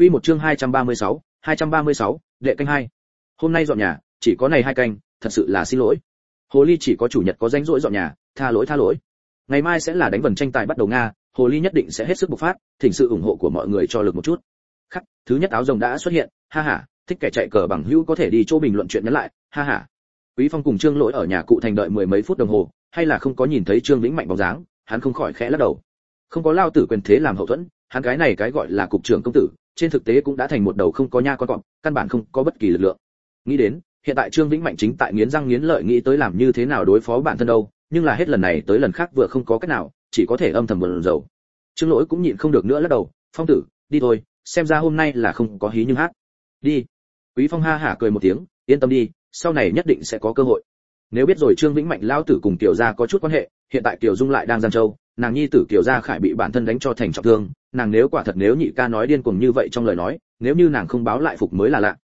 Quy một chương 236, 236, đệ canh hai. Hôm nay dọn nhà, chỉ có này hai canh, thật sự là xin lỗi. Hồ ly chỉ có chủ nhật có rảnh rỗi dọn nhà, tha lỗi tha lỗi. Ngày mai sẽ là đánh vần tranh tài bắt đầu nga, hồ ly nhất định sẽ hết sức bộc phát, thỉnh sự ủng hộ của mọi người cho lực một chút. Khắc, thứ nhất áo rồng đã xuất hiện, ha ha, thích kẻ chạy cờ bằng hữu có thể đi chỗ bình luận chuyện nhắn lại, ha ha. Quý Phong cùng Trương Lỗi ở nhà cụ thành đợi mười mấy phút đồng hồ, hay là không có nhìn thấy Trương Vĩnh Mạnh bóng dáng, hắn không khỏi khẽ lắc đầu. Không có lao tử quyền thế làm hậu thuẫn, hắn cái này cái gọi là cục trưởng công tử, trên thực tế cũng đã thành một đầu không có nha con cọp, căn bản không có bất kỳ lực lượng. Nghĩ đến, hiện tại Trương Vĩnh Mạnh chính tại nghiến răng nghiến lợi nghĩ tới làm như thế nào đối phó bản thân đâu, nhưng là hết lần này tới lần khác vừa không có cách nào, chỉ có thể âm thầm buồn rầu. Trương Lỗi cũng nhịn không được nữa lắc đầu, "Phong tử, đi thôi, xem ra hôm nay là không có hí nhưng hát." "Đi." Quý Phong ha hả cười một tiếng, "Yên tâm đi, sau này nhất định sẽ có cơ hội." Nếu biết rồi Trương Vĩnh Mạnh lao tử cùng Tiểu gia có chút quan hệ, hiện tại Tiểu Dung lại đang Giang Châu, nàng nhi tử Tiểu gia khải bị bản thân đánh cho thành trọng thương, nàng nếu quả thật nếu nhị ca nói điên cuồng như vậy trong lời nói, nếu như nàng không báo lại phục mới là lạ.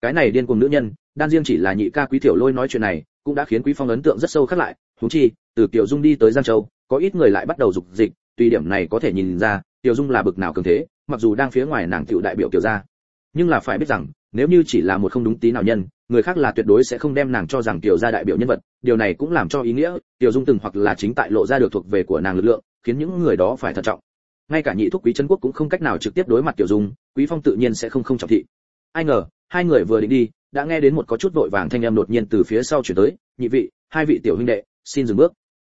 Cái này điên cuồng nữ nhân, đan riêng chỉ là nhị ca Quý Tiểu Lôi nói chuyện này, cũng đã khiến Quý Phong ấn tượng rất sâu khắc lại, thú chi, từ Tiểu Dung đi tới Giang Châu, có ít người lại bắt đầu dục dịch, tùy điểm này có thể nhìn ra, Tiểu Dung là bực nào cường thế, mặc dù đang phía ngoài nàng tiểu đại biểu Tiểu gia, nhưng là phải biết rằng, nếu như chỉ là một không đúng tí nào nhân, người khác là tuyệt đối sẽ không đem nàng cho rằng Tiểu gia đại biểu nhân vật, điều này cũng làm cho ý nghĩa, Tiểu Dung từng hoặc là chính tại lộ ra được thuộc về của nàng lực lượng, khiến những người đó phải thận trọng. Ngay cả nhị thúc quý chân quốc cũng không cách nào trực tiếp đối mặt Tiểu Dung, Quý Phong tự nhiên sẽ không không trọng thị. Ai ngờ, hai người vừa định đi, đã nghe đến một có chút vội vàng thanh âm đột nhiên từ phía sau chuyển tới, "Nhị vị, hai vị tiểu huynh đệ, xin dừng bước."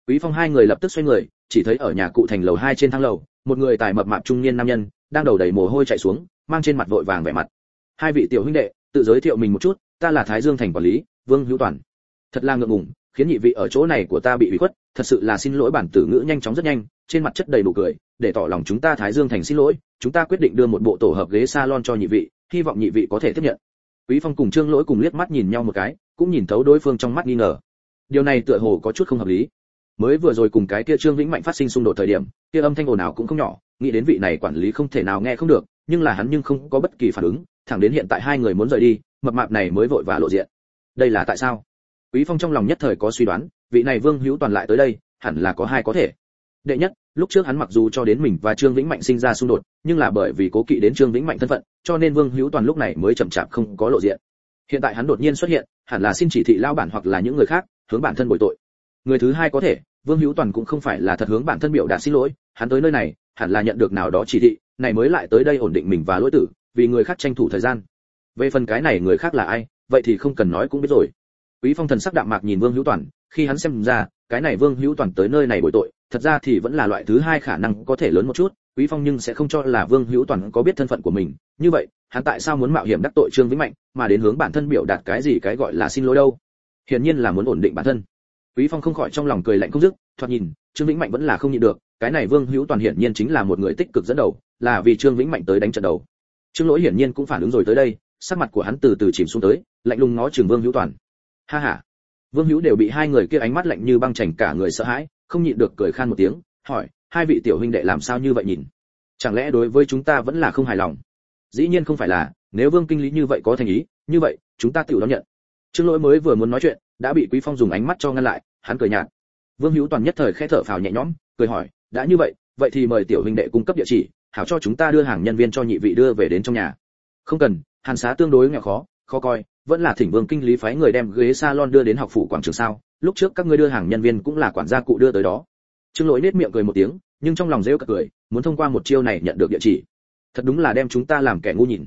Quý Phong hai người lập tức xoay người, chỉ thấy ở nhà cụ thành lầu hai trên thang lầu, một người tài mập mạp trung niên nam nhân, đang đầu đầy mồ hôi chạy xuống, mang trên mặt vội vàng vẻ mặt. "Hai vị tiểu huynh đệ, tự giới thiệu mình một chút, ta là Thái Dương thành quản lý, Vương Hữu Toàn." Thật là ngượng ngùng, khiến nhị vị ở chỗ này của ta bị ủy khuất, thật sự là xin lỗi bản tử ngữ nhanh chóng rất nhanh, trên mặt chất đầy nụ cười, để tỏ lòng chúng ta Thái Dương thành xin lỗi, chúng ta quyết định đưa một bộ tổ hợp ghế salon cho nhị vị, hy vọng nhị vị có thể tiếp nhận. Quý Phong cùng Trương Lỗi cùng liếc mắt nhìn nhau một cái, cũng nhìn thấu đối phương trong mắt nghi ngờ. Điều này tựa hồ có chút không hợp lý. Mới vừa rồi cùng cái kia Trương Vĩnh Mạnh phát sinh xung đột thời điểm, kia âm thanh ồn ào cũng không nhỏ, nghĩ đến vị này quản lý không thể nào nghe không được, nhưng là hắn nhưng không có bất kỳ phản ứng, thẳng đến hiện tại hai người muốn rời đi, mập mạp này mới vội vã lộ diện. Đây là tại sao? Quý Phong trong lòng nhất thời có suy đoán, vị này Vương Hữu Toàn lại tới đây, hẳn là có hai có thể. Đệ nhất, lúc trước hắn mặc dù cho đến mình và Trương Vĩnh Mạnh sinh ra xung đột, nhưng là bởi vì cố kỵ đến Trương Vĩnh Mạnh thân phận, cho nên Vương Hữu Toàn lúc này mới chậm chạp không có lộ diện. Hiện tại hắn đột nhiên xuất hiện, hẳn là xin chỉ thị lao bản hoặc là những người khác, hướng bản thân bồi tội. Người thứ hai có thể, Vương Hữu Toàn cũng không phải là thật hướng bản thân biểu đạt xin lỗi, hắn tới nơi này, hẳn là nhận được nào đó chỉ thị, này mới lại tới đây ổn định mình và lỗi tử, vì người khác tranh thủ thời gian. Về phần cái này người khác là ai, vậy thì không cần nói cũng biết rồi. Quý Phong thần sắc đạm mạc nhìn Vương Hữu Toàn, khi hắn xem ra, cái này Vương Hữu Toàn tới nơi này bồi tội, thật ra thì vẫn là loại thứ hai khả năng có thể lớn một chút, Quý Phong nhưng sẽ không cho là Vương Hữu Toàn có biết thân phận của mình, như vậy, hắn tại sao muốn mạo hiểm đắc tội Trương Vĩnh Mạnh, mà đến hướng bản thân biểu đạt cái gì cái gọi là xin lỗi đâu? Hiển nhiên là muốn ổn định bản thân. Quý Phong không khỏi trong lòng cười lạnh không dứt, thoạt nhìn, Trương Vĩnh Mạnh vẫn là không nhịn được, cái này Vương Hữu Toàn hiển nhiên chính là một người tích cực dẫn đầu, là vì Trương Vĩnh Mạnh tới đánh trận đầu. Trương Lỗi hiển nhiên cũng phản ứng rồi tới đây, sắc mặt của hắn từ từ chìm xuống tới, lạnh lùng ngó Trường Vương Hữu Toàn. Ha ha. Vương Hữu đều bị hai người kia ánh mắt lạnh như băng chảnh cả người sợ hãi, không nhịn được cười khan một tiếng, hỏi, hai vị tiểu huynh đệ làm sao như vậy nhìn? Chẳng lẽ đối với chúng ta vẫn là không hài lòng? Dĩ nhiên không phải là, nếu Vương kinh lý như vậy có thành ý, như vậy, chúng ta tự đón nhận. Trương Lỗi mới vừa muốn nói chuyện, đã bị Quý Phong dùng ánh mắt cho ngăn lại, hắn cười nhạt. Vương Hữu Toàn nhất thời khẽ thở phào nhẹ nhõm, cười hỏi, đã như vậy, vậy thì mời tiểu huynh đệ cung cấp địa chỉ, hảo cho chúng ta đưa hàng nhân viên cho nhị vị đưa về đến trong nhà. Không cần, hàn xá tương đối nghèo khó, khó coi, vẫn là thỉnh Vương kinh lý phái người đem ghế salon đưa đến học phủ quảng trường sao? Lúc trước các ngươi đưa hàng nhân viên cũng là quản gia cụ đưa tới đó. Trương Lỗi nét miệng cười một tiếng, nhưng trong lòng rêu cười, muốn thông qua một chiêu này nhận được địa chỉ. Thật đúng là đem chúng ta làm kẻ ngu nhìn.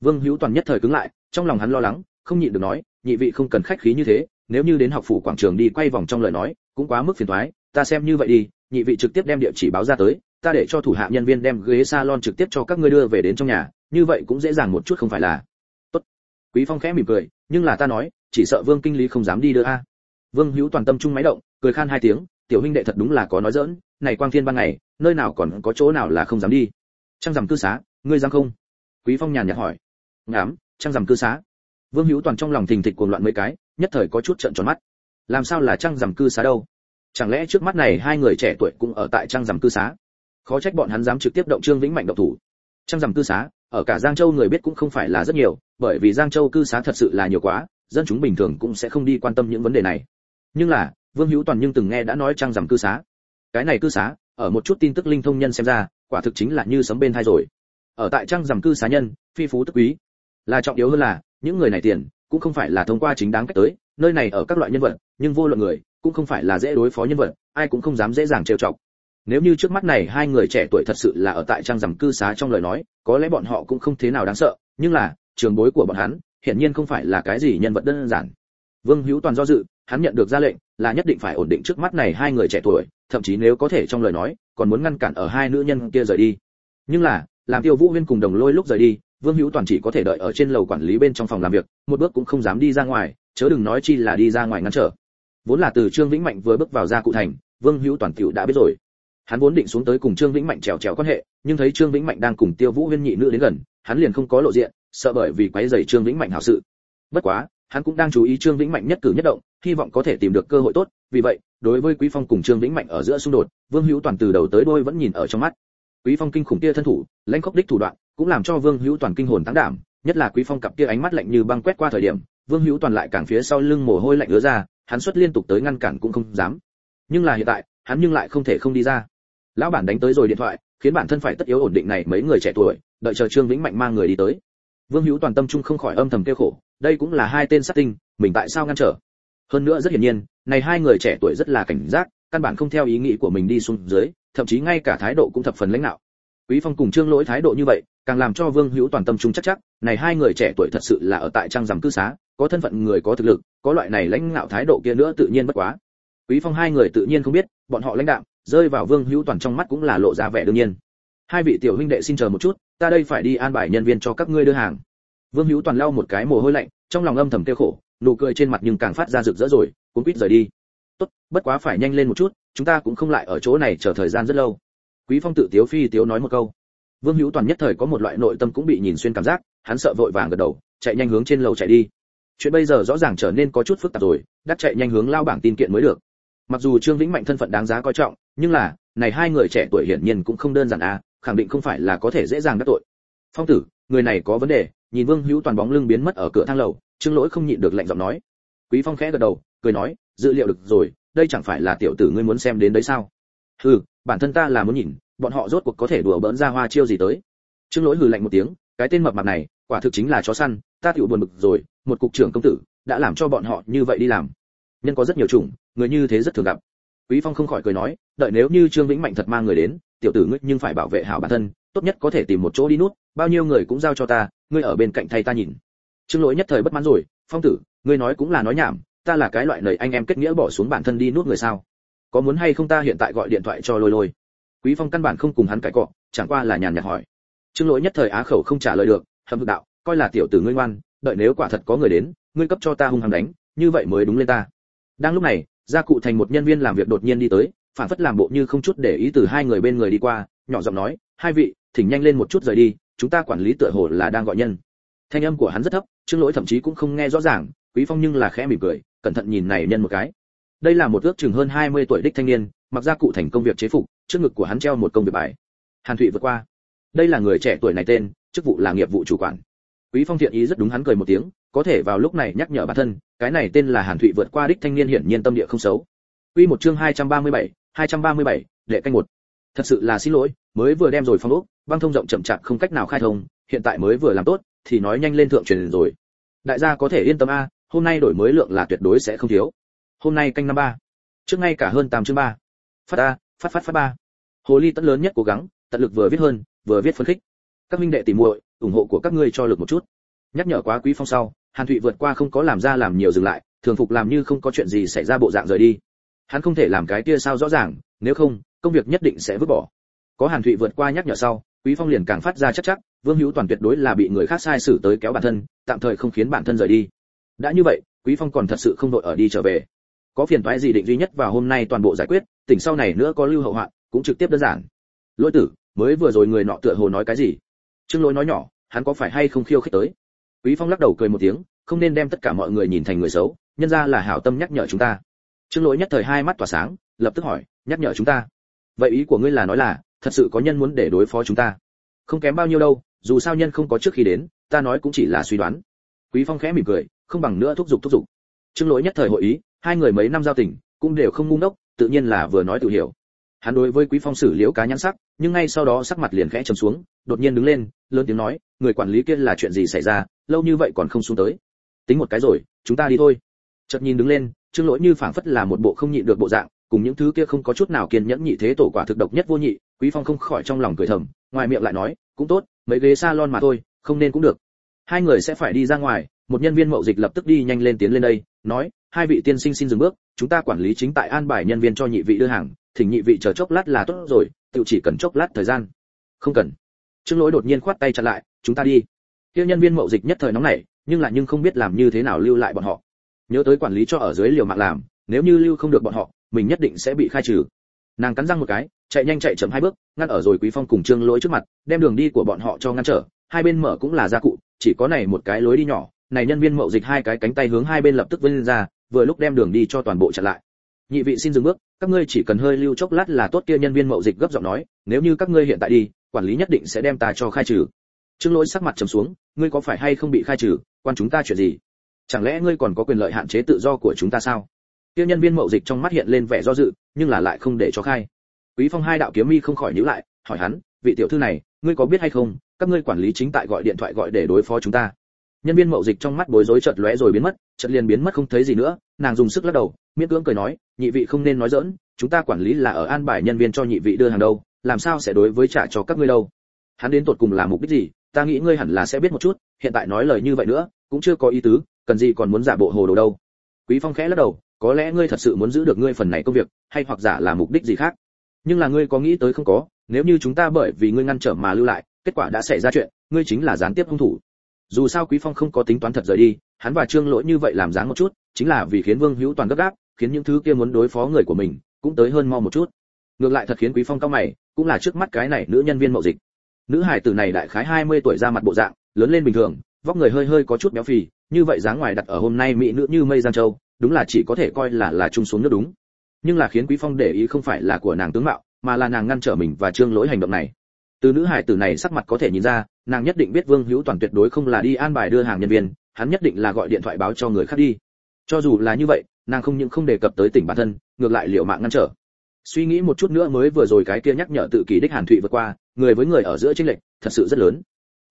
Vương Hữu Toàn nhất thời cứng lại, trong lòng hắn lo lắng, không nhịn được nói, nhị vị không cần khách khí như thế, nếu như đến học phủ quảng trường đi quay vòng trong lời nói, cũng quá mức phiền toái, ta xem như vậy đi, nhị vị trực tiếp đem địa chỉ báo ra tới, ta để cho thủ hạ nhân viên đem ghế salon trực tiếp cho các ngươi đưa về đến trong nhà, như vậy cũng dễ dàng một chút không phải là. Tốt. Quý Phong khẽ mỉm cười, nhưng là ta nói, chỉ sợ Vương kinh lý không dám đi đưa a. Vương Hữu toàn tâm trung máy động, cười khan hai tiếng, tiểu huynh đệ thật đúng là có nói dỡn này quang thiên ban ngày, nơi nào còn có chỗ nào là không dám đi. Trang rằm cư xá, ngươi dám không? Quý Phong nhàn nhạt hỏi. Ngám, trang rằm cư xá. Vương Hữu toàn trong lòng thình thịch cuồng loạn mấy cái, nhất thời có chút trợn tròn mắt. Làm sao là trang rằm cư xá đâu? Chẳng lẽ trước mắt này hai người trẻ tuổi cũng ở tại trang rằm cư xá? Khó trách bọn hắn dám trực tiếp động Trương Vĩnh Mạnh độc thủ. Trang rằm cư xá, ở cả Giang Châu người biết cũng không phải là rất nhiều, bởi vì Giang Châu cư xá thật sự là nhiều quá, dân chúng bình thường cũng sẽ không đi quan tâm những vấn đề này. Nhưng là, Vương Hữu Toàn nhưng từng nghe đã nói trang rằm cư xá. Cái này cư xá, ở một chút tin tức linh thông nhân xem ra, quả thực chính là như sấm bên thai rồi. ở tại trang rằm cư xá nhân phi phú tức quý là trọng yếu hơn là những người này tiền cũng không phải là thông qua chính đáng cách tới nơi này ở các loại nhân vật nhưng vô luận người cũng không phải là dễ đối phó nhân vật ai cũng không dám dễ dàng trêu chọc nếu như trước mắt này hai người trẻ tuổi thật sự là ở tại trang rằm cư xá trong lời nói, có lẽ bọn họ cũng không thế nào đáng sợ, nhưng là, trường bối của bọn hắn, hiển nhiên không phải là cái gì nhân vật đơn giản. Vương hữu toàn do dự, hắn nhận được ra lệnh là nhất định phải ổn định trước mắt này hai người trẻ tuổi, thậm chí nếu có thể trong lời nói, còn muốn ngăn cản ở hai nữ nhân kia rời đi. Nhưng là, làm tiêu vũ huyên cùng đồng lôi lúc rời đi, vương hữu toàn chỉ có thể đợi ở trên lầu quản lý bên trong phòng làm việc, một bước cũng không dám đi ra ngoài, chớ đừng nói chi là đi ra ngoài ngăn trở. Vốn là từ trương vĩnh mạnh vừa bước vào ra cụ thành, vương hữu toàn tiểu đã biết rồi hắn vốn định xuống tới cùng trương vĩnh mạnh trèo trèo quan hệ, nhưng thấy trương vĩnh mạnh đang cùng tiêu vũ huyên nhị nữ đến gần, hắn liền không có lộ diện, sợ bởi vì quấy rầy trương vĩnh mạnh hảo sự. Bất quá, hắn cũng đang chú ý trương vĩnh mạnh nhất cử nhất động, hy vọng có thể tìm được cơ hội tốt, vì vậy, đối với quý phong cùng trương vĩnh mạnh ở giữa xung đột, vương hữu toàn từ đầu tới đuôi vẫn nhìn ở trong mắt. Quý phong kinh khủng kia thân thủ, lãnh khốc đích thủ đoạn, cũng làm cho vương hữu toàn kinh hồn tăng đảm, nhất là quý phong cặp kia ánh mắt lạnh như băng quét qua thời điểm, vương hữu toàn lại càng phía sau lưng mồ hôi lạnh ứa ra, hắn xuất liên tục tới ngăn cản cũng không dám. Nhưng là hiện tại, hắn nhưng lại không thể không đi ra lão bản đánh tới rồi điện thoại, khiến bản thân phải tất yếu ổn định này mấy người trẻ tuổi, đợi chờ trương vĩnh mạnh mang người đi tới. Vương hữu toàn tâm trung không khỏi âm thầm kêu khổ, đây cũng là hai tên sát tinh, mình tại sao ngăn trở? Hơn nữa rất hiển nhiên, này hai người trẻ tuổi rất là cảnh giác, căn bản không theo ý nghĩ của mình đi xuống dưới, thậm chí ngay cả thái độ cũng thập phần lãnh đạo. Quý phong cùng trương lỗi thái độ như vậy, càng làm cho vương hữu toàn tâm trung chắc chắc, này hai người trẻ tuổi thật sự là ở tại trang giảm cư xá, có thân phận người có thực lực, có loại này lãnh đạo thái độ kia nữa tự nhiên bất quá. Quý phong hai người tự nhiên không biết, bọn họ lãnh đạo rơi vào vương hữu toàn trong mắt cũng là lộ ra vẻ đương nhiên. Hai vị tiểu huynh đệ xin chờ một chút, ta đây phải đi an bài nhân viên cho các ngươi đưa hàng. Vương hữu toàn lau một cái mồ hôi lạnh, trong lòng âm thầm tiêu khổ, nụ cười trên mặt nhưng càng phát ra rực rỡ rồi, cuốn quýt rời đi. Tốt, bất quá phải nhanh lên một chút, chúng ta cũng không lại ở chỗ này chờ thời gian rất lâu. Quý phong tự tiếu phi tiếu nói một câu. Vương hữu toàn nhất thời có một loại nội tâm cũng bị nhìn xuyên cảm giác, hắn sợ vội vàng gật đầu, chạy nhanh hướng trên lầu chạy đi. Chuyện bây giờ rõ ràng trở nên có chút phức tạp rồi, đắt chạy nhanh hướng lao bảng tin kiện mới được. Mặc dù trương vĩnh mạnh thân phận đáng giá coi trọng nhưng là, này hai người trẻ tuổi hiển nhiên cũng không đơn giản à khẳng định không phải là có thể dễ dàng đắc tội. Phong tử, người này có vấn đề, nhìn vương hữu toàn bóng lưng biến mất ở cửa thang lầu, trương lỗi không nhịn được lạnh giọng nói. Quý phong khẽ gật đầu, cười nói, dự liệu được rồi, đây chẳng phải là tiểu tử ngươi muốn xem đến đấy sao? Hừ, bản thân ta là muốn nhìn, bọn họ rốt cuộc có thể đùa bỡn ra hoa chiêu gì tới. Trương lỗi hừ lạnh một tiếng, cái tên mập mạp này, quả thực chính là chó săn, ta tiểu buồn bực rồi, một cục trưởng công tử, đã làm cho bọn họ như vậy đi làm. Nhân có rất nhiều chủng, người như thế rất thường gặp quý phong không khỏi cười nói, đợi nếu như trương vĩnh mạnh thật mang người đến, tiểu tử ngươi nhưng phải bảo vệ hảo bản thân, tốt nhất có thể tìm một chỗ đi nút, bao nhiêu người cũng giao cho ta, ngươi ở bên cạnh thay ta nhìn. Trương lỗi nhất thời bất mãn rồi, phong tử, ngươi nói cũng là nói nhảm, ta là cái loại lời anh em kết nghĩa bỏ xuống bản thân đi nút người sao? Có muốn hay không ta hiện tại gọi điện thoại cho lôi lôi? Quý phong căn bản không cùng hắn cãi cọ, chẳng qua là nhàn nhạt hỏi. Trương lỗi nhất thời á khẩu không trả lời được hầm hực đạo, coi là tiểu tử ngươi ngoan, đợi nếu quả thật có người đến, ngươi cấp cho ta hung hăng đánh, như vậy mới đúng lên ta. Đang lúc này gia cụ thành một nhân viên làm việc đột nhiên đi tới, phản phất làm bộ như không chút để ý từ hai người bên người đi qua, nhỏ giọng nói, hai vị, thỉnh nhanh lên một chút rời đi, chúng ta quản lý tựa hồ là đang gọi nhân. Thanh âm của hắn rất thấp trương lỗi thậm chí cũng không nghe rõ ràng, quý phong nhưng là khẽ mỉm cười, cẩn thận nhìn này nhân một cái. Đây là một ước chừng hơn 20 tuổi đích thanh niên, mặc ra cụ thành công việc chế phục, trước ngực của hắn treo một công việc bài. Hàn thụy vượt qua. Đây là người trẻ tuổi này tên, chức vụ là nghiệp vụ chủ quản. Quý phong thiện ý rất đúng hắn cười một tiếng có thể vào lúc này nhắc nhở bản thân cái này tên là hàn thụy vượt qua đích thanh niên hiển nhiên tâm địa không xấu Quy một chương 237, 237, đệ canh một. Thật sự là xin lỗi, mới vừa đem rồi phong ốc, băng thông rộng chậm chạp không cách nào khai thông, hiện tại mới vừa làm tốt, thì nói nhanh lên thượng truyền rồi. Đại gia có thể yên tâm a, hôm nay đổi mới lượng là tuyệt đối sẽ không thiếu. Hôm nay canh năm ba. Trước ngay cả hơn 8 chương 3. Phát a, phát phát phát ba. Hồ ly tận lớn nhất cố gắng, tận lực vừa viết hơn, vừa viết phân khích. Các minh đệ tìm muội, ủng hộ của các ngươi cho lực một chút. Nhắc nhở quá quý phong sau, Hàn Thụy vượt qua không có làm ra làm nhiều dừng lại, thường phục làm như không có chuyện gì xảy ra bộ dạng rời đi. Hắn không thể làm cái kia sao rõ ràng nếu không công việc nhất định sẽ vứt bỏ. Có hàn thụy vượt qua nhắc nhở sau quý phong liền càng phát ra chắc chắc vương hữu toàn tuyệt đối là bị người khác sai xử tới kéo bản thân tạm thời không khiến bản thân rời đi. Đã như vậy quý phong còn thật sự không đội ở đi trở về. Có phiền toái gì định duy nhất vào hôm nay toàn bộ giải quyết tỉnh sau này nữa có lưu hậu hoạn cũng trực tiếp đơn giản. Lỗi tử mới vừa rồi người nọ tựa hồ nói cái gì? Trương lỗi nói nhỏ hắn có phải hay không khiêu khích tới? Quý phong lắc đầu cười một tiếng, không nên đem tất cả mọi người nhìn thành người xấu, nhân ra là hảo tâm nhắc nhở chúng ta. Trương lỗi nhất thời hai mắt tỏa sáng, lập tức hỏi, nhắc nhở chúng ta. Vậy ý của ngươi là nói là, thật sự có nhân muốn để đối phó chúng ta? Không kém bao nhiêu đâu, dù sao nhân không có trước khi đến, ta nói cũng chỉ là suy đoán. Quý phong khẽ mỉm cười, không bằng nữa thúc giục thúc giục. Trương lỗi nhất thời hội ý, hai người mấy năm giao tình, cũng đều không ngu ngốc, tự nhiên là vừa nói tự hiểu. Hắn đối với quý phong xử liễu cá nhãn sắc, nhưng ngay sau đó sắc mặt liền khẽ trầm xuống, đột nhiên đứng lên, lớn tiếng nói người quản lý kia là chuyện gì xảy ra, lâu như vậy còn không xuống tới. Tính một cái rồi, chúng ta đi thôi. Chợt nhìn đứng lên, trương lỗi như phảng phất là một bộ không nhịn được bộ dạng, cùng những thứ kia không có chút nào kiên nhẫn nhị thế tổ quả thực độc nhất vô nhị, quý phong không khỏi trong lòng cười thầm, ngoài miệng lại nói, cũng tốt, mấy ghế salon mà thôi, không nên cũng được. Hai người sẽ phải đi ra ngoài, một nhân viên mậu dịch lập tức đi nhanh lên tiến lên đây, nói, hai vị tiên sinh xin dừng bước, chúng ta quản lý chính tại an bài nhân viên cho nhị vị đưa hàng, thỉnh nhị vị chờ chốc lát là tốt rồi, tự chỉ cần chốc lát thời gian. Không cần trương lỗi đột nhiên khoát tay chặn lại, chúng ta đi. Kia nhân viên mậu dịch nhất thời nóng nảy, nhưng lại nhưng không biết làm như thế nào lưu lại bọn họ. Nhớ tới quản lý cho ở dưới liều mạng làm, nếu như lưu không được bọn họ, mình nhất định sẽ bị khai trừ. Nàng cắn răng một cái, chạy nhanh chạy chậm hai bước, ngăn ở rồi quý phong cùng trương lỗi trước mặt, đem đường đi của bọn họ cho ngăn trở, hai bên mở cũng là gia cụ, chỉ có này một cái lối đi nhỏ, này nhân viên mậu dịch hai cái cánh tay hướng hai bên lập tức vươn ra, vừa lúc đem đường đi cho toàn bộ chặn lại nhị vị xin dừng bước, các ngươi chỉ cần hơi lưu chốc lát là tốt kia nhân viên mậu dịch gấp giọng nói, nếu như các ngươi hiện tại đi, quản lý nhất định sẽ đem ta cho khai trừ. Trương lỗi sắc mặt trầm xuống, ngươi có phải hay không bị khai trừ, quan chúng ta chuyện gì? Chẳng lẽ ngươi còn có quyền lợi hạn chế tự do của chúng ta sao? Kia nhân viên mậu dịch trong mắt hiện lên vẻ do dự, nhưng là lại không để cho khai. Quý phong hai đạo kiếm mi không khỏi nhíu lại, hỏi hắn, vị tiểu thư này, ngươi có biết hay không, các ngươi quản lý chính tại gọi điện thoại gọi để đối phó chúng ta nhân viên mậu dịch trong mắt bối rối chợt lóe rồi biến mất, chợt liền biến mất không thấy gì nữa, nàng dùng sức lắc đầu, miễn cưỡng cười nói, nhị vị không nên nói dỡn chúng ta quản lý là ở an bài nhân viên cho nhị vị đưa hàng đâu, làm sao sẽ đối với trả cho các ngươi đâu? Hắn đến tột cùng là mục đích gì? Ta nghĩ ngươi hẳn là sẽ biết một chút, hiện tại nói lời như vậy nữa, cũng chưa có ý tứ, cần gì còn muốn giả bộ hồ đồ đâu. Quý phong khẽ lắc đầu, có lẽ ngươi thật sự muốn giữ được ngươi phần này công việc, hay hoặc giả là mục đích gì khác? Nhưng là ngươi có nghĩ tới không có, nếu như chúng ta bởi vì ngươi ngăn trở mà lưu lại, kết quả đã xảy ra chuyện, ngươi chính là gián tiếp hung thủ dù sao quý phong không có tính toán thật rời đi, hắn và trương lỗi như vậy làm dáng một chút, chính là vì khiến vương hữu toàn gấp gáp, khiến những thứ kia muốn đối phó người của mình cũng tới hơn mau một chút. Ngược lại thật khiến quý phong cao mày, cũng là trước mắt cái này nữ nhân viên mậu dịch. Nữ hải tử này đại khái 20 tuổi ra mặt bộ dạng, lớn lên bình thường, vóc người hơi hơi có chút béo phì, như vậy dáng ngoài đặt ở hôm nay mỹ nữ như mây giang châu, đúng là chỉ có thể coi là là chung xuống nước đúng. Nhưng là khiến quý phong để ý không phải là của nàng tướng mạo, mà là nàng ngăn trở mình và trương lỗi hành động này từ nữ hải tử này sắc mặt có thể nhìn ra, nàng nhất định biết vương hữu toàn tuyệt đối không là đi an bài đưa hàng nhân viên, hắn nhất định là gọi điện thoại báo cho người khác đi. Cho dù là như vậy, nàng không những không đề cập tới tỉnh bản thân, ngược lại liệu mạng ngăn trở. Suy nghĩ một chút nữa mới vừa rồi cái kia nhắc nhở tự kỷ đích hàn thụy vượt qua, người với người ở giữa tranh lệch, thật sự rất lớn.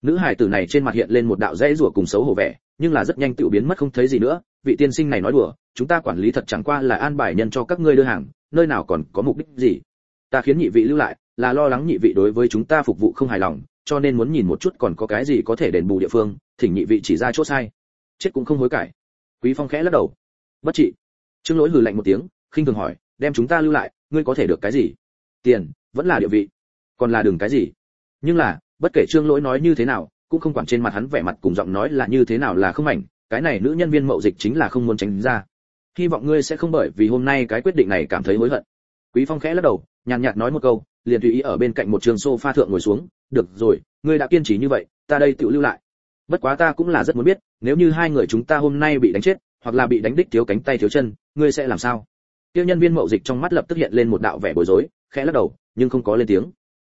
Nữ hải tử này trên mặt hiện lên một đạo rẽ rủa cùng xấu hổ vẻ, nhưng là rất nhanh tự biến mất không thấy gì nữa. Vị tiên sinh này nói đùa, chúng ta quản lý thật chẳng qua là an bài nhân cho các ngươi đưa hàng, nơi nào còn có mục đích gì? Ta khiến nhị vị lưu lại là lo lắng nhị vị đối với chúng ta phục vụ không hài lòng, cho nên muốn nhìn một chút còn có cái gì có thể đền bù địa phương, thỉnh nhị vị chỉ ra chỗ sai. Chết cũng không hối cải. Quý phong khẽ lắc đầu. Bất trị. Trương lỗi hừ lạnh một tiếng, khinh thường hỏi, đem chúng ta lưu lại, ngươi có thể được cái gì? Tiền, vẫn là địa vị. Còn là đường cái gì? Nhưng là, bất kể trương lỗi nói như thế nào, cũng không quản trên mặt hắn vẻ mặt cùng giọng nói là như thế nào là không ảnh, cái này nữ nhân viên mậu dịch chính là không muốn tránh ra. Hy vọng ngươi sẽ không bởi vì hôm nay cái quyết định này cảm thấy hối hận. Quý phong khẽ lắc đầu nhàn nhạt nói một câu, liền tùy ý ở bên cạnh một trường sofa thượng ngồi xuống, được rồi, ngươi đã kiên trì như vậy, ta đây tự lưu lại. Bất quá ta cũng là rất muốn biết, nếu như hai người chúng ta hôm nay bị đánh chết, hoặc là bị đánh đích thiếu cánh tay thiếu chân, ngươi sẽ làm sao? Tiêu nhân viên mậu dịch trong mắt lập tức hiện lên một đạo vẻ bối rối, khẽ lắc đầu, nhưng không có lên tiếng.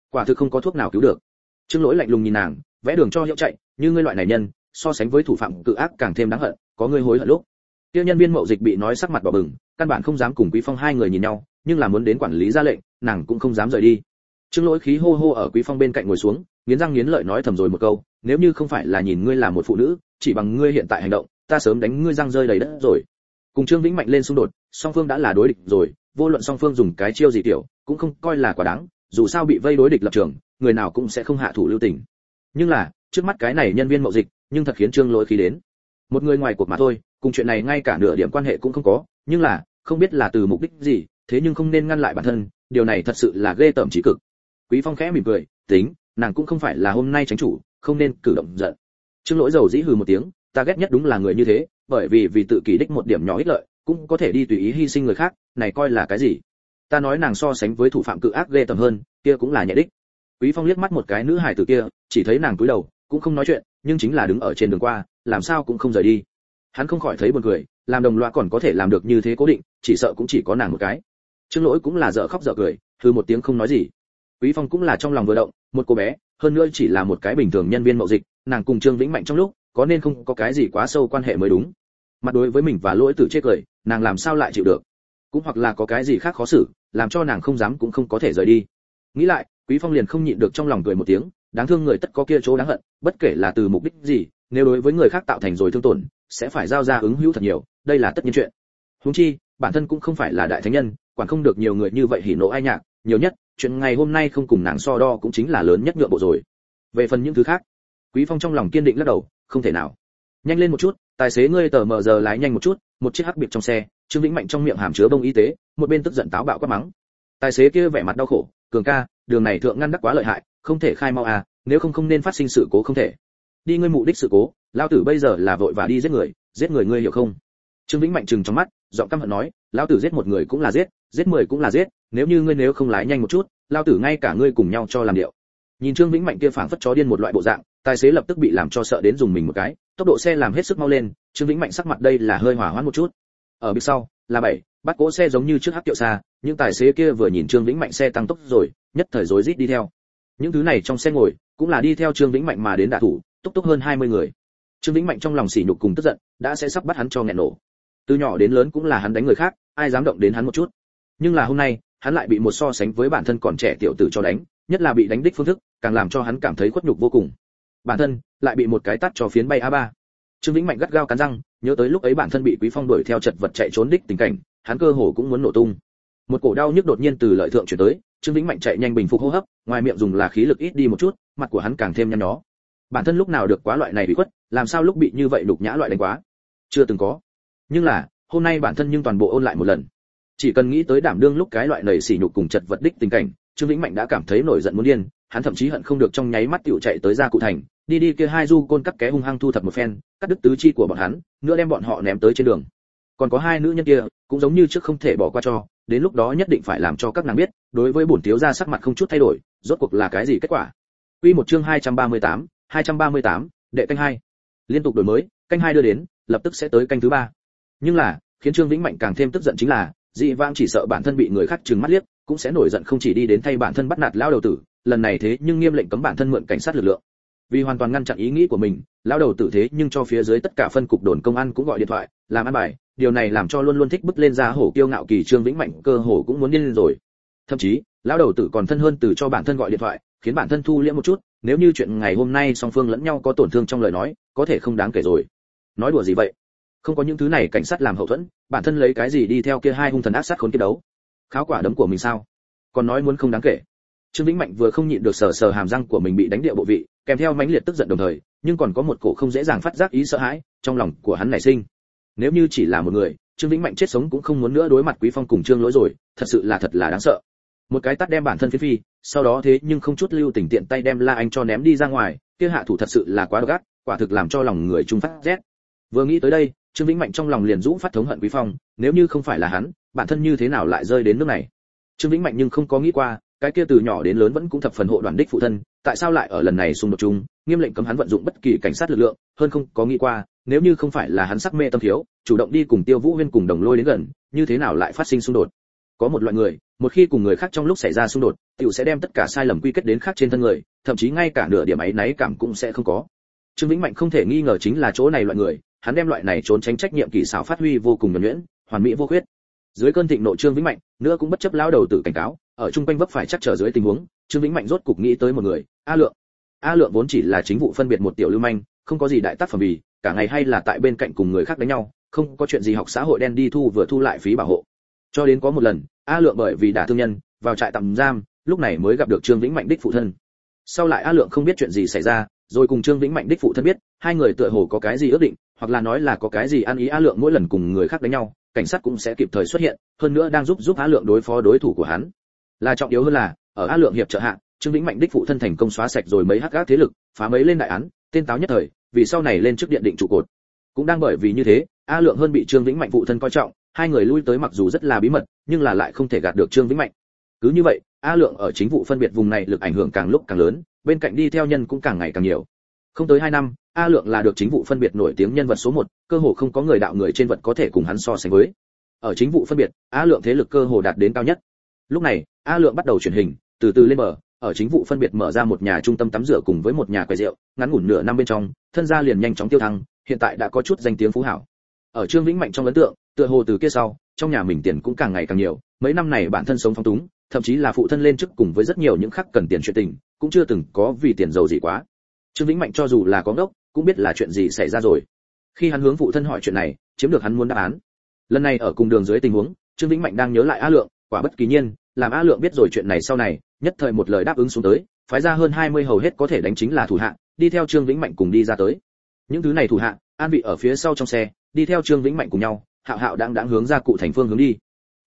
Quả thực không có thuốc nào cứu được. Trương lỗi lạnh lùng nhìn nàng, vẽ đường cho hiệu chạy, như ngươi loại này nhân, so sánh với thủ phạm cự ác càng thêm đáng hận, có ngươi hối hận lúc. Tiêu nhân viên mậu dịch bị nói sắc mặt đỏ bừng, căn bản không dám cùng quý phong hai người nhìn nhau, nhưng là muốn đến quản lý ra lệnh nàng cũng không dám rời đi. Trương lỗi khí hô hô ở quý phong bên cạnh ngồi xuống, nghiến răng nghiến lợi nói thầm rồi một câu, nếu như không phải là nhìn ngươi là một phụ nữ, chỉ bằng ngươi hiện tại hành động, ta sớm đánh ngươi răng rơi đầy đất rồi. Cùng trương vĩnh mạnh lên xung đột, song phương đã là đối địch rồi, vô luận song phương dùng cái chiêu gì tiểu, cũng không coi là quá đáng, dù sao bị vây đối địch lập trường, người nào cũng sẽ không hạ thủ lưu tình. Nhưng là, trước mắt cái này nhân viên mậu dịch, nhưng thật khiến trương lỗi khí đến. Một người ngoài cuộc mà thôi, cùng chuyện này ngay cả nửa điểm quan hệ cũng không có, nhưng là, không biết là từ mục đích gì, thế nhưng không nên ngăn lại bản thân điều này thật sự là ghê tởm trí cực. Quý phong khẽ mỉm cười, tính, nàng cũng không phải là hôm nay tránh chủ, không nên cử động giận. Trương lỗi dầu dĩ hừ một tiếng, ta ghét nhất đúng là người như thế, bởi vì vì tự kỷ đích một điểm nhỏ ích lợi, cũng có thể đi tùy ý hy sinh người khác, này coi là cái gì? Ta nói nàng so sánh với thủ phạm cự ác ghê tởm hơn, kia cũng là nhẹ đích. Quý phong liếc mắt một cái nữ hài tử kia, chỉ thấy nàng cúi đầu, cũng không nói chuyện, nhưng chính là đứng ở trên đường qua, làm sao cũng không rời đi. Hắn không khỏi thấy buồn cười, làm đồng loa còn có thể làm được như thế cố định, chỉ sợ cũng chỉ có nàng một cái trương lỗi cũng là dở khóc dở cười thư một tiếng không nói gì. Quý phong cũng là trong lòng vừa động, một cô bé, hơn nữa chỉ là một cái bình thường nhân viên mậu dịch, nàng cùng trương vĩnh mạnh trong lúc, có nên không có cái gì quá sâu quan hệ mới đúng. Mặt đối với mình và lỗi tử chế cười, nàng làm sao lại chịu được? Cũng hoặc là có cái gì khác khó xử, làm cho nàng không dám cũng không có thể rời đi. Nghĩ lại, quý phong liền không nhịn được trong lòng cười một tiếng, đáng thương người tất có kia chỗ đáng hận, bất kể là từ mục đích gì, nếu đối với người khác tạo thành rồi thương tổn, sẽ phải giao ra ứng hữu thật nhiều, đây là tất nhiên chuyện. Huống chi, bản thân cũng không phải là đại thánh nhân quản không được nhiều người như vậy hỉ nộ ai nhạc, nhiều nhất, chuyện ngày hôm nay không cùng nàng so đo cũng chính là lớn nhất nhượng bộ rồi. Về phần những thứ khác, quý phong trong lòng kiên định lắc đầu, không thể nào. Nhanh lên một chút, tài xế ngươi tờ mờ giờ lái nhanh một chút, một chiếc hắc biệt trong xe, trương vĩnh mạnh trong miệng hàm chứa bông y tế, một bên tức giận táo bạo quát mắng. Tài xế kia vẻ mặt đau khổ, cường ca, đường này thượng ngăn đắc quá lợi hại, không thể khai mau à nếu không không nên phát sinh sự cố không thể. Đi ngươi mục đích sự cố, lao tử bây giờ là vội và đi giết người giết người ngươi hiểu không? Trương vĩnh mạnh chừng trong mắt, giọng căm hận nói lao tử giết một người cũng là giết giết mười cũng là giết, nếu như ngươi nếu không lái nhanh một chút lao tử ngay cả ngươi cùng nhau cho làm điệu. Nhìn trương vĩnh mạnh kia phảng phất chó điên một loại bộ dạng, tài xế lập tức bị làm cho sợ đến dùng mình một cái, tốc độ xe làm hết sức mau lên, trương vĩnh mạnh sắc mặt đây là hơi hỏa hoãn một chút. Ở bên sau, là bảy, bắt cỗ xe giống như trước hắc kiệu xa, những tài xế kia vừa nhìn trương vĩnh mạnh xe tăng tốc rồi, nhất thời rối rít đi theo. Những thứ này trong xe ngồi, cũng là đi theo trương vĩnh mạnh mà đến đả thủ túc túc hơn 20 người. Trương vĩnh mạnh trong lòng sỉ nhục cùng tức giận, đã sẽ sắp bắt hắn cho nghẹn nổ. Từ nhỏ đến lớn cũng là hắn đánh người khác ai dám động đến hắn một chút. Nhưng là hôm nay, hắn lại bị một so sánh với bản thân còn trẻ tiểu tử cho đánh, nhất là bị đánh đích phương thức, càng làm cho hắn cảm thấy khuất nhục vô cùng. Bản thân, lại bị một cái tát cho phiến bay a ba. Trương vĩnh mạnh gắt gao cắn răng, nhớ tới lúc ấy bản thân bị quý phong đuổi theo chật vật chạy trốn đích tình cảnh, hắn cơ hồ cũng muốn nổ tung. Một cổ đau nhức đột nhiên từ lợi thượng chuyển tới, trương vĩnh mạnh chạy nhanh bình phục hô hấp, ngoài miệng dùng là khí lực ít đi một chút, mặt của hắn càng thêm nhăn nhó. Bản thân lúc nào được quá loại này bị khuất, làm sao lúc bị như vậy đục nhã loại đánh quá? Chưa từng có. Nhưng là hôm nay bản thân nhưng toàn bộ ôn lại một lần. Chỉ cần nghĩ tới đảm đương lúc cái loại nầy sỉ nhục cùng chật vật đích tình cảnh trương vĩnh mạnh đã cảm thấy nổi giận muốn điên hắn thậm chí hận không được trong nháy mắt tiểu chạy tới ra cụ thành đi đi kia hai du côn cắt ké hung hăng thu thập một phen cắt đứt tứ chi của bọn hắn nữa đem bọn họ ném tới trên đường. Còn có hai nữ nhân kia cũng giống như trước không thể bỏ qua cho đến lúc đó nhất định phải làm cho các nàng biết đối với bổn thiếu gia sắc mặt không chút thay đổi rốt cuộc là cái gì kết quả? Quy một chương 238, 238, đệ canh hai. Liên tục đổi mới canh hai đưa đến lập tức sẽ tới canh thứ ba nhưng là, khiến trương vĩnh mạnh càng thêm tức giận chính là dị vãng chỉ sợ bản thân bị người khác trừng mắt liếc, cũng sẽ nổi giận không chỉ đi đến thay bản thân bắt nạt lao đầu tử, lần này thế nhưng nghiêm lệnh cấm bản thân mượn cảnh sát lực lượng. Vì hoàn toàn ngăn chặn ý nghĩ của mình lao đầu tử thế nhưng cho phía dưới tất cả phân cục đồn công an cũng gọi điện thoại, làm ăn bài, điều này làm cho luôn luôn thích bứt lên ra hổ kiêu ngạo kỳ trương vĩnh mạnh, cơ hồ cũng muốn điên lên rồi. Thậm chí, lão đầu tử còn thân hơn từ cho bản thân gọi điện thoại, khiến bản thân thu liễm một chút, nếu như chuyện ngày hôm nay song phương lẫn nhau có tổn thương trong lời nói, có thể không đáng kể rồi. Nói đùa gì vậy? Không có những thứ này cảnh sát làm hậu thuẫn, bản thân lấy cái gì đi theo kia hai hung thần ác sát khốn kia đấu? Kháo quả đấm của mình sao? Còn nói muốn không đáng kể. Trương vĩnh mạnh vừa không nhịn được sờ sờ hàm răng của mình bị đánh địa bộ vị, kèm theo mãnh liệt tức giận đồng thời, nhưng còn có một cổ không dễ dàng phát giác ý sợ hãi trong lòng của hắn nảy sinh. Nếu như chỉ là một người, trương vĩnh mạnh chết sống cũng không muốn nữa đối mặt quý phong cùng trương lỗi rồi, thật sự là thật là đáng sợ. Một cái tắt đem bản thân phi phi, sau đó thế nhưng không chút lưu tình tiện tay đem la anh cho ném đi ra ngoài, kia hạ thủ thật sự là quá độc ác, quả thực làm cho lòng người trung phát rét. Vừa nghĩ tới đây trương vĩnh mạnh trong lòng liền rũ phát thống hận quý phong, nếu như không phải là hắn, bản thân như thế nào lại rơi đến nước này? Trương vĩnh mạnh nhưng không có nghĩ qua, cái kia từ nhỏ đến lớn vẫn cũng thập phần hộ đoàn đích phụ thân, tại sao lại ở lần này xung đột chung, nghiêm lệnh cấm hắn vận dụng bất kỳ cảnh sát lực lượng, hơn không có nghĩ qua, nếu như không phải là hắn sắc mê tâm thiếu, chủ động đi cùng tiêu vũ huyên cùng đồng lôi đến gần, như thế nào lại phát sinh xung đột? Có một loại người, một khi cùng người khác trong lúc xảy ra xung đột, tiểu sẽ đem tất cả sai lầm quy kết đến khác trên thân người, thậm chí ngay cả nửa điểm ấy náy cảm cũng sẽ không có. Trương vĩnh mạnh không thể nghi ngờ chính là chỗ này loại người hắn đem loại này trốn tránh trách nhiệm kỳ xảo phát huy vô cùng nhuần nhuyễn, hoàn mỹ vô khuyết. Dưới cơn thịnh nộ trương vĩnh mạnh, nữa cũng bất chấp lao đầu tử cảnh cáo, ở trung quanh vấp phải chắc trở dưới tình huống, trương vĩnh mạnh rốt cục nghĩ tới một người, a lượng. A lượng vốn chỉ là chính vụ phân biệt một tiểu lưu manh, không có gì đại tác phẩm vì, cả ngày hay là tại bên cạnh cùng người khác đánh nhau, không có chuyện gì học xã hội đen đi thu vừa thu lại phí bảo hộ. Cho đến có một lần, a lượng bởi vì đã thương nhân, vào trại tạm giam, lúc này mới gặp được trương vĩnh mạnh đích phụ thân sau lại a lượng không biết chuyện gì xảy ra, rồi cùng trương vĩnh mạnh đích phụ thân biết, hai người tựa hồ có cái gì ước định, hoặc là nói là có cái gì ăn ý a lượng mỗi lần cùng người khác đánh nhau, cảnh sát cũng sẽ kịp thời xuất hiện, hơn nữa đang giúp giúp a lượng đối phó đối thủ của hắn. Là trọng yếu hơn là, ở a lượng hiệp trợ hạ, trương vĩnh mạnh đích phụ thân thành công xóa sạch rồi mấy hắc gác thế lực, phá mấy lên đại án, tên táo nhất thời, vì sau này lên trước điện định trụ cột. Cũng đang bởi vì như thế, a lượng hơn bị trương vĩnh mạnh phụ thân coi trọng, hai người lui tới mặc dù rất là bí mật, nhưng là lại không thể gạt được trương vĩnh mạnh cứ như vậy, a lượng ở chính vụ phân biệt vùng này lực ảnh hưởng càng lúc càng lớn, bên cạnh đi theo nhân cũng càng ngày càng nhiều. Không tới hai năm, a lượng là được chính vụ phân biệt nổi tiếng nhân vật số một, cơ hồ không có người đạo người trên vật có thể cùng hắn so sánh với. Ở chính vụ phân biệt, a lượng thế lực cơ hồ đạt đến cao nhất. Lúc này, a lượng bắt đầu chuyển hình, từ từ lên mở ở chính vụ phân biệt mở ra một nhà trung tâm tắm rửa cùng với một nhà quầy rượu, ngắn ngủn nửa năm bên trong, thân gia liền nhanh chóng tiêu thăng, hiện tại đã có chút danh tiếng phú hảo. Ở trương vĩnh mạnh trong ấn tượng, tựa hồ từ kia sau, trong nhà mình tiền cũng càng ngày càng nhiều, mấy năm này bản thân sống phong túng thậm chí là phụ thân lên chức cùng với rất nhiều những khác cần tiền chuyện tình, cũng chưa từng có vì tiền giàu gì quá. Trương vĩnh mạnh cho dù là có ngốc, cũng biết là chuyện gì xảy ra rồi. Khi hắn hướng phụ thân hỏi chuyện này, chiếm được hắn muốn đáp án. Lần này ở cùng đường dưới tình huống, trương vĩnh mạnh đang nhớ lại a lượng, quả bất kỳ nhiên, làm a lượng biết rồi chuyện này sau này, nhất thời một lời đáp ứng xuống tới, phái ra hơn 20 hầu hết có thể đánh chính là thủ hạ, đi theo trương vĩnh mạnh cùng đi ra tới. Những thứ này thủ hạ, an vị ở phía sau trong xe, đi theo trương vĩnh mạnh cùng nhau, hạo hạo đang đang hướng ra cụ thành phương hướng đi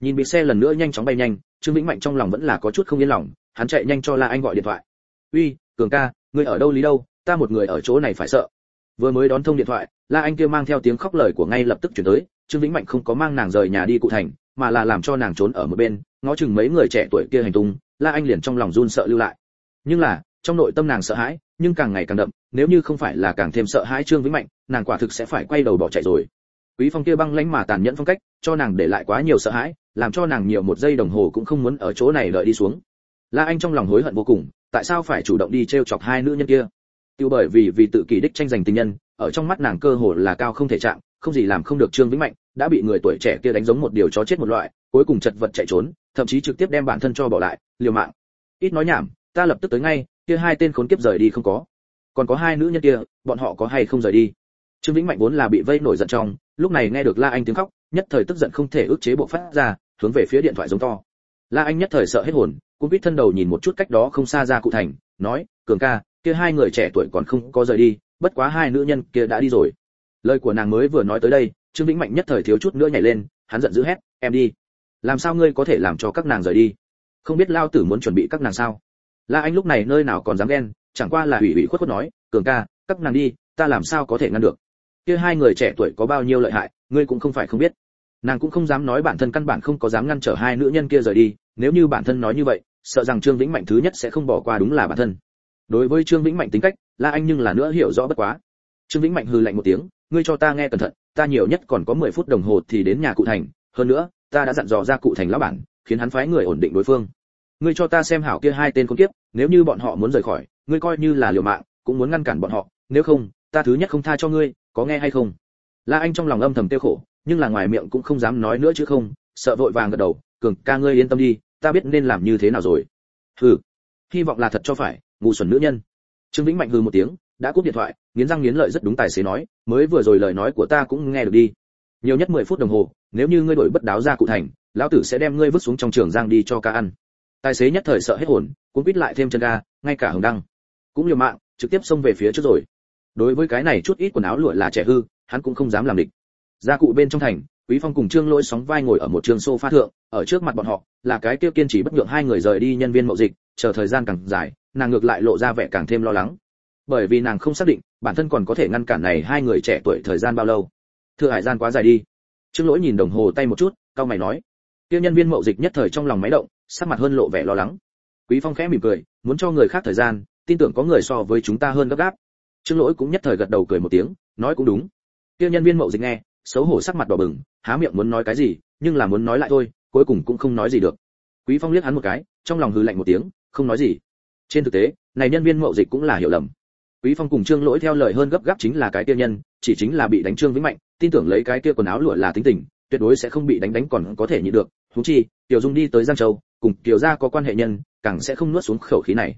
nhìn bị xe lần nữa nhanh chóng bay nhanh, trương vĩnh mạnh trong lòng vẫn là có chút không yên lòng, hắn chạy nhanh cho la anh gọi điện thoại. Uy, cường ca, ngươi ở đâu lý đâu? Ta một người ở chỗ này phải sợ. Vừa mới đón thông điện thoại, la anh kia mang theo tiếng khóc lời của ngay lập tức chuyển tới, trương vĩnh mạnh không có mang nàng rời nhà đi cụ thành, mà là làm cho nàng trốn ở một bên, ngó chừng mấy người trẻ tuổi kia hành tung, la anh liền trong lòng run sợ lưu lại. Nhưng là, trong nội tâm nàng sợ hãi, nhưng càng ngày càng đậm, nếu như không phải là càng thêm sợ hãi trương vĩnh mạnh, nàng quả thực sẽ phải quay đầu bỏ chạy rồi. Quý phong kia băng lãnh mà tàn nhẫn phong cách, cho nàng để lại quá nhiều sợ hãi làm cho nàng nhiều một giây đồng hồ cũng không muốn ở chỗ này đợi đi xuống. La anh trong lòng hối hận vô cùng, tại sao phải chủ động đi trêu chọc hai nữ nhân kia? Tiêu bởi vì vì tự kỷ đích tranh giành tình nhân, ở trong mắt nàng cơ hồ là cao không thể chạm, không gì làm không được trương vĩnh mạnh, đã bị người tuổi trẻ kia đánh giống một điều chó chết một loại, cuối cùng chật vật chạy trốn, thậm chí trực tiếp đem bản thân cho bỏ lại, liều mạng. Ít nói nhảm, ta lập tức tới ngay, kia hai tên khốn kiếp rời đi không có. Còn có hai nữ nhân kia, bọn họ có hay không rời đi? Trương vĩnh mạnh vốn là bị vây nổi giận trong, lúc này nghe được la anh tiếng khóc, nhất thời tức giận không thể ức chế bộ phát ra hướng về phía điện thoại giống to. La anh nhất thời sợ hết hồn, cũng biết thân đầu nhìn một chút cách đó không xa ra cụ thành, nói, cường ca, kia hai người trẻ tuổi còn không có rời đi, bất quá hai nữ nhân kia đã đi rồi. Lời của nàng mới vừa nói tới đây, trương vĩnh mạnh nhất thời thiếu chút nữa nhảy lên, hắn giận dữ hét, em đi, làm sao ngươi có thể làm cho các nàng rời đi? Không biết lao tử muốn chuẩn bị các nàng sao? La anh lúc này nơi nào còn dám ghen, chẳng qua là ủy ủy khuất khuất nói, cường ca, các nàng đi, ta làm sao có thể ngăn được? Kia hai người trẻ tuổi có bao nhiêu lợi hại, ngươi cũng không phải không biết nàng cũng không dám nói bản thân căn bản không có dám ngăn trở hai nữ nhân kia rời đi, nếu như bản thân nói như vậy, sợ rằng trương vĩnh mạnh thứ nhất sẽ không bỏ qua đúng là bản thân. Đối với trương vĩnh mạnh tính cách, la anh nhưng là nữa hiểu rõ bất quá. Trương vĩnh mạnh hừ lạnh một tiếng, ngươi cho ta nghe cẩn thận, ta nhiều nhất còn có 10 phút đồng hồ thì đến nhà cụ thành, hơn nữa, ta đã dặn dò ra cụ thành lão bản, khiến hắn phái người ổn định đối phương. Ngươi cho ta xem hảo kia hai tên con kiếp, nếu như bọn họ muốn rời khỏi, ngươi coi như là liều mạng, cũng muốn ngăn cản bọn họ, nếu không, ta thứ nhất không tha cho ngươi, có nghe hay không? La anh trong lòng âm thầm tiêu khổ nhưng là ngoài miệng cũng không dám nói nữa chứ không, sợ vội vàng gật đầu, cường, ca ngươi yên tâm đi, ta biết nên làm như thế nào rồi. Hừ, hy vọng là thật cho phải, ngu xuẩn nữ nhân. Trương vĩnh mạnh hừ một tiếng, đã cúp điện thoại, nghiến răng nghiến lợi rất đúng tài xế nói, mới vừa rồi lời nói của ta cũng nghe được đi. Nhiều nhất 10 phút đồng hồ, nếu như ngươi đổi bất đáo ra cụ thành, lão tử sẽ đem ngươi vứt xuống trong trường giang đi cho ca ăn. Tài xế nhất thời sợ hết hồn cũng quýt lại thêm chân ga, ngay cả hồng đăng cũng liều mạng, trực tiếp xông về phía trước rồi. Đối với cái này chút ít quần áo lụa là trẻ hư, hắn cũng không dám làm địch gia cụ bên trong thành, quý phong cùng trương lỗi sóng vai ngồi ở một trường sofa thượng, ở trước mặt bọn họ, là cái tiêu kiên trì bất nhượng hai người rời đi nhân viên mậu dịch, chờ thời gian càng dài, nàng ngược lại lộ ra vẻ càng thêm lo lắng. Bởi vì nàng không xác định, bản thân còn có thể ngăn cản này hai người trẻ tuổi thời gian bao lâu. Thừa hải gian quá dài đi. Trương lỗi nhìn đồng hồ tay một chút, cao mày nói. Tiêu nhân viên mậu dịch nhất thời trong lòng máy động, sắc mặt hơn lộ vẻ lo lắng. Quý phong khẽ mỉm cười, muốn cho người khác thời gian, tin tưởng có người so với chúng ta hơn gấp gáp. Trương lỗi cũng nhất thời gật đầu cười một tiếng, nói cũng đúng. Tiêu nhân viên mậu dịch nghe xấu hổ sắc mặt đỏ bừng, há miệng muốn nói cái gì, nhưng là muốn nói lại thôi, cuối cùng cũng không nói gì được. Quý phong liếc hắn một cái, trong lòng hừ lạnh một tiếng, không nói gì. Trên thực tế, này nhân viên mậu dịch cũng là hiểu lầm. Quý phong cùng trương lỗi theo lời hơn gấp gáp chính là cái kia nhân, chỉ chính là bị đánh trương vĩnh mạnh, tin tưởng lấy cái kia quần áo lụa là tính tình, tuyệt đối sẽ không bị đánh đánh còn có thể nhịn được. Thú chi tiểu dung đi tới giang châu, cùng tiểu gia có quan hệ nhân, càng sẽ không nuốt xuống khẩu khí này.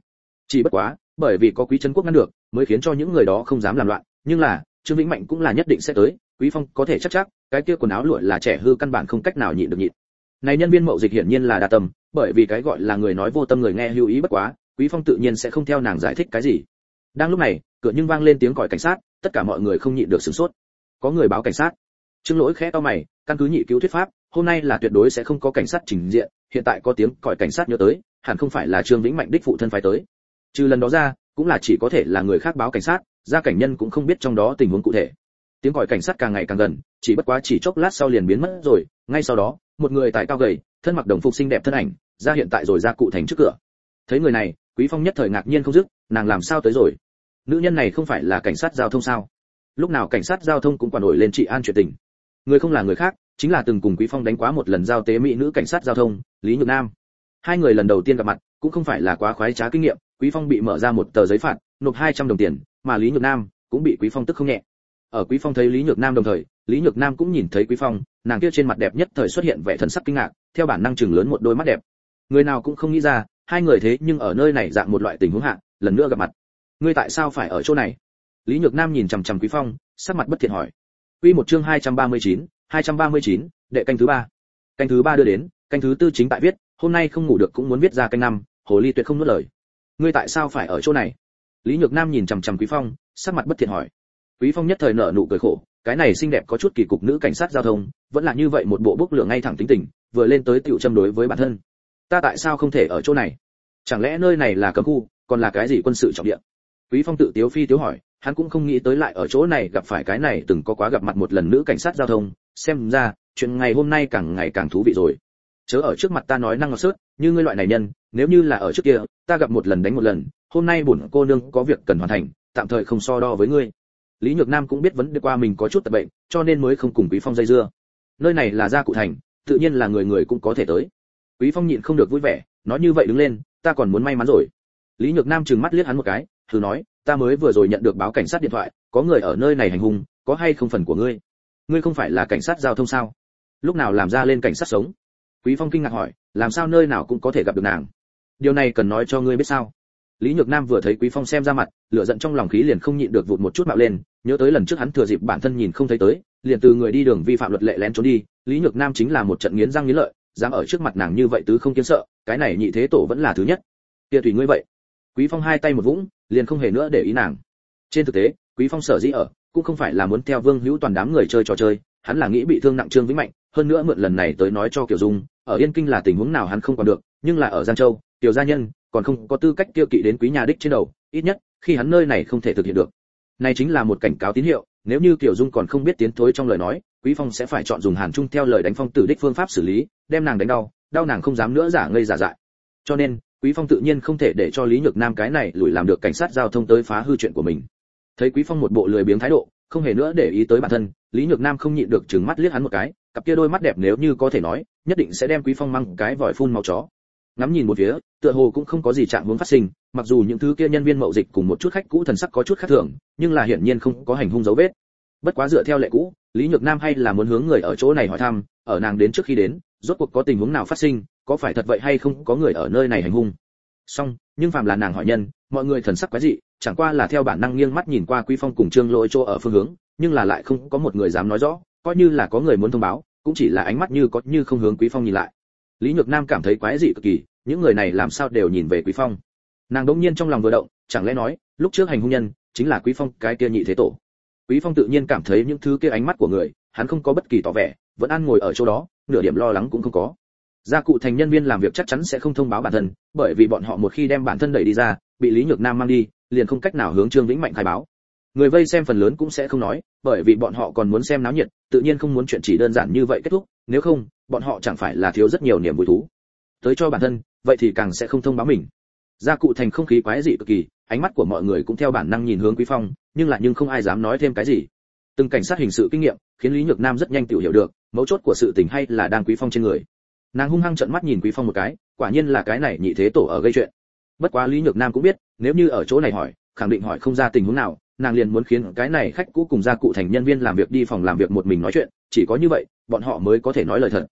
Chỉ bất quá, bởi vì có quý trấn quốc ngăn được, mới khiến cho những người đó không dám làm loạn, nhưng là, trương vĩnh mạnh cũng là nhất định sẽ tới quý phong có thể chắc chắc, cái kia quần áo lụa là trẻ hư căn bản không cách nào nhịn được nhịn. Này nhân viên mậu dịch hiển nhiên là đa tâm, bởi vì cái gọi là người nói vô tâm người nghe hữu ý bất quá, quý phong tự nhiên sẽ không theo nàng giải thích cái gì. Đang lúc này, cửa nhưng vang lên tiếng còi cảnh sát, tất cả mọi người không nhịn được sửng sốt. Có người báo cảnh sát. Trương lỗi khẽ to mày, căn cứ nhị cứu thuyết pháp, hôm nay là tuyệt đối sẽ không có cảnh sát trình diện, hiện tại có tiếng còi cảnh sát nhớ tới, hẳn không phải là trương vĩnh mạnh đích phụ thân phải tới. Trừ lần đó ra, cũng là chỉ có thể là người khác báo cảnh sát, gia cảnh nhân cũng không biết trong đó tình huống cụ thể tiếng còi cảnh sát càng ngày càng gần, chỉ bất quá chỉ chốc lát sau liền biến mất rồi. Ngay sau đó, một người tại cao gầy, thân mặc đồng phục xinh đẹp thân ảnh, ra hiện tại rồi ra cụ thành trước cửa. Thấy người này, quý phong nhất thời ngạc nhiên không dứt, nàng làm sao tới rồi? Nữ nhân này không phải là cảnh sát giao thông sao? Lúc nào cảnh sát giao thông cũng quản nổi lên trị an chuyện tình. Người không là người khác, chính là từng cùng quý phong đánh quá một lần giao tế mỹ nữ cảnh sát giao thông, lý nhược nam. Hai người lần đầu tiên gặp mặt, cũng không phải là quá khoái trá kinh nghiệm, quý phong bị mở ra một tờ giấy phạt, nộp 200 đồng tiền, mà lý nhược nam cũng bị quý phong tức không nhẹ ở quý phong thấy lý nhược nam đồng thời lý nhược nam cũng nhìn thấy quý phong nàng kia trên mặt đẹp nhất thời xuất hiện vẻ thần sắc kinh ngạc theo bản năng chừng lớn một đôi mắt đẹp. Người nào cũng không nghĩ ra hai người thế nhưng ở nơi này dạng một loại tình huống hạ lần nữa gặp mặt. Ngươi tại sao phải ở chỗ này? Lý nhược nam nhìn chằm chằm quý phong sắc mặt bất thiện hỏi. Quy một chương 239, 239, đệ canh thứ ba. Canh thứ ba đưa đến canh thứ tư chính tại viết hôm nay không ngủ được cũng muốn viết ra canh năm hồ ly tuyệt không nuốt lời. Ngươi tại sao phải ở chỗ này? Lý nhược nam nhìn chằm chằm quý phong sắc mặt bất thiện hỏi quý phong nhất thời nở nụ cười khổ, cái này xinh đẹp có chút kỳ cục nữ cảnh sát giao thông, vẫn là như vậy một bộ bốc lửa ngay thẳng tính tình, vừa lên tới tiểu châm đối với bản thân. Ta tại sao không thể ở chỗ này? Chẳng lẽ nơi này là cấm khu, còn là cái gì quân sự trọng địa? Quý phong tự tiếu phi tiếu hỏi, hắn cũng không nghĩ tới lại ở chỗ này gặp phải cái này từng có quá gặp mặt một lần nữ cảnh sát giao thông, xem ra, chuyện ngày hôm nay càng ngày càng thú vị rồi. Chớ ở trước mặt ta nói năng ngọt sớt, như ngươi loại này nhân, nếu như là ở trước kia, ta gặp một lần đánh một lần, hôm nay bổn cô nương có việc cần hoàn thành, tạm thời không so đo với ngươi lý nhược nam cũng biết vấn đề qua mình có chút tật bệnh, cho nên mới không cùng quý phong dây dưa. Nơi này là gia cụ thành, tự nhiên là người người cũng có thể tới. Quý phong nhịn không được vui vẻ, nói như vậy đứng lên, ta còn muốn may mắn rồi. Lý nhược nam trừng mắt liếc hắn một cái, thử nói, ta mới vừa rồi nhận được báo cảnh sát điện thoại, có người ở nơi này hành hung, có hay không phần của ngươi? Ngươi không phải là cảnh sát giao thông sao? Lúc nào làm ra lên cảnh sát sống? Quý phong kinh ngạc hỏi, làm sao nơi nào cũng có thể gặp được nàng? Điều này cần nói cho ngươi biết sao? Lý nhược nam vừa thấy quý phong xem ra mặt, lửa giận trong lòng khí liền không nhịn được vụt một chút mạo lên, nhớ tới lần trước hắn thừa dịp bản thân nhìn không thấy tới, liền từ người đi đường vi phạm luật lệ lén trốn đi, lý nhược nam chính là một trận nghiến răng nghiến lợi, dám ở trước mặt nàng như vậy tứ không kiến sợ, cái này nhị thế tổ vẫn là thứ nhất. Kia tùy ngươi vậy? Quý phong hai tay một vũng, liền không hề nữa để ý nàng. Trên thực tế, quý phong sở dĩ ở, cũng không phải là muốn theo vương hữu toàn đám người chơi trò chơi, hắn là nghĩ bị thương nặng trương vĩnh mạnh, hơn nữa mượn lần này tới nói cho kiểu dung, ở yên kinh là tình huống nào hắn không còn được, nhưng là ở giang châu tiểu gia nhân còn không có tư cách tiêu kỵ đến quý nhà đích trên đầu, ít nhất, khi hắn nơi này không thể thực hiện được. Này chính là một cảnh cáo tín hiệu, nếu như tiểu dung còn không biết tiến thối trong lời nói, quý phong sẽ phải chọn dùng hàn trung theo lời đánh phong tử đích phương pháp xử lý, đem nàng đánh đau đau nàng không dám nữa giả ngây giả dại. Cho nên, quý phong tự nhiên không thể để cho lý nhược nam cái này lùi làm được cảnh sát giao thông tới phá hư chuyện của mình. Thấy quý phong một bộ lười biếng thái độ, không hề nữa để ý tới bản thân, lý nhược nam không nhịn được trừng mắt liếc hắn một cái, cặp kia đôi mắt đẹp nếu như có thể nói, nhất định sẽ đem quý phong mang cái vòi phun màu chó ngắm nhìn một phía, tựa hồ cũng không có gì trạng hướng phát sinh, mặc dù những thứ kia nhân viên mậu dịch cùng một chút khách cũ thần sắc có chút khác thường, nhưng là hiển nhiên không có hành hung dấu vết. Bất quá dựa theo lệ cũ, lý nhược nam hay là muốn hướng người ở chỗ này hỏi thăm, ở nàng đến trước khi đến, rốt cuộc có tình huống nào phát sinh, có phải thật vậy hay không có người ở nơi này hành hung. Song nhưng phàm là nàng hỏi nhân, mọi người thần sắc quái dị, chẳng qua là theo bản năng nghiêng mắt nhìn qua quý phong cùng trương lỗi chỗ ở phương hướng, nhưng là lại không có một người dám nói rõ, coi như là có người muốn thông báo, cũng chỉ là ánh mắt như có như không hướng quý phong nhìn lại. Lý nhược nam cảm thấy quái dị cực kỳ những người này làm sao đều nhìn về quý phong. Nàng đống nhiên trong lòng vừa động, chẳng lẽ nói, lúc trước hành hung nhân, chính là quý phong, cái kia nhị thế tổ. Quý phong tự nhiên cảm thấy những thứ kia ánh mắt của người, hắn không có bất kỳ tỏ vẻ, vẫn ăn ngồi ở chỗ đó, nửa điểm lo lắng cũng không có. Gia cụ thành nhân viên làm việc chắc chắn sẽ không thông báo bản thân, bởi vì bọn họ một khi đem bản thân đẩy đi ra, bị lý nhược nam mang đi, liền không cách nào hướng trương vĩnh mạnh khai báo. Người vây xem phần lớn cũng sẽ không nói, bởi vì bọn họ còn muốn xem náo nhiệt, tự nhiên không muốn chuyện chỉ đơn giản như vậy kết thúc, nếu không, bọn họ chẳng phải là thiếu rất nhiều niềm vui thú. Tới cho bản thân vậy thì càng sẽ không thông báo mình. Gia cụ thành không khí quái dị cực kỳ, ánh mắt của mọi người cũng theo bản năng nhìn hướng quý phong, nhưng lại nhưng không ai dám nói thêm cái gì. Từng cảnh sát hình sự kinh nghiệm, khiến lý nhược nam rất nhanh tiểu hiểu được, mấu chốt của sự tình hay là đang quý phong trên người. Nàng hung hăng trợn mắt nhìn quý phong một cái, quả nhiên là cái này nhị thế tổ ở gây chuyện. Bất quá lý nhược nam cũng biết, nếu như ở chỗ này hỏi, khẳng định hỏi không ra tình huống nào, nàng liền muốn khiến cái này khách cũ cùng gia cụ thành nhân viên làm việc đi phòng làm việc một mình nói chuyện, chỉ có như vậy, bọn họ mới có thể nói lời thật.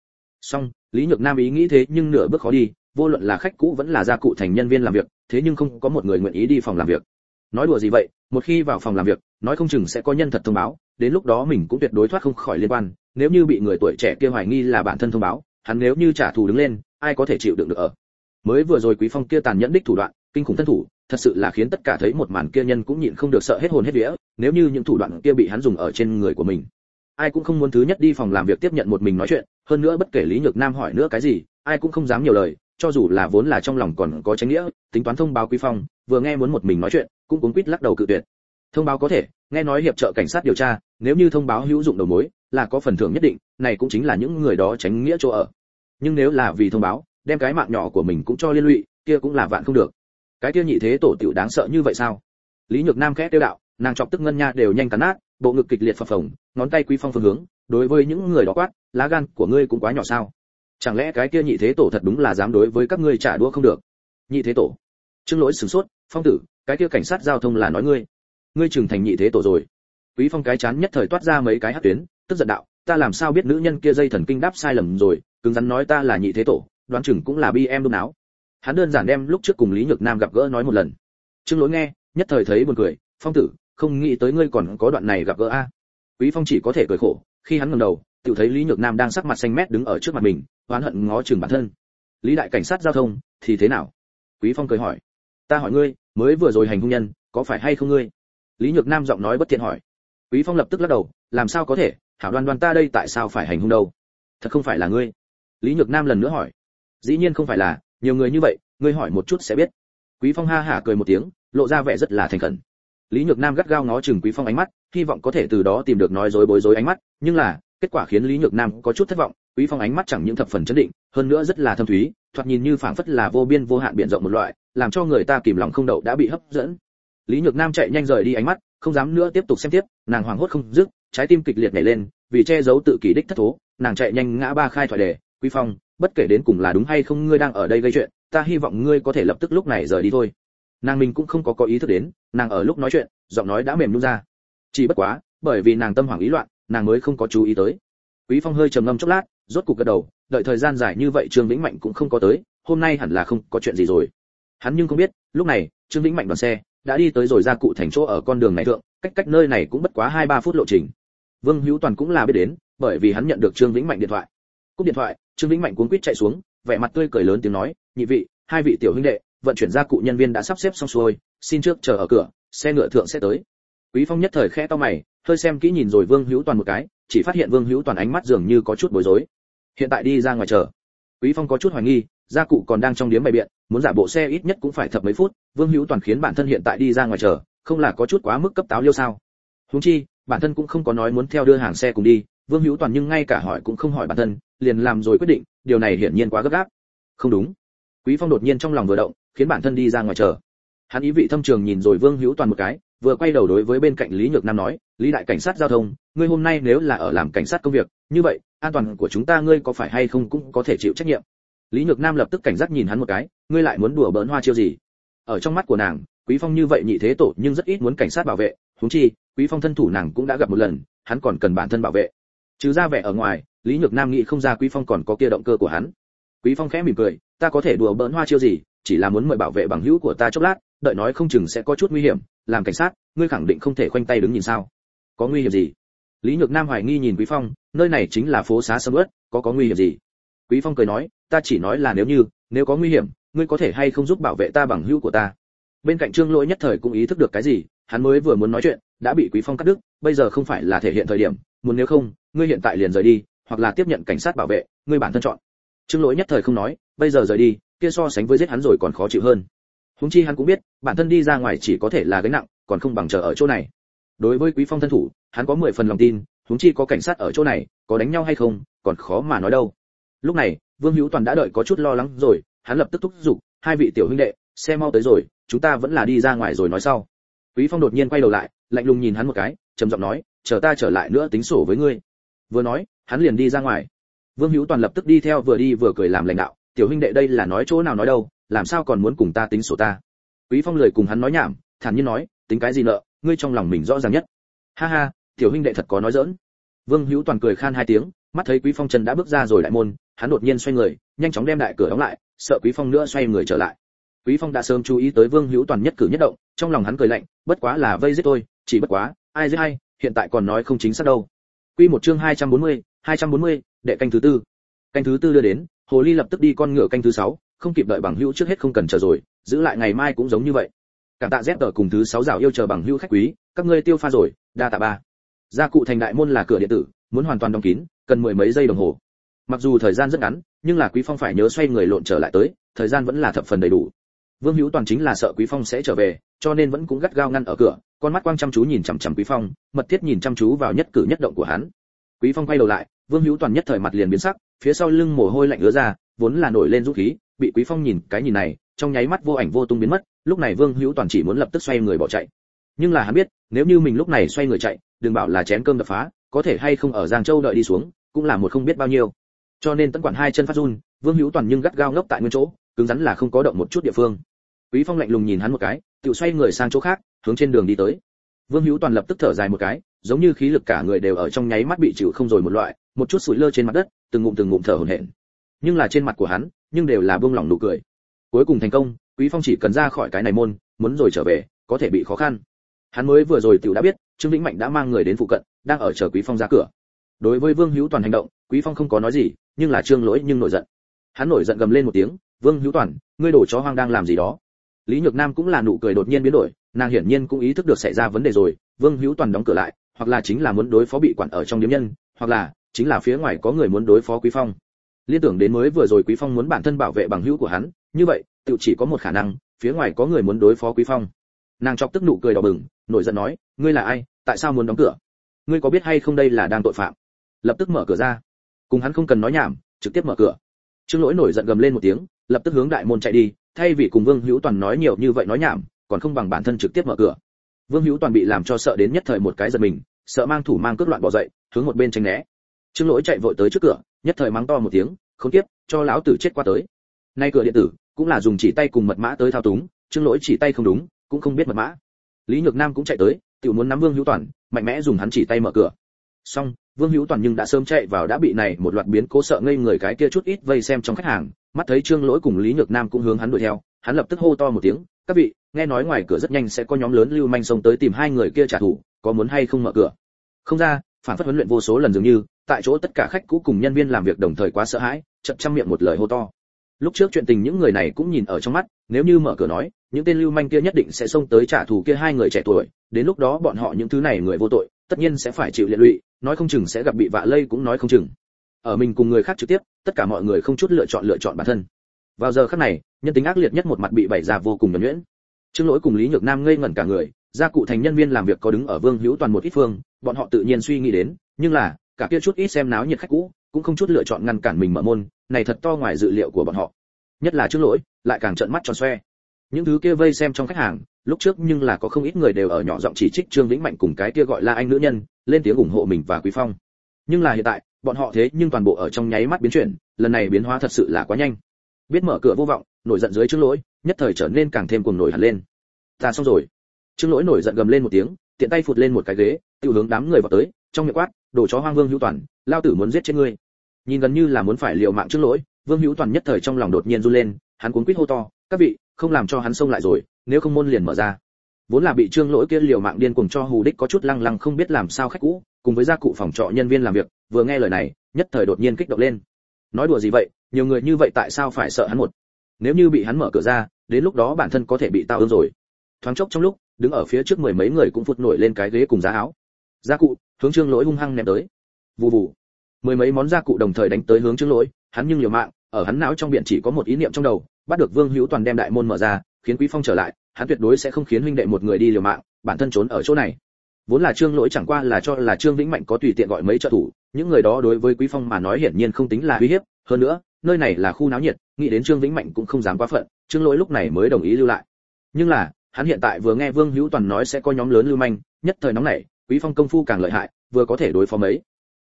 Song lý nhược nam ý nghĩ thế nhưng nửa bước khó đi vô luận là khách cũ vẫn là gia cụ thành nhân viên làm việc, thế nhưng không có một người nguyện ý đi phòng làm việc. Nói đùa gì vậy, một khi vào phòng làm việc, nói không chừng sẽ có nhân thật thông báo, đến lúc đó mình cũng tuyệt đối thoát không khỏi liên quan, nếu như bị người tuổi trẻ kia hoài nghi là bản thân thông báo, hắn nếu như trả thù đứng lên, ai có thể chịu đựng được ở? Mới vừa rồi quý phong kia tàn nhẫn đích thủ đoạn, kinh khủng thân thủ, thật sự là khiến tất cả thấy một màn kia nhân cũng nhịn không được sợ hết hồn hết vía, nếu như những thủ đoạn kia bị hắn dùng ở trên người của mình. Ai cũng không muốn thứ nhất đi phòng làm việc tiếp nhận một mình nói chuyện, hơn nữa bất kể lý nhược nam hỏi nữa cái gì, ai cũng không dám nhiều lời cho dù là vốn là trong lòng còn có tránh nghĩa, tính toán thông báo quý phong, vừa nghe muốn một mình nói chuyện, cũng cuống quýt lắc đầu cự tuyệt. Thông báo có thể, nghe nói hiệp trợ cảnh sát điều tra, nếu như thông báo hữu dụng đầu mối, là có phần thưởng nhất định, này cũng chính là những người đó tránh nghĩa chỗ ở. Nhưng nếu là vì thông báo, đem cái mạng nhỏ của mình cũng cho liên lụy, kia cũng là vạn không được. Cái kia nhị thế tổ tiểu đáng sợ như vậy sao? Lý nhược nam khẽ tiêu đạo, nàng chọc tức ngân nha đều nhanh cắn nát, bộ ngực kịch liệt phập phồng, ngón tay quý phong phương hướng, đối với những người đó quát, lá gan của ngươi cũng quá nhỏ sao? Chẳng lẽ cái kia nhị thế tổ thật đúng là dám đối với các ngươi trả đũa không được? Nhị thế tổ. Trương lỗi sửng sốt, phong tử, cái kia cảnh sát giao thông là nói ngươi? Ngươi trưởng thành nhị thế tổ rồi. Quý phong cái chán nhất thời toát ra mấy cái hắc tuyến, tức giận đạo, ta làm sao biết nữ nhân kia dây thần kinh đáp sai lầm rồi, cứng rắn nói ta là nhị thế tổ, đoán chừng cũng là bi em đun áo hắn đơn giản đem lúc trước cùng lý nhược nam gặp gỡ nói một lần. Trương lỗi nghe, nhất thời thấy buồn cười, phong tử, không nghĩ tới ngươi còn có đoạn này gặp gỡ a. Quý phong chỉ có thể cười khổ, khi hắn ngẩng đầu tự thấy lý nhược nam đang sắc mặt xanh mét đứng ở trước mặt mình, oán hận ngó chừng bản thân. Lý đại cảnh sát giao thông, thì thế nào? Quý phong cười hỏi. Ta hỏi ngươi, mới vừa rồi hành hung nhân, có phải hay không ngươi? Lý nhược nam giọng nói bất thiện hỏi. Quý phong lập tức lắc đầu, làm sao có thể? Hảo đoan đoan ta đây tại sao phải hành hung đâu? Thật không phải là ngươi? Lý nhược nam lần nữa hỏi. Dĩ nhiên không phải là, nhiều người như vậy, ngươi hỏi một chút sẽ biết. Quý phong ha hả cười một tiếng, lộ ra vẻ rất là thành khẩn. Lý nhược nam gắt gao ngó chừng quý phong ánh mắt, hy vọng có thể từ đó tìm được nói dối bối rối ánh mắt, nhưng là kết quả khiến lý nhược nam có chút thất vọng, quý phong ánh mắt chẳng những thập phần chấn định, hơn nữa rất là thâm thúy, thoạt nhìn như phảng phất là vô biên vô hạn biển rộng một loại, làm cho người ta kìm lòng không đậu đã bị hấp dẫn. Lý nhược nam chạy nhanh rời đi ánh mắt, không dám nữa tiếp tục xem tiếp, nàng hoảng hốt không dứt, trái tim kịch liệt nhảy lên, vì che giấu tự kỷ đích thất thố, nàng chạy nhanh ngã ba khai thoại đề, quý phong, bất kể đến cùng là đúng hay không ngươi đang ở đây gây chuyện, ta hy vọng ngươi có thể lập tức lúc này rời đi thôi. Nàng mình cũng không có có ý thức đến, nàng ở lúc nói chuyện, giọng nói đã mềm nhung ra. Chỉ bất quá, bởi vì nàng tâm hoảng ý loạn nàng mới không có chú ý tới. Quý phong hơi trầm ngâm chốc lát, rốt cục gật đầu, đợi thời gian dài như vậy trương vĩnh mạnh cũng không có tới, hôm nay hẳn là không có chuyện gì rồi. Hắn nhưng không biết, lúc này, trương vĩnh mạnh đoàn xe đã đi tới rồi ra cụ thành chỗ ở con đường này thượng, cách cách nơi này cũng bất quá hai ba phút lộ trình. Vương hữu toàn cũng là biết đến, bởi vì hắn nhận được trương vĩnh mạnh điện thoại. Cúp điện thoại, trương vĩnh mạnh cuống quýt chạy xuống, vẻ mặt tươi cười lớn tiếng nói, nhị vị, hai vị tiểu huynh đệ, vận chuyển gia cụ nhân viên đã sắp xếp xong xuôi, xin trước chờ ở cửa, xe ngựa thượng sẽ tới quý phong nhất thời khẽ to mày, hơi xem kỹ nhìn rồi vương hữu toàn một cái, chỉ phát hiện vương hữu toàn ánh mắt dường như có chút bối rối. Hiện tại đi ra ngoài chờ. Quý phong có chút hoài nghi, gia cụ còn đang trong điếm bày biện, muốn giả bộ xe ít nhất cũng phải thập mấy phút, vương hữu toàn khiến bản thân hiện tại đi ra ngoài chờ, không là có chút quá mức cấp táo liêu sao. Huống chi, bản thân cũng không có nói muốn theo đưa hàng xe cùng đi, vương hữu toàn nhưng ngay cả hỏi cũng không hỏi bản thân, liền làm rồi quyết định, điều này hiển nhiên quá gấp gáp. Không đúng. Quý phong đột nhiên trong lòng vừa động, khiến bản thân đi ra ngoài chờ. Hắn ý vị thâm trường nhìn rồi vương hữu toàn một cái vừa quay đầu đối với bên cạnh lý nhược nam nói, lý đại cảnh sát giao thông, ngươi hôm nay nếu là ở làm cảnh sát công việc, như vậy, an toàn của chúng ta ngươi có phải hay không cũng có thể chịu trách nhiệm? Lý nhược nam lập tức cảnh giác nhìn hắn một cái, ngươi lại muốn đùa bỡn hoa chiêu gì? Ở trong mắt của nàng, quý phong như vậy nhị thế tổ nhưng rất ít muốn cảnh sát bảo vệ, huống chi, quý phong thân thủ nàng cũng đã gặp một lần, hắn còn cần bản thân bảo vệ. Chứ ra vẻ ở ngoài, lý nhược nam nghĩ không ra quý phong còn có kia động cơ của hắn. Quý phong khẽ mỉm cười, ta có thể đùa bỡn hoa chiêu gì, chỉ là muốn mời bảo vệ bằng hữu của ta chốc lát đợi nói không chừng sẽ có chút nguy hiểm, làm cảnh sát, ngươi khẳng định không thể khoanh tay đứng nhìn sao? Có nguy hiểm gì? Lý nhược nam hoài nghi nhìn quý phong, nơi này chính là phố xá sầm uất, có có nguy hiểm gì? Quý phong cười nói, ta chỉ nói là nếu như, nếu có nguy hiểm, ngươi có thể hay không giúp bảo vệ ta bằng hữu của ta? Bên cạnh trương lỗi nhất thời cũng ý thức được cái gì, hắn mới vừa muốn nói chuyện, đã bị quý phong cắt đứt, bây giờ không phải là thể hiện thời điểm, muốn nếu không, ngươi hiện tại liền rời đi, hoặc là tiếp nhận cảnh sát bảo vệ, ngươi bản thân chọn. Trương lỗi nhất thời không nói, bây giờ rời đi, kia so sánh với giết hắn rồi còn khó chịu hơn húng chi hắn cũng biết, bản thân đi ra ngoài chỉ có thể là gánh nặng, còn không bằng chờ ở chỗ này. Đối với quý phong thân thủ, hắn có mười phần lòng tin húng chi có cảnh sát ở chỗ này, có đánh nhau hay không, còn khó mà nói đâu. Lúc này, vương hữu toàn đã đợi có chút lo lắng rồi, hắn lập tức thúc giục, hai vị tiểu huynh đệ, xe mau tới rồi, chúng ta vẫn là đi ra ngoài rồi nói sau. Quý phong đột nhiên quay đầu lại, lạnh lùng nhìn hắn một cái, trầm giọng nói, chờ ta trở lại nữa tính sổ với ngươi. Vừa nói, hắn liền đi ra ngoài. Vương hữu toàn lập tức đi theo vừa đi vừa cười làm lành đạo, tiểu huynh đệ đây là nói chỗ nào nói đâu làm sao còn muốn cùng ta tính sổ ta? Quý phong lời cùng hắn nói nhảm thản nhiên nói tính cái gì nợ ngươi trong lòng mình rõ ràng nhất. Ha ha tiểu huynh đệ thật có nói dỡn vương hữu toàn cười khan hai tiếng mắt thấy quý phong chân đã bước ra rồi đại môn hắn đột nhiên xoay người nhanh chóng đem đại cửa đóng lại sợ quý phong nữa xoay người trở lại. Quý phong đã sớm chú ý tới vương hữu toàn nhất cử nhất động trong lòng hắn cười lạnh bất quá là vây giết tôi chỉ bất quá ai giết hay hiện tại còn nói không chính xác đâu. Quy một chương 240, 240, đệ canh thứ tư. Canh thứ tư đưa đến hồ ly lập tức đi con ngựa canh thứ sáu không kịp đợi bằng hữu trước hết không cần chờ rồi, giữ lại ngày mai cũng giống như vậy. Cảm tạ rét tờ cùng thứ sáu rào yêu chờ bằng hữu khách quý, các ngươi tiêu pha rồi, đa tạ ba. Gia cụ thành đại môn là cửa điện tử, muốn hoàn toàn đóng kín, cần mười mấy giây đồng hồ. Mặc dù thời gian rất ngắn, nhưng là quý phong phải nhớ xoay người lộn trở lại tới, thời gian vẫn là thập phần đầy đủ. Vương hữu toàn chính là sợ quý phong sẽ trở về, cho nên vẫn cũng gắt gao ngăn ở cửa, con mắt quang chăm chú nhìn chằm chằm quý phong, mật thiết nhìn chăm chú vào nhất cử nhất động của hắn. Quý phong quay đầu lại, vương hữu toàn nhất thời mặt liền biến sắc, phía sau lưng mồ hôi lạnh ứa ra, vốn là nổi lên dũng khí bị quý phong nhìn cái nhìn này, trong nháy mắt vô ảnh vô tung biến mất, lúc này vương hữu toàn chỉ muốn lập tức xoay người bỏ chạy. Nhưng là hắn biết, nếu như mình lúc này xoay người chạy, đừng bảo là chén cơm đập phá, có thể hay không ở giang châu đợi đi xuống, cũng là một không biết bao nhiêu. Cho nên tấn quản hai chân phát run, vương hữu toàn nhưng gắt gao ngốc tại nguyên chỗ, cứng rắn là không có động một chút địa phương. Quý phong lạnh lùng nhìn hắn một cái, tự xoay người sang chỗ khác, hướng trên đường đi tới. Vương hữu toàn lập tức thở dài một cái, giống như khí lực cả người đều ở trong nháy mắt bị chịu không rồi một loại, một chút sủi lơ trên mặt đất, từng ngụm từng ngụm thở hổn hển. Nhưng là trên mặt của hắn nhưng đều là buông lỏng nụ cười. Cuối cùng thành công, quý phong chỉ cần ra khỏi cái này môn, muốn rồi trở về, có thể bị khó khăn. Hắn mới vừa rồi tiểu đã biết, trương vĩnh mạnh đã mang người đến phụ cận, đang ở chờ quý phong ra cửa. Đối với vương hữu toàn hành động, quý phong không có nói gì, nhưng là trương lỗi nhưng nổi giận. Hắn nổi giận gầm lên một tiếng, vương hữu toàn, ngươi đổ chó hoang đang làm gì đó? Lý nhược nam cũng là nụ cười đột nhiên biến đổi, nàng hiển nhiên cũng ý thức được xảy ra vấn đề rồi, vương hữu toàn đóng cửa lại, hoặc là chính là muốn đối phó bị quản ở trong điếm nhân, hoặc là chính là phía ngoài có người muốn đối phó quý phong liên tưởng đến mới vừa rồi quý phong muốn bản thân bảo vệ bằng hữu của hắn, như vậy tự chỉ có một khả năng, phía ngoài có người muốn đối phó quý phong. Nàng chọc tức nụ cười đỏ bừng, nổi giận nói, ngươi là ai? Tại sao muốn đóng cửa? Ngươi có biết hay không đây là đang tội phạm? Lập tức mở cửa ra. Cùng hắn không cần nói nhảm, trực tiếp mở cửa. Trương lỗi nổi giận gầm lên một tiếng, lập tức hướng đại môn chạy đi, thay vì cùng vương hữu toàn nói nhiều như vậy nói nhảm, còn không bằng bản thân trực tiếp mở cửa. Vương hữu toàn bị làm cho sợ đến nhất thời một cái giật mình, sợ mang thủ mang cướp loạn bỏ dậy, hướng một bên tránh né trương lỗi chạy vội tới trước cửa, nhất thời mắng to một tiếng, không tiếp, cho lão tử chết qua tới. Nay cửa điện tử cũng là dùng chỉ tay cùng mật mã tới thao túng, trương lỗi chỉ tay không đúng, cũng không biết mật mã. Lý nhược nam cũng chạy tới, tiểu muốn nắm vương hữu toàn, mạnh mẽ dùng hắn chỉ tay mở cửa. Xong, vương hữu toàn nhưng đã sớm chạy vào đã bị này một loạt biến cố sợ ngây người cái kia chút ít vây xem trong khách hàng, mắt thấy trương lỗi cùng lý nhược nam cũng hướng hắn đuổi theo, hắn lập tức hô to một tiếng, các vị, nghe nói ngoài cửa rất nhanh sẽ có nhóm lớn lưu manh xông tới tìm hai người kia trả thù, có muốn hay không mở cửa? Không ra, phản phất huấn luyện vô số lần dường như tại chỗ tất cả khách cũ cùng nhân viên làm việc đồng thời quá sợ hãi chậm chăm miệng một lời hô to. Lúc trước chuyện tình những người này cũng nhìn ở trong mắt, nếu như mở cửa nói, những tên lưu manh kia nhất định sẽ xông tới trả thù kia hai người trẻ tuổi, đến lúc đó bọn họ những thứ này người vô tội, tất nhiên sẽ phải chịu liệt lụy, nói không chừng sẽ gặp bị vạ lây cũng nói không chừng. Ở mình cùng người khác trực tiếp, tất cả mọi người không chút lựa chọn lựa chọn bản thân. Vào giờ khắc này, nhân tính ác liệt nhất một mặt bị bày ra vô cùng nhuần nhuyễn. Trương lỗi cùng lý nhược nam ngây ngẩn cả người, gia cụ thành nhân viên làm việc có đứng ở vương hữu toàn một ít phương, bọn họ tự nhiên suy nghĩ đến, nhưng là cả kia chút ít xem náo nhiệt khách cũ, cũng không chút lựa chọn ngăn cản mình mở môn, này thật to ngoài dự liệu của bọn họ. Nhất là trước lỗi, lại càng trợn mắt tròn xoe. Những thứ kia vây xem trong khách hàng, lúc trước nhưng là có không ít người đều ở nhỏ giọng chỉ trích trương vĩnh mạnh cùng cái kia gọi là anh nữ nhân, lên tiếng ủng hộ mình và quý phong. Nhưng là hiện tại, bọn họ thế nhưng toàn bộ ở trong nháy mắt biến chuyển, lần này biến hóa thật sự là quá nhanh. Biết mở cửa vô vọng, nổi giận dưới trương lỗi, nhất thời trở nên càng thêm cuồng nổi hẳn lên. Ta xong rồi. Trương lỗi nổi giận gầm lên một tiếng, tiện tay phụt lên một cái ghế tiêu hướng đám người vào tới, trong miệng quát đổ chó hoang vương hữu toàn, lao tử muốn giết chết ngươi. Nhìn gần như là muốn phải liều mạng trước lỗi, vương hữu toàn nhất thời trong lòng đột nhiên run lên, hắn cuốn quýt hô to, các vị, không làm cho hắn xông lại rồi, nếu không môn liền mở ra. Vốn là bị trương lỗi kia liều mạng điên cuồng cho hù đích có chút lăng lăng không biết làm sao khách cũ, cùng với gia cụ phòng trọ nhân viên làm việc, vừa nghe lời này, nhất thời đột nhiên kích động lên. Nói đùa gì vậy, nhiều người như vậy tại sao phải sợ hắn một? Nếu như bị hắn mở cửa ra, đến lúc đó bản thân có thể bị tao ương rồi. Thoáng chốc trong lúc, đứng ở phía trước mười mấy người cũng phụt nổi lên cái ghế cùng giá áo gia cụ, hướng trương lỗi hung hăng ném tới. Vù vù. Mười mấy món gia cụ đồng thời đánh tới hướng trương lỗi, hắn nhưng liều mạng, ở hắn não trong biển chỉ có một ý niệm trong đầu, bắt được vương hữu toàn đem đại môn mở ra, khiến quý phong trở lại, hắn tuyệt đối sẽ không khiến huynh đệ một người đi liều mạng, bản thân trốn ở chỗ này. Vốn là trương lỗi chẳng qua là cho là trương vĩnh mạnh có tùy tiện gọi mấy trợ thủ, những người đó đối với quý phong mà nói hiển nhiên không tính là uy hiếp, hơn nữa, nơi này là khu náo nhiệt, nghĩ đến trương vĩnh mạnh cũng không dám quá phận, trương lỗi lúc này mới đồng ý lưu lại. Nhưng là, hắn hiện tại vừa nghe vương hữu toàn nói sẽ có nhóm lớn lưu manh, nhất thời nóng nảy quý phong công phu càng lợi hại, vừa có thể đối phó mấy.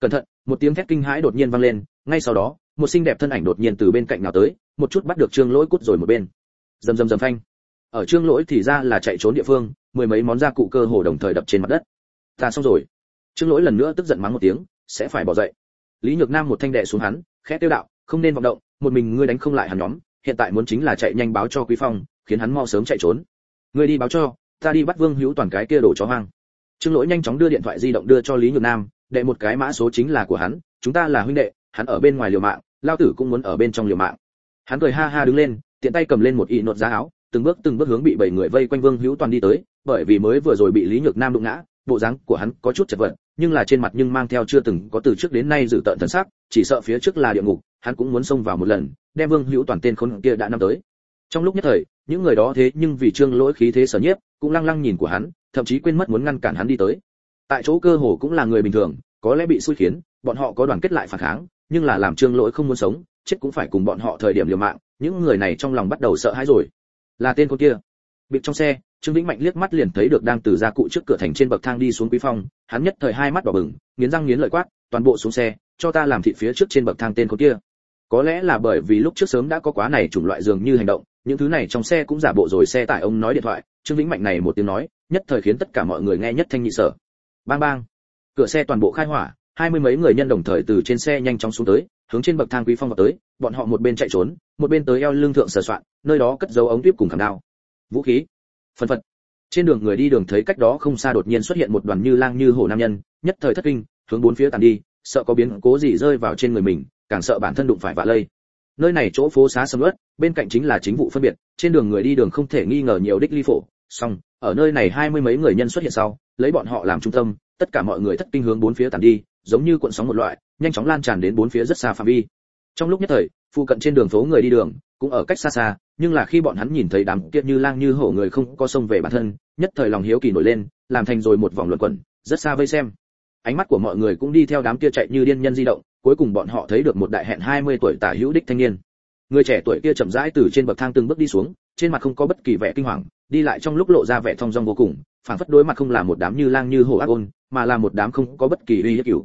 Cẩn thận, một tiếng thét kinh hãi đột nhiên vang lên, ngay sau đó, một xinh đẹp thân ảnh đột nhiên từ bên cạnh nào tới, một chút bắt được trương lỗi cút rồi một bên. Dầm dầm dầm phanh. Ở trương lỗi thì ra là chạy trốn địa phương, mười mấy món gia cụ cơ hồ đồng thời đập trên mặt đất. Ta xong rồi. Trương lỗi lần nữa tức giận mắng một tiếng, sẽ phải bỏ dậy. Lý nhược nam một thanh đệ xuống hắn, khẽ tiêu đạo, không nên vọng động, một mình ngươi đánh không lại hắn nhóm, hiện tại muốn chính là chạy nhanh báo cho quý phong, khiến hắn mau sớm chạy trốn. Ngươi đi báo cho, ta đi bắt vương hữu toàn cái kia đổ chó hoang trương lỗi nhanh chóng đưa điện thoại di động đưa cho lý nhược nam, đệ một cái mã số chính là của hắn, chúng ta là huynh đệ, hắn ở bên ngoài liều mạng, lao tử cũng muốn ở bên trong liều mạng. Hắn cười ha ha đứng lên, tiện tay cầm lên một y nột giá áo, từng bước từng bước hướng bị bảy người vây quanh vương hữu toàn đi tới, bởi vì mới vừa rồi bị lý nhược nam đụng ngã, bộ dáng của hắn có chút chật vật, nhưng là trên mặt nhưng mang theo chưa từng có từ trước đến nay dự tợn thần sắc, chỉ sợ phía trước là địa ngục, hắn cũng muốn xông vào một lần, đem vương hữu toàn tên khốn kia đã năm tới. Trong lúc nhất thời, những người đó thế nhưng vì trương lỗi khí thế sở nhiếp, cũng lăng lăng nhìn của hắn thậm chí quên mất muốn ngăn cản hắn đi tới. Tại chỗ cơ hồ cũng là người bình thường, có lẽ bị xui khiến, bọn họ có đoàn kết lại phản kháng, nhưng là làm trương lỗi không muốn sống, chết cũng phải cùng bọn họ thời điểm liều mạng, những người này trong lòng bắt đầu sợ hãi rồi. Là tên con kia. Bịt trong xe, trương vĩnh mạnh liếc mắt liền thấy được đang từ ra cụ trước cửa thành trên bậc thang đi xuống quý phong, hắn nhất thời hai mắt đỏ bừng, nghiến răng nghiến lợi quát, toàn bộ xuống xe, cho ta làm thịt phía trước trên bậc thang tên con kia. Có lẽ là bởi vì lúc trước sớm đã có quá này chủng loại dường như hành động, những thứ này trong xe cũng giả bộ rồi xe tải ông nói điện thoại trương vĩnh mạnh này một tiếng nói, nhất thời khiến tất cả mọi người nghe nhất thanh nhị sở. Bang bang. Cửa xe toàn bộ khai hỏa, hai mươi mấy người nhân đồng thời từ trên xe nhanh chóng xuống tới, hướng trên bậc thang quý phong vào tới, bọn họ một bên chạy trốn, một bên tới eo lưng thượng sờ soạn, nơi đó cất dấu ống tuyếp cùng khảm đao. Vũ khí. Phân phật. Trên đường người đi đường thấy cách đó không xa đột nhiên xuất hiện một đoàn như lang như hổ nam nhân, nhất thời thất kinh, hướng bốn phía tàn đi, sợ có biến cố gì rơi vào trên người mình, càng sợ bản thân đụng phải vạ lây. Nơi này chỗ phố xá sầm uất, bên cạnh chính là chính vụ phân biệt, trên đường người đi đường không thể nghi ngờ nhiều đích ly phổ song ở nơi này hai mươi mấy người nhân xuất hiện sau, lấy bọn họ làm trung tâm, tất cả mọi người thất kinh hướng bốn phía tàn đi, giống như cuộn sóng một loại, nhanh chóng lan tràn đến bốn phía rất xa phạm vi. Trong lúc nhất thời, phụ cận trên đường phố người đi đường, cũng ở cách xa xa, nhưng là khi bọn hắn nhìn thấy đám kia như lang như hổ người không có sông về bản thân, nhất thời lòng hiếu kỳ nổi lên, làm thành rồi một vòng luẩn quẩn, rất xa vây xem. Ánh mắt của mọi người cũng đi theo đám kia chạy như điên nhân di động, cuối cùng bọn họ thấy được một đại hẹn 20 tuổi tả hữu đích thanh niên. Người trẻ tuổi kia chậm rãi từ trên bậc thang từng bước đi xuống trên mặt không có bất kỳ vẻ kinh hoàng, đi lại trong lúc lộ ra vẻ thong dong vô cùng phản phất đối mặt không là một đám như lang như hổ ác ôn, mà là một đám không có bất kỳ uy hiếp cửu.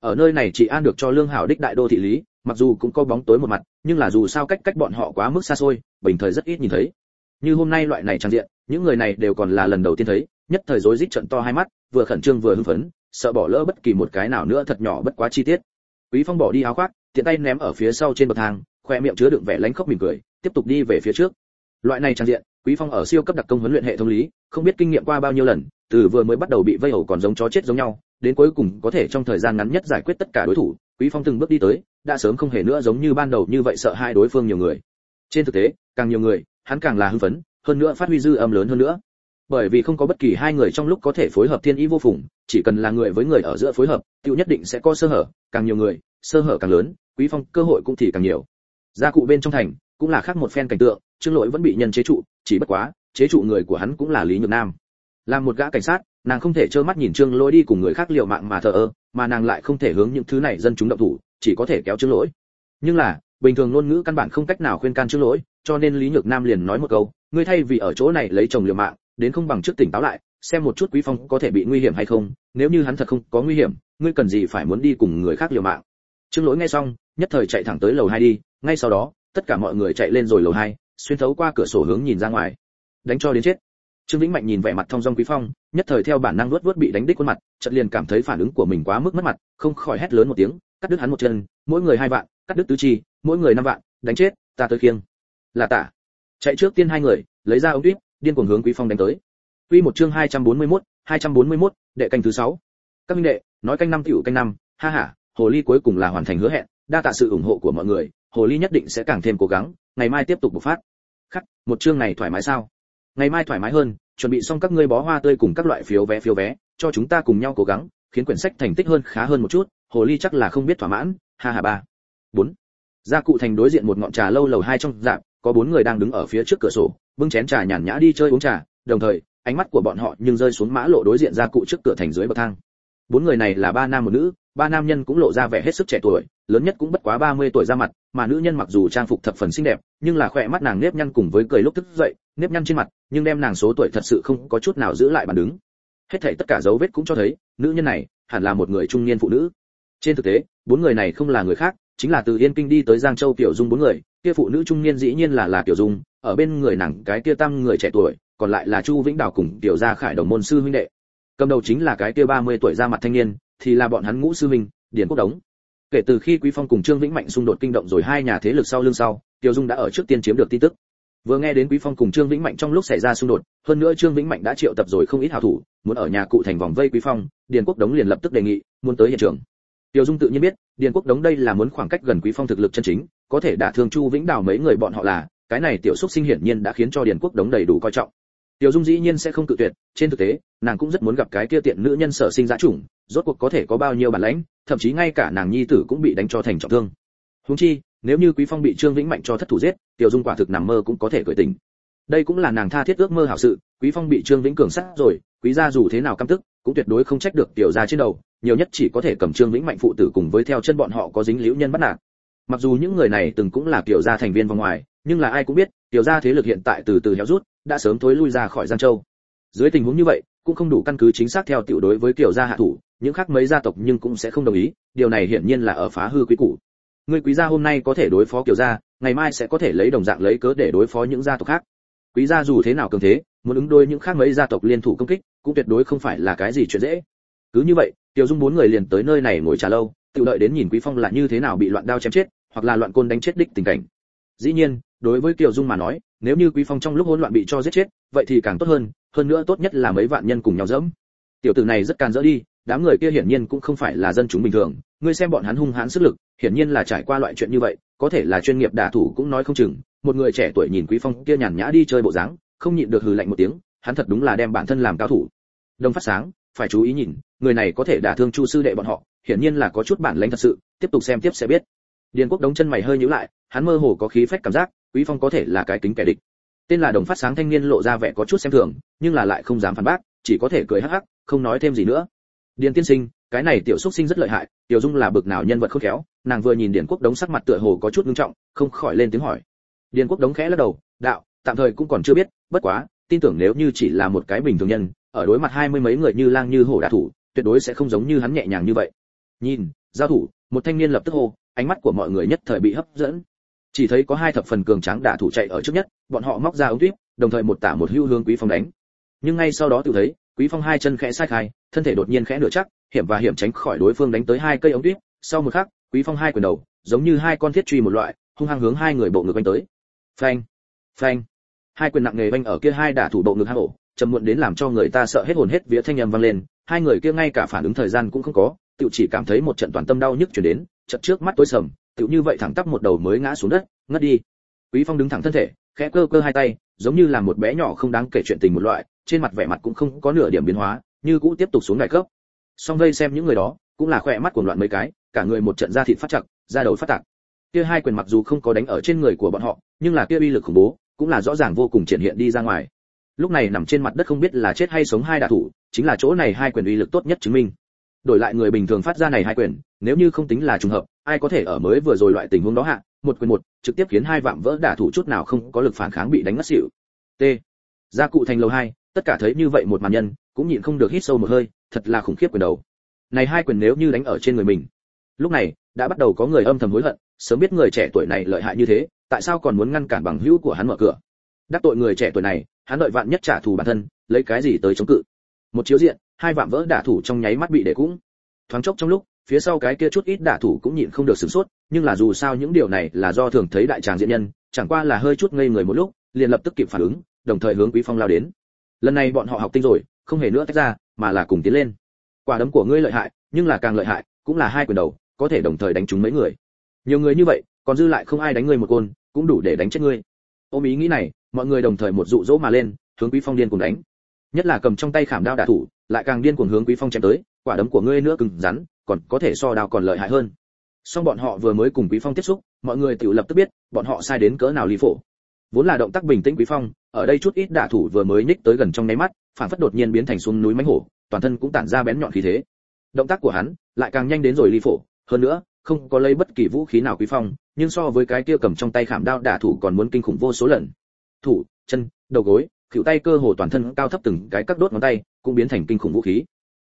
Ở nơi này chỉ an được cho lương hảo đích đại đô thị lý, mặc dù cũng có bóng tối một mặt, nhưng là dù sao cách cách bọn họ quá mức xa xôi, bình thời rất ít nhìn thấy. Như hôm nay loại này trang diện, những người này đều còn là lần đầu tiên thấy, nhất thời rối rít trận to hai mắt, vừa khẩn trương vừa hưng phấn, sợ bỏ lỡ bất kỳ một cái nào nữa thật nhỏ bất quá chi tiết. Quý phong bỏ đi áo khoác, tiện tay ném ở phía sau trên bậc thang, khoe miệng chứa đựng vẻ lánh khóc mỉm cười, tiếp tục đi về phía trước loại này trang diện, quý phong ở siêu cấp đặc công huấn luyện hệ thống lý, không biết kinh nghiệm qua bao nhiêu lần, từ vừa mới bắt đầu bị vây hầu còn giống chó chết giống nhau, đến cuối cùng có thể trong thời gian ngắn nhất giải quyết tất cả đối thủ, quý phong từng bước đi tới, đã sớm không hề nữa giống như ban đầu như vậy sợ hai đối phương nhiều người. Trên thực tế, càng nhiều người, hắn càng là hưng phấn, hơn nữa phát huy dư âm lớn hơn nữa. Bởi vì không có bất kỳ hai người trong lúc có thể phối hợp thiên ý vô phùng, chỉ cần là người với người ở giữa phối hợp tiêu nhất định sẽ có sơ hở, càng nhiều người, sơ hở càng lớn, quý phong cơ hội cũng thì càng nhiều. Gia cụ bên trong thành cũng là khác một phen cảnh tượng, trương lỗi vẫn bị nhân chế trụ, chỉ bất quá, chế trụ người của hắn cũng là lý nhược nam. Làm một gã cảnh sát, nàng không thể trơ mắt nhìn trương lỗi đi cùng người khác liều mạng mà thờ ơ, mà nàng lại không thể hướng những thứ này dân chúng động thủ, chỉ có thể kéo trương lỗi. Nhưng là, bình thường ngôn ngữ căn bản không cách nào khuyên can trương lỗi, cho nên lý nhược nam liền nói một câu, ngươi thay vì ở chỗ này lấy chồng liều mạng, đến không bằng trước tỉnh táo lại, xem một chút quý phong có thể bị nguy hiểm hay không, nếu như hắn thật không có nguy hiểm, ngươi cần gì phải muốn đi cùng người khác liều mạng. Trương lỗi nghe xong, nhất thời chạy thẳng tới lầu hai đi, ngay sau đó tất cả mọi người chạy lên rồi lầu hai xuyên thấu qua cửa sổ hướng nhìn ra ngoài. Đánh cho đến chết. Trương vĩnh mạnh nhìn vẻ mặt thông dong quý phong nhất thời theo bản năng luốt luốt bị đánh đích khuôn mặt chợt liền cảm thấy phản ứng của mình quá mức mất mặt không khỏi hét lớn một tiếng cắt đứt hắn một chân mỗi người hai vạn cắt đứt tứ chi mỗi người năm vạn đánh chết ta tới khiêng. Là tả. Chạy trước tiên hai người lấy ra ống tuyết điên cuồng hướng quý phong đánh tới. Quy một chương 241, 241, đệ canh thứ sáu. Các minh đệ nói canh năm tiểu canh năm ha ha hồ ly cuối cùng là hoàn thành hứa hẹn đa tạ sự ủng hộ của mọi người hồ ly nhất định sẽ càng thêm cố gắng, ngày mai tiếp tục bộc phát. Khắc, một chương này thoải mái sao? Ngày mai thoải mái hơn, chuẩn bị xong các ngươi bó hoa tươi cùng các loại phiếu vé phiếu vé, cho chúng ta cùng nhau cố gắng, khiến quyển sách thành tích hơn khá hơn một chút, hồ ly chắc là không biết thỏa mãn, ha ha ba. Bốn. Gia cụ thành đối diện một ngọn trà lâu lầu hai trong dạp có bốn người đang đứng ở phía trước cửa sổ, bưng chén trà nhàn nhã đi chơi uống trà, đồng thời, ánh mắt của bọn họ nhưng rơi xuống mã lộ đối diện gia cụ trước cửa thành dưới bậc thang. Bốn người này là ba nam một nữ, ba nam nhân cũng lộ ra vẻ hết sức trẻ tuổi lớn nhất cũng bất quá 30 tuổi ra mặt, mà nữ nhân mặc dù trang phục thập phần xinh đẹp, nhưng là khỏe mắt nàng nếp nhăn cùng với cười lúc thức dậy, nếp nhăn trên mặt, nhưng đem nàng số tuổi thật sự không có chút nào giữ lại bàn đứng. Hết thảy tất cả dấu vết cũng cho thấy, nữ nhân này hẳn là một người trung niên phụ nữ. Trên thực tế, bốn người này không là người khác, chính là từ yên kinh đi tới giang châu tiểu dung bốn người, kia phụ nữ trung niên dĩ nhiên là là tiểu dung, ở bên người nàng cái kia tam người trẻ tuổi, còn lại là chu vĩnh đào cùng tiểu gia khải đồng môn sư huynh đệ. Cầm đầu chính là cái kia 30 tuổi ra mặt thanh niên, thì là bọn hắn ngũ sư huynh, điền quốc đống kể từ khi quý phong cùng trương vĩnh mạnh xung đột kinh động rồi hai nhà thế lực sau lưng sau tiểu dung đã ở trước tiên chiếm được tin tức. Vừa nghe đến quý phong cùng trương vĩnh mạnh trong lúc xảy ra xung đột, hơn nữa trương vĩnh mạnh đã triệu tập rồi không ít hảo thủ, muốn ở nhà cụ thành vòng vây quý phong, điền quốc đống liền lập tức đề nghị, muốn tới hiện trường. Tiểu dung tự nhiên biết, điền quốc đống đây là muốn khoảng cách gần quý phong thực lực chân chính, có thể đả thương chu vĩnh đào mấy người bọn họ là, cái này tiểu xúc sinh hiển nhiên đã khiến cho điền quốc đống đầy đủ coi trọng. Tiểu dung dĩ nhiên sẽ không cự tuyệt, trên thực tế, nàng cũng rất muốn gặp cái kia tiện nữ nhân sở sinh dã chủng, rốt cuộc có thể có bao nhiêu bản lãnh thậm chí ngay cả nàng nhi tử cũng bị đánh cho thành trọng thương. Huống chi, nếu như quý phong bị trương vĩnh mạnh cho thất thủ giết, tiểu dung quả thực nằm mơ cũng có thể cởi tình đây cũng là nàng tha thiết ước mơ hảo sự, quý phong bị trương vĩnh cường sát rồi, quý gia dù thế nào căm tức, cũng tuyệt đối không trách được tiểu gia trên đầu, nhiều nhất chỉ có thể cầm trương vĩnh mạnh phụ tử cùng với theo chân bọn họ có dính liễu nhân bắt nạt. Mặc dù những người này từng cũng là tiểu gia thành viên vòng ngoài, nhưng là ai cũng biết, tiểu gia thế lực hiện tại từ từ héo rút, đã sớm thối lui ra khỏi giang châu. Dưới tình huống như vậy, cũng không đủ căn cứ chính xác theo tiểu đối với tiểu gia hạ thủ những khác mấy gia tộc nhưng cũng sẽ không đồng ý, điều này hiển nhiên là ở phá hư quý củ. Người quý gia hôm nay có thể đối phó kiểu gia, ngày mai sẽ có thể lấy đồng dạng lấy cớ để đối phó những gia tộc khác. Quý gia dù thế nào cường thế, muốn ứng đôi những khác mấy gia tộc liên thủ công kích, cũng tuyệt đối không phải là cái gì chuyện dễ. Cứ như vậy, tiểu dung bốn người liền tới nơi này ngồi trà lâu, tự đợi đến nhìn quý phong là như thế nào bị loạn đao chém chết, hoặc là loạn côn đánh chết đích tình cảnh. Dĩ nhiên, đối với tiểu dung mà nói, nếu như quý phong trong lúc hỗn loạn bị cho giết chết, vậy thì càng tốt hơn hơn nữa tốt nhất là mấy vạn nhân cùng nhau dẫm. Tiểu tử này rất can dỡ đi đám người kia hiển nhiên cũng không phải là dân chúng bình thường, ngươi xem bọn hắn hung hãn sức lực, hiển nhiên là trải qua loại chuyện như vậy, có thể là chuyên nghiệp đả thủ cũng nói không chừng, một người trẻ tuổi nhìn quý phong kia nhàn nhã đi chơi bộ dáng, không nhịn được hừ lạnh một tiếng, hắn thật đúng là đem bản thân làm cao thủ. Đông phát sáng, phải chú ý nhìn, người này có thể đả thương chu sư đệ bọn họ, hiển nhiên là có chút bản lĩnh thật sự, tiếp tục xem tiếp sẽ biết. Điền quốc đống chân mày hơi nhíu lại, hắn mơ hồ có khí phách cảm giác, quý phong có thể là cái tính kẻ địch. Tên là đồng phát sáng thanh niên lộ ra vẻ có chút xem thường, nhưng là lại không dám phản bác, chỉ có thể cười hắc hắc, không nói thêm gì nữa điền tiên sinh, cái này tiểu xuất sinh rất lợi hại, tiểu dung là bực nào nhân vật khôn khéo, nàng vừa nhìn điền quốc đống sắc mặt tựa hồ có chút nghiêm trọng, không khỏi lên tiếng hỏi. Điền quốc đống khẽ lắc đầu, đạo, tạm thời cũng còn chưa biết, bất quá, tin tưởng nếu như chỉ là một cái bình thường nhân, ở đối mặt hai mươi mấy người như lang như hổ đả thủ, tuyệt đối sẽ không giống như hắn nhẹ nhàng như vậy. Nhìn, giao thủ, một thanh niên lập tức hô, ánh mắt của mọi người nhất thời bị hấp dẫn. Chỉ thấy có hai thập phần cường tráng đả thủ chạy ở trước nhất, bọn họ móc ra ống tuyết đồng thời một tả một hưu hướng quý phong đánh. Nhưng ngay sau đó tự thấy quý phong hai chân khẽ sai khai, thân thể đột nhiên khẽ nửa chắc, hiểm và hiểm tránh khỏi đối phương đánh tới hai cây ống tuyết sau một khắc, quý phong hai quyền đầu, giống như hai con thiết truy một loại, hung hăng hướng hai người bộ ngực quanh tới. Phanh phanh. Hai quyền nặng nghề vanh ở kia hai đả thủ bộ ngực hang ổ trầm muộn đến làm cho người ta sợ hết hồn hết vía thanh âm vang lên. Hai người kia ngay cả phản ứng thời gian cũng không có Tiểu chỉ cảm thấy một trận toàn tâm đau nhức truyền đến, chợt trước mắt tối sầm Tiểu như vậy thẳng tắp một đầu mới ngã xuống đất, ngất đi. Quý phong đứng thẳng thân thể, khẽ cơ cơ hai tay, giống như là một bé nhỏ không đáng kể chuyện tình một loại trên mặt vẻ mặt cũng không có nửa điểm biến hóa, như cũ tiếp tục xuống đại cấp. Song vây xem những người đó, cũng là khỏe mắt cuồng loạn mấy cái, cả người một trận da thịt phát chặt, da đầu phát tạc. Kia hai quyền mặc dù không có đánh ở trên người của bọn họ, nhưng là kia uy lực khủng bố, cũng là rõ ràng vô cùng triển hiện đi ra ngoài. Lúc này nằm trên mặt đất không biết là chết hay sống hai đả thủ, chính là chỗ này hai quyền uy lực tốt nhất chứng minh. Đổi lại người bình thường phát ra này hai quyền, nếu như không tính là trùng hợp, ai có thể ở mới vừa rồi loại tình huống đó hạ, một quyền một, trực tiếp khiến hai vạm vỡ đả thủ chút nào không có lực phản kháng bị đánh ngất xỉu. T. Gia cụ thành lầu hai tất cả thấy như vậy một màn nhân, cũng nhịn không được hít sâu một hơi, thật là khủng khiếp quyền đầu. Này hai quyền nếu như đánh ở trên người mình. Lúc này, đã bắt đầu có người âm thầm hối hận, sớm biết người trẻ tuổi này lợi hại như thế, tại sao còn muốn ngăn cản bằng hữu của hắn mở cửa? Đắc tội người trẻ tuổi này, hắn đợi vạn nhất trả thù bản thân, lấy cái gì tới chống cự? Một chiếu diện, hai vạm vỡ đả thủ trong nháy mắt bị để cũng. Thoáng chốc trong lúc, phía sau cái kia chút ít đả thủ cũng nhịn không được sửng sốt, nhưng là dù sao những điều này là do thường thấy đại tràng diễn nhân, chẳng qua là hơi chút ngây người một lúc, liền lập tức kịp phản ứng, đồng thời hướng quý phong lao đến lần này bọn họ học tinh rồi, không hề nữa tách ra, mà là cùng tiến lên. Quả đấm của ngươi lợi hại, nhưng là càng lợi hại, cũng là hai quyền đầu, có thể đồng thời đánh trúng mấy người. Nhiều người như vậy, còn dư lại không ai đánh ngươi một côn, cũng đủ để đánh chết ngươi. Ôm ý nghĩ này, mọi người đồng thời một dụ dỗ mà lên, hướng quý phong điên cùng đánh. Nhất là cầm trong tay khảm đao đả thủ, lại càng điên cuồng hướng quý phong chém tới, quả đấm của ngươi nữa cứng rắn, còn có thể so đao còn lợi hại hơn. Song bọn họ vừa mới cùng quý phong tiếp xúc, mọi người tự lập tức biết, bọn họ sai đến cỡ nào lý phổ vốn là động tác bình tĩnh quý phong, ở đây chút ít đả thủ vừa mới nhích tới gần trong nháy mắt, phản phất đột nhiên biến thành xuống núi mãnh hổ, toàn thân cũng tản ra bén nhọn khí thế. Động tác của hắn lại càng nhanh đến rồi ly phổ, hơn nữa, không có lấy bất kỳ vũ khí nào quý phong, nhưng so với cái kia cầm trong tay khảm đao đả thủ còn muốn kinh khủng vô số lần. Thủ, chân, đầu gối khuỷu tay cơ hồ toàn thân cao thấp từng cái các đốt ngón tay, cũng biến thành kinh khủng vũ khí.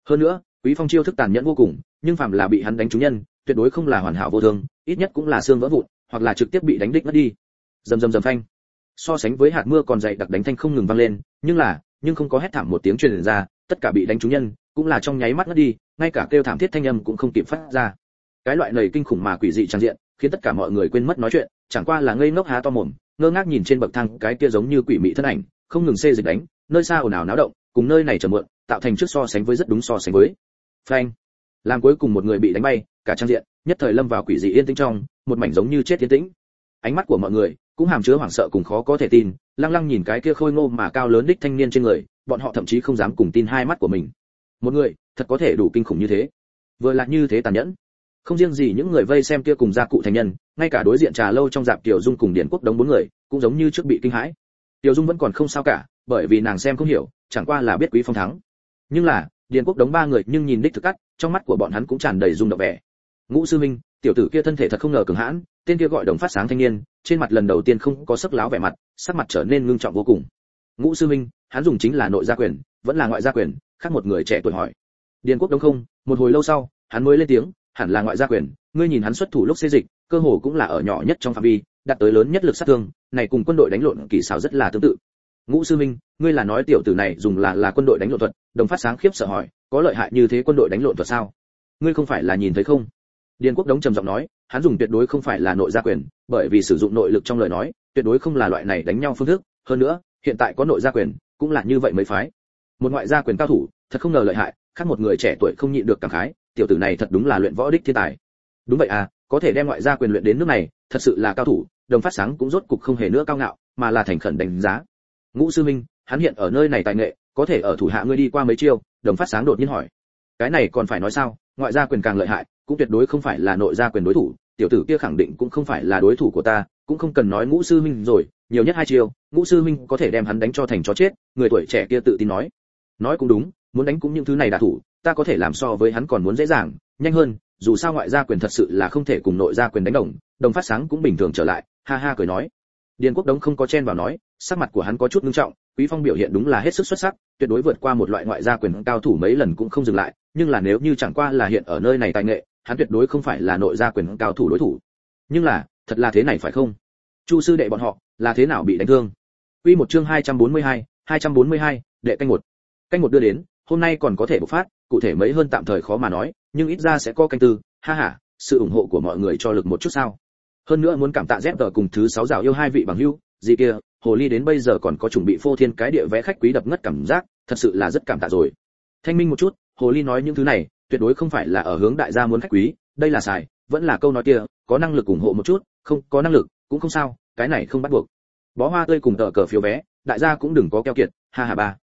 Hơn nữa, quý phong chiêu thức tàn nhẫn vô cùng, nhưng phàm là bị hắn đánh trúng nhân, tuyệt đối không là hoàn hảo vô thương ít nhất cũng là xương vỡ vụn, hoặc là trực tiếp bị đánh đích mất đi. Rầm rầm rầm phanh so sánh với hạt mưa còn dày đặc đánh thanh không ngừng vang lên, nhưng là, nhưng không có hét thảm một tiếng truyền ra, tất cả bị đánh trúng nhân, cũng là trong nháy mắt ngất đi, ngay cả kêu thảm thiết thanh âm cũng không kịp phát ra. Cái loại nầy kinh khủng mà quỷ dị trang diện, khiến tất cả mọi người quên mất nói chuyện, chẳng qua là ngây ngốc há to mồm, ngơ ngác nhìn trên bậc thang cái kia giống như quỷ mị thân ảnh, không ngừng xê dịch đánh, nơi xa ồn ào náo động, cùng nơi này trầm mượn, tạo thành trước so sánh với rất đúng so sánh với. Phanh. Làm cuối cùng một người bị đánh bay, cả trang diện, nhất thời lâm vào quỷ dị yên tĩnh trong, một mảnh giống như chết yên tĩnh. Ánh mắt của mọi người cũng hàm chứa hoảng sợ cùng khó có thể tin, lăng lăng nhìn cái kia khôi ngô mà cao lớn đích thanh niên trên người, bọn họ thậm chí không dám cùng tin hai mắt của mình. Một người, thật có thể đủ kinh khủng như thế. Vừa là như thế tàn nhẫn. Không riêng gì những người vây xem kia cùng gia cụ thành nhân, ngay cả đối diện trà lâu trong dạp tiểu dung cùng điển quốc đống bốn người, cũng giống như trước bị kinh hãi. Tiểu dung vẫn còn không sao cả, bởi vì nàng xem không hiểu, chẳng qua là biết quý phong thắng. Nhưng là điển quốc đống ba người nhưng nhìn đích thực cắt, trong mắt của bọn hắn cũng tràn đầy rung động vẻ. Ngũ sư minh tiểu tử kia thân thể thật không ngờ cường hãn tên kia gọi đồng phát sáng thanh niên, trên mặt lần đầu tiên không có sức láo vẻ mặt, sắc mặt trở nên ngưng trọng vô cùng. Ngũ sư minh hắn dùng chính là nội gia quyền, vẫn là ngoại gia quyền, khác một người trẻ tuổi hỏi. Điền quốc đông không, một hồi lâu sau, hắn mới lên tiếng, hẳn là ngoại gia quyền, ngươi nhìn hắn xuất thủ lúc xê dịch, cơ hồ cũng là ở nhỏ nhất trong phạm vi, đạt tới lớn nhất lực sát thương, này cùng quân đội đánh lộn kỳ xảo rất là tương tự. Ngũ sư minh ngươi là nói tiểu tử này dùng là là quân đội đánh lộn thuật, đồng phát sáng khiếp sợ hỏi, có lợi hại như thế quân đội đánh lộn thuật sao? Ngươi không phải là nhìn thấy không? Điền quốc đống trầm giọng nói, hắn dùng tuyệt đối không phải là nội gia quyền, bởi vì sử dụng nội lực trong lời nói, tuyệt đối không là loại này đánh nhau phương thức. Hơn nữa, hiện tại có nội gia quyền, cũng là như vậy mấy phái. Một ngoại gia quyền cao thủ, thật không ngờ lợi hại, khác một người trẻ tuổi không nhịn được cảm khái, tiểu tử này thật đúng là luyện võ đích thiên tài. Đúng vậy à có thể đem ngoại gia quyền luyện đến nước này, thật sự là cao thủ, đồng phát sáng cũng rốt cục không hề nữa cao ngạo, mà là thành khẩn đánh giá. Ngũ sư minh hắn hiện ở nơi này tài nghệ, có thể ở thủ hạ ngươi đi qua mấy chiêu, đồng phát sáng đột nhiên hỏi. Cái này còn phải nói sao, ngoại gia quyền càng lợi hại cũng tuyệt đối không phải là nội gia quyền đối thủ tiểu tử kia khẳng định cũng không phải là đối thủ của ta cũng không cần nói ngũ sư minh rồi nhiều nhất hai chiều, ngũ sư minh có thể đem hắn đánh cho thành chó chết người tuổi trẻ kia tự tin nói. Nói cũng đúng muốn đánh cũng những thứ này đả thủ ta có thể làm so với hắn còn muốn dễ dàng nhanh hơn dù sao ngoại gia quyền thật sự là không thể cùng nội gia quyền đánh đồng đồng phát sáng cũng bình thường trở lại ha ha cười nói. Điền quốc đống không có chen vào nói sắc mặt của hắn có chút nghiêm trọng quý phong biểu hiện đúng là hết sức xuất sắc tuyệt đối vượt qua một loại ngoại gia quyền cao thủ mấy lần cũng không dừng lại nhưng là nếu như chẳng qua là hiện ở nơi này tài nghệ hắn tuyệt đối không phải là nội gia quyền cao thủ đối thủ nhưng là thật là thế này phải không chu sư đệ bọn họ là thế nào bị đánh thương Quy một chương 242, 242, đệ canh một. Canh một đưa đến, hôm nay còn có thể bộc phát, cụ thể mấy hơn tạm thời khó mà nói, nhưng ít ra sẽ có canh tư, ha ha, sự ủng hộ của mọi người cho lực một chút sao. Hơn nữa muốn cảm tạ ZG cùng thứ sáu rào yêu hai vị bằng hữu, gì kia, hồ ly đến bây giờ còn có chuẩn bị phô thiên cái địa vẽ khách quý đập ngất cảm giác, thật sự là rất cảm tạ rồi. Thanh minh một chút, hồ ly nói những thứ này, tuyệt đối không phải là ở hướng đại gia muốn khách quý, đây là xài, vẫn là câu nói kia, có năng lực ủng hộ một chút, không, có năng lực, cũng không sao, cái này không bắt buộc. Bó hoa tươi cùng tờ cờ phiếu vé, đại gia cũng đừng có keo kiệt, ha ha ba.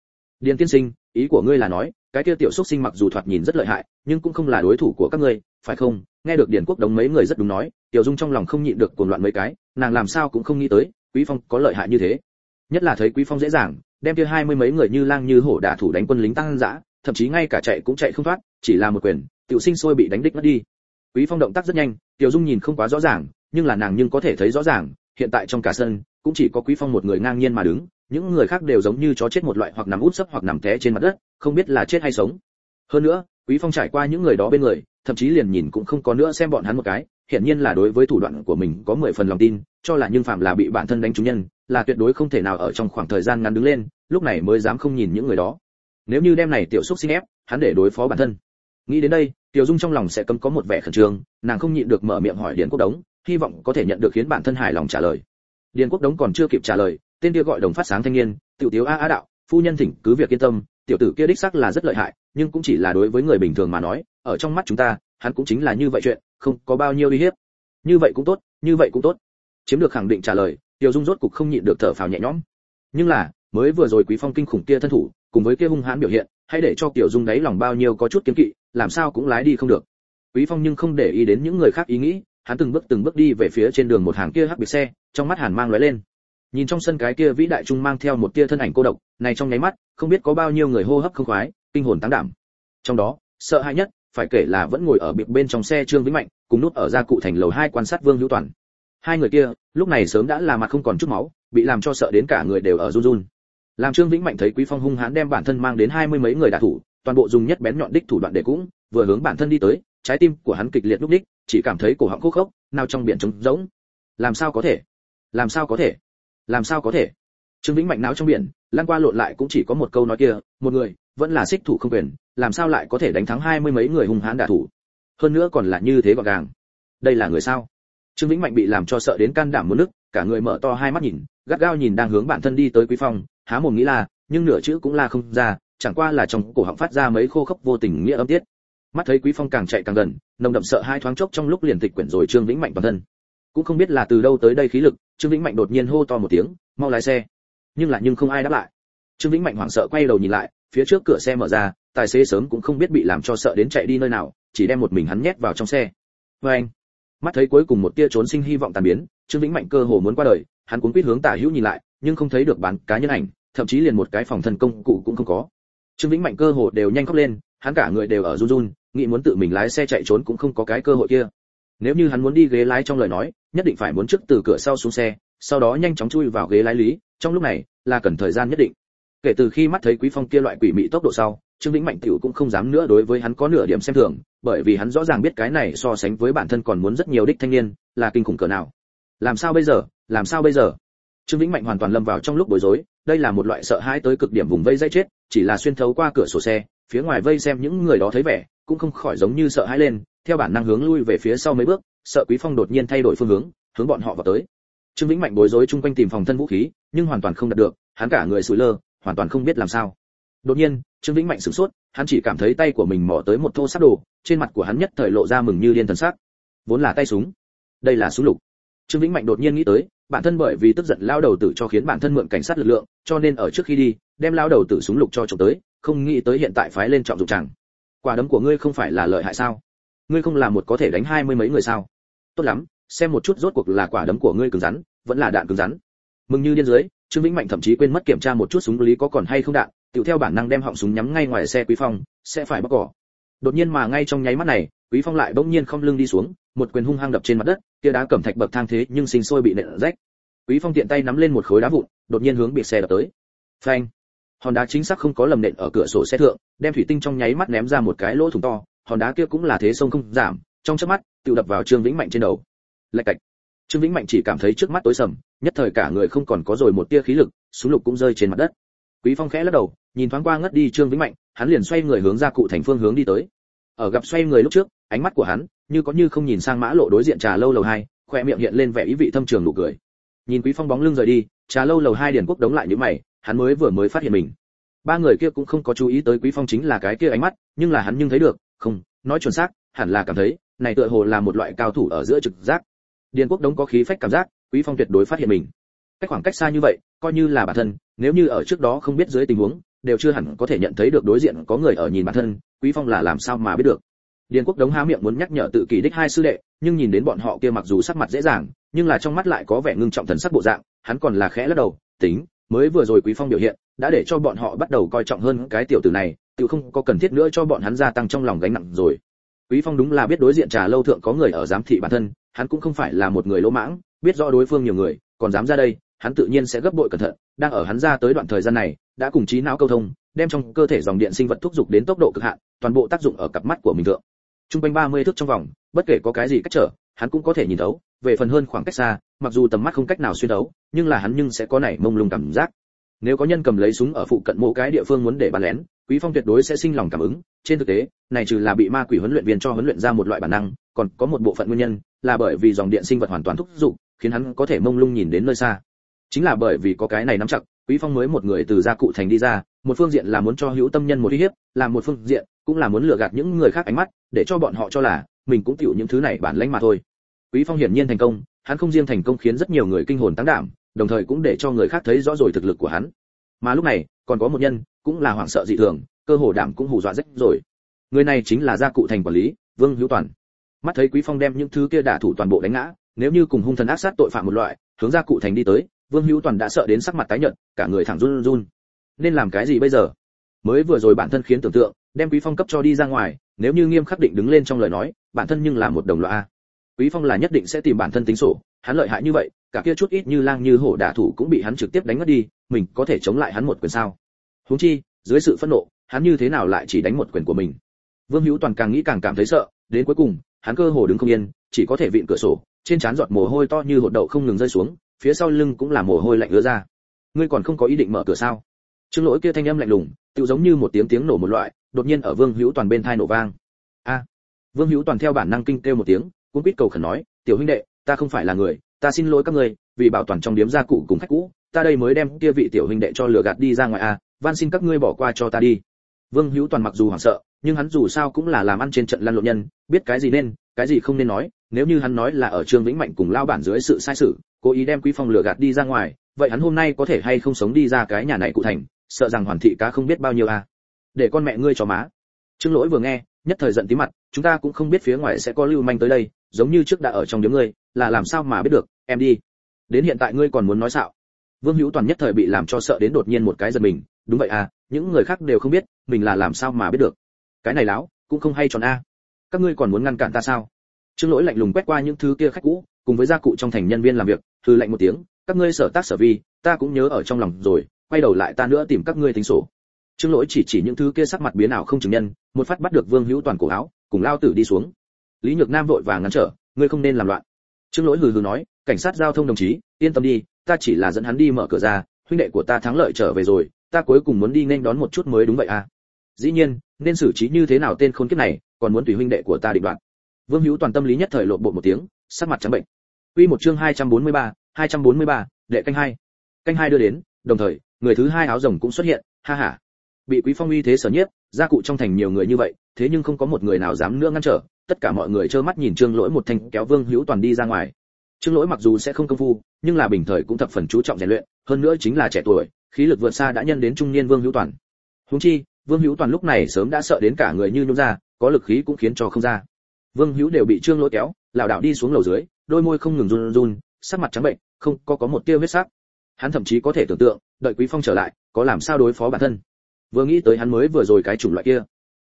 Điền tiên sinh, ý của ngươi là nói, cái kia tiểu xuất sinh mặc dù thoạt nhìn rất lợi hại, nhưng cũng không là đối thủ của các ngươi, phải không? Nghe được Điền Quốc Đống mấy người rất đúng nói, Tiểu Dung trong lòng không nhịn được cuồng loạn mấy cái, nàng làm sao cũng không nghĩ tới, Quý Phong có lợi hại như thế. Nhất là thấy Quý Phong dễ dàng, đem kia hai mươi mấy người như lang như hổ đả thủ đánh quân lính tăng dã, thậm chí ngay cả chạy cũng chạy không thoát, chỉ là một quyền, tiểu sinh sôi bị đánh đích mất đi. Quý Phong động tác rất nhanh, Tiểu Dung nhìn không quá rõ ràng, nhưng là nàng nhưng có thể thấy rõ ràng, hiện tại trong cả sân, cũng chỉ có Quý Phong một người ngang nhiên mà đứng, những người khác đều giống như chó chết một loại hoặc nằm út sấp hoặc nằm té trên mặt đất, không biết là chết hay sống. Hơn nữa, Quý Phong trải qua những người đó bên người, thậm chí liền nhìn cũng không có nữa xem bọn hắn một cái, hiển nhiên là đối với thủ đoạn của mình có 10 phần lòng tin, cho là nhưng phạm là bị bản thân đánh trúng nhân, là tuyệt đối không thể nào ở trong khoảng thời gian ngắn đứng lên, lúc này mới dám không nhìn những người đó. Nếu như đem này tiểu xúc sinh ép, hắn để đối phó bản thân. Nghĩ đến đây, Tiểu Dung trong lòng sẽ cấm có một vẻ khẩn trương, nàng không nhịn được mở miệng hỏi Điền Quốc Đống, hy vọng có thể nhận được khiến bản thân hài lòng trả lời. Điền Quốc Đống còn chưa kịp trả lời, tên kia gọi đồng phát sáng thanh niên, tiểu tiểu a a đạo, phu nhân thỉnh cứ việc yên tâm, tiểu tử kia đích xác là rất lợi hại, nhưng cũng chỉ là đối với người bình thường mà nói, ở trong mắt chúng ta, hắn cũng chính là như vậy chuyện, không có bao nhiêu uy hiếp. Như vậy cũng tốt, như vậy cũng tốt. Chiếm được khẳng định trả lời, Tiểu Dung rốt cục không nhịn được thở phào nhẹ nhõm. Nhưng là, mới vừa rồi Quý Phong kinh khủng kia thân thủ, cùng với kia hung hãn biểu hiện, hãy để cho Tiểu Dung đấy lòng bao nhiêu có chút kiêng kỵ, làm sao cũng lái đi không được. Quý Phong nhưng không để ý đến những người khác ý nghĩ, hắn từng bước từng bước đi về phía trên đường một hàng kia hắc biệt xe, trong mắt hàn mang lóe lên. Nhìn trong sân cái kia vĩ đại trung mang theo một tia thân ảnh cô độc, này trong nháy mắt, không biết có bao nhiêu người hô hấp không khoái, kinh hồn tăng đảm. Trong đó, sợ hãi nhất, phải kể là vẫn ngồi ở biệt bên trong xe Trương Vĩnh Mạnh, cùng nút ở gia cụ thành lầu hai quan sát Vương Hữu Toàn. Hai người kia, lúc này sớm đã là mặt không còn chút máu, bị làm cho sợ đến cả người đều ở run run. Làm Trương Vĩnh Mạnh thấy Quý Phong hung hãn đem bản thân mang đến hai mươi mấy người đả thủ, toàn bộ dùng nhất bén nhọn đích thủ đoạn để cũng, vừa hướng bản thân đi tới, trái tim của hắn kịch liệt lúc đích, chỉ cảm thấy cổ họng khô khốc, nào trong biển trống rỗng. Làm sao có thể? Làm sao có thể? Làm sao có thể? Trương Vĩnh mạnh não trong biển, lan qua lộn lại cũng chỉ có một câu nói kia, một người, vẫn là xích thủ không quyền, làm sao lại có thể đánh thắng hai mươi mấy người hung hãn đả thủ? Hơn nữa còn là như thế gọn gàng. Đây là người sao? Trương Vĩnh mạnh bị làm cho sợ đến can đảm muốn nức, cả người mở to hai mắt nhìn, gắt gao nhìn đang hướng bản thân đi tới Quý Phong, há mồm nghĩ là, nhưng nửa chữ cũng là không ra, chẳng qua là trong cổ họng phát ra mấy khô khốc vô tình nghĩa âm tiết. Mắt thấy quý phong càng chạy càng gần nồng đậm sợ hai thoáng chốc trong lúc liền tịch quyển rồi trương vĩnh mạnh toàn thân. Cũng không biết là từ đâu tới đây khí lực trương vĩnh mạnh đột nhiên hô to một tiếng mau lái xe. Nhưng lại nhưng không ai đáp lại. Trương vĩnh mạnh hoảng sợ quay đầu nhìn lại phía trước cửa xe mở ra tài xế sớm cũng không biết bị làm cho sợ đến chạy đi nơi nào chỉ đem một mình hắn nhét vào trong xe. Vê anh mắt thấy cuối cùng một tia trốn sinh hy vọng tàn biến trương vĩnh mạnh cơ hồ muốn qua đời hắn cuốn quýt hướng tả hữu nhìn lại nhưng không thấy được bán cá nhân ảnh, thậm chí liền một cái phòng thân công cụ cũng không có. Trương vĩnh mạnh cơ hồ đều nhanh khóc lên, hắn cả người đều ở run run, nghĩ muốn tự mình lái xe chạy trốn cũng không có cái cơ hội kia. Nếu như hắn muốn đi ghế lái trong lời nói, nhất định phải muốn trước từ cửa sau xuống xe, sau đó nhanh chóng chui vào ghế lái lý, trong lúc này, là cần thời gian nhất định. Kể từ khi mắt thấy quý phong kia loại quỷ mị tốc độ sau, trương vĩnh mạnh tiểu cũng không dám nữa đối với hắn có nửa điểm xem thường, bởi vì hắn rõ ràng biết cái này so sánh với bản thân còn muốn rất nhiều đích thanh niên, là kinh khủng cỡ nào. Làm sao bây giờ? Làm sao bây giờ? Trương vĩnh mạnh hoàn toàn lâm vào trong lúc bối rối, đây là một loại sợ hãi tới cực điểm vùng vây dây chết, chỉ là xuyên thấu qua cửa sổ xe, phía ngoài vây xem những người đó thấy vẻ, cũng không khỏi giống như sợ hãi lên, theo bản năng hướng lui về phía sau mấy bước, sợ quý phong đột nhiên thay đổi phương hướng hướng bọn họ vào tới. Trương vĩnh mạnh bối rối chung quanh tìm phòng thân vũ khí, nhưng hoàn toàn không đạt được, hắn cả người sủi lơ, hoàn toàn không biết làm sao. Đột nhiên, trương vĩnh mạnh sửng sốt, hắn chỉ cảm thấy tay của mình mò tới một thô sắt đồ, trên mặt của hắn nhất thời lộ ra mừng như điên thần sắc. Vốn là tay súng. Đây là súng lục. Trương vĩnh mạnh đột nhiên nghĩ tới bản thân bởi vì tức giận lao đầu tử cho khiến bản thân mượn cảnh sát lực lượng, cho nên ở trước khi đi, đem lao đầu tử súng lục cho trộm tới, không nghĩ tới hiện tại phái lên trọng dụng chẳng. Quả đấm của ngươi không phải là lợi hại sao? Ngươi không là một có thể đánh hai mươi mấy người sao? Tốt lắm, xem một chút rốt cuộc là quả đấm của ngươi cứng rắn, vẫn là đạn cứng rắn. Mừng như điên dưới, trương vĩnh mạnh thậm chí quên mất kiểm tra một chút súng lý có còn hay không đạn tiểu theo bản năng đem họng súng nhắm ngay ngoài xe quý phong, sẽ phải bóc cỏ. Đột nhiên mà ngay trong nháy mắt này, quý phong lại bỗng nhiên không lưng đi xuống một quyền hung hăng đập trên mặt đất, kia đá cẩm thạch bậc thang thế nhưng sinh sôi bị nện rách. Quý phong tiện tay nắm lên một khối đá vụn, đột nhiên hướng bị xe đập tới. Phanh! Hòn đá chính xác không có lầm nện ở cửa sổ xe thượng, đem thủy tinh trong nháy mắt ném ra một cái lỗ thủng to, hòn đá kia cũng là thế sông không giảm, trong chớp mắt, tự đập vào trương vĩnh mạnh trên đầu. Lạch cạch! Trương vĩnh mạnh chỉ cảm thấy trước mắt tối sầm, nhất thời cả người không còn có rồi một tia khí lực, súng lục cũng rơi trên mặt đất. Quý phong khẽ lắc đầu, nhìn thoáng qua ngất đi trương vĩnh mạnh, hắn liền xoay người hướng ra cụ thành phương hướng đi tới ở gặp xoay người lúc trước, ánh mắt của hắn như có như không nhìn sang mã lộ đối diện trà lâu lầu hai khoe miệng hiện lên vẻ ý vị thâm trường nụ cười. Nhìn quý phong bóng lưng rời đi, trà lâu lầu hai điển quốc đóng lại những mày, hắn mới vừa mới phát hiện mình. Ba người kia cũng không có chú ý tới quý phong chính là cái kia ánh mắt, nhưng là hắn nhưng thấy được, không, nói chuẩn xác, hẳn là cảm thấy, này tựa hồ là một loại cao thủ ở giữa trực giác. Điền quốc đống có khí phách cảm giác, quý phong tuyệt đối phát hiện mình. Cách khoảng cách xa như vậy, coi như là bản thân, nếu như ở trước đó không biết dưới tình huống đều chưa hẳn có thể nhận thấy được đối diện có người ở nhìn bản thân, quý phong là làm sao mà biết được? Điền quốc đống há miệng muốn nhắc nhở tự kỷ đích hai sư đệ, nhưng nhìn đến bọn họ kia mặc dù sắc mặt dễ dàng, nhưng là trong mắt lại có vẻ ngưng trọng thần sắc bộ dạng, hắn còn là khẽ lắc đầu, tính, mới vừa rồi quý phong biểu hiện, đã để cho bọn họ bắt đầu coi trọng hơn cái tiểu tử này, tự không có cần thiết nữa cho bọn hắn gia tăng trong lòng gánh nặng rồi. Quý phong đúng là biết đối diện trà lâu thượng có người ở giám thị bản thân, hắn cũng không phải là một người lỗ mãng, biết rõ đối phương nhiều người, còn dám ra đây hắn tự nhiên sẽ gấp bội cẩn thận, đang ở hắn ra tới đoạn thời gian này, đã cùng trí não câu thông, đem trong cơ thể dòng điện sinh vật thúc giục đến tốc độ cực hạn, toàn bộ tác dụng ở cặp mắt của mình thượng. Trung quanh 30 thước trong vòng, bất kể có cái gì cách trở, hắn cũng có thể nhìn thấu, về phần hơn khoảng cách xa, mặc dù tầm mắt không cách nào xuyên thấu, nhưng là hắn nhưng sẽ có nảy mông lung cảm giác. Nếu có nhân cầm lấy súng ở phụ cận mỗi cái địa phương muốn để bắn lén, quý phong tuyệt đối sẽ sinh lòng cảm ứng, trên thực tế, này trừ là bị ma quỷ huấn luyện viên cho huấn luyện ra một loại bản năng, còn có một bộ phận nguyên nhân, là bởi vì dòng điện sinh vật hoàn toàn thúc giục, khiến hắn có thể mông lung nhìn đến nơi xa chính là bởi vì có cái này nắm chặt, quý phong mới một người từ gia cụ thành đi ra, một phương diện là muốn cho hữu tâm nhân một uy hiếp làm một phương diện cũng là muốn lừa gạt những người khác ánh mắt, để cho bọn họ cho là mình cũng chịu những thứ này bản lãnh mà thôi. Quý phong hiển nhiên thành công, hắn không riêng thành công khiến rất nhiều người kinh hồn tăng đảm, đồng thời cũng để cho người khác thấy rõ rồi thực lực của hắn. Mà lúc này, còn có một nhân cũng là hoảng sợ dị thường, cơ hồ đảm cũng hù dọa rách rồi. Người này chính là gia cụ thành quản lý, vương hữu toàn. Mắt thấy quý phong đem những thứ kia đả thủ toàn bộ đánh ngã, nếu như cùng hung thần ác sát tội phạm một loại, hướng gia cụ thành đi tới vương hữu toàn đã sợ đến sắc mặt tái nhợt, cả người thẳng run run. Nên làm cái gì bây giờ? Mới vừa rồi bản thân khiến tưởng tượng, đem quý phong cấp cho đi ra ngoài, nếu như nghiêm khắc định đứng lên trong lời nói, bản thân nhưng là một đồng loại a. Quý phong là nhất định sẽ tìm bản thân tính sổ, hắn lợi hại như vậy, cả kia chút ít như lang như hổ đả thủ cũng bị hắn trực tiếp đánh mất đi, mình có thể chống lại hắn một quyền sao? Huống chi, dưới sự phẫn nộ, hắn như thế nào lại chỉ đánh một quyền của mình? Vương hữu toàn càng nghĩ càng cảm thấy sợ, đến cuối cùng, hắn cơ hồ đứng không yên, chỉ có thể vịn cửa sổ, trên trán giọt mồ hôi to như hột đậu không ngừng rơi xuống phía sau lưng cũng là mồ hôi lạnh ứa ra. Ngươi còn không có ý định mở cửa sao? Trương lỗi kia thanh âm lạnh lùng tự giống như một tiếng tiếng nổ một loại, đột nhiên ở vương hữu toàn bên thai nổ vang. A! À, vương hữu toàn theo bản năng kinh kêu một tiếng cũng quýt cầu khẩn nói, tiểu huynh đệ, ta không phải là người, ta xin lỗi các ngươi, vì bảo toàn trong điếm gia cụ cùng khách cũ, ta đây mới đem kia vị tiểu huynh đệ cho lừa gạt đi ra ngoài a, van xin các ngươi bỏ qua cho ta đi. Vương hữu toàn mặc dù hoảng sợ, nhưng hắn dù sao cũng là làm ăn trên trận lăn lộn nhân, biết cái gì nên, cái gì không nên nói nếu như hắn nói là ở trương vĩnh mạnh cùng lao bản dưới sự sai sự, cố ý đem quý phong lừa gạt đi ra ngoài, vậy hắn hôm nay có thể hay không sống đi ra cái nhà này cụ thành, sợ rằng hoàn thị cá không biết bao nhiêu à? để con mẹ ngươi cho má. Trương lỗi vừa nghe, nhất thời giận tí mặt, chúng ta cũng không biết phía ngoài sẽ có lưu manh tới đây, giống như trước đã ở trong điếm ngươi, là làm sao mà biết được, em đi. Đến hiện tại ngươi còn muốn nói xạo. Vương hữu toàn nhất thời bị làm cho sợ đến đột nhiên một cái giật mình, đúng vậy à những người khác đều không biết, mình là làm sao mà biết được. Cái này láo, cũng không hay tròn a. Các ngươi còn muốn ngăn cản ta sao? Trương lỗi lạnh lùng quét qua những thứ kia khách cũ, cùng với gia cụ trong thành nhân viên làm việc thư lạnh một tiếng, các ngươi sở tác sở vi, ta cũng nhớ ở trong lòng rồi, quay đầu lại ta nữa tìm các ngươi tính sổ. Trương lỗi chỉ chỉ những thứ kia sắc mặt biến ảo không chứng nhân, một phát bắt được vương hữu toàn cổ áo, cùng lao tử đi xuống. Lý nhược nam vội vàng ngăn trở, ngươi không nên làm loạn. Trương lỗi hừ hừ nói, cảnh sát giao thông đồng chí, yên tâm đi, ta chỉ là dẫn hắn đi mở cửa ra, huynh đệ của ta thắng lợi trở về rồi, ta cuối cùng muốn đi nên đón một chút mới đúng vậy à. Dĩ nhiên, nên xử trí như thế nào tên khốn kiếp này, còn muốn tùy huynh đệ của ta định đoạt vương hữu toàn tâm lý nhất thời lộ bộ một tiếng sắc mặt trắng bệnh. Quy một chương 243, 243, đệ canh hai. Canh hai đưa đến đồng thời người thứ hai áo rồng cũng xuất hiện ha ha. Bị quý phong uy thế sở nhiếp gia cụ trong thành nhiều người như vậy thế nhưng không có một người nào dám nữa ngăn trở tất cả mọi người trơ mắt nhìn trương lỗi một thanh kéo vương hữu toàn đi ra ngoài. Trương lỗi mặc dù sẽ không công phu nhưng là bình thời cũng thập phần chú trọng rèn luyện hơn nữa chính là trẻ tuổi khí lực vượt xa đã nhân đến trung niên vương hữu toàn. Huống chi vương hữu toàn lúc này sớm đã sợ đến cả người như nhũ ra có lực khí cũng khiến cho không ra vương hữu đều bị trương lỗi kéo, lảo đảo đi xuống lầu dưới, đôi môi không ngừng run run, sắc mặt trắng bệnh, không có có một tia huyết sắc. Hắn thậm chí có thể tưởng tượng, đợi quý phong trở lại, có làm sao đối phó bản thân. Vừa nghĩ tới hắn mới vừa rồi cái chủng loại kia.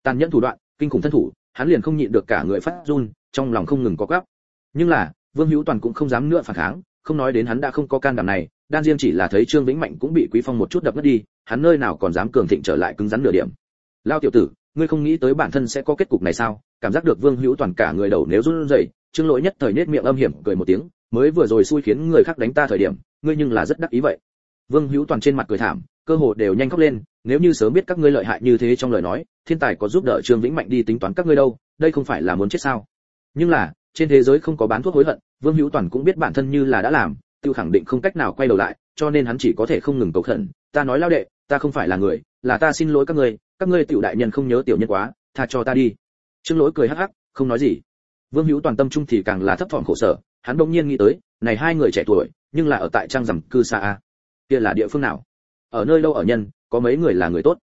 Tàn nhẫn thủ đoạn, kinh khủng thân thủ, hắn liền không nhịn được cả người phát run, trong lòng không ngừng có gấp nhưng là, vương hữu toàn cũng không dám nữa phản kháng, không nói đến hắn đã không có can đảm này, đan riêng chỉ là thấy trương vĩnh mạnh cũng bị quý phong một chút đập mất đi, hắn nơi nào còn dám cường thịnh trở lại cứng rắn nửa điểm. Lao tiểu tử ngươi không nghĩ tới bản thân sẽ có kết cục này sao? Cảm giác được vương hữu toàn cả người đầu nếu run rẩy, trương lỗi nhất thời nết miệng âm hiểm, cười một tiếng, mới vừa rồi xui khiến người khác đánh ta thời điểm, ngươi nhưng là rất đắc ý vậy. Vương hữu toàn trên mặt cười thảm, cơ hồ đều nhanh khóc lên, nếu như sớm biết các ngươi lợi hại như thế trong lời nói, thiên tài có giúp đỡ trương vĩnh mạnh đi tính toán các ngươi đâu, đây không phải là muốn chết sao? Nhưng là, trên thế giới không có bán thuốc hối hận, vương hữu toàn cũng biết bản thân như là đã làm tự khẳng định không cách nào quay đầu lại, cho nên hắn chỉ có thể không ngừng cầu khẩn, ta nói lao đệ, ta không phải là người, là ta xin lỗi các ngươi các ngươi tiểu đại nhân không nhớ tiểu nhân quá, tha cho ta đi. Trương lỗi cười hắc hắc, không nói gì. Vương hữu toàn tâm trung thì càng là thấp thỏm khổ sở, hắn đông nhiên nghĩ tới, này hai người trẻ tuổi, nhưng là ở tại trang rằm cư xa a. Kia là địa phương nào? Ở nơi đâu ở nhân, có mấy người là người tốt?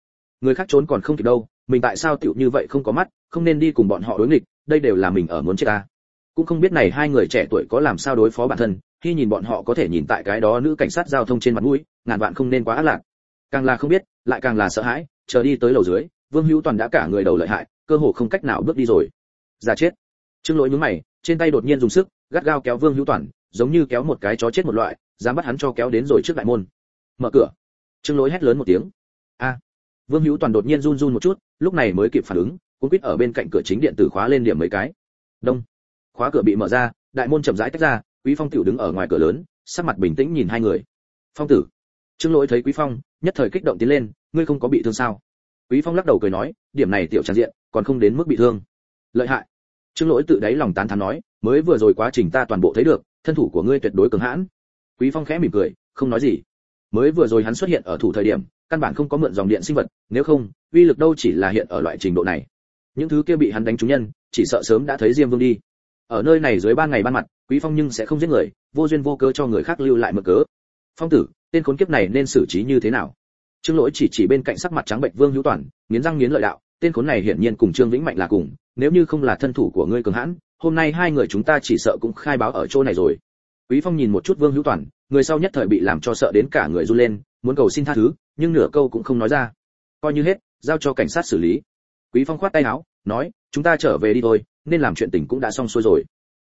Người khác trốn còn không kịp đâu, mình tại sao tiểu như vậy không có mắt, không nên đi cùng bọn họ đối nghịch, đây đều là mình ở muốn chết ta cũng không biết này hai người trẻ tuổi có làm sao đối phó bản thân, khi nhìn bọn họ có thể nhìn tại cái đó nữ cảnh sát giao thông trên mặt mũi, ngàn vạn không nên quá ác lạc. Càng là không biết, lại càng là sợ hãi chờ đi tới lầu dưới, vương hữu toàn đã cả người đầu lợi hại, cơ hồ không cách nào bước đi rồi. Ra chết. Trương lỗi nhướng mày, trên tay đột nhiên dùng sức, gắt gao kéo vương hữu toàn, giống như kéo một cái chó chết một loại, dám bắt hắn cho kéo đến rồi trước đại môn. Mở cửa. Trương lỗi hét lớn một tiếng. A. Vương hữu toàn đột nhiên run run một chút, lúc này mới kịp phản ứng cũng quýt ở bên cạnh cửa chính điện tử khóa lên điểm mấy cái. Đông. Khóa cửa bị mở ra, đại môn chậm rãi tách ra, quý phong tiểu đứng ở ngoài cửa lớn, sắc mặt bình tĩnh nhìn hai người. Phong tử. Trương lỗi thấy quý phong, nhất thời kích động tiến lên ngươi không có bị thương sao? Quý phong lắc đầu cười nói, điểm này tiểu tràn diện, còn không đến mức bị thương. Lợi hại. Trương lỗi tự đáy lòng tán thán nói, mới vừa rồi quá trình ta toàn bộ thấy được, thân thủ của ngươi tuyệt đối cứng hãn. Quý phong khẽ mỉm cười, không nói gì. Mới vừa rồi hắn xuất hiện ở thủ thời điểm, căn bản không có mượn dòng điện sinh vật, nếu không, uy lực đâu chỉ là hiện ở loại trình độ này. Những thứ kia bị hắn đánh trúng nhân, chỉ sợ sớm đã thấy diêm vương đi. Ở nơi này dưới ban ngày ban mặt, quý phong nhưng sẽ không giết người, vô duyên vô cớ cho người khác lưu lại mực cớ. Phong tử, tên khốn kiếp này nên xử trí như thế nào? Trương lỗi chỉ chỉ bên cạnh sắc mặt trắng bệnh vương hữu toàn, nghiến răng nghiến lợi đạo, tên khốn này hiển nhiên cùng trương vĩnh mạnh là cùng, nếu như không là thân thủ của ngươi cường hãn, hôm nay hai người chúng ta chỉ sợ cũng khai báo ở chỗ này rồi. Quý phong nhìn một chút vương hữu toàn, người sau nhất thời bị làm cho sợ đến cả người run lên, muốn cầu xin tha thứ, nhưng nửa câu cũng không nói ra. Coi như hết, giao cho cảnh sát xử lý. Quý phong khoát tay áo, nói, chúng ta trở về đi thôi, nên làm chuyện tình cũng đã xong xuôi rồi.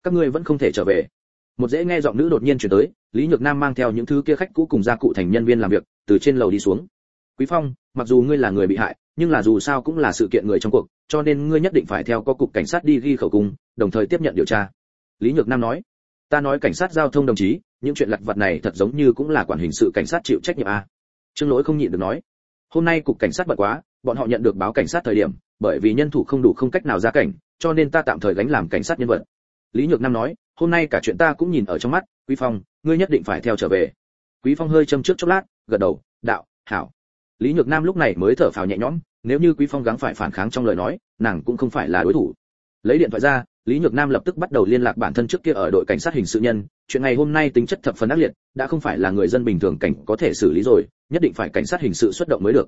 Các ngươi vẫn không thể trở về. Một dễ nghe giọng nữ đột nhiên chuyển tới, lý nhược nam mang theo những thứ kia khách cũ cùng gia cụ thành nhân viên làm việc, từ trên lầu đi xuống quý phong, mặc dù ngươi là người bị hại, nhưng là dù sao cũng là sự kiện người trong cuộc, cho nên ngươi nhất định phải theo có cục cảnh sát đi ghi khẩu cung, đồng thời tiếp nhận điều tra. Lý nhược nam nói. Ta nói cảnh sát giao thông đồng chí, những chuyện lặt vặt này thật giống như cũng là quản hình sự cảnh sát chịu trách nhiệm a. Trương lỗi không nhịn được nói. Hôm nay cục cảnh sát bận quá, bọn họ nhận được báo cảnh sát thời điểm, bởi vì nhân thủ không đủ không cách nào ra cảnh, cho nên ta tạm thời gánh làm cảnh sát nhân vật. Lý nhược nam nói. Hôm nay cả chuyện ta cũng nhìn ở trong mắt, quý phong, ngươi nhất định phải theo trở về. Quý phong hơi châm trước chốc lát, gật đầu, đạo, hảo lý nhược nam lúc này mới thở phào nhẹ nhõm, nếu như quý phong gắng phải phản kháng trong lời nói, nàng cũng không phải là đối thủ. Lấy điện thoại ra, lý nhược nam lập tức bắt đầu liên lạc bản thân trước kia ở đội cảnh sát hình sự nhân, chuyện ngày hôm nay tính chất thập phần ác liệt, đã không phải là người dân bình thường cảnh có thể xử lý rồi, nhất định phải cảnh sát hình sự xuất động mới được.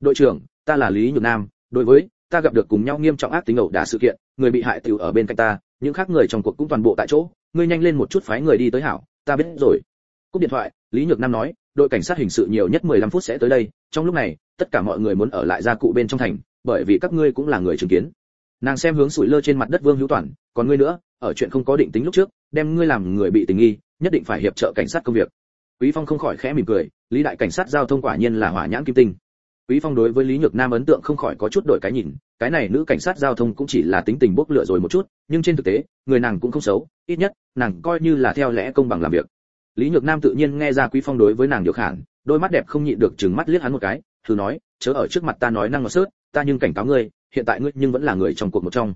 Đội trưởng, ta là lý nhược nam, đối với, ta gặp được cùng nhau nghiêm trọng ác tính ẩu đả sự kiện, người bị hại tiểu ở bên cạnh ta, những khác người trong cuộc cũng toàn bộ tại chỗ, ngươi nhanh lên một chút phái người đi tới hảo, ta biết rồi. Cúp điện thoại, lý nhược nam nói đội cảnh sát hình sự nhiều nhất 15 phút sẽ tới đây. Trong lúc này, tất cả mọi người muốn ở lại gia cụ bên trong thành, bởi vì các ngươi cũng là người chứng kiến. Nàng xem hướng sủi lơ trên mặt đất vương hữu toàn, còn ngươi nữa, ở chuyện không có định tính lúc trước, đem ngươi làm người bị tình nghi, nhất định phải hiệp trợ cảnh sát công việc. Quý phong không khỏi khẽ mỉm cười, lý đại cảnh sát giao thông quả nhiên là hỏa nhãn kim tinh. Quý phong đối với lý nhược nam ấn tượng không khỏi có chút đổi cái nhìn, cái này nữ cảnh sát giao thông cũng chỉ là tính tình bốc lửa rồi một chút, nhưng trên thực tế, người nàng cũng không xấu, ít nhất, nàng coi như là theo lẽ công bằng làm việc lý nhược nam tự nhiên nghe ra quý phong đối với nàng điều khản, đôi mắt đẹp không nhịn được trừng mắt liếc hắn một cái, thử nói, chớ ở trước mặt ta nói năng ngọt sớt, ta nhưng cảnh cáo ngươi, hiện tại ngươi nhưng vẫn là người trong cuộc một trong.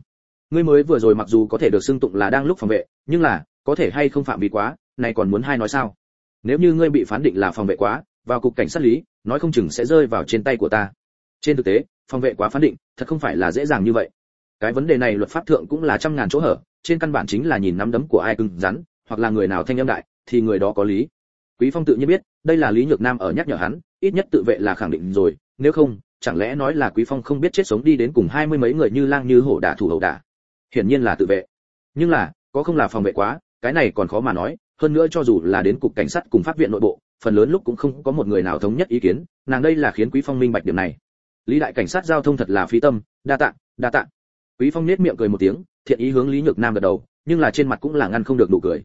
Ngươi mới vừa rồi mặc dù có thể được xưng tụng là đang lúc phòng vệ, nhưng là, có thể hay không phạm vi quá, này còn muốn hai nói sao? Nếu như ngươi bị phán định là phòng vệ quá, vào cục cảnh sát lý, nói không chừng sẽ rơi vào trên tay của ta. Trên thực tế, phòng vệ quá phán định, thật không phải là dễ dàng như vậy. Cái vấn đề này luật pháp thượng cũng là trăm ngàn chỗ hở, trên căn bản chính là nhìn nắm đấm của ai cứng rắn, hoặc là người nào thanh âm đại thì người đó có lý. Quý phong tự nhiên biết, đây là lý nhược nam ở nhắc nhở hắn, ít nhất tự vệ là khẳng định rồi, nếu không, chẳng lẽ nói là quý phong không biết chết sống đi đến cùng hai mươi mấy người như lang như hổ đả thủ hậu đả. Hiển nhiên là tự vệ. Nhưng là, có không là phòng vệ quá, cái này còn khó mà nói, hơn nữa cho dù là đến cục cảnh sát cùng pháp viện nội bộ, phần lớn lúc cũng không có một người nào thống nhất ý kiến, nàng đây là khiến quý phong minh bạch điểm này. Lý đại cảnh sát giao thông thật là phí tâm, đa tạ đa tạ. Quý phong nét miệng cười một tiếng, thiện ý hướng lý nhược nam gật đầu, nhưng là trên mặt cũng là ngăn không được nụ cười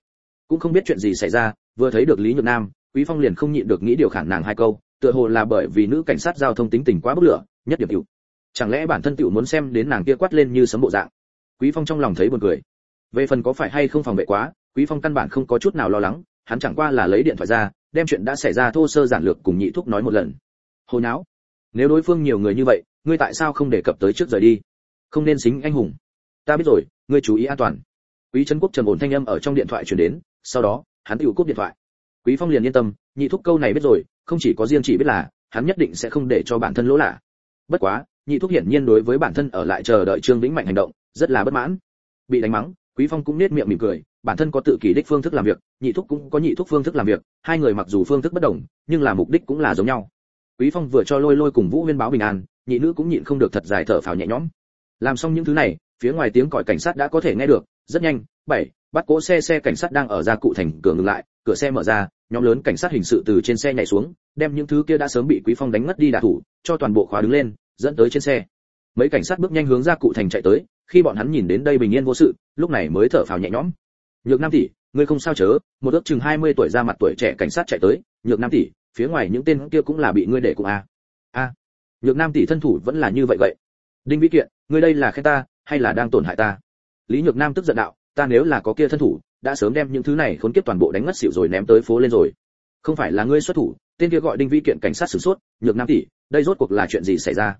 cũng không biết chuyện gì xảy ra, vừa thấy được lý nhược nam, quý phong liền không nhịn được nghĩ điều khản nàng hai câu, tựa hồ là bởi vì nữ cảnh sát giao thông tính tình quá bức lửa, nhất điểm tiểu chẳng lẽ bản thân tiểu muốn xem đến nàng kia quát lên như sấm bộ dạng? Quý phong trong lòng thấy buồn cười. Về phần có phải hay không phòng vệ quá, quý phong căn bản không có chút nào lo lắng, hắn chẳng qua là lấy điện thoại ra, đem chuyện đã xảy ra thô sơ giản lược cùng nhị thúc nói một lần. Hồ não. nếu đối phương nhiều người như vậy, ngươi tại sao không đề cập tới trước rời đi? Không nên xính anh hùng. Ta biết rồi, ngươi chú ý an toàn. Quý trấn quốc trầm ổn thanh âm ở trong điện thoại truyền đến sau đó, hắn tự cúp điện thoại. Quý phong liền yên tâm, nhị thúc câu này biết rồi, không chỉ có riêng chỉ biết là, hắn nhất định sẽ không để cho bản thân lỗ lạ. Bất quá, nhị thúc hiển nhiên đối với bản thân ở lại chờ đợi trương vĩnh mạnh hành động, rất là bất mãn. Bị đánh mắng, quý phong cũng nết miệng mỉm cười, bản thân có tự kỷ đích phương thức làm việc, nhị thúc cũng có nhị thúc phương thức làm việc, hai người mặc dù phương thức bất đồng, nhưng là mục đích cũng là giống nhau. Quý phong vừa cho lôi lôi cùng vũ huyên báo bình an, nhị nữ cũng nhịn không được thật dài thở phào nhẹ nhõm. Làm xong những thứ này phía ngoài tiếng còi cảnh sát đã có thể nghe được, rất nhanh, bảy, bắt cỗ xe xe cảnh sát đang ở ra cụ thành, cửa ngừng lại, cửa xe mở ra, nhóm lớn cảnh sát hình sự từ trên xe nhảy xuống, đem những thứ kia đã sớm bị quý phong đánh ngất đi đả thủ, cho toàn bộ khóa đứng lên, dẫn tới trên xe. Mấy cảnh sát bước nhanh hướng ra cụ thành chạy tới, khi bọn hắn nhìn đến đây bình yên vô sự, lúc này mới thở phào nhẹ nhõm. Nhược nam tỷ, ngươi không sao chớ, một ước chừng 20 tuổi ra mặt tuổi trẻ cảnh sát chạy tới, nhược nam tỷ, phía ngoài những tên kia cũng là bị ngươi để cùng a. A, nhược nam tỷ thân thủ vẫn là như vậy vậy. Đinh vĩ kiện, ngươi đây là khen ta hay là đang tổn hại ta? Lý nhược nam tức giận đạo, ta nếu là có kia thân thủ, đã sớm đem những thứ này khốn kiếp toàn bộ đánh ngất xỉu rồi ném tới phố lên rồi. Không phải là ngươi xuất thủ, tên kia gọi đinh Vi kiện cảnh sát sửng sốt, nhược nam tỷ, đây rốt cuộc là chuyện gì xảy ra?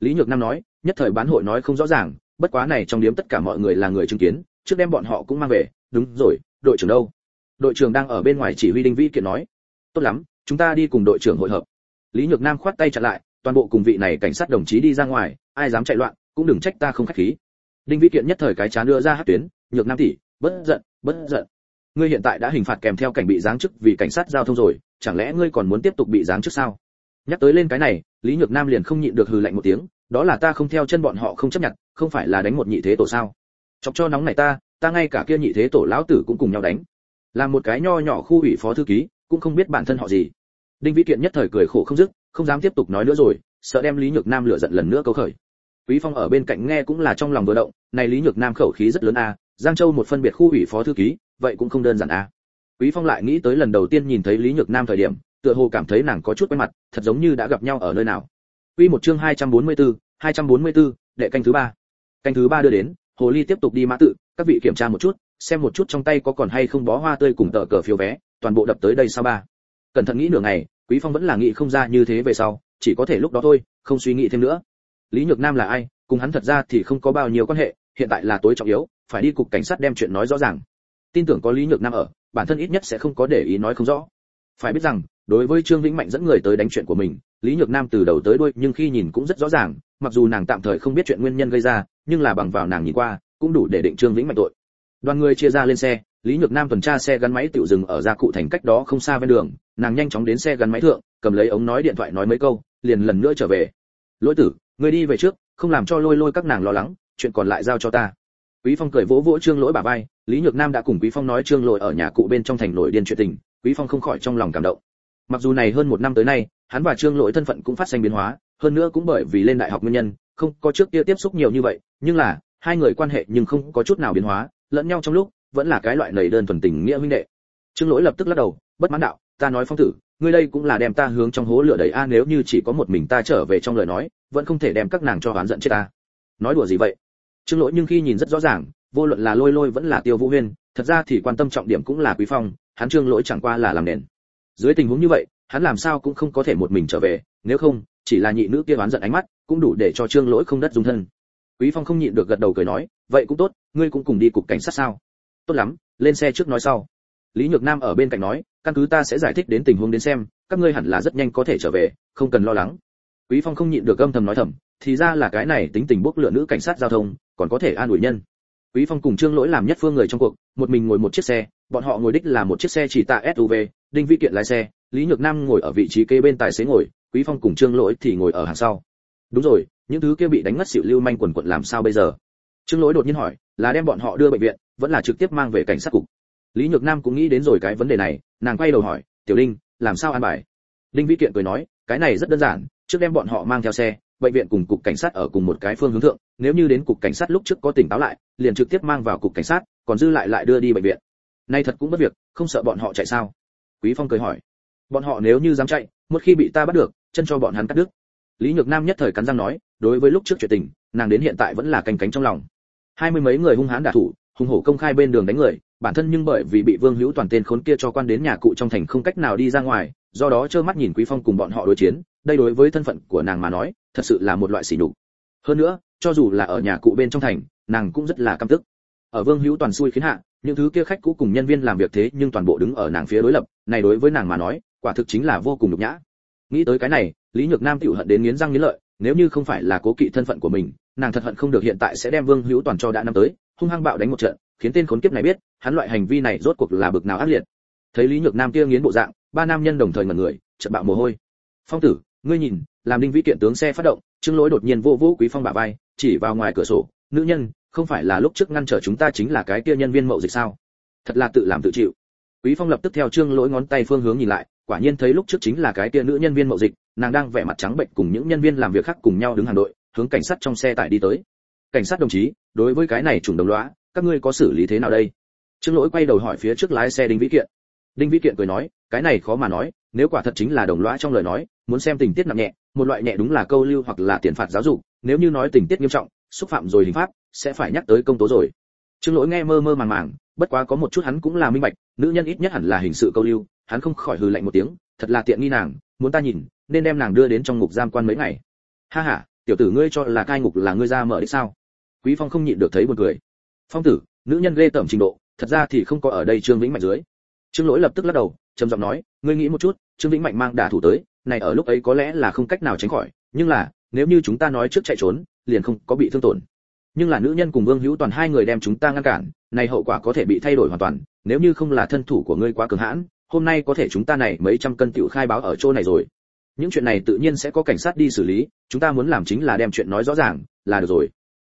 Lý nhược nam nói, nhất thời bán hội nói không rõ ràng, bất quá này trong điếm tất cả mọi người là người chứng kiến, trước đem bọn họ cũng mang về, đúng rồi, đội trưởng đâu? Đội trưởng đang ở bên ngoài chỉ huy đinh Vi kiện nói. Tốt lắm, chúng ta đi cùng đội trưởng hội hợp. Lý nhược nam khoát tay chặn lại, toàn bộ cùng vị này cảnh sát đồng chí đi ra ngoài, ai dám chạy loạn, cũng đừng trách ta không khách khí đinh vĩ kiện nhất thời cái chán đưa ra hát tuyến nhược nam tỷ bất giận bất giận. Ngươi hiện tại đã hình phạt kèm theo cảnh bị giáng chức vì cảnh sát giao thông rồi chẳng lẽ ngươi còn muốn tiếp tục bị giáng chức sao? Nhắc tới lên cái này lý nhược nam liền không nhịn được hừ lạnh một tiếng đó là ta không theo chân bọn họ không chấp nhận không phải là đánh một nhị thế tổ sao? Chọc cho nóng này ta ta ngay cả kia nhị thế tổ lão tử cũng cùng nhau đánh. Làm một cái nho nhỏ khu ủy phó thư ký cũng không biết bản thân họ gì. Đinh vĩ kiện nhất thời cười khổ không dứt không dám tiếp tục nói nữa rồi sợ đem lý nhược nam lựa giận lần nữa câu khởi quý phong ở bên cạnh nghe cũng là trong lòng vừa động này lý nhược nam khẩu khí rất lớn a giang châu một phân biệt khu ủy phó thư ký vậy cũng không đơn giản a quý phong lại nghĩ tới lần đầu tiên nhìn thấy lý nhược nam thời điểm tựa hồ cảm thấy nàng có chút quen mặt thật giống như đã gặp nhau ở nơi nào Quy một chương 244, 244, đệ canh thứ ba. Canh thứ ba đưa đến, hồ ly tiếp tục đi mã tự, các vị kiểm tra một chút, xem một chút trong tay có còn hay không bó hoa tươi cùng tờ cờ phiếu vé, toàn bộ đập tới đây sao ba. Cẩn thận nghĩ nửa ngày, Quý Phong vẫn là nghĩ không ra như thế về sau, chỉ có thể lúc đó thôi, không suy nghĩ thêm nữa. Lý Nhược Nam là ai, cùng hắn thật ra thì không có bao nhiêu quan hệ, hiện tại là tối trọng yếu, phải đi cục cảnh sát đem chuyện nói rõ ràng. Tin tưởng có Lý Nhược Nam ở, bản thân ít nhất sẽ không có để ý nói không rõ. Phải biết rằng, đối với Trương Vĩnh Mạnh dẫn người tới đánh chuyện của mình, Lý Nhược Nam từ đầu tới đuôi nhưng khi nhìn cũng rất rõ ràng, mặc dù nàng tạm thời không biết chuyện nguyên nhân gây ra, nhưng là bằng vào nàng nhìn qua, cũng đủ để định Trương Vĩnh Mạnh tội. Đoàn người chia ra lên xe, Lý Nhược Nam tuần tra xe gắn máy tiểu dừng ở gia cụ thành cách đó không xa bên đường, nàng nhanh chóng đến xe gắn máy thượng, cầm lấy ống nói điện thoại nói mấy câu, liền lần nữa trở về. Lỗi tử, người đi về trước, không làm cho lôi lôi các nàng lo lắng, chuyện còn lại giao cho ta. Quý Phong cười vỗ vỗ Trương Lỗi bả vai, Lý Nhược Nam đã cùng Quý Phong nói Trương Lỗi ở nhà cụ bên trong thành nổi điên chuyện tình, Quý Phong không khỏi trong lòng cảm động. Mặc dù này hơn một năm tới nay, hắn và Trương Lỗi thân phận cũng phát sinh biến hóa, hơn nữa cũng bởi vì lên đại học nguyên nhân, không có trước kia tiếp xúc nhiều như vậy, nhưng là hai người quan hệ nhưng không có chút nào biến hóa, lẫn nhau trong lúc vẫn là cái loại nầy đơn thuần tình nghĩa huynh đệ. Trương Lỗi lập tức lắc đầu, bất mãn đạo, ta nói phong tử, ngươi đây cũng là đem ta hướng trong hố lửa đầy a nếu như chỉ có một mình ta trở về trong lời nói, vẫn không thể đem các nàng cho oán giận chết ta. Nói đùa gì vậy? Trương Lỗi nhưng khi nhìn rất rõ ràng, vô luận là Lôi Lôi vẫn là Tiêu Vũ Huyên, thật ra thì quan tâm trọng điểm cũng là Quý Phong, hắn Trương Lỗi chẳng qua là làm nền. Dưới tình huống như vậy, hắn làm sao cũng không có thể một mình trở về, nếu không, chỉ là nhị nữ kia oán giận ánh mắt, cũng đủ để cho Trương Lỗi không đất dung thân. quý phong không nhịn được gật đầu cười nói vậy cũng tốt ngươi cũng cùng đi cục cảnh sát sao tốt lắm lên xe trước nói sau lý nhược nam ở bên cạnh nói, căn cứ ta sẽ giải thích đến tình huống đến xem, các ngươi hẳn là rất nhanh có thể trở về, không cần lo lắng. Quý phong không nhịn được âm thầm nói thầm, thì ra là cái này tính tình bốc lửa nữ cảnh sát giao thông, còn có thể an ủi nhân. Quý phong cùng trương lỗi làm nhất phương người trong cuộc, một mình ngồi một chiếc xe, bọn họ ngồi đích là một chiếc xe chỉ tạ suv đinh vi kiện lái xe, lý nhược nam ngồi ở vị trí kế bên tài xế ngồi, quý phong cùng trương lỗi thì ngồi ở hàng sau. Đúng rồi, những thứ kia bị đánh ngất xỉu lưu manh quần quận làm sao bây giờ? Trương lỗi đột nhiên hỏi, là đem bọn họ đưa bệnh viện, vẫn là trực tiếp mang về cảnh sát cục? Lý nhược nam cũng nghĩ đến rồi cái vấn đề này, nàng quay đầu hỏi, tiểu đinh, làm sao an bài? Đinh vĩ kiện cười nói, cái này rất đơn giản, trước đem bọn họ mang theo xe, bệnh viện cùng cục cảnh sát ở cùng một cái phương hướng thượng, nếu như đến cục cảnh sát lúc trước có tỉnh táo lại, liền trực tiếp mang vào cục cảnh sát, còn dư lại lại đưa đi bệnh viện. Nay thật cũng bất việc, không sợ bọn họ chạy sao? Quý phong cười hỏi, bọn họ nếu như dám chạy, một khi bị ta bắt được, chân cho bọn hắn cắt đứt. Lý nhược nam nhất thời cắn răng nói, đối với lúc trước chuyện tình, nàng đến hiện tại vẫn là canh cánh trong lòng. Hai mươi mấy người hung hãn đả thủ hung hổ công khai bên đường đánh người bản thân nhưng bởi vì bị vương hữu toàn tên khốn kia cho quan đến nhà cụ trong thành không cách nào đi ra ngoài, do đó trơ mắt nhìn quý phong cùng bọn họ đối chiến, đây đối với thân phận của nàng mà nói, thật sự là một loại sỉ nhục. Hơn nữa, cho dù là ở nhà cụ bên trong thành, nàng cũng rất là căm tức. Ở vương hữu toàn xui khiến hạ, những thứ kia khách cũ cùng nhân viên làm việc thế nhưng toàn bộ đứng ở nàng phía đối lập, này đối với nàng mà nói, quả thực chính là vô cùng nhục nhã. Nghĩ tới cái này, lý nhược nam tiểu hận đến nghiến răng nghiến lợi, nếu như không phải là cố kỵ thân phận của mình, nàng thật hận không được hiện tại sẽ đem vương hữu toàn cho đã năm tới, hung hăng bạo đánh một trận khiến tên khốn kiếp này biết, hắn loại hành vi này rốt cuộc là bực nào ác liệt. Thấy lý nhược nam kia nghiến bộ dạng, ba nam nhân đồng thời ngẩn người, chợt bạo mồ hôi. Phong tử, ngươi nhìn, làm đinh vĩ kiện tướng xe phát động, trương lỗi đột nhiên vô vũ quý phong bả vai, chỉ vào ngoài cửa sổ, nữ nhân, không phải là lúc trước ngăn trở chúng ta chính là cái kia nhân viên mậu dịch sao? Thật là tự làm tự chịu. Quý phong lập tức theo trương lỗi ngón tay phương hướng nhìn lại, quả nhiên thấy lúc trước chính là cái kia nữ nhân viên mậu dịch, nàng đang vẻ mặt trắng bệnh cùng những nhân viên làm việc khác cùng nhau đứng hàng đội, hướng cảnh sát trong xe tải đi tới. Cảnh sát đồng chí, đối với cái này trùng đồng lõa các ngươi có xử lý thế nào đây? Trương lỗi quay đầu hỏi phía trước lái xe đinh vĩ kiện. Đinh vĩ kiện cười nói, cái này khó mà nói, nếu quả thật chính là đồng lõa trong lời nói, muốn xem tình tiết nặng nhẹ, một loại nhẹ đúng là câu lưu hoặc là tiền phạt giáo dục, nếu như nói tình tiết nghiêm trọng, xúc phạm rồi hình pháp, sẽ phải nhắc tới công tố rồi. Trương lỗi nghe mơ mơ màng màng, bất quá có một chút hắn cũng là minh bạch, nữ nhân ít nhất hẳn là hình sự câu lưu, hắn không khỏi hừ lạnh một tiếng, thật là tiện nghi nàng, muốn ta nhìn, nên đem nàng đưa đến trong ngục giam quan mấy ngày. Ha ha, tiểu tử ngươi cho là cai ngục là ngươi ra mở đích sao? Quý phong không nhịn được thấy buồn cười phong tử, nữ nhân ghê tởm trình độ, thật ra thì không có ở đây trương vĩnh mạnh dưới. Trương lỗi lập tức lắc đầu, trầm giọng nói, ngươi nghĩ một chút, trương vĩnh mạnh mang đả thủ tới, này ở lúc ấy có lẽ là không cách nào tránh khỏi, nhưng là, nếu như chúng ta nói trước chạy trốn, liền không có bị thương tổn. Nhưng là nữ nhân cùng vương hữu toàn hai người đem chúng ta ngăn cản, này hậu quả có thể bị thay đổi hoàn toàn, nếu như không là thân thủ của ngươi quá cường hãn, hôm nay có thể chúng ta này mấy trăm cân tiểu khai báo ở chỗ này rồi. Những chuyện này tự nhiên sẽ có cảnh sát đi xử lý, chúng ta muốn làm chính là đem chuyện nói rõ ràng, là được rồi.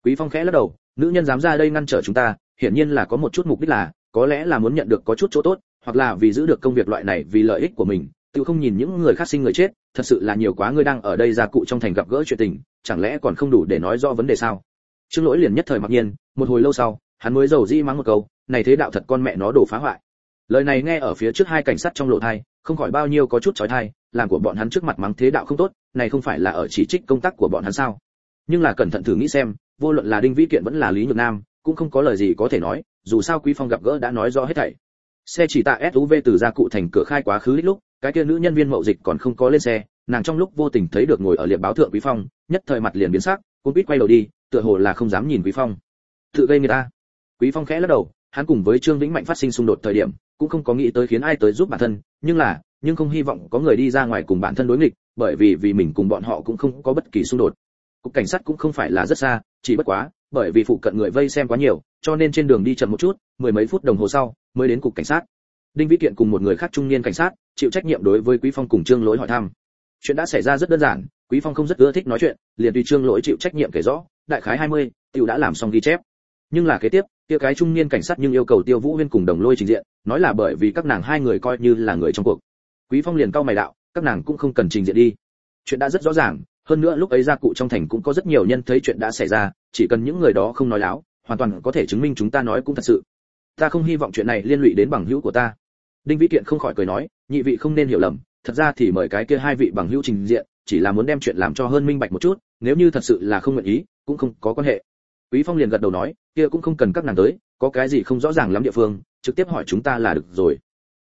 Quý phong khẽ lắc đầu nữ nhân dám ra đây ngăn trở chúng ta, hiển nhiên là có một chút mục đích là, có lẽ là muốn nhận được có chút chỗ tốt, hoặc là vì giữ được công việc loại này vì lợi ích của mình, tự không nhìn những người khác sinh người chết, thật sự là nhiều quá ngươi đang ở đây ra cụ trong thành gặp gỡ chuyện tình, chẳng lẽ còn không đủ để nói rõ vấn đề sao? Trương lỗi liền nhất thời mặc nhiên, một hồi lâu sau, hắn mới giàu dĩ mắng một câu, này thế đạo thật con mẹ nó đổ phá hoại. Lời này nghe ở phía trước hai cảnh sát trong lộ thai, không khỏi bao nhiêu có chút chói thai làm của bọn hắn trước mặt mắng thế đạo không tốt, này không phải là ở chỉ trích công tác của bọn hắn sao? Nhưng là cẩn thận thử nghĩ xem vô luận là đinh vĩ kiện vẫn là lý nhược nam, cũng không có lời gì có thể nói, dù sao quý phong gặp gỡ đã nói rõ hết thảy. Xe chỉ tạ suv từ gia cụ thành cửa khai quá khứ lúc, cái kia nữ nhân viên mậu dịch còn không có lên xe, nàng trong lúc vô tình thấy được ngồi ở liệp báo thượng quý phong, nhất thời mặt liền biến sắc cũng biết quay đầu đi, tựa hồ là không dám nhìn quý phong. Tự gây người ta. Quý phong khẽ lắc đầu, hắn cùng với trương vĩnh mạnh phát sinh xung đột thời điểm, cũng không có nghĩ tới khiến ai tới giúp bản thân, nhưng là, nhưng không hy vọng có người đi ra ngoài cùng bản thân đối nghịch, bởi vì vì mình cùng bọn họ cũng không có bất kỳ xung đột cục cảnh sát cũng không phải là rất xa chỉ bất quá bởi vì phụ cận người vây xem quá nhiều cho nên trên đường đi chậm một chút mười mấy phút đồng hồ sau mới đến cục cảnh sát. Đinh vĩ kiện cùng một người khác trung niên cảnh sát chịu trách nhiệm đối với quý phong cùng trương lỗi hỏi thăm. Chuyện đã xảy ra rất đơn giản quý phong không rất ưa thích nói chuyện liền tùy trương lỗi chịu trách nhiệm kể rõ đại khái 20, tiểu đã làm xong ghi chép. Nhưng là kế tiếp kia cái trung niên cảnh sát nhưng yêu cầu tiêu vũ huyên cùng đồng lôi trình diện nói là bởi vì các nàng hai người coi như là người trong cuộc. Quý phong liền cau mày đạo các nàng cũng không cần trình diện đi. Chuyện đã rất rõ ràng hơn nữa lúc ấy gia cụ trong thành cũng có rất nhiều nhân thấy chuyện đã xảy ra, chỉ cần những người đó không nói láo, hoàn toàn có thể chứng minh chúng ta nói cũng thật sự. Ta không hy vọng chuyện này liên lụy đến bằng hữu của ta. Đinh vĩ kiện không khỏi cười nói, nhị vị không nên hiểu lầm, thật ra thì mời cái kia hai vị bằng hữu trình diện, chỉ là muốn đem chuyện làm cho hơn minh bạch một chút, nếu như thật sự là không nguyện ý, cũng không có quan hệ. Quý phong liền gật đầu nói, kia cũng không cần các nàng tới, có cái gì không rõ ràng lắm địa phương, trực tiếp hỏi chúng ta là được rồi.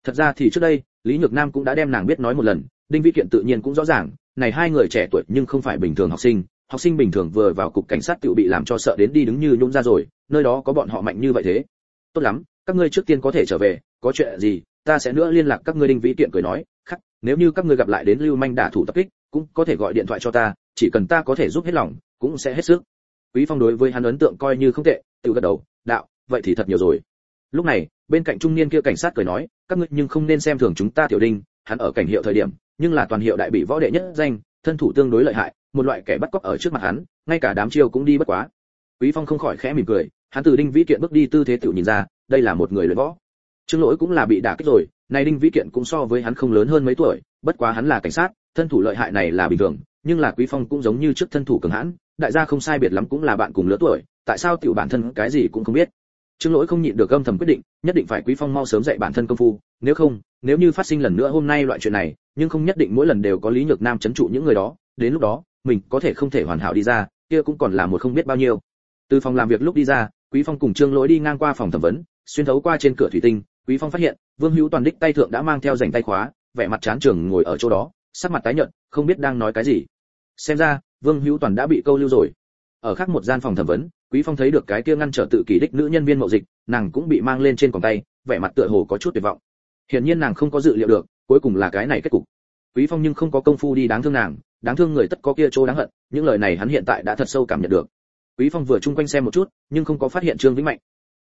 Thật ra thì trước đây, lý nhược nam cũng đã đem nàng biết nói một lần, đinh vĩ kiện tự nhiên cũng rõ ràng này hai người trẻ tuổi nhưng không phải bình thường học sinh học sinh bình thường vừa vào cục cảnh sát tự bị làm cho sợ đến đi đứng như nhũng ra rồi, nơi đó có bọn họ mạnh như vậy thế. Tốt lắm, các ngươi trước tiên có thể trở về, có chuyện gì, ta sẽ nữa liên lạc các ngươi đinh vĩ kiện cười nói, khắc, nếu như các ngươi gặp lại đến lưu manh đả thủ tập kích, cũng có thể gọi điện thoại cho ta, chỉ cần ta có thể giúp hết lòng, cũng sẽ hết sức. Quý phong đối với hắn ấn tượng coi như không tệ, tự gật đầu, đạo, vậy thì thật nhiều rồi. Lúc này, bên cạnh trung niên kia cảnh sát cười nói, các ngươi nhưng không nên xem thường chúng ta tiểu đinh hắn ở cảnh hiệu thời điểm, nhưng là toàn hiệu đại bị võ đệ nhất danh, thân thủ tương đối lợi hại, một loại kẻ bắt cóc ở trước mặt hắn, ngay cả đám chiêu cũng đi bất quá. Quý phong không khỏi khẽ mỉm cười, hắn từ đinh vĩ kiện bước đi tư thế tiểu nhìn ra, đây là một người luyện võ. Trương lỗi cũng là bị đả kích rồi, nay đinh vĩ kiện cũng so với hắn không lớn hơn mấy tuổi, bất quá hắn là cảnh sát, thân thủ lợi hại này là bình thường, nhưng là quý phong cũng giống như trước thân thủ cường hãn, đại gia không sai biệt lắm cũng là bạn cùng lứa tuổi, tại sao tiểu bản thân cái gì cũng không biết trương lỗi không nhịn được âm thầm quyết định, nhất định phải quý phong mau sớm dạy bản thân công phu, nếu không, nếu như phát sinh lần nữa hôm nay loại chuyện này, nhưng không nhất định mỗi lần đều có lý nhược nam chấn trụ những người đó, đến lúc đó, mình có thể không thể hoàn hảo đi ra, kia cũng còn là một không biết bao nhiêu. Từ phòng làm việc lúc đi ra, quý phong cùng trương lỗi đi ngang qua phòng thẩm vấn, xuyên thấu qua trên cửa thủy tinh, quý phong phát hiện, vương hữu toàn đích tay thượng đã mang theo rảnh tay khóa, vẻ mặt chán trường ngồi ở chỗ đó, sắc mặt tái nhợt, không biết đang nói cái gì. Xem ra, vương hữu toàn đã bị câu lưu rồi. Ở khác một gian phòng thẩm vấn quý phong thấy được cái kia ngăn trở tự kỷ đích nữ nhân viên mậu dịch, nàng cũng bị mang lên trên còng tay, vẻ mặt tựa hồ có chút tuyệt vọng. Hiển nhiên nàng không có dự liệu được, cuối cùng là cái này kết cục. Quý phong nhưng không có công phu đi đáng thương nàng, đáng thương người tất có kia chỗ đáng hận, những lời này hắn hiện tại đã thật sâu cảm nhận được. Quý phong vừa chung quanh xem một chút, nhưng không có phát hiện trương vĩnh mạnh.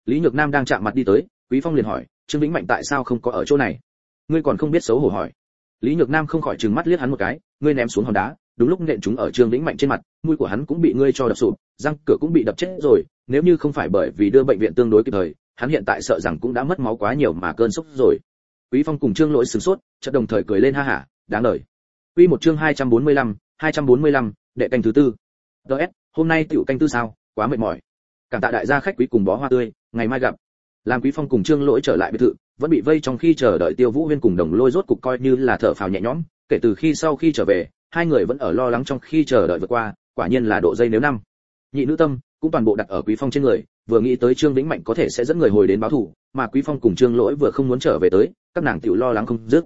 Lý nhược nam đang chạm mặt đi tới, quý phong liền hỏi, trương vĩnh mạnh tại sao không có ở chỗ này? Ngươi còn không biết xấu hổ hỏi. Lý nhược nam không khỏi trừng mắt liếc hắn một cái, ngươi ném xuống hòn đá đúng lúc nện chúng ở trương lĩnh mạnh trên mặt mũi của hắn cũng bị ngươi cho đập sụp răng cửa cũng bị đập chết rồi nếu như không phải bởi vì đưa bệnh viện tương đối kịp thời hắn hiện tại sợ rằng cũng đã mất máu quá nhiều mà cơn sốc rồi. Quý phong cùng trương lỗi sửng sốt chợt đồng thời cười lên ha hả đáng lời. Quy một chương 245, 245, đệ canh thứ tư. Ds hôm nay tiểu canh tư sao quá mệt mỏi. Cảm tạ đại gia khách quý cùng bó hoa tươi ngày mai gặp. Làm quý phong cùng trương lỗi trở lại biệt thự vẫn bị vây trong khi chờ đợi tiêu vũ huyên cùng đồng lôi rốt cục coi như là thở phào nhẹ nhõm kể từ khi sau khi trở về hai người vẫn ở lo lắng trong khi chờ đợi vượt qua, quả nhiên là độ dây nếu năm. Nhị nữ tâm cũng toàn bộ đặt ở quý phong trên người, vừa nghĩ tới trương vĩnh mạnh có thể sẽ dẫn người hồi đến báo thù, mà quý phong cùng trương lỗi vừa không muốn trở về tới, các nàng tiểu lo lắng không dứt.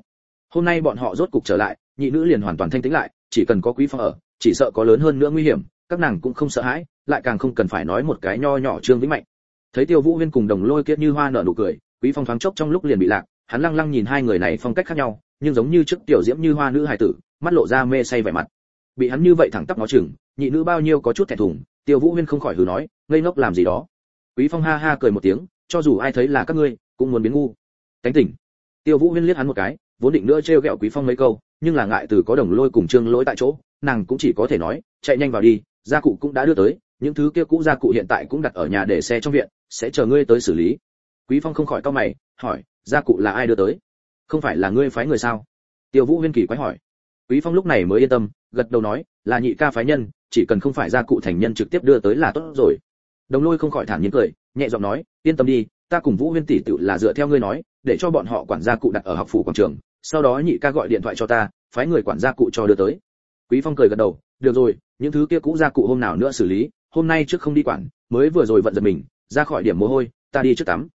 Hôm nay bọn họ rốt cục trở lại, nhị nữ liền hoàn toàn thanh tĩnh lại, chỉ cần có quý phong ở, chỉ sợ có lớn hơn nữa nguy hiểm, các nàng cũng không sợ hãi, lại càng không cần phải nói một cái nho nhỏ trương vĩnh mạnh. Thấy tiêu vũ huyên cùng đồng lôi kiết như hoa nở nụ cười, quý phong thoáng chốc trong lúc liền bị lạc, hắn lăng lăng nhìn hai người này phong cách khác nhau, nhưng giống như trước tiểu diễm như hoa nữ hài tử mắt lộ ra mê say vẻ mặt. Bị hắn như vậy thẳng tắp nó chừng, nhị nữ bao nhiêu có chút thẹn thùng, tiêu vũ huyên không khỏi hừ nói, ngây ngốc làm gì đó. Quý phong ha ha cười một tiếng, cho dù ai thấy là các ngươi, cũng muốn biến ngu. Cánh tỉnh. Tiêu vũ huyên liếc hắn một cái, vốn định nữa trêu ghẹo quý phong mấy câu, nhưng là ngại từ có đồng lôi cùng trương lỗi tại chỗ, nàng cũng chỉ có thể nói, chạy nhanh vào đi, gia cụ cũng đã đưa tới, những thứ kia cũ gia cụ hiện tại cũng đặt ở nhà để xe trong viện, sẽ chờ ngươi tới xử lý. Quý phong không khỏi cau mày, hỏi, gia cụ là ai đưa tới? Không phải là ngươi phái người sao? Tiêu vũ huyên kỳ quái hỏi quý phong lúc này mới yên tâm, gật đầu nói, là nhị ca phái nhân, chỉ cần không phải gia cụ thành nhân trực tiếp đưa tới là tốt rồi. Đồng lôi không khỏi thản nhiên cười, nhẹ giọng nói, yên tâm đi, ta cùng vũ huyên tỷ tự là dựa theo ngươi nói, để cho bọn họ quản gia cụ đặt ở học phủ quảng trường, sau đó nhị ca gọi điện thoại cho ta, phái người quản gia cụ cho đưa tới. Quý phong cười gật đầu, được rồi, những thứ kia cũ gia cụ hôm nào nữa xử lý, hôm nay trước không đi quản, mới vừa rồi vận giật mình, ra khỏi điểm mồ hôi, ta đi trước tắm.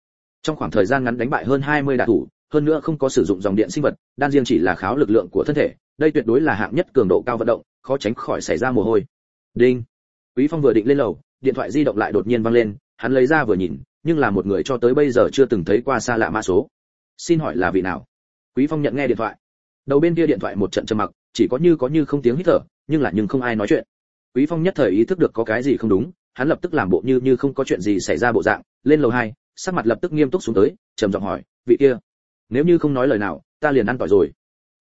Trong khoảng thời gian ngắn đánh bại hơn 20 đả thủ, hơn nữa không có sử dụng dòng điện sinh vật, đan riêng chỉ là kháo lực lượng của thân thể đây tuyệt đối là hạng nhất cường độ cao vận động, khó tránh khỏi xảy ra mồ hôi. Đinh. Quý phong vừa định lên lầu, điện thoại di động lại đột nhiên vang lên, hắn lấy ra vừa nhìn, nhưng là một người cho tới bây giờ chưa từng thấy qua xa lạ mã số. Xin hỏi là vị nào? Quý phong nhận nghe điện thoại. Đầu bên kia điện thoại một trận trầm mặc, chỉ có như có như không tiếng hít thở, nhưng là nhưng không ai nói chuyện. Quý phong nhất thời ý thức được có cái gì không đúng, hắn lập tức làm bộ như như không có chuyện gì xảy ra bộ dạng, lên lầu hai, sắc mặt lập tức nghiêm túc xuống tới, trầm giọng hỏi, vị kia, nếu như không nói lời nào, ta liền ăn tỏi rồi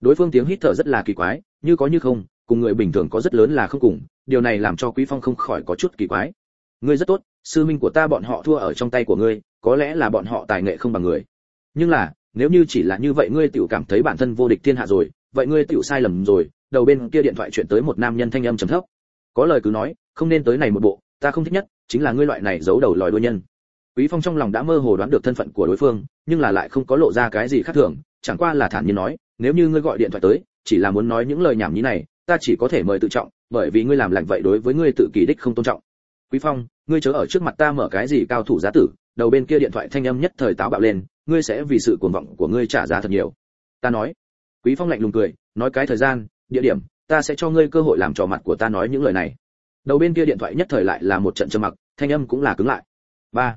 đối phương tiếng hít thở rất là kỳ quái, như có như không, cùng người bình thường có rất lớn là không cùng, điều này làm cho quý phong không khỏi có chút kỳ quái. Ngươi rất tốt, sư minh của ta bọn họ thua ở trong tay của ngươi, có lẽ là bọn họ tài nghệ không bằng người. Nhưng là, nếu như chỉ là như vậy ngươi tiểu cảm thấy bản thân vô địch thiên hạ rồi, vậy ngươi tiểu sai lầm rồi, đầu bên kia điện thoại chuyển tới một nam nhân thanh âm trầm thấp. Có lời cứ nói, không nên tới này một bộ, ta không thích nhất, chính là ngươi loại này giấu đầu lòi đuôi nhân. Quý phong trong lòng đã mơ hồ đoán được thân phận của đối phương, nhưng là lại không có lộ ra cái gì khác thường, chẳng qua là thản nhiên nói nếu như ngươi gọi điện thoại tới, chỉ là muốn nói những lời nhảm nhí này, ta chỉ có thể mời tự trọng, bởi vì ngươi làm lạnh vậy đối với ngươi tự kỳ đích không tôn trọng. Quý phong, ngươi chớ ở trước mặt ta mở cái gì cao thủ giá tử, đầu bên kia điện thoại thanh âm nhất thời táo bạo lên, ngươi sẽ vì sự cuồng vọng của ngươi trả giá thật nhiều. Ta nói. Quý phong lạnh lùng cười, nói cái thời gian, địa điểm, ta sẽ cho ngươi cơ hội làm trò mặt của ta nói những lời này. Đầu bên kia điện thoại nhất thời lại là một trận trầm mặc, thanh âm cũng là cứng lại. Ba.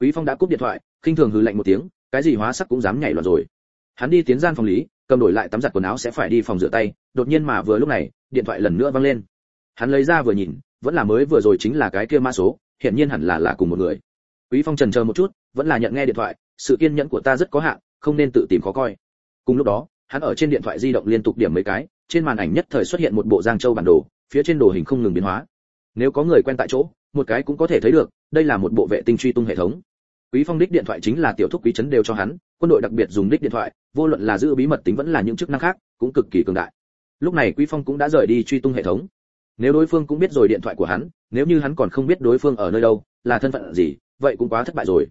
Quý phong đã cúp điện thoại, khinh thường hừ lạnh một tiếng, cái gì hóa sắc cũng dám nhảy loạn rồi. Hắn đi tiến gian phòng lý cầm đổi lại tắm giặt quần áo sẽ phải đi phòng rửa tay, đột nhiên mà vừa lúc này, điện thoại lần nữa vang lên. Hắn lấy ra vừa nhìn, vẫn là mới vừa rồi chính là cái kia mã số hiện nhiên hẳn là là cùng một người. Quý phong trần chờ một chút, vẫn là nhận nghe điện thoại, sự kiên nhẫn của ta rất có hạn, không nên tự tìm khó coi. Cùng lúc đó, hắn ở trên điện thoại di động liên tục điểm mấy cái, trên màn ảnh nhất thời xuất hiện một bộ giang châu bản đồ, phía trên đồ hình không ngừng biến hóa. Nếu có người quen tại chỗ, một cái cũng có thể thấy được, đây là một bộ vệ tinh truy tung hệ thống. Quý phong đích điện thoại chính là tiểu thúc quý trấn đều cho hắn, quân đội đặc biệt dùng đích điện thoại vô luận là giữ bí mật tính vẫn là những chức năng khác, cũng cực kỳ cường đại. Lúc này quý phong cũng đã rời đi truy tung hệ thống. Nếu đối phương cũng biết rồi điện thoại của hắn, nếu như hắn còn không biết đối phương ở nơi đâu, là thân phận gì, vậy cũng quá thất bại rồi.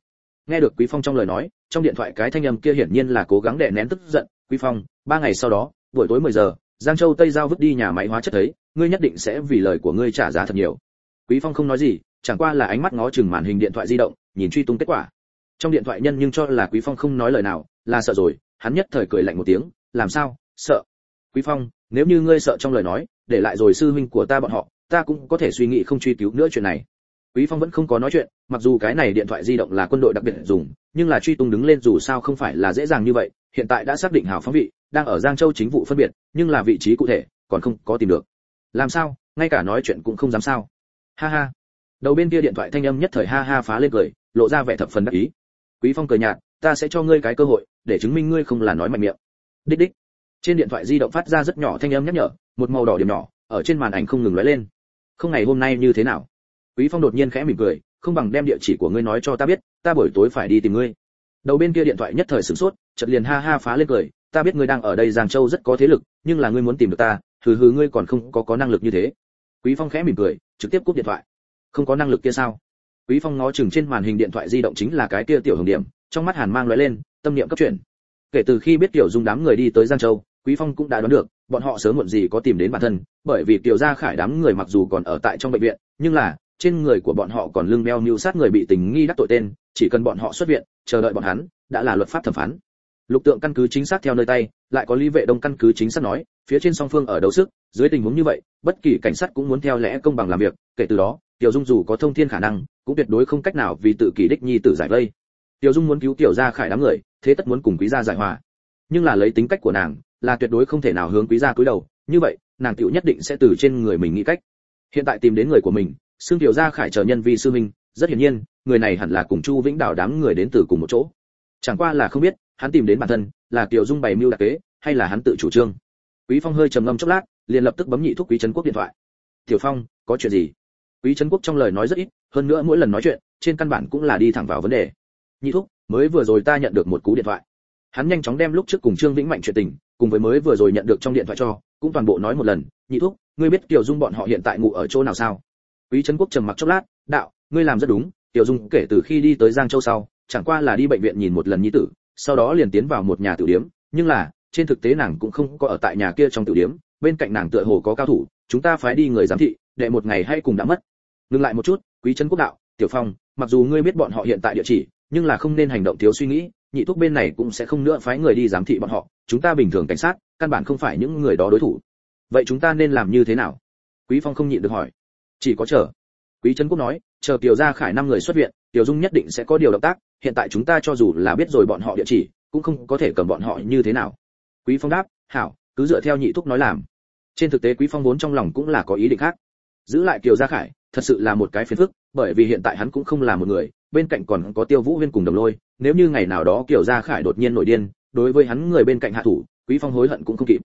Nghe được quý phong trong lời nói, trong điện thoại cái thanh âm kia hiển nhiên là cố gắng đè nén tức giận, quý phong, ba ngày sau đó, buổi tối 10 giờ, giang châu tây giao vứt đi nhà máy hóa chất thấy, ngươi nhất định sẽ vì lời của ngươi trả giá thật nhiều. Quý phong không nói gì, chẳng qua là ánh mắt ngó chừng màn hình điện thoại di động, nhìn truy tung kết quả. Trong điện thoại nhân nhưng cho là quý phong không nói lời nào, là sợ rồi hắn nhất thời cười lạnh một tiếng, làm sao? Sợ. Quý phong, nếu như ngươi sợ trong lời nói, để lại rồi sư huynh của ta bọn họ, ta cũng có thể suy nghĩ không truy cứu nữa chuyện này. Quý phong vẫn không có nói chuyện, mặc dù cái này điện thoại di động là quân đội đặc biệt dùng, nhưng là truy tung đứng lên dù sao không phải là dễ dàng như vậy, hiện tại đã xác định hảo phóng vị, đang ở giang châu chính vụ phân biệt, nhưng là vị trí cụ thể, còn không có tìm được. Làm sao? Ngay cả nói chuyện cũng không dám sao. Ha ha. Đầu bên kia điện thoại thanh âm nhất thời ha ha phá lên cười, lộ ra vẻ thập phần đắc ý. Quý phong cười nhạt ta sẽ cho ngươi cái cơ hội, để chứng minh ngươi không là nói mạnh miệng. Đích đích. Trên điện thoại di động phát ra rất nhỏ thanh âm nhắc nhở, một màu đỏ điểm nhỏ, ở trên màn ảnh không ngừng lóe lên. Không ngày hôm nay như thế nào? Quý phong đột nhiên khẽ mỉm cười, không bằng đem địa chỉ của ngươi nói cho ta biết, ta buổi tối phải đi tìm ngươi. Đầu bên kia điện thoại nhất thời sửng sốt, chợt liền ha ha phá lên cười, ta biết ngươi đang ở đây giang châu rất có thế lực, nhưng là ngươi muốn tìm được ta thử hừ ngươi còn không có có năng lực như thế. Quý phong khẽ mỉm cười, trực tiếp cúp điện thoại. Không có năng lực kia sao? Quý phong ngó chừng trên màn hình điện thoại di động chính là cái kia tiểu hồng điểm trong mắt hàn mang lóe lên, tâm niệm cấp chuyển. Kể từ khi biết tiểu dung đám người đi tới giang châu, quý phong cũng đã đoán được, bọn họ sớm muộn gì có tìm đến bản thân, bởi vì tiểu gia khải đám người mặc dù còn ở tại trong bệnh viện, nhưng là, trên người của bọn họ còn lưng đeo mưu sát người bị tình nghi đắc tội tên, chỉ cần bọn họ xuất viện, chờ đợi bọn hắn, đã là luật pháp thẩm phán. Lục tượng căn cứ chính xác theo nơi tay, lại có lý vệ đông căn cứ chính xác nói, phía trên song phương ở đấu sức, dưới tình huống như vậy, bất kỳ cảnh sát cũng muốn theo lẽ công bằng làm việc, kể từ đó tiểu dung dù có thông thiên khả năng, cũng tuyệt đối không cách nào vì tự kỷ đích nhi tử giải vây tiểu dung muốn cứu tiểu gia khải đám người, thế tất muốn cùng quý gia giải hòa. Nhưng là lấy tính cách của nàng, là tuyệt đối không thể nào hướng quý gia cúi đầu. Như vậy, nàng tiểu nhất định sẽ từ trên người mình nghĩ cách. Hiện tại tìm đến người của mình xương tiểu gia khải trở nhân vi sư minh rất hiển nhiên, người này hẳn là cùng chu vĩnh Đảo đám người đến từ cùng một chỗ. Chẳng qua là không biết, hắn tìm đến bản thân, là tiểu dung bày mưu đặc kế, hay là hắn tự chủ trương. Quý phong hơi trầm ngâm chốc lát, liền lập tức bấm nhị thúc quý trấn quốc điện thoại. Tiểu phong, có chuyện gì? Quý trấn quốc trong lời nói rất ít, hơn nữa mỗi lần nói chuyện, trên căn bản cũng là đi thẳng vào vấn đề nhị thúc, mới vừa rồi ta nhận được một cú điện thoại. Hắn nhanh chóng đem lúc trước cùng trương vĩnh mạnh chuyện tình, cùng với mới vừa rồi nhận được trong điện thoại cho, cũng toàn bộ nói một lần. Nhị thúc, ngươi biết tiểu dung bọn họ hiện tại ngủ ở chỗ nào sao? Quý trấn quốc trầm mặc chốc lát, đạo, ngươi làm rất đúng, tiểu dung kể từ khi đi tới giang châu sau, chẳng qua là đi bệnh viện nhìn một lần nhi tử, sau đó liền tiến vào một nhà tử điếm. Nhưng là, trên thực tế nàng cũng không có ở tại nhà kia trong tử điếm, bên cạnh nàng tựa hồ có cao thủ, chúng ta phải đi người giám thị đệ một ngày hay cùng đã mất. Ngừng lại một chút, quý trấn quốc đạo, tiểu phong, mặc dù ngươi biết bọn họ hiện tại địa chỉ nhưng là không nên hành động thiếu suy nghĩ, nhị thúc bên này cũng sẽ không nữa phái người đi giám thị bọn họ, chúng ta bình thường cảnh sát, căn bản không phải những người đó đối thủ. Vậy chúng ta nên làm như thế nào? Quý phong không nhịn được hỏi. Chỉ có chờ. Quý trấn quốc nói, chờ tiểu gia khải năm người xuất viện tiểu dung nhất định sẽ có điều động tác, hiện tại chúng ta cho dù là biết rồi bọn họ địa chỉ, cũng không có thể cầm bọn họ như thế nào. Quý phong đáp, hảo, cứ dựa theo nhị thúc nói làm. Trên thực tế quý phong vốn trong lòng cũng là có ý định khác. Giữ lại kiều gia khải, thật sự là một cái phiền phức, bởi vì hiện tại hắn cũng không là một người bên cạnh còn có tiêu vũ huyên cùng đồng lôi, nếu như ngày nào đó kiểu gia khải đột nhiên nổi điên, đối với hắn người bên cạnh hạ thủ, quý phong hối hận cũng không kịp.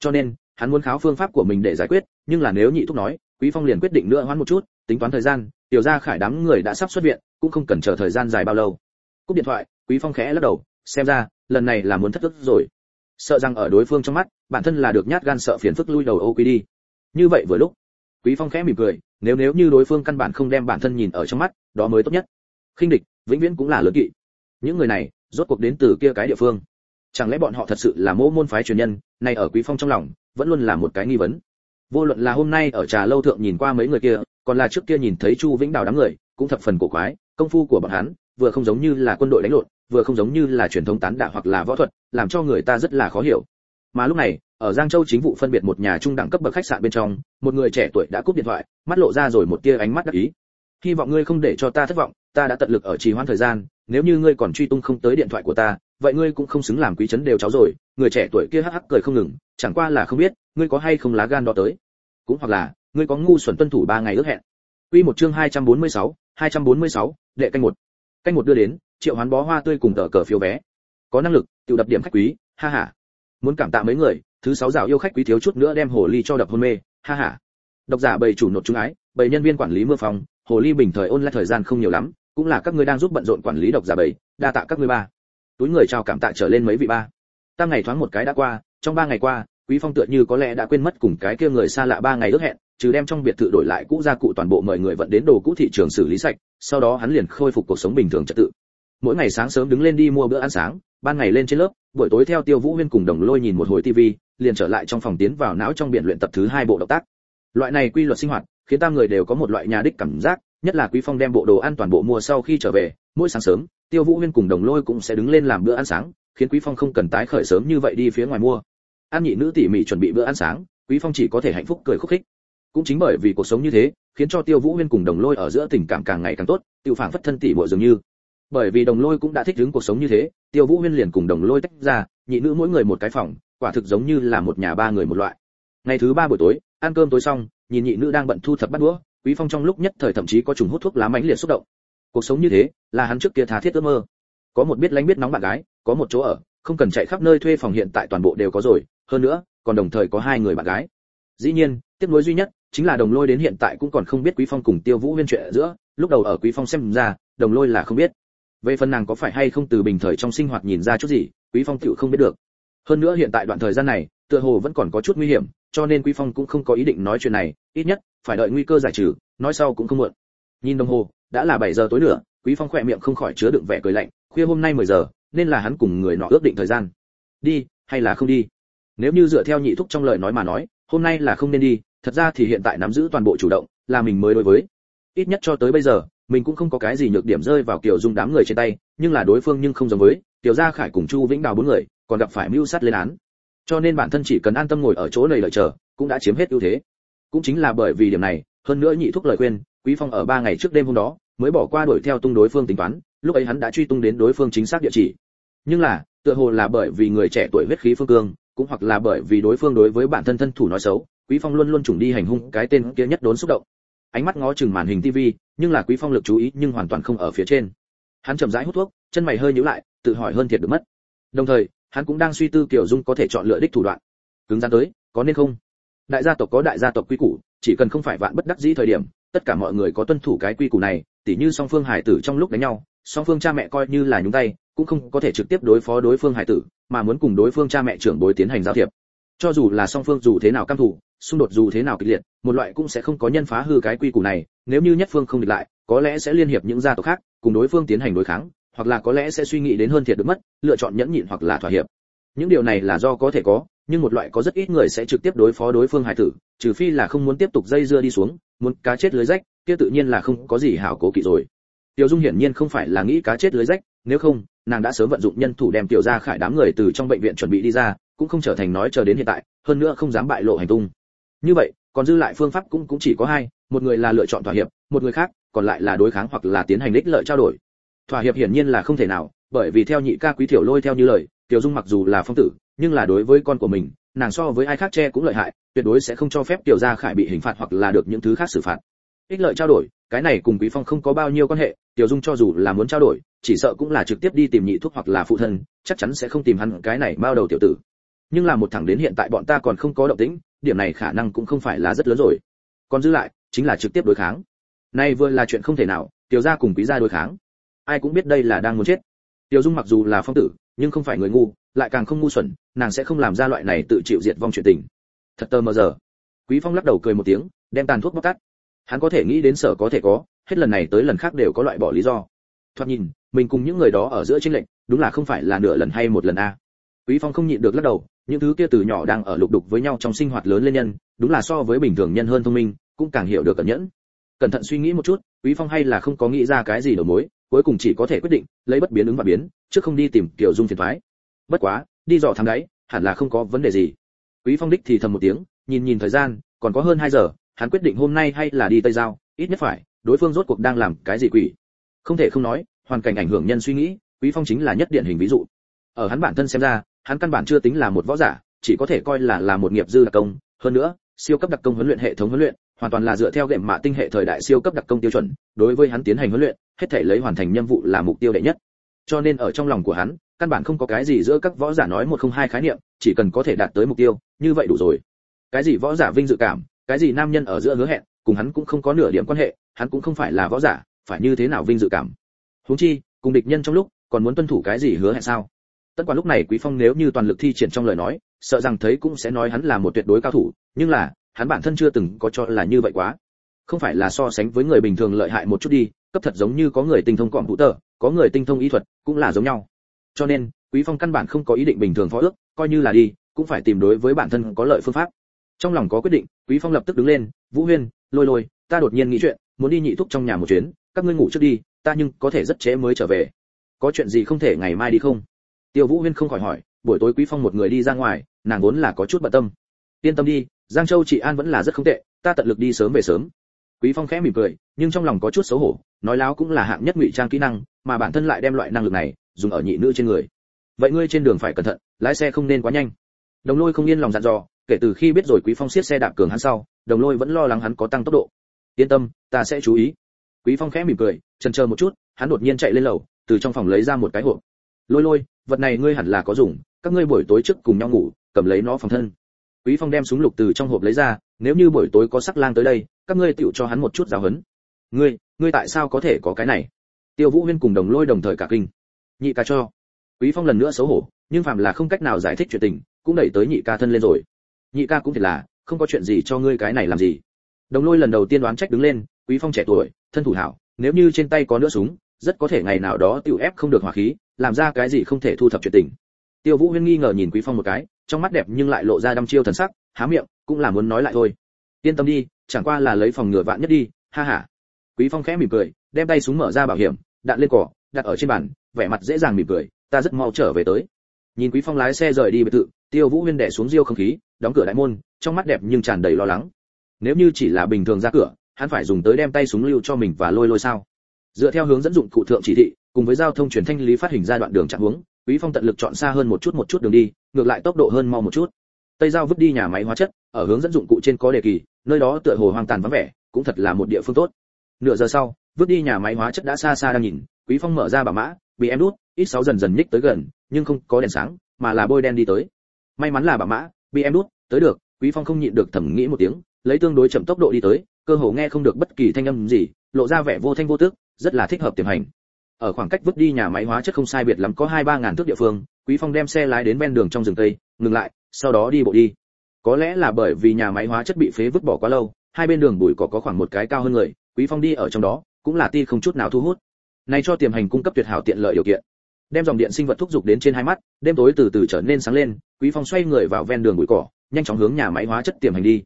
Cho nên, hắn muốn kháo phương pháp của mình để giải quyết, nhưng là nếu nhị thúc nói, quý phong liền quyết định nữa hoãn một chút, tính toán thời gian tiểu gia khải đám người đã sắp xuất viện, cũng không cần chờ thời gian dài bao lâu. Cúp điện thoại, quý phong khẽ lắc đầu, xem ra, lần này là muốn thất thức rồi. Sợ rằng ở đối phương trong mắt, bản thân là được nhát gan sợ phiền phức lui đầu ô quy đi. Như vậy vừa lúc, quý phong khẽ mỉm cười, nếu nếu như đối phương căn bản không đem bản thân nhìn ở trong mắt, đó mới tốt nhất khinh địch, vĩnh viễn cũng là lớn kỵ. Những người này, rốt cuộc đến từ kia cái địa phương. Chẳng lẽ bọn họ thật sự là mô môn phái truyền nhân này ở quý phong trong lòng, vẫn luôn là một cái nghi vấn. Vô luận là hôm nay ở trà lâu thượng nhìn qua mấy người kia, còn là trước kia nhìn thấy chu vĩnh đào đám người, cũng thập phần cổ quái, công phu của bọn hắn, vừa không giống như là quân đội đánh lộn, vừa không giống như là truyền thống tán đả hoặc là võ thuật, làm cho người ta rất là khó hiểu. Mà lúc này, ở giang châu chính vụ phân biệt một nhà trung đẳng cấp bậc khách sạn bên trong, một người trẻ tuổi đã cúp điện thoại, mắt lộ ra rồi một tia ánh mắt đắc ý. Hy vọng ngươi không để cho ta thất vọng ta đã tận lực ở trì hoãn thời gian nếu như ngươi còn truy tung không tới điện thoại của ta vậy ngươi cũng không xứng làm quý trấn đều cháu rồi người trẻ tuổi kia hắc hắc cười không ngừng chẳng qua là không biết ngươi có hay không lá gan đó tới cũng hoặc là ngươi có ngu xuẩn tuân thủ ba ngày ước hẹn Quy một chương 246, 246, đệ canh một. Canh một đưa đến, Triệu Hoán bó hoa tươi cùng tờ cờ phiếu vé. Có năng lực, tự đập điểm khách quý, ha ha. Muốn cảm tạ mấy người, thứ sáu rào yêu khách quý thiếu chút nữa đem hồ ly cho đập hôn mê, ha ha. Độc giả bầy chủ nộp chúng ái, bầy nhân viên quản lý mưa phòng, hồ ly bình thời ôn lại thời gian không nhiều lắm, cũng là các ngươi đang giúp bận rộn quản lý độc giả bảy đa tạ các ngươi ba. Túi người chào cảm tạ trở lên mấy vị ba. Tam ngày thoáng một cái đã qua, trong ba ngày qua, Quý Phong tựa như có lẽ đã quên mất cùng cái kia người xa lạ ba ngày ước hẹn, trừ đem trong biệt thự đổi lại cũ gia cụ toàn bộ mời người vận đến đồ cũ thị trường xử lý sạch, sau đó hắn liền khôi phục cuộc sống bình thường trật tự. Mỗi ngày sáng sớm đứng lên đi mua bữa ăn sáng, ban ngày lên trên lớp, buổi tối theo Tiêu Vũ Huyên cùng Đồng Lôi nhìn một hồi TV, liền trở lại trong phòng tiến vào não trong biển luyện tập thứ hai bộ động tác. Loại này quy luật sinh hoạt, khiến tam người đều có một loại nhà đích cảm giác, nhất là Quý Phong đem bộ đồ ăn toàn bộ mua sau khi trở về, mỗi sáng sớm, Tiêu Vũ Huyên cùng Đồng Lôi cũng sẽ đứng lên làm bữa ăn sáng, khiến Quý Phong không cần tái khởi sớm như vậy đi phía ngoài mua. An nhị nữ tỉ mỉ chuẩn bị bữa ăn sáng, Quý Phong chỉ có thể hạnh phúc cười khúc khích. Cũng chính bởi vì cuộc sống như thế khiến cho tiêu vũ huyên cùng đồng lôi ở giữa tình cảm càng ngày càng tốt tiêu phản phất thân tỷ bộ dường như. Bởi vì đồng lôi cũng đã thích ứng cuộc sống như thế tiêu vũ huyên liền cùng đồng lôi tách ra nhị nữ mỗi người một cái phòng quả thực giống như là một nhà ba người một loại. Ngày thứ ba buổi tối ăn cơm tối xong nhìn nhị nữ đang bận thu thập bắt đũa quý phong trong lúc nhất thời thậm chí có trùng hút thuốc lá mánh liệt xúc động. Cuộc sống như thế, là hắn trước kia tha thiết ước mơ. Có một biết lánh biết nóng bạn gái, có một chỗ ở, không cần chạy khắp nơi thuê phòng hiện tại toàn bộ đều có rồi, hơn nữa, còn đồng thời có hai người bạn gái. Dĩ nhiên, tiếc nuối duy nhất chính là đồng lôi đến hiện tại cũng còn không biết quý phong cùng tiêu vũ huyên chuyện ở giữa, lúc đầu ở quý phong xem ra, đồng lôi là không biết. Về phần nàng có phải hay không từ bình thời trong sinh hoạt nhìn ra chút gì, quý phong tựu không biết được. Hơn nữa hiện tại đoạn thời gian này, tựa hồ vẫn còn có chút nguy hiểm, cho nên quý phong cũng không có ý định nói chuyện này, ít nhất phải đợi nguy cơ giải trừ, nói sau cũng không muộn. Nhìn đồng hồ, đã là 7 giờ tối nữa, quý phong khỏe miệng không khỏi chứa đựng vẻ cười lạnh, khuya hôm nay 10 giờ, nên là hắn cùng người nọ ước định thời gian. Đi, hay là không đi? Nếu như dựa theo nhị thúc trong lời nói mà nói, hôm nay là không nên đi, thật ra thì hiện tại nắm giữ toàn bộ chủ động, là mình mới đối với. Ít nhất cho tới bây giờ, mình cũng không có cái gì nhược điểm rơi vào kiểu dung đám người trên tay, nhưng là đối phương nhưng không giống với, tiểu gia khải cùng chu vĩnh đào bốn người, còn gặp phải mưu sát lên án. Cho nên bản thân chỉ cần an tâm ngồi ở chỗ này lợi chờ, cũng đã chiếm hết ưu thế cũng chính là bởi vì điểm này, hơn nữa nhị thúc lời khuyên, quý phong ở ba ngày trước đêm hôm đó, mới bỏ qua đuổi theo tung đối phương tính toán, lúc ấy hắn đã truy tung đến đối phương chính xác địa chỉ. Nhưng là, tựa hồ là bởi vì người trẻ tuổi huyết khí phương cương, cũng hoặc là bởi vì đối phương đối với bản thân thân thủ nói xấu, quý phong luôn luôn trùng đi hành hung cái tên kia nhất đốn xúc động. Ánh mắt ngó chừng màn hình tivi nhưng là quý phong lực chú ý nhưng hoàn toàn không ở phía trên. Hắn chậm rãi hút thuốc, chân mày hơi nhíu lại, tự hỏi hơn thiệt được mất. Đồng thời, hắn cũng đang suy tư kiểu dung có thể chọn lựa đích thủ đoạn. Cứng rắn tới, có nên không? Đại gia tộc có đại gia tộc quy củ, chỉ cần không phải vạn bất đắc dĩ thời điểm, tất cả mọi người có tuân thủ cái quy củ này, tỉ như song phương hải tử trong lúc đánh nhau, song phương cha mẹ coi như là nhúng tay, cũng không có thể trực tiếp đối phó đối phương hải tử, mà muốn cùng đối phương cha mẹ trưởng bối tiến hành giao thiệp. Cho dù là song phương dù thế nào cam thủ xung đột dù thế nào kịch liệt, một loại cũng sẽ không có nhân phá hư cái quy củ này, nếu như nhất phương không địch lại, có lẽ sẽ liên hiệp những gia tộc khác, cùng đối phương tiến hành đối kháng, hoặc là có lẽ sẽ suy nghĩ đến hơn thiệt được mất, lựa chọn nhẫn nhịn hoặc là thỏa hiệp. Những điều này là do có thể có nhưng một loại có rất ít người sẽ trực tiếp đối phó đối phương hải tử, trừ phi là không muốn tiếp tục dây dưa đi xuống, muốn cá chết lưới rách, kia tự nhiên là không có gì hảo cố kỵ rồi. Tiểu dung hiển nhiên không phải là nghĩ cá chết lưới rách, nếu không, nàng đã sớm vận dụng nhân thủ đem tiểu gia khải đám người từ trong bệnh viện chuẩn bị đi ra, cũng không trở thành nói chờ đến hiện tại, hơn nữa không dám bại lộ hành tung. Như vậy, còn dư lại phương pháp cũng cũng chỉ có hai, một người là lựa chọn thỏa hiệp, một người khác, còn lại là đối kháng hoặc là tiến hành đích lợi trao đổi. Thỏa hiệp hiển nhiên là không thể nào, bởi vì theo nhị ca quý tiểu lôi theo như lời, tiểu dung mặc dù là phong tử nhưng là đối với con của mình, nàng so với ai khác che cũng lợi hại, tuyệt đối sẽ không cho phép tiểu gia khải bị hình phạt hoặc là được những thứ khác xử phạt. Ích lợi trao đổi, cái này cùng quý phong không có bao nhiêu quan hệ, tiểu dung cho dù là muốn trao đổi, chỉ sợ cũng là trực tiếp đi tìm nhị thuốc hoặc là phụ thân, chắc chắn sẽ không tìm hắn cái này bao đầu tiểu tử. Nhưng là một thẳng đến hiện tại bọn ta còn không có động tĩnh, điểm này khả năng cũng không phải là rất lớn rồi. Còn giữ lại, chính là trực tiếp đối kháng. Nay vừa là chuyện không thể nào, tiểu gia cùng quý gia đối kháng. Ai cũng biết đây là đang muốn chết. Tiểu dung mặc dù là phong tử, nhưng không phải người ngu lại càng không ngu xuẩn, nàng sẽ không làm ra loại này tự chịu diệt vong chuyện tình. Thật tơ mờ giờ. Quý phong lắc đầu cười một tiếng, đem tàn thuốc bóc tắt. Hắn có thể nghĩ đến sở có thể có, hết lần này tới lần khác đều có loại bỏ lý do. Thoạt nhìn, mình cùng những người đó ở giữa tranh lệnh đúng là không phải là nửa lần hay một lần a. Quý phong không nhịn được lắc đầu, những thứ kia từ nhỏ đang ở lục đục với nhau trong sinh hoạt lớn lên nhân, đúng là so với bình thường nhân hơn thông minh, cũng càng hiểu được cẩn nhẫn. Cẩn thận suy nghĩ một chút, quý phong hay là không có nghĩ ra cái gì đầu mối, cuối cùng chỉ có thể quyết định, lấy bất biến ứng và biến chứ không đi tìm kiểu dung phiền thoái bất quá, đi dò thằng đáy, hẳn là không có vấn đề gì. Quý phong đích thì thầm một tiếng, nhìn nhìn thời gian, còn có hơn 2 giờ, hắn quyết định hôm nay hay là đi tây giao, ít nhất phải, đối phương rốt cuộc đang làm cái gì quỷ. Không thể không nói, hoàn cảnh ảnh hưởng nhân suy nghĩ, quý phong chính là nhất điển hình ví dụ. Ở hắn bản thân xem ra, hắn căn bản chưa tính là một võ giả, chỉ có thể coi là là một nghiệp dư đặc công. Hơn nữa, siêu cấp đặc công huấn luyện hệ thống huấn luyện, hoàn toàn là dựa theo gệm mạ tinh hệ thời đại siêu cấp đặc công tiêu chuẩn, đối với hắn tiến hành huấn luyện, hết thể lấy hoàn thành nhiệm vụ là mục tiêu đệ nhất cho nên ở trong lòng của hắn, căn bản không có cái gì giữa các võ giả nói một không hai khái niệm, chỉ cần có thể đạt tới mục tiêu, như vậy đủ rồi. Cái gì võ giả vinh dự cảm, cái gì nam nhân ở giữa hứa hẹn, cùng hắn cũng không có nửa điểm quan hệ, hắn cũng không phải là võ giả, phải như thế nào vinh dự cảm? Huống chi, cùng địch nhân trong lúc, còn muốn tuân thủ cái gì hứa hẹn sao? Tất quả lúc này quý phong nếu như toàn lực thi triển trong lời nói, sợ rằng thấy cũng sẽ nói hắn là một tuyệt đối cao thủ, nhưng là, hắn bản thân chưa từng có cho là như vậy quá. Không phải là so sánh với người bình thường lợi hại một chút đi cấp thật giống như có người tinh thông cọm vũ tờ, có người tinh thông y thuật, cũng là giống nhau. Cho nên, quý phong căn bản không có ý định bình thường phó ước, coi như là đi, cũng phải tìm đối với bản thân có lợi phương pháp. Trong lòng có quyết định, quý phong lập tức đứng lên, vũ huyên, lôi lôi, ta đột nhiên nghĩ chuyện, muốn đi nhị thúc trong nhà một chuyến, các ngươi ngủ trước đi, ta nhưng có thể rất trễ mới trở về. Có chuyện gì không thể ngày mai đi không? Tiêu vũ huyên không khỏi hỏi, buổi tối quý phong một người đi ra ngoài, nàng vốn là có chút bận tâm. Yên tâm đi, giang châu chị an vẫn là rất không tệ, ta tận lực đi sớm về sớm. Quý phong khẽ mỉm cười, nhưng trong lòng có chút xấu hổ nói láo cũng là hạng nhất ngụy trang kỹ năng, mà bản thân lại đem loại năng lực này dùng ở nhị nữ trên người. Vậy ngươi trên đường phải cẩn thận, lái xe không nên quá nhanh. Đồng lôi không yên lòng dặn dò, kể từ khi biết rồi quý phong siết xe đạp cường hắn sau, đồng lôi vẫn lo lắng hắn có tăng tốc độ. Yên tâm, ta sẽ chú ý. Quý phong khẽ mỉm cười, chần chờ một chút, hắn đột nhiên chạy lên lầu, từ trong phòng lấy ra một cái hộp. Lôi lôi, vật này ngươi hẳn là có dùng, các ngươi buổi tối trước cùng nhau ngủ, cầm lấy nó phòng thân. Quý phong đem súng lục từ trong hộp lấy ra, nếu như buổi tối có sắc lang tới đây, các ngươi tựu cho hắn một chút giáo huấn. Ngươi ngươi tại sao có thể có cái này? Tiêu vũ huyên cùng đồng lôi đồng thời cả kinh. Nhị ca cho. Quý phong lần nữa xấu hổ, nhưng phạm là không cách nào giải thích chuyện tình, cũng đẩy tới nhị ca thân lên rồi. Nhị ca cũng thật là, không có chuyện gì cho ngươi cái này làm gì. Đồng lôi lần đầu tiên đoán trách đứng lên, quý phong trẻ tuổi, thân thủ hảo, nếu như trên tay có nữa súng, rất có thể ngày nào đó tiểu ép không được hỏa khí, làm ra cái gì không thể thu thập chuyện tình. Tiêu vũ huyên nghi ngờ nhìn quý phong một cái, trong mắt đẹp nhưng lại lộ ra đăm chiêu thần sắc, há miệng, cũng là muốn nói lại thôi. Yên tâm đi, chẳng qua là lấy phòng ngừa vạn nhất đi, ha ha quý phong khẽ mỉm cười, đem tay súng mở ra bảo hiểm, đạn lên cỏ, đặt ở trên bàn, vẻ mặt dễ dàng mỉm cười, ta rất mau trở về tới. Nhìn quý phong lái xe rời đi biệt thự, tiêu vũ huyên đẻ xuống riêu không khí, đóng cửa đại môn, trong mắt đẹp nhưng tràn đầy lo lắng. Nếu như chỉ là bình thường ra cửa, hắn phải dùng tới đem tay súng lưu cho mình và lôi lôi sao? Dựa theo hướng dẫn dụng cụ thượng chỉ thị, cùng với giao thông truyền thanh lý phát hình ra đoạn đường chặn hướng quý phong tận lực chọn xa hơn một chút một chút đường đi, ngược lại tốc độ hơn mau một chút. Tây giao vứt đi nhà máy hóa chất, ở hướng dẫn dụng cụ trên có đề kỳ, nơi đó tựa hồ hoang tàn vắng vẻ, cũng thật là một địa phương tốt nửa giờ sau, vứt đi nhà máy hóa chất đã xa xa đang nhìn, quý phong mở ra bà mã, bị em đút, ít sáu dần dần nhích tới gần, nhưng không có đèn sáng, mà là bôi đen đi tới. May mắn là bà mã, bị em đút, tới được, quý phong không nhịn được thầm nghĩ một tiếng, lấy tương đối chậm tốc độ đi tới, cơ hồ nghe không được bất kỳ thanh âm gì, lộ ra vẻ vô thanh vô tức, rất là thích hợp tiềm hành. Ở khoảng cách vứt đi nhà máy hóa chất không sai biệt lắm có hai ba ngàn thước địa phương, quý phong đem xe lái đến ven đường trong rừng tây ngừng lại, sau đó đi bộ đi. Có lẽ là bởi vì nhà máy hóa chất bị phế vứt bỏ quá lâu, hai bên đường bụi cỏ có khoảng một cái cao hơn người quý phong đi ở trong đó cũng là ti không chút nào thu hút. Này cho tiềm hành cung cấp tuyệt hảo tiện lợi điều kiện. Đem dòng điện sinh vật thúc giục đến trên hai mắt đêm tối từ từ trở nên sáng lên quý phong xoay người vào ven đường bụi cỏ nhanh chóng hướng nhà máy hóa chất tiềm hành đi.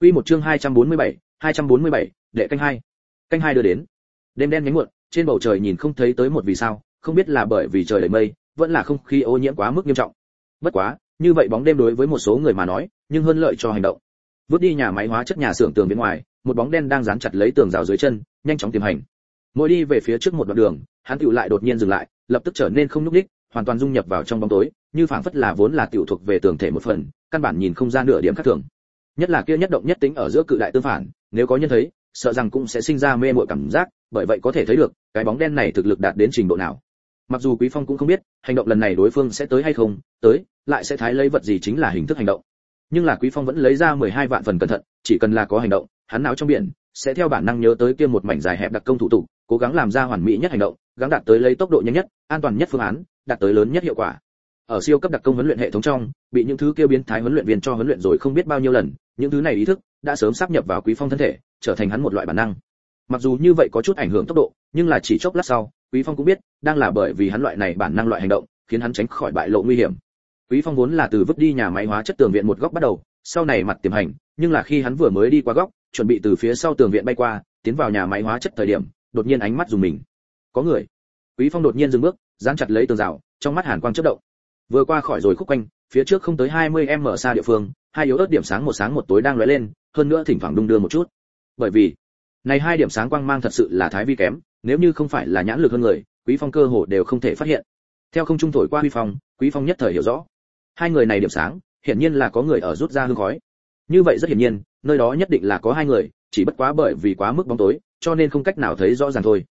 Quy một chương 247, 247, đệ canh hai. Canh hai đưa đến. Đêm đen nhánh muộn trên bầu trời nhìn không thấy tới một vì sao không biết là bởi vì trời đầy mây vẫn là không khí ô nhiễm quá mức nghiêm trọng. Bất quá như vậy bóng đêm đối với một số người mà nói nhưng hơn lợi cho hành động. Vứt đi nhà máy hóa chất nhà xưởng tường bên ngoài một bóng đen đang dán chặt lấy tường rào dưới chân, nhanh chóng tiềm hành. Mỗi đi về phía trước một đoạn đường, hắn tựu lại đột nhiên dừng lại, lập tức trở nên không nhúc đích hoàn toàn dung nhập vào trong bóng tối, như phảng phất là vốn là tiểu thuộc về tường thể một phần, căn bản nhìn không ra nửa điểm khác thường. Nhất là kia nhất động nhất tính ở giữa cự đại tương phản, nếu có nhân thấy, sợ rằng cũng sẽ sinh ra mê muội cảm giác, bởi vậy có thể thấy được, cái bóng đen này thực lực đạt đến trình độ nào. Mặc dù quý phong cũng không biết, hành động lần này đối phương sẽ tới hay không, tới, lại sẽ thái lấy vật gì chính là hình thức hành động. Nhưng là quý phong vẫn lấy ra 12 vạn phần cẩn thận, chỉ cần là có hành động hắn não trong biển, sẽ theo bản năng nhớ tới kia một mảnh dài hẹp đặc công thủ tục, cố gắng làm ra hoàn mỹ nhất hành động, gắng đạt tới lấy tốc độ nhanh nhất, an toàn nhất phương án, đạt tới lớn nhất hiệu quả. Ở siêu cấp đặc công huấn luyện hệ thống trong, bị những thứ kia biến thái huấn luyện viên cho huấn luyện rồi không biết bao nhiêu lần, những thứ này ý thức đã sớm sắp nhập vào quý phong thân thể, trở thành hắn một loại bản năng. Mặc dù như vậy có chút ảnh hưởng tốc độ, nhưng là chỉ chốc lát sau, quý phong cũng biết, đang là bởi vì hắn loại này bản năng loại hành động, khiến hắn tránh khỏi bại lộ nguy hiểm. Quý phong vốn là từ vứt đi nhà máy hóa chất tường viện một góc bắt đầu, sau này mặt tiềm hành, nhưng là khi hắn vừa mới đi qua góc chuẩn bị từ phía sau tường viện bay qua, tiến vào nhà máy hóa chất thời điểm, đột nhiên ánh mắt dùng mình. Có người. Quý phong đột nhiên dừng bước, dán chặt lấy tường rào, trong mắt hàn quang chớp động. Vừa qua khỏi rồi khúc quanh, phía trước không tới 20m xa địa phương, hai yếu ớt điểm sáng một sáng một tối đang lóe lên, hơn nữa thỉnh thoảng đung đưa một chút. Bởi vì, này hai điểm sáng quang mang thật sự là thái vi kém, nếu như không phải là nhãn lực hơn người, quý phong cơ hồ đều không thể phát hiện. Theo không trung thổi qua huy phong, quý phong nhất thời hiểu rõ. Hai người này điểm sáng, hiển nhiên là có người ở rút ra hương khói như vậy rất hiển nhiên, nơi đó nhất định là có hai người, chỉ bất quá bởi vì quá mức bóng tối, cho nên không cách nào thấy rõ ràng thôi.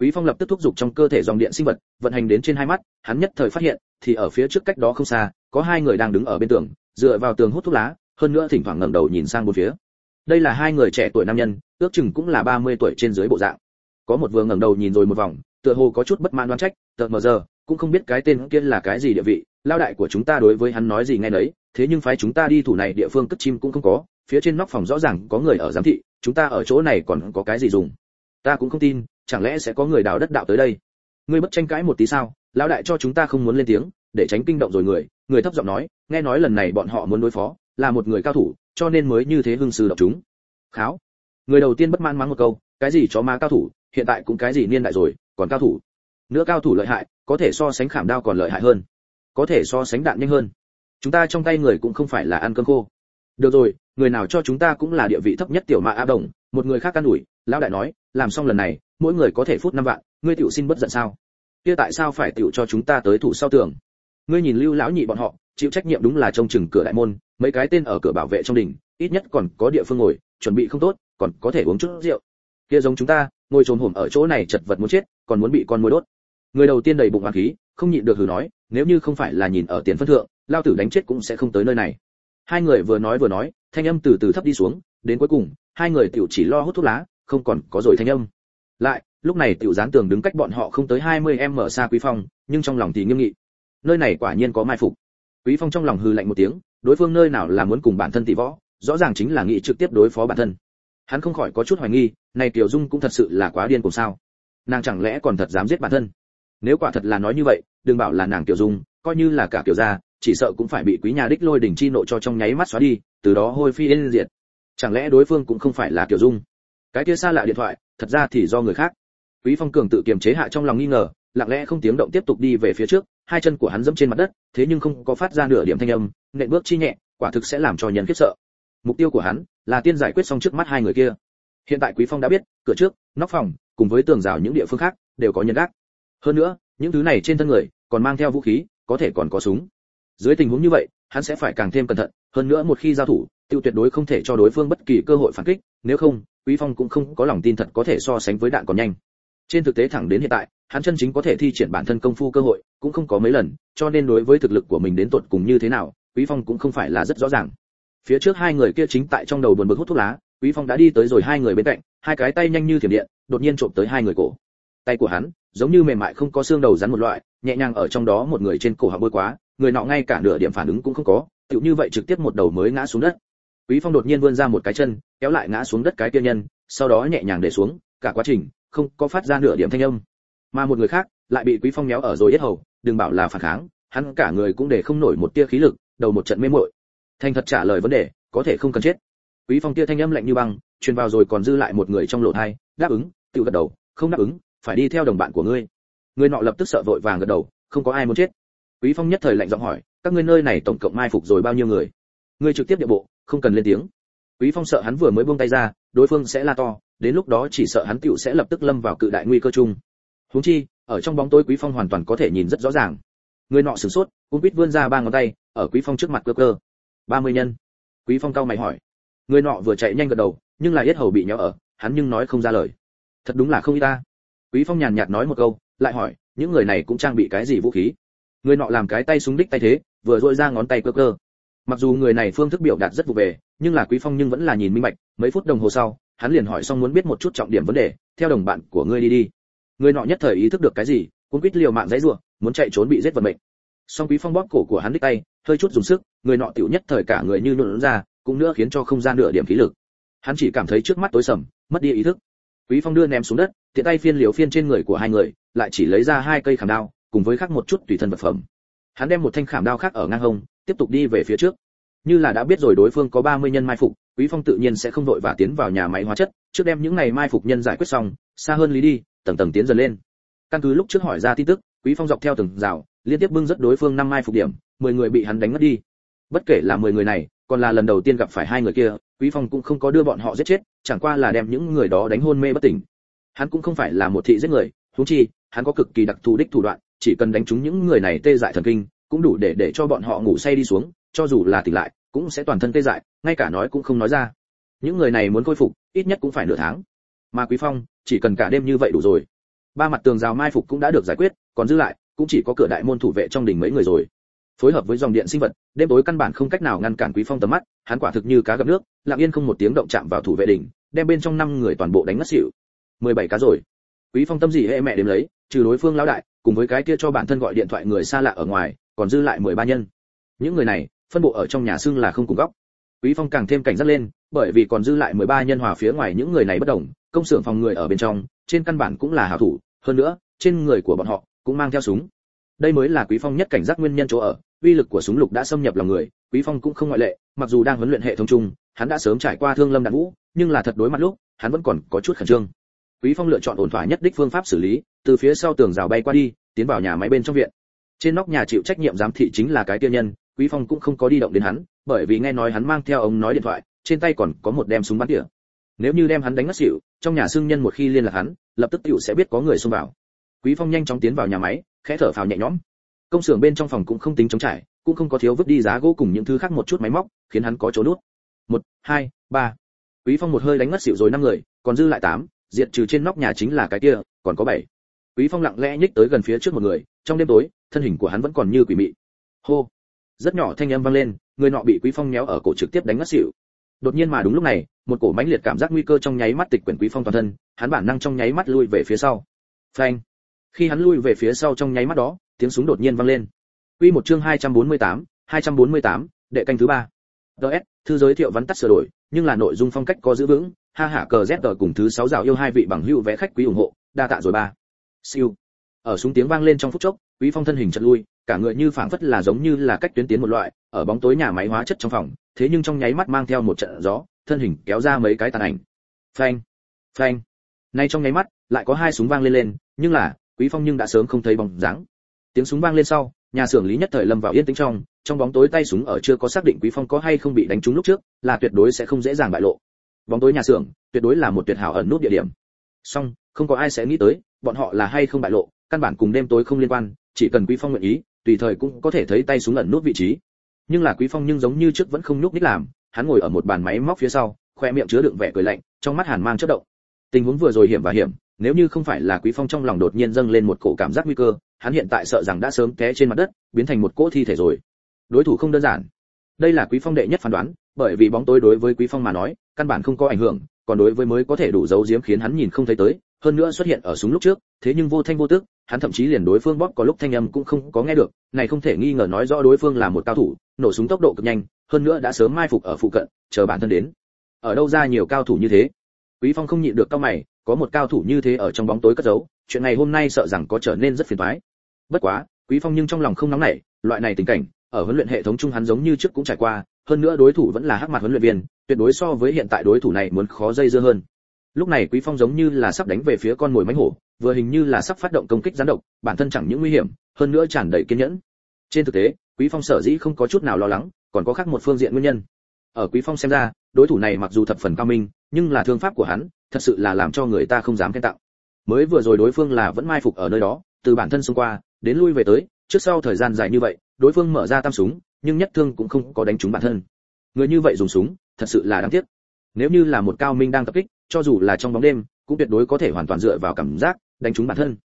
Quý phong lập tức thúc giục trong cơ thể dòng điện sinh vật, vận hành đến trên hai mắt, hắn nhất thời phát hiện, thì ở phía trước cách đó không xa, có hai người đang đứng ở bên tường, dựa vào tường hút thuốc lá, hơn nữa thỉnh thoảng ngẩng đầu nhìn sang bốn phía. Đây là hai người trẻ tuổi nam nhân, ước chừng cũng là 30 tuổi trên dưới bộ dạng. Có một vừa ngẩng đầu nhìn rồi một vòng, tựa hồ có chút bất mãn đoán trách tợt mờ giờ, cũng không biết cái tên kia là cái gì địa vị lao đại của chúng ta đối với hắn nói gì nghe nấy thế nhưng phái chúng ta đi thủ này địa phương cất chim cũng không có, phía trên nóc phòng rõ ràng có người ở giám thị, chúng ta ở chỗ này còn có cái gì dùng? Ta cũng không tin, chẳng lẽ sẽ có người đào đất đạo tới đây? Ngươi bất tranh cãi một tí sao? Lão đại cho chúng ta không muốn lên tiếng, để tránh kinh động rồi người người thấp giọng nói, nghe nói lần này bọn họ muốn đối phó, là một người cao thủ, cho nên mới như thế hưng sư động chúng. Kháo. Người đầu tiên bất mãn mắng một câu, cái gì chó má cao thủ, hiện tại cũng cái gì niên đại rồi, còn cao thủ. Nữa cao thủ lợi hại, có thể so sánh khảm đao còn lợi hại hơn. Có thể so sánh đạn nhanh hơn chúng ta trong tay người cũng không phải là ăn cơm khô. Được rồi, người nào cho chúng ta cũng là địa vị thấp nhất tiểu mã a đồng, một người khác can đuổi lão đại nói, làm xong lần này, mỗi người có thể phút năm vạn, ngươi tiểu xin bất giận sao? Kia tại sao phải tiểu cho chúng ta tới thủ sau tường? Ngươi nhìn lưu lão nhị bọn họ, chịu trách nhiệm đúng là trông chừng cửa đại môn, mấy cái tên ở cửa bảo vệ trong đình, ít nhất còn có địa phương ngồi, chuẩn bị không tốt, còn có thể uống chút rượu. Kia giống chúng ta, ngồi trồm hổm ở chỗ này chật vật muốn chết, còn muốn bị con môi đốt. Người đầu tiên đầy bụng hoàng khí, không nhịn được hừ nói nếu như không phải là nhìn ở tiền phân thượng, lao tử đánh chết cũng sẽ không tới nơi này. Hai người vừa nói vừa nói, thanh âm từ từ thấp đi xuống, đến cuối cùng, hai người tiểu chỉ lo hút thuốc lá, không còn có rồi thanh âm. Lại, lúc này tiểu gián tường đứng cách bọn họ không tới 20 em mở xa quý phong, nhưng trong lòng thì nghiêm nghị. Nơi này quả nhiên có mai phục. Quý phong trong lòng hừ lạnh một tiếng, đối phương nơi nào là muốn cùng bản thân tỷ võ, rõ ràng chính là nghị trực tiếp đối phó bản thân. Hắn không khỏi có chút hoài nghi, này tiểu dung cũng thật sự là quá điên cùng sao? Nàng chẳng lẽ còn thật dám giết bản thân? Nếu quả thật là nói như vậy đừng bảo là nàng tiểu dung, coi như là cả tiểu gia, chỉ sợ cũng phải bị quý nhà đích lôi đỉnh chi nộ cho trong nháy mắt xóa đi, từ đó hôi phi yên diệt. Chẳng lẽ đối phương cũng không phải là tiểu dung? Cái kia xa lạ điện thoại, thật ra thì do người khác. Quý phong cường tự kiềm chế hạ trong lòng nghi ngờ, lặng lẽ không tiếng động tiếp tục đi về phía trước, hai chân của hắn dẫm trên mặt đất, thế nhưng không có phát ra nửa điểm thanh âm, nện bước chi nhẹ, quả thực sẽ làm cho nhân khiếp sợ. Mục tiêu của hắn là tiên giải quyết xong trước mắt hai người kia. Hiện tại quý phong đã biết, cửa trước, nóc phòng, cùng với tường rào những địa phương khác, đều có nhân gác. Hơn nữa những thứ này trên thân người còn mang theo vũ khí, có thể còn có súng. Dưới tình huống như vậy, hắn sẽ phải càng thêm cẩn thận, hơn nữa một khi giao thủ, tiêu tuyệt đối không thể cho đối phương bất kỳ cơ hội phản kích, nếu không, quý phong cũng không có lòng tin thật có thể so sánh với đạn còn nhanh. Trên thực tế thẳng đến hiện tại, hắn chân chính có thể thi triển bản thân công phu cơ hội cũng không có mấy lần, cho nên đối với thực lực của mình đến tột cùng như thế nào, quý phong cũng không phải là rất rõ ràng. Phía trước hai người kia chính tại trong đầu buồn bực hút thuốc lá, quý phong đã đi tới rồi hai người bên cạnh, hai cái tay nhanh như thiểm điện, đột nhiên trộm tới hai người cổ. Tay của hắn giống như mềm mại không có xương đầu rắn một loại, nhẹ nhàng ở trong đó một người trên cổ họng bôi quá, người nọ ngay cả nửa điểm phản ứng cũng không có, tựu như vậy trực tiếp một đầu mới ngã xuống đất. Quý phong đột nhiên vươn ra một cái chân, kéo lại ngã xuống đất cái kia nhân, sau đó nhẹ nhàng để xuống, cả quá trình không có phát ra nửa điểm thanh âm. Mà một người khác lại bị quý phong méo ở rồi yết hầu, đừng bảo là phản kháng, hắn cả người cũng để không nổi một tia khí lực, đầu một trận mê muội. Thành thật trả lời vấn đề, có thể không cần chết. Quý phong tia thanh âm lạnh như băng, truyền vào rồi còn dư lại một người trong lộ thai, đáp ứng tự gật đầu, không đáp ứng phải đi theo đồng bạn của ngươi. Người nọ lập tức sợ vội vàng gật đầu, không có ai muốn chết. Quý phong nhất thời lạnh giọng hỏi, các ngươi nơi này tổng cộng mai phục rồi bao nhiêu người? Ngươi trực tiếp địa bộ, không cần lên tiếng. Quý phong sợ hắn vừa mới buông tay ra, đối phương sẽ la to, đến lúc đó chỉ sợ hắn tựu sẽ lập tức lâm vào cự đại nguy cơ chung. Huống chi, ở trong bóng tối quý phong hoàn toàn có thể nhìn rất rõ ràng. Người nọ sửng sốt cũng biết vươn ra ba ngón tay, ở quý phong trước mặt cơ cơ ba mươi nhân. Quý phong cao mày hỏi. Người nọ vừa chạy nhanh gật đầu, nhưng lại yết hầu bị nhéo ở, hắn nhưng nói không ra lời. Thật đúng là không y ta quý phong nhàn nhạt nói một câu, lại hỏi, những người này cũng trang bị cái gì vũ khí? Người nọ làm cái tay súng đích tay thế, vừa dội ra ngón tay cơ cơ. Mặc dù người này phương thức biểu đạt rất vụ về, nhưng là quý phong nhưng vẫn là nhìn minh bạch, mấy phút đồng hồ sau, hắn liền hỏi xong muốn biết một chút trọng điểm vấn đề, theo đồng bạn của ngươi đi đi. Người nọ nhất thời ý thức được cái gì cũng quýt liều mạng dãy rủa, muốn chạy trốn bị giết vận mệnh. Song quý phong bóp cổ của hắn đích tay, hơi chút dùng sức, người nọ tiểu nhất thời cả người như nhuộn ra, cũng nữa khiến cho không gian nửa điểm khí lực. Hắn chỉ cảm thấy trước mắt tối sầm, mất đi ý thức. Quý phong đưa ném xuống đất tiện tay phiên liều phiên trên người của hai người, lại chỉ lấy ra hai cây khảm đao, cùng với khác một chút tùy thân vật phẩm. Hắn đem một thanh khảm đao khác ở ngang hông, tiếp tục đi về phía trước. Như là đã biết rồi đối phương có 30 nhân mai phục, quý phong tự nhiên sẽ không vội và tiến vào nhà máy hóa chất, trước đem những này mai phục nhân giải quyết xong, xa hơn lý đi, tầng tầng tiến dần lên. Căn cứ lúc trước hỏi ra tin tức, quý phong dọc theo từng rào, liên tiếp bưng rất đối phương năm mai phục điểm, mười người bị hắn đánh ngất đi. Bất kể là mười người này, còn là lần đầu tiên gặp phải hai người kia, quý phong cũng không có đưa bọn họ giết chết, chẳng qua là đem những người đó đánh hôn mê bất tỉnh hắn cũng không phải là một thị giết người, huống chi, hắn có cực kỳ đặc thù đích thủ đoạn, chỉ cần đánh trúng những người này tê dại thần kinh, cũng đủ để để cho bọn họ ngủ say đi xuống, cho dù là tỉnh lại, cũng sẽ toàn thân tê dại, ngay cả nói cũng không nói ra. Những người này muốn khôi phục, ít nhất cũng phải nửa tháng. Mà quý phong, chỉ cần cả đêm như vậy đủ rồi. Ba mặt tường rào mai phục cũng đã được giải quyết, còn dư lại, cũng chỉ có cửa đại môn thủ vệ trong đỉnh mấy người rồi. Phối hợp với dòng điện sinh vật, đêm tối căn bản không cách nào ngăn cản quý phong tầm mắt, hắn quả thực như cá gặp nước, lặng yên không một tiếng động chạm vào thủ vệ đỉnh, đem bên trong năm người toàn bộ đánh ngất xỉu. 17 cá rồi. Quý phong tâm gì hệ mẹ đếm lấy, trừ đối phương lão đại, cùng với cái kia cho bản thân gọi điện thoại người xa lạ ở ngoài, còn dư lại 13 nhân. Những người này, phân bộ ở trong nhà xương là không cùng góc. Quý phong càng thêm cảnh giác lên, bởi vì còn dư lại 13 nhân hòa phía ngoài những người này bất đồng, công xưởng phòng người ở bên trong, trên căn bản cũng là hảo thủ, hơn nữa, trên người của bọn họ cũng mang theo súng. Đây mới là quý phong nhất cảnh giác nguyên nhân chỗ ở, uy lực của súng lục đã xâm nhập lòng người, quý phong cũng không ngoại lệ, mặc dù đang huấn luyện hệ thống chung, hắn đã sớm trải qua thương lâm đạn vũ, nhưng là thật đối mặt lúc, hắn vẫn còn có chút khẩn trương quý phong lựa chọn ổn thỏa nhất đích phương pháp xử lý, từ phía sau tường rào bay qua đi, tiến vào nhà máy bên trong viện. Trên nóc nhà chịu trách nhiệm giám thị chính là cái tiêu nhân, quý phong cũng không có đi động đến hắn, bởi vì nghe nói hắn mang theo ống nói điện thoại, trên tay còn có một đem súng bắn tỉa. Nếu như đem hắn đánh ngất xỉu, trong nhà xương nhân một khi liên lạc hắn, lập tức tiểu sẽ biết có người xông vào. Quý phong nhanh chóng tiến vào nhà máy, khẽ thở phào nhẹ nhõm. Công xưởng bên trong phòng cũng không tính chống trải, cũng không có thiếu vứt đi giá gỗ cùng những thứ khác một chút máy móc, khiến hắn có chỗ nút. Một, hai, ba. Quý phong một hơi đánh ngất xỉu rồi năm người, còn dư lại tám diệt trừ trên nóc nhà chính là cái kia còn có bảy. Quý phong lặng lẽ nhích tới gần phía trước một người trong đêm tối thân hình của hắn vẫn còn như quỷ mị. Hô. Rất nhỏ thanh âm vang lên người nọ bị quý phong méo ở cổ trực tiếp đánh ngất xỉu. Đột nhiên mà đúng lúc này một cổ mãnh liệt cảm giác nguy cơ trong nháy mắt tịch quyển quý phong toàn thân hắn bản năng trong nháy mắt lui về phía sau. Phanh. Khi hắn lui về phía sau trong nháy mắt đó tiếng súng đột nhiên vang lên. Quy một chương 248, 248, đệ canh thứ ba. Ds thư giới thiệu vắn tắt sửa đổi nhưng là nội dung phong cách có giữ vững ha hả cờ z cùng thứ sáu rào yêu hai vị bằng hữu vẽ khách quý ủng hộ, đa tạ rồi ba. Siêu. Ở súng tiếng vang lên trong phút chốc, quý phong thân hình chật lui, cả người như phảng phất là giống như là cách tuyến tiến một loại, ở bóng tối nhà máy hóa chất trong phòng, thế nhưng trong nháy mắt mang theo một trận gió, thân hình kéo ra mấy cái tàn ảnh. Phanh. Phanh. Nay trong nháy mắt, lại có hai súng vang lên lên, nhưng là, quý phong nhưng đã sớm không thấy bóng dáng. Tiếng súng vang lên sau, nhà xưởng lý nhất thời lâm vào yên tĩnh trong trong bóng tối tay súng ở chưa có xác định quý phong có hay không bị đánh trúng lúc trước, là tuyệt đối sẽ không dễ dàng bại lộ bóng tối nhà xưởng, tuyệt đối là một tuyệt hảo ẩn nút địa điểm. Song, không có ai sẽ nghĩ tới, bọn họ là hay không bại lộ, căn bản cùng đêm tối không liên quan, chỉ cần quý phong nguyện ý, tùy thời cũng có thể thấy tay súng ẩn nút vị trí. Nhưng là quý phong nhưng giống như trước vẫn không nhúc nhích làm, hắn ngồi ở một bàn máy móc phía sau, khoe miệng chứa đựng vẻ cười lạnh, trong mắt hàn mang chớp động. Tình huống vừa rồi hiểm và hiểm, nếu như không phải là quý phong trong lòng đột nhiên dâng lên một cổ cảm giác nguy cơ, hắn hiện tại sợ rằng đã sớm té trên mặt đất, biến thành một cỗ thi thể rồi. Đối thủ không đơn giản. Đây là quý phong đệ nhất phán đoán, bởi vì bóng tối đối với quý phong mà nói căn bản không có ảnh hưởng, còn đối với mới có thể đủ giấu giếm khiến hắn nhìn không thấy tới, hơn nữa xuất hiện ở súng lúc trước, thế nhưng vô thanh vô tức, hắn thậm chí liền đối phương bóp có lúc thanh âm cũng không có nghe được, này không thể nghi ngờ nói rõ đối phương là một cao thủ, nổ súng tốc độ cực nhanh, hơn nữa đã sớm mai phục ở phụ cận, chờ bản thân đến. Ở đâu ra nhiều cao thủ như thế? Quý phong không nhịn được cao mày, có một cao thủ như thế ở trong bóng tối cất giấu, chuyện này hôm nay sợ rằng có trở nên rất phiền toái. Bất quá, quý phong nhưng trong lòng không nóng nảy, loại này tình cảnh, ở huấn luyện hệ thống chung hắn giống như trước cũng trải qua, hơn nữa đối thủ vẫn là hắc mặt huấn luyện viên tuyệt đối so với hiện tại đối thủ này muốn khó dây dưa hơn. Lúc này quý phong giống như là sắp đánh về phía con mồi mánh hổ, vừa hình như là sắp phát động công kích gián độc, bản thân chẳng những nguy hiểm, hơn nữa tràn đầy kiên nhẫn. Trên thực tế, quý phong sở dĩ không có chút nào lo lắng, còn có khác một phương diện nguyên nhân. Ở quý phong xem ra, đối thủ này mặc dù thập phần cao minh, nhưng là thương pháp của hắn, thật sự là làm cho người ta không dám khen tặng. Mới vừa rồi đối phương là vẫn mai phục ở nơi đó, từ bản thân xung qua, đến lui về tới, trước sau thời gian dài như vậy, đối phương mở ra tam súng, nhưng nhất thương cũng không có đánh trúng bản thân. Người như vậy dùng súng thật sự là đáng tiếc. Nếu như là một cao minh đang tập kích, cho dù là trong bóng đêm, cũng tuyệt đối có thể hoàn toàn dựa vào cảm giác đánh trúng bản thân.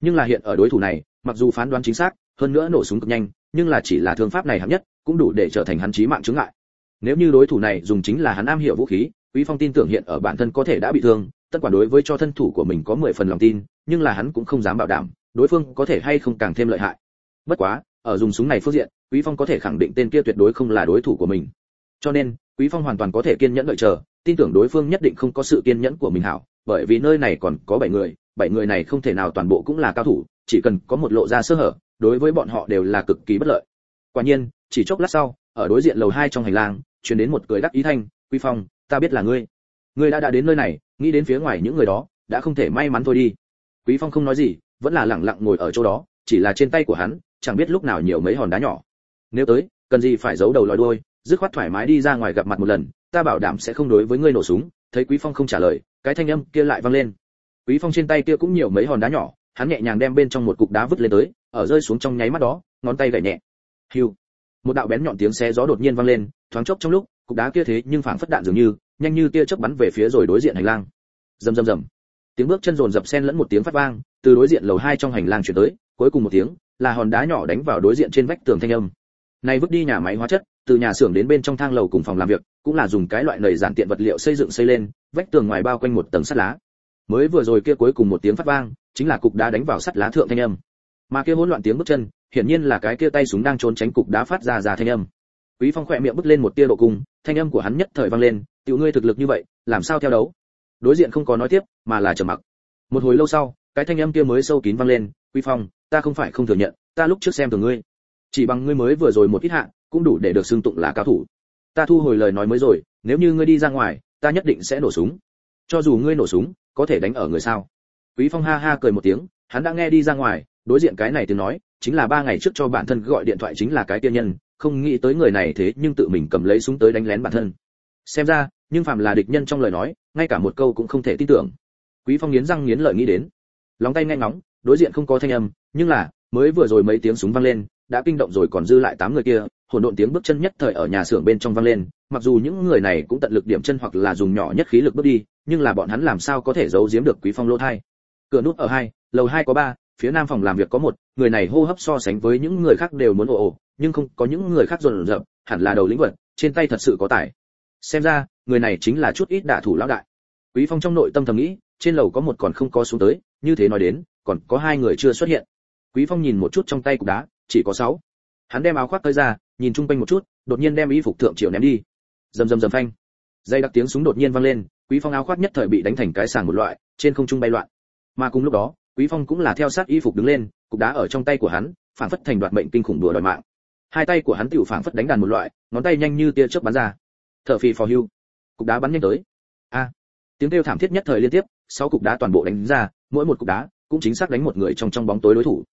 Nhưng là hiện ở đối thủ này, mặc dù phán đoán chính xác, hơn nữa nổ súng cực nhanh, nhưng là chỉ là thương pháp này hạng nhất, cũng đủ để trở thành hắn chí mạng chứng ngại. Nếu như đối thủ này dùng chính là hắn am hiểu vũ khí, quý phong tin tưởng hiện ở bản thân có thể đã bị thương, tất quản đối với cho thân thủ của mình có 10 phần lòng tin, nhưng là hắn cũng không dám bảo đảm, đối phương có thể hay không càng thêm lợi hại. Bất quá, ở dùng súng này phương diện, quý phong có thể khẳng định tên kia tuyệt đối không là đối thủ của mình. Cho nên quý phong hoàn toàn có thể kiên nhẫn đợi chờ, tin tưởng đối phương nhất định không có sự kiên nhẫn của mình hảo, bởi vì nơi này còn có bảy người bảy người này không thể nào toàn bộ cũng là cao thủ, chỉ cần có một lộ ra sơ hở, đối với bọn họ đều là cực kỳ bất lợi. Quả nhiên, chỉ chốc lát sau, ở đối diện lầu hai trong hành lang, truyền đến một cười đắc ý thanh, quý phong, ta biết là ngươi. Ngươi đã đã đến nơi này, nghĩ đến phía ngoài những người đó, đã không thể may mắn thôi đi. Quý phong không nói gì, vẫn là lặng lặng ngồi ở chỗ đó, chỉ là trên tay của hắn, chẳng biết lúc nào nhiều mấy hòn đá nhỏ. Nếu tới, cần gì phải giấu đầu lòi đuôi dứt khoát thoải mái đi ra ngoài gặp mặt một lần, ta bảo đảm sẽ không đối với ngươi nổ súng. Thấy quý phong không trả lời, cái thanh âm kia lại vang lên. Quý phong trên tay kia cũng nhiều mấy hòn đá nhỏ, hắn nhẹ nhàng đem bên trong một cục đá vứt lên tới, ở rơi xuống trong nháy mắt đó, ngón tay gảy nhẹ. Hiu một đạo bén nhọn tiếng xé gió đột nhiên vang lên, thoáng chốc trong lúc, cục đá kia thế nhưng phảng phất đạn dường như, nhanh như tia chớp bắn về phía rồi đối diện hành lang. Rầm rầm rầm. Tiếng bước chân rồn rập xen lẫn một tiếng phát vang, từ đối diện lầu hai trong hành lang chuyển tới, cuối cùng một tiếng, là hòn đá nhỏ đánh vào đối diện trên vách tường thanh âm. Này vứt đi nhà máy hóa chất từ nhà xưởng đến bên trong thang lầu cùng phòng làm việc, cũng là dùng cái loại nầy giản tiện vật liệu xây dựng xây lên, vách tường ngoài bao quanh một tầng sắt lá. Mới vừa rồi kia cuối cùng một tiếng phát vang, chính là cục đá đánh vào sắt lá thượng thanh âm. Mà kia hỗn loạn tiếng bước chân, hiển nhiên là cái kia tay súng đang trốn tránh cục đá phát ra ra thanh âm. Quý phong khỏe miệng bứt lên một tia độ cung, thanh âm của hắn nhất thời vang lên, tiểu ngươi thực lực như vậy, làm sao theo đấu? Đối diện không có nói tiếp, mà là trầm mặc. Một hồi lâu sau, cái thanh âm kia mới sâu kín vang lên, quý phong, ta không phải không thừa nhận, ta lúc trước xem thường ngươi chỉ bằng ngươi mới vừa rồi một ít hạ, cũng đủ để được xưng tụng là cao thủ. Ta thu hồi lời nói mới rồi, nếu như ngươi đi ra ngoài, ta nhất định sẽ nổ súng. Cho dù ngươi nổ súng, có thể đánh ở người sao? Quý phong ha ha cười một tiếng, hắn đã nghe đi ra ngoài, đối diện cái này tiếng nói, chính là ba ngày trước cho bản thân gọi điện thoại chính là cái tiên nhân, không nghĩ tới người này thế nhưng tự mình cầm lấy súng tới đánh lén bản thân. Xem ra, nhưng phạm là địch nhân trong lời nói, ngay cả một câu cũng không thể tin tưởng. Quý phong nghiến răng nghiến lợi nghĩ đến. Lóng tay nghe ngóng, đối diện không có thanh âm, nhưng là, mới vừa rồi mấy tiếng súng vang lên đã kinh động rồi còn dư lại tám người kia, hỗn độn tiếng bước chân nhất thời ở nhà xưởng bên trong vang lên, mặc dù những người này cũng tận lực điểm chân hoặc là dùng nhỏ nhất khí lực bước đi, nhưng là bọn hắn làm sao có thể giấu giếm được quý phong lỗ thai. Cửa nút ở hai, lầu hai có ba, phía nam phòng làm việc có một, người này hô hấp so sánh với những người khác đều muốn ồ ồ, nhưng không, có những người khác dồn dập hẳn là đầu lĩnh vật, trên tay thật sự có tài xem ra, người này chính là chút ít đả thủ lão đại. Quý phong trong nội tâm thầm nghĩ, trên lầu có một còn không có xuống tới, như thế nói đến, còn có hai người chưa xuất hiện quý phong nhìn một chút trong tay cục đá, chỉ có sáu. Hắn đem áo khoác tới ra, nhìn chung quanh một chút, đột nhiên đem y phục thượng triều ném đi. Rầm rầm rầm phanh. Dây đặc tiếng súng đột nhiên vang lên, quý phong áo khoác nhất thời bị đánh thành cái sàng một loại, trên không trung bay loạn. Mà cùng lúc đó, quý phong cũng là theo sát y phục đứng lên, cục đá ở trong tay của hắn, phản phất thành đoạt mệnh kinh khủng đùa đòi mạng. Hai tay của hắn tiểu phản phất đánh đàn một loại, ngón tay nhanh như tia chớp bắn ra. Thở phì phò hưu. Cục đá bắn nhanh tới. A. Tiếng kêu thảm thiết nhất thời liên tiếp, sáu cục đá toàn bộ đánh ra, mỗi một cục đá cũng chính xác đánh một người trong trong bóng tối đối thủ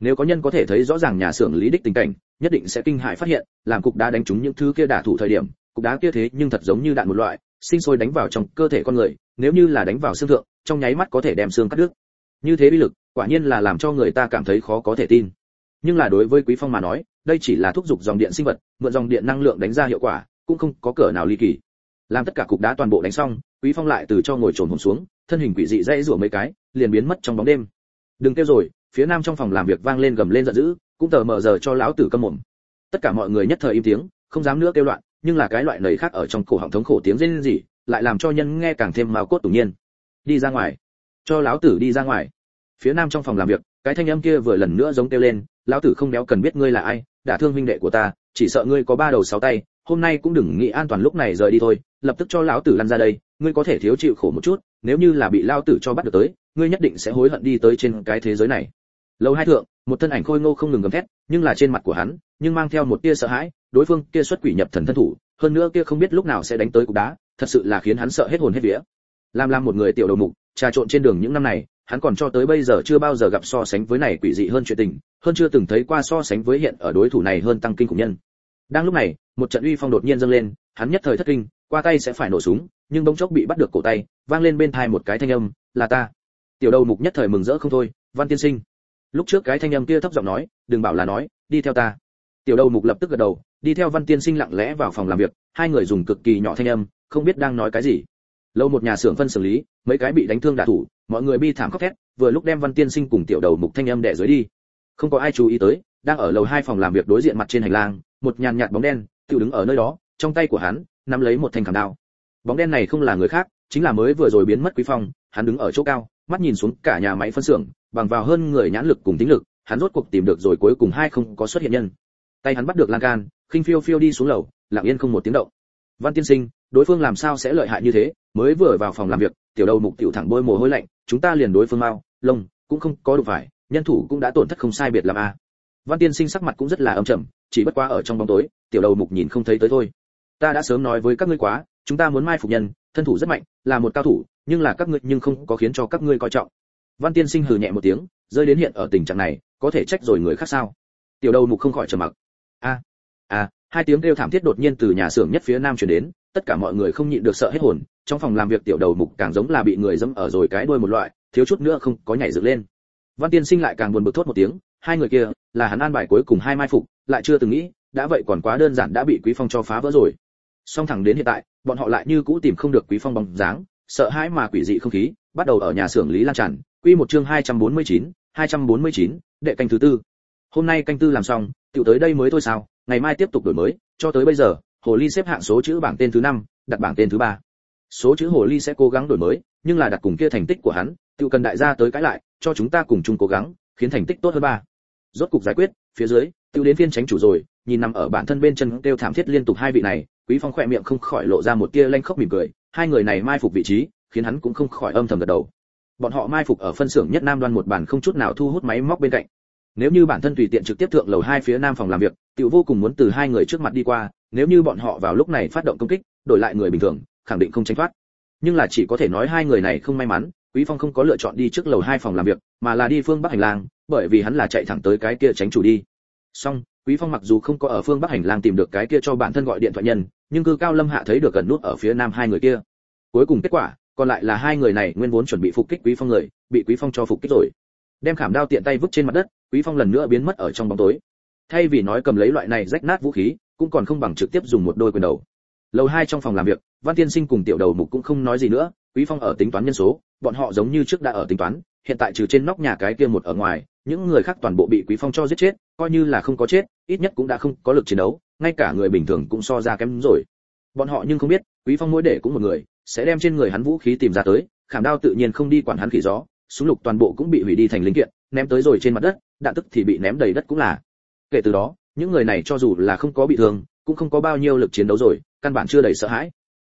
nếu có nhân có thể thấy rõ ràng nhà xưởng lý đích tình cảnh, nhất định sẽ kinh hãi phát hiện, làm cục đá đánh trúng những thứ kia đả thủ thời điểm, cục đá kia thế nhưng thật giống như đạn một loại, sinh sôi đánh vào trong cơ thể con người, nếu như là đánh vào xương thượng, trong nháy mắt có thể đem xương cắt đứt. Như thế uy lực, quả nhiên là làm cho người ta cảm thấy khó có thể tin. Nhưng là đối với quý phong mà nói, đây chỉ là thúc giục dòng điện sinh vật, mượn dòng điện năng lượng đánh ra hiệu quả, cũng không có cửa nào ly kỳ. Làm tất cả cục đá toàn bộ đánh xong, quý phong lại từ cho ngồi trồn hồn xuống, thân hình quỷ dị dãy rủa mấy cái, liền biến mất trong bóng đêm. Đừng kêu rồi phía nam trong phòng làm việc vang lên gầm lên giận dữ, cũng tờ mở giờ cho lão tử câm mồm. Tất cả mọi người nhất thời im tiếng, không dám nữa kêu loạn, nhưng là cái loại nầy khác ở trong cổ họng thống khổ tiếng rên rỉ, lại làm cho nhân nghe càng thêm mao cốt tủng nhiên. Đi ra ngoài. Cho lão tử đi ra ngoài. Phía nam trong phòng làm việc, cái thanh âm kia vừa lần nữa giống kêu lên, lão tử không béo cần biết ngươi là ai, đã thương huynh đệ của ta, chỉ sợ ngươi có ba đầu sáu tay, hôm nay cũng đừng nghĩ an toàn lúc này rời đi thôi, lập tức cho lão tử lăn ra đây, ngươi có thể thiếu chịu khổ một chút, nếu như là bị lão tử cho bắt được tới, ngươi nhất định sẽ hối hận đi tới trên cái thế giới này lâu hai thượng, một thân ảnh khôi ngô không ngừng gầm thét, nhưng là trên mặt của hắn, nhưng mang theo một tia sợ hãi, đối phương kia xuất quỷ nhập thần thân thủ, hơn nữa kia không biết lúc nào sẽ đánh tới cục đá, thật sự là khiến hắn sợ hết hồn hết vía. Làm làm một người tiểu đầu mục, trà trộn trên đường những năm này, hắn còn cho tới bây giờ chưa bao giờ gặp so sánh với này quỷ dị hơn chuyện tình, hơn chưa từng thấy qua so sánh với hiện ở đối thủ này hơn tăng kinh khủng nhân. Đang lúc này, một trận uy phong đột nhiên dâng lên, hắn nhất thời thất kinh, qua tay sẽ phải nổ súng, nhưng bỗng chốc bị bắt được cổ tay, vang lên bên tai một cái thanh âm, là ta. Tiểu đầu mục nhất thời mừng rỡ không thôi, văn tiên sinh lúc trước cái thanh âm kia thấp giọng nói, đừng bảo là nói, đi theo ta. Tiểu đầu mục lập tức gật đầu, đi theo văn tiên sinh lặng lẽ vào phòng làm việc, hai người dùng cực kỳ nhỏ thanh âm, không biết đang nói cái gì. Lâu một nhà xưởng phân xử lý, mấy cái bị đánh thương đả thủ, mọi người bi thảm khóc thét, vừa lúc đem văn tiên sinh cùng tiểu đầu mục thanh âm đè dưới đi. Không có ai chú ý tới, đang ở lầu hai phòng làm việc đối diện mặt trên hành lang, một nhàn nhạt bóng đen tự đứng ở nơi đó, trong tay của hắn, nắm lấy một thanh khảm đao. Bóng đen này không là người khác, chính là mới vừa rồi biến mất quý phong, hắn đứng ở chỗ cao mắt nhìn xuống cả nhà máy phân xưởng, bằng vào hơn người nhãn lực cùng tính lực, hắn rốt cuộc tìm được rồi cuối cùng hai không có xuất hiện nhân. Tay hắn bắt được lan can, khinh phiêu phiêu đi xuống lầu, lặng yên không một tiếng động. Văn tiên sinh, đối phương làm sao sẽ lợi hại như thế? Mới vừa vào phòng làm việc, tiểu đầu mục tiểu thẳng bôi mồ hôi lạnh, chúng ta liền đối phương mau, lông, cũng không có đủ phải, nhân thủ cũng đã tổn thất không sai biệt làm a. Văn tiên sinh sắc mặt cũng rất là âm trầm, chỉ bất quá ở trong bóng tối, tiểu đầu mục nhìn không thấy tới thôi. Ta đã sớm nói với các ngươi quá, chúng ta muốn mai phục nhân thân thủ rất mạnh, là một cao thủ, nhưng là các ngươi nhưng không có khiến cho các ngươi coi trọng. Văn tiên sinh hừ nhẹ một tiếng, rơi đến hiện ở tình trạng này, có thể trách rồi người khác sao? Tiểu đầu mục không khỏi trầm mặc. A à hai tiếng kêu thảm thiết đột nhiên từ nhà xưởng nhất phía nam truyền đến, tất cả mọi người không nhịn được sợ hết hồn, trong phòng làm việc tiểu đầu mục càng giống là bị người dẫm ở rồi cái đuôi một loại, thiếu chút nữa không có nhảy dựng lên. Văn tiên sinh lại càng buồn bực thốt một tiếng, hai người kia, là hắn an bài cuối cùng hai mai phục, lại chưa từng nghĩ, đã vậy còn quá đơn giản đã bị quý phong cho phá vỡ rồi. Song thẳng đến hiện tại bọn họ lại như cũ tìm không được quý phong bóng dáng sợ hãi mà quỷ dị không khí bắt đầu ở nhà xưởng lý lan tràn quy một chương 249, 249, đệ canh thứ tư. Hôm nay canh tư làm xong tiểu tới đây mới thôi sao ngày mai tiếp tục đổi mới cho tới bây giờ hồ ly xếp hạng số chữ bảng tên thứ năm đặt bảng tên thứ ba. Số chữ hồ ly sẽ cố gắng đổi mới nhưng là đặt cùng kia thành tích của hắn tiểu cần đại gia tới cãi lại cho chúng ta cùng chung cố gắng khiến thành tích tốt hơn ba. Rốt cục giải quyết phía dưới tiểu đến phiên tránh chủ rồi nhìn nằm ở bản thân bên chân kêu thảm thiết liên tục hai vị này quý phong khỏe miệng không khỏi lộ ra một tia lanh khóc mỉm cười, hai người này mai phục vị trí, khiến hắn cũng không khỏi âm thầm gật đầu. Bọn họ mai phục ở phân xưởng nhất nam đoan một bàn không chút nào thu hút máy móc bên cạnh. Nếu như bản thân tùy tiện trực tiếp thượng lầu hai phía nam phòng làm việc, tiểu vô cùng muốn từ hai người trước mặt đi qua, nếu như bọn họ vào lúc này phát động công kích, đổi lại người bình thường, khẳng định không tránh thoát. Nhưng là chỉ có thể nói hai người này không may mắn, quý phong không có lựa chọn đi trước lầu hai phòng làm việc, mà là đi phương bắc hành lang, bởi vì hắn là chạy thẳng tới cái kia tránh chủ đi. Song quý phong mặc dù không có ở phương bắc hành lang tìm được cái kia cho bản thân gọi điện thoại nhân nhưng cư cao lâm hạ thấy được gần nút ở phía nam hai người kia. Cuối cùng kết quả, còn lại là hai người này nguyên vốn chuẩn bị phục kích quý phong người, bị quý phong cho phục kích rồi. Đem khảm đao tiện tay vứt trên mặt đất, quý phong lần nữa biến mất ở trong bóng tối. Thay vì nói cầm lấy loại này rách nát vũ khí, cũng còn không bằng trực tiếp dùng một đôi quyền đầu. Lầu hai trong phòng làm việc, văn tiên sinh cùng tiểu đầu mục cũng không nói gì nữa, quý phong ở tính toán nhân số, bọn họ giống như trước đã ở tính toán, hiện tại trừ trên nóc nhà cái kia một ở ngoài, những người khác toàn bộ bị quý phong cho giết chết, coi như là không có chết, ít nhất cũng đã không có lực chiến đấu ngay cả người bình thường cũng so ra kém rồi. Bọn họ nhưng không biết, quý phong mỗi để cũng một người, sẽ đem trên người hắn vũ khí tìm ra tới, khảm đao tự nhiên không đi quản hắn khỉ gió, súng lục toàn bộ cũng bị hủy đi thành linh kiện, ném tới rồi trên mặt đất, đạn tức thì bị ném đầy đất cũng là. Kể từ đó, những người này cho dù là không có bị thương, cũng không có bao nhiêu lực chiến đấu rồi, căn bản chưa đầy sợ hãi.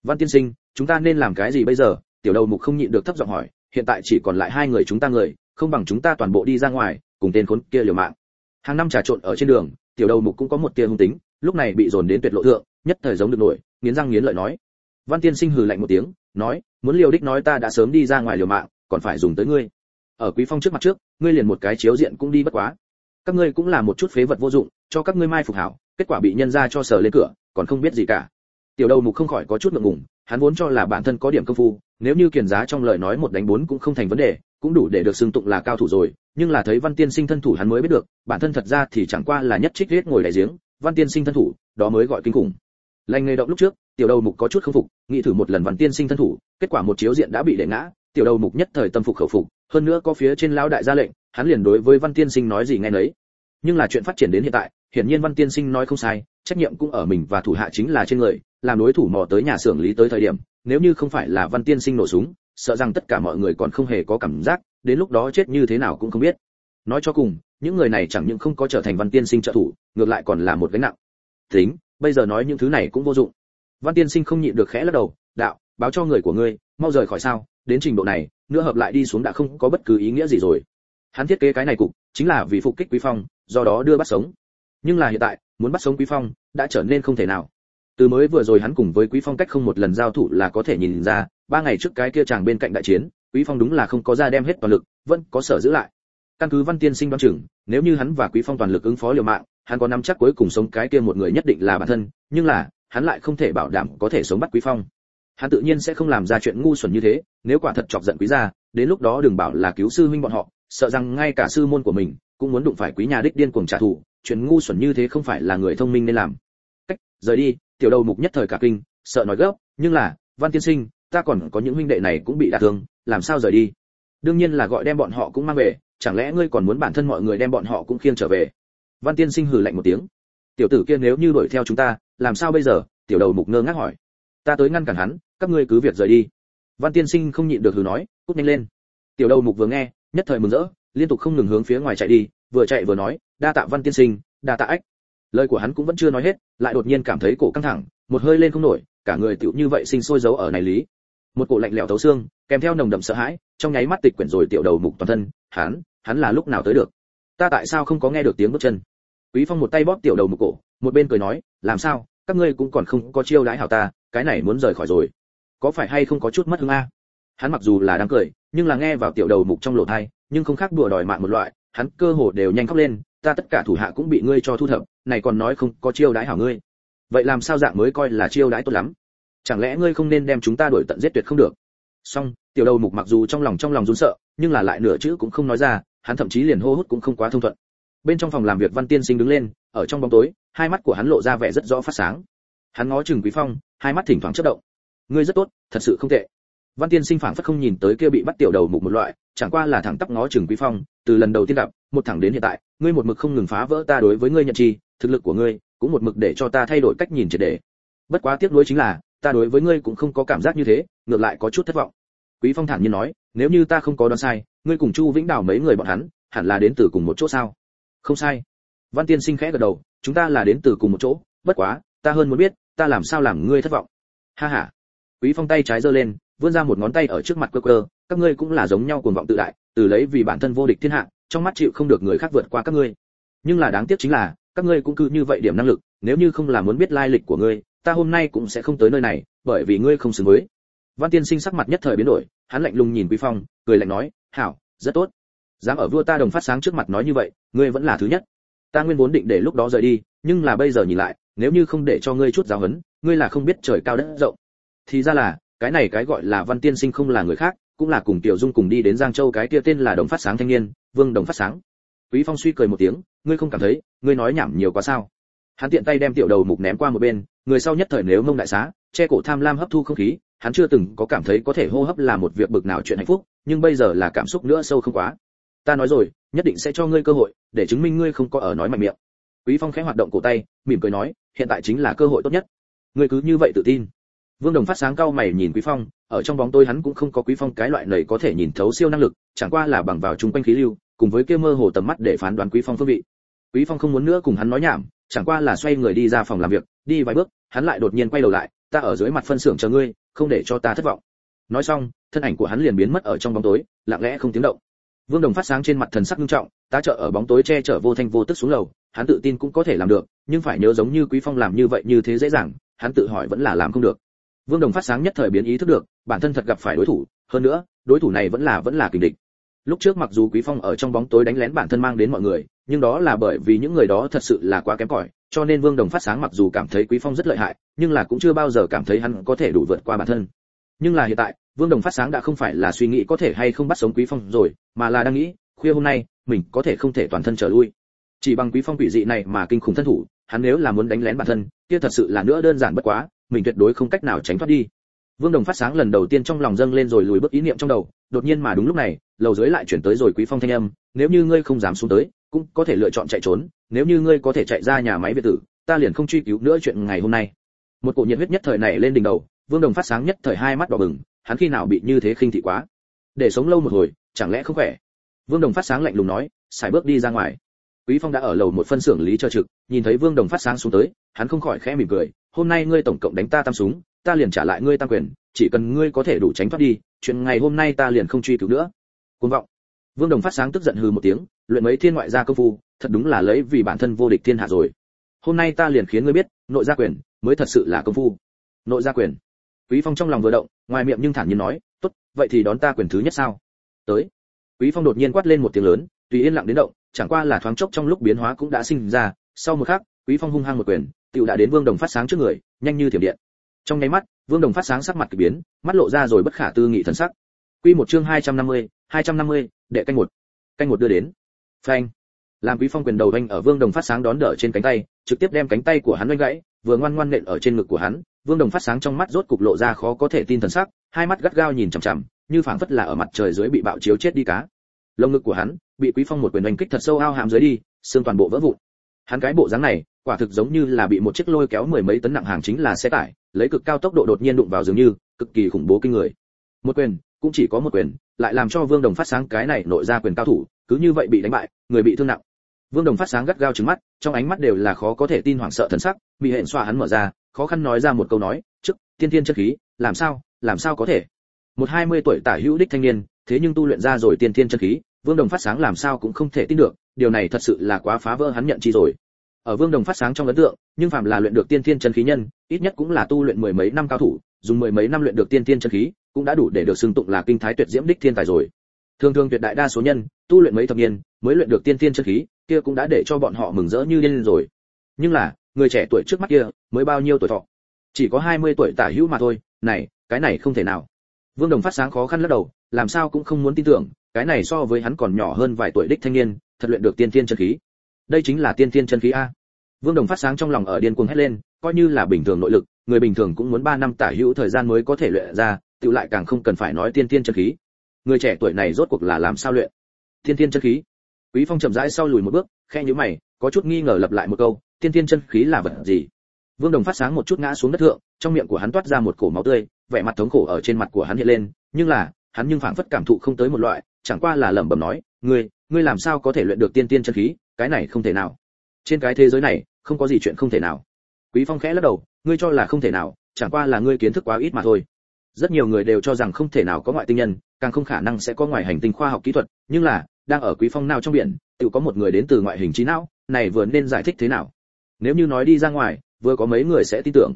Văn tiên sinh, chúng ta nên làm cái gì bây giờ? Tiểu đầu mục không nhịn được thấp giọng hỏi, hiện tại chỉ còn lại hai người chúng ta người, không bằng chúng ta toàn bộ đi ra ngoài, cùng tên khốn kia liều mạng. Hàng năm trà trộn ở trên đường, tiểu đầu mục cũng có một tia hung tính lúc này bị dồn đến tuyệt lộ thượng, nhất thời giống được nổi, nghiến răng nghiến lợi nói. Văn tiên sinh hừ lạnh một tiếng, nói, muốn liều đích nói ta đã sớm đi ra ngoài liều mạng, còn phải dùng tới ngươi. Ở quý phong trước mặt trước, ngươi liền một cái chiếu diện cũng đi bất quá. Các ngươi cũng là một chút phế vật vô dụng, cho các ngươi mai phục hảo, kết quả bị nhân ra cho sở lên cửa, còn không biết gì cả. Tiểu đầu mục không khỏi có chút ngượng ngùng, hắn vốn cho là bản thân có điểm công phu, nếu như kiền giá trong lời nói một đánh bốn cũng không thành vấn đề, cũng đủ để được xưng tụng là cao thủ rồi, nhưng là thấy văn tiên sinh thân thủ hắn mới biết được, bản thân thật ra thì chẳng qua là nhất trích hết ngồi đại giếng văn tiên sinh thân thủ, đó mới gọi kinh khủng. Lành nghề động lúc trước, tiểu đầu mục có chút không phục, nghĩ thử một lần văn tiên sinh thân thủ, kết quả một chiếu diện đã bị đệ ngã, tiểu đầu mục nhất thời tâm phục khẩu phục, hơn nữa có phía trên lão đại ra lệnh, hắn liền đối với văn tiên sinh nói gì nghe nấy. Nhưng là chuyện phát triển đến hiện tại, hiển nhiên văn tiên sinh nói không sai, trách nhiệm cũng ở mình và thủ hạ chính là trên người, làm đối thủ mò tới nhà xưởng lý tới thời điểm, nếu như không phải là văn tiên sinh nổ súng, sợ rằng tất cả mọi người còn không hề có cảm giác, đến lúc đó chết như thế nào cũng không biết. Nói cho cùng những người này chẳng những không có trở thành văn tiên sinh trợ thủ, ngược lại còn là một gánh nặng. Tính, bây giờ nói những thứ này cũng vô dụng. Văn tiên sinh không nhịn được khẽ lắc đầu, đạo, báo cho người của ngươi, mau rời khỏi sao, đến trình độ này, nữa hợp lại đi xuống đã không có bất cứ ý nghĩa gì rồi. Hắn thiết kế cái này cục, chính là vì phục kích quý phong, do đó đưa bắt sống. Nhưng là hiện tại, muốn bắt sống quý phong, đã trở nên không thể nào. Từ mới vừa rồi hắn cùng với quý phong cách không một lần giao thủ là có thể nhìn ra, ba ngày trước cái kia chàng bên cạnh đại chiến, quý phong đúng là không có ra đem hết toàn lực, vẫn có sở giữ lại căn cứ văn tiên sinh đoán chừng, nếu như hắn và quý phong toàn lực ứng phó liều mạng, hắn có nắm chắc cuối cùng sống cái kia một người nhất định là bản thân, nhưng là, hắn lại không thể bảo đảm có thể sống bắt quý phong. Hắn tự nhiên sẽ không làm ra chuyện ngu xuẩn như thế, nếu quả thật chọc giận quý gia, đến lúc đó đừng bảo là cứu sư huynh bọn họ, sợ rằng ngay cả sư môn của mình cũng muốn đụng phải quý nhà đích điên cuồng trả thù, chuyện ngu xuẩn như thế không phải là người thông minh nên làm. Cách, rời đi, tiểu đầu mục nhất thời cả kinh, sợ nói gấp, nhưng là, văn tiên sinh, ta còn có những huynh đệ này cũng bị đả thương, làm sao rời đi? Đương nhiên là gọi đem bọn họ cũng mang về chẳng lẽ ngươi còn muốn bản thân mọi người đem bọn họ cũng khiêng trở về? Văn tiên sinh hừ lạnh một tiếng. Tiểu tử kia nếu như đuổi theo chúng ta, làm sao bây giờ? Tiểu đầu mục ngơ ngác hỏi. Ta tới ngăn cản hắn, các ngươi cứ việc rời đi. Văn tiên sinh không nhịn được hừ nói, cút nhanh lên. Tiểu đầu mục vừa nghe, nhất thời mừng rỡ, liên tục không ngừng hướng phía ngoài chạy đi, vừa chạy vừa nói, đa tạ văn tiên sinh, đa tạ ách. Lời của hắn cũng vẫn chưa nói hết, lại đột nhiên cảm thấy cổ căng thẳng, một hơi lên không nổi, cả người tựu như vậy sinh sôi giấu ở này lý một cổ lạnh lẽo thấu xương kèm theo nồng đậm sợ hãi trong nháy mắt tịch quyển rồi tiểu đầu mục toàn thân hắn hắn là lúc nào tới được? Ta tại sao không có nghe được tiếng bước chân? Quý phong một tay bóp tiểu đầu mục cổ một bên cười nói làm sao? Các ngươi cũng còn không có chiêu đãi hảo ta cái này muốn rời khỏi rồi. Có phải hay không có chút mất hứng a? Hắn mặc dù là đang cười nhưng là nghe vào tiểu đầu mục trong lỗ tai, nhưng không khác đùa đòi mạng một loại hắn cơ hồ đều nhanh khóc lên ta tất cả thủ hạ cũng bị ngươi cho thu thập này còn nói không có chiêu đãi hảo ngươi. Vậy làm sao dạng mới coi là chiêu đãi tốt lắm? Chẳng lẽ ngươi không nên đem chúng ta đuổi tận giết tuyệt không được? Song tiểu đầu mục mặc dù trong lòng trong lòng run sợ, nhưng là lại nửa chữ cũng không nói ra, hắn thậm chí liền hô hút cũng không quá thông thuận. Bên trong phòng làm việc văn tiên sinh đứng lên, ở trong bóng tối, hai mắt của hắn lộ ra vẻ rất rõ phát sáng. Hắn ngó chừng quý phong, hai mắt thỉnh thoảng chớp động. Ngươi rất tốt, thật sự không tệ. Văn tiên sinh phảng phất không nhìn tới kia bị bắt tiểu đầu mục một loại, chẳng qua là thẳng tắp ngó chừng quý phong, từ lần đầu tiên gặp, một thẳng đến hiện tại, ngươi một mực không ngừng phá vỡ ta đối với ngươi nhận chi, thực lực của ngươi, cũng một mực để cho ta thay đổi cách nhìn triệt để. Bất quá tiếc nuối chính là ta đối với ngươi cũng không có cảm giác như thế, ngược lại có chút thất vọng. Quý phong thản nhiên nói, nếu như ta không có đoán sai, ngươi cùng chu vĩnh đào mấy người bọn hắn, hẳn là đến từ cùng một chỗ sao? Không sai. Văn tiên sinh khẽ gật đầu, chúng ta là đến từ cùng một chỗ, bất quá, ta hơn muốn biết, ta làm sao làm ngươi thất vọng? Ha ha. Quý phong tay trái giơ lên, vươn ra một ngón tay ở trước mặt cơ cơ, các ngươi cũng là giống nhau cuồng vọng tự đại, từ lấy vì bản thân vô địch thiên hạ, trong mắt chịu không được người khác vượt qua các ngươi. Nhưng là đáng tiếc chính là, các ngươi cũng cứ như vậy điểm năng lực, nếu như không là muốn biết lai lịch của ngươi ta hôm nay cũng sẽ không tới nơi này, bởi vì ngươi không xứng với. Văn tiên sinh sắc mặt nhất thời biến đổi, hắn lạnh lùng nhìn quý phong, cười lạnh nói, hảo, rất tốt. Dám ở vua ta đồng phát sáng trước mặt nói như vậy, ngươi vẫn là thứ nhất. Ta nguyên vốn định để lúc đó rời đi, nhưng là bây giờ nhìn lại, nếu như không để cho ngươi chút giáo huấn, ngươi là không biết trời cao đất rộng. Thì ra là, cái này cái gọi là văn tiên sinh không là người khác, cũng là cùng tiểu dung cùng đi đến giang châu cái kia tên là đồng phát sáng thanh niên, vương đồng phát sáng. Quý phong suy cười một tiếng, ngươi không cảm thấy, ngươi nói nhảm nhiều quá sao? Hắn tiện tay đem tiểu đầu mục ném qua một bên người sau nhất thời nếu mông đại xá, che cổ tham lam hấp thu không khí, hắn chưa từng có cảm thấy có thể hô hấp là một việc bực nào chuyện hạnh phúc, nhưng bây giờ là cảm xúc nữa sâu không quá. Ta nói rồi, nhất định sẽ cho ngươi cơ hội, để chứng minh ngươi không có ở nói mạnh miệng. Quý phong khẽ hoạt động cổ tay, mỉm cười nói, hiện tại chính là cơ hội tốt nhất. Ngươi cứ như vậy tự tin. Vương đồng phát sáng cao mày nhìn quý phong, ở trong bóng tôi hắn cũng không có quý phong cái loại này có thể nhìn thấu siêu năng lực, chẳng qua là bằng vào trung quanh khí lưu, cùng với kia mơ hồ tầm mắt để phán đoán quý phong phương vị. Quý phong không muốn nữa cùng hắn nói nhảm, chẳng qua là xoay người đi ra phòng làm việc đi vài bước, hắn lại đột nhiên quay đầu lại, ta ở dưới mặt phân xưởng chờ ngươi, không để cho ta thất vọng. Nói xong, thân ảnh của hắn liền biến mất ở trong bóng tối, lặng lẽ không tiếng động. Vương đồng phát sáng trên mặt thần sắc nghiêm trọng, tá trợ ở bóng tối che chở vô thanh vô tức xuống lầu, hắn tự tin cũng có thể làm được, nhưng phải nhớ giống như quý phong làm như vậy như thế dễ dàng, hắn tự hỏi vẫn là làm không được. Vương đồng phát sáng nhất thời biến ý thức được, bản thân thật gặp phải đối thủ, hơn nữa, đối thủ này vẫn là vẫn là kình địch. Lúc trước mặc dù quý phong ở trong bóng tối đánh lén bản thân mang đến mọi người, nhưng đó là bởi vì những người đó thật sự là quá kém cỏi cho nên vương đồng phát sáng mặc dù cảm thấy quý phong rất lợi hại, nhưng là cũng chưa bao giờ cảm thấy hắn có thể đủ vượt qua bản thân. Nhưng là hiện tại, vương đồng phát sáng đã không phải là suy nghĩ có thể hay không bắt sống quý phong rồi, mà là đang nghĩ, khuya hôm nay, mình có thể không thể toàn thân trở lui. Chỉ bằng quý phong quỷ dị này mà kinh khủng thân thủ, hắn nếu là muốn đánh lén bản thân, kia thật sự là nữa đơn giản bất quá, mình tuyệt đối không cách nào tránh thoát đi. Vương đồng phát sáng lần đầu tiên trong lòng dâng lên rồi lùi bước ý niệm trong đầu, đột nhiên mà đúng lúc này, lầu dưới lại chuyển tới rồi quý phong thanh âm, nếu như ngươi không dám xuống tới cũng có thể lựa chọn chạy trốn, nếu như ngươi có thể chạy ra nhà máy biệt tử, ta liền không truy cứu nữa chuyện ngày hôm nay. Một cổ nhiệt huyết nhất thời này lên đỉnh đầu, vương đồng phát sáng nhất thời hai mắt đỏ bừng, hắn khi nào bị như thế khinh thị quá? Để sống lâu một hồi, chẳng lẽ không khỏe? Vương đồng phát sáng lạnh lùng nói, xài bước đi ra ngoài. Quý phong đã ở lầu một phân xưởng lý cho trực, nhìn thấy vương đồng phát sáng xuống tới, hắn không khỏi khẽ mỉm cười, hôm nay ngươi tổng cộng đánh ta tam súng, ta liền trả lại ngươi tam quyền, chỉ cần ngươi có thể đủ tránh thoát đi, chuyện ngày hôm nay ta liền không truy cứu nữa. Cuồng vọng vương đồng phát sáng tức giận hừ một tiếng luyện mấy thiên ngoại gia công phu thật đúng là lấy vì bản thân vô địch thiên hạ rồi. Hôm nay ta liền khiến ngươi biết nội gia quyền mới thật sự là công phu. Nội gia quyền. Quý phong trong lòng vừa động ngoài miệng nhưng thản nhiên nói tốt vậy thì đón ta quyền thứ nhất sao? Tới. Quý phong đột nhiên quát lên một tiếng lớn tùy yên lặng đến động chẳng qua là thoáng chốc trong lúc biến hóa cũng đã sinh ra sau một khắc quý phong hung hăng một quyền tiểu đã đến vương đồng phát sáng trước người nhanh như thiểm điện. Trong nháy mắt vương đồng phát sáng sắc mặt kỳ biến mắt lộ ra rồi bất khả tư nghị thần sắc. Quy một chương 250, 250, đệ canh một. Canh một đưa đến. Phanh. Làm quý phong quyền đầu vênh ở vương đồng phát sáng đón đỡ trên cánh tay trực tiếp đem cánh tay của hắn vênh gãy vừa ngoan ngoan nện ở trên ngực của hắn vương đồng phát sáng trong mắt rốt cục lộ ra khó có thể tin thần sắc hai mắt gắt gao nhìn chằm chằm như phảng phất là ở mặt trời dưới bị bạo chiếu chết đi cá. Lồng ngực của hắn bị quý phong một quyền đánh kích thật sâu ao hàm dưới đi xương toàn bộ vỡ vụn. Hắn cái bộ dáng này quả thực giống như là bị một chiếc lôi kéo mười mấy tấn nặng hàng chính là xe tải lấy cực cao tốc độ đột nhiên đụng vào dường như cực kỳ khủng bố kinh người. Một quyền cũng chỉ có một quyền, lại làm cho vương đồng phát sáng cái này nội ra quyền cao thủ, cứ như vậy bị đánh bại, người bị thương nặng. Vương đồng phát sáng gắt gao trừng mắt, trong ánh mắt đều là khó có thể tin hoảng sợ thần sắc, bị hẹn xoa hắn mở ra, khó khăn nói ra một câu nói, trước, tiên tiên chất khí, làm sao làm sao có thể? Một hai mươi tuổi tả hữu đích thanh niên, thế nhưng tu luyện ra rồi tiên tiên chân khí, vương đồng phát sáng làm sao cũng không thể tin được, điều này thật sự là quá phá vỡ hắn nhận chi rồi. Ở vương đồng phát sáng trong ấn tượng, nhưng phạm là luyện được tiên tiên chân khí nhân, ít nhất cũng là tu luyện mười mấy năm cao thủ, dùng mười mấy năm luyện được tiên tiên chân khí cũng đã đủ để được xưng tụng là kinh thái tuyệt diễm đích thiên tài rồi. Thường thường tuyệt đại đa số nhân, tu luyện mấy thập niên, mới luyện được tiên tiên chân khí, kia cũng đã để cho bọn họ mừng rỡ như điên rồi. Nhưng là, người trẻ tuổi trước mắt kia, mới bao nhiêu tuổi thọ? Chỉ có 20 tuổi tả hữu mà thôi, này, cái này không thể nào. Vương đồng phát sáng khó khăn lắc đầu, làm sao cũng không muốn tin tưởng, cái này so với hắn còn nhỏ hơn vài tuổi đích thanh niên, thật luyện được tiên tiên chân khí. Đây chính là tiên tiên chân khí a. Vương đồng phát sáng trong lòng ở điên cuồng hét lên, coi như là bình thường nội lực, người bình thường cũng muốn 3 năm tả hữu thời gian mới có thể luyện ra tự lại càng không cần phải nói tiên tiên chân khí. Người trẻ tuổi này rốt cuộc là làm sao luyện? Tiên tiên chân khí. Quý phong chậm rãi sau lùi một bước, khẽ nhíu mày, có chút nghi ngờ lặp lại một câu, tiên tiên chân khí là vật gì? Vương đồng phát sáng một chút ngã xuống đất thượng, trong miệng của hắn toát ra một cổ máu tươi, vẻ mặt thống khổ ở trên mặt của hắn hiện lên, nhưng là, hắn nhưng phảng phất cảm thụ không tới một loại, chẳng qua là lẩm bẩm nói, ngươi ngươi làm sao có thể luyện được tiên tiên chân khí, cái này không thể nào. Trên cái thế giới này, không có gì chuyện không thể nào. Quý phong khẽ lắc đầu, ngươi cho là không thể nào, chẳng qua là ngươi kiến thức quá ít mà thôi rất nhiều người đều cho rằng không thể nào có ngoại tinh nhân, càng không khả năng sẽ có ngoài hành tinh khoa học kỹ thuật, nhưng là, đang ở quý phong nào trong biển, tự có một người đến từ ngoại hình trí não, này vừa nên giải thích thế nào? Nếu như nói đi ra ngoài, vừa có mấy người sẽ tin tưởng.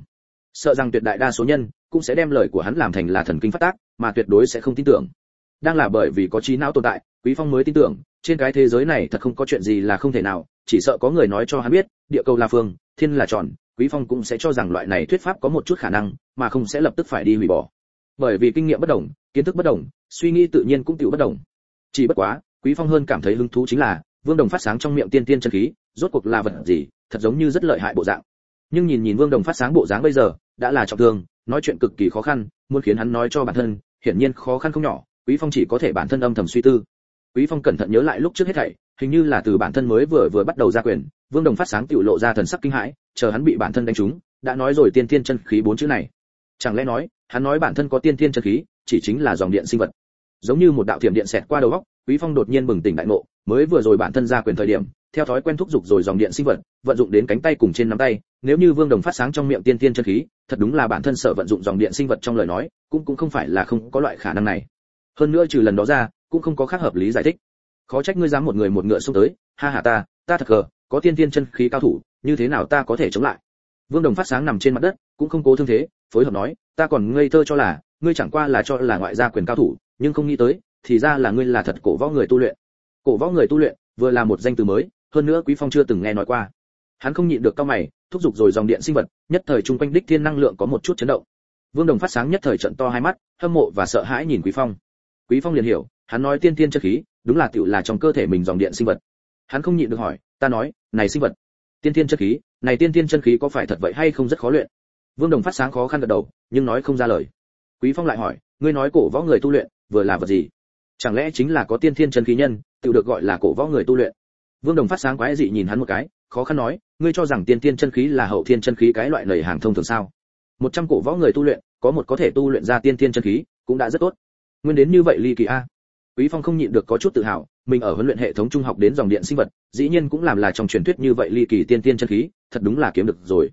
Sợ rằng tuyệt đại đa số nhân, cũng sẽ đem lời của hắn làm thành là thần kinh phát tác, mà tuyệt đối sẽ không tin tưởng. Đang là bởi vì có trí não tồn tại, quý phong mới tin tưởng, trên cái thế giới này thật không có chuyện gì là không thể nào, chỉ sợ có người nói cho hắn biết, địa cầu là phương, thiên là tròn, quý phong cũng sẽ cho rằng loại này thuyết pháp có một chút khả năng, mà không sẽ lập tức phải đi hủy bỏ bởi vì kinh nghiệm bất đồng, kiến thức bất đồng, suy nghĩ tự nhiên cũng tiểu bất đồng. Chỉ bất quá, quý phong hơn cảm thấy hứng thú chính là, vương đồng phát sáng trong miệng tiên tiên chân khí, rốt cuộc là vật gì, thật giống như rất lợi hại bộ dạng. Nhưng nhìn nhìn vương đồng phát sáng bộ dáng bây giờ, đã là trọng thương, nói chuyện cực kỳ khó khăn, muốn khiến hắn nói cho bản thân, hiển nhiên khó khăn không nhỏ, quý phong chỉ có thể bản thân âm thầm suy tư. Quý phong cẩn thận nhớ lại lúc trước hết thảy, hình như là từ bản thân mới vừa vừa bắt đầu ra quyền, vương đồng phát sáng tiểu lộ ra thần sắc kinh hãi, chờ hắn bị bản thân đánh trúng, đã nói rồi tiên tiên chân khí bốn chữ này chẳng lẽ nói, hắn nói bản thân có tiên tiên chân khí, chỉ chính là dòng điện sinh vật. Giống như một đạo thiểm điện xẹt qua đầu óc, quý phong đột nhiên bừng tỉnh đại ngộ, mới vừa rồi bản thân ra quyền thời điểm, theo thói quen thúc dục rồi dòng điện sinh vật, vận dụng đến cánh tay cùng trên nắm tay, nếu như vương đồng phát sáng trong miệng tiên tiên chân khí, thật đúng là bản thân sợ vận dụng dòng điện sinh vật trong lời nói, cũng cũng không phải là không có loại khả năng này. Hơn nữa trừ lần đó ra, cũng không có khác hợp lý giải thích. Khó trách ngươi dám một người một ngựa xông tới, ha ha ta ta thật gờ, có tiên tiên chân khí cao thủ, như thế nào ta có thể chống lại? Vương đồng phát sáng nằm trên mặt đất, cũng không cố thương thế, phối hợp nói, ta còn ngây thơ cho là, ngươi chẳng qua là cho là ngoại gia quyền cao thủ, nhưng không nghĩ tới, thì ra là ngươi là thật cổ võ người tu luyện. Cổ võ người tu luyện, vừa là một danh từ mới, hơn nữa quý phong chưa từng nghe nói qua. Hắn không nhịn được cao mày, thúc giục rồi dòng điện sinh vật, nhất thời trung quanh đích thiên năng lượng có một chút chấn động. Vương đồng phát sáng nhất thời trận to hai mắt, hâm mộ và sợ hãi nhìn quý phong. Quý phong liền hiểu, hắn nói tiên tiên chất khí, đúng là tiểu là trong cơ thể mình dòng điện sinh vật. Hắn không nhịn được hỏi, ta nói, này sinh vật tiên tiên chất khí, này tiên tiên chân khí có phải thật vậy hay không rất khó luyện. Vương đồng phát sáng khó khăn gật đầu, nhưng nói không ra lời. Quý phong lại hỏi, ngươi nói cổ võ người tu luyện, vừa là vật gì? Chẳng lẽ chính là có tiên thiên chân khí nhân, tự được gọi là cổ võ người tu luyện? Vương đồng phát sáng quái dị nhìn hắn một cái, khó khăn nói, ngươi cho rằng tiên thiên chân khí là hậu thiên chân khí cái loại lầy hàng thông thường sao? Một trăm cổ võ người tu luyện, có một có thể tu luyện ra tiên thiên chân khí, cũng đã rất tốt. Nguyên đến như vậy ly kỳ a. Quý phong không nhịn được có chút tự hào mình ở huấn luyện hệ thống trung học đến dòng điện sinh vật, dĩ nhiên cũng làm là trong truyền thuyết như vậy ly kỳ tiên tiên chân khí, thật đúng là kiếm được rồi.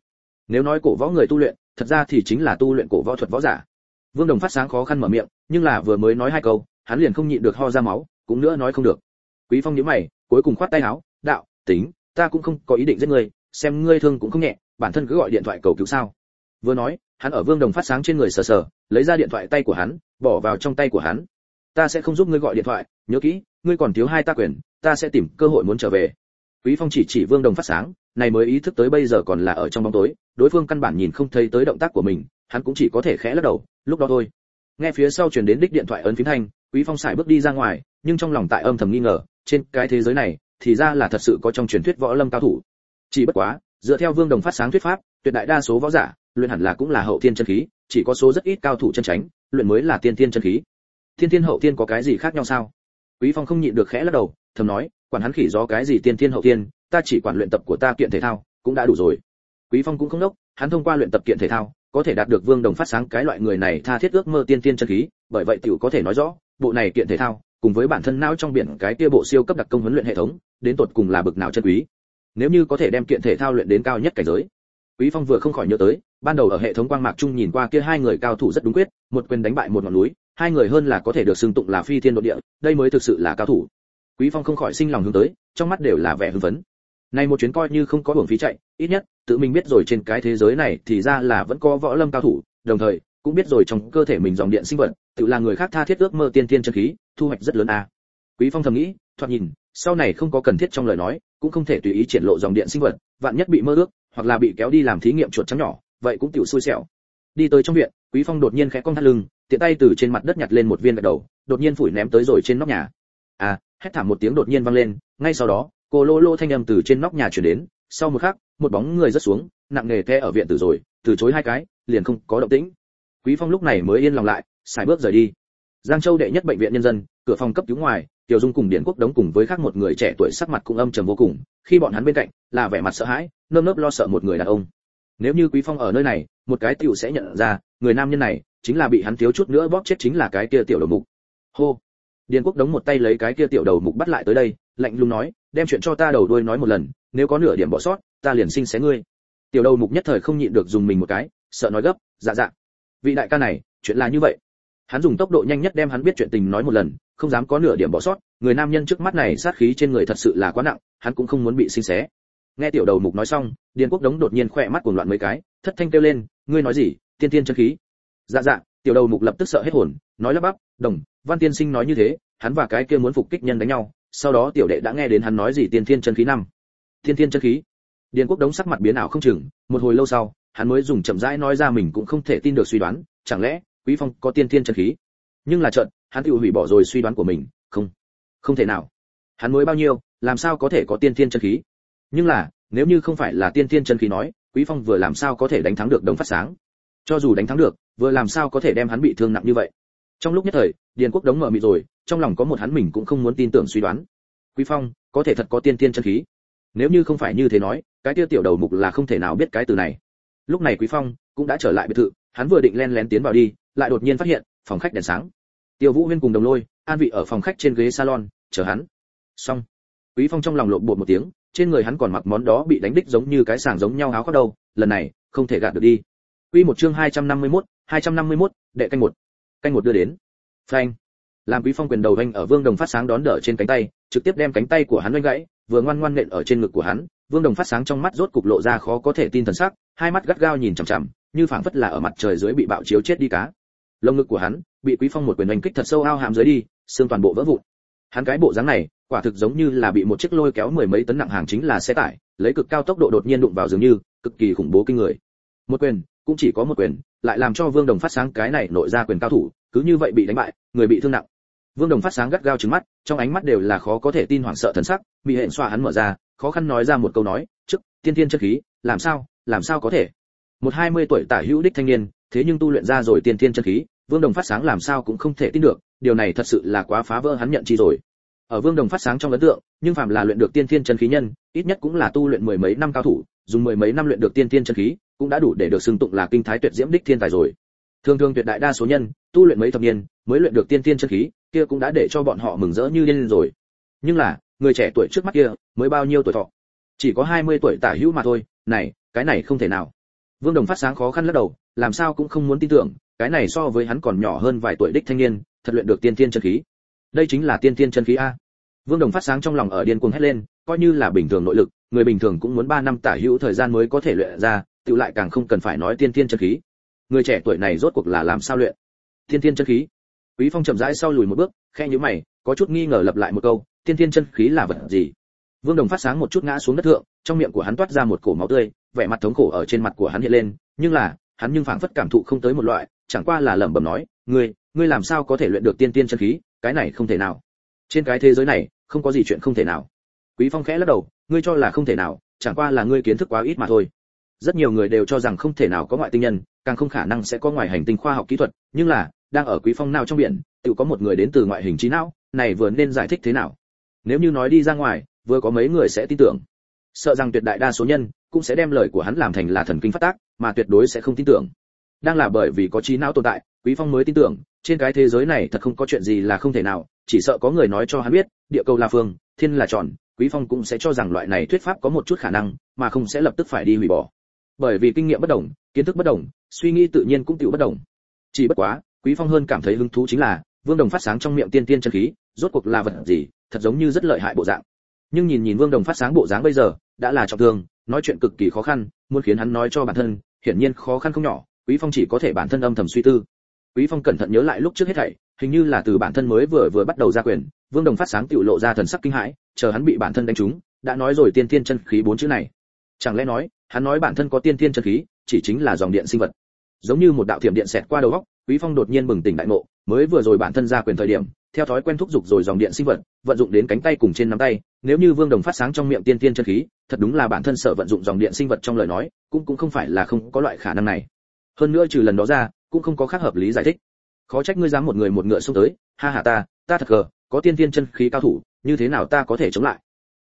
Nếu nói cổ võ người tu luyện, thật ra thì chính là tu luyện cổ võ thuật võ giả. Vương đồng phát sáng khó khăn mở miệng, nhưng là vừa mới nói hai câu, hắn liền không nhịn được ho ra máu, cũng nữa nói không được. Quý phong nhíu mày, cuối cùng khoát tay áo, đạo, tính, ta cũng không có ý định giết ngươi, xem ngươi thương cũng không nhẹ, bản thân cứ gọi điện thoại cầu cứu sao. Vừa nói, hắn ở vương đồng phát sáng trên người sờ sờ, lấy ra điện thoại tay của hắn, bỏ vào trong tay của hắn. Ta sẽ không giúp ngươi gọi điện thoại, nhớ kỹ ngươi còn thiếu hai ta quyền, ta sẽ tìm cơ hội muốn trở về. Quý phong chỉ chỉ vương đồng phát sáng, này mới ý thức tới bây giờ còn là ở trong bóng tối, đối phương căn bản nhìn không thấy tới động tác của mình, hắn cũng chỉ có thể khẽ lắc đầu, lúc đó thôi. Nghe phía sau truyền đến đích điện thoại ấn phím thanh, quý phong xài bước đi ra ngoài, nhưng trong lòng tại âm thầm nghi ngờ, trên cái thế giới này, thì ra là thật sự có trong truyền thuyết võ lâm cao thủ. Chỉ bất quá, dựa theo vương đồng phát sáng thuyết pháp, tuyệt đại đa số võ giả, luyện hẳn là cũng là hậu thiên chân khí, chỉ có số rất ít cao thủ chân tránh, luyện mới là tiên thiên chân khí. Thiên thiên hậu thiên có cái gì khác nhau sao? Quý phong không nhịn được khẽ lắc đầu, thầm nói, quản hắn khỉ gió cái gì tiên thiên hậu thiên, ta chỉ quản luyện tập của ta kiện thể thao, cũng đã đủ rồi. Quý phong cũng không đốc, hắn thông qua luyện tập kiện thể thao, có thể đạt được vương đồng phát sáng cái loại người này tha thiết ước mơ tiên tiên chân khí, bởi vậy tiểu có thể nói rõ, bộ này kiện thể thao, cùng với bản thân não trong biển cái kia bộ siêu cấp đặc công huấn luyện hệ thống, đến tột cùng là bực nào chân quý. Nếu như có thể đem kiện thể thao luyện đến cao nhất cảnh giới. Quý phong vừa không khỏi nhớ tới, ban đầu ở hệ thống quang mạc trung nhìn qua kia hai người cao thủ rất đúng quyết, một quyền đánh bại một ngọn núi hai người hơn là có thể được xưng tụng là phi thiên độ địa, đây mới thực sự là cao thủ. Quý phong không khỏi sinh lòng hướng tới, trong mắt đều là vẻ hưng phấn. Này một chuyến coi như không có hưởng phí chạy, ít nhất, tự mình biết rồi trên cái thế giới này thì ra là vẫn có võ lâm cao thủ, đồng thời, cũng biết rồi trong cơ thể mình dòng điện sinh vật, tự là người khác tha thiết ước mơ tiên tiên chân khí, thu hoạch rất lớn a. À. quý phong thầm nghĩ, thoạt nhìn, sau này không có cần thiết trong lời nói, cũng không thể tùy ý triển lộ dòng điện sinh vật, vạn nhất bị mơ ước, hoặc là bị kéo đi làm thí nghiệm chuột trắng nhỏ, vậy cũng tiểu xui xẻo. Đi tới trong viện, quý phong đột nhiên khẽ cong thắt lưng tiện tay từ trên mặt đất nhặt lên một viên gạch đầu, đột nhiên phủi ném tới rồi trên nóc nhà. À hét thảm một tiếng đột nhiên vang lên, ngay sau đó, cô lô lô thanh âm từ trên nóc nhà truyền đến. Sau một khắc, một bóng người rất xuống, nặng nề the ở viện tử rồi, từ chối hai cái, liền không có động tĩnh. Quý phong lúc này mới yên lòng lại xài bước rời đi. Giang châu đệ nhất bệnh viện nhân dân, cửa phòng cấp cứu ngoài, tiểu dung cùng điển quốc đóng cùng với khác một người trẻ tuổi sắc mặt cũng âm trầm vô cùng. Khi bọn hắn bên cạnh, là vẻ mặt sợ hãi, nơm nớp lo sợ một người đàn ông. Nếu như quý phong ở nơi này, một cái tiểu sẽ nhận ra, người nam nhân này chính là bị hắn thiếu chút nữa bóp chết chính là cái kia tiểu đầu mục. Hô. Điền quốc đống một tay lấy cái kia tiểu đầu mục bắt lại tới đây, lạnh lùng nói, đem chuyện cho ta đầu đuôi nói một lần, nếu có nửa điểm bỏ sót, ta liền sinh xé ngươi. Tiểu đầu mục nhất thời không nhịn được dùng mình một cái, sợ nói gấp dạ dạ. Vị đại ca này, chuyện là như vậy. Hắn dùng tốc độ nhanh nhất đem hắn biết chuyện tình nói một lần, không dám có nửa điểm bỏ sót, người nam nhân trước mắt này sát khí trên người thật sự là quá nặng, hắn cũng không muốn bị sinh xé. Nghe tiểu đầu mục nói xong, điền quốc đống đột nhiên khỏe mắt cuồng loạn mấy cái, thất thanh kêu lên, ngươi nói gì? Tiên tiên chân khí dạ dạ tiểu đầu mục lập tức sợ hết hồn, nói lắp bắp, đồng, văn tiên sinh nói như thế, hắn và cái kia muốn phục kích nhân đánh nhau, sau đó tiểu đệ đã nghe đến hắn nói gì tiên thiên chân khí năm. Tiên thiên chân khí? Điền quốc đống sắc mặt biến ảo không chừng, một hồi lâu sau, hắn mới dùng chậm rãi nói ra mình cũng không thể tin được suy đoán, chẳng lẽ quý phong có tiên thiên chân khí? Nhưng là trận hắn tự hủy bỏ rồi suy đoán của mình, không không thể nào. Hắn mới bao nhiêu, làm sao có thể có tiên thiên chân khí? Nhưng là, nếu như không phải là tiên thiên chân khí nói, quý phong vừa làm sao có thể đánh thắng được đồng phát sáng? Cho dù đánh thắng được, vừa làm sao có thể đem hắn bị thương nặng như vậy? Trong lúc nhất thời, điền quốc đống mở mịt rồi, trong lòng có một hắn mình cũng không muốn tin tưởng suy đoán. Quý phong, có thể thật có tiên tiên chân khí. Nếu như không phải như thế nói, cái tiêu tiểu đầu mục là không thể nào biết cái từ này. Lúc này quý phong cũng đã trở lại biệt thự, hắn vừa định len lén tiến vào đi, lại đột nhiên phát hiện, phòng khách đèn sáng. Tiêu vũ huyên cùng đồng lôi, an vị ở phòng khách trên ghế salon, chờ hắn. Xong. Quý phong trong lòng lộn bột một tiếng, trên người hắn còn mặc món đó bị đánh đích giống như cái sàng giống nhau áo khoác đâu, lần này, không thể gạt được đi. Quy một chương 251, 251, đệ canh một. Canh một đưa đến. Phanh. Làm Quý Phong quyền đầu vênh ở Vương Đồng phát sáng đón đỡ trên cánh tay, trực tiếp đem cánh tay của hắn vênh gãy, vừa ngoan ngoan nện ở trên ngực của hắn, Vương Đồng phát sáng trong mắt rốt cục lộ ra khó có thể tin thần sắc, hai mắt gắt gao nhìn chằm chằm, như phảng phất là ở mặt trời dưới bị bạo chiếu chết đi cá. Lông ngực của hắn bị Quý Phong một quyền đánh kích thật sâu ao hàm dưới đi, xương toàn bộ vỡ vụn. Hắn cái bộ dáng này, quả thực giống như là bị một chiếc lôi kéo mười mấy tấn nặng hàng chính là xe tải, lấy cực cao tốc độ đột nhiên đụng vào dường như, cực kỳ khủng bố kinh người. Một quyền, cũng chỉ có một quyền, lại làm cho Vương Đồng phát sáng cái này nội ra quyền cao thủ, cứ như vậy bị đánh bại, người bị thương nặng. Vương Đồng phát sáng gắt gao trừng mắt, trong ánh mắt đều là khó có thể tin hoảng sợ thần sắc, bị hẹn xoa hắn mở ra, khó khăn nói ra một câu nói, "Trước, tiên tiên chân khí, làm sao, làm sao có thể?" Một hai mươi tuổi tả hữu đích thanh niên, thế nhưng tu luyện ra rồi tiên tiên chân khí, Vương Đồng phát sáng làm sao cũng không thể tin được, điều này thật sự là quá phá vỡ hắn nhận chi rồi. Ở Vương Đồng phát sáng trong ấn tượng, nhưng phàm là luyện được tiên tiên chân khí nhân, ít nhất cũng là tu luyện mười mấy năm cao thủ, dùng mười mấy năm luyện được tiên tiên chân khí, cũng đã đủ để được xưng tụng là kinh thái tuyệt diễm đích thiên tài rồi. Thường thường tuyệt đại đa số nhân, tu luyện mấy thập niên, mới luyện được tiên tiên chân khí, kia cũng đã để cho bọn họ mừng rỡ như điên rồi. Nhưng là, người trẻ tuổi trước mắt kia, mới bao nhiêu tuổi thọ? Chỉ có 20 tuổi tả hữu mà thôi, này, cái này không thể nào. Vương Đồng phát sáng khó khăn lắc đầu, làm sao cũng không muốn tin tưởng, cái này so với hắn còn nhỏ hơn vài tuổi đích thanh niên, thật luyện được tiên tiên chân khí. Đây chính là tiên tiên chân khí a. Vương Đồng phát sáng trong lòng ở điên cuồng hét lên, coi như là bình thường nội lực, người bình thường cũng muốn 3 năm tả hữu thời gian mới có thể luyện ra, tự lại càng không cần phải nói tiên tiên chân khí. Người trẻ tuổi này rốt cuộc là làm sao luyện? Tiên tiên chân khí. Quý Phong chậm rãi sau lùi một bước, khẽ nhíu mày, có chút nghi ngờ lặp lại một câu, tiên tiên chân khí là vật gì? Vương Đồng phát sáng một chút ngã xuống đất thượng, trong miệng của hắn toát ra một cổ máu tươi, vẻ mặt thống khổ ở trên mặt của hắn hiện lên, nhưng là, hắn nhưng phảng phất cảm thụ không tới một loại, chẳng qua là lẩm bẩm nói, "Ngươi, ngươi làm sao có thể luyện được tiên tiên chân khí, cái này không thể nào. Trên cái thế giới này, không có gì chuyện không thể nào." Quý Phong khẽ lắc đầu, "Ngươi cho là không thể nào, chẳng qua là ngươi kiến thức quá ít mà thôi." Rất nhiều người đều cho rằng không thể nào có ngoại tinh nhân, càng không khả năng sẽ có ngoài hành tinh khoa học kỹ thuật, nhưng là, đang ở Quý Phong nào trong biển, tự có một người đến từ ngoại hình trí não, này vừa nên giải thích thế nào? Nếu như nói đi ra ngoài, vừa có mấy người sẽ tin tưởng. Sợ rằng tuyệt đại đa số nhân cũng sẽ đem lời của hắn làm thành là thần kinh phát tác, mà tuyệt đối sẽ không tin tưởng. Đang là bởi vì có trí não tồn tại, Quý Phong mới tin tưởng, trên cái thế giới này thật không có chuyện gì là không thể nào, chỉ sợ có người nói cho hắn biết, địa cầu là phương, thiên là tròn, Quý Phong cũng sẽ cho rằng loại này thuyết pháp có một chút khả năng, mà không sẽ lập tức phải đi hủy bỏ. Bởi vì kinh nghiệm bất đồng, kiến thức bất đồng, suy nghĩ tự nhiên cũng tiểu bất đồng. Chỉ bất quá, Quý Phong hơn cảm thấy hứng thú chính là, Vương Đồng phát sáng trong miệng tiên tiên chân khí, rốt cuộc là vật gì, thật giống như rất lợi hại bộ dạng. Nhưng nhìn nhìn Vương Đồng phát sáng bộ dáng bây giờ, đã là trọng thương, nói chuyện cực kỳ khó khăn, muốn khiến hắn nói cho bản thân, hiển nhiên khó khăn không nhỏ, Quý Phong chỉ có thể bản thân âm thầm suy tư. Quý Phong cẩn thận nhớ lại lúc trước hết thảy, hình như là từ bản thân mới vừa vừa bắt đầu ra quyền, vương đồng phát sáng tiểu lộ ra thần sắc kinh hãi, chờ hắn bị bản thân đánh trúng, đã nói rồi tiên tiên chân khí bốn chữ này. Chẳng lẽ nói, hắn nói bản thân có tiên tiên chân khí, chỉ chính là dòng điện sinh vật. Giống như một đạo thiểm điện xẹt qua đầu óc, quý phong đột nhiên bừng tỉnh đại ngộ, mới vừa rồi bản thân ra quyền thời điểm, theo thói quen thúc giục rồi dòng điện sinh vật, vận dụng đến cánh tay cùng trên nắm tay, nếu như vương đồng phát sáng trong miệng tiên tiên chân khí, thật đúng là bản thân sợ vận dụng dòng điện sinh vật trong lời nói, cũng cũng không phải là không có loại khả năng này. Hơn nữa trừ lần đó ra, cũng không có khác hợp lý giải thích. Khó trách ngươi dám một người một ngựa xông tới, ha ha ta ta thật gờ có tiên tiên chân khí cao thủ, như thế nào ta có thể chống lại?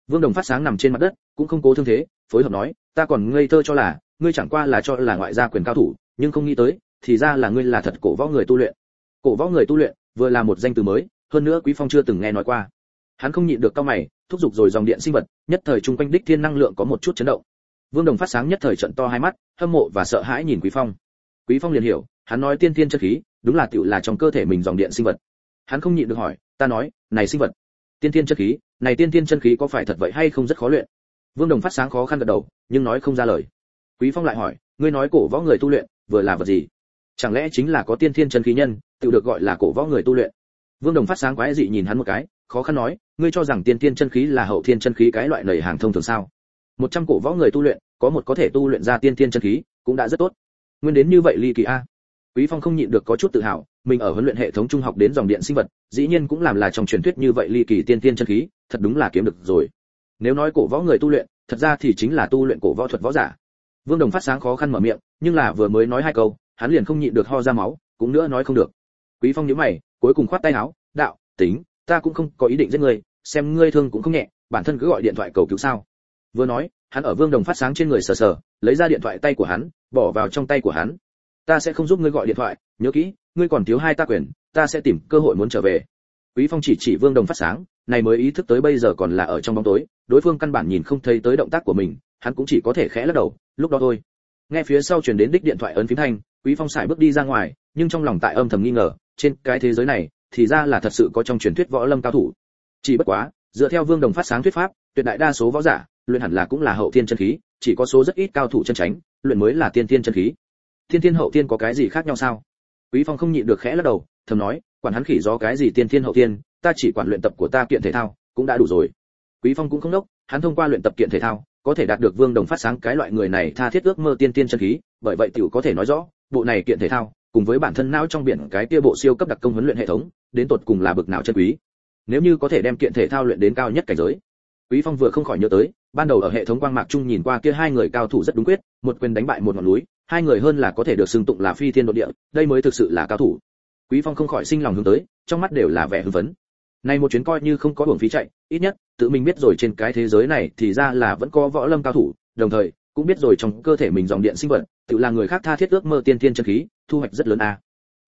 Vương đồng phát sáng nằm trên mặt đất, cũng không cố thương thế, phối hợp nói, ta còn ngây thơ cho là, ngươi chẳng qua là cho là ngoại gia quyền cao thủ, nhưng không nghĩ tới, thì ra là ngươi là thật cổ võ người tu luyện. Cổ võ người tu luyện, vừa là một danh từ mới, hơn nữa quý phong chưa từng nghe nói qua. Hắn không nhịn được cao mày, thúc giục rồi dòng điện sinh vật, nhất thời trung quanh đích thiên năng lượng có một chút chấn động. Vương đồng phát sáng nhất thời trận to hai mắt, hâm mộ và sợ hãi nhìn quý phong. Quý phong liền hiểu, hắn nói tiên tiên chân khí, đúng là tiểu là trong cơ thể mình dòng điện sinh vật. Hắn không nhịn được hỏi ta nói, này sinh vật. Tiên tiên chân khí, này tiên tiên chân khí có phải thật vậy hay không rất khó luyện? Vương đồng phát sáng khó khăn gật đầu, nhưng nói không ra lời. Quý phong lại hỏi, ngươi nói cổ võ người tu luyện, vừa là vật gì? Chẳng lẽ chính là có tiên thiên chân khí nhân, tự được gọi là cổ võ người tu luyện? Vương đồng phát sáng quái dị nhìn hắn một cái, khó khăn nói, ngươi cho rằng tiên thiên chân khí là hậu thiên chân khí cái loại nầy hàng thông thường sao? Một trăm cổ võ người tu luyện, có một có thể tu luyện ra tiên thiên chân khí, cũng đã rất tốt. Nguyên đến như vậy ly kỳ a quý phong không nhịn được có chút tự hào, mình ở huấn luyện hệ thống trung học đến dòng điện sinh vật, dĩ nhiên cũng làm là trong truyền thuyết như vậy ly kỳ tiên tiên chân khí, thật đúng là kiếm được rồi. Nếu nói cổ võ người tu luyện, thật ra thì chính là tu luyện cổ võ thuật võ giả. Vương đồng phát sáng khó khăn mở miệng, nhưng là vừa mới nói hai câu, hắn liền không nhịn được ho ra máu, cũng nữa nói không được. Quý phong nhíu mày, cuối cùng khoát tay áo, đạo, tính, ta cũng không có ý định giết ngươi, xem ngươi thương cũng không nhẹ, bản thân cứ gọi điện thoại cầu cứu sao. Vừa nói, hắn ở vương đồng phát sáng trên người sờ sờ, lấy ra điện thoại tay của hắn, bỏ vào trong tay của hắn ta sẽ không giúp ngươi gọi điện thoại, nhớ kỹ, ngươi còn thiếu hai ta quyền, ta sẽ tìm cơ hội muốn trở về. Quý phong chỉ chỉ vương đồng phát sáng, này mới ý thức tới bây giờ còn là ở trong bóng tối, đối phương căn bản nhìn không thấy tới động tác của mình, hắn cũng chỉ có thể khẽ lắc đầu, lúc đó thôi. Nghe phía sau truyền đến đích điện thoại ấn phím thanh, quý phong xài bước đi ra ngoài, nhưng trong lòng tại âm thầm nghi ngờ, trên cái thế giới này, thì ra là thật sự có trong truyền thuyết võ lâm cao thủ. Chỉ bất quá, dựa theo vương đồng phát sáng thuyết pháp, tuyệt đại đa số võ giả, luyện hẳn là cũng là hậu thiên chân khí, chỉ có số rất ít cao thủ chân tránh, luyện mới là tiên tiên chân khí tiên thiên hậu tiên có cái gì khác nhau sao? Quý phong không nhịn được khẽ lắc đầu, thầm nói, quản hắn khỉ do cái gì tiên thiên hậu tiên ta chỉ quản luyện tập của ta kiện thể thao, cũng đã đủ rồi. Quý phong cũng không đốc, hắn thông qua luyện tập kiện thể thao, có thể đạt được vương đồng phát sáng cái loại người này tha thiết ước mơ tiên tiên chân khí, bởi vậy tiểu có thể nói rõ, bộ này kiện thể thao, cùng với bản thân não trong biển cái kia bộ siêu cấp đặc công huấn luyện hệ thống, đến tột cùng là bực nào chân quý. Nếu như có thể đem kiện thể thao luyện đến cao nhất cảnh giới. Quý phong vừa không khỏi nhớ tới, ban đầu ở hệ thống quang mạc trung nhìn qua kia hai người cao thủ rất đúng quyết, một quyền đánh bại một ngọn núi hai người hơn là có thể được xưng tụng là phi thiên độ địa, đây mới thực sự là cao thủ. Quý phong không khỏi sinh lòng hướng tới, trong mắt đều là vẻ hưng phấn. Nay một chuyến coi như không có uổng phí chạy, ít nhất, tự mình biết rồi trên cái thế giới này thì ra là vẫn có võ lâm cao thủ, đồng thời, cũng biết rồi trong cơ thể mình dòng điện sinh vật, tự là người khác tha thiết ước mơ tiên tiên chân khí, thu hoạch rất lớn a.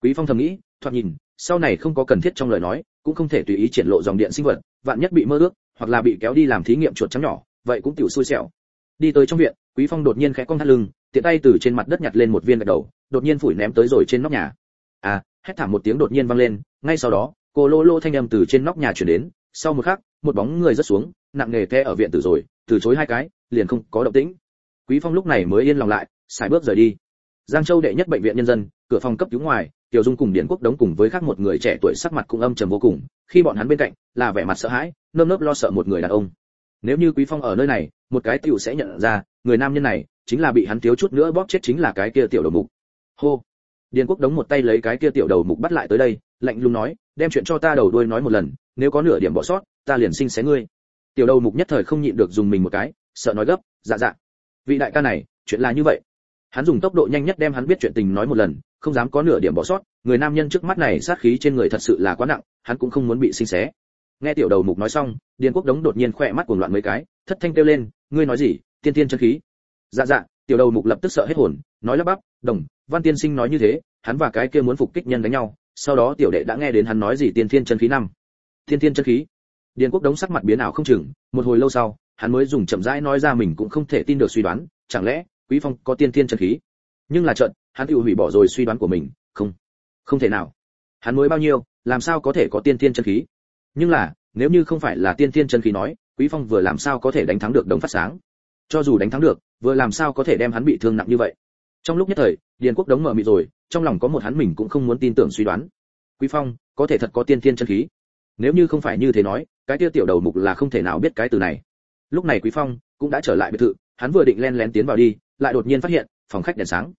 Quý phong thầm nghĩ, thoạt nhìn, sau này không có cần thiết trong lời nói, cũng không thể tùy ý triển lộ dòng điện sinh vật, vạn nhất bị mơ ước, hoặc là bị kéo đi làm thí nghiệm chuột trắng nhỏ, vậy cũng tiểu xui xẻo. Đi tới trong viện quý phong đột nhiên khẽ cong thắt lưng, tiện tay từ trên mặt đất nhặt lên một viên gạch đầu, đột nhiên phủi ném tới rồi trên nóc nhà. À hét thảm một tiếng đột nhiên vang lên, ngay sau đó, cô lô lô thanh âm từ trên nóc nhà chuyển đến, sau một khắc, một bóng người rất xuống, nặng nề té ở viện tử rồi, từ chối hai cái, liền không có động tĩnh. Quý phong lúc này mới yên lòng lại xài bước rời đi. Giang châu đệ nhất bệnh viện nhân dân, cửa phòng cấp cứu ngoài, tiểu dung cùng điển quốc đống cùng với khác một người trẻ tuổi sắc mặt cũng âm trầm vô cùng, khi bọn hắn bên cạnh, là vẻ mặt sợ hãi, nơm nớp lo sợ một người đàn ông nếu như quý phong ở nơi này, một cái tiểu sẽ nhận ra, người nam nhân này chính là bị hắn thiếu chút nữa bóp chết chính là cái kia tiểu đầu mục. Hô. Điền quốc đống một tay lấy cái kia tiểu đầu mục bắt lại tới đây, lạnh lùng nói, đem chuyện cho ta đầu đuôi nói một lần, nếu có nửa điểm bỏ sót, ta liền sinh xé ngươi. Tiểu đầu mục nhất thời không nhịn được dùng mình một cái, sợ nói gấp dạ dạ. Vị đại ca này, chuyện là như vậy. Hắn dùng tốc độ nhanh nhất đem hắn biết chuyện tình nói một lần, không dám có nửa điểm bỏ sót, người nam nhân trước mắt này sát khí trên người thật sự là quá nặng, hắn cũng không muốn bị sinh xé nghe tiểu đầu mục nói xong, điền quốc đống đột nhiên khỏe mắt cuồng loạn mấy cái, thất thanh kêu lên, ngươi nói gì? Tiên tiên chân khí? Dạ dạ tiểu đầu mục lập tức sợ hết hồn, nói lắp bắp, đồng, văn tiên sinh nói như thế, hắn và cái kia muốn phục kích nhân đánh nhau, sau đó tiểu đệ đã nghe đến hắn nói gì tiên thiên chân khí năm? Tiên thiên chân khí? Điền quốc đống sắc mặt biến ảo không chừng, một hồi lâu sau, hắn mới dùng chậm rãi nói ra mình cũng không thể tin được suy đoán, chẳng lẽ quý phong có tiên thiên chân khí? Nhưng là trận hắn tự hủy bỏ rồi suy đoán của mình, không không thể nào. Hắn mới bao nhiêu, làm sao có thể có tiên thiên chân khí? Nhưng là, nếu như không phải là tiên tiên chân khí nói, quý phong vừa làm sao có thể đánh thắng được đồng phát sáng? Cho dù đánh thắng được, vừa làm sao có thể đem hắn bị thương nặng như vậy? Trong lúc nhất thời, điền quốc đống mở mịt rồi, trong lòng có một hắn mình cũng không muốn tin tưởng suy đoán. Quý phong, có thể thật có tiên tiên chân khí? Nếu như không phải như thế nói, cái tiêu tiểu đầu mục là không thể nào biết cái từ này. Lúc này quý phong cũng đã trở lại biệt thự, hắn vừa định len lén tiến vào đi, lại đột nhiên phát hiện, phòng khách đèn sáng.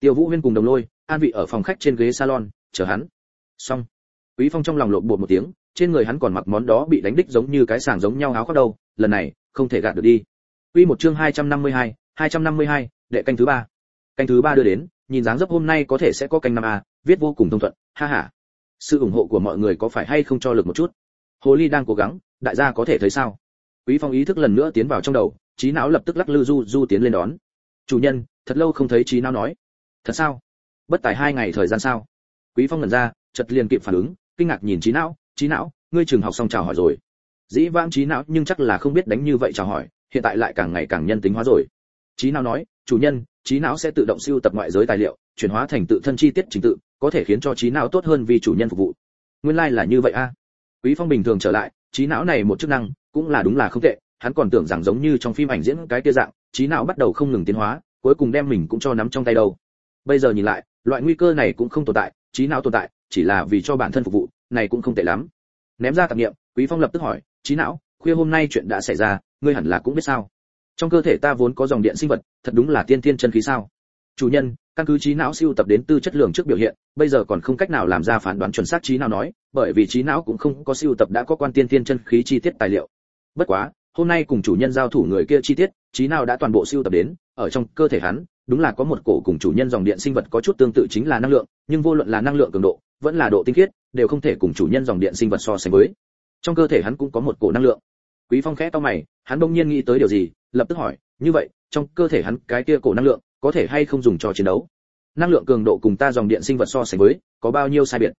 Tiêu vũ huyên cùng đồng lôi, an vị ở phòng khách trên ghế salon, chờ hắn. Xong, quý phong trong lòng lộn bột một tiếng trên người hắn còn mặc món đó bị đánh đích giống như cái sàng giống nhau áo khoác đâu lần này không thể gạt được đi Quy một chương 252, 252, đệ canh thứ ba. Canh thứ ba đưa đến, nhìn dáng dấp hôm nay có thể sẽ có canh năm a, viết vô cùng thông thuận, ha ha. Sự ủng hộ của mọi người có phải hay không cho lực một chút? Hồ Ly đang cố gắng, đại gia có thể thấy sao? Quý Phong ý thức lần nữa tiến vào trong đầu, trí não lập tức lắc lư du du tiến lên đón. Chủ nhân, thật lâu không thấy trí não nói. Thật sao? Bất tài hai ngày thời gian sao? Quý Phong ngẩn ra, chợt liền kịp phản ứng, kinh ngạc nhìn trí não, trí não, ngươi trường học xong chào hỏi rồi. Dĩ vãng trí não nhưng chắc là không biết đánh như vậy chào hỏi, hiện tại lại càng ngày càng nhân tính hóa rồi. Trí não nói, chủ nhân, trí não sẽ tự động siêu tập ngoại giới tài liệu, chuyển hóa thành tự thân chi tiết trình tự, có thể khiến cho trí não tốt hơn vì chủ nhân phục vụ. Nguyên lai like là như vậy a. Quý Phong bình thường trở lại, trí não này một chức năng, cũng là đúng là không tệ, hắn còn tưởng rằng giống như trong phim ảnh diễn cái kia dạng, trí não bắt đầu không ngừng tiến hóa, cuối cùng đem mình cũng cho nắm trong tay đâu. Bây giờ nhìn lại, loại nguy cơ này cũng không tồn tại, trí não tồn tại, chỉ là vì cho bản thân phục vụ, này cũng không tệ lắm. Ném ra tạp niệm, Quý Phong lập tức hỏi, trí não, khuya hôm nay chuyện đã xảy ra, ngươi hẳn là cũng biết sao? Trong cơ thể ta vốn có dòng điện sinh vật, thật đúng là tiên tiên chân khí sao? Chủ nhân, căn cứ trí não siêu tập đến tư chất lượng trước biểu hiện, bây giờ còn không cách nào làm ra phán đoán chuẩn xác trí não nói, bởi vì trí não cũng không có siêu tập đã có quan tiên tiên chân khí chi tiết tài liệu. Bất quá, hôm nay cùng chủ nhân giao thủ người kia chi tiết, trí não đã toàn bộ siêu tập đến, ở trong cơ thể hắn, đúng là có một cổ cùng chủ nhân dòng điện sinh vật có chút tương tự chính là năng lượng, nhưng vô luận là năng lượng cường độ, vẫn là độ tinh khiết, đều không thể cùng chủ nhân dòng điện sinh vật so sánh với. Trong cơ thể hắn cũng có một cổ năng lượng. Quý Phong khẽ to mày, hắn bỗng nhiên nghĩ tới điều gì, lập tức hỏi, như vậy, trong cơ thể hắn cái kia cổ năng lượng, có thể hay không dùng cho chiến đấu? Năng lượng cường độ cùng ta dòng điện sinh vật so sánh với, có bao nhiêu sai biệt?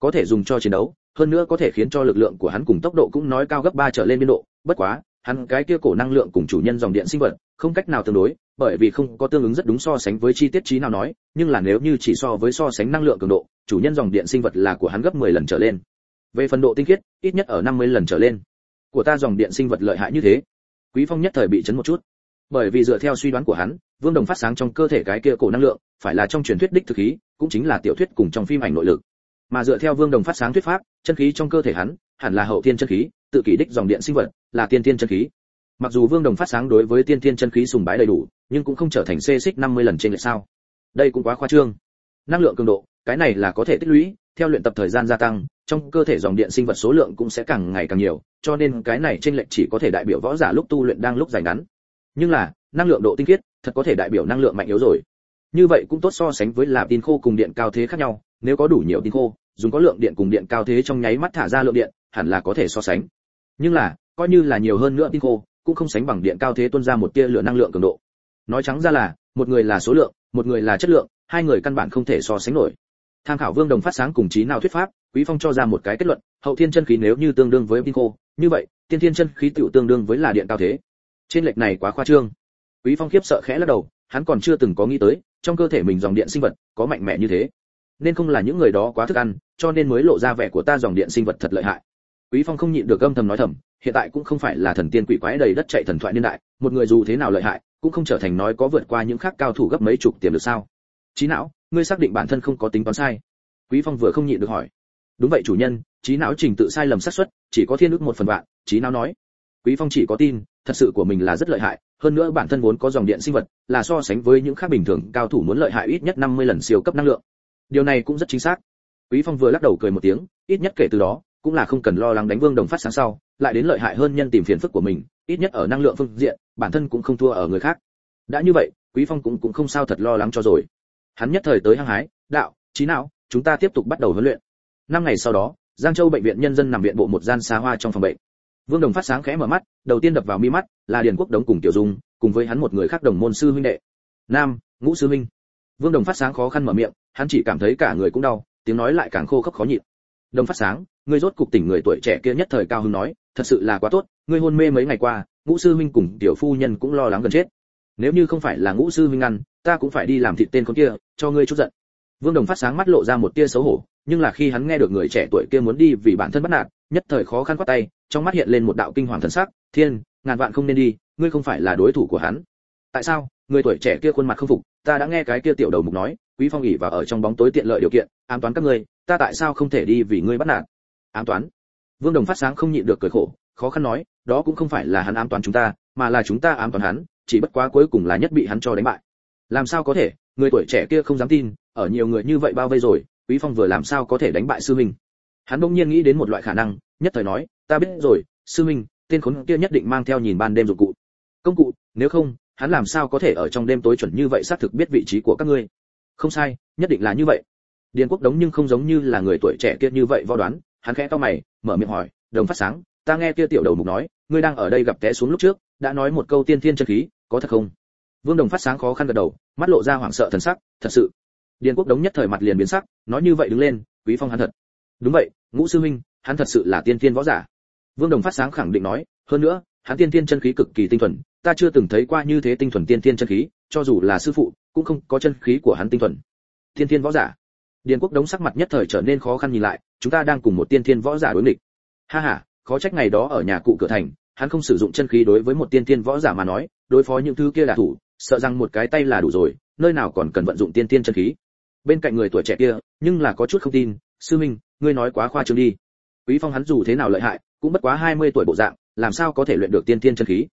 Có thể dùng cho chiến đấu, hơn nữa có thể khiến cho lực lượng của hắn cùng tốc độ cũng nói cao gấp 3 trở lên biên độ, bất quá, hắn cái kia cổ năng lượng cùng chủ nhân dòng điện sinh vật, không cách nào tương đối, bởi vì không có tương ứng rất đúng so sánh với chi tiết trí nào nói, nhưng là nếu như chỉ so với so sánh năng lượng cường độ, chủ nhân dòng điện sinh vật là của hắn gấp 10 lần trở lên. Về phần độ tinh khiết, ít nhất ở 50 lần trở lên. Của ta dòng điện sinh vật lợi hại như thế. Quý phong nhất thời bị chấn một chút. Bởi vì dựa theo suy đoán của hắn, vương đồng phát sáng trong cơ thể cái kia cổ năng lượng, phải là trong truyền thuyết đích thực khí, cũng chính là tiểu thuyết cùng trong phim ảnh nội lực. Mà dựa theo vương đồng phát sáng thuyết pháp, chân khí trong cơ thể hắn, hẳn là hậu thiên chân khí tự kỷ đích dòng điện sinh vật, là tiên tiên chân khí. Mặc dù vương đồng phát sáng đối với tiên tiên chân khí sùng bái đầy đủ, nhưng cũng không trở thành xê xích 50 lần trên lệch sao. Đây cũng quá khoa trương. Năng lượng cường độ, cái này là có thể tích lũy, theo luyện tập thời gian gia tăng, trong cơ thể dòng điện sinh vật số lượng cũng sẽ càng ngày càng nhiều, cho nên cái này trên lệch chỉ có thể đại biểu võ giả lúc tu luyện đang lúc dài ngắn. Nhưng là, năng lượng độ tinh khiết, thật có thể đại biểu năng lượng mạnh yếu rồi. Như vậy cũng tốt so sánh với là tin khô cùng điện cao thế khác nhau, nếu có đủ nhiều tin khô, dùng có lượng điện cùng điện cao thế trong nháy mắt thả ra lượng điện, hẳn là có thể so sánh nhưng là, coi như là nhiều hơn nữa tin khô, cũng không sánh bằng điện cao thế tuôn ra một tia lửa năng lượng cường độ. Nói trắng ra là, một người là số lượng, một người là chất lượng, hai người căn bản không thể so sánh nổi. Tham khảo vương đồng phát sáng cùng trí nào thuyết pháp, quý phong cho ra một cái kết luận, hậu thiên chân khí nếu như tương đương với tin khô, như vậy, tiên thiên chân khí tựu tương đương với là điện cao thế. Trên lệch này quá khoa trương. Quý phong khiếp sợ khẽ lắc đầu, hắn còn chưa từng có nghĩ tới, trong cơ thể mình dòng điện sinh vật có mạnh mẽ như thế. Nên không là những người đó quá thức ăn, cho nên mới lộ ra vẻ của ta dòng điện sinh vật thật lợi hại quý phong không nhịn được âm thầm nói thầm, hiện tại cũng không phải là thần tiên quỷ quái đầy đất chạy thần thoại niên đại, một người dù thế nào lợi hại, cũng không trở thành nói có vượt qua những khác cao thủ gấp mấy chục tiềm được sao. Chí não, ngươi xác định bản thân không có tính toán sai. Quý phong vừa không nhịn được hỏi. Đúng vậy chủ nhân trí não trình tự sai lầm xác suất, chỉ có thiên ước một phần vạn trí não nói. Quý phong chỉ có tin, thật sự của mình là rất lợi hại, hơn nữa bản thân vốn có dòng điện sinh vật, là so sánh với những khác bình thường cao thủ muốn lợi hại ít nhất 50 lần siêu cấp năng lượng. Điều này cũng rất chính xác. Quý phong vừa lắc đầu cười một tiếng, ít nhất kể từ đó cũng là không cần lo lắng đánh vương đồng phát sáng sau, lại đến lợi hại hơn nhân tìm phiền phức của mình, ít nhất ở năng lượng phương diện, bản thân cũng không thua ở người khác. Đã như vậy, quý phong cũng cũng không sao thật lo lắng cho rồi. Hắn nhất thời tới hăng hái, đạo trí não, chúng ta tiếp tục bắt đầu huấn luyện. Năm ngày sau đó, giang châu bệnh viện nhân dân nằm viện bộ một gian xa hoa trong phòng bệnh. Vương đồng phát sáng khẽ mở mắt, đầu tiên đập vào mi mắt, là điền quốc đống cùng tiểu dung, cùng với hắn một người khác đồng môn sư huynh đệ. Nam, ngũ sư huynh. Vương đồng phát sáng khó khăn mở miệng, hắn chỉ cảm thấy cả người cũng đau, tiếng nói lại càng khô khốc khó nhịn đồng phát sáng, ngươi rốt cục tỉnh người tuổi trẻ kia nhất thời cao hứng nói, thật sự là quá tốt, ngươi hôn mê mấy ngày qua, ngũ sư huynh cùng tiểu phu nhân cũng lo lắng gần chết. Nếu như không phải là ngũ sư huynh ăn, ta cũng phải đi làm thịt tên con kia, cho ngươi chút giận. Vương đồng phát sáng mắt lộ ra một tia xấu hổ, nhưng là khi hắn nghe được người trẻ tuổi kia muốn đi vì bản thân bắt nạt, nhất thời khó khăn quát tay, trong mắt hiện lên một đạo kinh hoàng thần sắc, thiên, ngàn vạn không nên đi, ngươi không phải là đối thủ của hắn. Tại sao? Người tuổi trẻ kia khuôn mặt không phục, ta đã nghe cái kia tiểu đầu mục nói, quý phong ỉ và ở trong bóng tối tiện lợi điều kiện ám toán các ngươi, ta tại sao không thể đi vì ngươi bắt nạt? Ám toán? Vương đồng phát sáng không nhịn được cười khổ, khó khăn nói, đó cũng không phải là hắn ám toán chúng ta, mà là chúng ta ám toán hắn, chỉ bất quá cuối cùng là nhất bị hắn cho đánh bại. Làm sao có thể? Người tuổi trẻ kia không dám tin, ở nhiều người như vậy bao vây rồi, quý phong vừa làm sao có thể đánh bại sư minh? Hắn bỗng nhiên nghĩ đến một loại khả năng, nhất thời nói, ta biết rồi, sư minh, tên khốn kia nhất định mang theo nhìn ban đêm dụng cụ. Công cụ, nếu không, hắn làm sao có thể ở trong đêm tối chuẩn như vậy xác thực biết vị trí của các ngươi? Không sai, nhất định là như vậy điền quốc đống nhưng không giống như là người tuổi trẻ kia như vậy vo đoán, hắn khẽ to mày, mở miệng hỏi, đồng phát sáng, ta nghe kia tiểu đầu mục nói, ngươi đang ở đây gặp té xuống lúc trước, đã nói một câu tiên thiên chân khí, có thật không? Vương đồng phát sáng khó khăn gật đầu, mắt lộ ra hoảng sợ thần sắc, thật sự. Điền quốc đống nhất thời mặt liền biến sắc, nói như vậy đứng lên, quý phong hắn thật. Đúng vậy, ngũ sư huynh hắn thật sự là tiên thiên võ giả. Vương đồng phát sáng khẳng định nói, hơn nữa, hắn tiên thiên chân khí cực kỳ tinh thuần, ta chưa từng thấy qua như thế tinh thuần tiên thiên chân khí, cho dù là sư phụ, cũng không có chân khí của hắn tinh thuần. Tiên thiên võ giả? Điền quốc đống sắc mặt nhất thời trở nên khó khăn nhìn lại, chúng ta đang cùng một tiên thiên võ giả đối nghịch. Ha ha, khó trách ngày đó ở nhà cụ cửa thành, hắn không sử dụng chân khí đối với một tiên thiên võ giả mà nói, đối phó những thứ kia là thủ, sợ rằng một cái tay là đủ rồi, nơi nào còn cần vận dụng tiên thiên chân khí. Bên cạnh người tuổi trẻ kia, nhưng là có chút không tin, sư minh, ngươi nói quá khoa trương đi. Quý phong hắn dù thế nào lợi hại, cũng bất quá 20 tuổi bộ dạng, làm sao có thể luyện được tiên thiên chân khí?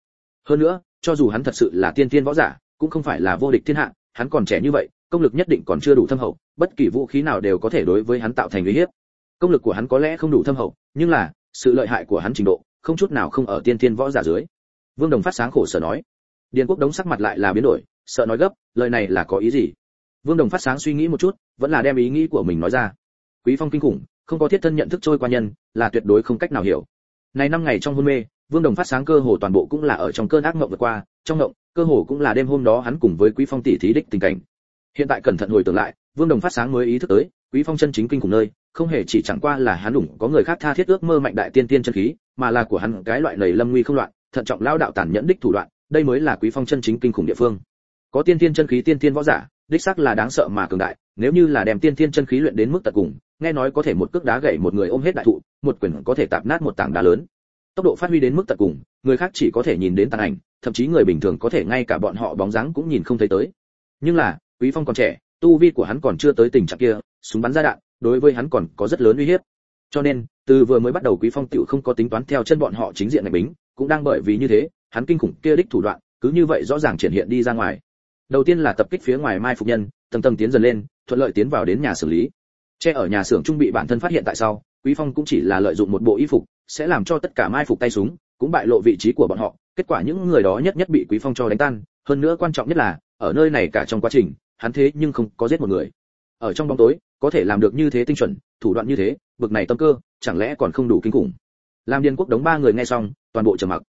Hơn nữa, cho dù hắn thật sự là tiên thiên võ giả, cũng không phải là vô địch thiên hạ, hắn còn trẻ như vậy công lực nhất định còn chưa đủ thâm hậu, bất kỳ vũ khí nào đều có thể đối với hắn tạo thành uy hiếp. Công lực của hắn có lẽ không đủ thâm hậu, nhưng là, sự lợi hại của hắn trình độ, không chút nào không ở tiên thiên võ giả dưới. Vương đồng phát sáng khổ sở nói. Điền quốc đống sắc mặt lại là biến đổi, sợ nói gấp, lời này là có ý gì? Vương đồng phát sáng suy nghĩ một chút, vẫn là đem ý nghĩ của mình nói ra. Quý phong kinh khủng, không có thiết thân nhận thức trôi qua nhân, là tuyệt đối không cách nào hiểu. Này năm ngày trong hôn mê, vương đồng phát sáng cơ hồ toàn bộ cũng là ở trong cơn ác mộng vượt qua, trong mộng, cơ hồ cũng là đêm hôm đó hắn cùng với quý phong tỷ thí đích tình cảnh hiện tại cẩn thận hồi tưởng lại, vương đồng phát sáng mới ý thức tới, quý phong chân chính kinh khủng nơi, không hề chỉ chẳng qua là hắn đủng có người khác tha thiết ước mơ mạnh đại tiên tiên chân khí, mà là của hắn cái loại nầy lâm nguy không loạn, thận trọng lao đạo tàn nhẫn đích thủ đoạn, đây mới là quý phong chân chính kinh khủng địa phương. Có tiên tiên chân khí, tiên tiên võ giả, đích xác là đáng sợ mà cường đại, nếu như là đem tiên tiên chân khí luyện đến mức tận cùng, nghe nói có thể một cước đá gãy một người ôm hết đại thụ, một quyền có thể tạp nát một tảng đá lớn. Tốc độ phát huy đến mức tận cùng, người khác chỉ có thể nhìn đến tàn ảnh, thậm chí người bình thường có thể ngay cả bọn họ bóng dáng cũng nhìn không thấy tới. Nhưng là quý phong còn trẻ, tu vi của hắn còn chưa tới tình trạng kia, súng bắn ra đạn, đối với hắn còn có rất lớn uy hiếp. Cho nên, từ vừa mới bắt đầu quý phong tiểu không có tính toán theo chân bọn họ chính diện này bính, cũng đang bởi vì như thế, hắn kinh khủng kia đích thủ đoạn, cứ như vậy rõ ràng triển hiện đi ra ngoài. Đầu tiên là tập kích phía ngoài mai phục nhân, tầng tầng tiến dần lên, thuận lợi tiến vào đến nhà xử lý. Che ở nhà xưởng trung bị bản thân phát hiện tại sau, quý phong cũng chỉ là lợi dụng một bộ y phục, sẽ làm cho tất cả mai phục tay súng, cũng bại lộ vị trí của bọn họ. Kết quả những người đó nhất nhất bị quý phong cho đánh tan. Hơn nữa quan trọng nhất là, ở nơi này cả trong quá trình hắn thế nhưng không có giết một người. Ở trong bóng tối, có thể làm được như thế tinh chuẩn, thủ đoạn như thế, bực này tâm cơ, chẳng lẽ còn không đủ kinh khủng? Làm điền quốc đống ba người nghe xong, toàn bộ trầm mặc.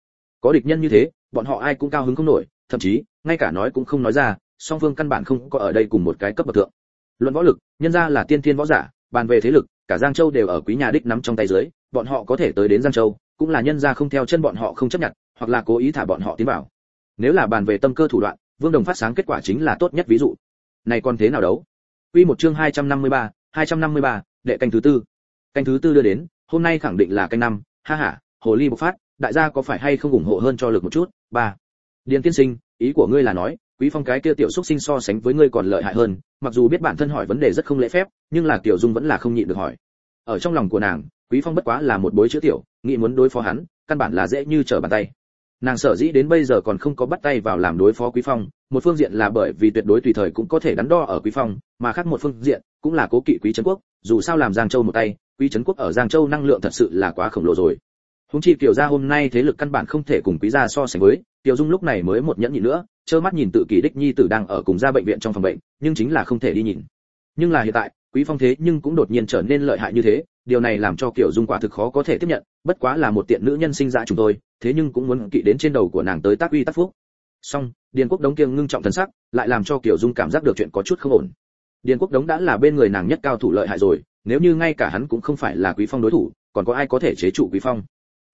Có địch nhân như thế, bọn họ ai cũng cao hứng không nổi, thậm chí, ngay cả nói cũng không nói ra, song phương căn bản không có ở đây cùng một cái cấp bậc thượng. Luận võ lực, nhân ra là tiên thiên võ giả, bàn về thế lực, cả giang châu đều ở quý nhà đích nắm trong tay dưới, bọn họ có thể tới đến giang châu, cũng là nhân ra không theo chân bọn họ không chấp nhận, hoặc là cố ý thả bọn họ tiến vào. Nếu là bàn về tâm cơ thủ đoạn, vương đồng phát sáng kết quả chính là tốt nhất ví dụ này còn thế nào đấu? Quy một chương 253, 253, đệ canh thứ tư. Canh thứ tư đưa đến hôm nay khẳng định là canh năm. Ha ha hồ ly bộc phát đại gia có phải hay không ủng hộ hơn cho lực một chút? Ba. Điền tiên sinh ý của ngươi là nói quý phong cái kia tiểu xúc sinh so sánh với ngươi còn lợi hại hơn mặc dù biết bản thân hỏi vấn đề rất không lễ phép nhưng là tiểu dung vẫn là không nhịn được hỏi. Ở trong lòng của nàng quý phong bất quá là một bối chữ tiểu nghĩ muốn đối phó hắn căn bản là dễ như trở bàn tay nàng sở dĩ đến bây giờ còn không có bắt tay vào làm đối phó quý phong, một phương diện là bởi vì tuyệt đối tùy thời cũng có thể đắn đo ở quý phong, mà khác một phương diện cũng là cố kỵ quý trấn quốc, dù sao làm giang châu một tay, quý trấn quốc ở giang châu năng lượng thật sự là quá khổng lồ rồi. Húng chi tiểu gia hôm nay thế lực căn bản không thể cùng quý gia so sánh với tiểu dung lúc này mới một nhẫn nhị nữa, trơ mắt nhìn tự kỷ đích nhi tử đang ở cùng gia bệnh viện trong phòng bệnh, nhưng chính là không thể đi nhìn. Nhưng là hiện tại, quý phong thế nhưng cũng đột nhiên trở nên lợi hại như thế điều này làm cho kiểu dung quả thực khó có thể tiếp nhận, bất quá là một tiện nữ nhân sinh ra chúng tôi, thế nhưng cũng muốn kỵ đến trên đầu của nàng tới tác uy tác phúc. Song, điền quốc đống kiêng ngưng trọng thần sắc, lại làm cho kiểu dung cảm giác được chuyện có chút không ổn. Điền quốc đống đã là bên người nàng nhất cao thủ lợi hại rồi, nếu như ngay cả hắn cũng không phải là quý phong đối thủ, còn có ai có thể chế trụ quý phong?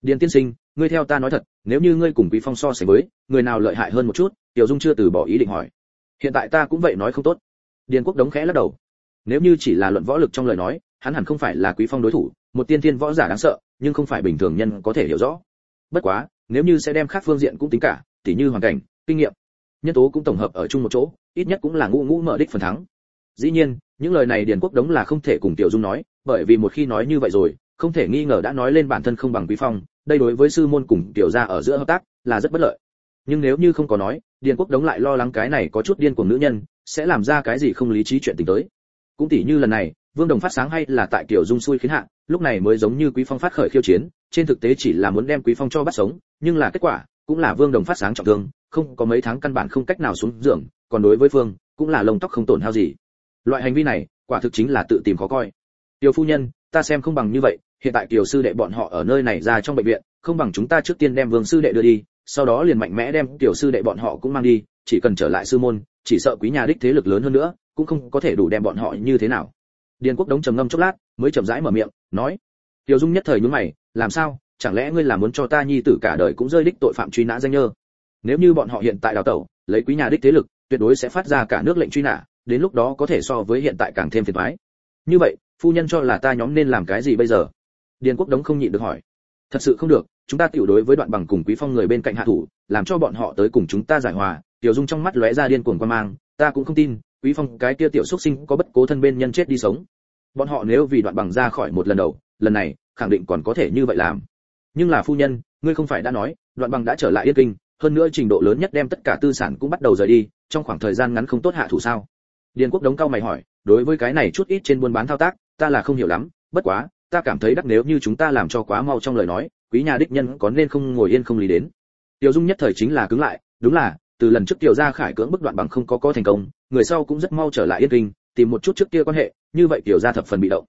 Điền tiên sinh, ngươi theo ta nói thật, nếu như ngươi cùng quý phong so sánh với, người nào lợi hại hơn một chút? Tiểu dung chưa từ bỏ ý định hỏi. Hiện tại ta cũng vậy nói không tốt. Điền quốc đống khẽ lắc đầu. Nếu như chỉ là luận võ lực trong lời nói hắn hẳn không phải là quý phong đối thủ, một tiên thiên võ giả đáng sợ, nhưng không phải bình thường nhân có thể hiểu rõ. Bất quá, nếu như sẽ đem khác phương diện cũng tính cả, tỉ như hoàn cảnh, kinh nghiệm, nhân tố cũng tổng hợp ở chung một chỗ, ít nhất cũng là ngũ ngũ mở đích phần thắng. Dĩ nhiên, những lời này điền quốc đống là không thể cùng tiểu dung nói, bởi vì một khi nói như vậy rồi, không thể nghi ngờ đã nói lên bản thân không bằng quý phong, đây đối với sư môn cùng tiểu gia ở giữa hợp tác là rất bất lợi. Nhưng nếu như không có nói, điền quốc đống lại lo lắng cái này có chút điên của nữ nhân, sẽ làm ra cái gì không lý trí chuyện tình tới. Cũng tỉ như lần này vương đồng phát sáng hay là tại kiểu dung xui khiến hạ, lúc này mới giống như quý phong phát khởi khiêu chiến, trên thực tế chỉ là muốn đem quý phong cho bắt sống, nhưng là kết quả, cũng là vương đồng phát sáng trọng thương, không có mấy tháng căn bản không cách nào xuống giường, còn đối với phương cũng là lông tóc không tổn hao gì. Loại hành vi này, quả thực chính là tự tìm khó coi. Tiểu phu nhân, ta xem không bằng như vậy, hiện tại tiểu sư đệ bọn họ ở nơi này ra trong bệnh viện, không bằng chúng ta trước tiên đem vương sư đệ đưa đi, sau đó liền mạnh mẽ đem tiểu sư đệ bọn họ cũng mang đi, chỉ cần trở lại sư môn, chỉ sợ quý nhà đích thế lực lớn hơn nữa, cũng không có thể đủ đem bọn họ như thế nào điền quốc đống trầm ngâm chốc lát, mới chậm rãi mở miệng, nói, tiểu dung nhất thời nhướng mày, làm sao? Chẳng lẽ ngươi là muốn cho ta nhi tử cả đời cũng rơi đích tội phạm truy nã danh nhơ? Nếu như bọn họ hiện tại đào tẩu, lấy quý nhà đích thế lực, tuyệt đối sẽ phát ra cả nước lệnh truy nã, đến lúc đó có thể so với hiện tại càng thêm phiền toái. Như vậy, phu nhân cho là ta nhóm nên làm cái gì bây giờ? Điền quốc đống không nhịn được hỏi. Thật sự không được, chúng ta tiểu đối với đoạn bằng cùng quý phong người bên cạnh hạ thủ, làm cho bọn họ tới cùng chúng ta giải hòa. Tiểu dung trong mắt lóe ra điên cuồng quan mang, ta cũng không tin quý phong, cái kia tiểu xuất sinh có bất cố thân bên nhân chết đi sống. Bọn họ nếu vì đoạn bằng ra khỏi một lần đầu, lần này, khẳng định còn có thể như vậy làm. Nhưng là phu nhân, ngươi không phải đã nói, đoạn bằng đã trở lại yên kinh, hơn nữa trình độ lớn nhất đem tất cả tư sản cũng bắt đầu rời đi, trong khoảng thời gian ngắn không tốt hạ thủ sao? Điền quốc đống cao mày hỏi, đối với cái này chút ít trên buôn bán thao tác, ta là không hiểu lắm, bất quá, ta cảm thấy đắc nếu như chúng ta làm cho quá mau trong lời nói, quý nhà đích nhân có nên không ngồi yên không lý đến. Tiểu dung nhất thời chính là cứng lại, đúng là từ lần trước tiểu gia khải cưỡng bức đoạn bằng không có có thành công, người sau cũng rất mau trở lại yên kinh, tìm một chút trước kia quan hệ, như vậy tiểu gia thập phần bị động.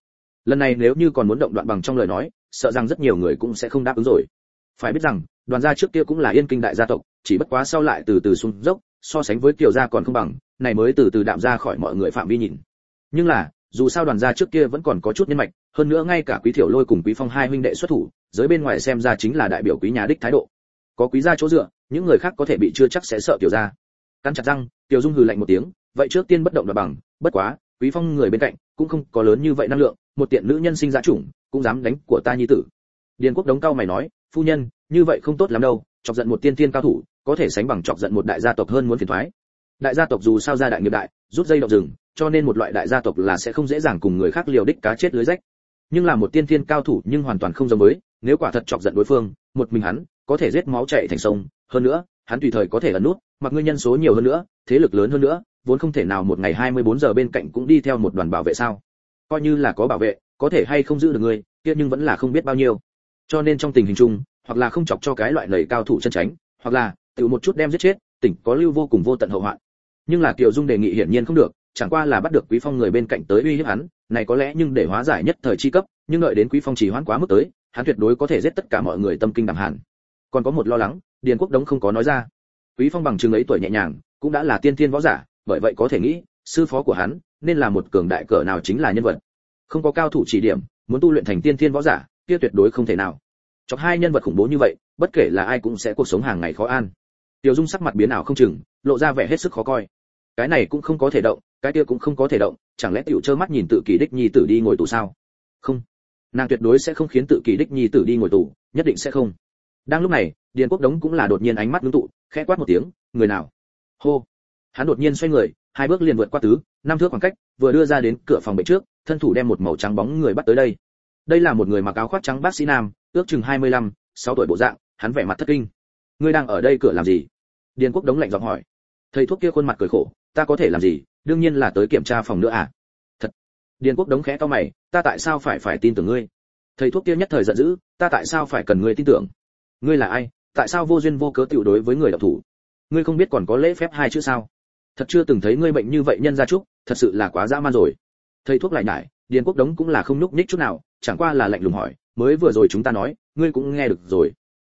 Lần này nếu như còn muốn động đoạn bằng trong lời nói, sợ rằng rất nhiều người cũng sẽ không đáp ứng rồi. Phải biết rằng, đoàn gia trước kia cũng là yên kinh đại gia tộc, chỉ bất quá sau lại từ từ xuống dốc, so sánh với tiểu gia còn không bằng, này mới từ từ đạm ra khỏi mọi người phạm vi nhìn. Nhưng là, dù sao đoàn gia trước kia vẫn còn có chút nhân mạch, hơn nữa ngay cả quý thiểu lôi cùng quý phong hai huynh đệ xuất thủ, giới bên ngoài xem ra chính là đại biểu quý nhà đích thái độ có quý gia chỗ dựa, những người khác có thể bị chưa chắc sẽ sợ tiểu gia. Cắn chặt răng, tiểu dung hừ lạnh một tiếng, vậy trước tiên bất động đoạt bằng, bất quá, quý phong người bên cạnh cũng không có lớn như vậy năng lượng, một tiện nữ nhân sinh ra chủng, cũng dám đánh của ta nhi tử. Điền quốc đống cao mày nói, phu nhân, như vậy không tốt lắm đâu, chọc giận một tiên tiên cao thủ, có thể sánh bằng chọc giận một đại gia tộc hơn muốn phiền thoái. Đại gia tộc dù sao gia đại nghiệp đại, rút dây động rừng, cho nên một loại đại gia tộc là sẽ không dễ dàng cùng người khác liều đích cá chết lưới rách. Nhưng là một tiên tiên cao thủ nhưng hoàn toàn không giống với, nếu quả thật chọc giận đối phương, một mình hắn có thể giết máu chảy thành sông, hơn nữa, hắn tùy thời có thể ẩn nút, mặc ngươi nhân số nhiều hơn nữa, thế lực lớn hơn nữa, vốn không thể nào một ngày 24 giờ bên cạnh cũng đi theo một đoàn bảo vệ sao? Coi như là có bảo vệ, có thể hay không giữ được ngươi, kia nhưng vẫn là không biết bao nhiêu. Cho nên trong tình hình chung, hoặc là không chọc cho cái loại lầy cao thủ chân tránh, hoặc là, tự một chút đem giết chết, tỉnh có lưu vô cùng vô tận hậu hoạn. Nhưng là kiều dung đề nghị hiển nhiên không được, chẳng qua là bắt được quý phong người bên cạnh tới uy hiếp hắn, này có lẽ nhưng để hóa giải nhất thời chi cấp, nhưng đợi đến quý phong chỉ hoãn quá mức tới, hắn tuyệt đối có thể giết tất cả mọi người tâm kinh đẳng hàn còn có một lo lắng, điền quốc đống không có nói ra. Quý phong bằng chừng ấy tuổi nhẹ nhàng, cũng đã là tiên tiên võ giả, bởi vậy có thể nghĩ, sư phó của hắn nên là một cường đại cỡ nào chính là nhân vật. Không có cao thủ chỉ điểm, muốn tu luyện thành tiên tiên võ giả, kia tuyệt đối không thể nào. Chọc hai nhân vật khủng bố như vậy, bất kể là ai cũng sẽ cuộc sống hàng ngày khó an. Tiểu dung sắc mặt biến ảo không chừng, lộ ra vẻ hết sức khó coi. Cái này cũng không có thể động, cái kia cũng không có thể động, chẳng lẽ tiểu trơ mắt nhìn tự kỳ đích nhi tử đi ngồi tù sao? Không. Nàng tuyệt đối sẽ không khiến tự kỳ đích nhi tử đi ngồi tù, nhất định sẽ không đang lúc này điền quốc đống cũng là đột nhiên ánh mắt ngưng tụ khẽ quát một tiếng người nào? Hô. Hắn đột nhiên xoay người hai bước liền vượt qua tứ năm thước khoảng cách vừa đưa ra đến cửa phòng bệnh trước thân thủ đem một màu trắng bóng người bắt tới đây. Đây là một người mặc áo khoác trắng bác sĩ nam ước chừng 25, 6 tuổi bộ dạng hắn vẻ mặt thất kinh. Ngươi đang ở đây cửa làm gì? Điền quốc đống lạnh giọng hỏi. Thầy thuốc kia khuôn mặt cười khổ ta có thể làm gì? Đương nhiên là tới kiểm tra phòng nữa à? Thật. Điền quốc đống khẽ to mày ta tại sao phải phải tin tưởng ngươi? Thầy thuốc kia nhất thời giận dữ ta tại sao phải cần ngươi tin tưởng? Ngươi là ai, tại sao vô duyên vô cớ tiểu đối với người đạo thủ? Ngươi không biết còn có lễ phép hai chữ sao? Thật chưa từng thấy ngươi bệnh như vậy nhân gia trúc thật sự là quá dã man rồi. Thầy thuốc lại nhải, điền quốc đống cũng là không núc ních chút nào, chẳng qua là lạnh lùng hỏi, mới vừa rồi chúng ta nói, ngươi cũng nghe được rồi.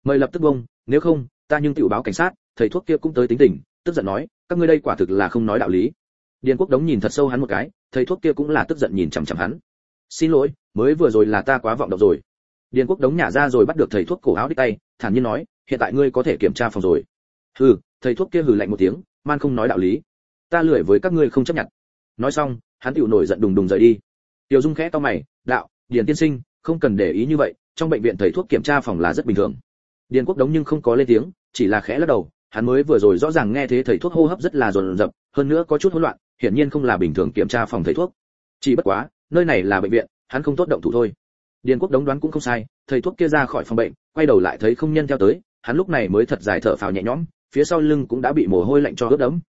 Mời lập tức bông, nếu không, ta nhưng tiểu báo cảnh sát, thầy thuốc kia cũng tới tính tình, tức giận nói, các ngươi đây quả thực là không nói đạo lý. Điền quốc đống nhìn thật sâu hắn một cái, thầy thuốc kia cũng là tức giận nhìn chằm chằm hắn. Xin lỗi, mới vừa rồi là ta quá vọng động rồi điền quốc đống nhả ra rồi bắt được thầy thuốc cổ áo đích tay, thản nhiên nói, hiện tại ngươi có thể kiểm tra phòng rồi. Hừ. Thầy thuốc kia hừ lạnh một tiếng, man không nói đạo lý. Ta lười với các ngươi không chấp nhận. Nói xong, hắn tiểu nổi giận đùng đùng rời đi. Tiểu dung khẽ to mày, đạo, điền tiên sinh, không cần để ý như vậy, trong bệnh viện thầy thuốc kiểm tra phòng là rất bình thường. Điền quốc đống nhưng không có lên tiếng, chỉ là khẽ lắc đầu, hắn mới vừa rồi rõ ràng nghe thế thầy thuốc hô hấp rất là dồn dập hơn nữa có chút hỗn loạn, hiển nhiên không là bình thường kiểm tra phòng thầy thuốc. Chỉ bất quá, nơi này là bệnh viện, hắn không tốt động thủ thôi điền quốc đống đoán cũng không sai thầy thuốc kia ra khỏi phòng bệnh quay đầu lại thấy không nhân theo tới hắn lúc này mới thật dài thở phào nhẹ nhõm phía sau lưng cũng đã bị mồ hôi lạnh cho ướt đẫm.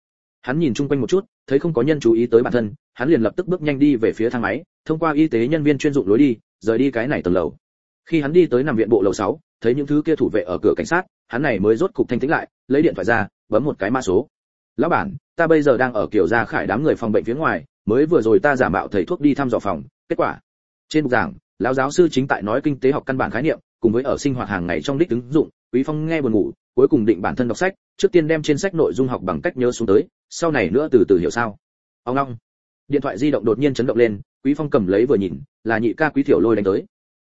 Hắn nhìn chung quanh một chút thấy không có nhân chú ý tới bản thân hắn liền lập tức bước nhanh đi về phía thang máy thông qua y tế nhân viên chuyên dụng lối đi rời đi cái này tầng lầu. Khi hắn đi tới nằm viện bộ lầu 6, thấy những thứ kia thủ vệ ở cửa cảnh sát hắn này mới rốt cục thanh tĩnh lại lấy điện thoại ra bấm một cái mã số. Lão bản ta bây giờ đang ở kiểu gia khải đám người phòng bệnh phía ngoài mới vừa rồi ta giả mạo thầy thuốc đi thăm dò phòng kết quả. Trên bục giảng lão giáo sư chính tại nói kinh tế học căn bản khái niệm, cùng với ở sinh hoạt hàng ngày trong đích ứng dụng, quý phong nghe buồn ngủ, cuối cùng định bản thân đọc sách, trước tiên đem trên sách nội dung học bằng cách nhớ xuống tới, sau này nữa từ từ hiểu sao. Ông long. Điện thoại di động đột nhiên chấn động lên, quý phong cầm lấy vừa nhìn, là nhị ca quý thiểu lôi đánh tới.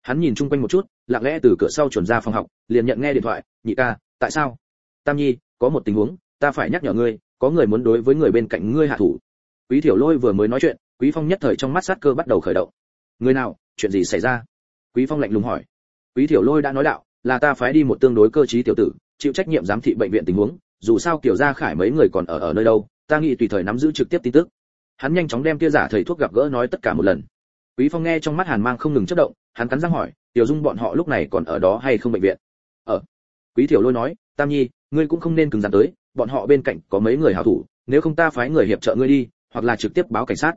Hắn nhìn chung quanh một chút, lặng lẽ từ cửa sau chuẩn ra phòng học, liền nhận nghe điện thoại, nhị ca, tại sao? Tam nhi, có một tình huống, ta phải nhắc nhở ngươi, có người muốn đối với người bên cạnh ngươi hạ thủ. Quý thiểu lôi vừa mới nói chuyện, quý phong nhất thời trong mắt sát cơ bắt đầu khởi động người nào? Chuyện gì xảy ra? Quý phong lạnh lùng hỏi. Quý thiểu lôi đã nói đạo, là ta phái đi một tương đối cơ trí tiểu tử, chịu trách nhiệm giám thị bệnh viện tình huống, dù sao kiểu gia khải mấy người còn ở ở nơi đâu, ta nghĩ tùy thời nắm giữ trực tiếp tin tức. Hắn nhanh chóng đem kia giả thầy thuốc gặp gỡ nói tất cả một lần. Quý phong nghe trong mắt hàn mang không ngừng chất động, hắn cắn răng hỏi, tiểu dung bọn họ lúc này còn ở đó hay không bệnh viện? Ở. Quý thiểu lôi nói, tam nhi, ngươi cũng không nên cứng rắn tới, bọn họ bên cạnh có mấy người hảo thủ, nếu không ta phái người hiệp trợ ngươi đi, hoặc là trực tiếp báo cảnh sát.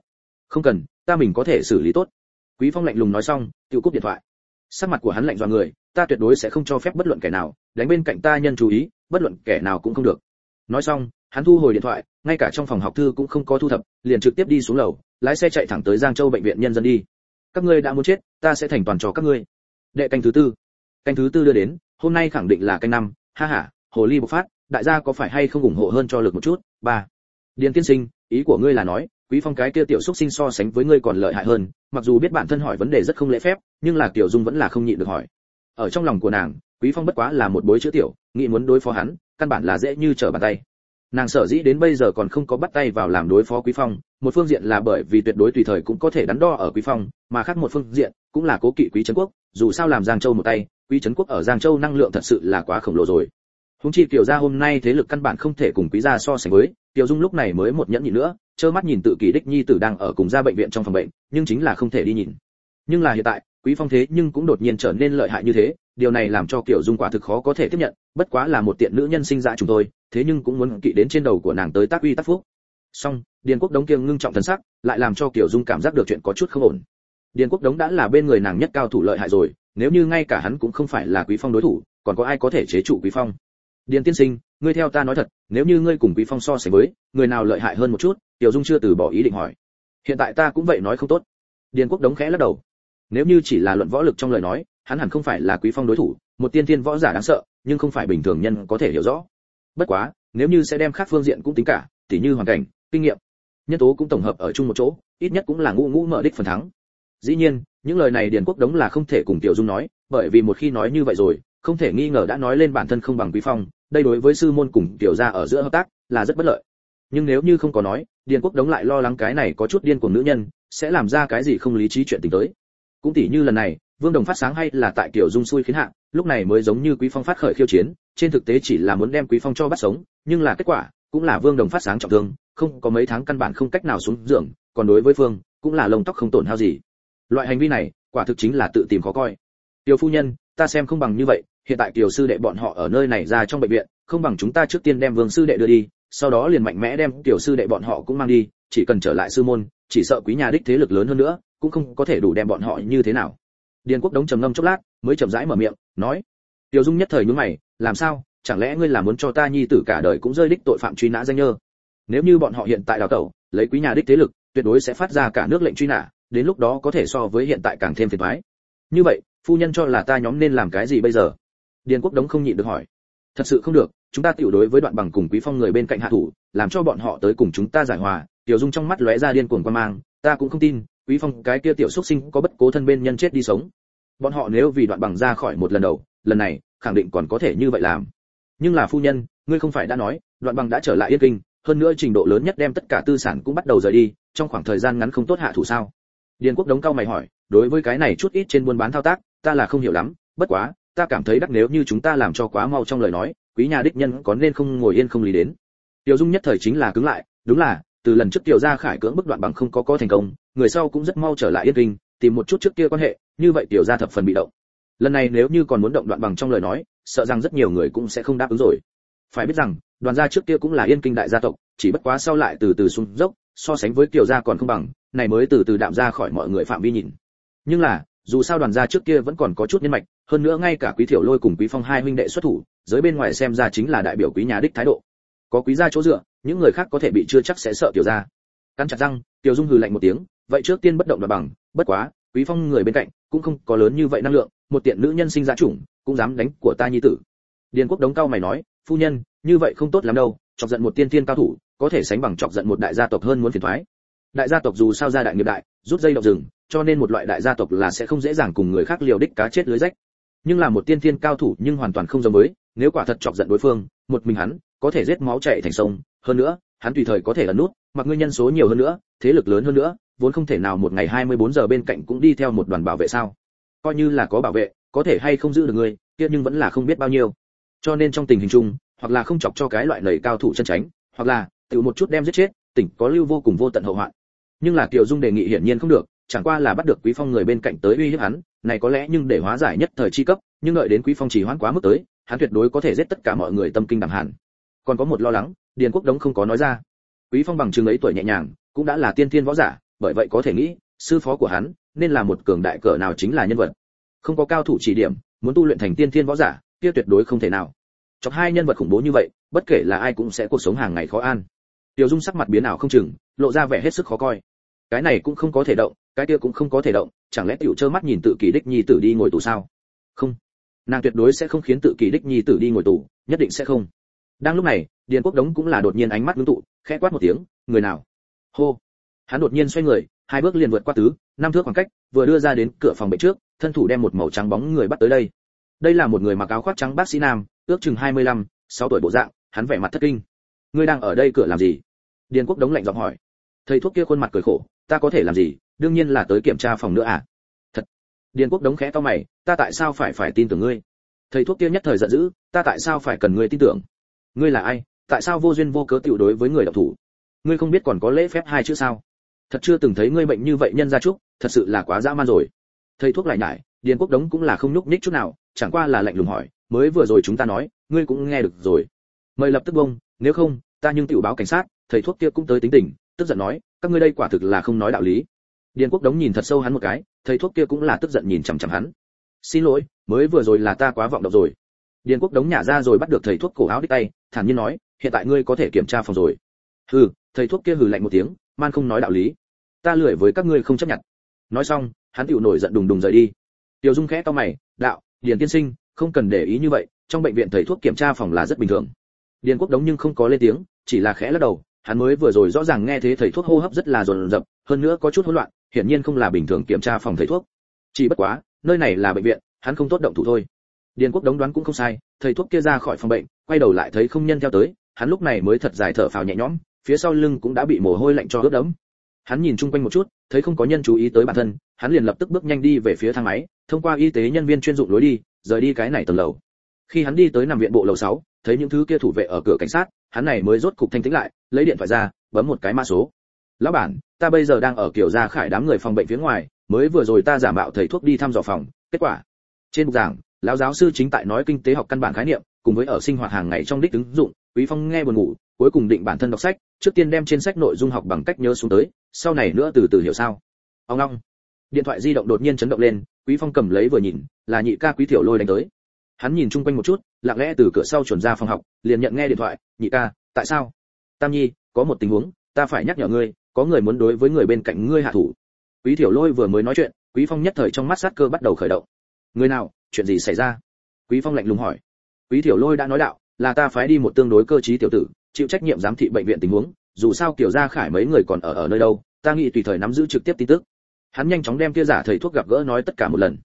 Không cần, ta mình có thể xử lý tốt quý phong lạnh lùng nói xong tự cúp điện thoại. Sắc mặt của hắn lạnh dọa người, ta tuyệt đối sẽ không cho phép bất luận kẻ nào đánh bên cạnh ta nhân chú ý, bất luận kẻ nào cũng không được. Nói xong, hắn thu hồi điện thoại, ngay cả trong phòng học thư cũng không có thu thập, liền trực tiếp đi xuống lầu, lái xe chạy thẳng tới giang châu bệnh viện nhân dân đi. Các ngươi đã muốn chết, ta sẽ thành toàn cho các ngươi. Đệ canh thứ tư. Canh thứ tư đưa đến, hôm nay khẳng định là canh năm, ha ha, hồ ly bộc phát, đại gia có phải hay không ủng hộ hơn cho lực một chút? Ba. Điền tiên sinh, ý của ngươi là nói quý phong cái kia tiểu xúc sinh so sánh với ngươi còn lợi hại hơn, mặc dù biết bản thân hỏi vấn đề rất không lễ phép, nhưng là tiểu dung vẫn là không nhịn được hỏi. Ở trong lòng của nàng, quý phong bất quá là một bối chữ tiểu, nghĩ muốn đối phó hắn, căn bản là dễ như trở bàn tay. Nàng sở dĩ đến bây giờ còn không có bắt tay vào làm đối phó quý phong, một phương diện là bởi vì tuyệt đối tùy thời cũng có thể đắn đo ở quý phong, mà khác một phương diện cũng là cố kỵ quý trấn quốc, dù sao làm giang châu một tay, quý trấn quốc ở giang châu năng lượng thật sự là quá khổng lồ rồi húng chi tiểu gia hôm nay thế lực căn bản không thể cùng quý gia so sánh với tiểu dung lúc này mới một nhẫn nhịn nữa, trơ mắt nhìn tự kỷ đích nhi tử đang ở cùng gia bệnh viện trong phòng bệnh, nhưng chính là không thể đi nhìn. Nhưng là hiện tại, quý phong thế nhưng cũng đột nhiên trở nên lợi hại như thế, điều này làm cho tiểu dung quả thực khó có thể tiếp nhận, bất quá là một tiện nữ nhân sinh ra chúng tôi, thế nhưng cũng muốn kỵ đến trên đầu của nàng tới tác uy tác phúc. Song, điền quốc đống kiêng ngưng trọng thần sắc, lại làm cho tiểu dung cảm giác được chuyện có chút không ổn. Điền quốc đống đã là bên người nàng nhất cao thủ lợi hại rồi, nếu như ngay cả hắn cũng không phải là quý phong đối thủ, còn có ai có thể chế trụ quý phong? Điền tiên sinh, ngươi theo ta nói thật, nếu như ngươi cùng quý phong so sánh với, người nào lợi hại hơn một chút? Tiểu dung chưa từ bỏ ý định hỏi. Hiện tại ta cũng vậy nói không tốt. Điền quốc đống khẽ lắc đầu. Nếu như chỉ là luận võ lực trong lời nói, hắn hẳn không phải là quý phong đối thủ, một tiên tiên võ giả đáng sợ, nhưng không phải bình thường nhân có thể hiểu rõ. Bất quá, nếu như sẽ đem khác phương diện cũng tính cả, tỉ như hoàn cảnh, kinh nghiệm, nhân tố cũng tổng hợp ở chung một chỗ, ít nhất cũng là ngũ ngũ mở đích phần thắng. Dĩ nhiên, những lời này điền quốc đống là không thể cùng tiểu dung nói, bởi vì một khi nói như vậy rồi không thể nghi ngờ đã nói lên bản thân không bằng quý phong, đây đối với sư môn cùng tiểu gia ở giữa hợp tác là rất bất lợi. Nhưng nếu như không có nói, điền quốc đống lại lo lắng cái này có chút điên của nữ nhân, sẽ làm ra cái gì không lý trí chuyện tình tới. Cũng tỉ như lần này, vương đồng phát sáng hay là tại kiểu dung xui khiến hạ, lúc này mới giống như quý phong phát khởi khiêu chiến, trên thực tế chỉ là muốn đem quý phong cho bắt sống, nhưng là kết quả cũng là vương đồng phát sáng trọng thương, không có mấy tháng căn bản không cách nào xuống giường, còn đối với phương cũng là lông tóc không tổn hao gì. Loại hành vi này, quả thực chính là tự tìm khó coi. Tiểu phu nhân, ta xem không bằng như vậy hiện tại tiểu sư đệ bọn họ ở nơi này ra trong bệnh viện, không bằng chúng ta trước tiên đem vương sư đệ đưa đi, sau đó liền mạnh mẽ đem tiểu sư đệ bọn họ cũng mang đi, chỉ cần trở lại sư môn, chỉ sợ quý nhà đích thế lực lớn hơn nữa, cũng không có thể đủ đem bọn họ như thế nào. Điền quốc đống trầm ngâm chốc lát, mới chậm rãi mở miệng, nói, tiểu dung nhất thời nhướng mày, làm sao? Chẳng lẽ ngươi là muốn cho ta nhi tử cả đời cũng rơi đích tội phạm truy nã danh nhơ? Nếu như bọn họ hiện tại đào tẩu, lấy quý nhà đích thế lực, tuyệt đối sẽ phát ra cả nước lệnh truy nã, đến lúc đó có thể so với hiện tại càng thêm phiền toái. Như vậy, phu nhân cho là ta nhóm nên làm cái gì bây giờ? Điền quốc đống không nhịn được hỏi. Thật sự không được, chúng ta tiểu đối với đoạn bằng cùng quý phong người bên cạnh hạ thủ, làm cho bọn họ tới cùng chúng ta giải hòa. Tiểu dung trong mắt lóe ra điên cuồng quan mang, ta cũng không tin, quý phong cái kia tiểu xuất sinh có bất cố thân bên nhân chết đi sống. Bọn họ nếu vì đoạn bằng ra khỏi một lần đầu, lần này, khẳng định còn có thể như vậy làm. Nhưng là phu nhân, ngươi không phải đã nói, đoạn bằng đã trở lại yên kinh, hơn nữa trình độ lớn nhất đem tất cả tư sản cũng bắt đầu rời đi, trong khoảng thời gian ngắn không tốt hạ thủ sao? Điền quốc đống cao mày hỏi, đối với cái này chút ít trên buôn bán thao tác, ta là không hiểu lắm, bất quá ta cảm thấy đắc nếu như chúng ta làm cho quá mau trong lời nói, quý nhà đích nhân có nên không ngồi yên không lý đến. Tiểu dung nhất thời chính là cứng lại, đúng là, từ lần trước tiểu gia khải cưỡng bức đoạn bằng không có có thành công, người sau cũng rất mau trở lại yên kinh, tìm một chút trước kia quan hệ, như vậy tiểu gia thập phần bị động. Lần này nếu như còn muốn động đoạn bằng trong lời nói, sợ rằng rất nhiều người cũng sẽ không đáp ứng rồi. Phải biết rằng, đoàn gia trước kia cũng là yên kinh đại gia tộc, chỉ bất quá sau lại từ từ xuống dốc, so sánh với tiểu gia còn không bằng, này mới từ từ đạm ra khỏi mọi người phạm vi nhìn. Nhưng là dù sao đoàn gia trước kia vẫn còn có chút nhân mạch, hơn nữa ngay cả quý thiểu lôi cùng quý phong hai huynh đệ xuất thủ, giới bên ngoài xem ra chính là đại biểu quý nhà đích thái độ. Có quý gia chỗ dựa, những người khác có thể bị chưa chắc sẽ sợ tiểu gia. Cắn chặt răng, tiểu dung hừ lạnh một tiếng, vậy trước tiên bất động đoạt bằng, bất quá, quý phong người bên cạnh cũng không có lớn như vậy năng lượng, một tiện nữ nhân sinh ra chủng, cũng dám đánh của ta nhi tử. Điền quốc đống cao mày nói, phu nhân, như vậy không tốt lắm đâu, chọc giận một tiên tiên cao thủ, có thể sánh bằng chọc giận một đại gia tộc hơn muốn phiền thoái. Đại gia tộc dù sao gia đại nghiệp đại, rút dây động rừng cho nên một loại đại gia tộc là sẽ không dễ dàng cùng người khác liều đích cá chết lưới rách. Nhưng là một tiên tiên cao thủ nhưng hoàn toàn không giống với nếu quả thật chọc giận đối phương một mình hắn có thể giết máu chảy thành sông. Hơn nữa hắn tùy thời có thể ẩn nút mặc ngươi nhân số nhiều hơn nữa thế lực lớn hơn nữa vốn không thể nào một ngày 24 giờ bên cạnh cũng đi theo một đoàn bảo vệ sao. Coi như là có bảo vệ có thể hay không giữ được người, kia nhưng vẫn là không biết bao nhiêu. Cho nên trong tình hình chung hoặc là không chọc cho cái loại lầy cao thủ chân tránh hoặc là tự một chút đem giết chết tỉnh có lưu vô cùng vô tận hậu hoạn. Nhưng là kiều dung đề nghị hiển nhiên không được chẳng qua là bắt được quý phong người bên cạnh tới uy hiếp hắn, này có lẽ nhưng để hóa giải nhất thời chi cấp, nhưng đợi đến quý phong chỉ hoãn quá mức tới, hắn tuyệt đối có thể giết tất cả mọi người tâm kinh đẳng hẳn. Còn có một lo lắng, điền quốc đống không có nói ra. Quý phong bằng chứng ấy tuổi nhẹ nhàng, cũng đã là tiên thiên võ giả, bởi vậy có thể nghĩ, sư phó của hắn, nên là một cường đại cỡ nào chính là nhân vật. Không có cao thủ chỉ điểm, muốn tu luyện thành tiên thiên võ giả, kia tuyệt đối không thể nào. Chọc hai nhân vật khủng bố như vậy, bất kể là ai cũng sẽ cuộc sống hàng ngày khó an. Tiểu dung sắc mặt biến ảo không chừng, lộ ra vẻ hết sức khó coi. Cái này cũng không có thể động cái kia cũng không có thể động chẳng lẽ tiểu trơ mắt nhìn tự kỷ đích nhi tử đi ngồi tù sao? Không. Nàng tuyệt đối sẽ không khiến tự kỷ đích nhi tử đi ngồi tù nhất định sẽ không. Đang lúc này điền quốc đống cũng là đột nhiên ánh mắt ngưng tụ khẽ quát một tiếng người nào? Hô. Hắn đột nhiên xoay người hai bước liền vượt qua tứ năm thước khoảng cách vừa đưa ra đến cửa phòng bệnh trước thân thủ đem một màu trắng bóng người bắt tới đây. Đây là một người mặc áo khoác trắng bác sĩ nam ước chừng 25, 6 tuổi bộ dạng hắn vẻ mặt thất kinh. Ngươi đang ở đây cửa làm gì? Điền quốc đống lạnh giọng hỏi. Thầy thuốc kia khuôn mặt cười khổ ta có thể làm gì? Đương nhiên là tới kiểm tra phòng nữa à? Thật. Điền quốc đống khẽ to mày, ta tại sao phải phải tin tưởng ngươi? Thầy thuốc kia nhất thời giận dữ, ta tại sao phải cần ngươi tin tưởng? Ngươi là ai? Tại sao vô duyên vô cớ tiểu đối với người độc thủ? Ngươi không biết còn có lễ phép hai chữ sao? Thật chưa từng thấy ngươi bệnh như vậy nhân ra chúc thật sự là quá dã man rồi. Thầy thuốc lại nhải, điền quốc đống cũng là không nhúc nhích chút nào, chẳng qua là lạnh lùng hỏi, mới vừa rồi chúng ta nói, ngươi cũng nghe được rồi. Mời lập tức bông, nếu không, ta nhưng tiểu báo cảnh sát, thầy thuốc kia cũng tới tính tình, tức giận nói, các ngươi đây quả thực là không nói đạo lý điền quốc đống nhìn thật sâu hắn một cái, thầy thuốc kia cũng là tức giận nhìn chằm chằm hắn. Xin lỗi, mới vừa rồi là ta quá vọng động rồi. Điền quốc đống nhả ra rồi bắt được thầy thuốc cổ áo đích tay, thản nhiên nói, hiện tại ngươi có thể kiểm tra phòng rồi. Hừ, thầy thuốc kia hừ lạnh một tiếng, man không nói đạo lý. Ta lười với các ngươi không chấp nhận. Nói xong, hắn tiểu nổi giận đùng đùng rời đi. Tiểu dung khẽ to mày, đạo, điền tiên sinh, không cần để ý như vậy, trong bệnh viện thầy thuốc kiểm tra phòng là rất bình thường. Điền quốc đống nhưng không có lên tiếng, chỉ là khẽ lắc đầu, hắn mới vừa rồi rõ ràng nghe thấy thầy thuốc hô hấp rất là rồn rập hơn nữa có chút hỗn loạn hiển nhiên không là bình thường kiểm tra phòng thầy thuốc. Chỉ bất quá nơi này là bệnh viện hắn không tốt động thủ thôi. Điền quốc đống đoán cũng không sai thầy thuốc kia ra khỏi phòng bệnh quay đầu lại thấy không nhân theo tới hắn lúc này mới thật dài thở phào nhẹ nhõm phía sau lưng cũng đã bị mồ hôi lạnh cho ướt đẫm. Hắn nhìn chung quanh một chút thấy không có nhân chú ý tới bản thân hắn liền lập tức bước nhanh đi về phía thang máy thông qua y tế nhân viên chuyên dụng lối đi rời đi cái này tầng lầu. Khi hắn đi tới nằm viện bộ lầu 6, thấy những thứ kia thủ vệ ở cửa cảnh sát hắn này mới rốt cục thanh tĩnh lại lấy điện thoại ra bấm một cái mã số. Lão bản ta bây giờ đang ở kiểu gia khải đám người phòng bệnh phía ngoài, mới vừa rồi ta giả mạo thầy thuốc đi thăm dò phòng, kết quả, trên bục giảng, lão giáo sư chính tại nói kinh tế học căn bản khái niệm, cùng với ở sinh hoạt hàng ngày trong đích ứng dụng, quý phong nghe buồn ngủ, cuối cùng định bản thân đọc sách, trước tiên đem trên sách nội dung học bằng cách nhớ xuống tới, sau này nữa từ từ hiểu sao. Ông long, điện thoại di động đột nhiên chấn động lên, quý phong cầm lấy vừa nhìn, là nhị ca quý tiểu lôi đánh tới. Hắn nhìn chung quanh một chút, lặng lẽ từ cửa sau chuẩn ra phòng học, liền nhận nghe điện thoại, nhị ca, tại sao? Tam nhi, có một tình huống, ta phải nhắc nhở ngươi có người muốn đối với người bên cạnh ngươi hạ thủ. Quý tiểu lôi vừa mới nói chuyện, quý phong nhất thời trong mắt sát cơ bắt đầu khởi động. Người nào, chuyện gì xảy ra? Quý phong lạnh lùng hỏi. Quý tiểu lôi đã nói đạo, là ta phái đi một tương đối cơ trí tiểu tử, chịu trách nhiệm giám thị bệnh viện tình huống, dù sao kiểu gia khải mấy người còn ở ở nơi đâu, ta nghĩ tùy thời nắm giữ trực tiếp tin tức. Hắn nhanh chóng đem kia giả thầy thuốc gặp gỡ nói tất cả một lần.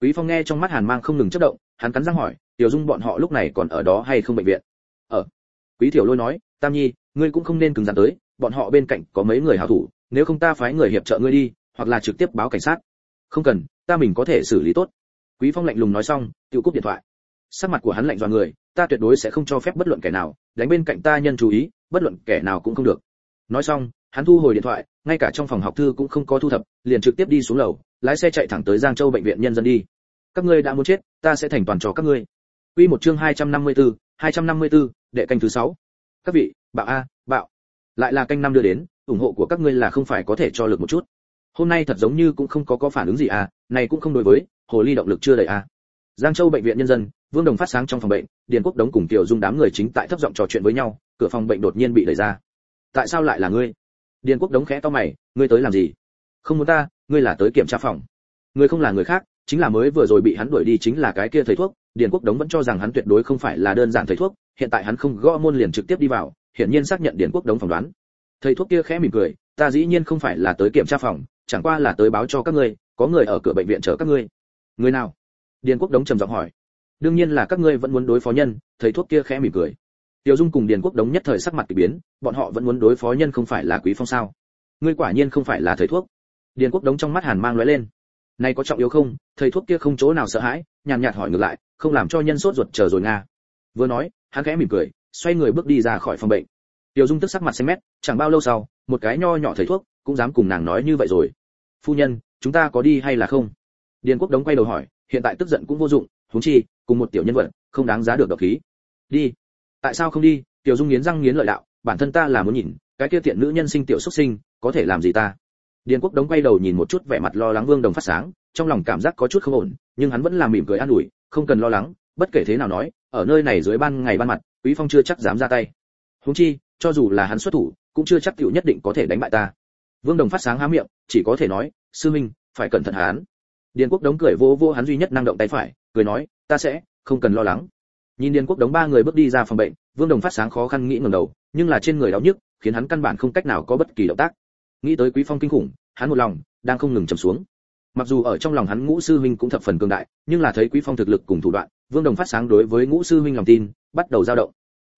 Quý phong nghe trong mắt hàn mang không ngừng chớp động, hắn cắn răng hỏi, tiểu dung bọn họ lúc này còn ở đó hay không bệnh viện? Ở. Quý tiểu lôi nói, tam nhi, ngươi cũng không nên cứng rắn tới bọn họ bên cạnh có mấy người hảo thủ nếu không ta phái người hiệp trợ ngươi đi hoặc là trực tiếp báo cảnh sát. Không cần ta mình có thể xử lý tốt. Quý phong lạnh lùng nói xong Tiểu cúp điện thoại. Sắc mặt của hắn lạnh dọa người ta tuyệt đối sẽ không cho phép bất luận kẻ nào đánh bên cạnh ta nhân chú ý bất luận kẻ nào cũng không được. Nói xong hắn thu hồi điện thoại ngay cả trong phòng học thư cũng không có thu thập liền trực tiếp đi xuống lầu lái xe chạy thẳng tới giang châu bệnh viện nhân dân đi. Các ngươi đã muốn chết ta sẽ thành toàn cho các ngươi. Quy một chương 254, 254, đệ canh thứ 6. các vị bạo a bạo lại là canh năm đưa đến, ủng hộ của các ngươi là không phải có thể cho lực một chút. Hôm nay thật giống như cũng không có có phản ứng gì à này cũng không đối với, hồ ly động lực chưa đầy à. Giang châu bệnh viện nhân dân, vương đồng phát sáng trong phòng bệnh, điền quốc đống cùng tiểu dung đám người chính tại thấp giọng trò chuyện với nhau, cửa phòng bệnh đột nhiên bị đẩy ra. Tại sao lại là ngươi? Điền quốc đống khẽ to mày, ngươi tới làm gì? Không muốn ta, ngươi là tới kiểm tra phòng. Ngươi không là người khác, chính là mới vừa rồi bị hắn đuổi đi chính là cái kia thầy thuốc, điền quốc đống vẫn cho rằng hắn tuyệt đối không phải là đơn giản thầy thuốc, hiện tại hắn không gõ môn liền trực tiếp đi vào hiển nhiên xác nhận điền quốc đống phỏng đoán thầy thuốc kia khẽ mỉm cười ta dĩ nhiên không phải là tới kiểm tra phòng chẳng qua là tới báo cho các ngươi có người ở cửa bệnh viện chờ các ngươi người nào điền quốc đống trầm giọng hỏi đương nhiên là các ngươi vẫn muốn đối phó nhân thầy thuốc kia khẽ mỉm cười Tiêu Dung cùng Điền Quốc Đống nhất thời sắc mặt kỳ biến, bọn họ vẫn muốn đối phó nhân không phải là Quý Phong sao? Ngươi quả nhiên không phải là thầy thuốc. Điền Quốc Đống trong mắt hàn mang lóe lên. Này có trọng yếu không? Thầy thuốc kia không chỗ nào sợ hãi, nhàn nhạt hỏi ngược lại, không làm cho nhân sốt ruột chờ rồi nga. Vừa nói, hắn khẽ mỉm cười, xoay người bước đi ra khỏi phòng bệnh. Tiêu Dung tức sắc mặt xanh mét, chẳng bao lâu sau, một cái nho nhỏ thầy thuốc cũng dám cùng nàng nói như vậy rồi. Phu nhân, chúng ta có đi hay là không? Điền Quốc Đống quay đầu hỏi, hiện tại tức giận cũng vô dụng, huống chi, cùng một tiểu nhân vật, không đáng giá được độc khí. Đi tại sao không đi tiểu dung nghiến răng nghiến lợi đạo bản thân ta là muốn nhìn cái kia tiện nữ nhân sinh tiểu xuất sinh có thể làm gì ta điền quốc đống quay đầu nhìn một chút vẻ mặt lo lắng vương đồng phát sáng trong lòng cảm giác có chút không ổn nhưng hắn vẫn làm mỉm cười an ủi không cần lo lắng bất kể thế nào nói ở nơi này dưới ban ngày ban mặt quý phong chưa chắc dám ra tay. Huống chi, cho dù là hắn xuất thủ, cũng chưa chắc tiểu nhất định có thể đánh bại ta. Vương đồng phát sáng há miệng, chỉ có thể nói, sư minh, phải cẩn thận hắn. Điền quốc đống cười vô vô hắn duy nhất năng động tay phải, cười nói, ta sẽ không cần lo lắng. Nhìn điền quốc đống ba người bước đi ra phòng bệnh, vương đồng phát sáng khó khăn nghĩ ngẩng đầu, nhưng là trên người đau nhức, khiến hắn căn bản không cách nào có bất kỳ động tác. Nghĩ tới quý phong kinh khủng, hắn một lòng đang không ngừng trầm xuống. Mặc dù ở trong lòng hắn ngũ sư huynh cũng thập phần cường đại, nhưng là thấy quý phong thực lực cùng thủ đoạn vương đồng phát sáng đối với ngũ sư huynh lòng tin, bắt đầu dao động.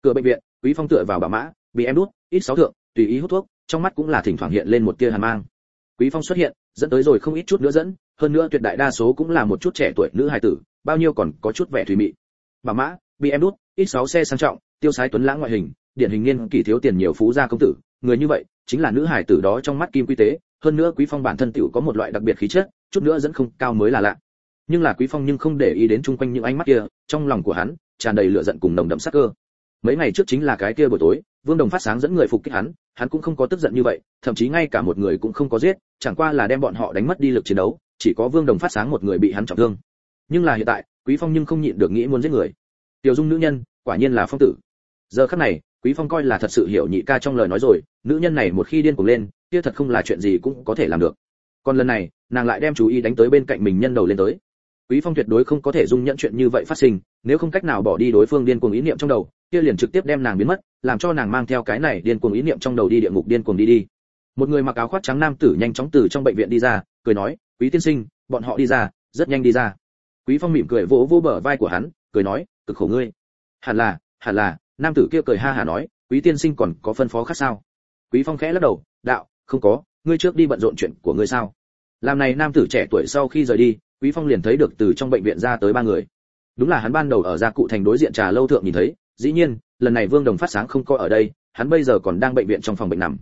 Cửa bệnh viện, quý phong tựa vào bà mã, bị em đút, ít sáu thượng, tùy ý hút thuốc, trong mắt cũng là thỉnh thoảng hiện lên một tia hàn mang. Quý phong xuất hiện, dẫn tới rồi không ít chút nữa dẫn, hơn nữa tuyệt đại đa số cũng là một chút trẻ tuổi nữ hài tử, bao nhiêu còn có chút vẻ thùy mị. Bà mã, bị em đút, ít sáu xe sang trọng, tiêu sái tuấn lãng ngoại hình, điển hình niên kỳ thiếu tiền nhiều phú gia công tử, người như vậy chính là nữ hài tử đó trong mắt kim quy tế, hơn nữa quý phong bản thân tiểu có một loại đặc biệt khí chất, chút nữa dẫn không cao mới là lạ nhưng là quý phong nhưng không để ý đến chung quanh những ánh mắt kia, trong lòng của hắn tràn đầy lửa giận cùng nồng đậm sát cơ. Mấy ngày trước chính là cái kia buổi tối, vương đồng phát sáng dẫn người phục kích hắn hắn cũng không có tức giận như vậy, thậm chí ngay cả một người cũng không có giết, chẳng qua là đem bọn họ đánh mất đi lực chiến đấu, chỉ có vương đồng phát sáng một người bị hắn trọng thương. Nhưng là hiện tại, quý phong nhưng không nhịn được nghĩ muốn giết người. Tiểu dung nữ nhân, quả nhiên là phong tử. Giờ khắc này, quý phong coi là thật sự hiểu nhị ca trong lời nói rồi, nữ nhân này một khi điên cuồng lên, kia thật không là chuyện gì cũng có thể làm được. Còn lần này, nàng lại đem chú ý đánh tới bên cạnh mình nhân đầu lên tới quý phong tuyệt đối không có thể dung nhận chuyện như vậy phát sinh, nếu không cách nào bỏ đi đối phương điên cuồng ý niệm trong đầu, kia liền trực tiếp đem nàng biến mất, làm cho nàng mang theo cái này điên cuồng ý niệm trong đầu đi địa ngục điên cuồng đi đi. Một người mặc áo khoác trắng nam tử nhanh chóng từ trong bệnh viện đi ra, cười nói, quý tiên sinh, bọn họ đi ra, rất nhanh đi ra. Quý phong mỉm cười vỗ vỗ bờ vai của hắn, cười nói, cực khổ ngươi. Hẳn là hẳn là, nam tử kia cười ha hà nói, quý tiên sinh còn có phân phó khác sao? Quý phong khẽ lắc đầu, đạo, không có, ngươi trước đi bận rộn chuyện của ngươi sao? Làm này nam tử trẻ tuổi sau khi rời đi quý phong liền thấy được từ trong bệnh viện ra tới ba người. Đúng là hắn ban đầu ở gia cụ thành đối diện trà lâu thượng nhìn thấy, dĩ nhiên, lần này vương đồng phát sáng không coi ở đây, hắn bây giờ còn đang bệnh viện trong phòng bệnh nằm.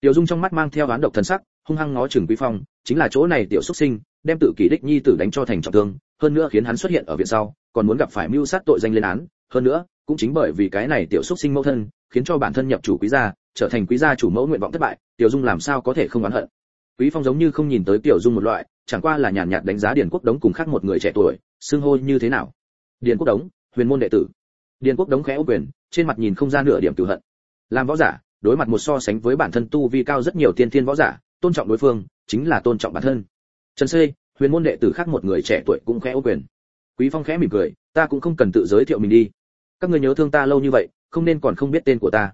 Tiểu dung trong mắt mang theo án độc thần sắc, hung hăng ngó chừng quý phong, chính là chỗ này tiểu xuất sinh, đem tự kỷ đích nhi tử đánh cho thành trọng thương, hơn nữa khiến hắn xuất hiện ở viện sau, còn muốn gặp phải mưu sát tội danh lên án, hơn nữa, cũng chính bởi vì cái này tiểu xuất sinh mẫu thân, khiến cho bản thân nhập chủ quý gia, trở thành quý gia chủ mẫu nguyện vọng thất bại, tiểu dung làm sao có thể không oán hận. Quý phong giống như không nhìn tới tiểu dung một loại chẳng qua là nhàn nhạt đánh giá điền quốc đống cùng khác một người trẻ tuổi, xưng hô như thế nào? Điền quốc đống, huyền môn đệ tử. Điền quốc đống khẽ quyền, trên mặt nhìn không ra nửa điểm cửu hận. Làm võ giả, đối mặt một so sánh với bản thân tu vi cao rất nhiều tiên thiên võ giả, tôn trọng đối phương, chính là tôn trọng bản thân. Trần c huyền môn đệ tử khác một người trẻ tuổi cũng khẽ quyền. Quý phong khẽ mỉm cười, ta cũng không cần tự giới thiệu mình đi. Các ngươi nhớ thương ta lâu như vậy, không nên còn không biết tên của ta.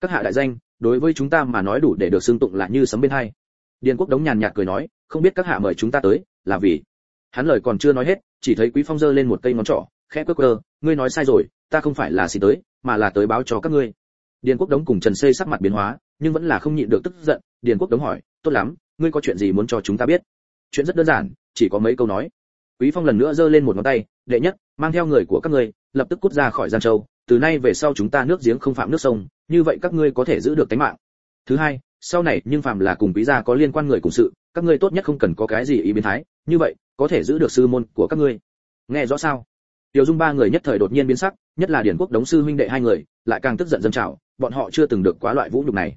Các hạ đại danh, đối với chúng ta mà nói đủ để được xưng tụng là như sấm bên hai. Điền quốc đống nhàn nhạt cười nói không biết các hạ mời chúng ta tới là vì hắn lời còn chưa nói hết chỉ thấy quý phong giơ lên một cây ngón trỏ khẽ quơ quơ, ngươi nói sai rồi, ta không phải là xin tới, mà là tới báo cho các ngươi. Điền quốc đống cùng trần xây sắc mặt biến hóa, nhưng vẫn là không nhịn được tức giận, điền quốc đống hỏi, tốt lắm, ngươi có chuyện gì muốn cho chúng ta biết? Chuyện rất đơn giản, chỉ có mấy câu nói. Quý phong lần nữa giơ lên một ngón tay, đệ nhất, mang theo người của các ngươi, lập tức cút ra khỏi giang châu, từ nay về sau chúng ta nước giếng không phạm nước sông, như vậy các ngươi có thể giữ được tính mạng. Thứ hai, sau này, nhưng phạm là cùng quý gia có liên quan người cùng sự các ngươi tốt nhất không cần có cái gì ý biến thái, như vậy, có thể giữ được sư môn của các ngươi. Nghe rõ sao? Tiểu dung ba người nhất thời đột nhiên biến sắc, nhất là điển quốc đống sư huynh đệ hai người, lại càng tức giận dâng trào, bọn họ chưa từng được quá loại vũ nhục này.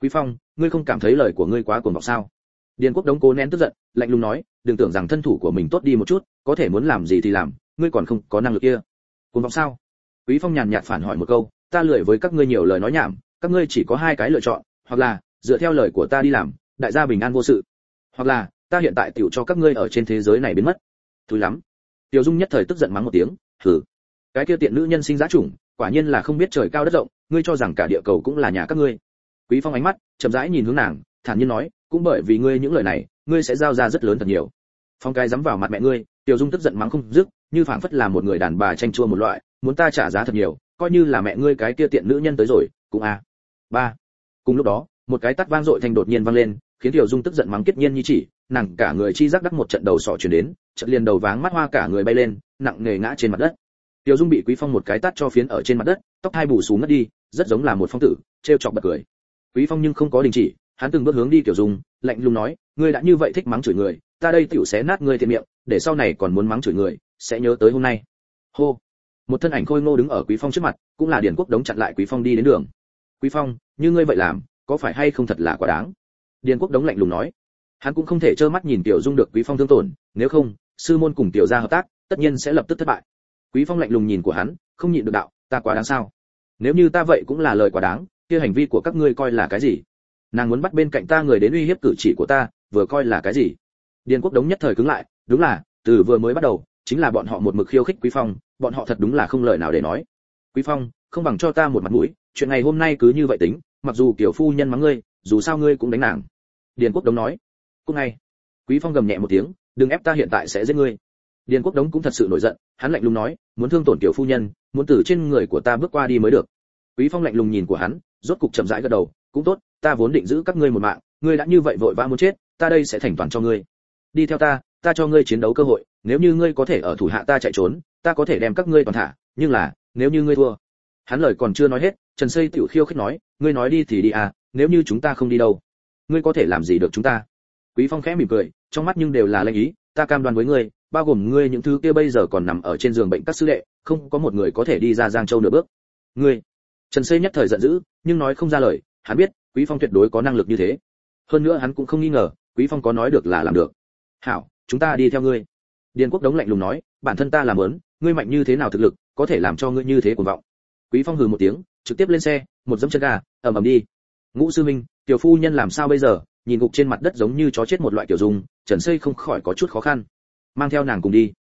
Quý phong, ngươi không cảm thấy lời của ngươi quá cuồng vọng sao? Điền quốc đống cố nén tức giận, lạnh lùng nói, đừng tưởng rằng thân thủ của mình tốt đi một chút, có thể muốn làm gì thì làm, ngươi còn không có năng lực kia. Cuồng vọng sao? Quý phong nhàn nhạt phản hỏi một câu, ta lười với các ngươi nhiều lời nói nhảm, các ngươi chỉ có hai cái lựa chọn, hoặc là, dựa theo lời của ta đi làm, đại gia bình an vô sự hoặc là, ta hiện tại tiểu cho các ngươi ở trên thế giới này biến mất. Thúi lắm. Tiểu dung nhất thời tức giận mắng một tiếng thử cái kia tiện nữ nhân sinh giá chủng quả nhiên là không biết trời cao đất rộng, ngươi cho rằng cả địa cầu cũng là nhà các ngươi. Quý phong ánh mắt, chậm rãi nhìn hướng nàng, thản nhiên nói, cũng bởi vì ngươi những lời này, ngươi sẽ giao ra rất lớn thật nhiều. Phong cái dám vào mặt mẹ ngươi, tiểu dung tức giận mắng không dứt, như phảng phất là một người đàn bà tranh chua một loại, muốn ta trả giá thật nhiều, coi như là mẹ ngươi cái kia tiện nữ nhân tới rồi, cũng a à. ba. Cùng lúc đó, một cái tắt vang dội thành đột nhiên vang lên khiến tiểu dung tức giận mắng kết nhiên như chỉ, nàng cả người chi giác đắc một trận đầu sọ chuyển đến, trận liền đầu váng mắt hoa cả người bay lên, nặng nề ngã trên mặt đất. Tiểu dung bị quý phong một cái tát cho phiến ở trên mặt đất, tóc hai bù xuống ngất đi, rất giống là một phong tử, trêu chọc bật cười. Quý phong nhưng không có đình chỉ, hắn từng bước hướng đi tiểu dung, lạnh lùng nói, ngươi đã như vậy thích mắng chửi người, ta đây tiểu xé nát ngươi thiệt miệng, để sau này còn muốn mắng chửi người, sẽ nhớ tới hôm nay. Hô. Một thân ảnh khôi ngô đứng ở quý phong trước mặt, cũng là điển quốc đống chặn lại quý phong đi đến đường. Quý phong, như ngươi vậy làm, có phải hay không thật là quá đáng? Điền quốc đống lạnh lùng nói. Hắn cũng không thể trơ mắt nhìn tiểu dung được quý phong thương tổn, nếu không, sư môn cùng tiểu gia hợp tác, tất nhiên sẽ lập tức thất bại. Quý phong lạnh lùng nhìn của hắn, không nhịn được đạo, ta quá đáng sao? Nếu như ta vậy cũng là lời quá đáng, kia hành vi của các ngươi coi là cái gì? Nàng muốn bắt bên cạnh ta người đến uy hiếp cử chỉ của ta, vừa coi là cái gì? Điền quốc đống nhất thời cứng lại, đúng là, từ vừa mới bắt đầu, chính là bọn họ một mực khiêu khích quý phong, bọn họ thật đúng là không lời nào để nói. Quý phong, không bằng cho ta một mặt mũi, chuyện ngày hôm nay cứ như vậy tính, mặc dù kiểu phu nhân mắng ngươi dù sao ngươi cũng đánh nàng. Điền quốc đống nói. Cũng ngay. Quý phong gầm nhẹ một tiếng, đừng ép ta hiện tại sẽ giết ngươi. Điền quốc đống cũng thật sự nổi giận, hắn lạnh lùng nói, muốn thương tổn tiểu phu nhân, muốn từ trên người của ta bước qua đi mới được. Quý phong lạnh lùng nhìn của hắn, rốt cục chậm rãi gật đầu, cũng tốt, ta vốn định giữ các ngươi một mạng, ngươi đã như vậy vội vã muốn chết, ta đây sẽ thành toàn cho ngươi. Đi theo ta ta cho ngươi chiến đấu cơ hội, nếu như ngươi có thể ở thủ hạ ta chạy trốn, ta có thể đem các ngươi toàn thả, nhưng là, nếu như ngươi thua. Hắn lời còn chưa nói hết, trần xây tiểu khiêu khích nói, ngươi nói đi thì đi à nếu như chúng ta không đi đâu, ngươi có thể làm gì được chúng ta? Quý phong khẽ mỉm cười, trong mắt nhưng đều là lệnh ý, ta cam đoan với ngươi, bao gồm ngươi những thứ kia bây giờ còn nằm ở trên giường bệnh các sư đệ, không có một người có thể đi ra giang châu nửa bước. Ngươi, trần xây nhất thời giận dữ, nhưng nói không ra lời, hắn biết, quý phong tuyệt đối có năng lực như thế. Hơn nữa hắn cũng không nghi ngờ, quý phong có nói được là làm được. Hảo, chúng ta đi theo ngươi. Điền quốc đống lạnh lùng nói, bản thân ta làm lớn ngươi mạnh như thế nào thực lực, có thể làm cho ngươi như thế cuồng vọng. Quý phong hừ một tiếng, trực tiếp lên xe, một dẫm chân ga, ầm ầm đi ngũ sư minh tiểu phu nhân làm sao bây giờ nhìn gục trên mặt đất giống như chó chết một loại tiểu dung trần xây không khỏi có chút khó khăn mang theo nàng cùng đi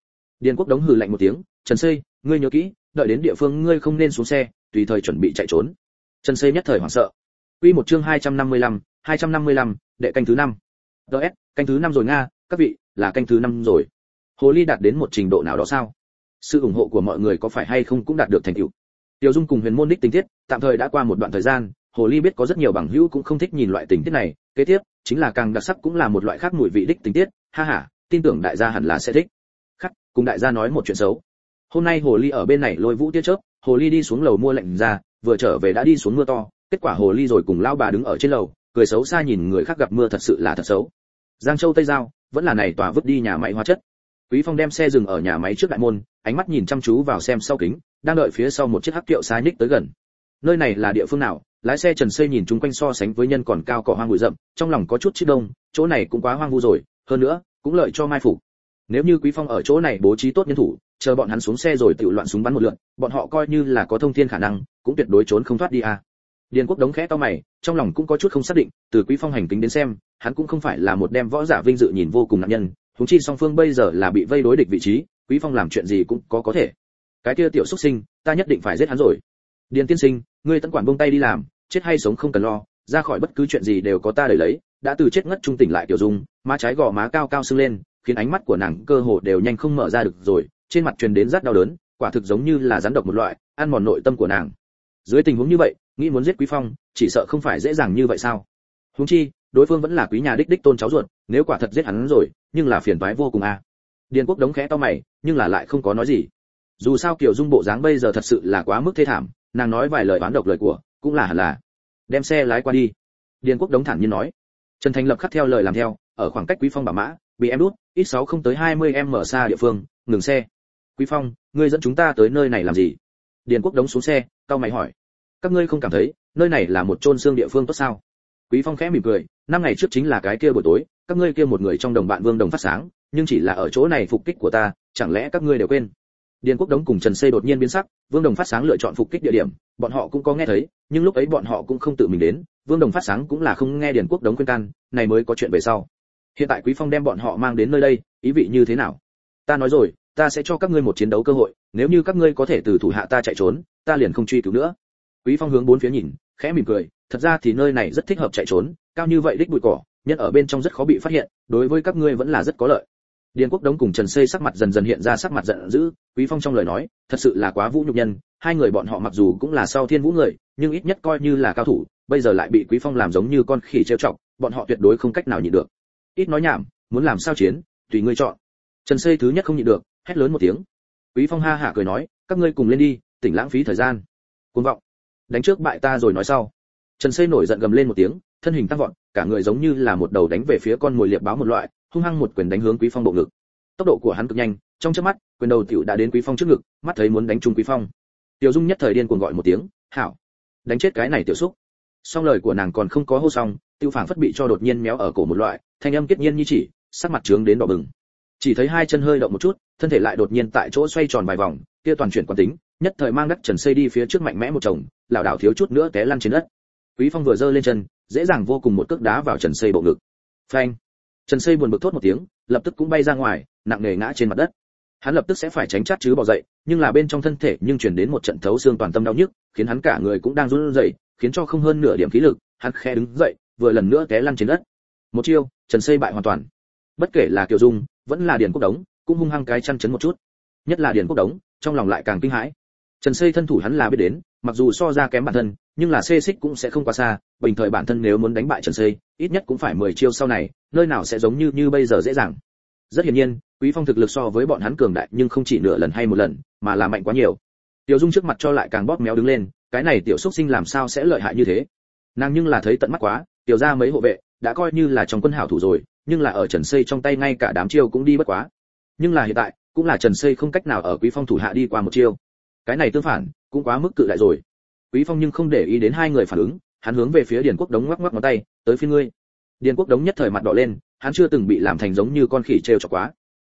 điền quốc đống hừ lạnh một tiếng trần xây ngươi nhớ kỹ đợi đến địa phương ngươi không nên xuống xe tùy thời chuẩn bị chạy trốn trần xây nhất thời hoảng sợ Quy một chương 255, 255, đệ canh thứ năm. DS, canh thứ năm rồi nga, các vị, là canh thứ năm rồi. Hồ ly đạt đến một trình độ nào đó sao? Sự ủng hộ của mọi người có phải hay không cũng đạt được thành tựu. Tiêu Dung cùng Huyền Môn đích tình tiết, tạm thời đã qua một đoạn thời gian, Hồ ly biết có rất nhiều bằng hữu cũng không thích nhìn loại tình tiết này, kế tiếp, chính là càng đặc sắc cũng là một loại khác mùi vị đích tình tiết, ha ha, tin tưởng đại gia hẳn là sẽ thích. Khắc, cùng đại gia nói một chuyện xấu. Hôm nay Hồ ly ở bên này lôi vũ tiết chớp, Hồ ly đi xuống lầu mua lệnh ra, vừa trở về đã đi xuống mưa to, kết quả hồ ly rồi cùng lao bà đứng ở trên lầu cười xấu xa nhìn người khác gặp mưa thật sự là thật xấu giang châu tây giao vẫn là này tòa vứt đi nhà máy hóa chất quý phong đem xe dừng ở nhà máy trước đại môn ánh mắt nhìn chăm chú vào xem sau kính đang đợi phía sau một chiếc hắc kiệu xa nhích tới gần nơi này là địa phương nào lái xe trần xây nhìn chúng quanh so sánh với nhân còn cao cỏ hoang bụi rậm, trong lòng có chút chít đông, chỗ này cũng quá hoang vu rồi, hơn nữa, cũng lợi cho mai phục. Nếu như quý phong ở chỗ này bố trí tốt nhân thủ, chờ bọn hắn xuống xe rồi tự loạn súng bắn một lượt bọn họ coi như là có thông thiên khả năng, cũng tuyệt đối trốn không thoát đi à. Điền quốc đống khẽ to mày, trong lòng cũng có chút không xác định, từ quý phong hành kính đến xem, hắn cũng không phải là một đem võ giả vinh dự nhìn vô cùng nạn nhân, huống chi song phương bây giờ là bị vây đối địch vị trí, quý phong làm chuyện gì cũng có có thể. Cái kia tiểu xuất sinh, ta nhất định phải giết hắn rồi. Điền tiên sinh, ngươi tận quản buông tay đi làm chết hay sống không cần lo, ra khỏi bất cứ chuyện gì đều có ta đợi lấy, đã từ chết ngất trung tỉnh lại tiểu dung, má trái gò má cao cao sưng lên, khiến ánh mắt của nàng cơ hồ đều nhanh không mở ra được rồi, trên mặt truyền đến rất đau đớn, quả thực giống như là rắn độc một loại, ăn mòn nội tâm của nàng. Dưới tình huống như vậy, nghĩ muốn giết quý phong, chỉ sợ không phải dễ dàng như vậy sao? Huống chi, đối phương vẫn là quý nhà đích đích tôn cháu ruột, nếu quả thật giết hắn rồi, nhưng là phiền toái vô cùng a. À. điền quốc đống khẽ to mày, nhưng là lại không có nói gì. Dù sao kiểu dung bộ dáng bây giờ thật sự là quá mức thê thảm, nàng nói vài lời oán độc lời của cũng là hẳn là. Đem xe lái qua đi. Điền quốc đống thản nhiên nói. Trần thành lập khắc theo lời làm theo, ở khoảng cách quý phong bảo mã, bị em đút, ít sáu không tới 20 em mở xa địa phương, ngừng xe. Quý phong, ngươi dẫn chúng ta tới nơi này làm gì? Điền quốc đống xuống xe cao mày hỏi. Các ngươi không cảm thấy, nơi này là một chôn xương địa phương tốt sao? Quý phong khẽ mỉm cười, năm ngày trước chính là cái kia buổi tối, các ngươi kia một người trong đồng bạn vương đồng phát sáng, nhưng chỉ là ở chỗ này phục kích của ta, chẳng lẽ các ngươi đều quên? Điền quốc đống cùng trần xây đột nhiên biến sắc, vương đồng phát sáng lựa chọn phục kích địa điểm, bọn họ cũng có nghe thấy, nhưng lúc ấy bọn họ cũng không tự mình đến, vương đồng phát sáng cũng là không nghe điền quốc đống khuyên can, này mới có chuyện về sau. Hiện tại quý phong đem bọn họ mang đến nơi đây, ý vị như thế nào? Ta nói rồi, ta sẽ cho các ngươi một chiến đấu cơ hội, nếu như các ngươi có thể từ thủ hạ ta chạy trốn, ta liền không truy cứu nữa. Quý phong hướng bốn phía nhìn, khẽ mỉm cười, thật ra thì nơi này rất thích hợp chạy trốn, cao như vậy đích bụi cỏ, nhân ở bên trong rất khó bị phát hiện, đối với các ngươi vẫn là rất có lợi điền quốc đống cùng trần xây sắc mặt dần dần hiện ra sắc mặt giận dữ, quý phong trong lời nói, thật sự là quá vũ nhục nhân, hai người bọn họ mặc dù cũng là sau thiên vũ người, nhưng ít nhất coi như là cao thủ, bây giờ lại bị quý phong làm giống như con khỉ trêu chọc, bọn họ tuyệt đối không cách nào nhịn được. Ít nói nhảm, muốn làm sao chiến, tùy ngươi chọn. Trần xây thứ nhất không nhịn được, hét lớn một tiếng. Quý phong ha hả cười nói, các ngươi cùng lên đi, tỉnh lãng phí thời gian. Cuồng vọng. Đánh trước bại ta rồi nói sau. Trần xây nổi giận gầm lên một tiếng, thân hình tăng vọt, cả người giống như là một đầu đánh về phía con mồi liệp báo một loại hung hăng một quyền đánh hướng quý phong bộ ngực. Tốc độ của hắn cực nhanh, trong chớp mắt, quyền đầu tiểu đã đến quý phong trước ngực, mắt thấy muốn đánh trúng quý phong. Tiểu dung nhất thời điên cuồng gọi một tiếng, hảo, đánh chết cái này tiểu xúc. Song lời của nàng còn không có hô xong, tiêu phảng phất bị cho đột nhiên méo ở cổ một loại, thanh âm kết nhiên như chỉ, sắc mặt trướng đến đỏ bừng. Chỉ thấy hai chân hơi động một chút, thân thể lại đột nhiên tại chỗ xoay tròn vài vòng, kia toàn chuyển quán tính, nhất thời mang đất trần xây đi phía trước mạnh mẽ một chồng, lảo đảo thiếu chút nữa té lăn trên đất. Quý phong vừa giơ lên chân, dễ dàng vô cùng một cước đá vào trần xây bộ ngực. Phanh! Trần xây buồn bực thốt một tiếng, lập tức cũng bay ra ngoài, nặng nề ngã trên mặt đất. Hắn lập tức sẽ phải tránh chát chứ bỏ dậy, nhưng là bên trong thân thể nhưng chuyển đến một trận thấu xương toàn tâm đau nhức, khiến hắn cả người cũng đang run rẩy, khiến cho không hơn nửa điểm khí lực, hắn khẽ đứng dậy, vừa lần nữa té lăn trên đất. Một chiêu, trần xây bại hoàn toàn. Bất kể là kiều dung, vẫn là điền quốc đống, cũng hung hăng cái chăn chấn một chút. Nhất là điền quốc đống, trong lòng lại càng kinh hãi. Trần xây thân thủ hắn là biết đến mặc dù so ra kém bản thân, nhưng là xê xích cũng sẽ không quá xa, bình thời bản thân nếu muốn đánh bại trần xây ít nhất cũng phải 10 chiêu sau này, nơi nào sẽ giống như như bây giờ dễ dàng. Rất hiển nhiên, quý phong thực lực so với bọn hắn cường đại nhưng không chỉ nửa lần hay một lần, mà là mạnh quá nhiều. Tiểu dung trước mặt cho lại càng bóp méo đứng lên, cái này tiểu xuất sinh làm sao sẽ lợi hại như thế? Nàng nhưng là thấy tận mắt quá, tiểu ra mấy hộ vệ, đã coi như là trong quân hảo thủ rồi, nhưng là ở trần xây trong tay ngay cả đám chiêu cũng đi bất quá. Nhưng là hiện tại, cũng là trần xây không cách nào ở quý phong thủ hạ đi qua một chiêu. Cái này tương phản cũng quá mức cự đại rồi. Quý phong nhưng không để ý đến hai người phản ứng, hắn hướng về phía điền quốc đống ngoắc ngoắc ngón tay, tới phía ngươi. Điền quốc đống nhất thời mặt đỏ lên, hắn chưa từng bị làm thành giống như con khỉ trêu chọc quá.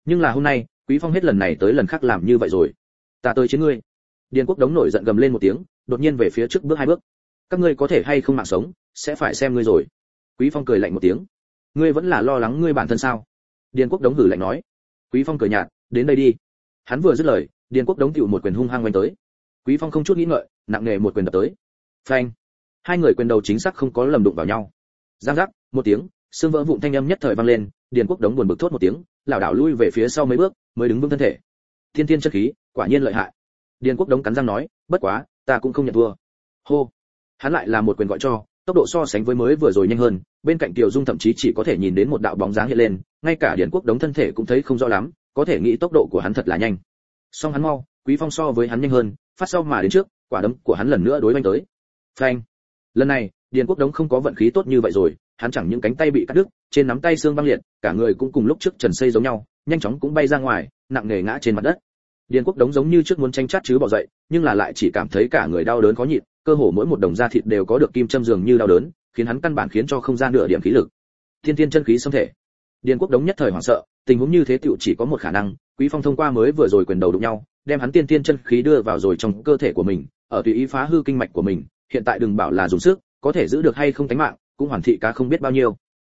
Nhưng là hôm nay, quý phong hết lần này tới lần khác làm như vậy rồi. Ta tới chiến ngươi. Điền quốc đống nổi giận gầm lên một tiếng, đột nhiên về phía trước bước hai bước. Các ngươi có thể hay không mạng sống, sẽ phải xem ngươi rồi. Quý phong cười lạnh một tiếng. Ngươi vẫn là lo lắng ngươi bản thân sao? Điền quốc đống hử lạnh nói. Quý phong cười nhạt, đến đây đi. Hắn vừa dứt lời, điền quốc đống tiểu một quyền hung hăng quanh tới quý phong không chút nghĩ ngợi, nặng nề một quyền đập tới. Phanh. Hai người quyền đầu chính xác không có lầm đụng vào nhau. Giang giác, một tiếng, xương vỡ vụn thanh âm nhất thời vang lên, điền quốc đống buồn bực thốt một tiếng, lảo đảo lui về phía sau mấy bước, mới đứng vững thân thể. Thiên thiên chất khí, quả nhiên lợi hại. Điền quốc đống cắn răng nói, bất quá, ta cũng không nhận thua. Hô. Hắn lại là một quyền gọi cho, tốc độ so sánh với mới vừa rồi nhanh hơn, bên cạnh tiểu dung thậm chí chỉ có thể nhìn đến một đạo bóng dáng hiện lên, ngay cả điền quốc đống thân thể cũng thấy không rõ lắm, có thể nghĩ tốc độ của hắn thật là nhanh. Song hắn mau, quý phong so với hắn nhanh hơn phát sau mà đến trước, quả đấm của hắn lần nữa đối oanh tới. Phanh. Lần này, điền quốc đống không có vận khí tốt như vậy rồi, hắn chẳng những cánh tay bị cắt đứt, trên nắm tay xương băng liệt, cả người cũng cùng lúc trước trần xây giống nhau, nhanh chóng cũng bay ra ngoài, nặng nề ngã trên mặt đất. Điền quốc đống giống như trước muốn tranh chát chứ bỏ dậy, nhưng là lại chỉ cảm thấy cả người đau đớn khó nhịn, cơ hồ mỗi một đồng da thịt đều có được kim châm dường như đau đớn, khiến hắn căn bản khiến cho không ra nửa điểm khí lực. Thiên thiên chân khí xâm thể. Điền quốc đống nhất thời hoảng sợ, tình huống như thế tựu chỉ có một khả năng, quý phong thông qua mới vừa rồi quyền đầu đụng nhau đem hắn tiên tiên chân khí đưa vào rồi trong cơ thể của mình, ở tùy ý phá hư kinh mạch của mình, hiện tại đừng bảo là dùng sức, có thể giữ được hay không tính mạng, cũng hoàn thị cá không biết bao nhiêu.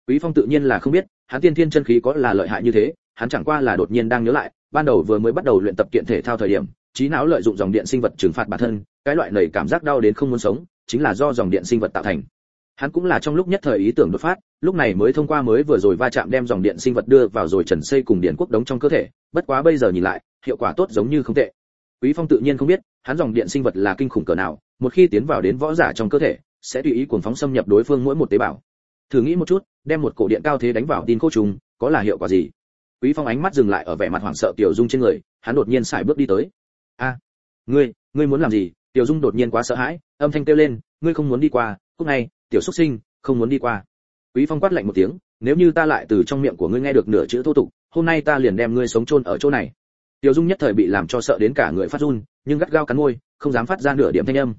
Quý phong tự nhiên là không biết, hắn tiên tiên chân khí có là lợi hại như thế, hắn chẳng qua là đột nhiên đang nhớ lại, ban đầu vừa mới bắt đầu luyện tập kiện thể thao thời điểm, trí não lợi dụng dòng điện sinh vật trừng phạt bản thân, cái loại nảy cảm giác đau đến không muốn sống, chính là do dòng điện sinh vật tạo thành. Hắn cũng là trong lúc nhất thời ý tưởng đột phát, lúc này mới thông qua mới vừa rồi va chạm đem dòng điện sinh vật đưa vào rồi trần xây cùng điện quốc đống trong cơ thể, bất quá bây giờ nhìn lại hiệu quả tốt giống như không tệ. Quý phong tự nhiên không biết, hắn dòng điện sinh vật là kinh khủng cỡ nào, một khi tiến vào đến võ giả trong cơ thể, sẽ tùy ý cuồng phóng xâm nhập đối phương mỗi một tế bào. Thử nghĩ một chút, đem một cổ điện cao thế đánh vào tin cô trùng, có là hiệu quả gì? Quý phong ánh mắt dừng lại ở vẻ mặt hoảng sợ tiểu dung trên người, hắn đột nhiên xài bước đi tới. A, ngươi ngươi muốn làm gì? Tiểu dung đột nhiên quá sợ hãi, âm thanh kêu lên, ngươi không muốn đi qua, hôm này tiểu xuất sinh, không muốn đi qua. Quý phong quát lạnh một tiếng, nếu như ta lại từ trong miệng của ngươi nghe được nửa chữ thô tục, hôm nay ta liền đem ngươi sống chôn ở chỗ này tiểu dung nhất thời bị làm cho sợ đến cả người phát run, nhưng gắt gao cắn môi, không dám phát ra nửa điểm thanh âm.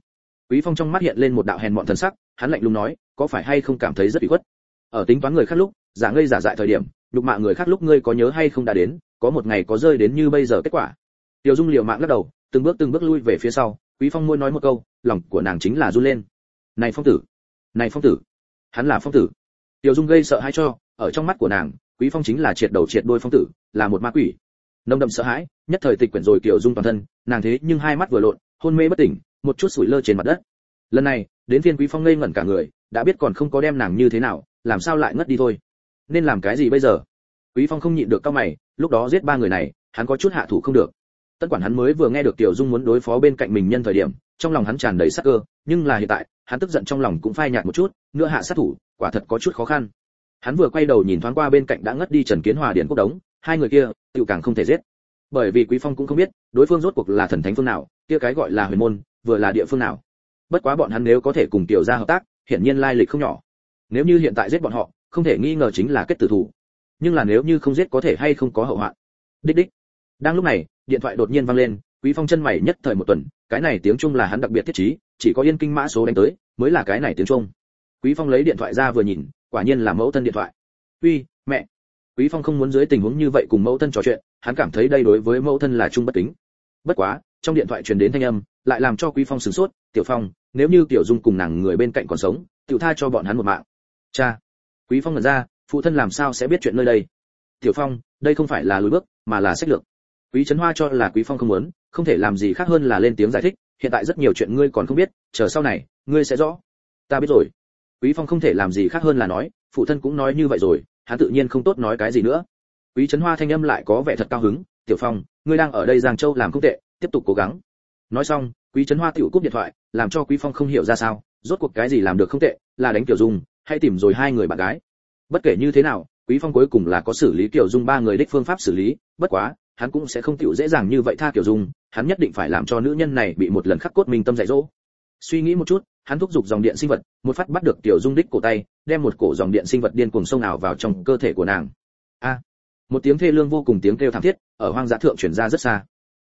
Quý phong trong mắt hiện lên một đạo hèn mọn thần sắc, hắn lạnh lùng nói, có phải hay không cảm thấy rất bị khuất? Ở tính toán người khác lúc, giả ngây giả dại thời điểm, nhục mạ người khác lúc ngươi có nhớ hay không đã đến, có một ngày có rơi đến như bây giờ kết quả. Tiểu dung liều mạng lắc đầu, từng bước từng bước lui về phía sau, quý phong môi nói một câu, lòng của nàng chính là run lên. Này phong tử, này phong tử, hắn là phong tử. Tiểu dung gây sợ hãi cho, ở trong mắt của nàng, quý phong chính là triệt đầu triệt đuôi phong tử, là một ma quỷ nông đậm sợ hãi, nhất thời tịch quyển rồi kiểu dung toàn thân, nàng thế nhưng hai mắt vừa lộn, hôn mê bất tỉnh, một chút sủi lơ trên mặt đất. Lần này, đến phiên quý phong ngây ngẩn cả người, đã biết còn không có đem nàng như thế nào, làm sao lại ngất đi thôi. Nên làm cái gì bây giờ? Quý phong không nhịn được cao mày, lúc đó giết ba người này, hắn có chút hạ thủ không được. Tất quản hắn mới vừa nghe được tiểu dung muốn đối phó bên cạnh mình nhân thời điểm, trong lòng hắn tràn đầy sắc cơ, nhưng là hiện tại, hắn tức giận trong lòng cũng phai nhạt một chút nữa hạ sát thủ, quả thật có chút khó khăn. Hắn vừa quay đầu nhìn thoáng qua bên cạnh đã ngất đi trần kiến hòa điển quốc đống hai người kia tự càng không thể giết. Bởi vì quý phong cũng không biết, đối phương rốt cuộc là thần thánh phương nào, kia cái gọi là huyền môn, vừa là địa phương nào. Bất quá bọn hắn nếu có thể cùng tiểu gia hợp tác, hiển nhiên lai lịch không nhỏ. Nếu như hiện tại giết bọn họ, không thể nghi ngờ chính là kết tử thủ. Nhưng là nếu như không giết có thể hay không có hậu hoạn. Đích đích. Đang lúc này, điện thoại đột nhiên vang lên, quý phong chân mày nhất thời một tuần, cái này tiếng trung là hắn đặc biệt thiết trí, chỉ có yên kinh mã số đánh tới, mới là cái này tiếng trung. Quý phong lấy điện thoại ra vừa nhìn, quả nhiên là mẫu thân điện thoại. Uy, mẹ quý phong không muốn dưới tình huống như vậy cùng mẫu thân trò chuyện, hắn cảm thấy đây đối với mẫu thân là trung bất kính. Bất quá, trong điện thoại truyền đến thanh âm, lại làm cho quý phong sửng sốt, tiểu phong, nếu như tiểu dung cùng nàng người bên cạnh còn sống, tiểu tha cho bọn hắn một mạng. Cha. Quý phong ngẩn ra, phụ thân làm sao sẽ biết chuyện nơi đây? Tiểu phong, đây không phải là lùi bước, mà là sách lược. Quý trấn hoa cho là quý phong không muốn, không thể làm gì khác hơn là lên tiếng giải thích, hiện tại rất nhiều chuyện ngươi còn không biết, chờ sau này, ngươi sẽ rõ. Ta biết rồi. Quý phong không thể làm gì khác hơn là nói, phụ thân cũng nói như vậy rồi hắn tự nhiên không tốt nói cái gì nữa. Quý trấn hoa thanh âm lại có vẻ thật cao hứng, tiểu phong, ngươi đang ở đây giang châu làm không tệ, tiếp tục cố gắng. Nói xong, quý trấn hoa tiểu cúp điện thoại, làm cho quý phong không hiểu ra sao, rốt cuộc cái gì làm được không tệ, là đánh tiểu dung, hay tìm rồi hai người bạn gái. Bất kể như thế nào, quý phong cuối cùng là có xử lý tiểu dung ba người đích phương pháp xử lý, bất quá, hắn cũng sẽ không tiểu dễ dàng như vậy tha tiểu dung, hắn nhất định phải làm cho nữ nhân này bị một lần khắc cốt minh tâm dạy dỗ. Suy nghĩ một chút hắn thúc giục dòng điện sinh vật một phát bắt được tiểu dung đích cổ tay đem một cổ dòng điện sinh vật điên cuồng sông ảo vào trong cơ thể của nàng a một tiếng thê lương vô cùng tiếng kêu thảm thiết ở hoang dã thượng truyền ra rất xa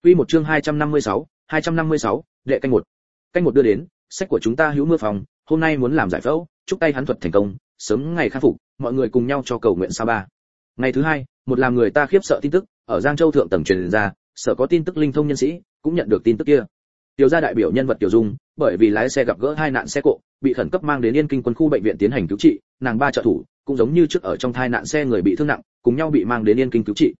Quy một chương 256, 256, đệ canh một. Canh một đưa đến, sách của chúng ta hữu mưa phòng, hôm nay muốn làm giải phẫu, chúc tay hắn thuật thành công, sớm ngày khắc phục, mọi người cùng nhau cho cầu nguyện sa ba. Ngày thứ hai, một làm người ta khiếp sợ tin tức, ở Giang Châu thượng tầng truyền ra, sở có tin tức linh thông nhân sĩ, cũng nhận được tin tức kia. Tiểu gia đại biểu nhân vật Tiểu Dung, bởi vì lái xe gặp gỡ hai nạn xe cộ, bị khẩn cấp mang đến Yên Kinh quân khu bệnh viện tiến hành cứu trị, nàng ba trợ thủ, cũng giống như trước ở trong thai nạn xe người bị thương nặng, cùng nhau bị mang đến Yên Kinh cứu trị.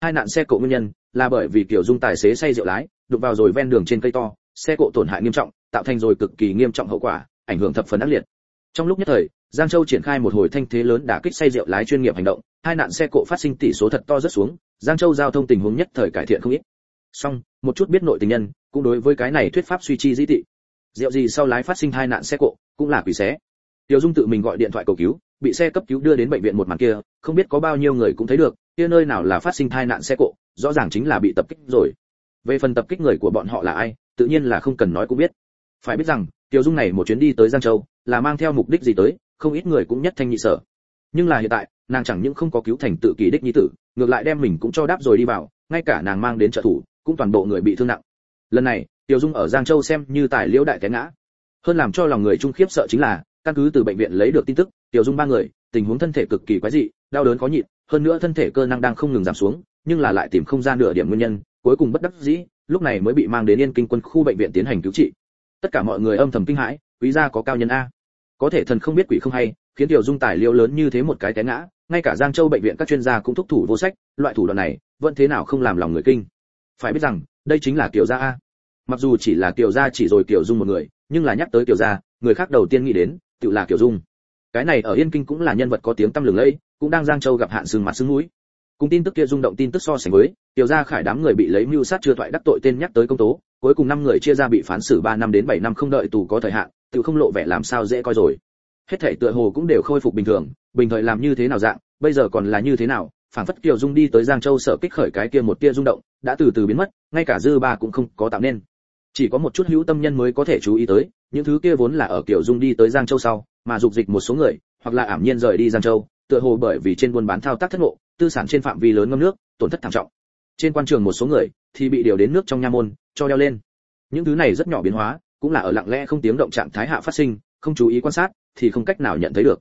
Hai nạn xe cộ nguyên nhân là bởi vì Tiểu Dung tài xế say rượu lái, đụng vào rồi ven đường trên cây to, xe cộ tổn hại nghiêm trọng, tạo thành rồi cực kỳ nghiêm trọng hậu quả, ảnh hưởng thập phần ác liệt. Trong lúc nhất thời, Giang Châu triển khai một hồi thanh thế lớn đả kích say rượu lái chuyên nghiệp hành động, hai nạn xe cộ phát sinh tỷ số thật to rất xuống, Giang Châu giao thông tình huống nhất thời cải thiện không ít. Song, một chút biết nội tình nhân, cũng đối với cái này thuyết pháp suy chi dĩ tị. Rượu gì sau lái phát sinh hai nạn xe cộ, cũng là quỷ xé. tiểu Dung tự mình gọi điện thoại cầu cứu, bị xe cấp cứu đưa đến bệnh viện một màn kia, không biết có bao nhiêu người cũng thấy được, kia nơi nào là phát sinh tai nạn xe cộ, rõ ràng chính là bị tập kích rồi. Về phần tập kích người của bọn họ là ai, tự nhiên là không cần nói cũng biết. Phải biết rằng, tiểu Dung này một chuyến đi tới Giang Châu, là mang theo mục đích gì tới, không ít người cũng nhất thanh nhị sở. Nhưng là hiện tại, nàng chẳng những không có cứu thành tự kỳ đích nhi tử, ngược lại đem mình cũng cho đáp rồi đi vào, ngay cả nàng mang đến trợ thủ, cũng toàn bộ người bị thương nặng. Lần này, Tiêu Dung ở Giang Châu xem như tài liễu đại cái ngã. Hơn làm cho lòng người trung khiếp sợ chính là, căn cứ từ bệnh viện lấy được tin tức, Tiêu Dung ba người, tình huống thân thể cực kỳ quái dị, đau đớn khó nhịn, hơn nữa thân thể cơ năng đang không ngừng giảm xuống, nhưng là lại tìm không ra nửa điểm nguyên nhân, cuối cùng bất đắc dĩ, lúc này mới bị mang đến Yên Kinh quân khu bệnh viện tiến hành cứu trị. Tất cả mọi người âm thầm kinh hãi, quý gia có cao nhân a. Có thể thần không biết quỷ không hay, khiến Tiểu Dung tài liệu lớn như thế một cái té ngã, ngay cả Giang Châu bệnh viện các chuyên gia cũng thúc thủ vô sách, loại thủ đoạn này, vẫn thế nào không làm lòng người kinh. Phải biết rằng, đây chính là Tiểu gia a. Mặc dù chỉ là Tiểu gia chỉ rồi Tiểu Dung một người, nhưng là nhắc tới Tiểu gia, người khác đầu tiên nghĩ đến, tự là Tiểu Dung. Cái này ở Yên Kinh cũng là nhân vật có tiếng tăm lừng lẫy, cũng đang Giang Châu gặp hạn sừng mặt sưng mũi. Cùng tin tức kia rung động tin tức so sánh với, Tiểu gia khải đám người bị lấy mưu sát chưa thoại đắc tội tên nhắc tới công tố, cuối cùng năm người chia ra bị phán xử 3 năm đến 7 năm không đợi tù có thời hạn, tự không lộ vẻ làm sao dễ coi rồi. Hết thảy tựa hồ cũng đều khôi phục bình thường, bình thời làm như thế nào dạng, bây giờ còn là như thế nào phản phất kiều dung đi tới giang châu sợ kích khởi cái kia một tia rung động, đã từ từ biến mất, ngay cả dư ba cũng không có tạo nên. Chỉ có một chút hữu tâm nhân mới có thể chú ý tới, những thứ kia vốn là ở kiều dung đi tới giang châu sau, mà dục dịch một số người, hoặc là ảm nhiên rời đi giang châu, tựa hồ bởi vì trên buôn bán thao tác thất ngộ, tư sản trên phạm vi lớn ngâm nước, tổn thất thảm trọng. Trên quan trường một số người thì bị điều đến nước trong nha môn, cho đeo lên. Những thứ này rất nhỏ biến hóa, cũng là ở lặng lẽ không tiếng động trạng thái hạ phát sinh, không chú ý quan sát thì không cách nào nhận thấy được.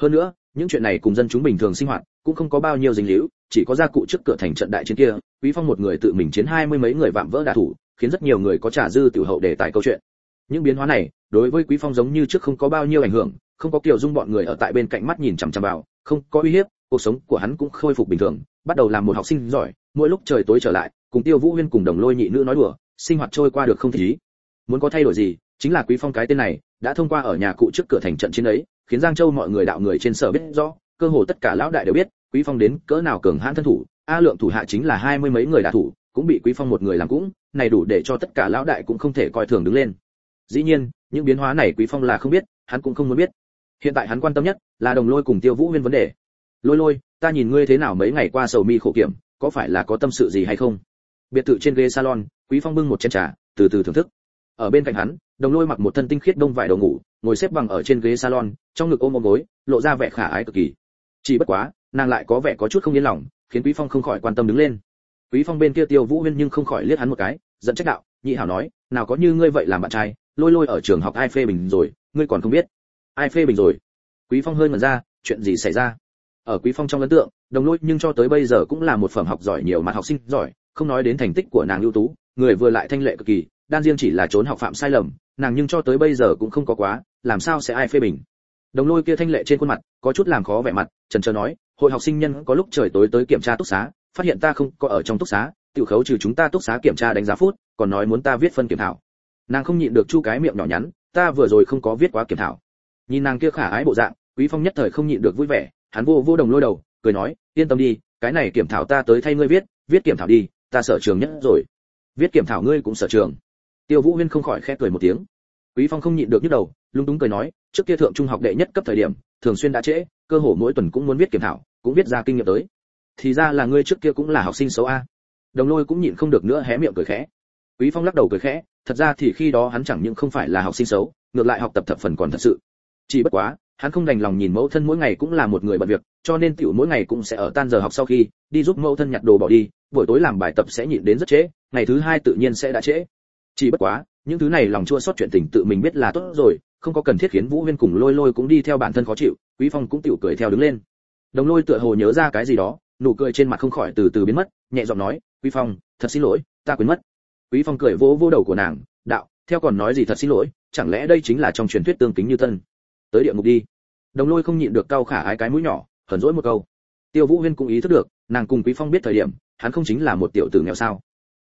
Hơn nữa, những chuyện này cùng dân chúng bình thường sinh hoạt cũng không có bao nhiêu dính líu, chỉ có gia cụ trước cửa thành trận đại chiến kia, quý phong một người tự mình chiến hai mươi mấy người vạm vỡ đả thủ, khiến rất nhiều người có trả dư tiểu hậu để tại câu chuyện. Những biến hóa này, đối với quý phong giống như trước không có bao nhiêu ảnh hưởng, không có kiểu dung bọn người ở tại bên cạnh mắt nhìn chằm chằm vào, không có uy hiếp, cuộc sống của hắn cũng khôi phục bình thường, bắt đầu làm một học sinh giỏi, mỗi lúc trời tối trở lại, cùng tiêu vũ huyên cùng đồng lôi nhị nữ nói đùa, sinh hoạt trôi qua được không ý. Muốn có thay đổi gì, chính là quý phong cái tên này, đã thông qua ở nhà cụ trước cửa thành trận chiến ấy, khiến giang châu mọi người đạo người trên sở biết rõ cơ hồ tất cả lão đại đều biết, quý phong đến cỡ nào cường hãn thân thủ, a lượng thủ hạ chính là hai mươi mấy người đả thủ, cũng bị quý phong một người làm cũng, này đủ để cho tất cả lão đại cũng không thể coi thường đứng lên. Dĩ nhiên, những biến hóa này quý phong là không biết, hắn cũng không muốn biết. Hiện tại hắn quan tâm nhất là đồng lôi cùng tiêu vũ nguyên vấn đề. Lôi lôi, ta nhìn ngươi thế nào mấy ngày qua sầu mi khổ kiểm, có phải là có tâm sự gì hay không? Biệt thự trên ghế salon, quý phong bưng một chén trà, từ từ thưởng thức. Ở bên cạnh hắn, đồng lôi mặc một thân tinh khiết đông vải đầu ngủ, ngồi xếp bằng ở trên ghế salon, trong ngực ôm ôm gối, lộ ra vẻ khả ái cực kỳ chỉ bất quá, nàng lại có vẻ có chút không yên lòng, khiến quý phong không khỏi quan tâm đứng lên. Quý phong bên kia tiêu vũ huyên nhưng không khỏi liếc hắn một cái dẫn trách đạo, nhị hảo nói, nào có như ngươi vậy làm bạn trai, lôi lôi ở trường học ai phê bình rồi, ngươi còn không biết. Ai phê bình rồi? Quý phong hơi ngẩn ra, chuyện gì xảy ra? Ở quý phong trong ấn tượng, đồng lôi nhưng cho tới bây giờ cũng là một phẩm học giỏi nhiều mặt học sinh giỏi, không nói đến thành tích của nàng ưu tú, người vừa lại thanh lệ cực kỳ, đan riêng chỉ là trốn học phạm sai lầm, nàng nhưng cho tới bây giờ cũng không có quá, làm sao sẽ ai phê bình? Đồng lôi kia thanh lệ trên khuôn mặt, có chút làm khó vẻ mặt, trần trờ nói, hội học sinh nhân có lúc trời tối tới kiểm tra túc xá, phát hiện ta không có ở trong túc xá, tiểu khấu trừ chúng ta túc xá kiểm tra đánh giá phút, còn nói muốn ta viết phân kiểm thảo. Nàng không nhịn được chu cái miệng nhỏ nhắn, ta vừa rồi không có viết quá kiểm thảo. Nhìn nàng kia khả ái bộ dạng, quý phong nhất thời không nhịn được vui vẻ, hắn vô vô đồng lôi đầu, cười nói, yên tâm đi, cái này kiểm thảo ta tới thay ngươi viết viết kiểm thảo đi, ta sở trường nhất rồi. Viết kiểm thảo ngươi cũng sở trường. Tiêu vũ huyên không khỏi khẽ cười một tiếng quý phong không nhịn được nhức đầu lung túng cười nói, trước kia thượng trung học đệ nhất cấp thời điểm, thường xuyên đã trễ, cơ hồ mỗi tuần cũng muốn viết kiểm thảo, cũng viết ra kinh nghiệm tới. Thì ra là ngươi trước kia cũng là học sinh xấu a. Đồng lôi cũng nhịn không được nữa hé miệng cười khẽ. Quý phong lắc đầu cười khẽ, thật ra thì khi đó hắn chẳng những không phải là học sinh xấu, ngược lại học tập thập phần còn thật sự. Chỉ bất quá, hắn không đành lòng nhìn mẫu thân mỗi ngày cũng là một người bận việc, cho nên tiểu mỗi ngày cũng sẽ ở tan giờ học sau khi, đi giúp mẫu thân nhặt đồ bỏ đi, buổi tối làm bài tập sẽ nhịn đến rất trễ, ngày thứ hai tự nhiên sẽ đã trễ chỉ bất quá, những thứ này lòng chua xót chuyện tình tự mình biết là tốt rồi, không có cần thiết khiến vũ huyên cùng lôi lôi cũng đi theo bản thân khó chịu, quý phong cũng tiểu cười theo đứng lên. Đồng lôi tựa hồ nhớ ra cái gì đó, nụ cười trên mặt không khỏi từ từ biến mất, nhẹ giọng nói, quý phong, thật xin lỗi, ta quên mất. Quý phong cười vỗ vỗ đầu của nàng, đạo, theo còn nói gì thật xin lỗi, chẳng lẽ đây chính là trong truyền thuyết tương kính như tân tới địa ngục đi. Đồng lôi không nhịn được cau khả ái cái mũi nhỏ, hờn dỗi một câu. Tiêu vũ huyên cũng ý thức được, nàng cùng quý phong biết thời điểm, hắn không chính là một tiểu tử nghèo sao.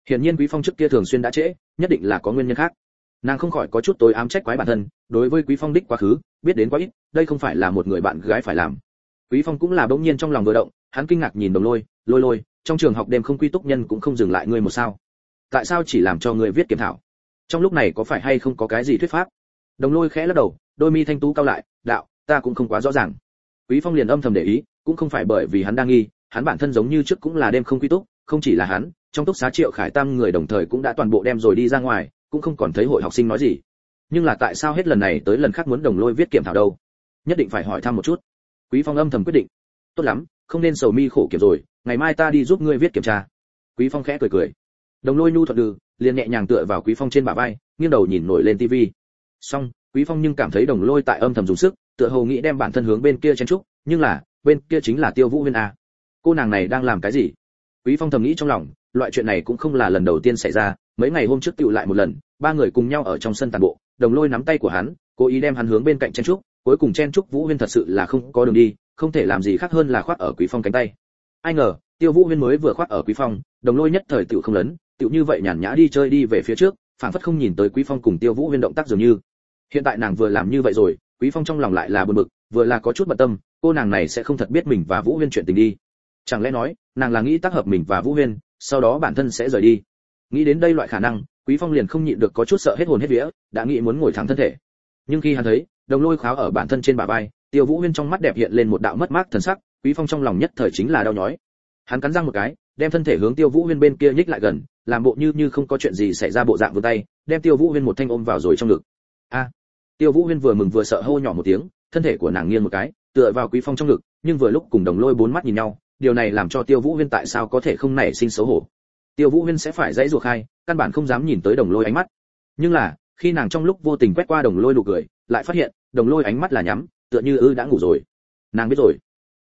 Hiển nhiên quý phong trước kia thường xuyên đã trễ nhất định là có nguyên nhân khác. Nàng không khỏi có chút tối ám trách quái bản thân, đối với quý phong đích quá khứ, biết đến quá ít, đây không phải là một người bạn gái phải làm. Quý phong cũng là bỗng nhiên trong lòng vừa động, hắn kinh ngạc nhìn đồng lôi lôi lôi, trong trường học đêm không quy túc nhân cũng không dừng lại ngươi một sao. Tại sao chỉ làm cho ngươi viết kiểm thảo? Trong lúc này có phải hay không có cái gì thuyết pháp? Đồng lôi khẽ lắc đầu, đôi mi thanh tú cao lại, đạo, ta cũng không quá rõ ràng. Quý phong liền âm thầm để ý, cũng không phải bởi vì hắn đang nghi, hắn bản thân giống như trước cũng là đêm không quy túc, không chỉ là hắn trong túc xá triệu khải tam người đồng thời cũng đã toàn bộ đem rồi đi ra ngoài, cũng không còn thấy hội học sinh nói gì. Nhưng là tại sao hết lần này tới lần khác muốn đồng lôi viết kiểm thảo đâu? Nhất định phải hỏi thăm một chút. Quý phong âm thầm quyết định. Tốt lắm, không nên sầu mi khổ kiểm rồi, ngày mai ta đi giúp ngươi viết kiểm tra. Quý phong khẽ cười cười. Đồng lôi nhu thuận đừ, liền nhẹ nhàng tựa vào quý phong trên bả vai, nghiêng đầu nhìn nổi lên tivi xong, quý phong nhưng cảm thấy đồng lôi tại âm thầm dùng sức, tựa hồ nghĩ đem bản thân hướng bên kia chen trúc nhưng là, bên kia chính là tiêu vũ huyên a. Cô nàng này đang làm cái gì? Quý phong thầm nghĩ trong lòng loại chuyện này cũng không là lần đầu tiên xảy ra, mấy ngày hôm trước tựu lại một lần, ba người cùng nhau ở trong sân tàn bộ, đồng lôi nắm tay của hắn, cố ý đem hắn hướng bên cạnh chen trúc, cuối cùng chen trúc vũ huyên thật sự là không có đường đi, không thể làm gì khác hơn là khoác ở quý phong cánh tay. Ai ngờ, tiêu vũ huyên mới vừa khoác ở quý phong, đồng lôi nhất thời tựu không lớn tựu như vậy nhàn nhã đi chơi đi về phía trước, phảng phất không nhìn tới quý phong cùng tiêu vũ huyên động tác dường như. Hiện tại nàng vừa làm như vậy rồi, quý phong trong lòng lại là buồn bực, vừa là có chút bận tâm, cô nàng này sẽ không thật biết mình và vũ huyên chuyện tình đi. Chẳng lẽ nói, nàng là nghĩ tác hợp mình và vũ huyên sau đó bản thân sẽ rời đi. Nghĩ đến đây loại khả năng, quý phong liền không nhịn được có chút sợ hết hồn hết vía, đã nghĩ muốn ngồi thẳng thân thể. Nhưng khi hắn thấy, đồng lôi kháo ở bản thân trên bả vai, tiêu vũ huyên trong mắt đẹp hiện lên một đạo mất mát thần sắc, quý phong trong lòng nhất thời chính là đau nhói. Hắn cắn răng một cái, đem thân thể hướng tiêu vũ huyên bên kia nhích lại gần, làm bộ như như không có chuyện gì xảy ra bộ dạng vươn tay, đem tiêu vũ huyên một thanh ôm vào rồi trong ngực. A! Tiêu vũ huyên vừa mừng vừa sợ hô nhỏ một tiếng, thân thể của nàng nghiêng một cái, tựa vào quý phong trong ngực, nhưng vừa lúc cùng đồng lôi bốn mắt nhìn nhau điều này làm cho tiêu vũ huyên tại sao có thể không nảy sinh xấu hổ? Tiêu vũ huyên sẽ phải dãy ruột khai, căn bản không dám nhìn tới đồng lôi ánh mắt. Nhưng là, khi nàng trong lúc vô tình quét qua đồng lôi nụ cười, lại phát hiện, đồng lôi ánh mắt là nhắm, tựa như ư đã ngủ rồi. Nàng biết rồi.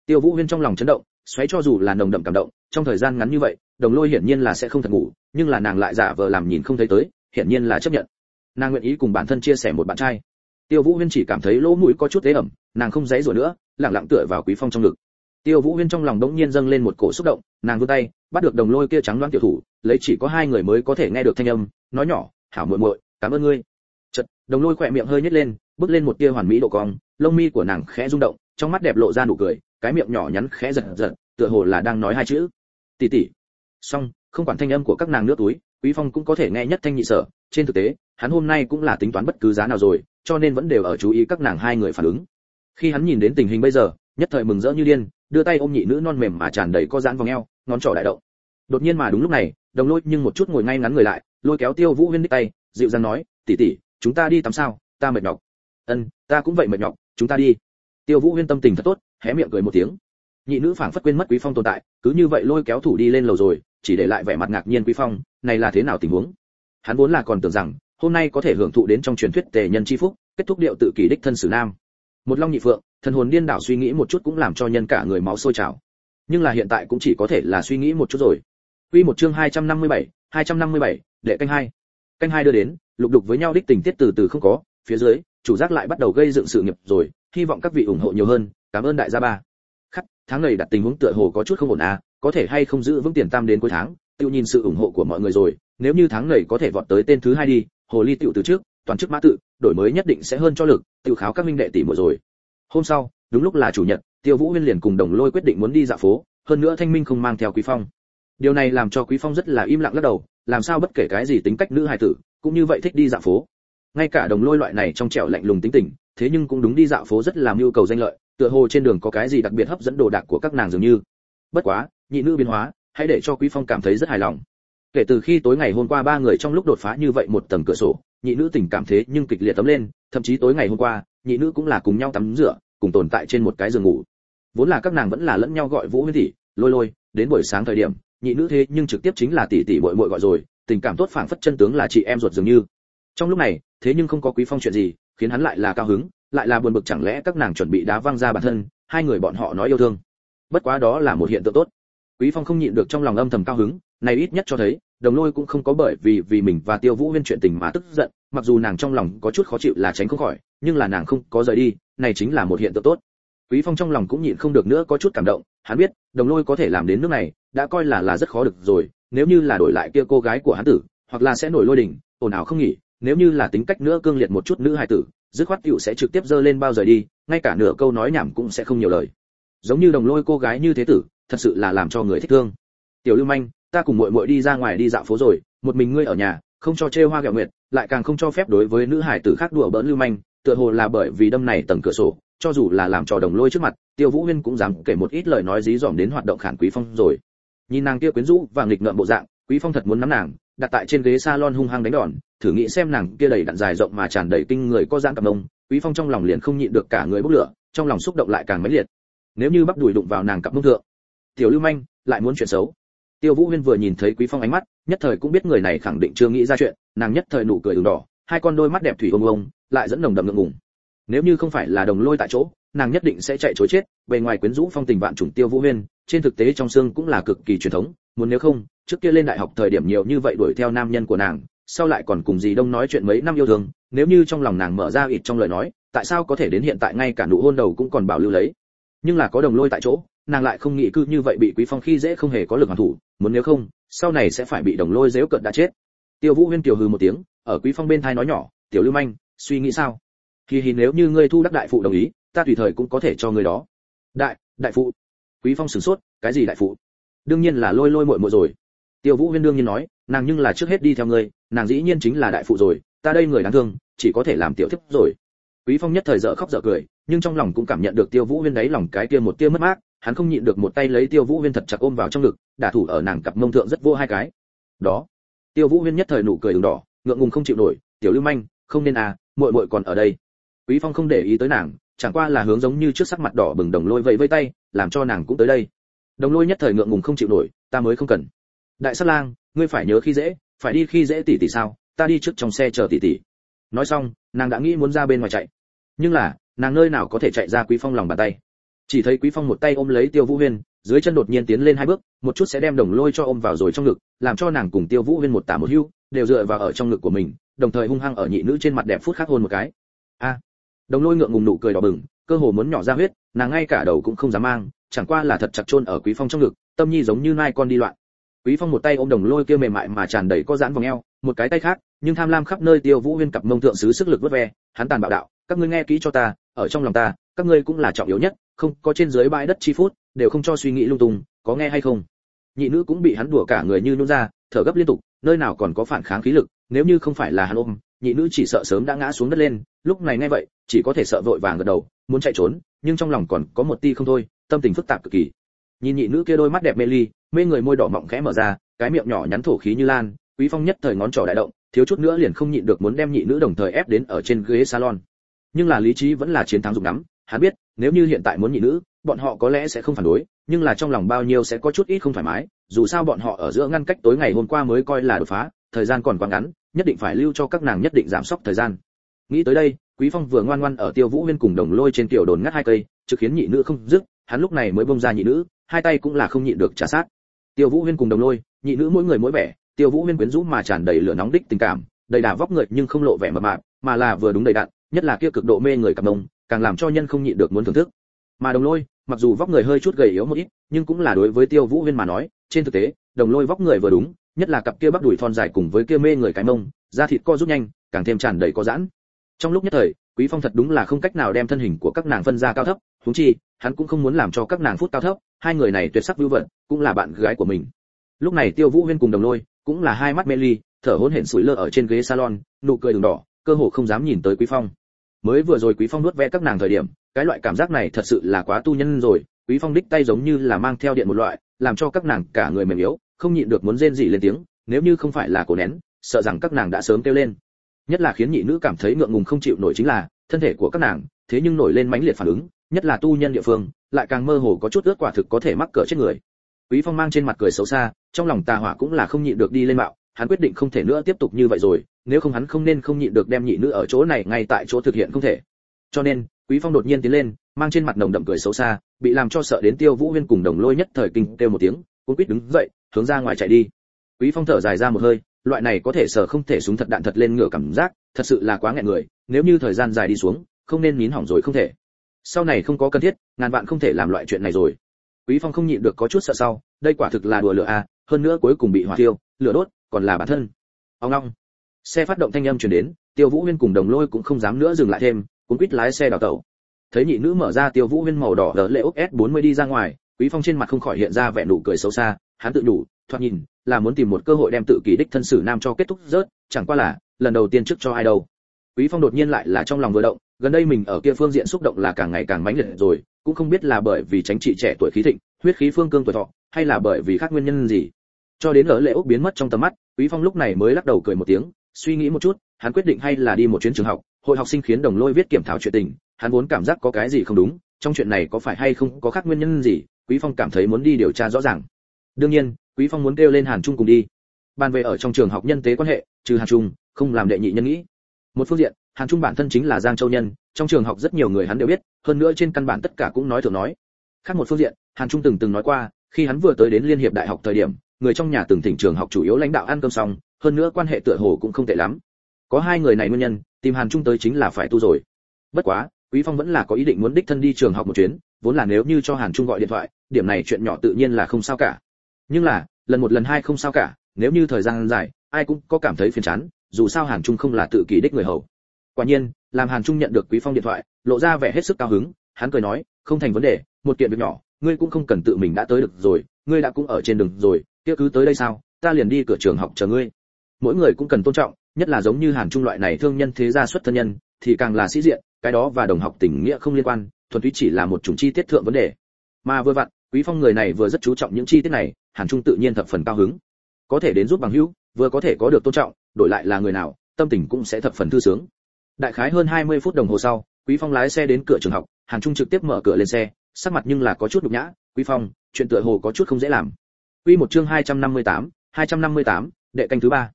Tiêu vũ huyên trong lòng chấn động, xoáy cho dù là nồng đậm cảm động, trong thời gian ngắn như vậy, đồng lôi hiển nhiên là sẽ không thật ngủ, nhưng là nàng lại giả vờ làm nhìn không thấy tới, hiển nhiên là chấp nhận. Nàng nguyện ý cùng bản thân chia sẻ một bạn trai. Tiêu vũ huyên chỉ cảm thấy lỗ mũi có chút tế ẩm, nàng không dãy rủa nữa, lặng lặng tựa vào quý phong trong ngực tiêu vũ huyên trong lòng đống nhiên dâng lên một cổ xúc động, nàng vươn tay, bắt được đồng lôi kia trắng loáng tiểu thủ, lấy chỉ có hai người mới có thể nghe được thanh âm, nói nhỏ, hảo muội muội, cảm ơn ngươi. Chật đồng lôi khỏe miệng hơi nhếch lên, bước lên một tia hoàn mỹ độ cong, lông mi của nàng khẽ rung động, trong mắt đẹp lộ ra nụ cười, cái miệng nhỏ nhắn khẽ giật giật, tựa hồ là đang nói hai chữ. Tỷ tỷ. Song không quản thanh âm của các nàng nước túi, quý phong cũng có thể nghe nhất thanh nhị sở, trên thực tế, hắn hôm nay cũng là tính toán bất cứ giá nào rồi, cho nên vẫn đều ở chú ý các nàng hai người phản ứng. Khi hắn nhìn đến tình hình bây giờ, nhất thời mừng rỡ như điên đưa tay ôm nhị nữ non mềm mà tràn đầy có giãn vòng eo, ngón trỏ đại động. Đột nhiên mà đúng lúc này, đồng lôi nhưng một chút ngồi ngay ngắn người lại, lôi kéo tiêu vũ huyên đích tay, dịu dàng nói, tỷ tỷ, chúng ta đi tắm sao? Ta mệt nhọc. Ân, ta cũng vậy mệt nhọc, chúng ta đi. Tiêu vũ huyên tâm tình thật tốt, hé miệng cười một tiếng. Nhị nữ phảng phất quên mất quý phong tồn tại, cứ như vậy lôi kéo thủ đi lên lầu rồi, chỉ để lại vẻ mặt ngạc nhiên quý phong, này là thế nào tình huống? Hắn vốn là còn tưởng rằng, hôm nay có thể hưởng thụ đến trong truyền thuyết tề nhân chi phúc, kết thúc điệu tự kỷ đích thân sử nam. Một long nhị phượng thần hồn điên đảo suy nghĩ một chút cũng làm cho nhân cả người máu sôi trào. Nhưng là hiện tại cũng chỉ có thể là suy nghĩ một chút rồi. Quy một chương 257, 257, đệ canh hai. Canh hai đưa đến lục đục với nhau đích tình tiết từ từ không có phía dưới chủ giác lại bắt đầu gây dựng sự nghiệp rồi hy vọng các vị ủng hộ nhiều hơn cảm ơn đại gia ba. Khắc tháng này đặt tình huống tựa hồ có chút không ổn à có thể hay không giữ vững tiền tam đến cuối tháng tiêu nhìn sự ủng hộ của mọi người rồi nếu như tháng này có thể vọt tới tên thứ hai đi hồ ly tiểu từ trước toàn chức mã tự đổi mới nhất định sẽ hơn cho lực tiêu kháo các minh đệ tỷ một rồi hôm sau, đúng lúc là chủ nhật, tiêu vũ huyên liền cùng đồng lôi quyết định muốn đi dạo phố, hơn nữa thanh minh không mang theo quý phong. Điều này làm cho quý phong rất là im lặng lắc đầu, làm sao bất kể cái gì tính cách nữ hài tử, cũng như vậy thích đi dạo phố. Ngay cả đồng lôi loại này trong trẻo lạnh lùng tính tình, thế nhưng cũng đúng đi dạo phố rất là mưu cầu danh lợi, tựa hồ trên đường có cái gì đặc biệt hấp dẫn đồ đạc của các nàng dường như. Bất quá, nhị nữ biến hóa, hãy để cho quý phong cảm thấy rất hài lòng. Kể từ khi tối ngày hôm qua ba người trong lúc đột phá như vậy một tầng cửa sổ, nhị nữ tình cảm thế nhưng kịch liệt tấm lên, thậm chí tối ngày hôm qua nhị nữ cũng là cùng nhau tắm rửa, cùng tồn tại trên một cái giường ngủ. Vốn là các nàng vẫn là lẫn nhau gọi vũ huyên tỷ, lôi lôi, đến buổi sáng thời điểm, nhị nữ thế nhưng trực tiếp chính là tỷ tỷ muội muội gọi rồi, tình cảm tốt phảng phất chân tướng là chị em ruột dường như. Trong lúc này, thế nhưng không có quý phong chuyện gì, khiến hắn lại là cao hứng, lại là buồn bực chẳng lẽ các nàng chuẩn bị đá văng ra bản thân, hai người bọn họ nói yêu thương. Bất quá đó là một hiện tượng tốt. Quý phong không nhịn được trong lòng âm thầm cao hứng, này ít nhất cho thấy, đồng lôi cũng không có bởi vì vì mình và tiêu vũ huyên chuyện tình mà tức giận mặc dù nàng trong lòng có chút khó chịu là tránh không khỏi, nhưng là nàng không có rời đi, này chính là một hiện tượng tốt. Quý phong trong lòng cũng nhịn không được nữa có chút cảm động, hắn biết, đồng lôi có thể làm đến nước này, đã coi là là rất khó được rồi, nếu như là đổi lại kia cô gái của hắn tử, hoặc là sẽ nổi lôi đình, ồn ào không nghỉ, nếu như là tính cách nữa cương liệt một chút nữ hài tử, dứt khoát tiểu sẽ trực tiếp dơ lên bao giờ đi, ngay cả nửa câu nói nhảm cũng sẽ không nhiều lời. Giống như đồng lôi cô gái như thế tử, thật sự là làm cho người thích thương. Tiểu lưu manh, ta cùng muội muội đi ra ngoài đi dạo phố rồi, một mình ngươi ở nhà không cho trêu hoa gẹo nguyệt, lại càng không cho phép đối với nữ hải tử khác đùa bỡn lưu manh, tựa hồ là bởi vì đâm này tầng cửa sổ, cho dù là làm trò đồng lôi trước mặt, tiêu vũ huyên cũng dám kể một ít lời nói dí dỏm đến hoạt động khản quý phong rồi. Nhìn nàng kia quyến rũ và nghịch ngợm bộ dạng, quý phong thật muốn nắm nàng, đặt tại trên ghế salon hung hăng đánh đòn, thử nghĩ xem nàng kia đầy đặn dài rộng mà tràn đầy kinh người có dáng cặp mông, quý phong trong lòng liền không nhịn được cả người bốc lửa, trong lòng xúc động lại càng mãnh liệt. Nếu như bắt đuổi đụng vào nàng cặp mông thượng, tiểu lưu manh lại muốn chuyện xấu tiêu vũ huyên vừa nhìn thấy quý phong ánh mắt, nhất thời cũng biết người này khẳng định chưa nghĩ ra chuyện, nàng nhất thời nụ cười đường đỏ, hai con đôi mắt đẹp thủy ông ông, lại dẫn nồng đậm ngượng ngùng. Nếu như không phải là đồng lôi tại chỗ, nàng nhất định sẽ chạy chối chết, bề ngoài quyến rũ phong tình vạn trùng tiêu vũ huyên, trên thực tế trong xương cũng là cực kỳ truyền thống, muốn nếu không, trước kia lên đại học thời điểm nhiều như vậy đuổi theo nam nhân của nàng, sau lại còn cùng dì đông nói chuyện mấy năm yêu thương, nếu như trong lòng nàng mở ra ít trong lời nói, tại sao có thể đến hiện tại ngay cả nụ hôn đầu cũng còn bảo lưu lấy? Nhưng là có đồng lôi tại chỗ nàng lại không nghĩ cư như vậy bị quý phong khi dễ không hề có lực hoàn thủ, muốn nếu không, sau này sẽ phải bị đồng lôi dễu cận đã chết. Tiêu vũ huyên kiều hừ một tiếng, ở quý phong bên thai nói nhỏ, tiểu lưu manh, suy nghĩ sao? Kỳ hì nếu như ngươi thu đắc đại phụ đồng ý, ta tùy thời cũng có thể cho ngươi đó. Đại đại phụ. Quý phong sửng sốt, cái gì đại phụ? Đương nhiên là lôi lôi muội muội rồi. Tiêu vũ huyên đương nhiên nói, nàng nhưng là trước hết đi theo ngươi, nàng dĩ nhiên chính là đại phụ rồi, ta đây người đáng thương, chỉ có thể làm tiểu thiếp rồi. Quý phong nhất thời dở khóc dở cười, nhưng trong lòng cũng cảm nhận được tiêu vũ huyên đấy lòng cái kia một tia mất mát hắn không nhịn được một tay lấy tiêu vũ huyên thật chặt ôm vào trong ngực, đả thủ ở nàng cặp mông thượng rất vô hai cái. Đó. Tiêu vũ huyên nhất thời nụ cười đường đỏ, ngượng ngùng không chịu nổi, tiểu lưu manh, không nên à muội muội còn ở đây. Quý phong không để ý tới nàng, chẳng qua là hướng giống như trước sắc mặt đỏ bừng đồng lôi vẫy vây tay, làm cho nàng cũng tới đây. Đồng lôi nhất thời ngượng ngùng không chịu nổi, ta mới không cần. Đại sát lang, ngươi phải nhớ khi dễ, phải đi khi dễ tỷ tỷ sao? Ta đi trước trong xe chờ tỷ tỷ. Nói xong, nàng đã nghĩ muốn ra bên ngoài chạy. Nhưng là, nàng nơi nào có thể chạy ra quý phong lòng bàn tay? Chỉ thấy quý phong một tay ôm lấy tiêu vũ huyên, dưới chân đột nhiên tiến lên hai bước, một chút sẽ đem đồng lôi cho ôm vào rồi trong ngực, làm cho nàng cùng tiêu vũ huyên một tả một hưu, đều dựa vào ở trong ngực của mình, đồng thời hung hăng ở nhị nữ trên mặt đẹp phút khắc hôn một cái. A! Đồng lôi ngượng ngùng nụ cười đỏ bừng, cơ hồ muốn nhỏ ra huyết, nàng ngay cả đầu cũng không dám mang, chẳng qua là thật chặt chôn ở quý phong trong ngực, tâm nhi giống như nai con đi loạn. Quý phong một tay ôm đồng lôi kia mềm mại mà tràn đầy có giãn vòng eo, một cái tay khác, nhưng tham lam khắp nơi tiêu vũ huyên cặp mông thượng sứ sức lực vớt ve, hắn tàn bạo đạo, các ngươi nghe kỹ cho ta, ở trong lòng ta, các ngươi cũng là trọng yếu nhất không có trên dưới bãi đất chi phút, đều không cho suy nghĩ lung tung, có nghe hay không? Nhị nữ cũng bị hắn đùa cả người như nôn ra, thở gấp liên tục, nơi nào còn có phản kháng khí lực, nếu như không phải là hắn ôm, nhị nữ chỉ sợ sớm đã ngã xuống đất lên, lúc này nghe vậy, chỉ có thể sợ vội vàng gật đầu, muốn chạy trốn, nhưng trong lòng còn có một ti không thôi, tâm tình phức tạp cực kỳ. Nhìn nhị nữ kia đôi mắt đẹp mê ly, mê người môi đỏ mọng khẽ mở ra, cái miệng nhỏ nhắn thổ khí như lan, quý phong nhất thời ngón trỏ đại động, thiếu chút nữa liền không nhịn được muốn đem nhị nữ đồng thời ép đến ở trên ghế salon. Nhưng là lý trí vẫn là chiến thắng dùng lắm hắn biết nếu như hiện tại muốn nhị nữ, bọn họ có lẽ sẽ không phản đối, nhưng là trong lòng bao nhiêu sẽ có chút ít không thoải mái, dù sao bọn họ ở giữa ngăn cách tối ngày hôm qua mới coi là đột phá, thời gian còn quá ngắn, nhất định phải lưu cho các nàng nhất định giảm sốc thời gian. Nghĩ tới đây, quý phong vừa ngoan ngoan ở tiêu vũ huyên cùng đồng lôi trên tiểu đồn ngắt hai cây, trực khiến nhị nữ không dứt, hắn lúc này mới bông ra nhị nữ, hai tay cũng là không nhịn được trả sát. Tiêu vũ huyên cùng đồng lôi, nhị nữ mỗi người mỗi vẻ, tiêu vũ huyên quyến rũ mà tràn đầy lửa nóng đích tình cảm, đầy đà vóc người nhưng không lộ vẻ mập mạp, mà là vừa đúng đầy đặn, nhất là kia cực độ mê người cặp đồng càng làm cho nhân không nhịn được muốn thưởng thức. Mà đồng lôi, mặc dù vóc người hơi chút gầy yếu một ít, nhưng cũng là đối với tiêu vũ huyên mà nói, trên thực tế, đồng lôi vóc người vừa đúng, nhất là cặp kia bắp đùi thon dài cùng với kia mê người cái mông, da thịt co rút nhanh, càng thêm tràn đầy có giãn. Trong lúc nhất thời, quý phong thật đúng là không cách nào đem thân hình của các nàng phân ra cao thấp, huống chi, hắn cũng không muốn làm cho các nàng phút cao thấp, hai người này tuyệt sắc vưu vận cũng là bạn gái của mình. Lúc này tiêu vũ huyên cùng đồng lôi, cũng là hai mắt mê ly, thở hổn hển sủi lơ ở trên ghế salon, nụ cười đường đỏ, cơ hồ không dám nhìn tới quý phong mới vừa rồi quý phong nuốt ve các nàng thời điểm, cái loại cảm giác này thật sự là quá tu nhân rồi. Quý phong đích tay giống như là mang theo điện một loại, làm cho các nàng cả người mềm yếu, không nhịn được muốn rên rỉ lên tiếng, nếu như không phải là cổ nén, sợ rằng các nàng đã sớm kêu lên. Nhất là khiến nhị nữ cảm thấy ngượng ngùng không chịu nổi chính là, thân thể của các nàng, thế nhưng nổi lên mãnh liệt phản ứng, nhất là tu nhân địa phương, lại càng mơ hồ có chút ướt quả thực có thể mắc cỡ chết người. Quý phong mang trên mặt cười xấu xa, trong lòng tà hỏa cũng là không nhịn được đi lên mạo hắn quyết định không thể nữa tiếp tục như vậy rồi, nếu không hắn không nên không nhịn được đem nhị nữ ở chỗ này ngay tại chỗ thực hiện không thể. Cho nên, quý phong đột nhiên tiến lên, mang trên mặt nồng đậm cười xấu xa, bị làm cho sợ đến tiêu vũ huyên cùng đồng lôi nhất thời kinh kêu một tiếng, cuốn quýt đứng dậy, hướng ra ngoài chạy đi. Quý phong thở dài ra một hơi, loại này có thể sợ không thể súng thật đạn thật lên ngửa cảm giác, thật sự là quá nghẹn người, nếu như thời gian dài đi xuống, không nên nín hỏng rồi không thể. Sau này không có cần thiết, ngàn vạn không thể làm loại chuyện này rồi. Quý phong không nhịn được có chút sợ sau, đây quả thực là đùa lửa a, hơn nữa cuối cùng bị hỏa tiêu lửa đốt còn là bản thân. Ông long xe phát động thanh âm truyền đến, tiêu vũ huyên cùng đồng lôi cũng không dám nữa dừng lại thêm, cuốn quýt lái xe đào tẩu. Thấy nhị nữ mở ra, tiêu vũ huyên màu đỏ đỡ lệ ốc s 40 đi ra ngoài, quý phong trên mặt không khỏi hiện ra vẻ nụ cười xấu xa, hắn tự đủ, thoạt nhìn, là muốn tìm một cơ hội đem tự kỷ đích thân sử nam cho kết thúc rớt, chẳng qua là, lần đầu tiên trước cho ai đâu. Quý phong đột nhiên lại là trong lòng vừa động, gần đây mình ở kia phương diện xúc động là càng ngày càng mãnh liệt rồi, cũng không biết là bởi vì tránh trị trẻ tuổi khí thịnh, huyết khí phương cương tuổi thọ, hay là bởi vì khác nguyên nhân gì cho đến lỡ lệ ốc biến mất trong tầm mắt, quý phong lúc này mới lắc đầu cười một tiếng, suy nghĩ một chút, hắn quyết định hay là đi một chuyến trường học, hội học sinh khiến đồng lôi viết kiểm thảo chuyện tình, hắn vốn cảm giác có cái gì không đúng, trong chuyện này có phải hay không có khác nguyên nhân gì, quý phong cảm thấy muốn đi điều tra rõ ràng. Đương nhiên, quý phong muốn kêu lên hàn trung cùng đi. Bàn về ở trong trường học nhân tế quan hệ, trừ hàn trung, không làm đệ nhị nhân nghĩ. Một phương diện, hàn trung bản thân chính là giang châu nhân, trong trường học rất nhiều người hắn đều biết, hơn nữa trên căn bản tất cả cũng nói thường nói. Khác một phương diện, hàn trung từng từng nói qua, khi hắn vừa tới đến liên hiệp đại học thời điểm người trong nhà từng thỉnh trường học chủ yếu lãnh đạo ăn cơm xong, hơn nữa quan hệ tựa hồ cũng không tệ lắm. Có hai người này nguyên nhân, tìm hàn trung tới chính là phải tu rồi. Bất quá, quý phong vẫn là có ý định muốn đích thân đi trường học một chuyến, vốn là nếu như cho hàn trung gọi điện thoại, điểm này chuyện nhỏ tự nhiên là không sao cả. Nhưng là, lần một lần hai không sao cả, nếu như thời gian dài, ai cũng có cảm thấy phiền chán, dù sao hàn trung không là tự kỷ đích người hầu. Quả nhiên, làm hàn trung nhận được quý phong điện thoại, lộ ra vẻ hết sức cao hứng, hắn cười nói, không thành vấn đề, một kiện việc nhỏ, ngươi cũng không cần tự mình đã tới được rồi, ngươi đã cũng ở trên đường rồi kia cứ tới đây sao, ta liền đi cửa trường học chờ ngươi. Mỗi người cũng cần tôn trọng, nhất là giống như hàn trung loại này thương nhân thế gia xuất thân nhân, thì càng là sĩ diện, cái đó và đồng học tình nghĩa không liên quan, thuần túy chỉ là một chủng chi tiết thượng vấn đề. Mà vừa vặn, quý phong người này vừa rất chú trọng những chi tiết này, hàn trung tự nhiên thập phần cao hứng. Có thể đến giúp bằng hữu, vừa có thể có được tôn trọng, đổi lại là người nào, tâm tình cũng sẽ thập phần thư sướng. Đại khái hơn 20 phút đồng hồ sau, quý phong lái xe đến cửa trường học, hàn trung trực tiếp mở cửa lên xe, sắc mặt nhưng là có chút nhục nhã. Quý phong, chuyện tựa hồ có chút không dễ làm quy một chương 258, 258, đệ canh thứ ba.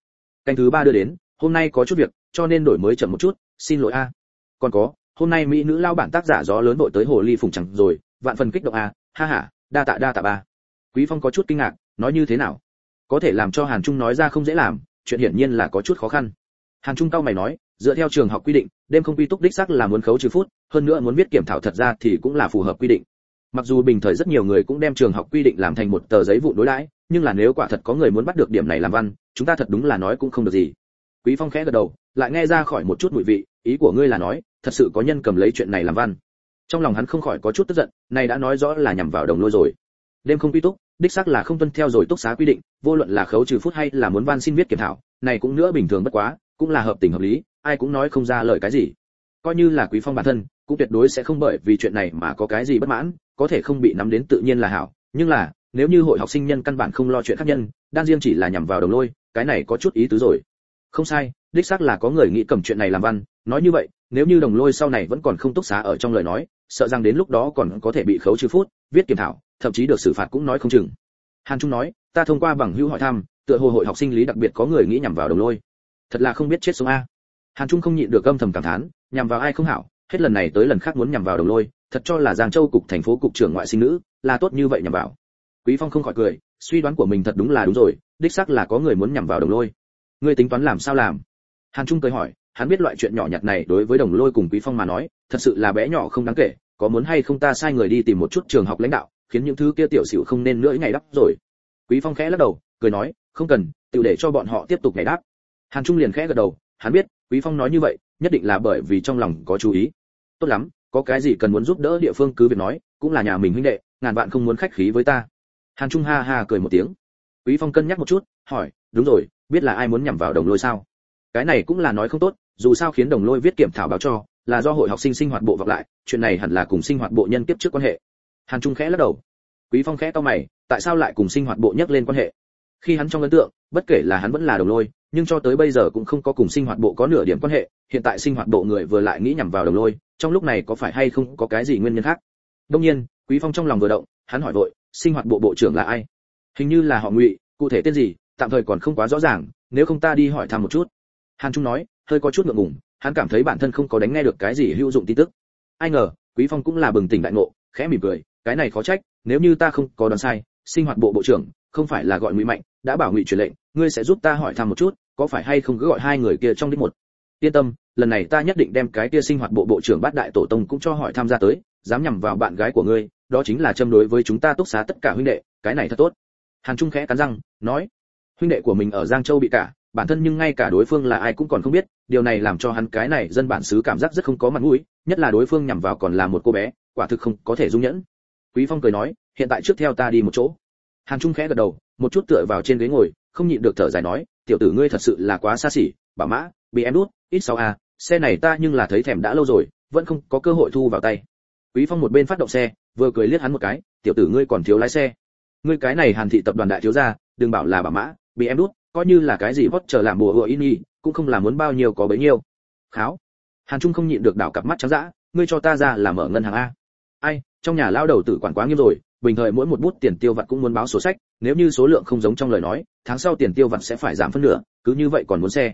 Canh thứ ba đưa đến hôm nay có chút việc cho nên đổi mới chậm một chút xin lỗi a. Còn có hôm nay mỹ nữ lao bản tác giả gió lớn đội tới hồ ly phùng chẳng rồi vạn phần kích động a ha ha đa tạ đa tạ ba. Quý phong có chút kinh ngạc nói như thế nào? Có thể làm cho hàn trung nói ra không dễ làm chuyện hiển nhiên là có chút khó khăn. Hàn trung cao mày nói dựa theo trường học quy định đêm không quy túc đích xác là muốn khấu trừ phút hơn nữa muốn viết kiểm thảo thật ra thì cũng là phù hợp quy định mặc dù bình thời rất nhiều người cũng đem trường học quy định làm thành một tờ giấy vụ đối đãi, nhưng là nếu quả thật có người muốn bắt được điểm này làm văn, chúng ta thật đúng là nói cũng không được gì. Quý phong khẽ gật đầu, lại nghe ra khỏi một chút mùi vị, ý của ngươi là nói, thật sự có nhân cầm lấy chuyện này làm văn. Trong lòng hắn không khỏi có chút tức giận, này đã nói rõ là nhằm vào đồng lôi rồi. Đêm không quy túc, đích xác là không tuân theo rồi túc xá quy định, vô luận là khấu trừ phút hay là muốn van xin viết kiểm thảo, này cũng nữa bình thường bất quá, cũng là hợp tình hợp lý, ai cũng nói không ra lời cái gì. Coi như là quý phong bản thân, cũng tuyệt đối sẽ không bởi vì chuyện này mà có cái gì bất mãn có thể không bị nắm đến tự nhiên là hảo, nhưng là, nếu như hội học sinh nhân căn bản không lo chuyện khác nhân, đan riêng chỉ là nhằm vào đồng lôi, cái này có chút ý tứ rồi. Không sai, đích xác là có người nghĩ cầm chuyện này làm văn, nói như vậy, nếu như đồng lôi sau này vẫn còn không túc xá ở trong lời nói, sợ rằng đến lúc đó còn có thể bị khấu trừ phút, viết kiểm thảo, thậm chí được xử phạt cũng nói không chừng. Hàn trung nói, ta thông qua bằng hữu hỏi thăm, tựa hồ hội học sinh lý đặc biệt có người nghĩ nhằm vào đồng lôi. Thật là không biết chết sống a. Hàn trung không nhịn được âm thầm cảm thán, nhằm vào ai không hảo hết lần này tới lần khác muốn nhằm vào đồng lôi, thật cho là giang châu cục thành phố cục trưởng ngoại sinh nữ, là tốt như vậy nhằm vào. Quý phong không khỏi cười, suy đoán của mình thật đúng là đúng rồi, đích xác là có người muốn nhằm vào đồng lôi. Ngươi tính toán làm sao làm? Hàn trung cười hỏi, hắn biết loại chuyện nhỏ nhặt này đối với đồng lôi cùng quý phong mà nói, thật sự là bé nhỏ không đáng kể, có muốn hay không ta sai người đi tìm một chút trường học lãnh đạo, khiến những thứ kia tiểu xỉu không nên nữa ngày đắp rồi. Quý phong khẽ lắc đầu, cười nói, không cần tự để cho bọn họ tiếp tục ngày đáp. Hàn trung liền khẽ gật đầu, hắn biết, quý phong nói như vậy, nhất định là bởi vì trong lòng có chú ý tốt lắm, có cái gì cần muốn giúp đỡ địa phương cứ việc nói, cũng là nhà mình huynh đệ, ngàn vạn không muốn khách khí với ta. Hàn trung ha ha cười một tiếng. Quý phong cân nhắc một chút, hỏi, đúng rồi, biết là ai muốn nhằm vào đồng lôi sao? Cái này cũng là nói không tốt, dù sao khiến đồng lôi viết kiểm thảo báo cho, là do hội học sinh sinh hoạt bộ vọng lại, chuyện này hẳn là cùng sinh hoạt bộ nhân tiếp trước quan hệ. Hàn trung khẽ lắc đầu. Quý phong khẽ to mày, tại sao lại cùng sinh hoạt bộ nhắc lên quan hệ? Khi hắn trong ấn tượng, bất kể là hắn vẫn là đồng lôi, nhưng cho tới bây giờ cũng không có cùng sinh hoạt bộ có nửa điểm quan hệ, hiện tại sinh hoạt bộ người vừa lại nghĩ nhằm vào đồng lôi trong lúc này có phải hay không có cái gì nguyên nhân khác? Đông nhiên, quý phong trong lòng vừa động, hắn hỏi vội, sinh hoạt bộ bộ trưởng là ai? Hình như là họ ngụy, cụ thể tên gì, tạm thời còn không quá rõ ràng, nếu không ta đi hỏi thăm một chút. Hàn trung nói, hơi có chút ngượng ngùng, hắn cảm thấy bản thân không có đánh nghe được cái gì hữu dụng tin tức. Ai ngờ, quý phong cũng là bừng tỉnh đại ngộ, khẽ mỉm cười, cái này khó trách, nếu như ta không có đoán sai, sinh hoạt bộ bộ trưởng, không phải là gọi ngụy mạnh, đã bảo ngụy truyền lệnh, ngươi sẽ giúp ta hỏi thăm một chút, có phải hay không cứ gọi hai người kia trong đích một? Yên tâm, lần này ta nhất định đem cái kia sinh hoạt bộ bộ trưởng bát đại tổ tông cũng cho hỏi tham gia tới, dám nhằm vào bạn gái của ngươi, đó chính là châm đối với chúng ta túc xá tất cả huynh đệ, cái này thật tốt. Hàn trung khẽ cắn răng, nói, huynh đệ của mình ở giang châu bị cả, bản thân nhưng ngay cả đối phương là ai cũng còn không biết, điều này làm cho hắn cái này dân bản xứ cảm giác rất không có mặt mũi, nhất là đối phương nhằm vào còn là một cô bé, quả thực không có thể dung nhẫn. Quý phong cười nói, hiện tại trước theo ta đi một chỗ. Hàn trung khẽ gật đầu, một chút tựa vào trên ghế ngồi, không nhịn được thở dài nói, tiểu tử ngươi thật sự là quá xa xỉ Bà mã, bị em đút ít sau a, xe này ta nhưng là thấy thèm đã lâu rồi, vẫn không có cơ hội thu vào tay. Quý phong một bên phát động xe, vừa cười liếc hắn một cái, tiểu tử ngươi còn thiếu lái xe. Ngươi cái này hàn thị tập đoàn đại thiếu gia, đừng bảo là bà mã, bị em đút, coi như là cái gì vót chờ làm bùa hựa in y, cũng không là muốn bao nhiêu có bấy nhiêu. Kháo. Hàn trung không nhịn được đảo cặp mắt trắng dã, ngươi cho ta ra là mở ngân hàng a. Ai, trong nhà lao đầu tử quản quá nghiêm rồi, bình thời mỗi một bút tiền tiêu vặt cũng muốn báo sổ sách, nếu như số lượng không giống trong lời nói, tháng sau tiền tiêu vặt sẽ phải giảm phân nửa, cứ như vậy còn muốn xe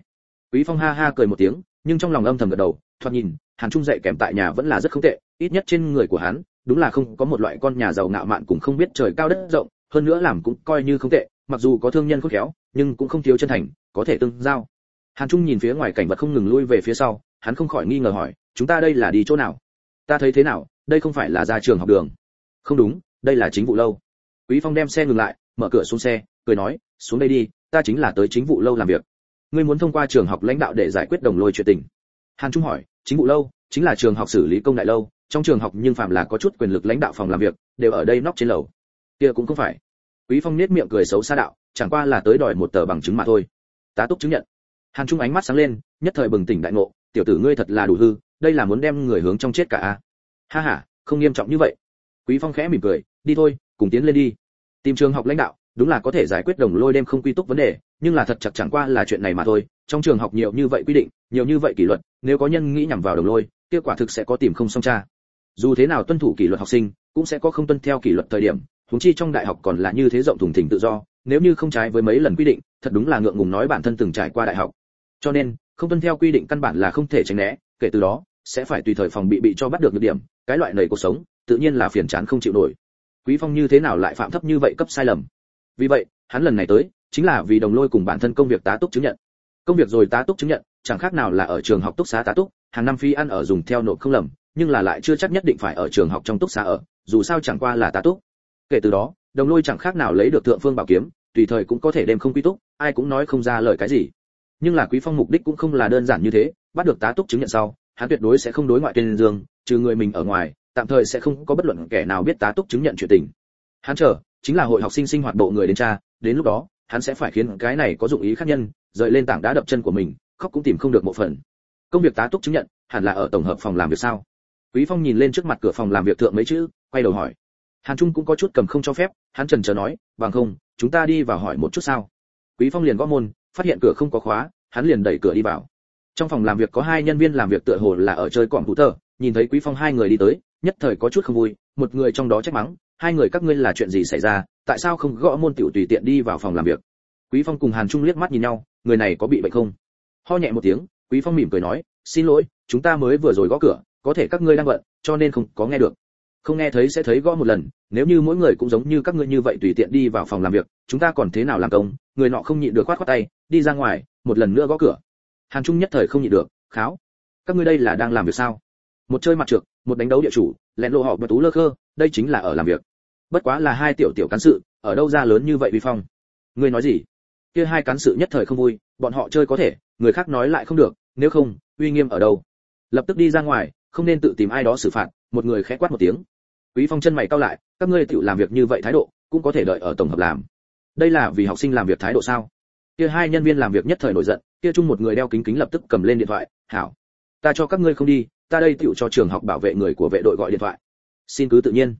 quý phong ha ha cười một tiếng, nhưng trong lòng âm thầm gật đầu, thoạt nhìn, hàn trung dạy kèm tại nhà vẫn là rất không tệ, ít nhất trên người của hắn, đúng là không có một loại con nhà giàu ngạo mạn cũng không biết trời cao đất rộng, hơn nữa làm cũng coi như không tệ, mặc dù có thương nhân khôn khéo, nhưng cũng không thiếu chân thành, có thể tương giao. Hàn trung nhìn phía ngoài cảnh vật không ngừng lui về phía sau, hắn không khỏi nghi ngờ hỏi, chúng ta đây là đi chỗ nào? Ta thấy thế nào? Đây không phải là ra trường học đường. Không đúng, đây là chính vụ lâu. Quý phong đem xe ngừng lại, mở cửa xuống xe, cười nói, xuống đây đi, ta chính là tới chính vụ lâu làm việc ngươi muốn thông qua trường học lãnh đạo để giải quyết đồng lôi chuyện tình. Hàn trung hỏi, chính vụ lâu, chính là trường học xử lý công đại lâu, trong trường học nhưng phạm là có chút quyền lực lãnh đạo phòng làm việc, đều ở đây nóc trên lầu. Kia cũng không phải. Quý phong nết miệng cười xấu xa đạo, chẳng qua là tới đòi một tờ bằng chứng mà thôi. Tá túc chứng nhận. Hàn trung ánh mắt sáng lên, nhất thời bừng tỉnh đại ngộ, tiểu tử ngươi thật là đủ hư, đây là muốn đem người hướng trong chết cả a. Ha ha, không nghiêm trọng như vậy. Quý phong khẽ mỉm cười, đi thôi, cùng tiến lên đi. Tìm trường học lãnh đạo, đúng là có thể giải quyết đồng lôi đêm không quy túc vấn đề nhưng là thật chặt chẳng qua là chuyện này mà thôi, trong trường học nhiều như vậy quy định, nhiều như vậy kỷ luật, nếu có nhân nghĩ nhằm vào đồng lôi, kết quả thực sẽ có tìm không xong cha. Dù thế nào tuân thủ kỷ luật học sinh, cũng sẽ có không tuân theo kỷ luật thời điểm, huống chi trong đại học còn là như thế rộng thùng thình tự do, nếu như không trái với mấy lần quy định, thật đúng là ngượng ngùng nói bản thân từng trải qua đại học. Cho nên, không tuân theo quy định căn bản là không thể tránh né, kể từ đó, sẽ phải tùy thời phòng bị bị cho bắt được nhược điểm, cái loại nầy cuộc sống, tự nhiên là phiền chán không chịu nổi. Quý phong như thế nào lại phạm thấp như vậy cấp sai lầm? Vì vậy, hắn lần này tới chính là vì đồng lôi cùng bản thân công việc tá túc chứng nhận. Công việc rồi tá túc chứng nhận, chẳng khác nào là ở trường học túc xá tá túc, hàng năm phi ăn ở dùng theo nộp không lầm, nhưng là lại chưa chắc nhất định phải ở trường học trong túc xá ở, dù sao chẳng qua là tá túc. Kể từ đó, đồng lôi chẳng khác nào lấy được thượng phương bảo kiếm, tùy thời cũng có thể đem không quy túc, ai cũng nói không ra lời cái gì. Nhưng là quý phong mục đích cũng không là đơn giản như thế, bắt được tá túc chứng nhận sau, hắn tuyệt đối sẽ không đối ngoại tên dương, trừ người mình ở ngoài, tạm thời sẽ không có bất luận kẻ nào biết tá túc chứng nhận chuyện tình. Hắn chờ, chính là hội học sinh sinh hoạt bộ người đến cha, đến lúc đó hắn sẽ phải khiến cái này có dụng ý khác nhân, rời lên tảng đá đập chân của mình, khóc cũng tìm không được một phần. Công việc tá túc chứng nhận, hẳn là ở tổng hợp phòng làm việc sao? Quý phong nhìn lên trước mặt cửa phòng làm việc thượng mấy chữ, quay đầu hỏi. Hàn trung cũng có chút cầm không cho phép, hắn trần chờ nói, bằng không, chúng ta đi vào hỏi một chút sao? Quý phong liền gõ môn, phát hiện cửa không có khóa, hắn liền đẩy cửa đi vào. Trong phòng làm việc có hai nhân viên làm việc tựa hồ là ở chơi quảng thủ tờ nhìn thấy quý phong hai người đi tới, nhất thời có chút không vui, một người trong đó trách mắng, hai người các ngươi là chuyện gì xảy ra? Tại sao không gõ môn tiểu tùy tiện đi vào phòng làm việc? Quý phong cùng hàn trung liếc mắt nhìn nhau người này có bị bệnh không? Ho nhẹ một tiếng quý phong mỉm cười nói xin lỗi chúng ta mới vừa rồi gõ cửa có thể các ngươi đang bận cho nên không có nghe được. Không nghe thấy sẽ thấy gõ một lần nếu như mỗi người cũng giống như các ngươi như vậy tùy tiện đi vào phòng làm việc chúng ta còn thế nào làm công? Người nọ không nhịn được khoát khoát tay đi ra ngoài một lần nữa gõ cửa. Hàn trung nhất thời không nhịn được kháo các ngươi đây là đang làm việc sao? Một chơi mặt trược, một đánh đấu địa chủ lẹn lộ họ và tú lơ khơ đây chính là ở làm việc bất quá là hai tiểu tiểu cán sự, ở đâu ra lớn như vậy vi phong? Ngươi nói gì? Kia hai cán sự nhất thời không vui, bọn họ chơi có thể, người khác nói lại không được, nếu không, uy nghiêm ở đâu? Lập tức đi ra ngoài, không nên tự tìm ai đó xử phạt, một người khẽ quát một tiếng. Quý phong chân mày cau lại, các ngươi tự làm việc như vậy thái độ, cũng có thể đợi ở tổng hợp làm. Đây là vì học sinh làm việc thái độ sao? Kia hai nhân viên làm việc nhất thời nổi giận, kia chung một người đeo kính kính lập tức cầm lên điện thoại, hảo, ta cho các ngươi không đi, ta đây tựu cho trường học bảo vệ người của vệ đội gọi điện thoại. Xin cứ tự nhiên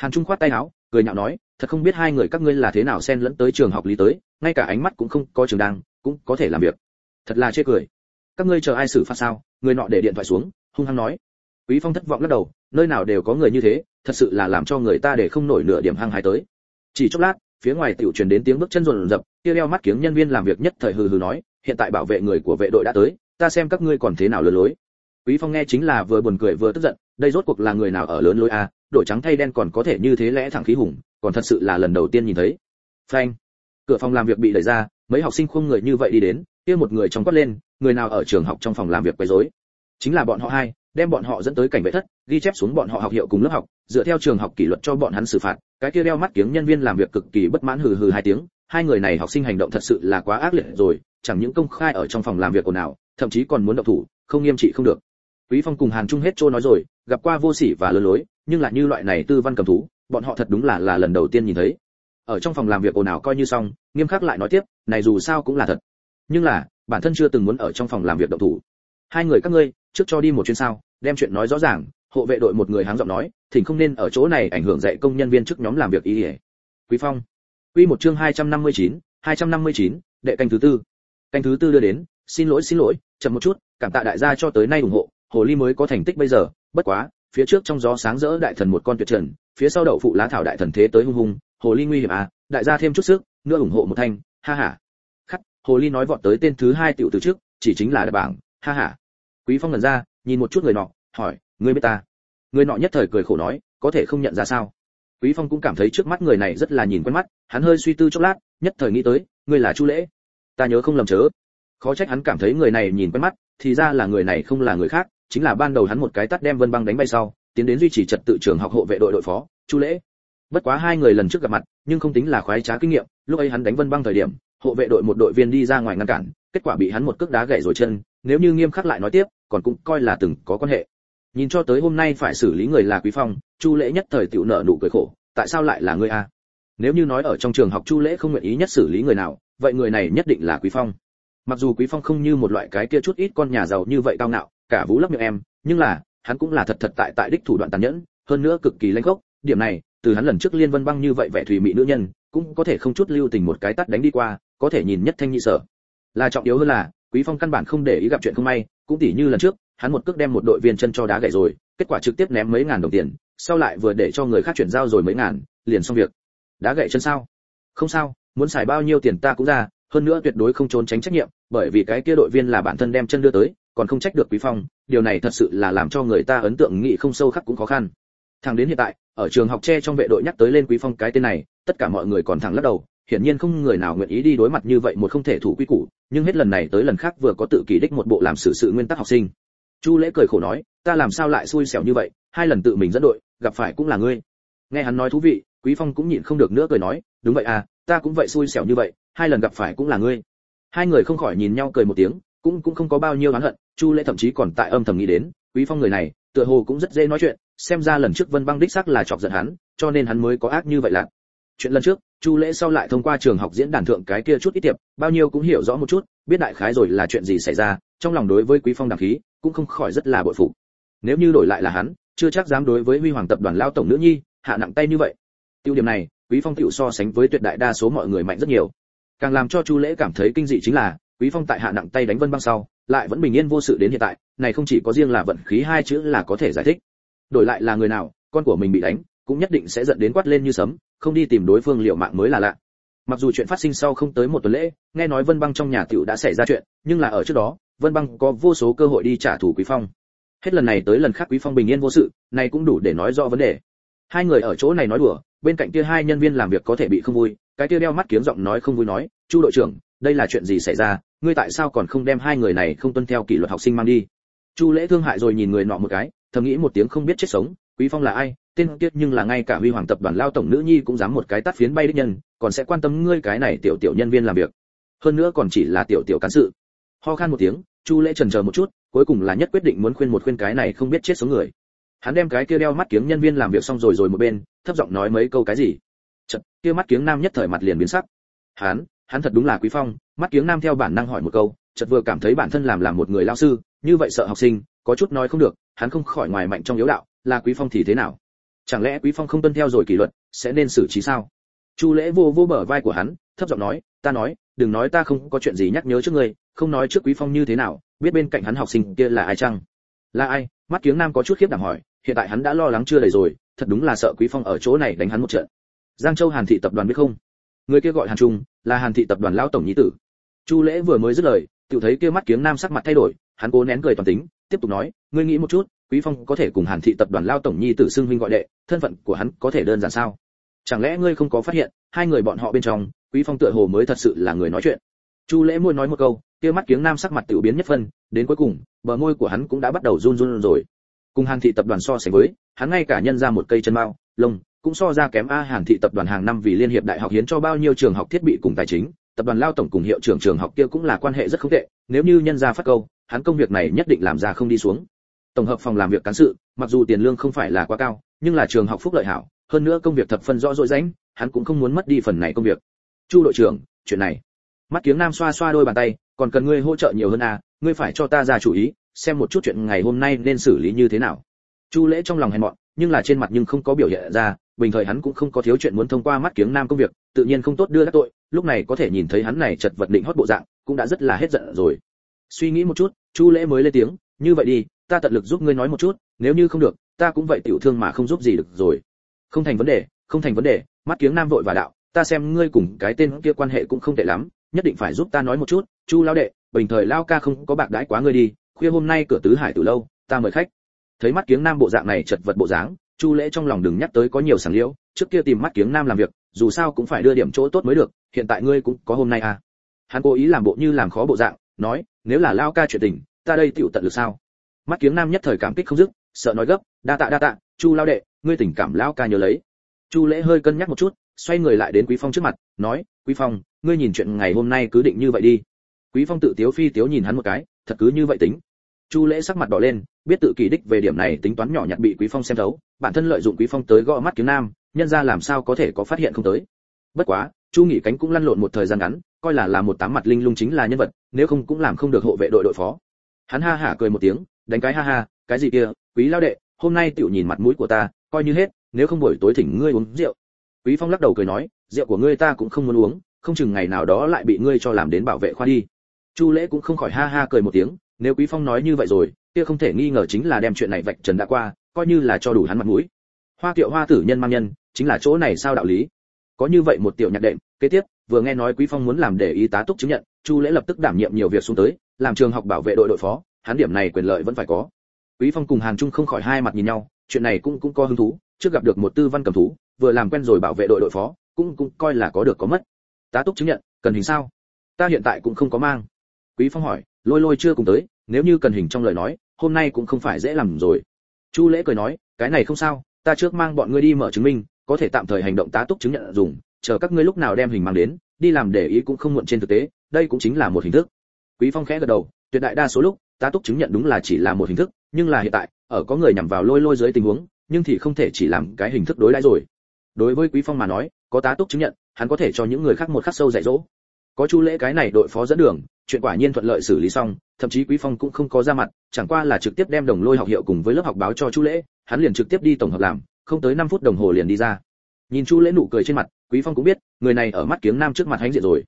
hàn trung khoát tay áo, cười nhạo nói, thật không biết hai người các ngươi là thế nào xen lẫn tới trường học lý tới, ngay cả ánh mắt cũng không có trường đang cũng có thể làm việc. Thật là chê cười. Các ngươi chờ ai xử phạt sao? Người nọ để điện thoại xuống, hung hăng nói. Quý phong thất vọng lắc đầu, nơi nào đều có người như thế, thật sự là làm cho người ta để không nổi nửa điểm hăng hái tới. Chỉ chốc lát, phía ngoài tiểu truyền đến tiếng bước chân rộn rập, kia đeo mắt kiếng nhân viên làm việc nhất thời hừ hừ nói, hiện tại bảo vệ người của vệ đội đã tới, ta xem các ngươi còn thế nào lừa lối. Quý phong nghe chính là vừa buồn cười vừa tức giận đây rốt cuộc là người nào ở lớn lối a, Đổi trắng thay đen còn có thể như thế lẽ thẳng khí hùng, còn thật sự là lần đầu tiên nhìn thấy. Phanh. Cửa phòng làm việc bị đẩy ra, mấy học sinh khuôn người như vậy đi đến, kia một người trong quát lên, người nào ở trường học trong phòng làm việc quấy rối? Chính là bọn họ hai, đem bọn họ dẫn tới cảnh vệ thất, ghi chép xuống bọn họ học hiệu cùng lớp học, dựa theo trường học kỷ luật cho bọn hắn xử phạt, cái kia đeo mắt kiếng nhân viên làm việc cực kỳ bất mãn hừ hừ hai tiếng, hai người này học sinh hành động thật sự là quá ác liệt rồi, chẳng những công khai ở trong phòng làm việc của nào thậm chí còn muốn động thủ, không nghiêm trị không được quý phong cùng hàn trung hết trôi nói rồi gặp qua vô sỉ và lừa lối nhưng là như loại này tư văn cầm thú bọn họ thật đúng là là lần đầu tiên nhìn thấy. Ở trong phòng làm việc ồn ào coi như xong nghiêm khắc lại nói tiếp này dù sao cũng là thật. Nhưng là bản thân chưa từng muốn ở trong phòng làm việc động thủ. Hai người các ngươi trước cho đi một chuyến sao đem chuyện nói rõ ràng. Hộ vệ đội một người háng giọng nói thỉnh không nên ở chỗ này ảnh hưởng dạy công nhân viên trước nhóm làm việc ý ý. quý phong. Quy một chương 259, 259, đệ canh thứ tư. Canh thứ tư đưa đến xin lỗi xin lỗi chậm một chút cảm tạ đại gia cho tới nay ủng hộ hồ ly mới có thành tích bây giờ, bất quá, phía trước trong gió sáng rỡ đại thần một con tuyệt trần, phía sau đậu phụ lá thảo đại thần thế tới hung hung, hồ ly nguy hiểm à đại gia thêm chút sức, nữa ủng hộ một thanh, ha ha. Khắc, hồ ly nói vọt tới tên thứ hai tiểu từ trước, chỉ chính là đại bảng, ha ha. Quý phong lần ra, nhìn một chút người nọ, hỏi, ngươi biết ta? Người nọ nhất thời cười khổ nói, có thể không nhận ra sao? Quý phong cũng cảm thấy trước mắt người này rất là nhìn quen mắt, hắn hơi suy tư chốc lát, nhất thời nghĩ tới, ngươi là chu lễ? Ta nhớ không lầm chớ. Khó trách hắn cảm thấy người này nhìn quen mắt, thì ra là người này không là người khác chính là ban đầu hắn một cái tắt đem vân băng đánh bay sau, tiến đến duy trì trật tự trường học hộ vệ đội đội phó, chu lễ. Bất quá hai người lần trước gặp mặt, nhưng không tính là khoái trá kinh nghiệm, lúc ấy hắn đánh vân băng thời điểm, hộ vệ đội một đội viên đi ra ngoài ngăn cản, kết quả bị hắn một cước đá gãy rồi chân, nếu như nghiêm khắc lại nói tiếp, còn cũng coi là từng có quan hệ. Nhìn cho tới hôm nay phải xử lý người là quý phong, chu lễ nhất thời tiểu nợ nụ cười khổ, tại sao lại là ngươi a? Nếu như nói ở trong trường học chu lễ không nguyện ý nhất xử lý người nào, vậy người này nhất định là quý phong mặc dù quý phong không như một loại cái kia chút ít con nhà giàu như vậy cao ngạo, cả vũ lấp miệng em, nhưng là, hắn cũng là thật thật tại tại đích thủ đoạn tàn nhẫn, hơn nữa cực kỳ lanh gốc. Điểm này, từ hắn lần trước liên vân băng như vậy vẻ thùy mị nữ nhân, cũng có thể không chút lưu tình một cái tắt đánh đi qua, có thể nhìn nhất thanh nhị sở. Là trọng yếu hơn là, quý phong căn bản không để ý gặp chuyện không may, cũng tỉ như lần trước, hắn một cước đem một đội viên chân cho đá gãy rồi, kết quả trực tiếp ném mấy ngàn đồng tiền, sau lại vừa để cho người khác chuyển giao rồi mấy ngàn, liền xong việc. Đá gãy chân sao? Không sao, muốn xài bao nhiêu tiền ta cũng ra hơn nữa tuyệt đối không trốn tránh trách nhiệm, bởi vì cái kia đội viên là bản thân đem chân đưa tới, còn không trách được quý phong, điều này thật sự là làm cho người ta ấn tượng nghĩ không sâu khắc cũng khó khăn. Thẳng đến hiện tại, ở trường học tre trong vệ đội nhắc tới lên quý phong cái tên này, tất cả mọi người còn thẳng lắc đầu, hiển nhiên không người nào nguyện ý đi đối mặt như vậy một không thể thủ quy củ, nhưng hết lần này tới lần khác vừa có tự kỷ đích một bộ làm xử sự nguyên tắc học sinh. Chu lễ cười khổ nói, ta làm sao lại xui xẻo như vậy, hai lần tự mình dẫn đội, gặp phải cũng là ngươi. Nghe hắn nói thú vị, quý phong cũng nhịn không được nữa cười nói, đúng vậy à ta cũng vậy xui xẻo như vậy hai lần gặp phải cũng là ngươi. Hai người không khỏi nhìn nhau cười một tiếng, cũng cũng không có bao nhiêu oán hận, chu lễ thậm chí còn tại âm thầm nghĩ đến, quý phong người này, tựa hồ cũng rất dễ nói chuyện, xem ra lần trước vân băng đích xác là chọc giận hắn, cho nên hắn mới có ác như vậy lạc. Chuyện lần trước, chu lễ sau lại thông qua trường học diễn đàn thượng cái kia chút ít tiệp, bao nhiêu cũng hiểu rõ một chút, biết đại khái rồi là chuyện gì xảy ra, trong lòng đối với quý phong đẳng khí, cũng không khỏi rất là bội phục. Nếu như đổi lại là hắn, chưa chắc dám đối với huy hoàng tập đoàn lao tổng nữ nhi, hạ nặng tay như vậy. Tiêu điểm này, quý phong tiểu so sánh với tuyệt đại đa số mọi người mạnh rất nhiều càng làm cho chu lễ cảm thấy kinh dị chính là, quý phong tại hạ nặng tay đánh vân băng sau, lại vẫn bình yên vô sự đến hiện tại, này không chỉ có riêng là vận khí hai chữ là có thể giải thích. Đổi lại là người nào, con của mình bị đánh, cũng nhất định sẽ giận đến quát lên như sấm, không đi tìm đối phương liệu mạng mới là lạ. Mặc dù chuyện phát sinh sau không tới một tuần lễ, nghe nói vân băng trong nhà tiểu đã xảy ra chuyện, nhưng là ở trước đó, vân băng có vô số cơ hội đi trả thù quý phong. Hết lần này tới lần khác quý phong bình yên vô sự, này cũng đủ để nói rõ vấn đề. Hai người ở chỗ này nói đùa, bên cạnh kia hai nhân viên làm việc có thể bị không vui cái kia đeo mắt kiếm giọng nói không vui nói, chu đội trưởng, đây là chuyện gì xảy ra? Ngươi tại sao còn không đem hai người này không tuân theo kỷ luật học sinh mang đi? Chu lễ thương hại rồi nhìn người nọ một cái, thầm nghĩ một tiếng không biết chết sống, quý phong là ai? Tên kiết nhưng là ngay cả huy hoàng tập đoàn lao tổng nữ nhi cũng dám một cái tắt phiến bay đích nhân, còn sẽ quan tâm ngươi cái này tiểu tiểu nhân viên làm việc. Hơn nữa còn chỉ là tiểu tiểu cán sự. Ho khan một tiếng, chu lễ trần chờ một chút, cuối cùng là nhất quyết định muốn khuyên một khuyên cái này không biết chết sống người. Hắn đem cái kia đeo mắt kiếng nhân viên làm việc xong rồi rồi một bên, thấp giọng nói mấy câu cái gì chật, kia mắt kiếng nam nhất thời mặt liền biến sắc. Hắn hắn thật đúng là quý phong, mắt kiếng nam theo bản năng hỏi một câu, chợt vừa cảm thấy bản thân làm làm một người lao sư, như vậy sợ học sinh, có chút nói không được, hắn không khỏi ngoài mạnh trong yếu đạo, là quý phong thì thế nào? Chẳng lẽ quý phong không tuân theo rồi kỷ luật, sẽ nên xử trí sao? Chu lễ vô vô bờ vai của hắn, thấp giọng nói, ta nói, đừng nói ta không có chuyện gì nhắc nhớ trước ngươi, không nói trước quý phong như thế nào, biết bên cạnh hắn học sinh kia là ai chăng? Là ai? Mắt kiếng nam có chút khiếp đảm hỏi, hiện tại hắn đã lo lắng chưa đầy rồi, thật đúng là sợ quý phong ở chỗ này đánh hắn một trận giang châu hàn thị tập đoàn biết không? Người kia gọi hàn trung, là hàn thị tập đoàn lão tổng nhí tử. Chu lễ vừa mới dứt lời tự thấy kia mắt kiếng nam sắc mặt thay đổi, hắn cố nén cười toàn tính, tiếp tục nói, ngươi nghĩ một chút, quý phong có thể cùng hàn thị tập đoàn lao tổng nhi tử xưng huynh gọi đệ, thân phận của hắn có thể đơn giản sao? Chẳng lẽ ngươi không có phát hiện, hai người bọn họ bên trong, quý phong tựa hồ mới thật sự là người nói chuyện? Chu lễ môi nói một câu, kia mắt kiếng nam sắc mặt tiểu biến nhất phân, đến cuối cùng, bờ môi của hắn cũng đã bắt đầu run run rồi. Cùng hàn thị tập đoàn so sánh với, hắn ngay cả nhân ra một cây chân mao lông cũng so ra kém a hàn thị tập đoàn hàng năm vì liên hiệp đại học hiến cho bao nhiêu trường học thiết bị cùng tài chính, tập đoàn lao tổng cùng hiệu trưởng trường học kia cũng là quan hệ rất không tệ, nếu như nhân ra phát câu, hắn công việc này nhất định làm ra không đi xuống. Tổng hợp phòng làm việc cán sự, mặc dù tiền lương không phải là quá cao, nhưng là trường học phúc lợi hảo, hơn nữa công việc thập phân rõ rỗi rãnh, hắn cũng không muốn mất đi phần này công việc. Chu đội trưởng, chuyện này. Mắt kiếng nam xoa xoa đôi bàn tay, còn cần ngươi hỗ trợ nhiều hơn à ngươi phải cho ta ra chủ ý, xem một chút chuyện ngày hôm nay nên xử lý như thế nào. Chu lễ trong lòng hèn mọn nhưng là trên mặt nhưng không có biểu hiện ra, bình thời hắn cũng không có thiếu chuyện muốn thông qua mắt kiếng nam công việc, tự nhiên không tốt đưa các tội, lúc này có thể nhìn thấy hắn này chật vật định hót bộ dạng, cũng đã rất là hết giận rồi. Suy nghĩ một chút, chu lễ mới lên tiếng, như vậy đi, ta tận lực giúp ngươi nói một chút, nếu như không được, ta cũng vậy tiểu thương mà không giúp gì được rồi. Không thành vấn đề, không thành vấn đề, mắt kiếng nam vội và đạo, ta xem ngươi cùng cái tên kia quan hệ cũng không tệ lắm, nhất định phải giúp ta nói một chút, chu lao đệ, bình thời lao ca không có bạc đãi quá ngươi đi, khuya hôm nay cửa tứ hải từ lâu, ta mời khách thấy mắt kiếng nam bộ dạng này chật vật bộ dáng, chu lễ trong lòng đừng nhắc tới có nhiều sảng liễu, trước kia tìm mắt kiếng nam làm việc, dù sao cũng phải đưa điểm chỗ tốt mới được, hiện tại ngươi cũng có hôm nay à. Hắn cố ý làm bộ như làm khó bộ dạng, nói, nếu là lao ca chuyện tình, ta đây tựu tận lực sao? Mắt kiếng nam nhất thời cảm kích không dứt, sợ nói gấp, đa tạ đa tạ, chu lao đệ, ngươi tình cảm lao ca nhớ lấy. Chu lễ hơi cân nhắc một chút, xoay người lại đến quý phong trước mặt, nói, quý phong, ngươi nhìn chuyện ngày hôm nay cứ định như vậy đi. Quý phong tự tiếu phi tiếu nhìn hắn một cái, thật cứ như vậy tính chu lễ sắc mặt đỏ lên, biết tự kỳ đích về điểm này tính toán nhỏ nhặt bị quý phong xem thấu, bản thân lợi dụng quý phong tới gõ mắt kiếm nam, nhân ra làm sao có thể có phát hiện không tới. Bất quá, chu nghỉ cánh cũng lăn lộn một thời gian ngắn, coi là là một tám mặt linh lung chính là nhân vật, nếu không cũng làm không được hộ vệ đội đội phó. Hắn ha hả cười một tiếng, đánh cái ha ha, cái gì kia, quý lao đệ, hôm nay tiểu nhìn mặt mũi của ta, coi như hết, nếu không buổi tối thỉnh ngươi uống rượu. Quý phong lắc đầu cười nói, rượu của ngươi ta cũng không muốn uống, không chừng ngày nào đó lại bị ngươi cho làm đến bảo vệ khoa đi. Chu lễ cũng không khỏi ha ha cười một tiếng nếu quý phong nói như vậy rồi, kia không thể nghi ngờ chính là đem chuyện này vạch trần đã qua, coi như là cho đủ hắn mặt mũi. Hoa kiệu hoa tử nhân mang nhân, chính là chỗ này sao đạo lý? Có như vậy một tiểu nhạc đệm, kế tiếp, vừa nghe nói quý phong muốn làm để ý tá túc chứng nhận, chu lễ lập tức đảm nhiệm nhiều việc xuống tới, làm trường học bảo vệ đội đội phó, hắn điểm này quyền lợi vẫn phải có. Quý phong cùng hàn trung không khỏi hai mặt nhìn nhau, chuyện này cũng cũng có hứng thú, trước gặp được một tư văn cầm thú, vừa làm quen rồi bảo vệ đội đội phó, cũng cũng coi là có được có mất. Tá túc chứng nhận, cần hình sao? Ta hiện tại cũng không có mang. Quý phong hỏi lôi lôi chưa cùng tới, nếu như cần hình trong lời nói, hôm nay cũng không phải dễ làm rồi. Chu lễ cười nói, cái này không sao, ta trước mang bọn ngươi đi mở chứng minh, có thể tạm thời hành động tá túc chứng nhận dùng, chờ các ngươi lúc nào đem hình mang đến, đi làm để ý cũng không muộn trên thực tế, đây cũng chính là một hình thức. Quý phong khẽ gật đầu, tuyệt đại đa số lúc, tá túc chứng nhận đúng là chỉ là một hình thức, nhưng là hiện tại, ở có người nhằm vào lôi lôi dưới tình huống, nhưng thì không thể chỉ làm cái hình thức đối đãi rồi. Đối với quý phong mà nói, có tá túc chứng nhận, hắn có thể cho những người khác một khắc sâu dạy dỗ có chu lễ cái này đội phó dẫn đường, chuyện quả nhiên thuận lợi xử lý xong, thậm chí quý phong cũng không có ra mặt, chẳng qua là trực tiếp đem đồng lôi học hiệu cùng với lớp học báo cho chu lễ, hắn liền trực tiếp đi tổng hợp làm, không tới 5 phút đồng hồ liền đi ra. Nhìn chu lễ nụ cười trên mặt, quý phong cũng biết, người này ở mắt kiếng nam trước mặt hãnh diện rồi.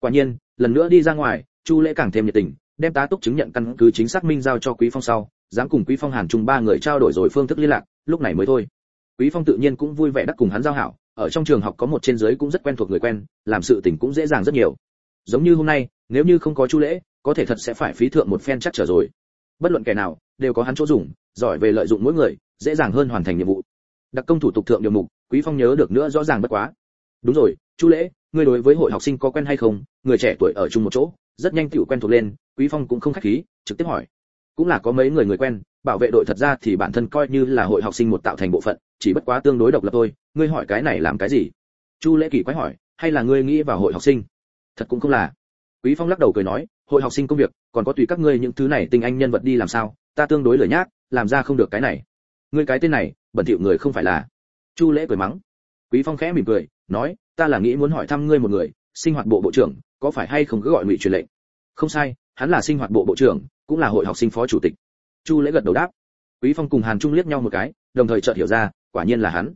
Quả nhiên, lần nữa đi ra ngoài, chu lễ càng thêm nhiệt tình, đem tá túc chứng nhận căn cứ chính xác minh giao cho quý phong sau, dám cùng quý phong hàn chung ba người trao đổi rồi phương thức liên lạc, lúc này mới thôi. Quý phong tự nhiên cũng vui vẻ đắc cùng hắn giao hảo, ở trong trường học có một trên dưới cũng rất quen thuộc người quen, làm sự tình cũng dễ dàng rất nhiều giống như hôm nay, nếu như không có chu lễ, có thể thật sẽ phải phí thượng một phen chắc trở rồi. Bất luận kẻ nào, đều có hắn chỗ dùng, giỏi về lợi dụng mỗi người, dễ dàng hơn hoàn thành nhiệm vụ. Đặc công thủ tục thượng điều mục, quý phong nhớ được nữa rõ ràng bất quá. Đúng rồi, chu lễ, ngươi đối với hội học sinh có quen hay không? Người trẻ tuổi ở chung một chỗ, rất nhanh tiểu quen thuộc lên, quý phong cũng không khách khí, trực tiếp hỏi. Cũng là có mấy người người quen, bảo vệ đội thật ra thì bản thân coi như là hội học sinh một tạo thành bộ phận, chỉ bất quá tương đối độc lập thôi. Ngươi hỏi cái này làm cái gì? Chu lễ kỳ quái hỏi, hay là ngươi nghĩ vào hội học sinh? Thật cũng không là. Quý phong lắc đầu cười nói, hội học sinh công việc, còn có tùy các ngươi những thứ này tinh anh nhân vật đi làm sao? Ta tương đối lười nhác, làm ra không được cái này. Ngươi cái tên này, bẩn thỉu người không phải là. Chu lễ cười mắng. Quý phong khẽ mỉm cười, nói, ta là nghĩ muốn hỏi thăm ngươi một người, sinh hoạt bộ bộ trưởng, có phải hay không cứ gọi ngụy truyền lệnh? Không sai, hắn là sinh hoạt bộ bộ trưởng, cũng là hội học sinh phó chủ tịch. Chu lễ gật đầu đáp. Quý phong cùng hàn trung liếc nhau một cái, đồng thời chợt hiểu ra, quả nhiên là hắn.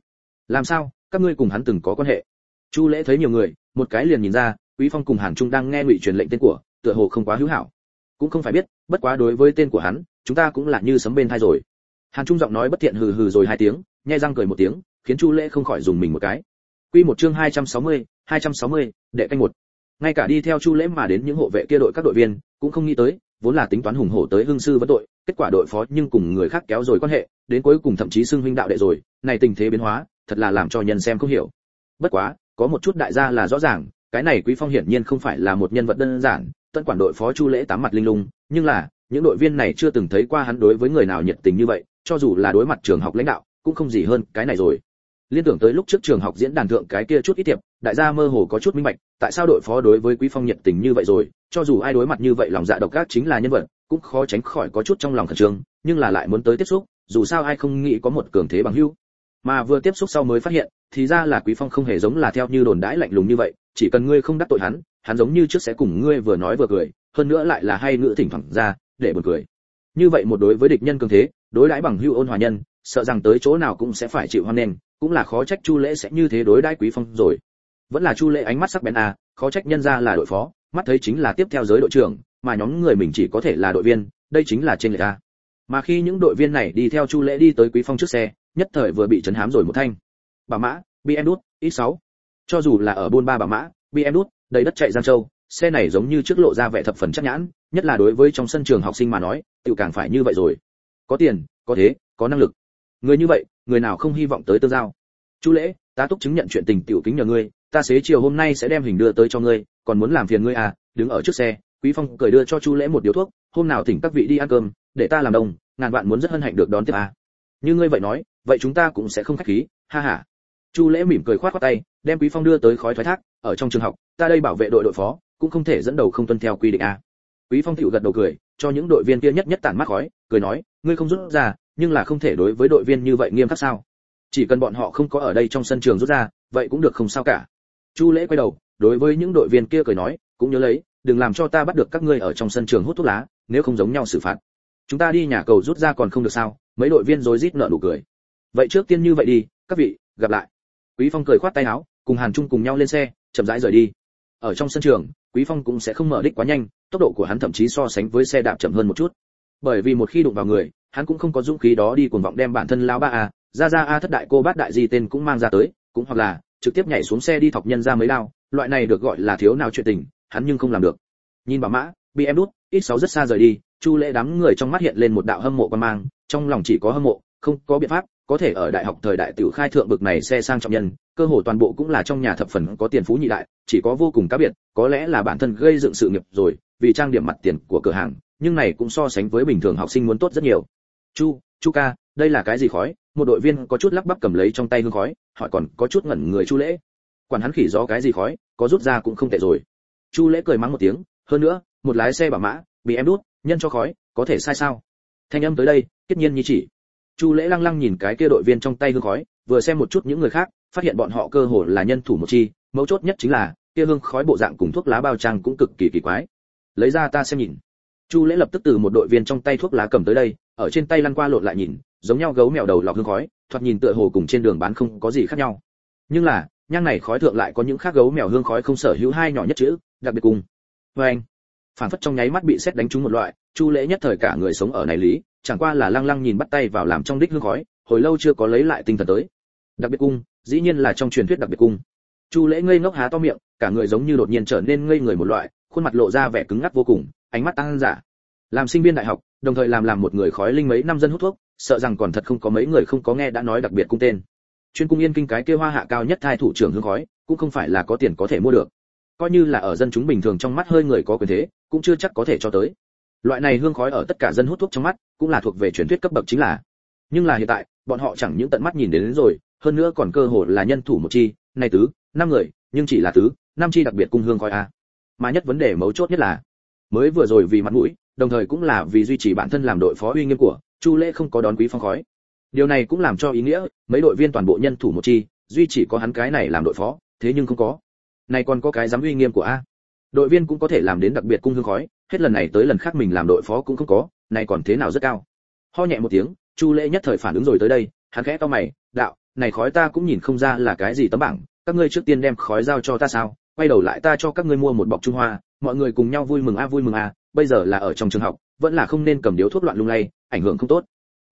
Làm sao? Các ngươi cùng hắn từng có quan hệ? Chu lễ thấy nhiều người, một cái liền nhìn ra quý phong cùng hàn trung đang nghe ngụy truyền lệnh tên của tựa hồ không quá hữu hảo. Cũng không phải biết bất quá đối với tên của hắn chúng ta cũng là như sấm bên thai rồi. Hàn trung giọng nói bất thiện hừ hừ rồi hai tiếng nhai răng cười một tiếng khiến chu lễ không khỏi dùng mình một cái. Quy một chương 260, 260, đệ canh một. Ngay cả đi theo chu lễ mà đến những hộ vệ kia đội các đội viên cũng không nghĩ tới vốn là tính toán hùng hổ tới hưng sư vẫn tội kết quả đội phó nhưng cùng người khác kéo rồi quan hệ đến cuối cùng thậm chí xưng huynh đạo đệ rồi này tình thế biến hóa thật là làm cho nhân xem không hiểu. Bất quá có một chút đại gia là rõ ràng cái này quý phong hiển nhiên không phải là một nhân vật đơn giản tân quản đội phó chu lễ tám mặt linh lung, nhưng là, những đội viên này chưa từng thấy qua hắn đối với người nào nhiệt tình như vậy, cho dù là đối mặt trường học lãnh đạo, cũng không gì hơn cái này rồi. Liên tưởng tới lúc trước trường học diễn đàn thượng cái kia chút ít tiệp, đại gia mơ hồ có chút minh bạch, tại sao đội phó đối với quý phong nhiệt tình như vậy rồi, cho dù ai đối mặt như vậy lòng dạ độc ác chính là nhân vật, cũng khó tránh khỏi có chút trong lòng khẩn trương, nhưng là lại muốn tới tiếp xúc, dù sao ai không nghĩ có một cường thế bằng hữu mà vừa tiếp xúc sau mới phát hiện, thì ra là quý phong không hề giống là theo như đồn đãi lạnh lùng như vậy, chỉ cần ngươi không đắc tội hắn hắn giống như trước sẽ cùng ngươi vừa nói vừa cười, hơn nữa lại là hay ngữ thỉnh thoảng ra, để buồn cười. Như vậy một đối với địch nhân cường thế, đối đãi bằng hưu ôn hòa nhân, sợ rằng tới chỗ nào cũng sẽ phải chịu hoan nghênh, cũng là khó trách chu lễ sẽ như thế đối đãi quý phong rồi. Vẫn là chu lễ ánh mắt sắc bén à khó trách nhân ra là đội phó, mắt thấy chính là tiếp theo giới đội trưởng, mà nhóm người mình chỉ có thể là đội viên, đây chính là trên lệ a à. mà khi những đội viên này đi theo chu lễ đi tới quý phong trước xe nhất thời vừa bị chấn hám rồi một thanh. Bà mã bm đút x 6 cho dù là ở buôn ba bà mã bm đút, đầy đất chạy giang châu, xe này giống như trước lộ ra vẻ thập phần chắc nhãn, nhất là đối với trong sân trường học sinh mà nói tự càng phải như vậy rồi. Có tiền, có thế, có năng lực. Người như vậy, người nào không hy vọng tới tương giao? Chú lễ ta túc chứng nhận chuyện tình tiểu kính nhờ ngươi, ta xế chiều hôm nay sẽ đem hình đưa tới cho ngươi, còn muốn làm phiền ngươi à đứng ở trước xe, quý phong cười đưa cho chu lễ một điếu thuốc, hôm nào thỉnh các vị đi ăn cơm, để ta làm đồng, ngàn bạn muốn rất hân hạnh được đón tiếp à. Như ngươi vậy nói vậy chúng ta cũng sẽ không khách khí, ha ha. Chu lễ mỉm cười khoát khoát tay, đem quý phong đưa tới khói thoái thác, ở trong trường học, ta đây bảo vệ đội đội phó, cũng không thể dẫn đầu không tuân theo quy định à quý phong tiểu gật đầu cười, cho những đội viên kia nhất nhất tản mắt khói, cười nói, ngươi không rút ra, nhưng là không thể đối với đội viên như vậy nghiêm khắc sao? Chỉ cần bọn họ không có ở đây trong sân trường rút ra, vậy cũng được không sao cả. Chu lễ quay đầu, đối với những đội viên kia cười nói, cũng nhớ lấy, đừng làm cho ta bắt được các ngươi ở trong sân trường hút thuốc lá, nếu không giống nhau xử phạt. Chúng ta đi nhà cầu rút ra còn không được sao? Mấy đội viên rối rít nở nụ cười vậy trước tiên như vậy đi, các vị, gặp lại. Quý phong cười khoát tay áo, cùng hàn trung cùng nhau lên xe, chậm rãi rời đi. Ở trong sân trường, quý phong cũng sẽ không mở đích quá nhanh, tốc độ của hắn thậm chí so sánh với xe đạp chậm hơn một chút. Bởi vì một khi đụng vào người, hắn cũng không có dũng khí đó đi cuồng vọng đem bản thân lao ba a, ra ra a thất đại cô bát đại gì tên cũng mang ra tới, cũng hoặc là trực tiếp nhảy xuống xe đi thọc nhân ra mấy lao loại này được gọi là thiếu nào chuyện tình, hắn nhưng không làm được. Nhìn bà mã, bị em đút, ít sáu rất xa rời đi, chu lễ đám người trong mắt hiện lên một đạo hâm mộ quan mang, trong lòng chỉ có hâm mộ, không có biện pháp có thể ở đại học thời đại tiểu khai thượng bực này xe sang trọng nhân, cơ hồ toàn bộ cũng là trong nhà thập phần có tiền phú nhị đại, chỉ có vô cùng cá biệt, có lẽ là bản thân gây dựng sự nghiệp rồi, vì trang điểm mặt tiền của cửa hàng, nhưng này cũng so sánh với bình thường học sinh muốn tốt rất nhiều. Chu chu ca, đây là cái gì khói? Một đội viên có chút lắp bắp cầm lấy trong tay hương khói, hỏi còn có chút ngẩn người chu lễ. Quản hắn khỉ gió cái gì khói, có rút ra cũng không tệ rồi. Chu lễ cười mắng một tiếng, hơn nữa, một lái xe bảo mã, bị em đút, nhân cho khói, có thể sai sao? Thanh âm tới đây kết nhiên như chỉ chu lễ lăng lăng nhìn cái kia đội viên trong tay hương khói, vừa xem một chút những người khác, phát hiện bọn họ cơ hồ là nhân thủ một chi, mấu chốt nhất chính là, kia hương khói bộ dạng cùng thuốc lá bao trang cũng cực kỳ kỳ quái. Lấy ra ta xem nhìn. Chu lễ lập tức từ một đội viên trong tay thuốc lá cầm tới đây, ở trên tay lăn qua lộn lại nhìn, giống nhau gấu mèo đầu lọc hương khói, thoạt nhìn tựa hồ cùng trên đường bán không có gì khác nhau. Nhưng là, nhang này khói thượng lại có những khác gấu mèo hương khói không sở hữu hai nhỏ nhất chữ, đặc biệt cùng. Vê anh phản phất trong nháy mắt bị xét đánh trúng một loại, chu lễ nhất thời cả người sống ở này lý chẳng qua là lăng lăng nhìn bắt tay vào làm trong đích hương khói, hồi lâu chưa có lấy lại tinh thần tới. Đặc biệt cung, dĩ nhiên là trong truyền thuyết đặc biệt cung. Chu lễ ngây ngốc há to miệng, cả người giống như đột nhiên trở nên ngây người một loại, khuôn mặt lộ ra vẻ cứng ngắc vô cùng, ánh mắt tăng giả làm sinh viên đại học, đồng thời làm làm một người khói linh mấy năm dân hút thuốc, sợ rằng còn thật không có mấy người không có nghe đã nói đặc biệt cung tên. Chuyên cung yên kinh cái kia hoa hạ cao nhất thai thủ trưởng hương khói, cũng không phải là có tiền có thể mua được. Coi như là ở dân chúng bình thường trong mắt hơi người có quyền thế, cũng chưa chắc có thể cho tới loại này hương khói ở tất cả dân hút thuốc trong mắt cũng là thuộc về truyền thuyết cấp bậc chính là. Nhưng là hiện tại bọn họ chẳng những tận mắt nhìn đến, đến rồi hơn nữa còn cơ hội là nhân thủ một chi này tứ năm người nhưng chỉ là tứ năm chi đặc biệt cung hương khói a. Mà nhất vấn đề mấu chốt nhất là mới vừa rồi vì mặt mũi đồng thời cũng là vì duy trì bản thân làm đội phó uy nghiêm của chu lễ không có đón quý phong khói. Điều này cũng làm cho ý nghĩa mấy đội viên toàn bộ nhân thủ một chi duy chỉ có hắn cái này làm đội phó thế nhưng không có. Này còn có cái dám uy nghiêm của a. Đội viên cũng có thể làm đến đặc biệt cung hương khói hết lần này tới lần khác mình làm đội phó cũng không có này còn thế nào rất cao. Ho nhẹ một tiếng, chu lễ nhất thời phản ứng rồi tới đây, hắn khẽ to mày, đạo, này khói ta cũng nhìn không ra là cái gì tấm bảng, các ngươi trước tiên đem khói giao cho ta sao? Quay đầu lại ta cho các ngươi mua một bọc trung hoa, mọi người cùng nhau vui mừng a, vui mừng a, bây giờ là ở trong trường học, vẫn là không nên cầm điếu thuốc loạn lung lay, ảnh hưởng không tốt.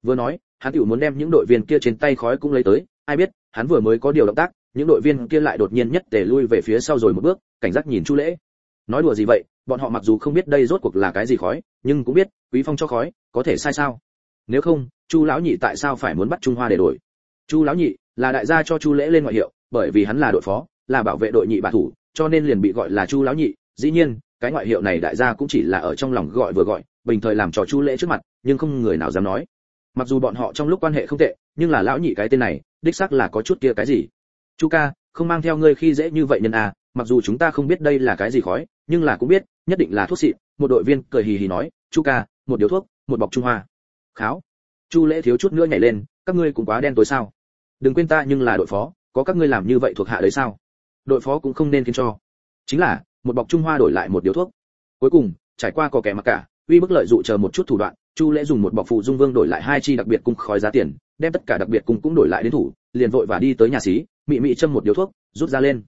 Vừa nói, hắn tiểu muốn đem những đội viên kia trên tay khói cũng lấy tới, ai biết, hắn vừa mới có điều động tác, những đội viên kia lại đột nhiên nhất tề lui về phía sau rồi một bước, cảnh giác nhìn chu lễ. Nói đùa gì vậy? Bọn họ mặc dù không biết đây rốt cuộc là cái gì khói, nhưng cũng biết, quý phong cho khói, có thể sai sao? Nếu không, chu lão nhị tại sao phải muốn bắt trung hoa để đổi? Chu lão nhị là đại gia cho chu lễ lên ngoại hiệu, bởi vì hắn là đội phó, là bảo vệ đội nhị bà thủ, cho nên liền bị gọi là chu lão nhị. Dĩ nhiên, cái ngoại hiệu này đại gia cũng chỉ là ở trong lòng gọi vừa gọi, bình thời làm trò chu lễ trước mặt, nhưng không người nào dám nói. Mặc dù bọn họ trong lúc quan hệ không tệ, nhưng là lão nhị cái tên này, đích xác là có chút kia cái gì? Chu ca, không mang theo ngươi khi dễ như vậy nhân à mặc dù chúng ta không biết đây là cái gì khói nhưng là cũng biết, nhất định là thuốc xịn một đội viên cười hì hì nói, chu ca, một điếu thuốc, một bọc trung hoa. Kháo. Chu lễ thiếu chút nữa nhảy lên, các ngươi cũng quá đen tối sao? Đừng quên ta, nhưng là đội phó, có các ngươi làm như vậy thuộc hạ đấy sao? Đội phó cũng không nên khiến cho. Chính là, một bọc trung hoa đổi lại một điếu thuốc. Cuối cùng, trải qua có kẻ mặc cả, uy bức lợi dụ chờ một chút thủ đoạn, chu lễ dùng một bọc phụ dung vương đổi lại hai chi đặc biệt cung khói giá tiền, đem tất cả đặc biệt cung cũng đổi lại đến thủ, liền vội và đi tới nhà xí, mị mị châm một điếu thuốc, rút ra lên.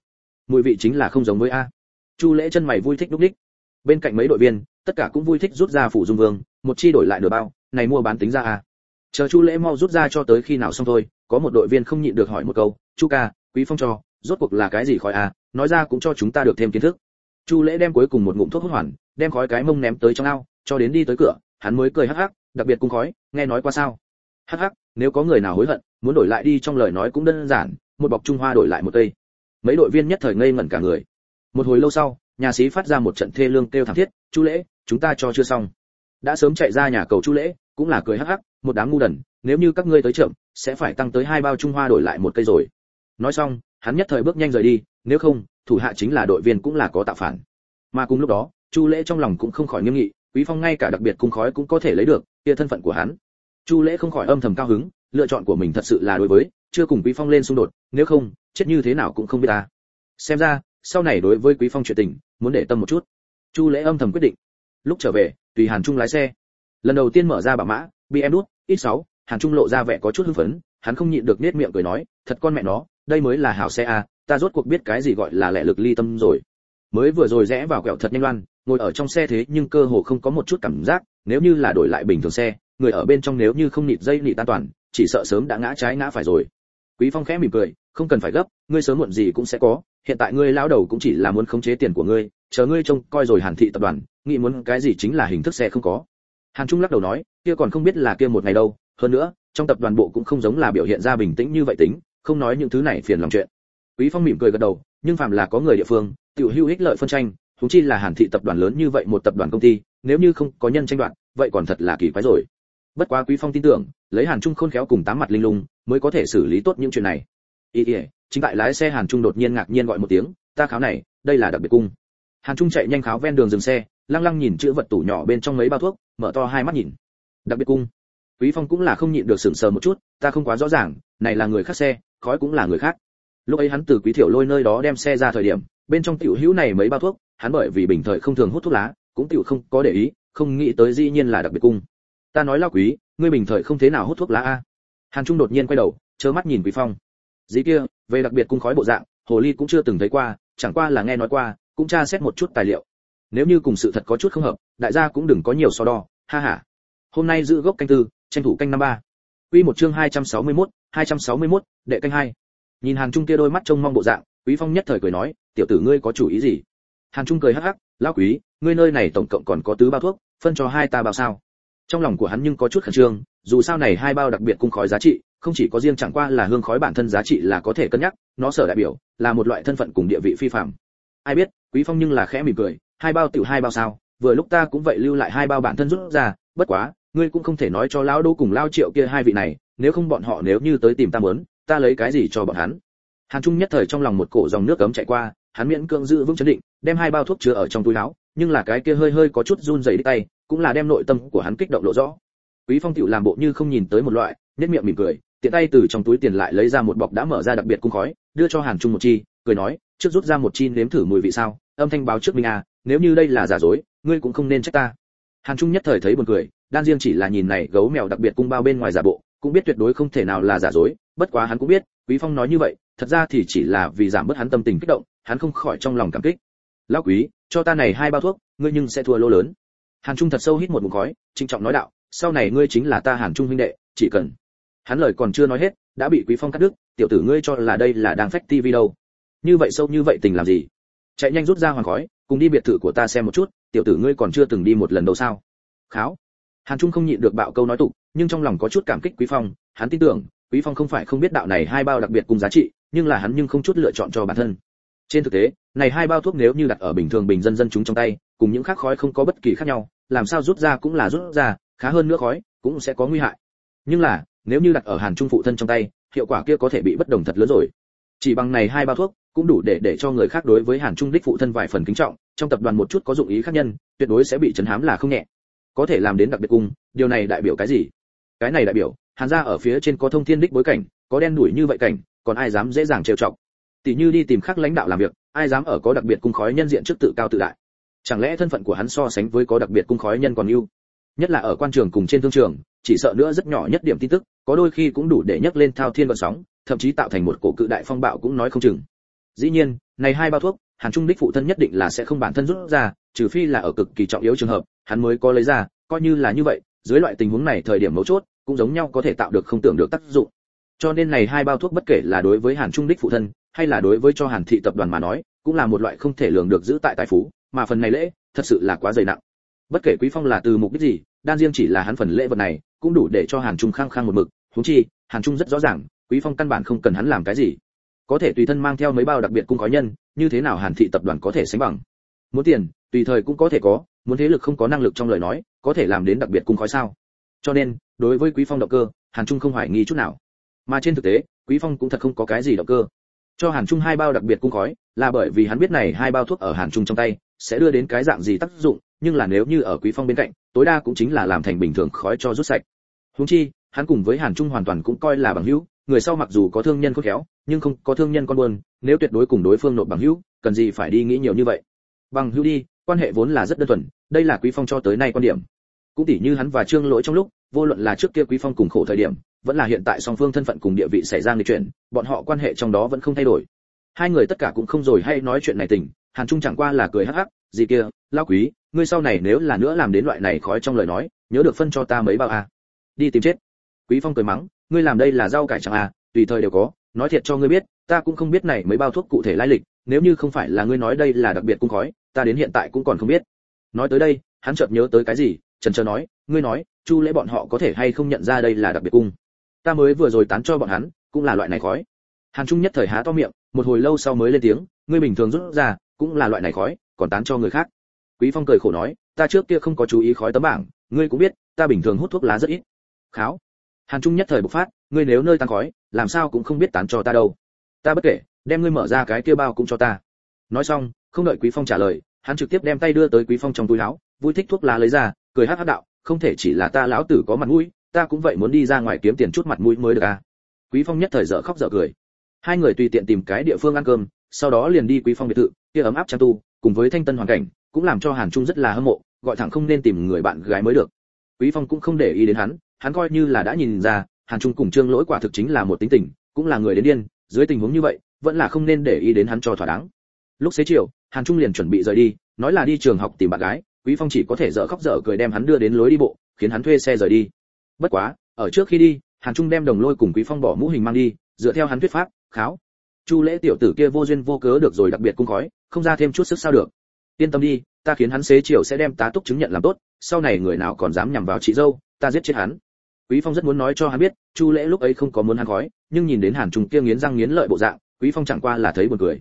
Mùi vị chính là không giống với a chu lễ chân mày vui thích đúc đích. Bên cạnh mấy đội viên, tất cả cũng vui thích rút ra phủ dung vương, một chi đổi lại nửa bao, này mua bán tính ra à? chờ chu lễ mau rút ra cho tới khi nào xong thôi, có một đội viên không nhịn được hỏi một câu, chu ca, quý phong cho, rốt cuộc là cái gì khói à? nói ra cũng cho chúng ta được thêm kiến thức. Chu lễ đem cuối cùng một ngụm thuốc hút hoàn, đem khói cái mông ném tới trong ao, cho đến đi tới cửa, hắn mới cười hắc hắc, đặc biệt cung khói, nghe nói qua sao? Hắc hắc, nếu có người nào hối hận, muốn đổi lại đi trong lời nói cũng đơn giản, một bọc trung hoa đổi lại một cây. Mấy đội viên nhất thời ngây ngẩn cả người một hồi lâu sau, nhà sĩ phát ra một trận thê lương kêu thảm thiết, chu lễ, chúng ta cho chưa xong. Đã sớm chạy ra nhà cầu chu lễ, cũng là cười hắc hắc, một đám ngu đần, nếu như các ngươi tới chậm, sẽ phải tăng tới hai bao trung hoa đổi lại một cây rồi. Nói xong, hắn nhất thời bước nhanh rời đi, nếu không, thủ hạ chính là đội viên cũng là có tạo phản. Mà cùng lúc đó, chu lễ trong lòng cũng không khỏi nghiêm nghị, quý phong ngay cả đặc biệt cung khói cũng có thể lấy được, kia thân phận của hắn. Chu lễ không khỏi âm thầm cao hứng, lựa chọn của mình thật sự là đối với, chưa cùng quý phong lên xung đột, nếu không, chết như thế nào cũng không biết ta. Xem ra sau này đối với quý phong chuyện tình, muốn để tâm một chút. Chu lễ âm thầm quyết định. Lúc trở về, tùy hàn trung lái xe. Lần đầu tiên mở ra bả mã bị em đút ít sáu, hàn trung lộ ra vẻ có chút hưng phấn, hắn không nhịn được nết miệng cười nói, thật con mẹ nó, đây mới là hảo xe a ta rốt cuộc biết cái gì gọi là lẻ lực ly tâm rồi. Mới vừa rồi rẽ vào quẹo thật nhanh loan, ngồi ở trong xe thế nhưng cơ hồ không có một chút cảm giác, nếu như là đổi lại bình thường xe, người ở bên trong nếu như không nịt dây nịt an toàn, chỉ sợ sớm đã ngã trái ngã phải rồi quý phong khẽ mỉm cười, không cần phải gấp, ngươi sớm muộn gì cũng sẽ có. Hiện tại ngươi lão đầu cũng chỉ là muốn khống chế tiền của ngươi, chờ ngươi trông coi rồi hàn thị tập đoàn, nghĩ muốn cái gì chính là hình thức xe không có. Hàn trung lắc đầu nói, kia còn không biết là kia một ngày đâu, hơn nữa, trong tập đoàn bộ cũng không giống là biểu hiện ra bình tĩnh như vậy tính, không nói những thứ này phiền lòng chuyện. Quý phong mỉm cười gật đầu, nhưng phàm là có người địa phương, tiểu hữu ích lợi phân tranh chúng chi là hàn thị tập đoàn lớn như vậy một tập đoàn công ty, nếu như không có nhân tranh đoạt, vậy còn thật là kỳ quái rồi bất quá quý phong tin tưởng, lấy hàn trung khôn khéo cùng tám mặt linh lung, mới có thể xử lý tốt những chuyện này. Ý ý, chính tại lái xe hàn trung đột nhiên ngạc nhiên gọi một tiếng, ta kháo này, đây là đặc biệt cung. Hàn trung chạy nhanh kháo ven đường dừng xe, lăng lăng nhìn chữ vật tủ nhỏ bên trong mấy bao thuốc, mở to hai mắt nhìn. Đặc biệt cung. Quý phong cũng là không nhịn được sững sờ một chút, ta không quá rõ ràng, này là người khác xe, khói cũng là người khác. Lúc ấy hắn từ quý thiểu lôi nơi đó đem xe ra thời điểm, bên trong tiểu hữu này mấy bao thuốc, hắn bởi vì bình thời không thường hút thuốc lá, cũng tiểu không có để ý, không nghĩ tới dĩ nhiên là đặc biệt cung ta nói lao quý ngươi bình thời không thế nào hút thuốc lá a? Hàn trung đột nhiên quay đầu chớ mắt nhìn quý phong. Dĩ kia về đặc biệt cung khói bộ dạng hồ ly cũng chưa từng thấy qua chẳng qua là nghe nói qua cũng tra xét một chút tài liệu. Nếu như cùng sự thật có chút không hợp đại gia cũng đừng có nhiều so đo ha ha. Hôm nay giữ gốc canh tư tranh thủ canh năm ba. Quy một chương 261, 261, đệ canh hai. Nhìn hàn trung kia đôi mắt trông mong bộ dạng quý phong nhất thời cười nói tiểu tử ngươi có chủ ý gì? Hàn trung cười hắc hắc lão quý ngươi nơi này tổng cộng còn có tứ bao thuốc phân cho hai ta bao sao? Trong lòng của hắn nhưng có chút khẩn trương, dù sao này hai bao đặc biệt cung khói giá trị, không chỉ có riêng chẳng qua là hương khói bản thân giá trị là có thể cân nhắc, nó sở đại biểu là một loại thân phận cùng địa vị phi phạm. Ai biết, quý phong nhưng là khẽ mỉm cười, hai bao tiểu hai bao sao, vừa lúc ta cũng vậy lưu lại hai bao bản thân rút ra, bất quá, ngươi cũng không thể nói cho lão đô cùng lao triệu kia hai vị này, nếu không bọn họ nếu như tới tìm ta muốn, ta lấy cái gì cho bọn hắn? Hàn trung nhất thời trong lòng một cổ dòng nước cấm chạy qua, hắn miễn cưỡng giữ vững chấn định, đem hai bao thuốc chứa ở trong túi áo, nhưng là cái kia hơi hơi có chút run rẩy đi tay cũng là đem nội tâm của hắn kích động lộ rõ. Quý phong tiểu làm bộ như không nhìn tới một loại nhất miệng mỉm cười, tiện tay từ trong túi tiền lại lấy ra một bọc đã mở ra đặc biệt cung khói, đưa cho hàn trung một chi, cười nói, trước rút ra một chi nếm thử mùi vị sao? Âm thanh báo trước minh à nếu như đây là giả dối, ngươi cũng không nên trách ta. Hàn trung nhất thời thấy buồn cười, đan riêng chỉ là nhìn này gấu mèo đặc biệt cung bao bên ngoài giả bộ, cũng biết tuyệt đối không thể nào là giả dối, bất quá hắn cũng biết, quý phong nói như vậy, thật ra thì chỉ là vì giảm bớt hắn tâm tình kích động, hắn không khỏi trong lòng cảm kích. Lão quý, cho ta này hai bao thuốc, ngươi nhưng sẽ thua lỗ lớn hàn trung thật sâu hít một ngụm khói trinh trọng nói đạo, sau này ngươi chính là ta hàn trung huynh đệ, chỉ cần. Hắn lời còn chưa nói hết, đã bị quý phong cắt đứt, tiểu tử ngươi cho là đây là đang phách tivi đâu? Như vậy sâu như vậy tình làm gì? Chạy nhanh rút ra hoàng khói, cùng đi biệt thự của ta xem một chút, tiểu tử ngươi còn chưa từng đi một lần đâu sao? Kháo. Hàn trung không nhịn được bạo câu nói tục, nhưng trong lòng có chút cảm kích quý phong, hắn tin tưởng, quý phong không phải không biết đạo này hai bao đặc biệt cùng giá trị, nhưng là hắn nhưng không chút lựa chọn cho bản thân trên thực tế, này hai bao thuốc nếu như đặt ở bình thường bình dân dân chúng trong tay, cùng những khác khói không có bất kỳ khác nhau, làm sao rút ra cũng là rút ra, khá hơn nữa khói cũng sẽ có nguy hại. Nhưng là, nếu như đặt ở hàn trung phụ thân trong tay, hiệu quả kia có thể bị bất đồng thật lớn rồi. Chỉ bằng này hai bao thuốc, cũng đủ để để cho người khác đối với hàn trung đích phụ thân vài phần kính trọng, trong tập đoàn một chút có dụng ý khác nhân, tuyệt đối sẽ bị chấn hám là không nhẹ. Có thể làm đến đặc biệt cung, điều này đại biểu cái gì? Cái này đại biểu, hàn gia ở phía trên có thông thiên đích bối cảnh, có đen đuổi như vậy cảnh, còn ai dám dễ dàng trêu chọc? Tỷ như đi tìm khắc lãnh đạo làm việc, ai dám ở có đặc biệt cung khói nhân diện trước tự cao tự đại? Chẳng lẽ thân phận của hắn so sánh với có đặc biệt cung khói nhân còn ưu nhất là ở quan trường cùng trên thương trường, chỉ sợ nữa rất nhỏ nhất điểm tin tức, có đôi khi cũng đủ để nhấc lên thao thiên vận sóng, thậm chí tạo thành một cổ cự đại phong bạo cũng nói không chừng. Dĩ nhiên, này hai bao thuốc, hàn trung đích phụ thân nhất định là sẽ không bản thân rút ra, trừ phi là ở cực kỳ trọng yếu trường hợp, hắn mới có lấy ra, coi như là như vậy, dưới loại tình huống này thời điểm mấu chốt, cũng giống nhau có thể tạo được không tưởng được tác dụng. Cho nên này hai bao thuốc bất kể là đối với hàn trung đích phụ thân hay là đối với cho hàn thị tập đoàn mà nói, cũng là một loại không thể lường được giữ tại tài phú, mà phần này lễ, thật sự là quá dày nặng. Bất kể quý phong là từ mục đích gì, đan riêng chỉ là hắn phần lễ vật này, cũng đủ để cho hàn trung khang khang một mực. Huống chi, hàn trung rất rõ ràng, quý phong căn bản không cần hắn làm cái gì. Có thể tùy thân mang theo mấy bao đặc biệt cung có nhân, như thế nào hàn thị tập đoàn có thể sánh bằng? Muốn tiền, tùy thời cũng có thể có, muốn thế lực không có năng lực trong lời nói, có thể làm đến đặc biệt cung khói sao? Cho nên, đối với quý phong động cơ, hàn trung không hoài nghi chút nào. Mà trên thực tế, quý phong cũng thật không có cái gì động cơ cho hàn trung hai bao đặc biệt cung khói là bởi vì hắn biết này hai bao thuốc ở hàn trung trong tay sẽ đưa đến cái dạng gì tác dụng nhưng là nếu như ở quý phong bên cạnh tối đa cũng chính là làm thành bình thường khói cho rút sạch. Huống chi hắn cùng với hàn trung hoàn toàn cũng coi là bằng hữu người sau mặc dù có thương nhân khôn khéo nhưng không có thương nhân con buồn, nếu tuyệt đối cùng đối phương nộp bằng hữu cần gì phải đi nghĩ nhiều như vậy. Bằng hữu đi quan hệ vốn là rất đơn thuần đây là quý phong cho tới nay quan điểm. Cũng tỉ như hắn và trương lỗi trong lúc vô luận là trước kia quý phong cùng khổ thời điểm vẫn là hiện tại song phương thân phận cùng địa vị xảy ra người chuyện, bọn họ quan hệ trong đó vẫn không thay đổi. Hai người tất cả cũng không rồi hay nói chuyện này tình hàn trung chẳng qua là cười hắc hắc gì kia lão quý ngươi sau này nếu là nữa làm đến loại này khói trong lời nói nhớ được phân cho ta mấy bao à? đi tìm chết. Quý phong cười mắng ngươi làm đây là rau cải chẳng à tùy thời đều có nói thiệt cho ngươi biết ta cũng không biết này mấy bao thuốc cụ thể lai lịch nếu như không phải là ngươi nói đây là đặc biệt cung khói ta đến hiện tại cũng còn không biết. Nói tới đây hắn chợt nhớ tới cái gì chần chờ nói ngươi nói chu lễ bọn họ có thể hay không nhận ra đây là đặc biệt cung? Ta mới vừa rồi tán cho bọn hắn, cũng là loại này khói. Hàn trung nhất thời há to miệng, một hồi lâu sau mới lên tiếng, ngươi bình thường rút ra, cũng là loại này khói, còn tán cho người khác. Quý phong cười khổ nói, ta trước kia không có chú ý khói tấm bảng, ngươi cũng biết, ta bình thường hút thuốc lá rất ít. Kháo. Hàn trung nhất thời bộc phát, ngươi nếu nơi tăng khói, làm sao cũng không biết tán cho ta đâu. Ta bất kể, đem ngươi mở ra cái kia bao cũng cho ta. Nói xong, không đợi quý phong trả lời, hắn trực tiếp đem tay đưa tới quý phong trong túi áo, vui thích thuốc lá lấy ra, cười hắc hắc đạo, không thể chỉ là ta lão tử có mặt mũi ta cũng vậy muốn đi ra ngoài kiếm tiền chút mặt mũi mới được à? Quý phong nhất thời dở khóc dở cười. Hai người tùy tiện tìm cái địa phương ăn cơm, sau đó liền đi quý phong biệt thự, kia ấm áp trang tu, cùng với thanh tân hoàn cảnh, cũng làm cho hàn trung rất là hâm mộ, gọi thẳng không nên tìm người bạn gái mới được. Quý phong cũng không để ý đến hắn hắn coi như là đã nhìn ra, hàn trung cùng trương lỗi quả thực chính là một tính tình, cũng là người đến điên, dưới tình huống như vậy, vẫn là không nên để ý đến hắn cho thỏa đáng. Lúc xế chiều, hàn trung liền chuẩn bị rời đi, nói là đi trường học tìm bạn gái, quý phong chỉ có thể dở khóc dở cười đem hắn đưa đến lối đi bộ, khiến hắn thuê xe rời đi bất quá, ở trước khi đi, hàn trung đem đồng lôi cùng quý phong bỏ mũ hình mang đi, dựa theo hắn thuyết pháp, kháo. Chu lễ tiểu tử kia vô duyên vô cớ được rồi đặc biệt cung khói, không ra thêm chút sức sao được. Yên tâm đi, ta khiến hắn xế chiều sẽ đem tá túc chứng nhận làm tốt, sau này người nào còn dám nhằm vào chị dâu, ta giết chết hắn. Quý phong rất muốn nói cho hắn biết, chu lễ lúc ấy không có muốn hắn khói, nhưng nhìn đến hàn trung kia nghiến răng nghiến lợi bộ dạng, quý phong chẳng qua là thấy buồn cười.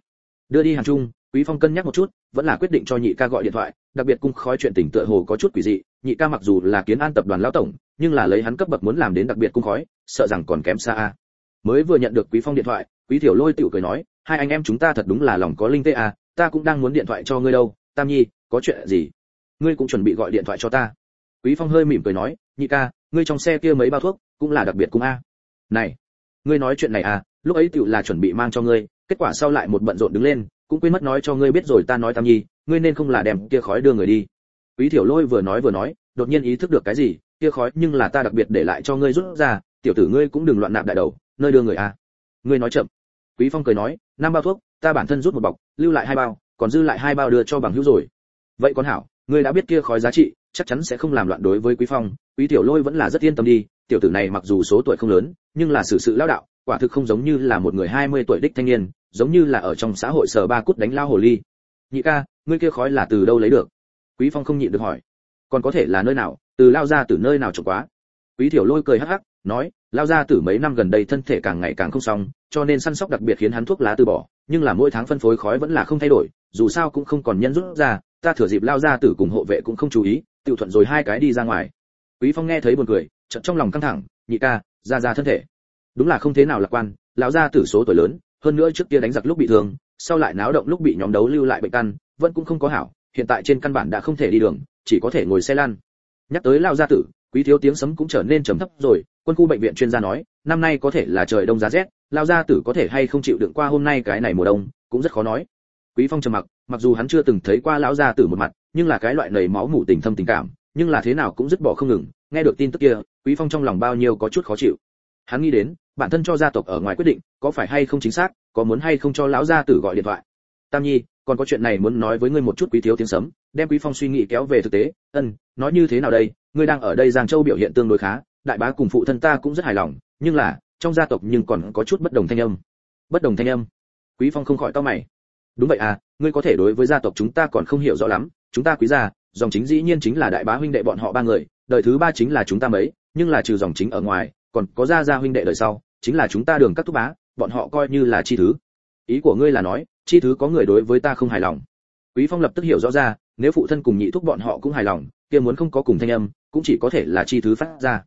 Đưa đi hàn trung, quý phong cân nhắc một chút, vẫn là quyết định cho nhị ca gọi điện thoại, đặc biệt cung khói chuyện tình tựa hồ có chút quỷ dị nhị ca mặc dù là kiến an tập đoàn lão tổng, nhưng là lấy hắn cấp bậc muốn làm đến đặc biệt cung khói, sợ rằng còn kém xa a. Mới vừa nhận được quý phong điện thoại, quý tiểu lôi tiểu cười nói, hai anh em chúng ta thật đúng là lòng có linh tê a, ta cũng đang muốn điện thoại cho ngươi đâu, tam nhi, có chuyện gì? Ngươi cũng chuẩn bị gọi điện thoại cho ta. Quý phong hơi mỉm cười nói, nhị ca, ngươi trong xe kia mấy bao thuốc, cũng là đặc biệt cung a. Này, ngươi nói chuyện này à lúc ấy tiểu là chuẩn bị mang cho ngươi, kết quả sau lại một bận rộn đứng lên, cũng quên mất nói cho ngươi biết rồi ta nói tam nhi, ngươi nên không là đem kia khói đưa người đi quý tiểu lôi vừa nói vừa nói, đột nhiên ý thức được cái gì, kia khói nhưng là ta đặc biệt để lại cho ngươi rút ra, tiểu tử ngươi cũng đừng loạn nạp đại đầu, nơi đưa người a ngươi nói chậm. Quý phong cười nói, năm bao thuốc, ta bản thân rút một bọc, lưu lại hai bao, còn dư lại hai bao đưa cho bằng hữu rồi. Vậy con hảo, ngươi đã biết kia khói giá trị, chắc chắn sẽ không làm loạn đối với quý phong, quý tiểu lôi vẫn là rất yên tâm đi, tiểu tử này mặc dù số tuổi không lớn, nhưng là sự sự lão đạo, quả thực không giống như là một người 20 tuổi đích thanh niên, giống như là ở trong xã hội sở ba cút đánh lao hồ ly. Nhị ca, ngươi kia khói là từ đâu lấy được? Quý phong không nhịn được hỏi, còn có thể là nơi nào? Từ lao ra từ nơi nào trộm quá? Quý thiểu lôi cười hắc hắc, nói, lao ra từ mấy năm gần đây thân thể càng ngày càng không xong, cho nên săn sóc đặc biệt khiến hắn thuốc lá từ bỏ, nhưng là mỗi tháng phân phối khói vẫn là không thay đổi, dù sao cũng không còn nhân rút ra, ta thừa dịp lao ra tử cùng hộ vệ cũng không chú ý tự thuận rồi hai cái đi ra ngoài. Quý phong nghe thấy buồn cười, chợt trong lòng căng thẳng, nhị ca, ra ra thân thể. Đúng là không thế nào lạc quan, lão gia tử số tuổi lớn, hơn nữa trước kia đánh giặc lúc bị thương, sau lại náo động lúc bị nhóm đấu lưu lại bệnh căn, vẫn cũng không có hảo hiện tại trên căn bản đã không thể đi đường, chỉ có thể ngồi xe lăn. Nhắc tới lão gia tử, quý thiếu tiếng sấm cũng trở nên trầm thấp rồi, quân khu bệnh viện chuyên gia nói, năm nay có thể là trời đông giá rét, lão gia tử có thể hay không chịu đựng qua hôm nay cái này mùa đông, cũng rất khó nói. Quý phong trầm mặc mặc dù hắn chưa từng thấy qua lão gia tử một mặt, nhưng là cái loại nầy máu mủ tình thâm tình cảm, nhưng là thế nào cũng dứt bỏ không ngừng, nghe được tin tức kia, quý phong trong lòng bao nhiêu có chút khó chịu. Hắn nghĩ đến, bản thân cho gia tộc ở ngoài quyết định, có phải hay không chính xác, có muốn hay không cho lão gia tử gọi điện thoại. Tam nhi còn có chuyện này muốn nói với ngươi một chút quý thiếu tiếng sấm, đem quý phong suy nghĩ kéo về thực tế. Ân, nói như thế nào đây? Ngươi đang ở đây giang châu biểu hiện tương đối khá, đại bá cùng phụ thân ta cũng rất hài lòng, nhưng là, trong gia tộc nhưng còn có chút bất đồng thanh âm. Bất đồng thanh âm? Quý phong không khỏi to mày. Đúng vậy à ngươi có thể đối với gia tộc chúng ta còn không hiểu rõ lắm. Chúng ta quý gia, dòng chính dĩ nhiên chính là đại bá huynh đệ bọn họ ba người, đời thứ ba chính là chúng ta mấy, nhưng là trừ dòng chính ở ngoài, còn có gia gia huynh đệ đời sau, chính là chúng ta đường các thúc bá, bọn họ coi như là chi thứ ý của ngươi là nói chi thứ có người đối với ta không hài lòng quý phong lập tức hiểu rõ ra nếu phụ thân cùng nhị thúc bọn họ cũng hài lòng kia muốn không có cùng thanh âm cũng chỉ có thể là chi thứ phát ra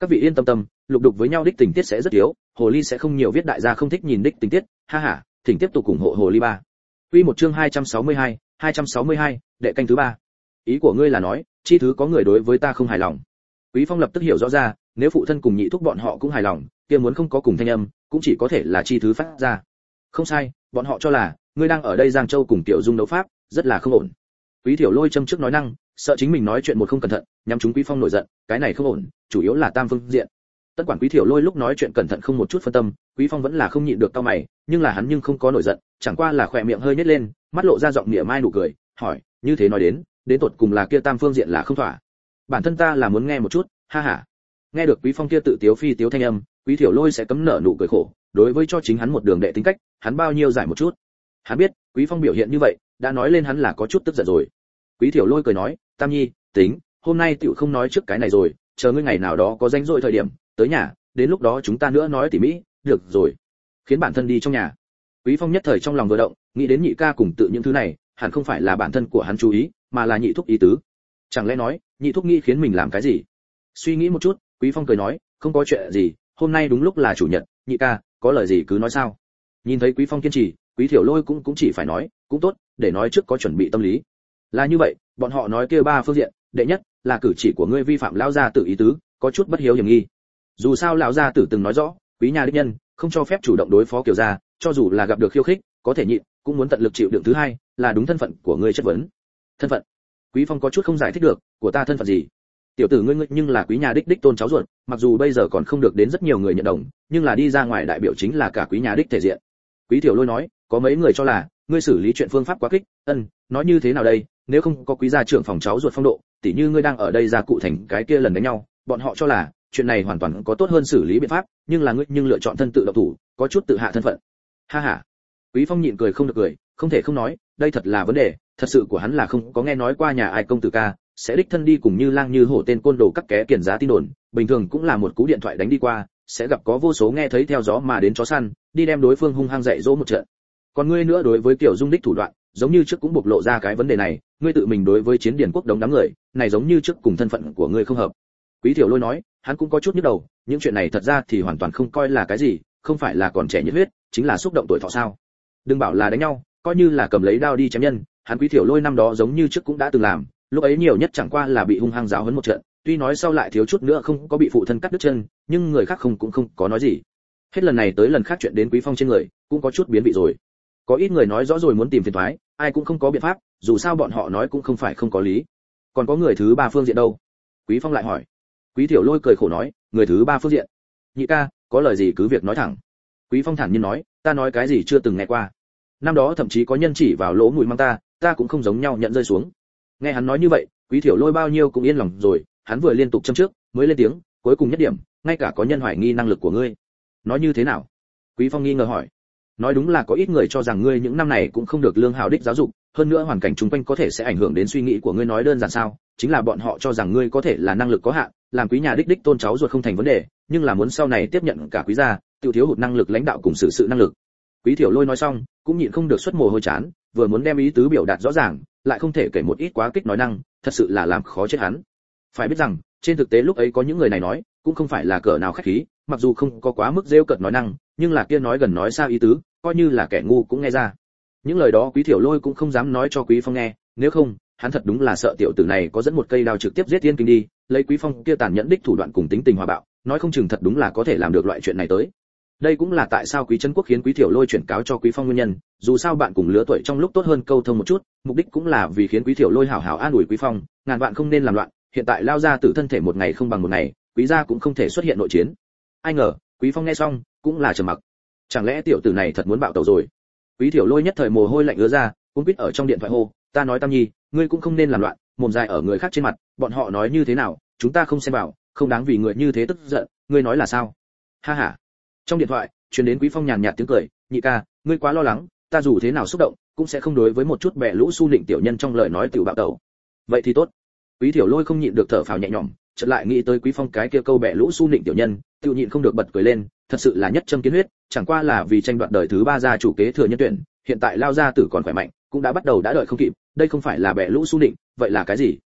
các vị yên tâm tâm lục đục với nhau đích tình tiết sẽ rất yếu hồ ly sẽ không nhiều viết đại gia không thích nhìn đích tình tiết ha ha thỉnh tiếp tục ủng hộ hồ ly ba Quy một chương 262, 262, đệ canh thứ ba. Ý của ngươi là nói, chi thứ có người đối với ta không hài lòng. Quý Phong lập tức hiểu rõ ra, nếu phụ thân cùng nhị thúc bọn họ cũng hài lòng, kia muốn không có cùng thanh âm, cũng chỉ có thể là chi thứ phát ra. Không sai, bọn họ cho là, ngươi đang ở đây Giang Châu cùng Tiểu Dung đấu pháp, rất là không ổn. Quý Tiểu Lôi châm trước nói năng, sợ chính mình nói chuyện một không cẩn thận, nhắm chúng Quý Phong nổi giận, cái này không ổn, chủ yếu là tam phương diện. Tất quản Quý Tiểu Lôi lúc nói chuyện cẩn thận không một chút phân tâm, Quý Phong vẫn là không nhịn được tao mày, nhưng là hắn nhưng không có nổi giận, chẳng qua là khỏe miệng hơi nhếch lên, mắt lộ ra giọng mỉa mai nụ cười, hỏi, như thế nói đến, đến tột cùng là kia tam phương diện là không thỏa bản thân ta là muốn nghe một chút ha ha nghe được quý phong kia tự tiếu phi tiếu thanh âm quý thiểu lôi sẽ cấm nở nụ cười khổ đối với cho chính hắn một đường đệ tính cách hắn bao nhiêu giải một chút. Hắn biết, quý phong biểu hiện như vậy, đã nói lên hắn là có chút tức giận rồi. Quý thiểu lôi cười nói, tam nhi, tính, hôm nay tiểu không nói trước cái này rồi, chờ ngươi ngày nào đó có danh rỗi thời điểm, tới nhà, đến lúc đó chúng ta nữa nói tỉ mỹ được rồi. Khiến bản thân đi trong nhà. Quý phong nhất thời trong lòng vừa động, nghĩ đến nhị ca cùng tự những thứ này, hẳn không phải là bản thân của hắn chú ý, mà là nhị thúc ý tứ. Chẳng lẽ nói, nhị thúc nghĩ khiến mình làm cái gì? Suy nghĩ một chút, quý phong cười nói, không có chuyện gì, hôm nay đúng lúc là chủ nhật, nhị ca, có lời gì cứ nói sao? Nhìn thấy quý phong kiên trì, quý thiểu lôi cũng cũng chỉ phải nói, cũng tốt, để nói trước có chuẩn bị tâm lý. Là như vậy, bọn họ nói kia ba phương diện, đệ nhất là cử chỉ của ngươi vi phạm lão gia tử ý tứ, có chút bất hiếu hiểm nghi. Dù sao lão gia tử từng nói rõ, quý nhà đích nhân, không cho phép chủ động đối phó kiểu gia, cho dù là gặp được khiêu khích, có thể nhịn, cũng muốn tận lực chịu đựng. Thứ hai, là đúng thân phận của ngươi chất vấn. Thân phận. Quý phong có chút không giải thích được, của ta thân phận gì? Tiểu tử ngươi ngươi, nhưng là quý nhà đích đích tôn cháu ruột, mặc dù bây giờ còn không được đến rất nhiều người nhận đồng, nhưng là đi ra ngoài đại biểu chính là cả quý nhà đích thể diện quý tiểu lôi nói, có mấy người cho là, ngươi xử lý chuyện phương pháp quá kích, ân, nói như thế nào đây, nếu không có quý gia trưởng phòng cháu ruột phong độ, tỉ như ngươi đang ở đây ra cụ thành cái kia lần đánh nhau, bọn họ cho là, chuyện này hoàn toàn có tốt hơn xử lý biện pháp, nhưng là ngươi nhưng lựa chọn thân tự động thủ, có chút tự hạ thân phận. Ha ha. Quý phong nhịn cười không được cười, không thể không nói, đây thật là vấn đề, thật sự của hắn là không có nghe nói qua nhà ai công tử ca, sẽ đích thân đi cùng như lang như hổ tên côn đồ các ké kiền giá tin đồn, bình thường cũng là một cú điện thoại đánh đi qua sẽ gặp có vô số nghe thấy theo gió mà đến chó săn, đi đem đối phương hung hăng dạy dỗ một trận. Còn ngươi nữa đối với kiểu dung đích thủ đoạn, giống như trước cũng bộc lộ ra cái vấn đề này, ngươi tự mình đối với chiến điển quốc đống đám người, này giống như trước cùng thân phận của ngươi không hợp. Quý tiểu lôi nói, hắn cũng có chút nhức đầu, những chuyện này thật ra thì hoàn toàn không coi là cái gì, không phải là còn trẻ nhiệt huyết, chính là xúc động tuổi thọ sao. Đừng bảo là đánh nhau, coi như là cầm lấy đao đi chém nhân, hắn quý tiểu lôi năm đó giống như trước cũng đã từng làm, lúc ấy nhiều nhất chẳng qua là bị hung hăng giáo huấn một trận tuy nói sau lại thiếu chút nữa không có bị phụ thân cắt đứt chân, nhưng người khác không cũng không có nói gì. Hết lần này tới lần khác chuyện đến quý phong trên người, cũng có chút biến vị rồi. Có ít người nói rõ rồi muốn tìm phiền thoái, ai cũng không có biện pháp, dù sao bọn họ nói cũng không phải không có lý. Còn có người thứ ba phương diện đâu? Quý phong lại hỏi. Quý tiểu lôi cười khổ nói, người thứ ba phương diện. Nhị ca, có lời gì cứ việc nói thẳng. Quý phong thản nhiên nói, ta nói cái gì chưa từng nghe qua. Năm đó thậm chí có nhân chỉ vào lỗ mũi mang ta ta cũng không giống nhau nhận rơi xuống. Nghe hắn nói như vậy, quý tiểu lôi bao nhiêu cũng yên lòng rồi hắn vừa liên tục châm trước mới lên tiếng cuối cùng nhất điểm ngay cả có nhân hoài nghi năng lực của ngươi. Nói như thế nào? Quý phong nghi ngờ hỏi. Nói đúng là có ít người cho rằng ngươi những năm này cũng không được lương hào đích giáo dục hơn nữa hoàn cảnh chung quanh có thể sẽ ảnh hưởng đến suy nghĩ của ngươi nói đơn giản sao chính là bọn họ cho rằng ngươi có thể là năng lực có hạn làm quý nhà đích đích tôn cháu ruột không thành vấn đề nhưng là muốn sau này tiếp nhận cả quý gia tiêu thiếu hụt năng lực lãnh đạo cùng sự, sự năng lực. Quý thiểu lôi nói xong cũng nhịn không được xuất mồ hôi chán vừa muốn đem ý tứ biểu đạt rõ ràng lại không thể kể một ít quá kích nói năng thật sự là làm khó chết hắn phải biết rằng, trên thực tế lúc ấy có những người này nói, cũng không phải là cỡ nào khách khí, mặc dù không có quá mức rêu cợt nói năng, nhưng là kia nói gần nói xa ý tứ, coi như là kẻ ngu cũng nghe ra. Những lời đó quý thiểu lôi cũng không dám nói cho quý phong nghe, nếu không, hắn thật đúng là sợ tiểu tử này có dẫn một cây đao trực tiếp giết tiên kinh đi, lấy quý phong kia tàn nhẫn đích thủ đoạn cùng tính tình hòa bạo, nói không chừng thật đúng là có thể làm được loại chuyện này tới. Đây cũng là tại sao quý trấn quốc khiến quý thiểu lôi chuyển cáo cho quý phong nguyên nhân, dù sao bạn cùng lứa tuổi trong lúc tốt hơn câu thông một chút, mục đích cũng là vì khiến quý thiểu lôi hảo hảo an ủi quý phong, ngàn bạn không nên làm loạn hiện tại lao ra từ thân thể một ngày không bằng một ngày, quý gia cũng không thể xuất hiện nội chiến. Ai ngờ, quý phong nghe xong, cũng là trầm mặc. Chẳng lẽ tiểu tử này thật muốn bạo tẩu rồi? Quý tiểu lôi nhất thời mồ hôi lạnh ứa ra cũng biết ở trong điện thoại hô, ta nói tam nhi, ngươi cũng không nên làm loạn, mồm dài ở người khác trên mặt, bọn họ nói như thế nào, chúng ta không xem vào, không đáng vì người như thế tức giận, ngươi nói là sao? Ha ha. Trong điện thoại, truyền đến quý phong nhàn nhạt tiếng cười, nhị ca, ngươi quá lo lắng, ta dù thế nào xúc động, cũng sẽ không đối với một chút bẻ lũ su định tiểu nhân trong lời nói tiểu bạo tẩu. Vậy thì tốt quý tiểu lôi không nhịn được thở phào nhẹ nhõm, chợt lại nghĩ tới quý phong cái kia câu bẻ lũ su nịnh tiểu nhân, tự nhịn không được bật cười lên, thật sự là nhất châm kiến huyết, chẳng qua là vì tranh đoạt đời thứ ba gia chủ kế thừa nhân tuyển, hiện tại lao gia tử còn khỏe mạnh, cũng đã bắt đầu đã đợi không kịp, đây không phải là bẻ lũ su nịnh, vậy là cái gì?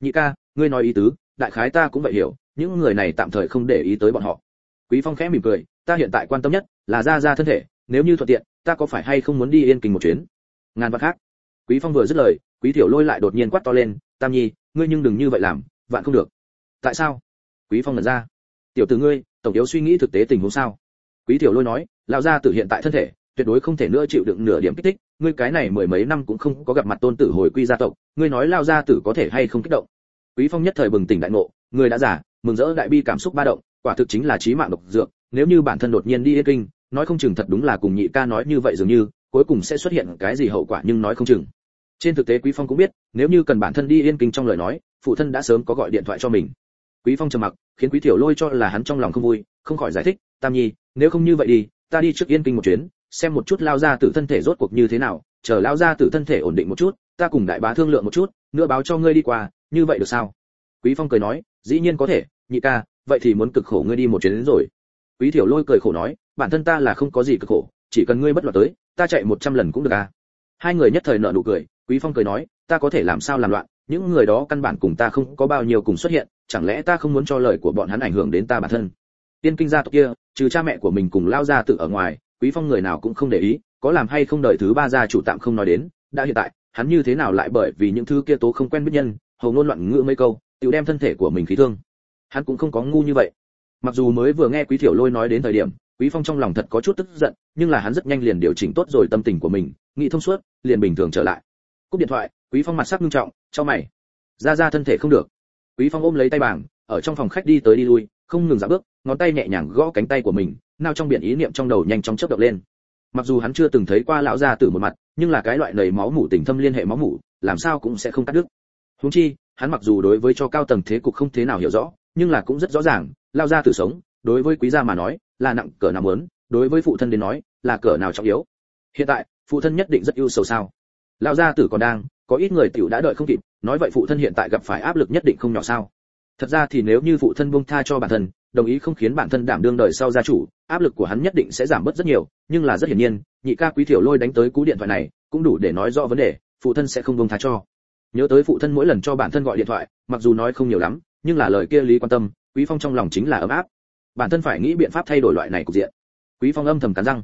Nhị ca, ngươi nói ý tứ, đại khái ta cũng vậy hiểu, những người này tạm thời không để ý tới bọn họ. Quý phong khẽ mỉm cười, ta hiện tại quan tâm nhất là Gia Gia thân thể, nếu như thuận tiện, ta có phải hay không muốn đi yên kinh một chuyến? Ngàn vạn khác. Quý phong vừa dứt lời quý tiểu lôi lại đột nhiên quát to lên, tam nhi, ngươi nhưng đừng như vậy làm, vạn không được. Tại sao? Quý phong nhận ra. Tiểu tử ngươi, tổng yếu suy nghĩ thực tế tình huống sao? Quý tiểu lôi nói, lão gia tử hiện tại thân thể, tuyệt đối không thể nữa chịu đựng nửa điểm kích thích, ngươi cái này mười mấy năm cũng không có gặp mặt tôn tử hồi quy gia tộc, ngươi nói lao gia tử có thể hay không kích động? Quý phong nhất thời bừng tỉnh đại ngộ người đã giả mừng rỡ đại bi cảm xúc ba động, quả thực chính là trí mạng độc dược, nếu như bản thân đột nhiên đi yên kinh, nói không chừng thật đúng là cùng nhị ca nói như vậy dường như, cuối cùng sẽ xuất hiện cái gì hậu quả nhưng nói không chừng trên thực tế quý phong cũng biết, nếu như cần bản thân đi yên kinh trong lời nói, phụ thân đã sớm có gọi điện thoại cho mình. Quý phong trầm mặc, khiến quý tiểu lôi cho là hắn trong lòng không vui, không khỏi giải thích, tam nhi, nếu không như vậy đi, ta đi trước yên kinh một chuyến, xem một chút lao ra tử thân thể rốt cuộc như thế nào, chờ lao ra tử thân thể ổn định một chút, ta cùng đại bá thương lượng một chút, nữa báo cho ngươi đi qua, như vậy được sao? Quý phong cười nói, dĩ nhiên có thể, nhị ca, vậy thì muốn cực khổ ngươi đi một chuyến đến rồi. Quý tiểu lôi cười khổ nói, bản thân ta là không có gì cực khổ, chỉ cần ngươi bất loạn tới, ta chạy một trăm lần cũng được à? Hai người nhất thời nở nụ cười quý phong cười nói, ta có thể làm sao làm loạn, những người đó căn bản cùng ta không có bao nhiêu cùng xuất hiện, chẳng lẽ ta không muốn cho lời của bọn hắn ảnh hưởng đến ta bản thân? Tiên kinh gia tộc kia, trừ cha mẹ của mình cùng lao ra tự ở ngoài, quý phong người nào cũng không để ý, có làm hay không đợi thứ ba gia chủ tạm không nói đến, đã hiện tại, hắn như thế nào lại bởi vì những thứ kia tố không quen biết nhân, hầu ngôn loạn ngữ mấy câu, tự đem thân thể của mình khí thương. Hắn cũng không có ngu như vậy. Mặc dù mới vừa nghe quý thiểu lôi nói đến thời điểm, quý phong trong lòng thật có chút tức giận, nhưng là hắn rất nhanh liền điều chỉnh tốt rồi tâm tình của mình, nghĩ thông suốt, liền bình thường trở lại cúp điện thoại, quý phong mặt sắc nghiêm trọng cho mày. Ra ra thân thể không được. Quý phong ôm lấy tay bảng, ở trong phòng khách đi tới đi lui, không ngừng giảm bước, ngón tay nhẹ nhàng gõ cánh tay của mình nào trong biển ý niệm trong đầu nhanh chóng chớp động lên. Mặc dù hắn chưa từng thấy qua lão gia tử một mặt, nhưng là cái loại nầy máu mủ tình thâm liên hệ máu mủ, làm sao cũng sẽ không cắt đứt. Huống chi, hắn mặc dù đối với cho cao tầng thế cục không thế nào hiểu rõ, nhưng là cũng rất rõ ràng lao gia tử sống, đối với quý gia mà nói, là nặng cỡ nào muốn, đối với phụ thân đến nói, là cỡ nào trọng yếu. Hiện tại, phụ thân nhất định rất ưu sầu sao lão gia tử còn đang, có ít người tiểu đã đợi không kịp, nói vậy phụ thân hiện tại gặp phải áp lực nhất định không nhỏ sao? Thật ra thì nếu như phụ thân buông tha cho bản thân, đồng ý không khiến bản thân đảm đương đời sau gia chủ, áp lực của hắn nhất định sẽ giảm bớt rất nhiều, nhưng là rất hiển nhiên, nhị ca quý thiểu lôi đánh tới cú điện thoại này, cũng đủ để nói rõ vấn đề, phụ thân sẽ không buông tha cho. Nhớ tới phụ thân mỗi lần cho bản thân gọi điện thoại, mặc dù nói không nhiều lắm, nhưng là lời kia lý quan tâm, quý phong trong lòng chính là ấm áp. Bản thân phải nghĩ biện pháp thay đổi loại này cục diện. Quý phong âm thầm cắn răng.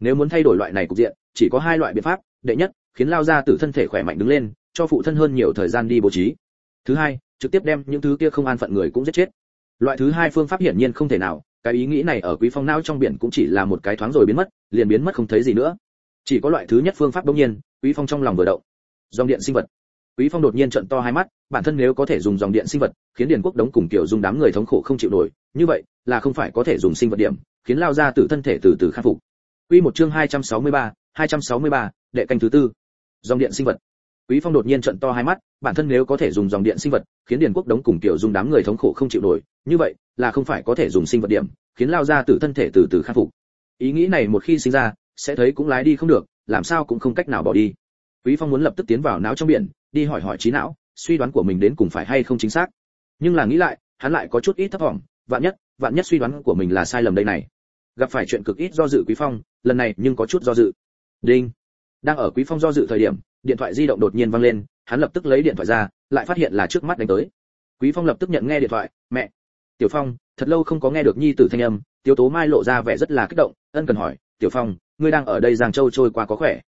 Nếu muốn thay đổi loại này cục diện, chỉ có hai loại biện pháp, đệ nhất khiến lao ra tử thân thể khỏe mạnh đứng lên cho phụ thân hơn nhiều thời gian đi bố trí. Thứ hai trực tiếp đem những thứ kia không an phận người cũng giết chết. Loại thứ hai phương pháp hiển nhiên không thể nào cái ý nghĩ này ở quý phong não trong biển cũng chỉ là một cái thoáng rồi biến mất liền biến mất không thấy gì nữa. Chỉ có loại thứ nhất phương pháp bỗng nhiên quý phong trong lòng vừa động. Dòng điện sinh vật. Quý phong đột nhiên trợn to hai mắt bản thân nếu có thể dùng dòng điện sinh vật khiến điền quốc đống cùng kiểu dùng đám người thống khổ không chịu nổi như vậy là không phải có thể dùng sinh vật điểm khiến lao ra từ thân thể từ từ khắc phục. Quy một chương 263, 263, đệ canh thứ tư dòng điện sinh vật. Quý phong đột nhiên trợn to hai mắt, bản thân nếu có thể dùng dòng điện sinh vật, khiến điền quốc đống cùng kiểu dùng đám người thống khổ không chịu nổi, như vậy là không phải có thể dùng sinh vật điểm, khiến lao ra từ thân thể từ từ khắc phục. Ý nghĩ này một khi sinh ra, sẽ thấy cũng lái đi không được, làm sao cũng không cách nào bỏ đi. Quý phong muốn lập tức tiến vào não trong biển, đi hỏi hỏi trí não, suy đoán của mình đến cùng phải hay không chính xác. Nhưng là nghĩ lại, hắn lại có chút ít thấp vọng, vạn nhất vạn nhất suy đoán của mình là sai lầm đây này. Gặp phải chuyện cực ít do dự quý phong, lần này nhưng có chút do dự. Đinh đang ở quý phong do dự thời điểm, điện thoại di động đột nhiên vang lên, hắn lập tức lấy điện thoại ra, lại phát hiện là trước mắt đánh tới. Quý phong lập tức nhận nghe điện thoại, mẹ. Tiểu phong, thật lâu không có nghe được nhi tử thanh âm tiểu tố mai lộ ra vẻ rất là kích động, ân cần hỏi, tiểu phong, ngươi đang ở đây giang châu trôi qua có khỏe?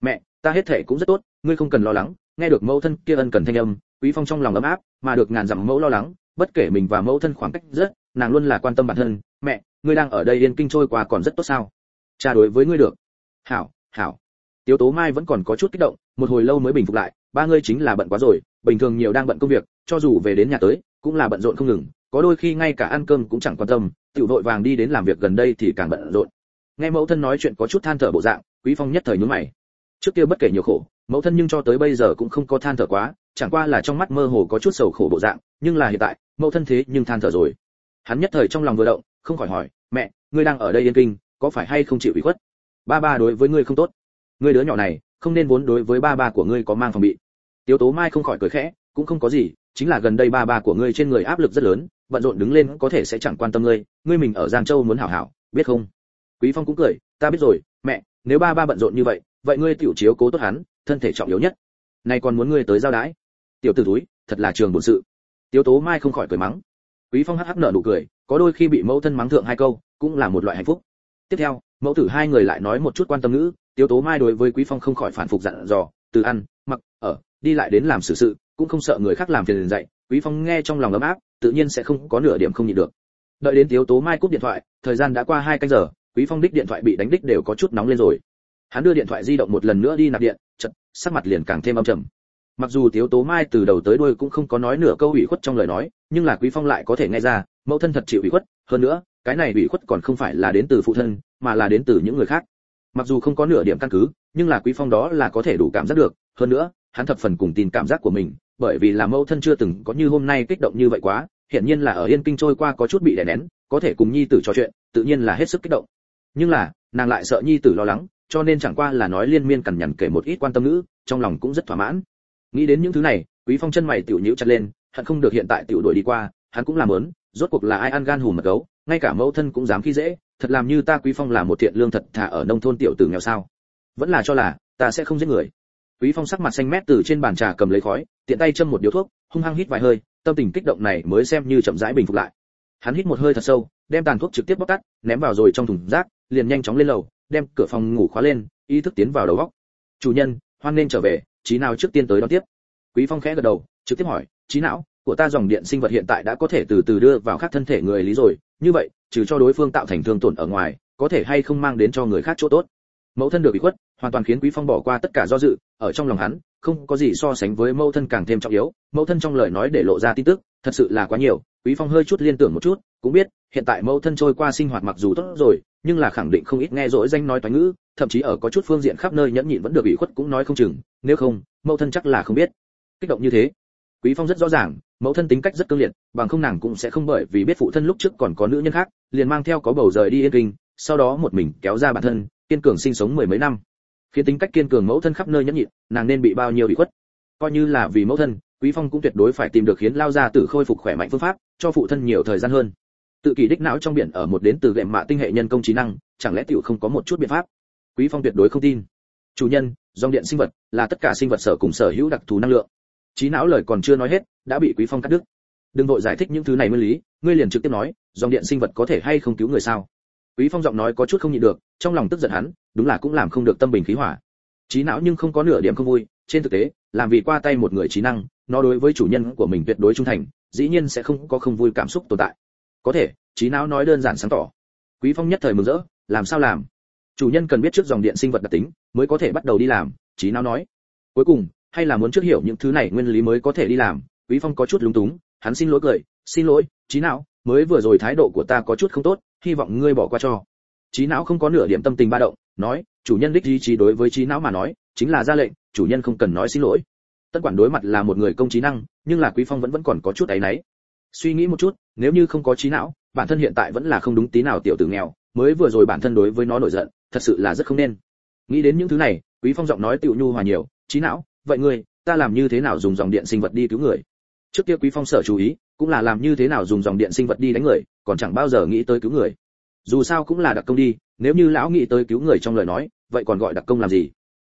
Mẹ, ta hết thể cũng rất tốt, ngươi không cần lo lắng, nghe được mẫu thân kia ân cần thanh âm, quý phong trong lòng ấm áp, mà được ngàn dặm mẫu lo lắng, bất kể mình và mẫu thân khoảng cách rất, nàng luôn là quan tâm bản thân, mẹ, ngươi đang ở đây yên kinh trôi qua còn rất tốt sao? Cha đối với ngươi được. Hảo hảo tiếu tố mai vẫn còn có chút kích động, một hồi lâu mới bình phục lại, ba ngươi chính là bận quá rồi, bình thường nhiều đang bận công việc, cho dù về đến nhà tới, cũng là bận rộn không ngừng, có đôi khi ngay cả ăn cơm cũng chẳng quan tâm, tiểu vội vàng đi đến làm việc gần đây thì càng bận rộn. Nghe mẫu thân nói chuyện có chút than thở bộ dạng, quý phong nhất thời nhún mày. Trước kia bất kể nhiều khổ, mẫu thân nhưng cho tới bây giờ cũng không có than thở quá, chẳng qua là trong mắt mơ hồ có chút sầu khổ bộ dạng, nhưng là hiện tại, mẫu thân thế nhưng than thở rồi. Hắn nhất thời trong lòng vừa động, không khỏi hỏi, mẹ, ngươi đang ở đây yên kinh, có phải hay không chịu ủy khuất? Ba ba đối với ngươi không tốt ngươi đứa nhỏ này, không nên vốn đối với ba ba của ngươi có mang phòng bị. Tiếu tố mai không khỏi cười khẽ, cũng không có gì, chính là gần đây ba ba của ngươi trên người áp lực rất lớn, bận rộn đứng lên có thể sẽ chẳng quan tâm ngươi ngươi mình ở giang châu muốn hảo hảo, biết không? Quý phong cũng cười, ta biết rồi, mẹ, nếu ba ba bận rộn như vậy vậy ngươi tiểu chiếu cố tốt hắn, thân thể trọng yếu nhất. Nay còn muốn ngươi tới giao đái. Tiểu tử túi thật là trường bổn sự. Tiếu tố mai không khỏi cười mắng. Quý phong hắc hắc nở nụ cười, có đôi khi bị mẫu thân mắng thượng hai câu, cũng là một loại hạnh phúc. Tiếp theo, mẫu tử hai người lại nói một chút quan tâm ngữ tiếu tố mai đối với quý phong không khỏi phản phục dặn dò, từ ăn, mặc, ở, đi lại đến làm xử sự, cũng không sợ người khác làm phiền dạy. Quý phong nghe trong lòng ấm áp, tự nhiên sẽ không có nửa điểm không nhịn được. Đợi đến tiếu tố mai cúp điện thoại, thời gian đã qua hai canh giờ, quý phong đích điện thoại bị đánh đích đều có chút nóng lên rồi. Hắn đưa điện thoại di động một lần nữa đi nạp điện, chật, sắc mặt liền càng thêm âm trầm. Mặc dù tiếu tố mai từ đầu tới đuôi cũng không có nói nửa câu ủy khuất trong lời nói, nhưng là quý phong lại có thể nghe ra, mẫu thân thật chịu ủy khuất, hơn nữa, cái này ủy khuất còn không phải là đến từ phụ thân, mà là đến từ những người khác mặc dù không có nửa điểm căn cứ, nhưng là quý phong đó là có thể đủ cảm giác được. Hơn nữa, hắn thập phần cùng tin cảm giác của mình, bởi vì là mẫu thân chưa từng có như hôm nay kích động như vậy quá hiện nhiên là ở yên kinh trôi qua có chút bị đè nén, có thể cùng nhi tử trò chuyện, tự nhiên là hết sức kích động. Nhưng là, nàng lại sợ nhi tử lo lắng, cho nên chẳng qua là nói liên miên cằn nhằn kể một ít quan tâm ngữ, trong lòng cũng rất thỏa mãn. Nghĩ đến những thứ này, quý phong chân mày tiểu nhíu chặt lên hắn không được hiện tại tiểu đuổi đi qua, hắn cũng làm lớn rốt cuộc là ai ăn gan hùm mật gấu, ngay cả mẫu thân cũng dám khi dễ thật làm như ta quý phong là một thiện lương thật thà ở nông thôn tiểu tử nghèo sao? Vẫn là cho là, ta sẽ không giết người. Quý phong sắc mặt xanh mét từ trên bàn trà cầm lấy khói, tiện tay châm một điếu thuốc, hung hăng hít vài hơi, tâm tình kích động này mới xem như chậm rãi bình phục lại. Hắn hít một hơi thật sâu, đem tàn thuốc trực tiếp bóc tắt, ném vào rồi trong thùng rác, liền nhanh chóng lên lầu, đem cửa phòng ngủ khóa lên, ý thức tiến vào đầu góc. Chủ nhân, hoan nên trở về trí nào trước tiên tới đón tiếp. Quý phong khẽ gật đầu, trực tiếp hỏi trí não của ta dòng điện sinh vật hiện tại đã có thể từ từ đưa vào khác thân thể người lý rồi. Như vậy, trừ cho đối phương tạo thành thương tổn ở ngoài, có thể hay không mang đến cho người khác chỗ tốt? Mẫu thân được bị khuất, hoàn toàn khiến quý phong bỏ qua tất cả do dự, ở trong lòng hắn, không có gì so sánh với mẫu thân càng thêm trọng yếu. Mẫu thân trong lời nói để lộ ra tin tức, thật sự là quá nhiều, quý phong hơi chút liên tưởng một chút, cũng biết, hiện tại mẫu thân trôi qua sinh hoạt mặc dù tốt rồi, nhưng là khẳng định không ít nghe dỗi danh nói toán ngữ, thậm chí ở có chút phương diện khắp nơi nhẫn nhịn vẫn được ủy khuất cũng nói không chừng, nếu không, mẫu thân chắc là không biết. Kích động như thế quý phong rất rõ ràng, mẫu thân tính cách rất cương liệt, bằng không nàng cũng sẽ không bởi vì biết phụ thân lúc trước còn có nữ nhân khác, liền mang theo có bầu rời đi yên kinh, sau đó một mình kéo ra bản thân, kiên cường sinh sống mười mấy năm. Khiến tính cách kiên cường mẫu thân khắp nơi nhẫn nhịn, nàng nên bị bao nhiêu bị khuất? Coi như là vì mẫu thân, quý phong cũng tuyệt đối phải tìm được khiến lao ra tử khôi phục khỏe mạnh phương pháp, cho phụ thân nhiều thời gian hơn. Tự kỷ đích não trong biển ở một đến từ gệm mạ tinh hệ nhân công trí năng, chẳng lẽ tiểu không có một chút biện pháp? Quý phong tuyệt đối không tin. Chủ nhân, dòng điện sinh vật là tất cả sinh vật sở cùng sở hữu đặc thù năng lượng trí não lời còn chưa nói hết, đã bị quý phong cắt đứt. Đừng vội giải thích những thứ này nguyên lý, ngươi liền trực tiếp nói, dòng điện sinh vật có thể hay không cứu người sao? Quý phong giọng nói có chút không nhịn được, trong lòng tức giận hắn, đúng là cũng làm không được tâm bình khí hỏa. Trí não nhưng không có nửa điểm không vui, trên thực tế, làm vì qua tay một người trí năng, nó đối với chủ nhân của mình tuyệt đối trung thành, dĩ nhiên sẽ không có không vui cảm xúc tồn tại. Có thể trí não nói đơn giản sáng tỏ. Quý phong nhất thời mừng rỡ, làm sao làm? Chủ nhân cần biết trước dòng điện sinh vật đặc tính, mới có thể bắt đầu đi làm trí não nói. Cuối cùng hay là muốn trước hiểu những thứ này nguyên lý mới có thể đi làm? Quý phong có chút lúng túng, hắn xin lỗi cười, xin lỗi trí não, mới vừa rồi thái độ của ta có chút không tốt, hy vọng ngươi bỏ qua cho. Trí não không có nửa điểm tâm tình ba động, nói, chủ nhân đích duy trí đối với trí não mà nói, chính là ra lệnh, chủ nhân không cần nói xin lỗi. Tất quản đối mặt là một người công trí năng, nhưng là quý phong vẫn vẫn còn có chút áy náy. Suy nghĩ một chút, nếu như không có trí não, bản thân hiện tại vẫn là không đúng tí nào tiểu tử nghèo, mới vừa rồi bản thân đối với nó nổi giận, thật sự là rất không nên. Nghĩ đến những thứ này, quý phong giọng nói tiểu nhu hòa nhiều trí não vậy ngươi, ta làm như thế nào dùng dòng điện sinh vật đi cứu người? Trước kia quý phong sở chú ý, cũng là làm như thế nào dùng dòng điện sinh vật đi đánh người, còn chẳng bao giờ nghĩ tới cứu người. Dù sao cũng là đặc công đi, nếu như lão nghĩ tới cứu người trong lời nói, vậy còn gọi đặc công làm gì?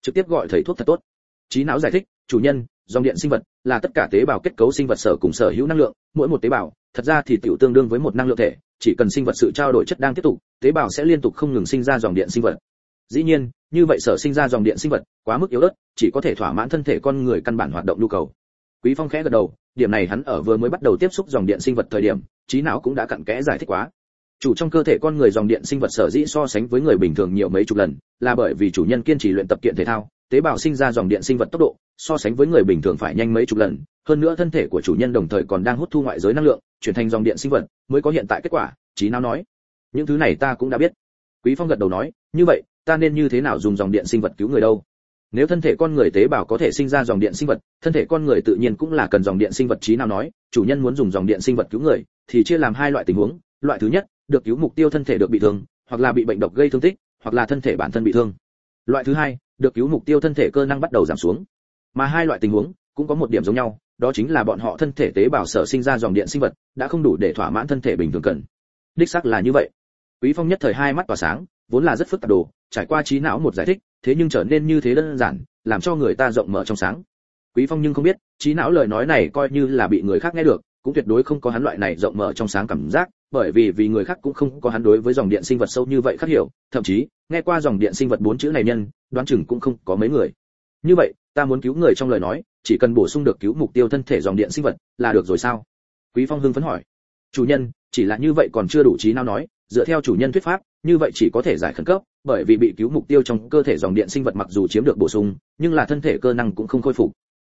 Trực tiếp gọi thầy thuốc thật tốt. Trí não giải thích, chủ nhân, dòng điện sinh vật là tất cả tế bào kết cấu sinh vật sở cùng sở hữu năng lượng, mỗi một tế bào, thật ra thì tiểu tương đương với một năng lượng thể, chỉ cần sinh vật sự trao đổi chất đang tiếp tục, tế bào sẽ liên tục không ngừng sinh ra dòng điện sinh vật. Dĩ nhiên như vậy sở sinh ra dòng điện sinh vật, quá mức yếu ớt, chỉ có thể thỏa mãn thân thể con người căn bản hoạt động nhu cầu. Quý phong khẽ gật đầu, điểm này hắn ở vừa mới bắt đầu tiếp xúc dòng điện sinh vật thời điểm, trí não cũng đã cặn kẽ giải thích quá. Chủ trong cơ thể con người dòng điện sinh vật sở dĩ so sánh với người bình thường nhiều mấy chục lần, là bởi vì chủ nhân kiên trì luyện tập kiện thể thao, tế bào sinh ra dòng điện sinh vật tốc độ, so sánh với người bình thường phải nhanh mấy chục lần. Hơn nữa thân thể của chủ nhân đồng thời còn đang hút thu ngoại giới năng lượng, chuyển thành dòng điện sinh vật, mới có hiện tại kết quả, trí não nói. Những thứ này ta cũng đã biết. Quý phong gật đầu nói, như vậy ta nên như thế nào dùng dòng điện sinh vật cứu người đâu? Nếu thân thể con người tế bào có thể sinh ra dòng điện sinh vật, thân thể con người tự nhiên cũng là cần dòng điện sinh vật trí nào nói, chủ nhân muốn dùng dòng điện sinh vật cứu người, thì chia làm hai loại tình huống. Loại thứ nhất, được cứu mục tiêu thân thể được bị thương, hoặc là bị bệnh độc gây thương tích, hoặc là thân thể bản thân bị thương. Loại thứ hai, được cứu mục tiêu thân thể cơ năng bắt đầu giảm xuống. Mà hai loại tình huống cũng có một điểm giống nhau, đó chính là bọn họ thân thể tế bào sở sinh ra dòng điện sinh vật đã không đủ để thỏa mãn thân thể bình thường cần. Đích xác là như vậy. Quý phong nhất thời hai mắt tỏa sáng vốn là rất phức tạp đồ, trải qua trí não một giải thích, thế nhưng trở nên như thế đơn giản, làm cho người ta rộng mở trong sáng. Quý phong nhưng không biết, trí não lời nói này coi như là bị người khác nghe được, cũng tuyệt đối không có hắn loại này rộng mở trong sáng cảm giác, bởi vì vì người khác cũng không có hắn đối với dòng điện sinh vật sâu như vậy khác hiểu, thậm chí, nghe qua dòng điện sinh vật bốn chữ này nhân, đoán chừng cũng không có mấy người. Như vậy, ta muốn cứu người trong lời nói, chỉ cần bổ sung được cứu mục tiêu thân thể dòng điện sinh vật, là được rồi sao? Quý phong hưng phấn hỏi. Chủ nhân, chỉ là như vậy còn chưa đủ trí nào nói, dựa theo chủ nhân thuyết pháp như vậy chỉ có thể giải khẩn cấp, bởi vì bị cứu mục tiêu trong cơ thể dòng điện sinh vật mặc dù chiếm được bổ sung, nhưng là thân thể cơ năng cũng không khôi phục.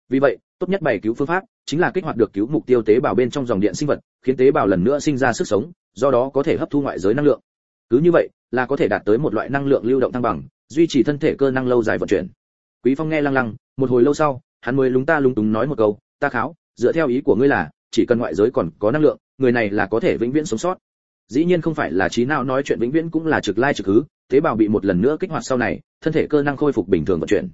Vì vậy, tốt nhất bày cứu phương pháp chính là kích hoạt được cứu mục tiêu tế bào bên trong dòng điện sinh vật, khiến tế bào lần nữa sinh ra sức sống, do đó có thể hấp thu ngoại giới năng lượng. Cứ như vậy, là có thể đạt tới một loại năng lượng lưu động thăng bằng, duy trì thân thể cơ năng lâu dài vận chuyển. Quý phong nghe lăng lăng, một hồi lâu sau, hắn mới lúng ta lúng túng nói một câu, ta kháo, dựa theo ý của ngươi là, chỉ cần ngoại giới còn có năng lượng, người này là có thể vĩnh viễn sống sót dĩ nhiên không phải là trí não nói chuyện vĩnh viễn cũng là trực lai trực hứ, tế bào bị một lần nữa kích hoạt sau này, thân thể cơ năng khôi phục bình thường vận chuyển.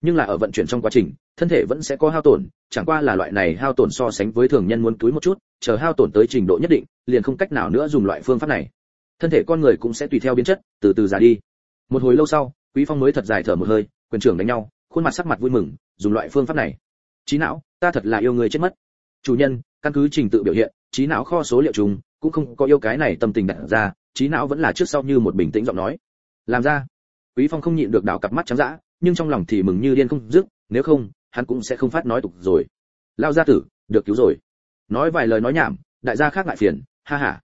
Nhưng là ở vận chuyển trong quá trình, thân thể vẫn sẽ có hao tổn, chẳng qua là loại này hao tổn so sánh với thường nhân muốn túi một chút, chờ hao tổn tới trình độ nhất định, liền không cách nào nữa dùng loại phương pháp này. Thân thể con người cũng sẽ tùy theo biến chất, từ từ già đi. Một hồi lâu sau, quý phong mới thật dài thở một hơi, quyền trưởng đánh nhau, khuôn mặt sắc mặt vui mừng, dùng loại phương pháp này. Trí não, ta thật là yêu người chết mất. Chủ nhân, căn cứ trình tự biểu hiện, trí não kho số liệu chúng cũng không có yêu cái này tâm tình đặt ra trí não vẫn là trước sau như một bình tĩnh giọng nói. Làm ra. Quý phong không nhịn được đảo cặp mắt trắng dã nhưng trong lòng thì mừng như điên không dứt nếu không hắn cũng sẽ không phát nói tục rồi. Lao gia tử được cứu rồi. Nói vài lời nói nhảm đại gia khác ngại phiền ha ha.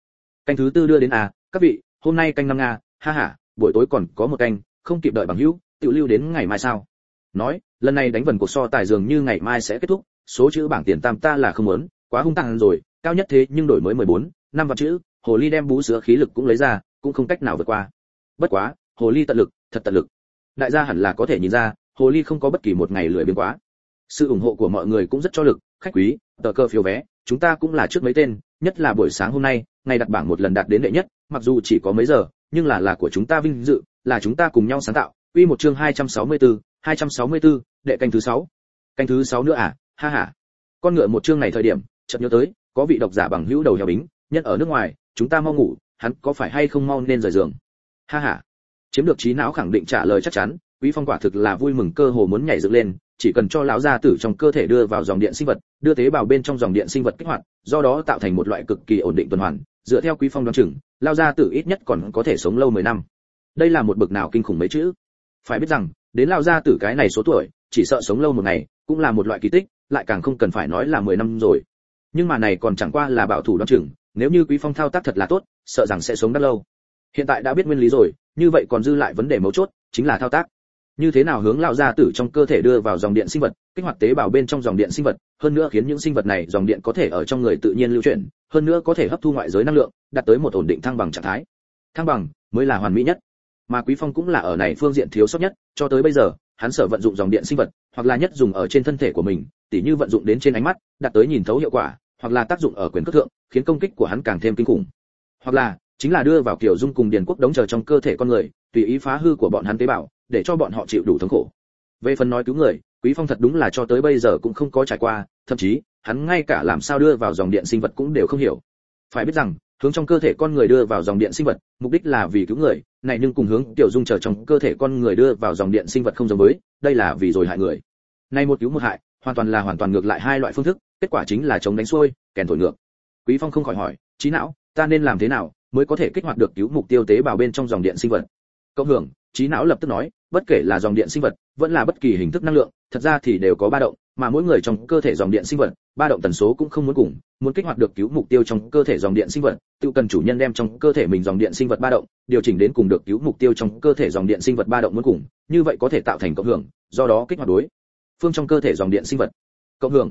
Canh thứ tư đưa đến à các vị hôm nay canh năm nga ha ha buổi tối còn có một canh không kịp đợi bằng hữu tự lưu đến ngày mai sao? Nói lần này đánh vần cuộc so tài dường như ngày mai sẽ kết thúc số chữ bảng tiền tam ta là không muốn quá hung tàn rồi cao nhất thế nhưng đổi mới 14, năm vạn chữ hồ ly đem bú sữa khí lực cũng lấy ra cũng không cách nào vượt qua bất quá hồ ly tận lực thật tận lực đại gia hẳn là có thể nhìn ra hồ ly không có bất kỳ một ngày lười biếng quá sự ủng hộ của mọi người cũng rất cho lực khách quý tờ cơ phiếu vé chúng ta cũng là trước mấy tên nhất là buổi sáng hôm nay ngày đặt bảng một lần đạt đến đệ nhất mặc dù chỉ có mấy giờ nhưng là là của chúng ta vinh dự là chúng ta cùng nhau sáng tạo Quy một chương 264, 264, đệ canh thứ 6. Canh thứ 6 nữa à? Ha ha. Con ngựa một chương này thời điểm, chợt nhớ tới, có vị độc giả bằng hữu đầu heo bính, nhân ở nước ngoài, chúng ta mau ngủ, hắn có phải hay không mau nên rời giường. Ha ha. Chiếm được trí não khẳng định trả lời chắc chắn, Quý Phong quả thực là vui mừng cơ hồ muốn nhảy dựng lên, chỉ cần cho lão gia tử trong cơ thể đưa vào dòng điện sinh vật, đưa tế bào bên trong dòng điện sinh vật kích hoạt, do đó tạo thành một loại cực kỳ ổn định tuần hoàn, dựa theo Quý Phong đoán chừng, lão gia tử ít nhất còn có thể sống lâu 10 năm. Đây là một bực nào kinh khủng mấy chữ. Phải biết rằng, đến lão gia tử cái này số tuổi, chỉ sợ sống lâu một ngày, cũng là một loại kỳ tích, lại càng không cần phải nói là 10 năm rồi. Nhưng mà này còn chẳng qua là bảo thủ đoán chừng, nếu như Quý Phong thao tác thật là tốt, sợ rằng sẽ sống rất lâu. Hiện tại đã biết nguyên lý rồi, như vậy còn dư lại vấn đề mấu chốt, chính là thao tác. Như thế nào hướng lão gia tử trong cơ thể đưa vào dòng điện sinh vật kích hoạt tế bào bên trong dòng điện sinh vật hơn nữa khiến những sinh vật này dòng điện có thể ở trong người tự nhiên lưu chuyển hơn nữa có thể hấp thu ngoại giới năng lượng đạt tới một ổn định thăng bằng trạng thái. Thăng bằng mới là hoàn mỹ nhất. Mà quý phong cũng là ở này phương diện thiếu sót nhất cho tới bây giờ hắn sở vận dụng dòng điện sinh vật hoặc là nhất dùng ở trên thân thể của mình tỉ như vận dụng đến trên ánh mắt đạt tới nhìn thấu hiệu quả hoặc là tác dụng ở quyền cước thượng, khiến công kích của hắn càng thêm kinh khủng. Hoặc là, chính là đưa vào kiểu dung cùng điền quốc đống chờ trong cơ thể con người, tùy ý phá hư của bọn hắn tế bào, để cho bọn họ chịu đủ thống khổ. Về phần nói cứu người, quý phong thật đúng là cho tới bây giờ cũng không có trải qua, thậm chí, hắn ngay cả làm sao đưa vào dòng điện sinh vật cũng đều không hiểu. Phải biết rằng, hướng trong cơ thể con người đưa vào dòng điện sinh vật, mục đích là vì cứu người, này nhưng cùng hướng tiểu dung trở trong cơ thể con người đưa vào dòng điện sinh vật không giống với, đây là vì rồi hại người. Này một cứu một hại, hoàn toàn là hoàn toàn ngược lại hai loại phương thức kết quả chính là chống đánh xuôi, kèn thổi ngược. Quý phong không khỏi hỏi trí não, ta nên làm thế nào mới có thể kích hoạt được cứu mục tiêu tế bào bên trong dòng điện sinh vật? Cộng hưởng trí não lập tức nói, bất kể là dòng điện sinh vật, vẫn là bất kỳ hình thức năng lượng, thật ra thì đều có ba động, mà mỗi người trong cơ thể dòng điện sinh vật, ba động tần số cũng không muốn cùng, muốn kích hoạt được cứu mục tiêu trong cơ thể dòng điện sinh vật, tự cần chủ nhân đem trong cơ thể mình dòng điện sinh vật ba động, điều chỉnh đến cùng được cứu mục tiêu trong cơ thể dòng điện sinh vật ba động muốn cùng, như vậy có thể tạo thành cộng hưởng, do đó kích hoạt đối phương trong cơ thể dòng điện sinh vật. Cộng hưởng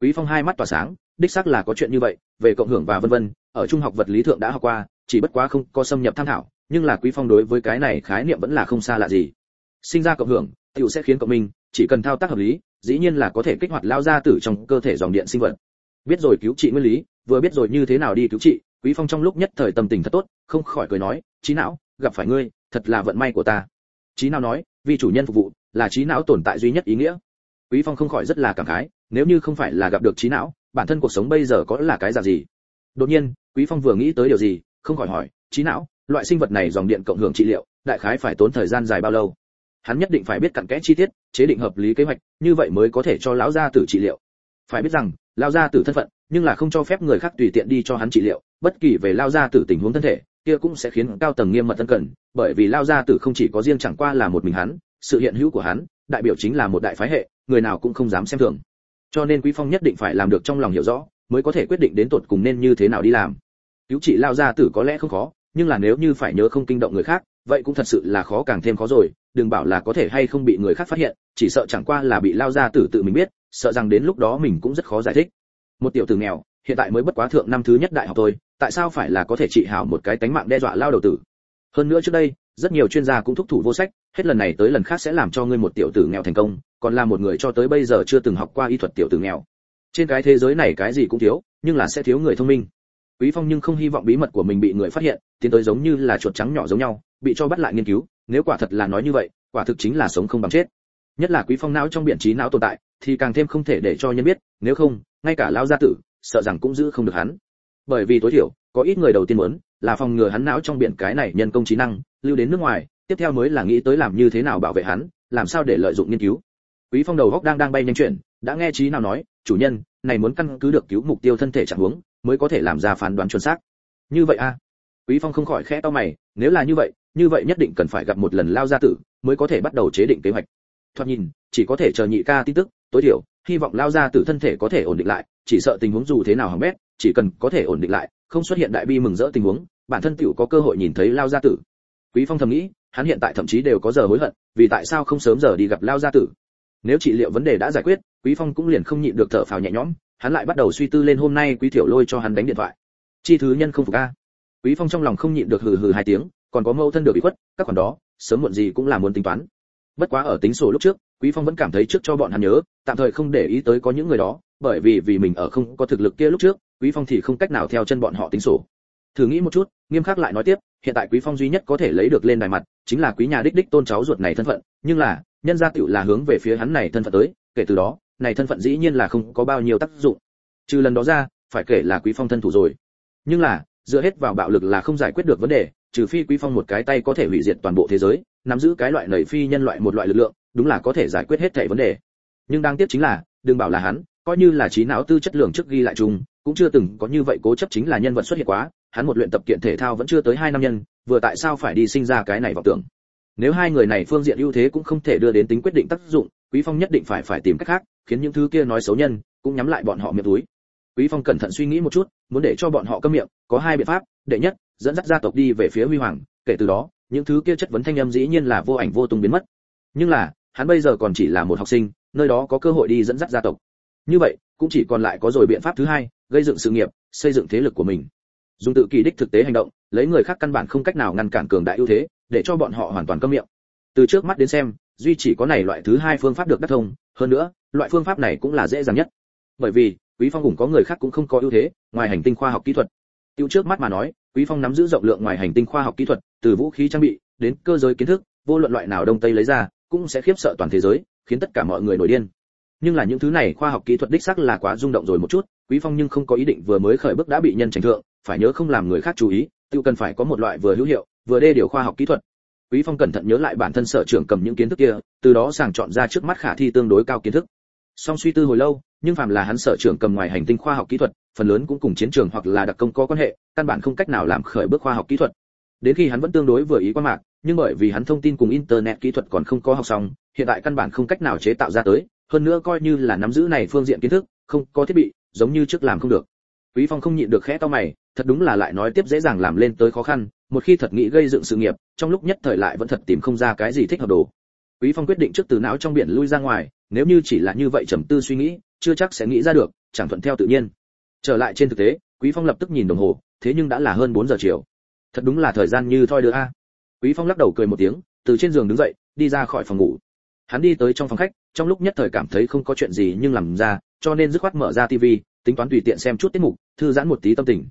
quý phong hai mắt tỏa sáng, đích xác là có chuyện như vậy, về cộng hưởng và vân vân, ở trung học vật lý thượng đã học qua, chỉ bất quá không có xâm nhập tham thảo nhưng là quý phong đối với cái này khái niệm vẫn là không xa lạ gì. Sinh ra cộng hưởng, tiểu sẽ khiến cộng minh, chỉ cần thao tác hợp lý, dĩ nhiên là có thể kích hoạt lao ra tử trong cơ thể dòng điện sinh vật. Biết rồi cứu trị nguyên lý, vừa biết rồi như thế nào đi cứu trị, quý phong trong lúc nhất thời tâm tình thật tốt, không khỏi cười nói trí não, gặp phải ngươi, thật là vận may của ta. Trí não nói, vì chủ nhân phục vụ, là trí não tồn tại duy nhất ý nghĩa. Quý phong không khỏi rất là cảm khái nếu như không phải là gặp được trí não, bản thân cuộc sống bây giờ có là cái dạng gì? Đột nhiên, quý phong vừa nghĩ tới điều gì, không khỏi hỏi, trí não, loại sinh vật này dòng điện cộng hưởng trị liệu, đại khái phải tốn thời gian dài bao lâu? Hắn nhất định phải biết cặn kẽ chi tiết, chế định hợp lý kế hoạch, như vậy mới có thể cho lão gia tử trị liệu. Phải biết rằng, lão gia tử thân phận, nhưng là không cho phép người khác tùy tiện đi cho hắn trị liệu, bất kỳ về lão gia tử tình huống thân thể, kia cũng sẽ khiến cao tầng nghiêm mật thân cần bởi vì lão gia tử không chỉ có riêng chẳng qua là một mình hắn, sự hiện hữu của hắn, đại biểu chính là một đại phái hệ, người nào cũng không dám xem thường cho nên quý phong nhất định phải làm được trong lòng hiểu rõ, mới có thể quyết định đến tột cùng nên như thế nào đi làm. Cứu trị lao gia tử có lẽ không khó, nhưng là nếu như phải nhớ không kinh động người khác, vậy cũng thật sự là khó càng thêm khó rồi, đừng bảo là có thể hay không bị người khác phát hiện, chỉ sợ chẳng qua là bị lao gia tử tự mình biết, sợ rằng đến lúc đó mình cũng rất khó giải thích. Một tiểu tử nghèo, hiện tại mới bất quá thượng năm thứ nhất đại học thôi, tại sao phải là có thể trị hảo một cái tánh mạng đe dọa lao đầu tử? Hơn nữa trước đây, rất nhiều chuyên gia cũng thúc thủ vô sách hết lần này tới lần khác sẽ làm cho ngươi một tiểu tử nghèo thành công, còn là một người cho tới bây giờ chưa từng học qua y thuật tiểu tử nghèo. Trên cái thế giới này cái gì cũng thiếu, nhưng là sẽ thiếu người thông minh. Quý phong nhưng không hy vọng bí mật của mình bị người phát hiện, tiến tới giống như là chuột trắng nhỏ giống nhau, bị cho bắt lại nghiên cứu, nếu quả thật là nói như vậy, quả thực chính là sống không bằng chết. Nhất là quý phong não trong biển trí não tồn tại, thì càng thêm không thể để cho nhân biết, nếu không, ngay cả lao gia tử, sợ rằng cũng giữ không được hắn. Bởi vì tối thiểu, có ít người đầu tiên muốn, là phòng ngừa hắn não trong biển cái này nhân công trí năng, lưu đến nước ngoài tiếp theo mới là nghĩ tới làm như thế nào bảo vệ hắn, làm sao để lợi dụng nghiên cứu. Quý phong đầu góc đang đang bay nhanh chuyển, đã nghe trí nào nói, chủ nhân, này muốn căn cứ được cứu mục tiêu thân thể trạng huống, mới có thể làm ra phán đoán chuẩn xác. Như vậy a quý phong không khỏi khẽ to mày, nếu là như vậy như vậy nhất định cần phải gặp một lần lao gia tử mới có thể bắt đầu chế định kế hoạch. Thoạt nhìn, chỉ có thể chờ nhị ca tin tức, tối thiểu, hy vọng lao gia tử thân thể có thể ổn định lại, chỉ sợ tình huống dù thế nào hỏng bét, chỉ cần có thể ổn định lại, không xuất hiện đại bi mừng rỡ tình huống, bản thân tiểu có cơ hội nhìn thấy lao gia tử. Quý phong thầm nghĩ hắn hiện tại thậm chí đều có giờ hối hận, vì tại sao không sớm giờ đi gặp lao gia tử? Nếu trị liệu vấn đề đã giải quyết, quý phong cũng liền không nhịn được thở phào nhẹ nhõm, hắn lại bắt đầu suy tư lên hôm nay quý tiểu lôi cho hắn đánh điện thoại. Chi thứ nhân không phục a. Quý phong trong lòng không nhịn được hừ hừ hai tiếng, còn có mâu thân được bị khuất, các khoản đó, sớm muộn gì cũng là muốn tính toán. Bất quá ở tính sổ lúc trước, quý phong vẫn cảm thấy trước cho bọn hắn nhớ, tạm thời không để ý tới có những người đó, bởi vì vì mình ở không có thực lực kia lúc trước, quý phong thì không cách nào theo chân bọn họ tính sổ. Thử nghĩ một chút, nghiêm khắc lại nói tiếp hiện tại quý phong duy nhất có thể lấy được lên đài mặt chính là quý nhà đích đích tôn cháu ruột này thân phận, nhưng là, nhân gia tiểu là hướng về phía hắn này thân phận tới, kể từ đó, này thân phận dĩ nhiên là không có bao nhiêu tác dụng. Trừ lần đó ra, phải kể là quý phong thân thủ rồi. Nhưng là, dựa hết vào bạo lực là không giải quyết được vấn đề, trừ phi quý phong một cái tay có thể hủy diệt toàn bộ thế giới, nắm giữ cái loại nảy phi nhân loại một loại lực lượng, đúng là có thể giải quyết hết thảy vấn đề. Nhưng đáng tiếc chính là, đừng bảo là hắn, coi như là trí não tư chất lượng trước ghi lại chung, cũng chưa từng có như vậy cố chấp chính là nhân vật xuất hiện quá hắn một luyện tập kiện thể thao vẫn chưa tới hai năm nhân, vừa tại sao phải đi sinh ra cái này vọng tưởng? Nếu hai người này phương diện ưu thế cũng không thể đưa đến tính quyết định tác dụng, quý phong nhất định phải phải tìm cách khác, khiến những thứ kia nói xấu nhân, cũng nhắm lại bọn họ miệng túi. Quý phong cẩn thận suy nghĩ một chút, muốn để cho bọn họ câm miệng, có hai biện pháp, đệ nhất, dẫn dắt gia tộc đi về phía huy hoàng, kể từ đó, những thứ kia chất vấn thanh âm dĩ nhiên là vô ảnh vô tung biến mất. Nhưng là, hắn bây giờ còn chỉ là một học sinh, nơi đó có cơ hội đi dẫn dắt gia tộc. Như vậy, cũng chỉ còn lại có rồi biện pháp thứ hai, gây dựng sự nghiệp, xây dựng thế lực của mình dùng tự kỳ đích thực tế hành động, lấy người khác căn bản không cách nào ngăn cản cường đại ưu thế, để cho bọn họ hoàn toàn câm miệng. Từ trước mắt đến xem, duy chỉ có này loại thứ hai phương pháp được đắc thông, hơn nữa, loại phương pháp này cũng là dễ dàng nhất. Bởi vì, quý phong cũng có người khác cũng không có ưu thế, ngoài hành tinh khoa học kỹ thuật. Tiêu trước mắt mà nói, quý phong nắm giữ rộng lượng ngoài hành tinh khoa học kỹ thuật, từ vũ khí trang bị, đến cơ giới kiến thức, vô luận loại nào đông tây lấy ra, cũng sẽ khiếp sợ toàn thế giới, khiến tất cả mọi người nổi điên. Nhưng là những thứ này khoa học kỹ thuật đích xác là quá rung động rồi một chút, quý phong nhưng không có ý định vừa mới khởi bước đã bị nhân tránh thượng phải nhớ không làm người khác chú ý, tiêu cần phải có một loại vừa hữu hiệu, vừa đê điều khoa học kỹ thuật. Quý phong cẩn thận nhớ lại bản thân sở trưởng cầm những kiến thức kia, từ đó sàng chọn ra trước mắt khả thi tương đối cao kiến thức. Song suy tư hồi lâu, nhưng phàm là hắn sở trưởng cầm ngoài hành tinh khoa học kỹ thuật, phần lớn cũng cùng chiến trường hoặc là đặc công có quan hệ, căn bản không cách nào làm khởi bước khoa học kỹ thuật. Đến khi hắn vẫn tương đối vừa ý qua mạc, nhưng bởi vì hắn thông tin cùng internet kỹ thuật còn không có học xong, hiện tại căn bản không cách nào chế tạo ra tới, hơn nữa coi như là nắm giữ này phương diện kiến thức, không có thiết bị, giống như trước làm không được quý phong không nhịn được khẽ to mày, thật đúng là lại nói tiếp dễ dàng làm lên tới khó khăn, một khi thật nghĩ gây dựng sự nghiệp, trong lúc nhất thời lại vẫn thật tìm không ra cái gì thích hợp đồ. Quý phong quyết định trước từ não trong biển lui ra ngoài, nếu như chỉ là như vậy trầm tư suy nghĩ, chưa chắc sẽ nghĩ ra được, chẳng thuận theo tự nhiên. Trở lại trên thực tế, quý phong lập tức nhìn đồng hồ, thế nhưng đã là hơn 4 giờ chiều. Thật đúng là thời gian như thoi đưa a. Quý phong lắc đầu cười một tiếng, từ trên giường đứng dậy, đi ra khỏi phòng ngủ. Hắn đi tới trong phòng khách, trong lúc nhất thời cảm thấy không có chuyện gì nhưng làm ra, cho nên dứt khoát mở ra tivi tính toán tùy tiện xem chút tiết mục, thư giãn một tí tâm tình.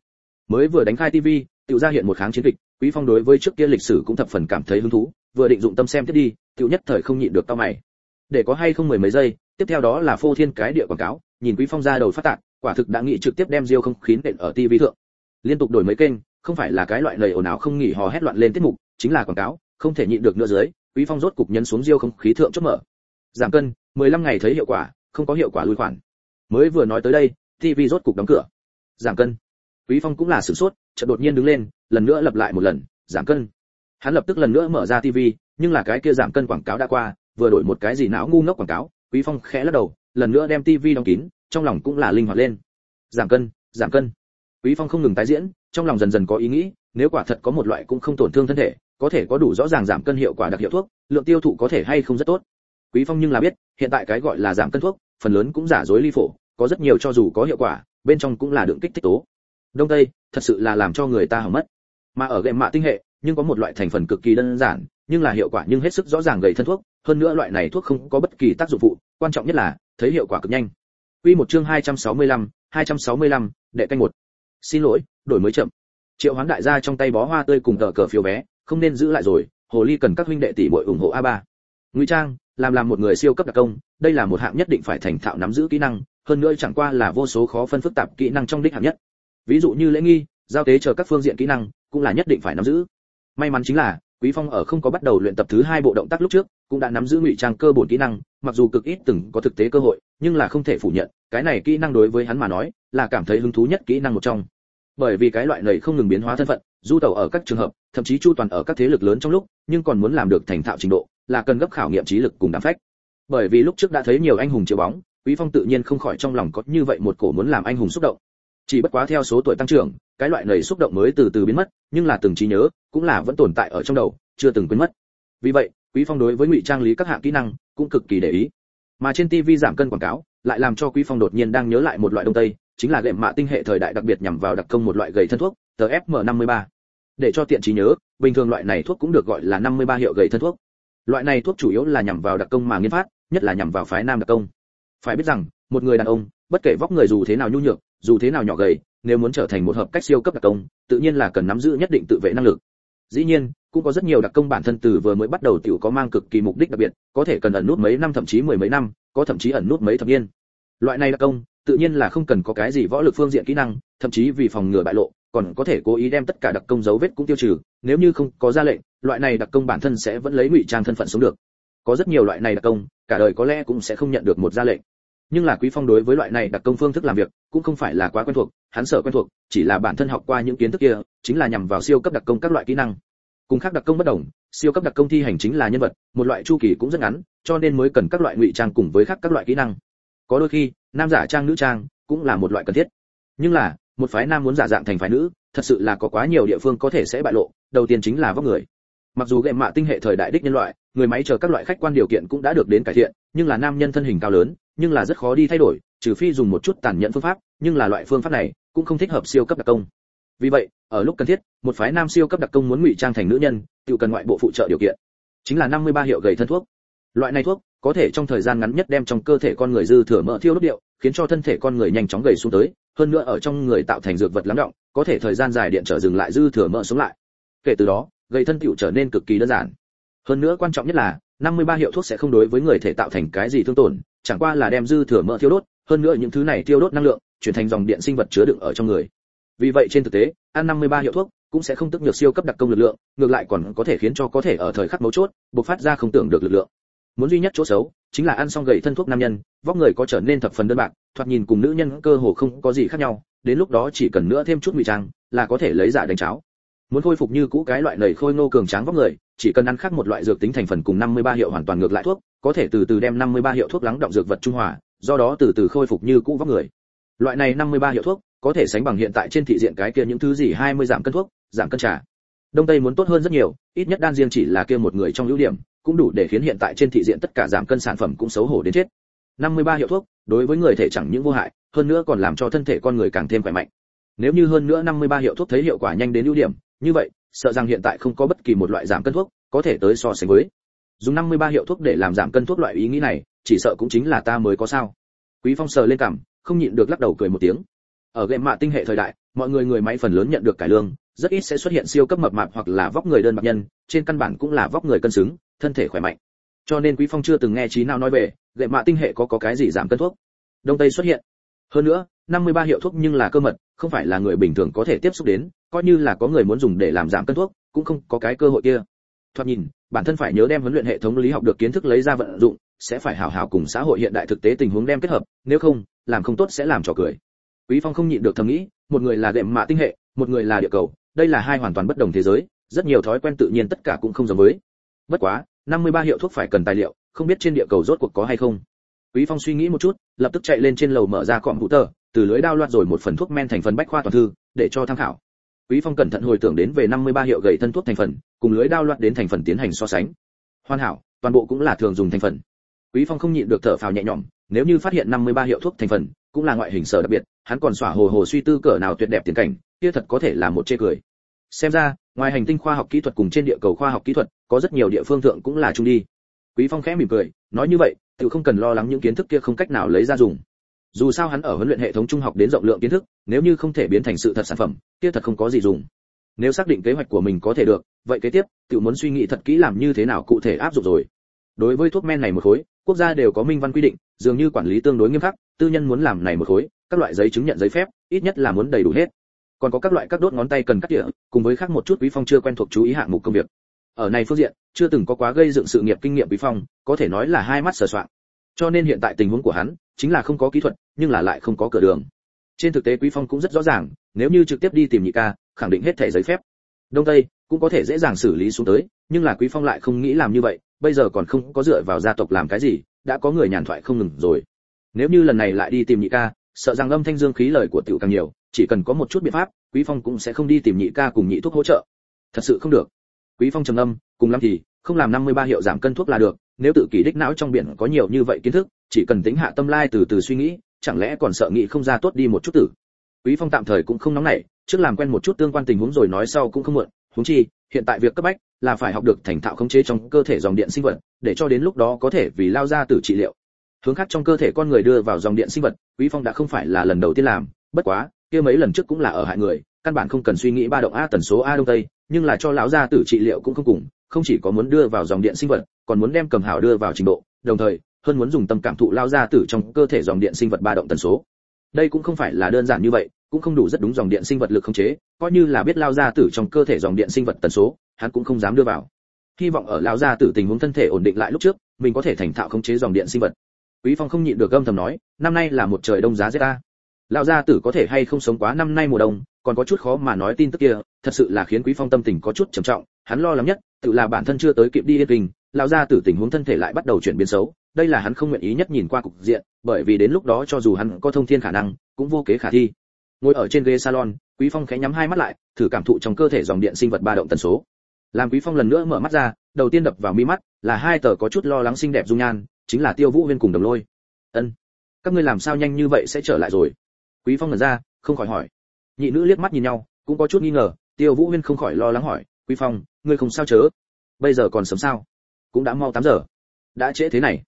Mới vừa đánh khai tivi tự ra hiện một kháng chiến kịch, quý phong đối với trước kia lịch sử cũng thập phần cảm thấy hứng thú, vừa định dụng tâm xem tiếp đi tự nhất thời không nhịn được tao mày. Để có hay không mười mấy giây, tiếp theo đó là phô thiên cái địa quảng cáo, nhìn quý phong ra đầu phát tạc, quả thực đã nghĩ trực tiếp đem diêu không khí nện ở tivi thượng. Liên tục đổi mấy kênh, không phải là cái loại lời ồn ào không nghỉ hò hét loạn lên tiết mục, chính là quảng cáo, không thể nhịn được nữa dưới, quý phong rốt cục nhấn xuống diêu không khí thượng chốt mở. Giảm cân 15 ngày thấy hiệu quả, không có hiệu quả lui khoản. Mới vừa nói tới đây tv rốt cục đóng cửa. Giảm cân. Quý phong cũng là sử sốt, chợt đột nhiên đứng lên, lần nữa lặp lại một lần, giảm cân. Hắn lập tức lần nữa mở ra tv nhưng là cái kia giảm cân quảng cáo đã qua, vừa đổi một cái gì não ngu ngốc quảng cáo, quý phong khẽ lắc đầu, lần nữa đem tv đóng kín, trong lòng cũng là linh hoạt lên. Giảm cân giảm cân. Quý phong không ngừng tái diễn, trong lòng dần dần có ý nghĩ, nếu quả thật có một loại cũng không tổn thương thân thể, có thể có đủ rõ ràng giảm cân hiệu quả đặc hiệu thuốc, lượng tiêu thụ có thể hay không rất tốt. Quý phong nhưng là biết, hiện tại cái gọi là giảm cân thuốc, phần lớn cũng giả dối ly phổ có rất nhiều cho dù có hiệu quả bên trong cũng là đựng kích thích tố. Đông tây thật sự là làm cho người ta hỏng mất. Mà ở gệm mạ tinh hệ nhưng có một loại thành phần cực kỳ đơn giản nhưng là hiệu quả nhưng hết sức rõ ràng gầy thân thuốc. Hơn nữa loại này thuốc không có bất kỳ tác dụng phụ quan trọng nhất là thấy hiệu quả cực nhanh. Quy một chương 265, 265, đệ canh một. Xin lỗi, đổi mới chậm. Triệu Hoán đại gia trong tay bó hoa tươi cùng tờ cờ phiếu bé không nên giữ lại rồi, hồ ly cần các huynh đệ tỷ muội ủng hộ a ba. Ngụy Trang, làm làm một người siêu cấp đặc công, đây là một hạng nhất định phải thành thạo nắm giữ kỹ năng, hơn nữa chẳng qua là vô số khó phân phức tạp kỹ năng trong đích hạng nhất. Ví dụ như lễ nghi, giao tế chờ các phương diện kỹ năng, cũng là nhất định phải nắm giữ. May mắn chính là, Quý Phong ở không có bắt đầu luyện tập thứ hai bộ động tác lúc trước, cũng đã nắm giữ ngụy trang cơ bổn kỹ năng, mặc dù cực ít từng có thực tế cơ hội, nhưng là không thể phủ nhận, cái này kỹ năng đối với hắn mà nói, là cảm thấy hứng thú nhất kỹ năng một trong. Bởi vì cái loại này không ngừng biến hóa thân phận, du tẩu ở các trường hợp, thậm chí chu toàn ở các thế lực lớn trong lúc, nhưng còn muốn làm được thành thạo trình độ, là cần gấp khảo nghiệm trí lực cùng đám phách. Bởi vì lúc trước đã thấy nhiều anh hùng chiếu bóng, Quý Phong tự nhiên không khỏi trong lòng có như vậy một cổ muốn làm anh hùng xúc động. Chỉ bất quá theo số tuổi tăng trưởng, cái loại này xúc động mới từ từ biến mất, nhưng là từng trí nhớ, cũng là vẫn tồn tại ở trong đầu, chưa từng quên mất. Vì vậy, Quý Phong đối với ngụy trang lý các hạng kỹ năng cũng cực kỳ để ý. Mà trên TV giảm cân quảng cáo, lại làm cho Quý Phong đột nhiên đang nhớ lại một loại đông tây, chính là lệm mạ tinh hệ thời đại đặc biệt nhằm vào đặc công một loại gầy thân thuốc, TFM53. Để cho tiện trí nhớ, bình thường loại này thuốc cũng được gọi là 53 hiệu gầy thân thuốc. Loại này thuốc chủ yếu là nhằm vào đặc công mà nghiên phát, nhất là nhằm vào phái nam đặc công. Phải biết rằng, một người đàn ông, bất kể vóc người dù thế nào nhu nhược, dù thế nào nhỏ gầy, nếu muốn trở thành một hợp cách siêu cấp đặc công, tự nhiên là cần nắm giữ nhất định tự vệ năng lực. Dĩ nhiên, cũng có rất nhiều đặc công bản thân từ vừa mới bắt đầu tiểu có mang cực kỳ mục đích đặc biệt, có thể cần ẩn nút mấy năm thậm chí mười mấy năm, có thậm chí ẩn nút mấy thập niên. Loại này đặc công, tự nhiên là không cần có cái gì võ lực phương diện kỹ năng, thậm chí vì phòng ngừa bại lộ, còn có thể cố ý đem tất cả đặc công dấu vết cũng tiêu trừ, nếu như không có ra lệnh, loại này đặc công bản thân sẽ vẫn lấy ngụy trang thân phận sống được. Có rất nhiều loại này đặc công, cả đời có lẽ cũng sẽ không nhận được một ra lệnh. Nhưng là Quý Phong đối với loại này đặc công phương thức làm việc, cũng không phải là quá quen thuộc, hắn sợ quen thuộc, chỉ là bản thân học qua những kiến thức kia, chính là nhằm vào siêu cấp đặc công các loại kỹ năng cùng khác đặc công bất đồng siêu cấp đặc công thi hành chính là nhân vật một loại chu kỳ cũng rất ngắn cho nên mới cần các loại ngụy trang cùng với khác các loại kỹ năng có đôi khi nam giả trang nữ trang cũng là một loại cần thiết nhưng là một phái nam muốn giả dạng thành phái nữ thật sự là có quá nhiều địa phương có thể sẽ bại lộ đầu tiên chính là vóc người mặc dù gệm mạ tinh hệ thời đại đích nhân loại, người máy chờ các loại khách quan điều kiện cũng đã được đến cải thiện, nhưng là nam nhân thân hình cao lớn, nhưng là rất khó đi thay đổi, trừ phi dùng một chút tàn nhẫn phương pháp, nhưng là loại phương pháp này cũng không thích hợp siêu cấp đặc công. Vì vậy, ở lúc cần thiết, một phái nam siêu cấp đặc công muốn ngụy trang thành nữ nhân, tự cần ngoại bộ phụ trợ điều kiện. Chính là 53 hiệu gầy thân thuốc. Loại này thuốc, có thể trong thời gian ngắn nhất đem trong cơ thể con người dư thừa mỡ thiêu đốt điệu, khiến cho thân thể con người nhanh chóng gầy xuống tới, hơn nữa ở trong người tạo thành dược vật lắng động, có thể thời gian dài điện trở dừng lại dư thừa mỡ xuống lại. Kể từ đó gây thân tiểu trở nên cực kỳ đơn giản. Hơn nữa quan trọng nhất là 53 hiệu thuốc sẽ không đối với người thể tạo thành cái gì thương tổn, chẳng qua là đem dư thừa mỡ thiêu đốt, hơn nữa những thứ này thiêu đốt năng lượng, chuyển thành dòng điện sinh vật chứa đựng ở trong người. Vì vậy trên thực tế, ăn 53 hiệu thuốc cũng sẽ không tức nhược siêu cấp đặc công lực lượng, ngược lại còn có thể khiến cho có thể ở thời khắc mấu chốt, bộc phát ra không tưởng được lực lượng. Muốn duy nhất chỗ xấu, chính là ăn xong gầy thân thuốc nam nhân, vóc người có trở nên thập phần đơn bạc, thoạt nhìn cùng nữ nhân cơ hồ không có gì khác nhau, đến lúc đó chỉ cần nữa thêm chút ngụy trang, là có thể lấy giả đánh cháo muốn khôi phục như cũ cái loại nầy khôi nô cường tráng vóc người chỉ cần ăn khác một loại dược tính thành phần cùng 53 hiệu hoàn toàn ngược lại thuốc có thể từ từ đem 53 hiệu thuốc lắng động dược vật trung hòa do đó từ từ khôi phục như cũ vóc người loại này 53 hiệu thuốc có thể sánh bằng hiện tại trên thị diện cái kia những thứ gì 20 giảm cân thuốc, giảm cân trà. Đông Tây muốn tốt hơn rất nhiều, ít nhất đan riêng chỉ là kia một người trong ưu điểm, cũng đủ để khiến hiện tại trên thị diện tất cả giảm cân sản phẩm cũng xấu hổ đến chết. 53 hiệu thuốc, đối với người thể chẳng những vô hại, hơn nữa còn làm cho thân thể con người càng thêm khỏe mạnh. Nếu như hơn nữa 53 hiệu thuốc thấy hiệu quả nhanh đến ưu điểm, như vậy, sợ rằng hiện tại không có bất kỳ một loại giảm cân thuốc có thể tới so sánh với. Dùng 53 hiệu thuốc để làm giảm cân thuốc loại ý nghĩ này, chỉ sợ cũng chính là ta mới có sao. Quý Phong sờ lên cằm, không nhịn được lắc đầu cười một tiếng ở game mạ tinh hệ thời đại mọi người người máy phần lớn nhận được cải lương rất ít sẽ xuất hiện siêu cấp mập mạp hoặc là vóc người đơn bạc nhân trên căn bản cũng là vóc người cân xứng thân thể khỏe mạnh cho nên quý phong chưa từng nghe trí nào nói về game mạ tinh hệ có có cái gì giảm cân thuốc đông tây xuất hiện hơn nữa 53 hiệu thuốc nhưng là cơ mật không phải là người bình thường có thể tiếp xúc đến coi như là có người muốn dùng để làm giảm cân thuốc cũng không có cái cơ hội kia thoạt nhìn bản thân phải nhớ đem huấn luyện hệ thống lý học được kiến thức lấy ra vận dụng sẽ phải hào hào cùng xã hội hiện đại thực tế tình huống đem kết hợp nếu không làm không tốt sẽ làm trò cười Quý Phong không nhịn được thầm nghĩ, một người là đệm mạ tinh hệ, một người là địa cầu, đây là hai hoàn toàn bất đồng thế giới, rất nhiều thói quen tự nhiên tất cả cũng không giống với. Bất quá, 53 hiệu thuốc phải cần tài liệu, không biết trên địa cầu rốt cuộc có hay không. Quý Phong suy nghĩ một chút, lập tức chạy lên trên lầu mở ra cọm hữu tờ, từ lưới đao loạt rồi một phần thuốc men thành phần bách khoa toàn thư, để cho tham khảo. Quý Phong cẩn thận hồi tưởng đến về 53 hiệu gầy thân thuốc thành phần, cùng lưới đao loạt đến thành phần tiến hành so sánh. Hoàn hảo, toàn bộ cũng là thường dùng thành phần. Quý Phong không nhịn được thở phào nhẹ nhõm, nếu như phát hiện 53 hiệu thuốc thành phần, cũng là ngoại hình sở đặc biệt, hắn còn xỏa hồ hồ suy tư cỡ nào tuyệt đẹp tiền cảnh, kia thật có thể là một chê cười. xem ra ngoài hành tinh khoa học kỹ thuật cùng trên địa cầu khoa học kỹ thuật có rất nhiều địa phương thượng cũng là chung đi quý phong khẽ mỉm cười nói như vậy tự không cần lo lắng những kiến thức kia không cách nào lấy ra dùng. Dù sao hắn ở huấn luyện hệ thống trung học đến rộng lượng kiến thức, nếu như không thể biến thành sự thật sản phẩm, kia thật không có gì dùng. Nếu xác định kế hoạch của mình có thể được, vậy kế tiếp tự muốn suy nghĩ thật kỹ làm như thế nào cụ thể áp dụng rồi. Đối với thuốc men này một khối, quốc gia đều có minh văn quy định, dường như quản lý tương đối nghiêm khắc, tư nhân muốn làm này một khối, các loại giấy chứng nhận giấy phép, ít nhất là muốn đầy đủ hết. Còn có các loại các đốt ngón tay cần cắt tỉa, cùng với khác một chút quý phong chưa quen thuộc chú ý hạng mục công việc ở này phương diện, chưa từng có quá gây dựng sự nghiệp kinh nghiệm quý phong, có thể nói là hai mắt sờ soạn cho nên hiện tại tình huống của hắn, chính là không có kỹ thuật, nhưng là lại không có cửa đường. Trên thực tế quý phong cũng rất rõ ràng, nếu như trực tiếp đi tìm nhị ca, khẳng định hết thẻ giấy phép. Đông tây cũng có thể dễ dàng xử lý xuống tới, nhưng là quý phong lại không nghĩ làm như vậy, bây giờ còn không có dựa vào gia tộc làm cái gì, đã có người nhàn thoại không ngừng rồi. Nếu như lần này lại đi tìm nhị ca, sợ rằng âm thanh dương khí lời của tiểu càng nhiều, chỉ cần có một chút biện pháp, quý phong cũng sẽ không đi tìm nhị ca cùng nhị thuốc hỗ trợ. Thật sự không được quý phong trầm âm cùng lắm thì, không làm 53 hiệu giảm cân thuốc là được, nếu tự kỷ đích não trong biển có nhiều như vậy kiến thức, chỉ cần tính hạ tâm lai từ từ suy nghĩ, chẳng lẽ còn sợ nghĩ không ra tốt đi một chút tử. Quý phong tạm thời cũng không nóng nảy, trước làm quen một chút tương quan tình huống rồi nói sau cũng không muộn, huống chi, hiện tại việc cấp bách là phải học được thành thạo khống chế trong cơ thể dòng điện sinh vật, để cho đến lúc đó có thể vì lao ra tử trị liệu. Hướng khác trong cơ thể con người đưa vào dòng điện sinh vật, quý phong đã không phải là lần đầu tiên làm, bất quá, kia mấy lần trước cũng là ở hại người, căn bản không cần suy nghĩ ba động a tần số a đông tây nhưng là cho lão gia tử trị liệu cũng không cùng, không chỉ có muốn đưa vào dòng điện sinh vật, còn muốn đem cầm hảo đưa vào trình độ, đồng thời, hơn muốn dùng tâm cảm thụ lao gia tử trong cơ thể dòng điện sinh vật ba động tần số. Đây cũng không phải là đơn giản như vậy, cũng không đủ rất đúng dòng điện sinh vật lực khống chế, coi như là biết lao gia tử trong cơ thể dòng điện sinh vật tần số, hắn cũng không dám đưa vào. Hy vọng ở lao gia tử tình huống thân thể ổn định lại lúc trước, mình có thể thành thạo khống chế dòng điện sinh vật. Quý phong không nhịn được gâm thầm nói, năm nay là một trời đông giá rét ta lão gia tử có thể hay không sống quá năm nay mùa đông còn có chút khó mà nói tin tức kia, thật sự là khiến quý phong tâm tình có chút trầm trọng, hắn lo lắng nhất, tự là bản thân chưa tới kịp đi yên kinh, lão gia tử tình huống thân thể lại bắt đầu chuyển biến xấu, đây là hắn không nguyện ý nhất nhìn qua cục diện, bởi vì đến lúc đó cho dù hắn có thông thiên khả năng, cũng vô kế khả thi. Ngồi ở trên ghế salon, quý phong khẽ nhắm hai mắt lại, thử cảm thụ trong cơ thể dòng điện sinh vật ba động tần số. Làm quý phong lần nữa mở mắt ra, đầu tiên đập vào mi mắt, là hai tờ có chút lo lắng xinh đẹp dung nhan, chính là tiêu vũ huyên cùng đồng lôi. Ân, các ngươi làm sao nhanh như vậy sẽ trở lại rồi? Quý phong lần ra, không khỏi hỏi nhị nữ liếc mắt nhìn nhau, cũng có chút nghi ngờ, tiêu vũ huyên không khỏi lo lắng hỏi, quý phong, ngươi không sao chớ? Bây giờ còn sớm sao? Cũng đã mau 8 giờ. Đã trễ thế này.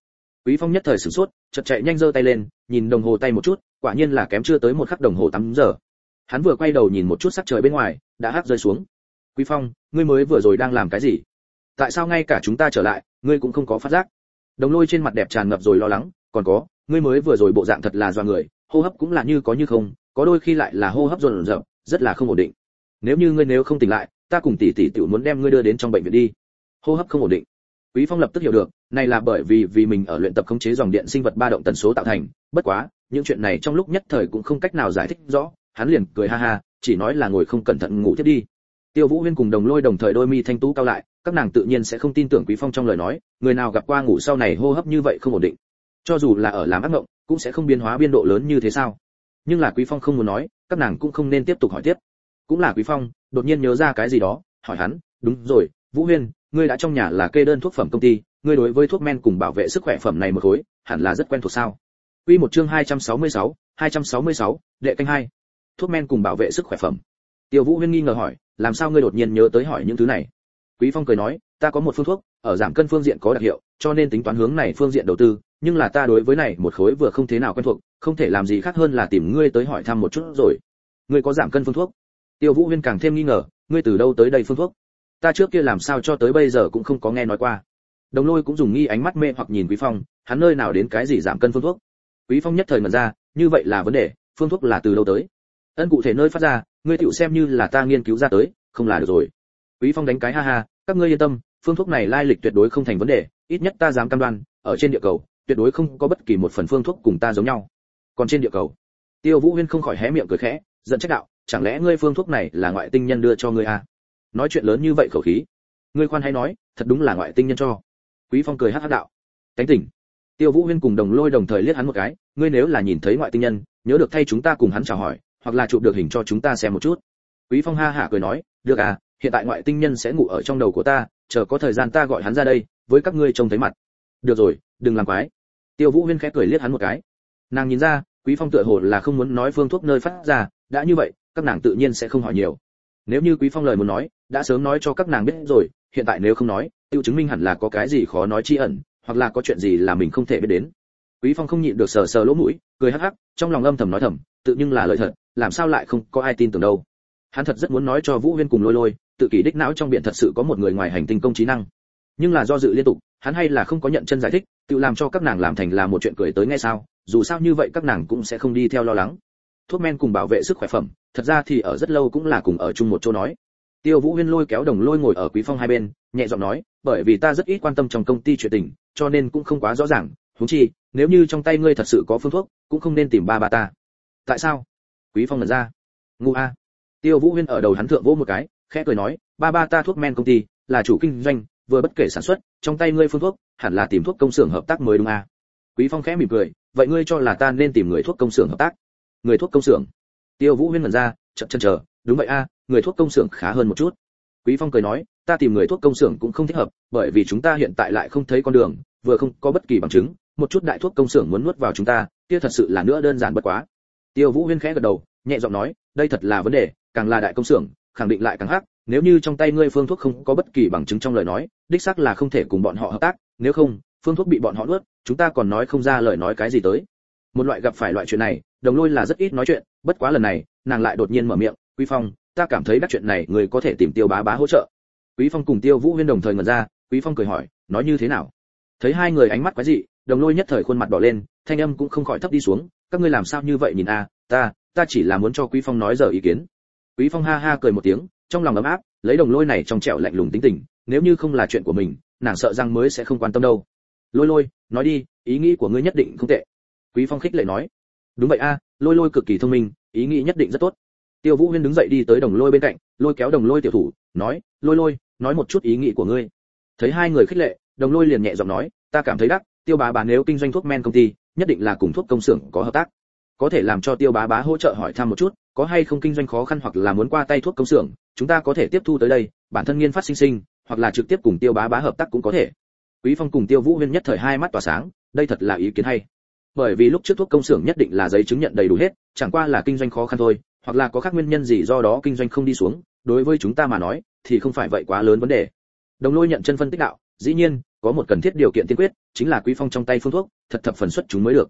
Quý phong nhất thời sửng sốt, chợt chạy nhanh giơ tay lên, nhìn đồng hồ tay một chút, quả nhiên là kém chưa tới một khắc đồng hồ 8 giờ. Hắn vừa quay đầu nhìn một chút sắc trời bên ngoài, đã hắt rơi xuống. Quý phong, ngươi mới vừa rồi đang làm cái gì? Tại sao ngay cả chúng ta trở lại, ngươi cũng không có phát giác? Đồng lôi trên mặt đẹp tràn ngập rồi lo lắng, còn có, ngươi mới vừa rồi bộ dạng thật là do người, hô hấp cũng là như có như không có đôi khi lại là hô hấp rộn rợn rất là không ổn định. Nếu như ngươi nếu không tỉnh lại, ta cùng tỷ tỷ tiểu muốn đem ngươi đưa đến trong bệnh viện đi. Hô hấp không ổn định. Quý phong lập tức hiểu được, này là bởi vì vì mình ở luyện tập khống chế dòng điện sinh vật ba động tần số tạo thành. Bất quá, những chuyện này trong lúc nhất thời cũng không cách nào giải thích rõ. Hắn liền cười ha ha, chỉ nói là ngồi không cẩn thận ngủ tiếp đi. Tiêu vũ huyên cùng đồng lôi đồng thời đôi mi thanh tú cao lại, các nàng tự nhiên sẽ không tin tưởng quý phong trong lời nói, người nào gặp qua ngủ sau này hô hấp như vậy không ổn định. Cho dù là ở làm ác mộng, cũng sẽ không biến hóa biên độ lớn như thế sao? Nhưng là quý phong không muốn nói các nàng cũng không nên tiếp tục hỏi tiếp cũng là quý phong đột nhiên nhớ ra cái gì đó hỏi hắn đúng rồi vũ huyên ngươi đã trong nhà là kê đơn thuốc phẩm công ty ngươi đối với thuốc men cùng bảo vệ sức khỏe phẩm này một khối hẳn là rất quen thuộc sao Quy một chương 266, 266, đệ canh hai. Thuốc men cùng bảo vệ sức khỏe phẩm. Tiêu Vũ Huyên nghi ngờ hỏi, làm sao ngươi đột nhiên nhớ tới hỏi những thứ này? Quý Phong cười nói, ta có một phương thuốc, ở giảm cân phương diện có đặc hiệu, cho nên tính toán hướng này phương diện đầu tư, nhưng là ta đối với này một khối vừa không thế nào quen thuộc, không thể làm gì khác hơn là tìm ngươi tới hỏi thăm một chút rồi. Ngươi có giảm cân phương thuốc? Tiêu Vũ Huyên càng thêm nghi ngờ, ngươi từ đâu tới đây phương thuốc? Ta trước kia làm sao cho tới bây giờ cũng không có nghe nói qua. Đồng Lôi cũng dùng nghi ánh mắt mê hoặc nhìn Quý Phong, hắn nơi nào đến cái gì giảm cân phương thuốc? Quý Phong nhất thời mở ra, như vậy là vấn đề, phương thuốc là từ đâu tới? Ân cụ thể nơi phát ra, ngươi tiểu xem như là ta nghiên cứu ra tới, không là được rồi. Quý Phong đánh cái ha ha, các ngươi yên tâm, phương thuốc này lai lịch tuyệt đối không thành vấn đề, ít nhất ta dám cam đoan, ở trên địa cầu, tuyệt đối không có bất kỳ một phần phương thuốc cùng ta giống nhau. Còn trên địa cầu, Tiêu Vũ Huyên không khỏi hé miệng cười khẽ, giận trách đạo, chẳng lẽ ngươi phương thuốc này là ngoại tinh nhân đưa cho ngươi à? Nói chuyện lớn như vậy khẩu khí. Ngươi khoan hay nói, thật đúng là ngoại tinh nhân cho. Quý Phong cười hắc hắc đạo. Cánh tỉnh. Tiêu Vũ Huyên cùng Đồng Lôi đồng thời liếc hắn một cái, ngươi nếu là nhìn thấy ngoại tinh nhân, nhớ được thay chúng ta cùng hắn chào hỏi, hoặc là chụp được hình cho chúng ta xem một chút. Quý Phong ha hả cười nói, được à, hiện tại ngoại tinh nhân sẽ ngủ ở trong đầu của ta, chờ có thời gian ta gọi hắn ra đây, với các ngươi trông thấy mặt. Được rồi, đừng làm quái. Tiêu Vũ Huyên khẽ cười liếc hắn một cái. Nàng nhìn ra, Quý Phong tựa hồ là không muốn nói phương thuốc nơi phát ra, đã như vậy, các nàng tự nhiên sẽ không hỏi nhiều. nếu như quý phong lời muốn nói đã sớm nói cho các nàng biết rồi hiện tại nếu không nói tiêu chứng minh hẳn là có cái gì khó nói chi ẩn hoặc là có chuyện gì là mình không thể biết đến. Quý phong không nhịn được sờ sờ lỗ mũi cười hắc hắc trong lòng âm thầm nói thầm tự nhưng là lời thật làm sao lại không có ai tin tưởng đâu. Hắn thật rất muốn nói cho vũ huyên cùng lôi lôi tự kỷ đích não trong biển thật sự có một người ngoài hành tinh công trí năng. Nhưng là do dự liên tục hắn hay là không có nhận chân giải thích tự làm cho các nàng làm thành là một chuyện cười tới ngay sao dù sao như vậy các nàng cũng sẽ không đi theo lo lắng. Thuốc men cùng bảo vệ sức khỏe phẩm, thật ra thì ở rất lâu cũng là cùng ở chung một chỗ nói. Tiêu vũ huyên lôi kéo đồng lôi ngồi ở quý phong hai bên, nhẹ giọng nói, bởi vì ta rất ít quan tâm trong công ty chuyện tình, cho nên cũng không quá rõ ràng. Huống chi, nếu như trong tay ngươi thật sự có phương thuốc, cũng không nên tìm ba bà ta. Tại sao? Quý phong nhận ra. Ngu a. Tiêu vũ huyên ở đầu hắn thượng vỗ một cái, khẽ cười nói, ba ba ta thuốc men công ty, là chủ kinh doanh, vừa bất kể sản xuất, trong tay ngươi phương thuốc, hẳn là tìm thuốc công xưởng hợp tác mới đúng a quý phong khẽ mỉm cười, vậy ngươi cho là ta nên tìm người thuốc công xưởng hợp tác? Người thuốc công xưởng? Tiêu vũ huyên mẩn ra, chậm chân chờ, đúng vậy a, người thuốc công xưởng khá hơn một chút. Quý phong cười nói, ta tìm người thuốc công xưởng cũng không thích hợp, bởi vì chúng ta hiện tại lại không thấy con đường, vừa không có bất kỳ bằng chứng, một chút đại thuốc công xưởng muốn nuốt vào chúng ta, kia thật sự là nữa đơn giản bất quá. Tiêu vũ huyên khẽ gật đầu, nhẹ giọng nói, đây thật là vấn đề, càng là đại công xưởng, khẳng định lại càng hắc, nếu như trong tay ngươi phương thuốc không có bất kỳ bằng chứng trong lời nói, đích xác là không thể cùng bọn họ hợp tác, nếu không, phương thuốc bị bọn họ nuốt chúng ta còn nói không ra lời nói cái gì tới. Một loại gặp phải loại chuyện này, đồng lôi là rất ít nói chuyện, bất quá lần này, nàng lại đột nhiên mở miệng, quý phong, ta cảm thấy đắc chuyện này người có thể tìm tiêu bá bá hỗ trợ. Quý phong cùng tiêu vũ huyên đồng thời ngẩn ra, quý phong cười hỏi, nói như thế nào? Thấy hai người ánh mắt quái dị, đồng lôi nhất thời khuôn mặt đỏ lên, thanh âm cũng không khỏi thấp đi xuống, các ngươi làm sao như vậy nhìn a, ta ta chỉ là muốn cho quý phong nói giờ ý kiến. Quý phong ha ha cười một tiếng, trong lòng ấm áp, lấy đồng lôi này trong trẻo lạnh lùng tính tình, nếu như không là chuyện của mình, nàng sợ rằng mới sẽ không quan tâm đâu lôi lôi, nói đi, ý nghĩ của ngươi nhất định không tệ. Quý phong khích lệ nói. Đúng vậy a, lôi lôi cực kỳ thông minh, ý nghĩ nhất định rất tốt. Tiêu vũ huyên đứng dậy đi tới đồng lôi bên cạnh, lôi kéo đồng lôi tiểu thủ, nói, lôi lôi, nói một chút ý nghĩ của ngươi. Thấy hai người khích lệ, đồng lôi liền nhẹ giọng nói, ta cảm thấy đắc, tiêu bá bá nếu kinh doanh thuốc men công ty, nhất định là cùng thuốc công xưởng có hợp tác. Có thể làm cho tiêu bá bá hỗ trợ hỏi thăm một chút, có hay không kinh doanh khó khăn hoặc là muốn qua tay thuốc công xưởng, chúng ta có thể tiếp thu tới đây, bản thân nghiên phát sinh sinh, hoặc là trực tiếp cùng tiêu bá bá hợp tác cũng có thể quý phong cùng tiêu vũ huyên nhất thời hai mắt tỏa sáng, đây thật là ý kiến hay. Bởi vì lúc trước thuốc công xưởng nhất định là giấy chứng nhận đầy đủ hết, chẳng qua là kinh doanh khó khăn thôi, hoặc là có khác nguyên nhân gì do đó kinh doanh không đi xuống, đối với chúng ta mà nói, thì không phải vậy quá lớn vấn đề. Đồng lôi nhận chân phân tích đạo, dĩ nhiên, có một cần thiết điều kiện tiên quyết, chính là quý phong trong tay phương thuốc, thật thập phần xuất chúng mới được.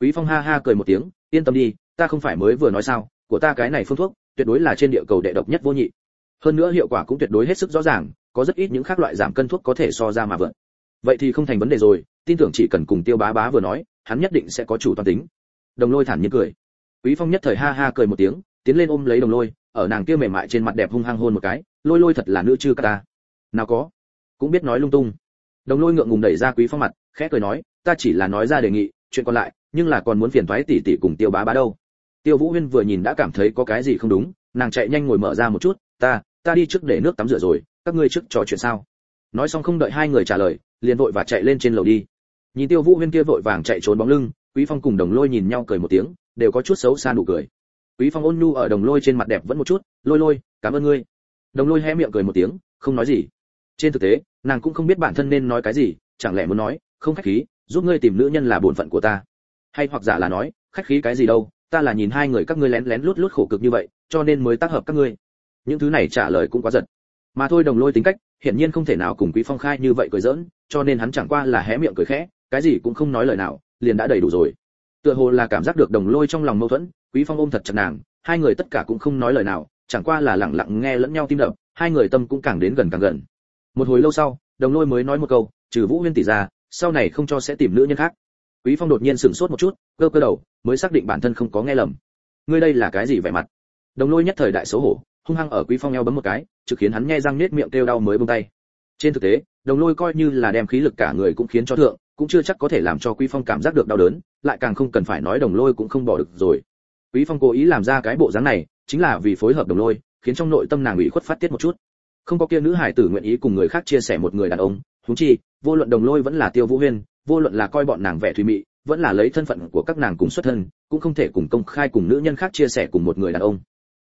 Quý phong ha ha cười một tiếng, yên tâm đi, ta không phải mới vừa nói sao, của ta cái này phương thuốc, tuyệt đối là trên địa cầu đệ độc nhất vô nhị. Hơn nữa hiệu quả cũng tuyệt đối hết sức rõ ràng, có rất ít những khác loại giảm cân thuốc có thể so ra mà vượt vậy thì không thành vấn đề rồi, tin tưởng chỉ cần cùng tiêu bá bá vừa nói, hắn nhất định sẽ có chủ toàn tính. Đồng lôi thản nhiên cười. Quý phong nhất thời ha ha cười một tiếng, tiến lên ôm lấy đồng lôi, ở nàng kia mềm mại trên mặt đẹp hung hăng hôn một cái, lôi lôi thật là nữ chư ta. Nào có. Cũng biết nói lung tung. Đồng lôi ngượng ngùng đẩy ra quý phong mặt, khẽ cười nói, ta chỉ là nói ra đề nghị, chuyện còn lại, nhưng là còn muốn phiền toái tỷ tỷ cùng tiêu bá bá đâu. Tiêu vũ huyên vừa nhìn đã cảm thấy có cái gì không đúng, nàng chạy nhanh ngồi mở ra một chút, ta ta đi trước để nước tắm rửa rồi, các ngươi trước trò chuyện sao? Nói xong không đợi hai người trả lời liền vội và chạy lên trên lầu đi. Nhìn tiêu vũ huyên kia vội vàng chạy trốn bóng lưng, quý phong cùng đồng lôi nhìn nhau cười một tiếng, đều có chút xấu xa nụ cười. Quý phong ôn nhu ở đồng lôi trên mặt đẹp vẫn một chút, lôi lôi, cảm ơn ngươi. Đồng lôi hé miệng cười một tiếng, không nói gì. Trên thực tế, nàng cũng không biết bản thân nên nói cái gì, chẳng lẽ muốn nói, không khách khí, giúp ngươi tìm nữ nhân là bổn phận của ta. Hay hoặc giả là nói, khách khí cái gì đâu, ta là nhìn hai người các ngươi lén lén lút lút khổ cực như vậy, cho nên mới tác hợp các ngươi. Những thứ này trả lời cũng quá giật mà thôi đồng lôi tính cách, hiển nhiên không thể nào cùng quý phong khai như vậy cười giỡn, cho nên hắn chẳng qua là hé miệng cười khẽ, cái gì cũng không nói lời nào, liền đã đầy đủ rồi. Tựa hồ là cảm giác được đồng lôi trong lòng mâu thuẫn, quý phong ôm thật chặt nàng, hai người tất cả cũng không nói lời nào, chẳng qua là lặng lặng nghe lẫn nhau tim đập, hai người tâm cũng càng đến gần càng gần. Một hồi lâu sau, đồng lôi mới nói một câu, trừ vũ huyên tỷ ra, sau này không cho sẽ tìm nữ nhân khác. Quý phong đột nhiên sửng sốt một chút, cơ cơ đầu, mới xác định bản thân không có nghe lầm. Ngươi đây là cái gì vẻ mặt? Đồng lôi nhất thời đại xấu hổ hung hăng ở quý phong eo bấm một cái, trực khiến hắn nghe răng nết miệng kêu đau mới buông tay. Trên thực tế, đồng lôi coi như là đem khí lực cả người cũng khiến cho thượng, cũng chưa chắc có thể làm cho quý phong cảm giác được đau đớn, lại càng không cần phải nói đồng lôi cũng không bỏ được rồi. Quý phong cố ý làm ra cái bộ dáng này, chính là vì phối hợp đồng lôi, khiến trong nội tâm nàng ủy khuất phát tiết một chút. Không có kia nữ hải tử nguyện ý cùng người khác chia sẻ một người đàn ông, huống chi, vô luận đồng lôi vẫn là tiêu vũ huyên, vô luận là coi bọn nàng vẻ thùy mị, vẫn là lấy thân phận của các nàng cùng xuất thân, cũng không thể cùng công khai cùng nữ nhân khác chia sẻ cùng một người đàn ông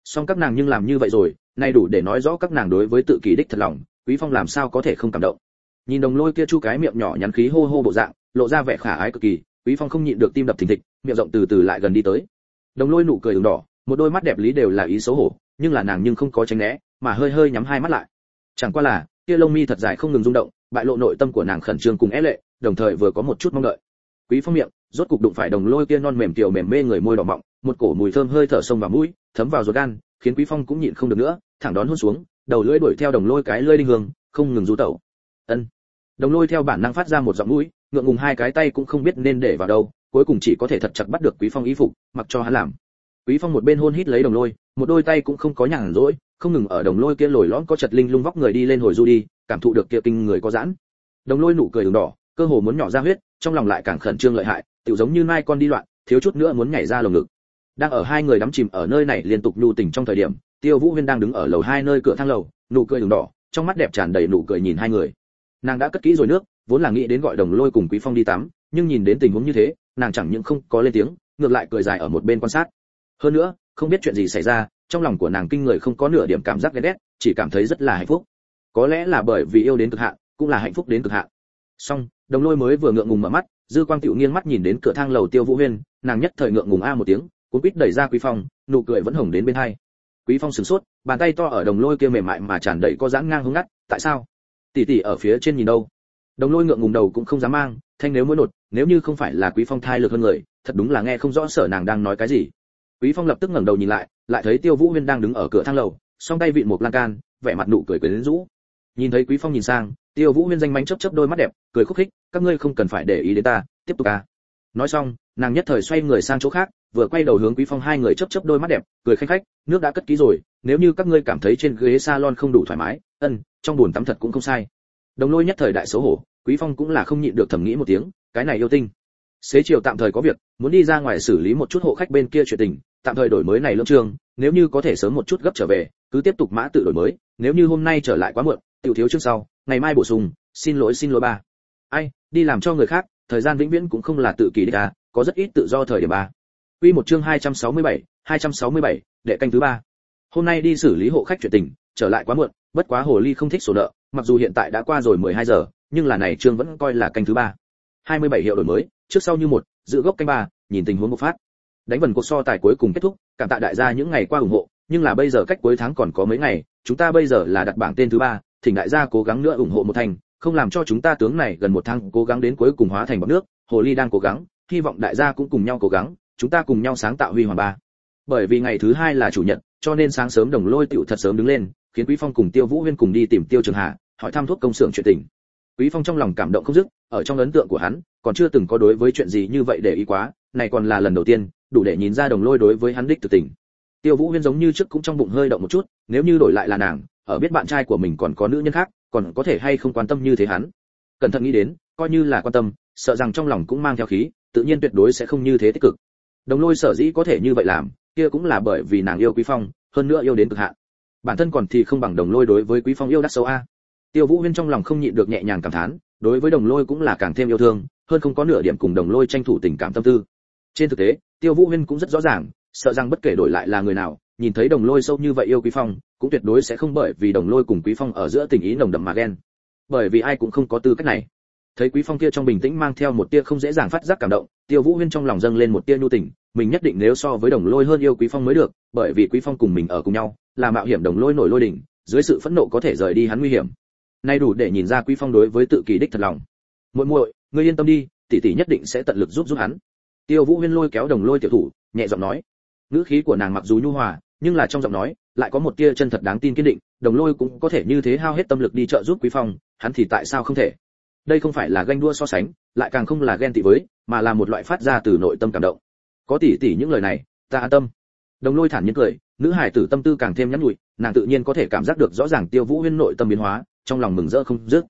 song các nàng nhưng làm như vậy rồi, nay đủ để nói rõ các nàng đối với tự kỷ đích thật lòng, quý phong làm sao có thể không cảm động. Nhìn đồng lôi kia chu cái miệng nhỏ nhắn khí hô hô bộ dạng, lộ ra vẻ khả ái cực kỳ, quý phong không nhịn được tim đập thình thịch, miệng rộng từ từ lại gần đi tới. Đồng lôi nụ cười đường đỏ, một đôi mắt đẹp lý đều là ý xấu hổ, nhưng là nàng nhưng không có tránh né, mà hơi hơi nhắm hai mắt lại. Chẳng qua là, kia lông mi thật dài không ngừng rung động, bại lộ nội tâm của nàng khẩn trương cùng é lệ, đồng thời vừa có một chút mong đợi. Quý phong miệng, rốt cục đụng phải đồng lôi kia non mềm tiểu mềm mê người môi đỏ mọng, một cổ mùi thơm hơi thở sông vào mũi thấm vào ruột gan, khiến quý phong cũng nhịn không được nữa, thẳng đón hôn xuống, đầu lưỡi đuổi theo đồng lôi cái lưỡi đinh hương, không ngừng du tẩu. Ân. Đồng lôi theo bản năng phát ra một giọng mũi, ngượng ngùng hai cái tay cũng không biết nên để vào đâu, cuối cùng chỉ có thể thật chặt bắt được quý phong y phục, mặc cho hắn làm. Quý phong một bên hôn hít lấy đồng lôi, một đôi tay cũng không có nhàn rỗi, không ngừng ở đồng lôi kia lồi lõm có chật linh lung vóc người đi lên hồi du đi, cảm thụ được kia kinh người có giãn. Đồng lôi nụ cười đường đỏ, cơ hồ muốn nhỏ ra huyết, trong lòng lại càng khẩn trương lợi hại tiểu giống như mai con đi loạn, thiếu chút nữa muốn nhảy ra lồng ngực đang ở hai người đắm chìm ở nơi này liên tục nhu tình trong thời điểm, tiêu vũ huyên đang đứng ở lầu hai nơi cửa thang lầu, nụ cười đường đỏ, trong mắt đẹp tràn đầy nụ cười nhìn hai người. Nàng đã cất kỹ rồi nước, vốn là nghĩ đến gọi đồng lôi cùng quý phong đi tắm, nhưng nhìn đến tình huống như thế, nàng chẳng những không có lên tiếng, ngược lại cười dài ở một bên quan sát. Hơn nữa, không biết chuyện gì xảy ra, trong lòng của nàng kinh người không có nửa điểm cảm giác ghét ghét, chỉ cảm thấy rất là hạnh phúc. Có lẽ là bởi vì yêu đến cực hạn, cũng là hạnh phúc đến cực hạn. Xong, đồng lôi mới vừa ngượng ngùng mở mắt, dư quang tiểu nghiêng mắt nhìn đến cửa thang lầu tiêu vũ huyên, nàng nhất thời ngượng ngùng a một tiếng cuốn quýt đẩy ra quý phong, nụ cười vẫn hồng đến bên hai. Quý phong sửng sốt, bàn tay to ở đồng lôi kia mềm mại mà tràn đầy có dáng ngang hướng ngắt, tại sao? Tỷ tỷ ở phía trên nhìn đâu? Đồng lôi ngượng ngùng đầu cũng không dám mang, thanh nếu muốn nột, nếu như không phải là quý phong thai lực hơn người, thật đúng là nghe không rõ sở nàng đang nói cái gì. Quý phong lập tức ngẩng đầu nhìn lại lại thấy tiêu vũ huyên đang đứng ở cửa thang lầu, song tay vịn một lan can, vẻ mặt nụ cười quyến rũ. Nhìn thấy quý phong nhìn sang, tiêu vũ huyên danh mánh chớp chớp đôi mắt đẹp, cười khúc khích, các ngươi không cần phải để ý đến ta, tiếp tục à. Nói xong, nàng nhất thời xoay người sang chỗ khác vừa quay đầu hướng quý phong hai người chớp chớp đôi mắt đẹp, cười khanh khách, nước đã cất kỹ rồi, nếu như các ngươi cảm thấy trên ghế salon không đủ thoải mái, ân, trong buồn tắm thật cũng không sai. Đồng lôi nhất thời đại xấu hổ, quý phong cũng là không nhịn được thầm nghĩ một tiếng, cái này yêu tinh. Xế chiều tạm thời có việc, muốn đi ra ngoài xử lý một chút hộ khách bên kia chuyện tình, tạm thời đổi mới này lương trường. nếu như có thể sớm một chút gấp trở về, cứ tiếp tục mã tự đổi mới, nếu như hôm nay trở lại quá muộn, tiểu thiếu trước sau, ngày mai bổ sung, xin lỗi xin lỗi ba. Ai, đi làm cho người khác, thời gian vĩnh viễn cũng không là tự kỷ đích à có rất ít tự do thời điểm ba quy một chương 267, 267, đệ canh thứ ba. Hôm nay đi xử lý hộ khách chuyện tình trở lại quá muộn bất quá hồ ly không thích sổ nợ mặc dù hiện tại đã qua rồi 12 giờ nhưng là này chương vẫn coi là canh thứ ba. 27 hiệu đổi mới trước sau như một giữ gốc canh ba nhìn tình huống một phát. Đánh vần cuộc so tài cuối cùng kết thúc cảm tạ đại gia những ngày qua ủng hộ nhưng là bây giờ cách cuối tháng còn có mấy ngày chúng ta bây giờ là đặt bảng tên thứ ba thỉnh đại gia cố gắng nữa ủng hộ một thành không làm cho chúng ta tướng này gần một tháng cố gắng đến cuối cùng hóa thành bọt nước hồ ly đang cố gắng hy vọng đại gia cũng cùng nhau cố gắng chúng ta cùng nhau sáng tạo huy hoàng ba. Bởi vì ngày thứ hai là chủ nhật, cho nên sáng sớm đồng lôi tiểu thật sớm đứng lên, khiến quý phong cùng tiêu vũ huyên cùng đi tìm tiêu trường hạ hỏi thăm thuốc công xưởng chuyện tình. Quý phong trong lòng cảm động không dứt, ở trong ấn tượng của hắn, còn chưa từng có đối với chuyện gì như vậy để ý quá, này còn là lần đầu tiên, đủ để nhìn ra đồng lôi đối với hắn đích từ tình. Tiêu vũ huyên giống như trước cũng trong bụng hơi động một chút, nếu như đổi lại là nàng, ở biết bạn trai của mình còn có nữ nhân khác, còn có thể hay không quan tâm như thế hắn? Cẩn thận nghĩ đến, coi như là quan tâm, sợ rằng trong lòng cũng mang theo khí, tự nhiên tuyệt đối sẽ không như thế tích cực đồng lôi sở dĩ có thể như vậy làm, kia cũng là bởi vì nàng yêu quý phong, hơn nữa yêu đến cực hạn. Bản thân còn thì không bằng đồng lôi đối với quý phong yêu đắt sâu a. Tiêu vũ huyên trong lòng không nhịn được nhẹ nhàng cảm thán, đối với đồng lôi cũng là càng thêm yêu thương, hơn không có nửa điểm cùng đồng lôi tranh thủ tình cảm tâm tư. Trên thực tế, tiêu vũ huyên cũng rất rõ ràng, sợ rằng bất kể đổi lại là người nào, nhìn thấy đồng lôi sâu như vậy yêu quý phong, cũng tuyệt đối sẽ không bởi vì đồng lôi cùng quý phong ở giữa tình ý nồng đậm mà ghen. Bởi vì ai cũng không có tư cách này thấy quý phong kia trong bình tĩnh mang theo một tia không dễ dàng phát giác cảm động, tiêu vũ huyên trong lòng dâng lên một tia nhu tình, mình nhất định nếu so với đồng lôi hơn yêu quý phong mới được, bởi vì quý phong cùng mình ở cùng nhau, là mạo hiểm đồng lôi nổi lôi đỉnh, dưới sự phẫn nộ có thể rời đi hắn nguy hiểm. Nay đủ để nhìn ra quý phong đối với tự kỳ đích thật lòng. Muội muội, ngươi yên tâm đi, tỷ tỷ nhất định sẽ tận lực giúp giúp hắn. Tiêu vũ huyên lôi kéo đồng lôi tiểu thủ, nhẹ giọng nói. Ngữ khí của nàng mặc dù nhu hòa, nhưng là trong giọng nói lại có một tia chân thật đáng tin kiên định, đồng lôi cũng có thể như thế hao hết tâm lực đi trợ giúp quý phong, hắn thì tại sao không thể? Đây không phải là ganh đua so sánh, lại càng không là ghen tị với, mà là một loại phát ra từ nội tâm cảm động. Có tỷ tỷ những lời này, ta an tâm. Đồng lôi thản nhiên cười, nữ hải tử tâm tư càng thêm nhắn nhụi, nàng tự nhiên có thể cảm giác được rõ ràng tiêu vũ huyên nội tâm biến hóa, trong lòng mừng rỡ không dứt.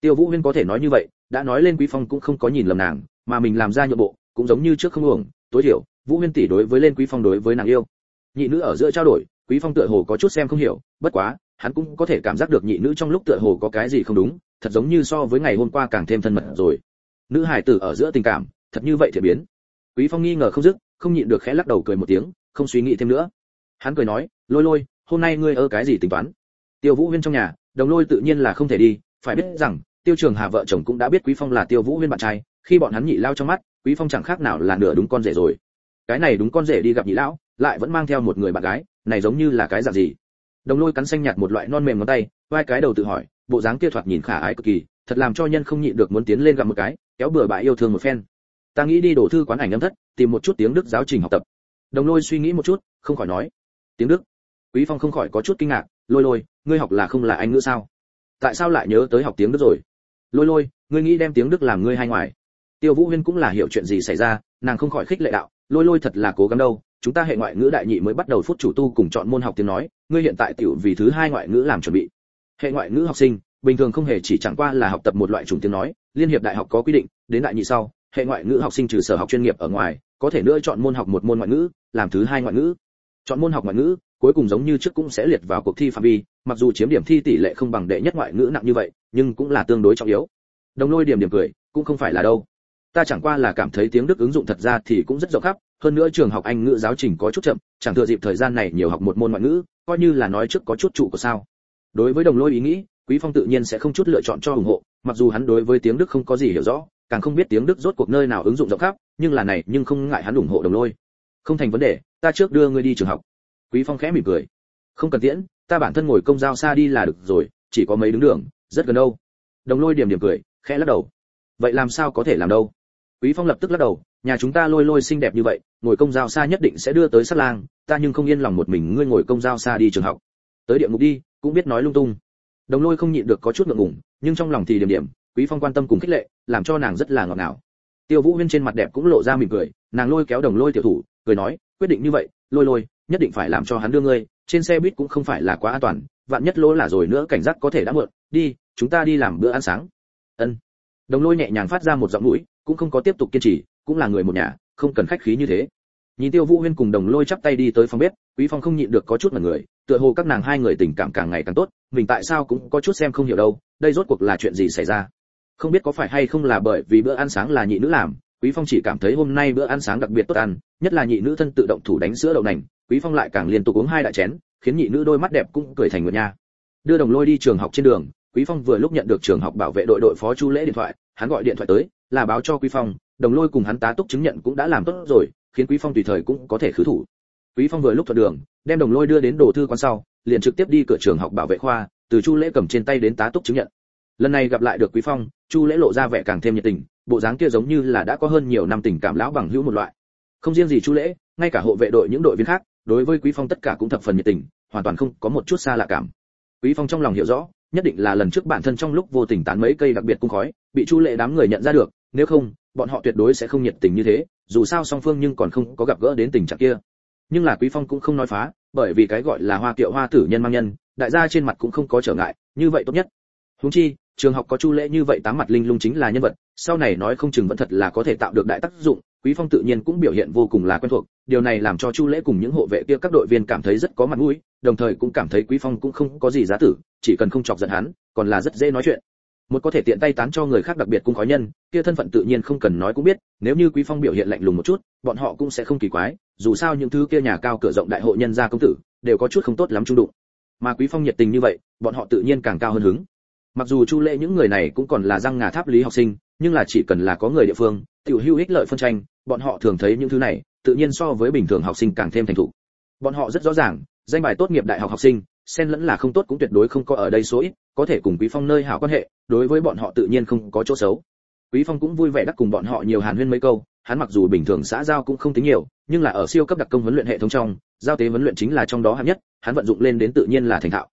Tiêu vũ huyên có thể nói như vậy, đã nói lên quý phong cũng không có nhìn lầm nàng, mà mình làm ra nhượng bộ, cũng giống như trước không uổng tối thiểu, vũ huyên tỷ đối với lên quý phong đối với nàng yêu. Nhị nữ ở giữa trao đổi, quý phong tựa hồ có chút xem không hiểu, bất quá hắn cũng có thể cảm giác được nhị nữ trong lúc tựa hồ có cái gì không đúng, thật giống như so với ngày hôm qua càng thêm thân mật rồi. Nữ hải tử ở giữa tình cảm, thật như vậy thì biến. Quý phong nghi ngờ không dứt, không nhịn được khẽ lắc đầu cười một tiếng, không suy nghĩ thêm nữa. Hắn cười nói, lôi lôi, hôm nay ngươi ơ cái gì tính toán? Tiêu vũ huyên trong nhà, đồng lôi tự nhiên là không thể đi, phải biết rằng, tiêu trường hà vợ chồng cũng đã biết quý phong là tiêu vũ huyên bạn trai, khi bọn hắn nhị lao trong mắt, quý phong chẳng khác nào là nửa đúng con rể rồi. Cái này đúng con rể đi gặp nhị lão, lại vẫn mang theo một người bạn gái, này giống như là cái dạng gì? Đồng lôi cắn xanh nhạt một loại non mềm ngón tay, vai cái đầu tự hỏi, bộ dáng kia thoạt nhìn khả ái cực kỳ, thật làm cho nhân không nhịn được muốn tiến lên gặp một cái, kéo bừa bãi yêu thương một phen. Ta nghĩ đi đổ thư quán ảnh âm thất, tìm một chút tiếng đức giáo trình học tập. Đồng lôi suy nghĩ một chút, không khỏi nói. Tiếng đức? Quý phong không khỏi có chút kinh ngạc. Lôi lôi, ngươi học là không là anh ngữ sao? Tại sao lại nhớ tới học tiếng đức rồi? Lôi lôi, ngươi nghĩ đem tiếng đức làm ngươi hay ngoài. Tiêu vũ huyên cũng là hiểu chuyện gì xảy ra, nàng không khỏi khích lệ đạo lôi lôi thật là cố gắng đâu, chúng ta hệ ngoại ngữ đại nhị mới bắt đầu phút chủ tu cùng chọn môn học tiếng nói, ngươi hiện tại tiểu vì thứ hai ngoại ngữ làm chuẩn bị. Hệ ngoại ngữ học sinh, bình thường không hề chỉ chẳng qua là học tập một loại chủng tiếng nói, liên hiệp đại học có quy định, đến đại nhị sau, hệ ngoại ngữ học sinh trừ sở học chuyên nghiệp ở ngoài, có thể nữa chọn môn học một môn ngoại ngữ, làm thứ hai ngoại ngữ. Chọn môn học ngoại ngữ, cuối cùng giống như trước cũng sẽ liệt vào cuộc thi phạm vi, mặc dù chiếm điểm thi tỷ lệ không bằng đệ nhất ngoại ngữ nặng như vậy, nhưng cũng là tương đối trọng yếu. Đồng lôi điểm điểm cười, cũng không phải là đâu ta chẳng qua là cảm thấy tiếng đức ứng dụng thật ra thì cũng rất rộng khắp, hơn nữa trường học anh ngữ giáo trình có chút chậm, chẳng thừa dịp thời gian này nhiều học một môn ngoại ngữ, coi như là nói trước có chút trụ của sao. Đối với đồng lôi ý nghĩ, quý phong tự nhiên sẽ không chút lựa chọn cho ủng hộ, mặc dù hắn đối với tiếng đức không có gì hiểu rõ, càng không biết tiếng đức rốt cuộc nơi nào ứng dụng rộng khắp, nhưng là này, nhưng không ngại hắn ủng hộ đồng lôi. Không thành vấn đề, ta trước đưa ngươi đi trường học. Quý phong khẽ mỉm cười. Không cần tiễn, ta bản thân ngồi công giao xa đi là được rồi, chỉ có mấy đứng đường, rất gần đâu. Đồng lôi điểm điểm cười, khẽ lắc đầu. Vậy làm sao có thể làm đâu? Quý phong lập tức lắc đầu, nhà chúng ta lôi lôi xinh đẹp như vậy, ngồi công giao xa nhất định sẽ đưa tới sát lang, ta nhưng không yên lòng một mình ngươi ngồi công giao xa đi trường học. Tới địa ngục đi, cũng biết nói lung tung. Đồng lôi không nhịn được có chút ngượng ngùng, nhưng trong lòng thì điểm điểm, quý phong quan tâm cùng khích lệ, làm cho nàng rất là ngọt ngào. Tiêu vũ huyên trên mặt đẹp cũng lộ ra mỉm cười, nàng lôi kéo đồng lôi tiểu thủ, cười nói, quyết định như vậy, lôi lôi, nhất định phải làm cho hắn đưa ngươi, trên xe buýt cũng không phải là quá an toàn, vạn nhất lỗ là rồi nữa cảnh giác có thể đã muộn, đi, chúng ta đi làm bữa ăn sáng. Ân. Đồng lôi nhẹ nhàng phát ra một giọng mũi cũng không có tiếp tục kiên trì, cũng là người một nhà, không cần khách khí như thế. Nhìn tiêu vũ huyên cùng đồng lôi chắp tay đi tới phòng bếp, quý phong không nhịn được có chút mà người, tựa hồ các nàng hai người tình cảm càng ngày càng tốt, mình tại sao cũng có chút xem không hiểu đâu, đây rốt cuộc là chuyện gì xảy ra? Không biết có phải hay không là bởi vì bữa ăn sáng là nhị nữ làm, quý phong chỉ cảm thấy hôm nay bữa ăn sáng đặc biệt tốt ăn, nhất là nhị nữ thân tự động thủ đánh sữa đậu nành, quý phong lại càng liên tục uống hai đại chén, khiến nhị nữ đôi mắt đẹp cũng cười thành người nha. Đưa đồng lôi đi trường học trên đường, quý phong vừa lúc nhận được trường học bảo vệ đội đội phó chu lễ điện thoại, hắn gọi điện thoại tới là báo cho quý phong, đồng lôi cùng hắn tá túc chứng nhận cũng đã làm tốt rồi, khiến quý phong tùy thời cũng có thể khứ thủ. Quý phong vừa lúc thuận đường, đem đồng lôi đưa đến đồ thư quán sau, liền trực tiếp đi cửa trường học bảo vệ khoa, từ chu lễ cầm trên tay đến tá túc chứng nhận. Lần này gặp lại được quý phong, chu lễ lộ ra vẻ càng thêm nhiệt tình, bộ dáng kia giống như là đã có hơn nhiều năm tình cảm lão bằng hữu một loại. Không riêng gì chu lễ, ngay cả hộ vệ đội những đội viên khác, đối với quý phong tất cả cũng thập phần nhiệt tình, hoàn toàn không có một chút xa lạ cảm. Quý phong trong lòng hiểu rõ, nhất định là lần trước bản thân trong lúc vô tình tán mấy cây đặc biệt cung khói, bị chu lễ đám người nhận ra được nếu không, bọn họ tuyệt đối sẽ không nhiệt tình như thế, dù sao song phương nhưng còn không có gặp gỡ đến tình trạng kia. Nhưng là quý phong cũng không nói phá, bởi vì cái gọi là hoa kiệu hoa tử nhân mang nhân, đại gia trên mặt cũng không có trở ngại, như vậy tốt nhất. Huống chi, trường học có chu lễ như vậy tám mặt linh lung chính là nhân vật, sau này nói không chừng vẫn thật là có thể tạo được đại tác dụng, quý phong tự nhiên cũng biểu hiện vô cùng là quen thuộc, điều này làm cho chu lễ cùng những hộ vệ kia các đội viên cảm thấy rất có mặt mũi, đồng thời cũng cảm thấy quý phong cũng không có gì giá tử, chỉ cần không chọc giận hắn, còn là rất dễ nói chuyện một có thể tiện tay tán cho người khác đặc biệt cung khói nhân, kia thân phận tự nhiên không cần nói cũng biết, nếu như quý phong biểu hiện lạnh lùng một chút, bọn họ cũng sẽ không kỳ quái, dù sao những thứ kia nhà cao cửa rộng đại hội nhân gia công tử, đều có chút không tốt lắm trung đụng. Mà quý phong nhiệt tình như vậy, bọn họ tự nhiên càng cao hơn hứng. Mặc dù chu lễ những người này cũng còn là răng ngà tháp lý học sinh, nhưng là chỉ cần là có người địa phương, tiểu hữu ích lợi phân tranh, bọn họ thường thấy những thứ này, tự nhiên so với bình thường học sinh càng thêm thành thục. Bọn họ rất rõ ràng, danh bài tốt nghiệp đại học học sinh xen lẫn là không tốt cũng tuyệt đối không có ở đây số ít, có thể cùng quý phong nơi hảo quan hệ, đối với bọn họ tự nhiên không có chỗ xấu. Quý phong cũng vui vẻ đắc cùng bọn họ nhiều hàn huyên mấy câu, hắn mặc dù bình thường xã giao cũng không tính nhiều, nhưng là ở siêu cấp đặc công huấn luyện hệ thống trong, giao tế huấn luyện chính là trong đó hạng nhất, hắn vận dụng lên đến tự nhiên là thành thạo.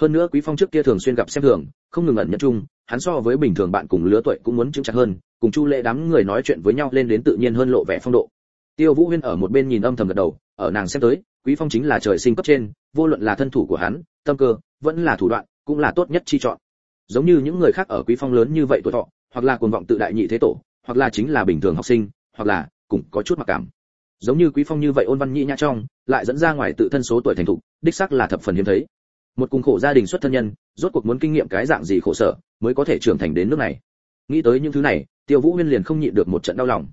Hơn nữa quý phong trước kia thường xuyên gặp xem thường, không ngừng ẩn nhẫn chung, hắn so với bình thường bạn cùng lứa tuổi cũng muốn chứng chặt hơn, cùng chu lệ đám người nói chuyện với nhau lên đến tự nhiên hơn lộ vẻ phong độ. Tiêu vũ huyên ở một bên nhìn âm thầm gật đầu ở nàng xem tới, quý phong chính là trời sinh cấp trên, vô luận là thân thủ của hắn, tâm cơ, vẫn là thủ đoạn, cũng là tốt nhất chi chọn. Giống như những người khác ở quý phong lớn như vậy tuổi thọ, hoặc là cuồng vọng tự đại nhị thế tổ, hoặc là chính là bình thường học sinh, hoặc là cũng có chút mặc cảm. Giống như quý phong như vậy ôn văn nhị nhã trong, lại dẫn ra ngoài tự thân số tuổi thành thục, đích xác là thập phần hiếm thấy. Một cùng khổ gia đình xuất thân nhân, rốt cuộc muốn kinh nghiệm cái dạng gì khổ sở, mới có thể trưởng thành đến nước này. Nghĩ tới những thứ này, tiêu vũ huyên liền không nhịn được một trận đau lòng.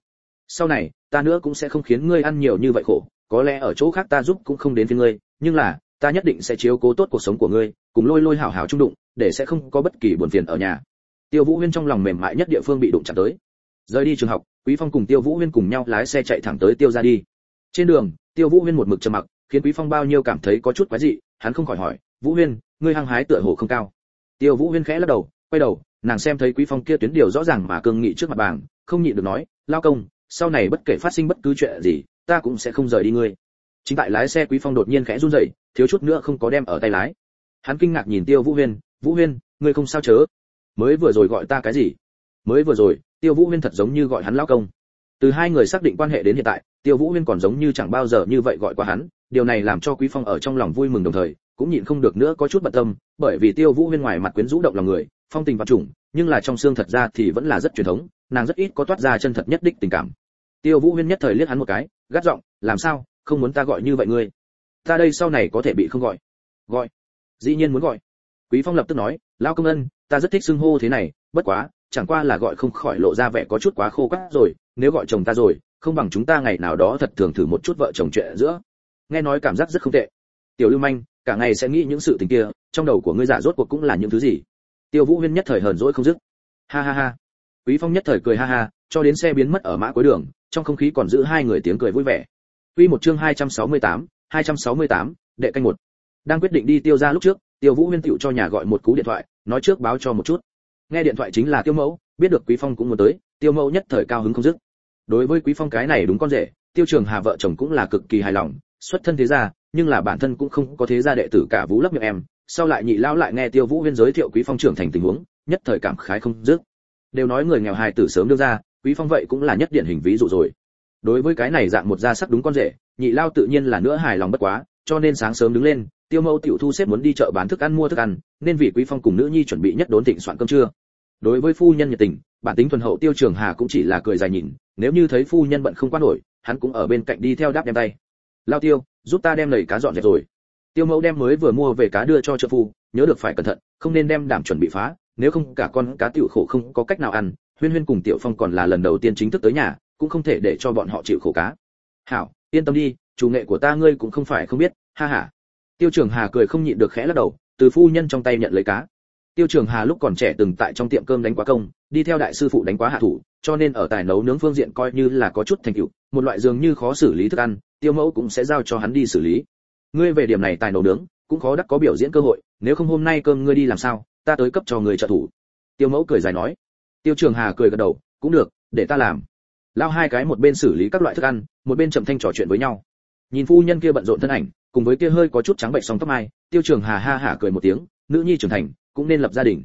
Sau này, ta nữa cũng sẽ không khiến ngươi ăn nhiều như vậy khổ có lẽ ở chỗ khác ta giúp cũng không đến với ngươi, nhưng là, ta nhất định sẽ chiếu cố tốt cuộc sống của ngươi, cùng lôi lôi hảo hảo trung đụng, để sẽ không có bất kỳ buồn phiền ở nhà. Tiêu vũ huyên trong lòng mềm mại nhất địa phương bị đụng chạm tới. Rời đi trường học, quý phong cùng tiêu vũ huyên cùng nhau lái xe chạy thẳng tới tiêu ra đi. Trên đường, tiêu vũ huyên một mực trầm mặc, khiến quý phong bao nhiêu cảm thấy có chút quái dị, hắn không khỏi hỏi, vũ huyên, ngươi hăng hái tựa hồ không cao. Tiêu vũ huyên khẽ lắc đầu, quay đầu, nàng xem thấy quý phong kia tuyến điều rõ ràng mà cương nghị trước mặt bảng, không nhịn được nói, lao công, sau này bất kể phát sinh bất cứ chuyện gì ta cũng sẽ không rời đi ngươi. Chính tại lái xe quý phong đột nhiên khẽ run rẩy, thiếu chút nữa không có đem ở tay lái. Hắn kinh ngạc nhìn tiêu vũ huyên vũ huyên, ngươi không sao chớ? Mới vừa rồi gọi ta cái gì? Mới vừa rồi, tiêu vũ huyên thật giống như gọi hắn lão công. Từ hai người xác định quan hệ đến hiện tại, tiêu vũ huyên còn giống như chẳng bao giờ như vậy gọi qua hắn, điều này làm cho quý phong ở trong lòng vui mừng đồng thời, cũng nhịn không được nữa có chút bận tâm, bởi vì tiêu vũ huyên ngoài mặt quyến rũ động lòng người, phong tình và trùng, nhưng là trong xương thật ra thì vẫn là rất truyền thống, nàng rất ít có toát ra chân thật nhất đích tình cảm tiêu vũ huyên nhất thời liếc hắn một cái, gắt giọng, làm sao? Không muốn ta gọi như vậy ngươi? Ta đây sau này có thể bị không gọi? Gọi? Dĩ nhiên muốn gọi. Quý phong lập tức nói, lão công ân, ta rất thích xưng hô thế này, bất quá, chẳng qua là gọi không khỏi lộ ra vẻ có chút quá khô quắt rồi, nếu gọi chồng ta rồi, không bằng chúng ta ngày nào đó thật thường thử một chút vợ chồng chuyện giữa. Nghe nói cảm giác rất không tệ. Tiểu lưu manh, cả ngày sẽ nghĩ những sự tình kia, trong đầu của ngươi giả rốt cuộc cũng là những thứ gì? Tiêu vũ huyên nhất thời hờn dỗi không dứt. Ha ha ha. Quý phong nhất thời cười ha ha, cho đến xe biến mất ở mã cuối đường trong không khí còn giữ hai người tiếng cười vui vẻ. Quy một chương 268, 268, đệ canh một. Đang quyết định đi tiêu ra lúc trước tiêu vũ huyên tiểu cho nhà gọi một cú điện thoại nói trước báo cho một chút. Nghe điện thoại chính là tiêu mẫu biết được quý phong cũng muốn tới tiêu mẫu nhất thời cao hứng không dứt. Đối với quý phong cái này đúng con rể tiêu trường hà vợ chồng cũng là cực kỳ hài lòng xuất thân thế gia nhưng là bản thân cũng không có thế gia đệ tử cả vũ lấp miệng em. Sau lại nhị lão lại nghe tiêu vũ huyên giới thiệu quý phong trưởng thành tình huống nhất thời cảm khái không dứt. Đều nói người nghèo hài tử sớm đưa ra quý phong vậy cũng là nhất điển hình ví dụ rồi. Đối với cái này dạng một gia sắc đúng con rể, nhị lao tự nhiên là nữa hài lòng bất quá, cho nên sáng sớm đứng lên, tiêu mẫu tiểu thu xếp muốn đi chợ bán thức ăn mua thức ăn, nên vì quý phong cùng nữ nhi chuẩn bị nhất đốn thịnh soạn cơm trưa. Đối với phu nhân nhiệt tình, bản tính thuần hậu tiêu trường hà cũng chỉ là cười dài nhìn nếu như thấy phu nhân bận không quan nổi, hắn cũng ở bên cạnh đi theo đáp đem tay. Lao tiêu, giúp ta đem lầy cá dọn dẹp rồi. Tiêu mẫu đem mới vừa mua về cá đưa cho trợ phu, nhớ được phải cẩn thận, không nên đem đảm chuẩn bị phá, nếu không cả con cá tiểu khổ không có cách nào ăn huyên huyên cùng tiểu phong còn là lần đầu tiên chính thức tới nhà, cũng không thể để cho bọn họ chịu khổ cá. Hảo, yên tâm đi, chủ nghệ của ta ngươi cũng không phải không biết, ha ha. Tiêu trường hà cười không nhịn được khẽ lắc đầu, từ phu nhân trong tay nhận lấy cá. Tiêu trường hà lúc còn trẻ từng tại trong tiệm cơm đánh quá công, đi theo đại sư phụ đánh quá hạ thủ, cho nên ở tài nấu nướng phương diện coi như là có chút thành tựu, một loại dường như khó xử lý thức ăn, tiêu mẫu cũng sẽ giao cho hắn đi xử lý. Ngươi về điểm này tài nấu nướng, cũng khó đắc có biểu diễn cơ hội, nếu không hôm nay cơm ngươi đi làm sao, ta tới cấp cho người trợ thủ. Tiêu mẫu cười dài nói tiêu trường hà cười gật đầu, cũng được, để ta làm. Lao hai cái một bên xử lý các loại thức ăn, một bên chậm thanh trò chuyện với nhau. Nhìn phu nhân kia bận rộn thân ảnh, cùng với kia hơi có chút trắng bệnh song tóc mai, tiêu trường hà ha hả cười một tiếng, nữ nhi trưởng thành, cũng nên lập gia đình.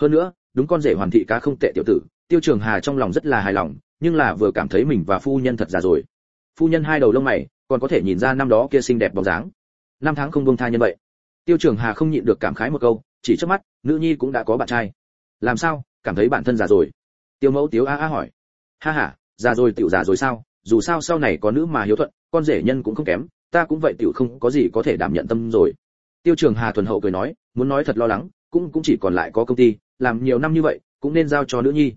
Hơn nữa, đúng con rể hoàn thị cá không tệ tiểu tử, tiêu trường hà trong lòng rất là hài lòng, nhưng là vừa cảm thấy mình và phu nhân thật già rồi. Phu nhân hai đầu lông mày, còn có thể nhìn ra năm đó kia xinh đẹp bóng dáng. Năm tháng không buông tha nhân vậy. Tiêu trường hà không nhịn được cảm khái một câu, chỉ trước mắt, nữ nhi cũng đã có bạn trai. Làm sao? Cảm thấy bản thân già rồi. Tiêu mẫu tiếu a a hỏi. Ha ha, già rồi tiểu già rồi sao? Dù sao sau này có nữ mà hiếu thuận, con rể nhân cũng không kém, ta cũng vậy tiểu không có gì có thể đảm nhận tâm rồi. Tiêu trường hà thuần hậu cười nói, muốn nói thật lo lắng, cũng cũng chỉ còn lại có công ty, làm nhiều năm như vậy, cũng nên giao cho nữ nhi.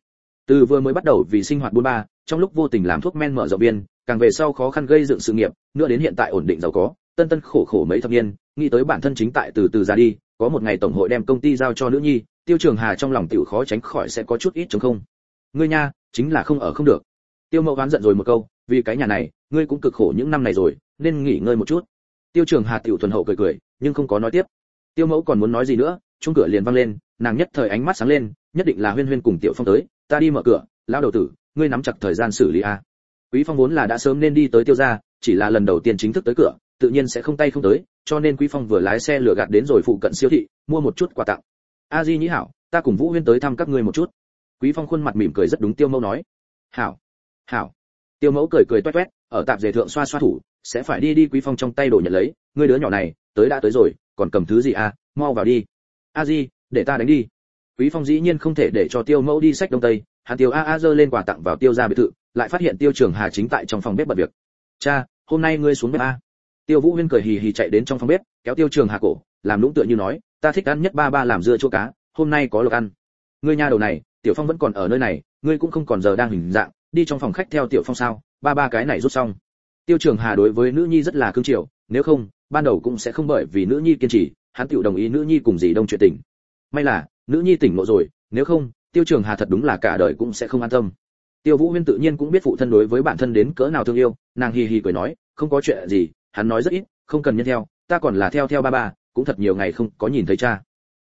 Từ vừa mới bắt đầu vì sinh hoạt buôn ba, trong lúc vô tình làm thuốc men mở rộng biên càng về sau khó khăn gây dựng sự nghiệp, nữa đến hiện tại ổn định giàu có, tân tân khổ khổ mấy thập niên, nghĩ tới bản thân chính tại từ từ ra đi có một ngày tổng hội đem công ty giao cho nữ nhi, tiêu trường hà trong lòng tiểu khó tránh khỏi sẽ có chút ít chống không. Ngươi nha, chính là không ở không được. Tiêu mẫu oán giận rồi một câu, vì cái nhà này, ngươi cũng cực khổ những năm này rồi, nên nghỉ ngơi một chút. Tiêu trường hà tiểu thuần hậu cười cười, nhưng không có nói tiếp. Tiêu mẫu còn muốn nói gì nữa chung cửa liền vang lên, nàng nhất thời ánh mắt sáng lên, nhất định là huyên huyên cùng tiểu phong tới, ta đi mở cửa lao đầu tử, ngươi nắm chặt thời gian xử lý a. Quý phong vốn là đã sớm nên đi tới tiêu gia, chỉ là lần đầu tiên chính thức tới cửa tự nhiên sẽ không tay không tới, cho nên quý phong vừa lái xe lừa gạt đến rồi phụ cận siêu thị, mua một chút quà tặng. A di nhĩ hảo, ta cùng vũ huyên tới thăm các ngươi một chút. Quý phong khuôn mặt mỉm cười rất đúng tiêu mẫu nói. Hảo hảo. Tiêu mẫu cười cười toe toét, ở tạp dề thượng xoa xoa thủ, sẽ phải đi đi quý phong trong tay đồ nhận lấy, ngươi đứa nhỏ này, tới đã tới rồi, còn cầm thứ gì à mau vào đi. A di, để ta đánh đi. Quý phong dĩ nhiên không thể để cho tiêu mẫu đi sách đông tây, hắn tiêu a a giơ lên quà tặng vào tiêu gia biệt thự, lại phát hiện tiêu trường hà chính tại trong phòng bếp bận việc. Cha, hôm nay ngươi xuống bếp a tiêu vũ huyên cười hì hì chạy đến trong phòng bếp, kéo tiêu trường hà cổ, làm lũng tựa như nói, ta thích ăn nhất ba ba làm dưa chua cá, hôm nay có lộc ăn. Ngươi nha đầu này, tiểu phong vẫn còn ở nơi này, ngươi cũng không còn giờ đang hình dạng, đi trong phòng khách theo tiểu phong sao? Ba ba cái này rút xong. Tiêu trường hà đối với nữ nhi rất là cương triều nếu không, ban đầu cũng sẽ không bởi vì nữ nhi kiên trì, hắn tự đồng ý nữ nhi cùng dì đông chuyện tình. May là, nữ nhi tỉnh ngộ rồi, nếu không, tiêu trường hà thật đúng là cả đời cũng sẽ không an tâm. Tiêu vũ huyên tự nhiên cũng biết phụ thân đối với bản thân đến cỡ nào thương yêu, nàng hì hì cười nói, không có chuyện gì hắn nói rất ít, không cần nhân theo, ta còn là theo theo ba ba, cũng thật nhiều ngày không có nhìn thấy cha.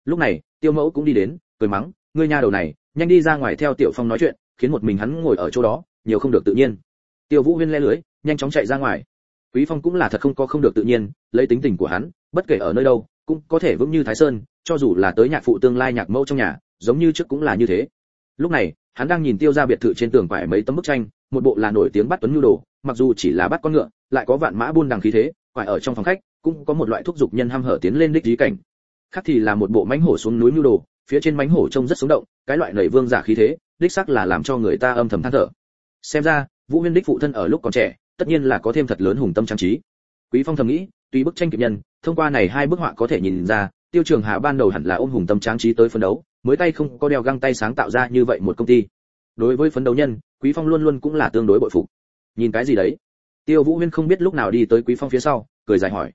Lúc này, tiêu mẫu cũng đi đến, cười mắng, ngươi nha đầu này, nhanh đi ra ngoài theo tiểu phong nói chuyện, khiến một mình hắn ngồi ở chỗ đó, nhiều không được tự nhiên. Tiêu vũ huyên le lưới, nhanh chóng chạy ra ngoài. Quý phong cũng là thật không có không được tự nhiên, lấy tính tình của hắn, bất kể ở nơi đâu, cũng có thể vững như thái sơn, cho dù là tới nhạc phụ tương lai nhạc mẫu trong nhà, giống như trước cũng là như thế. Lúc này, hắn đang nhìn tiêu ra biệt thự trên tường quải mấy tấm bức tranh, một bộ là nổi tiếng bắt tuấn nhu đồ, mặc dù chỉ là bắt con ngựa lại có vạn mã buôn đằng khí thế, quải ở trong phòng khách, cũng có một loại thúc dục nhân ham hở tiến lên đích lý cảnh. Khác thì là một bộ mánh hổ xuống núi mưu đồ, phía trên mánh hổ trông rất sống động, cái loại nảy vương giả khí thế, đích sắc là làm cho người ta âm thầm than thở. Xem ra, vũ huyên đích phụ thân ở lúc còn trẻ, tất nhiên là có thêm thật lớn hùng tâm trang trí. Quý phong thầm nghĩ, tuy bức tranh kịp nhân, thông qua này hai bức họa có thể nhìn ra, tiêu trường hà ban đầu hẳn là ôm hùng tâm trang trí tới phấn đấu, mới tay không có đeo găng tay sáng tạo ra như vậy một công ty. Đối với phấn đấu nhân, quý phong luôn luôn cũng là tương đối bội phục. Nhìn cái gì đấy? Tiêu vũ huyên không biết lúc nào đi tới quý phong phía sau, cười dài hỏi.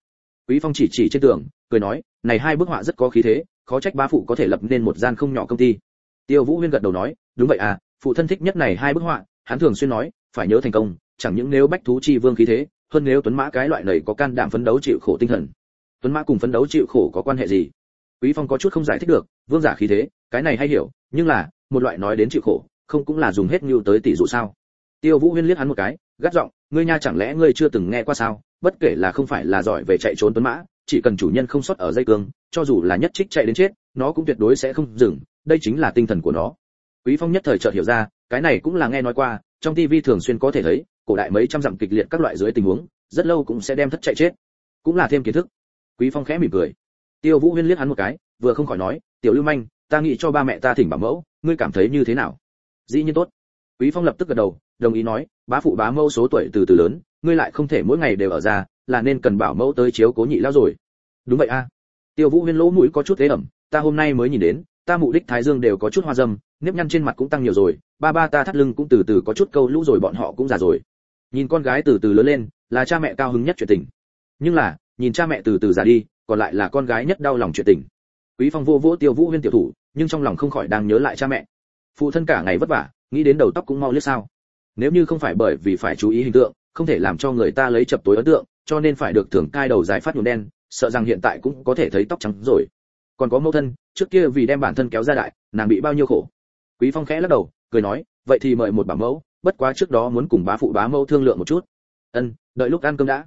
Quý phong chỉ chỉ trên tường, cười nói, này hai bức họa rất có khí thế, khó trách ba phụ có thể lập nên một gian không nhỏ công ty. Tiêu vũ huyên gật đầu nói, đúng vậy à phụ thân thích nhất này hai bức họa, hắn thường xuyên nói, phải nhớ thành công, chẳng những nếu bách thú chi vương khí thế, hơn nếu tuấn mã cái loại này có can đảm phấn đấu chịu khổ tinh thần. Tuấn mã cùng phấn đấu chịu khổ có quan hệ gì? Quý phong có chút không giải thích được, vương giả khí thế, cái này hay hiểu, nhưng là, một loại nói đến chịu khổ, không cũng là dùng hết nhu tới tỷ dụ sao? Tiêu vũ huyên liếc hắn một cái, gắt giọng ngươi nha chẳng lẽ ngươi chưa từng nghe qua sao? Bất kể là không phải là giỏi về chạy trốn tuấn mã, chỉ cần chủ nhân không sót ở dây cương, cho dù là nhất trích chạy đến chết, nó cũng tuyệt đối sẽ không dừng. Đây chính là tinh thần của nó. Quý phong nhất thời chợt hiểu ra, cái này cũng là nghe nói qua, trong tivi thường xuyên có thể thấy, cổ đại mấy trăm dặm kịch liệt các loại dưới tình huống, rất lâu cũng sẽ đem thất chạy chết. Cũng là thêm kiến thức. Quý phong khẽ mỉm cười. Tiêu vũ huyên liếc hắn một cái, vừa không khỏi nói, tiểu lưu manh, ta nghĩ cho ba mẹ ta thỉnh bảo mẫu, ngươi cảm thấy như thế nào? Dĩ nhiên tốt. Quý phong lập tức gật đầu đồng ý nói, bá phụ bá mẫu số tuổi từ từ lớn, ngươi lại không thể mỗi ngày đều ở ra, là nên cần bảo mẫu tới chiếu cố nhị lão rồi. Đúng vậy a. Tiêu vũ huyên lỗ mũi có chút thế ẩm, ta hôm nay mới nhìn đến, ta mụ đích thái dương đều có chút hoa dâm, nếp nhăn trên mặt cũng tăng nhiều rồi, ba ba ta thắt lưng cũng từ từ có chút câu lũ rồi, bọn họ cũng già rồi. Nhìn con gái từ từ lớn lên, là cha mẹ cao hứng nhất chuyện tình. Nhưng là, nhìn cha mẹ từ từ già đi, còn lại là con gái nhất đau lòng chuyện tình. Quý phong vô vỗ tiêu vũ huyên tiểu thủ, nhưng trong lòng không khỏi đang nhớ lại cha mẹ. Phụ thân cả ngày vất vả, nghĩ đến đầu tóc cũng mau liếc sao nếu như không phải bởi vì phải chú ý hình tượng, không thể làm cho người ta lấy chập tối ấn tượng, cho nên phải được thưởng cai đầu giải phát nhuộm đen, sợ rằng hiện tại cũng có thể thấy tóc trắng rồi. Còn có mẫu thân, trước kia vì đem bản thân kéo ra đại, nàng bị bao nhiêu khổ. Quý phong khẽ lắc đầu, cười nói, vậy thì mời một bà mẫu, bất quá trước đó muốn cùng bá phụ bá mẫu thương lượng một chút. Ân, đợi lúc ăn cơm đã.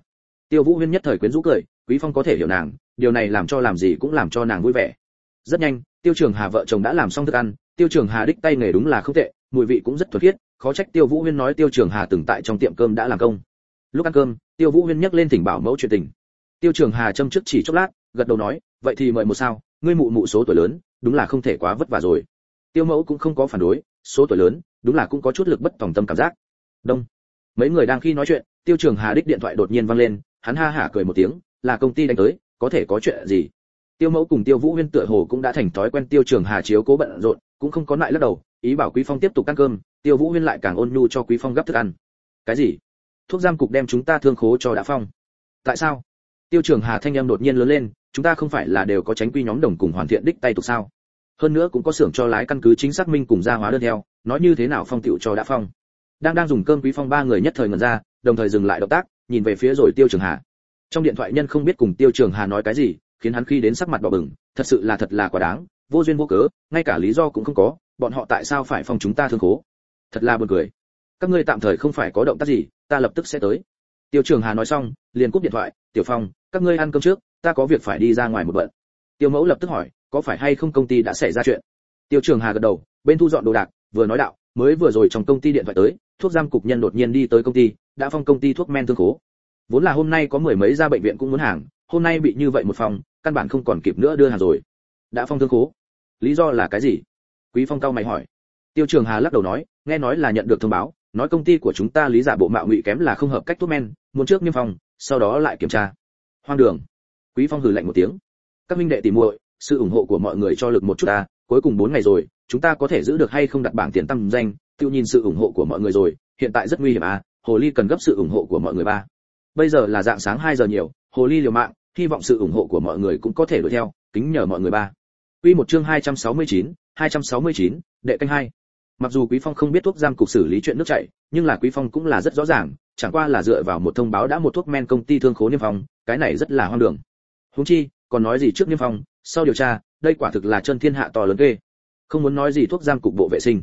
Tiêu vũ huyên nhất thời quyến rũ cười, quý phong có thể hiểu nàng, điều này làm cho làm gì cũng làm cho nàng vui vẻ. Rất nhanh, tiêu trường hà vợ chồng đã làm xong thức ăn, tiêu trường hà đích tay nghề đúng là không tệ, mùi vị cũng rất thuần khiết khó trách tiêu vũ huyên nói tiêu trường hà từng tại trong tiệm cơm đã làm công. Lúc ăn cơm, tiêu vũ huyên nhắc lên thỉnh bảo mẫu chuyện tình. Tiêu trường hà châm trước chỉ chốc lát, gật đầu nói, vậy thì mời một sao, ngươi mụ mụ số tuổi lớn, đúng là không thể quá vất vả rồi. Tiêu mẫu cũng không có phản đối, số tuổi lớn, đúng là cũng có chút lực bất tòng tâm cảm giác. Đông. Mấy người đang khi nói chuyện, tiêu trường hà đích điện thoại đột nhiên vang lên, hắn ha hả cười một tiếng, là công ty đánh tới, có thể có chuyện gì? Tiêu mẫu cùng tiêu vũ huyên tựa hồ cũng đã thành thói quen tiêu trường hà chiếu cố bận rộn, cũng không có lại lắc đầu, ý bảo quý phong tiếp tục ăn cơm tiêu vũ huyên lại càng ôn nhu cho quý phong gấp thức ăn. Cái gì? Thuốc giam cục đem chúng ta thương khố cho đã phong. Tại sao? Tiêu trường hà thanh em đột nhiên lớn lên, chúng ta không phải là đều có tránh quy nhóm đồng cùng hoàn thiện đích tay tục sao? Hơn nữa cũng có xưởng cho lái căn cứ chính xác minh cùng gia hóa đơn theo, nói như thế nào phong tiệu cho đã phong. Đang đang dùng cơm quý phong ba người nhất thời ngẩn ra, đồng thời dừng lại động tác, nhìn về phía rồi tiêu trường hà. Trong điện thoại nhân không biết cùng tiêu trường hà nói cái gì, khiến hắn khi đến sắc mặt đỏ bừng, thật sự là thật là quá đáng, vô duyên vô cớ, ngay cả lý do cũng không có, bọn họ tại sao phải phong chúng ta thương khố? Thật là buồn cười. Các ngươi tạm thời không phải có động tác gì, ta lập tức sẽ tới. Tiêu trường hà nói xong, liền cúp điện thoại, tiểu phong, các ngươi ăn cơm trước, ta có việc phải đi ra ngoài một bận. Tiêu mẫu lập tức hỏi, có phải hay không công ty đã xảy ra chuyện? Tiêu trường hà gật đầu, bên thu dọn đồ đạc, vừa nói đạo, mới vừa rồi trong công ty điện thoại tới, thuốc giam cục nhân đột nhiên đi tới công ty, đã phong công ty thuốc men thương khố. Vốn là hôm nay có mười mấy gia bệnh viện cũng muốn hàng, hôm nay bị như vậy một phòng, căn bản không còn kịp nữa đưa hàng rồi. Đã phong thương khố. Lý do là cái gì? Quý phong cao mày hỏi. Tiêu trường hà lắc đầu nói nghe nói là nhận được thông báo nói công ty của chúng ta lý giả bộ mạo ngụy kém là không hợp cách thuốc men muốn trước niêm phòng sau đó lại kiểm tra. Hoang đường. Quý phong hừ lạnh một tiếng. Các minh đệ tìm muội sự ủng hộ của mọi người cho lực một chút ta cuối cùng 4 ngày rồi chúng ta có thể giữ được hay không đặt bảng tiền tăng danh tiêu nhìn sự ủng hộ của mọi người rồi hiện tại rất nguy hiểm à hồ ly cần gấp sự ủng hộ của mọi người ba. Bây giờ là dạng sáng 2 giờ nhiều hồ ly liều mạng hy vọng sự ủng hộ của mọi người cũng có thể đuổi theo kính nhờ mọi người ba. Quy một chương 269, 269, đệ canh hai mặc dù quý phong không biết thuốc giam cục xử lý chuyện nước chảy, nhưng là quý phong cũng là rất rõ ràng, chẳng qua là dựa vào một thông báo đã một thuốc men công ty thương khố niêm phong, cái này rất là hoang đường. Huống chi, còn nói gì trước niêm phong, sau điều tra, đây quả thực là chân thiên hạ to lớn ghê. Không muốn nói gì thuốc giam cục bộ vệ sinh.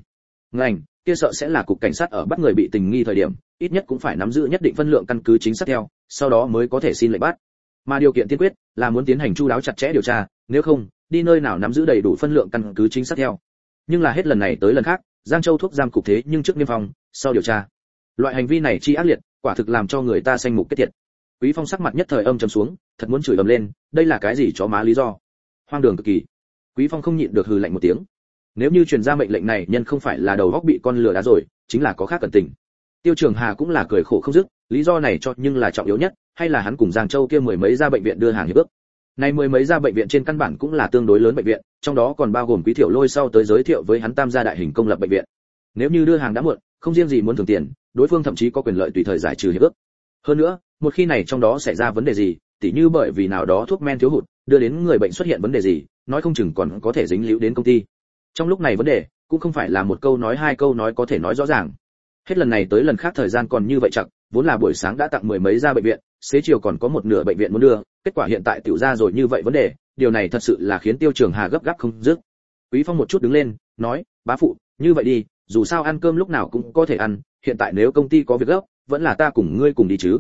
Ngành, kia sợ sẽ là cục cảnh sát ở bắt người bị tình nghi thời điểm, ít nhất cũng phải nắm giữ nhất định phân lượng căn cứ chính xác theo, sau đó mới có thể xin lệnh bắt. Mà điều kiện tiên quyết là muốn tiến hành chu đáo chặt chẽ điều tra, nếu không, đi nơi nào nắm giữ đầy đủ phân lượng căn cứ chính xác theo. Nhưng là hết lần này tới lần khác giang châu thuốc giam cục thế nhưng trước niêm phong, sau điều tra. Loại hành vi này chi ác liệt, quả thực làm cho người ta sanh mục kết thiệt quý phong sắc mặt nhất thời âm trầm xuống, thật muốn chửi ầm lên, đây là cái gì chó má lý do? Hoang đường cực kỳ. Quý phong không nhịn được hừ lạnh một tiếng. Nếu như truyền ra mệnh lệnh này, nhân không phải là đầu góc bị con lừa đá rồi, chính là có khác cẩn tình. Tiêu trường hà cũng là cười khổ không dứt, lý do này cho nhưng là trọng yếu nhất, hay là hắn cùng giang châu kia mười mấy ra bệnh viện đưa hàng hiệp ước? Nay mười mấy gia bệnh viện trên căn bản cũng là tương đối lớn bệnh viện, trong đó còn bao gồm quý thiểu lôi sau tới giới thiệu với hắn tam gia đại hình công lập bệnh viện. Nếu như đưa hàng đã muộn, không riêng gì muốn thường tiền, đối phương thậm chí có quyền lợi tùy thời giải trừ hiệp ước. Hơn nữa, một khi này trong đó xảy ra vấn đề gì, tỉ như bởi vì nào đó thuốc men thiếu hụt, đưa đến người bệnh xuất hiện vấn đề gì, nói không chừng còn có thể dính líu đến công ty. Trong lúc này vấn đề, cũng không phải là một câu nói hai câu nói có thể nói rõ ràng. Hết lần này tới lần khác thời gian còn như vậy chặt, vốn là buổi sáng đã tặng mười mấy gia bệnh viện, xế chiều còn có một nửa bệnh viện muốn đưa, kết quả hiện tại tiểu ra rồi như vậy vấn đề, điều này thật sự là khiến Tiêu Trường Hà gấp gáp không dứt. Quý Phong một chút đứng lên, nói, bá phụ, như vậy đi, dù sao ăn cơm lúc nào cũng có thể ăn, hiện tại nếu công ty có việc gấp, vẫn là ta cùng ngươi cùng đi chứ.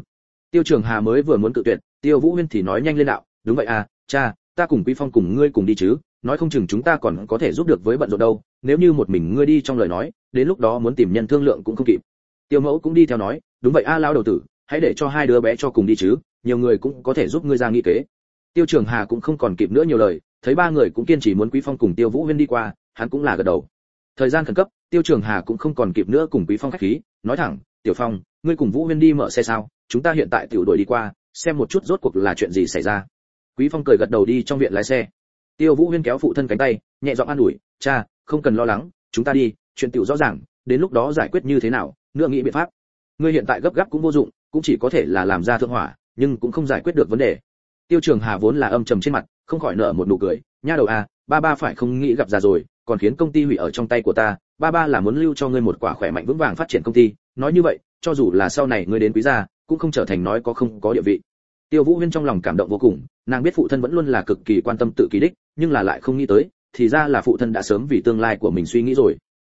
Tiêu Trường Hà mới vừa muốn cự tuyệt, Tiêu Vũ Huyên thì nói nhanh lên đạo, đúng vậy à, cha, ta cùng Quý Phong cùng ngươi cùng đi chứ, nói không chừng chúng ta còn có thể giúp được với bận rộn đâu, nếu như một mình ngươi đi trong lời nói, đến lúc đó muốn tìm nhân thương lượng cũng không kịp. Tiêu Mẫu cũng đi theo nói, đúng vậy a à, lao đầu tử, hãy để cho hai đứa bé cho cùng đi chứ, nhiều người cũng có thể giúp ngươi ra nghi kế. Tiêu trường hà cũng không còn kịp nữa nhiều lời, thấy ba người cũng kiên trì muốn quý phong cùng tiêu vũ huyên đi qua, hắn cũng là gật đầu. Thời gian khẩn cấp, tiêu trường hà cũng không còn kịp nữa cùng quý phong khách khí, nói thẳng, tiểu phong, ngươi cùng vũ huyên đi mở xe sao? Chúng ta hiện tại tiểu đội đi qua, xem một chút rốt cuộc là chuyện gì xảy ra. Quý phong cười gật đầu đi trong viện lái xe. Tiêu vũ huyên kéo phụ thân cánh tay, nhẹ giọng an ủi, cha, không cần lo lắng, chúng ta đi, chuyện tiểu rõ ràng, đến lúc đó giải quyết như thế nào nữa nghĩ biện pháp. Ngươi hiện tại gấp gáp cũng vô dụng, cũng chỉ có thể là làm ra thượng hỏa nhưng cũng không giải quyết được vấn đề. Tiêu trường hà vốn là âm trầm trên mặt, không khỏi nở một nụ cười, nha đầu à ba ba phải không nghĩ gặp già rồi, còn khiến công ty hủy ở trong tay của ta, ba ba là muốn lưu cho ngươi một quả khỏe mạnh vững vàng phát triển công ty. Nói như vậy, cho dù là sau này ngươi đến quý gia, cũng không trở thành nói có không có địa vị. Tiêu vũ huyên trong lòng cảm động vô cùng, nàng biết phụ thân vẫn luôn là cực kỳ quan tâm tự kỳ đích, nhưng là lại không nghĩ tới, thì ra là phụ thân đã sớm vì tương lai của mình suy nghĩ rồi.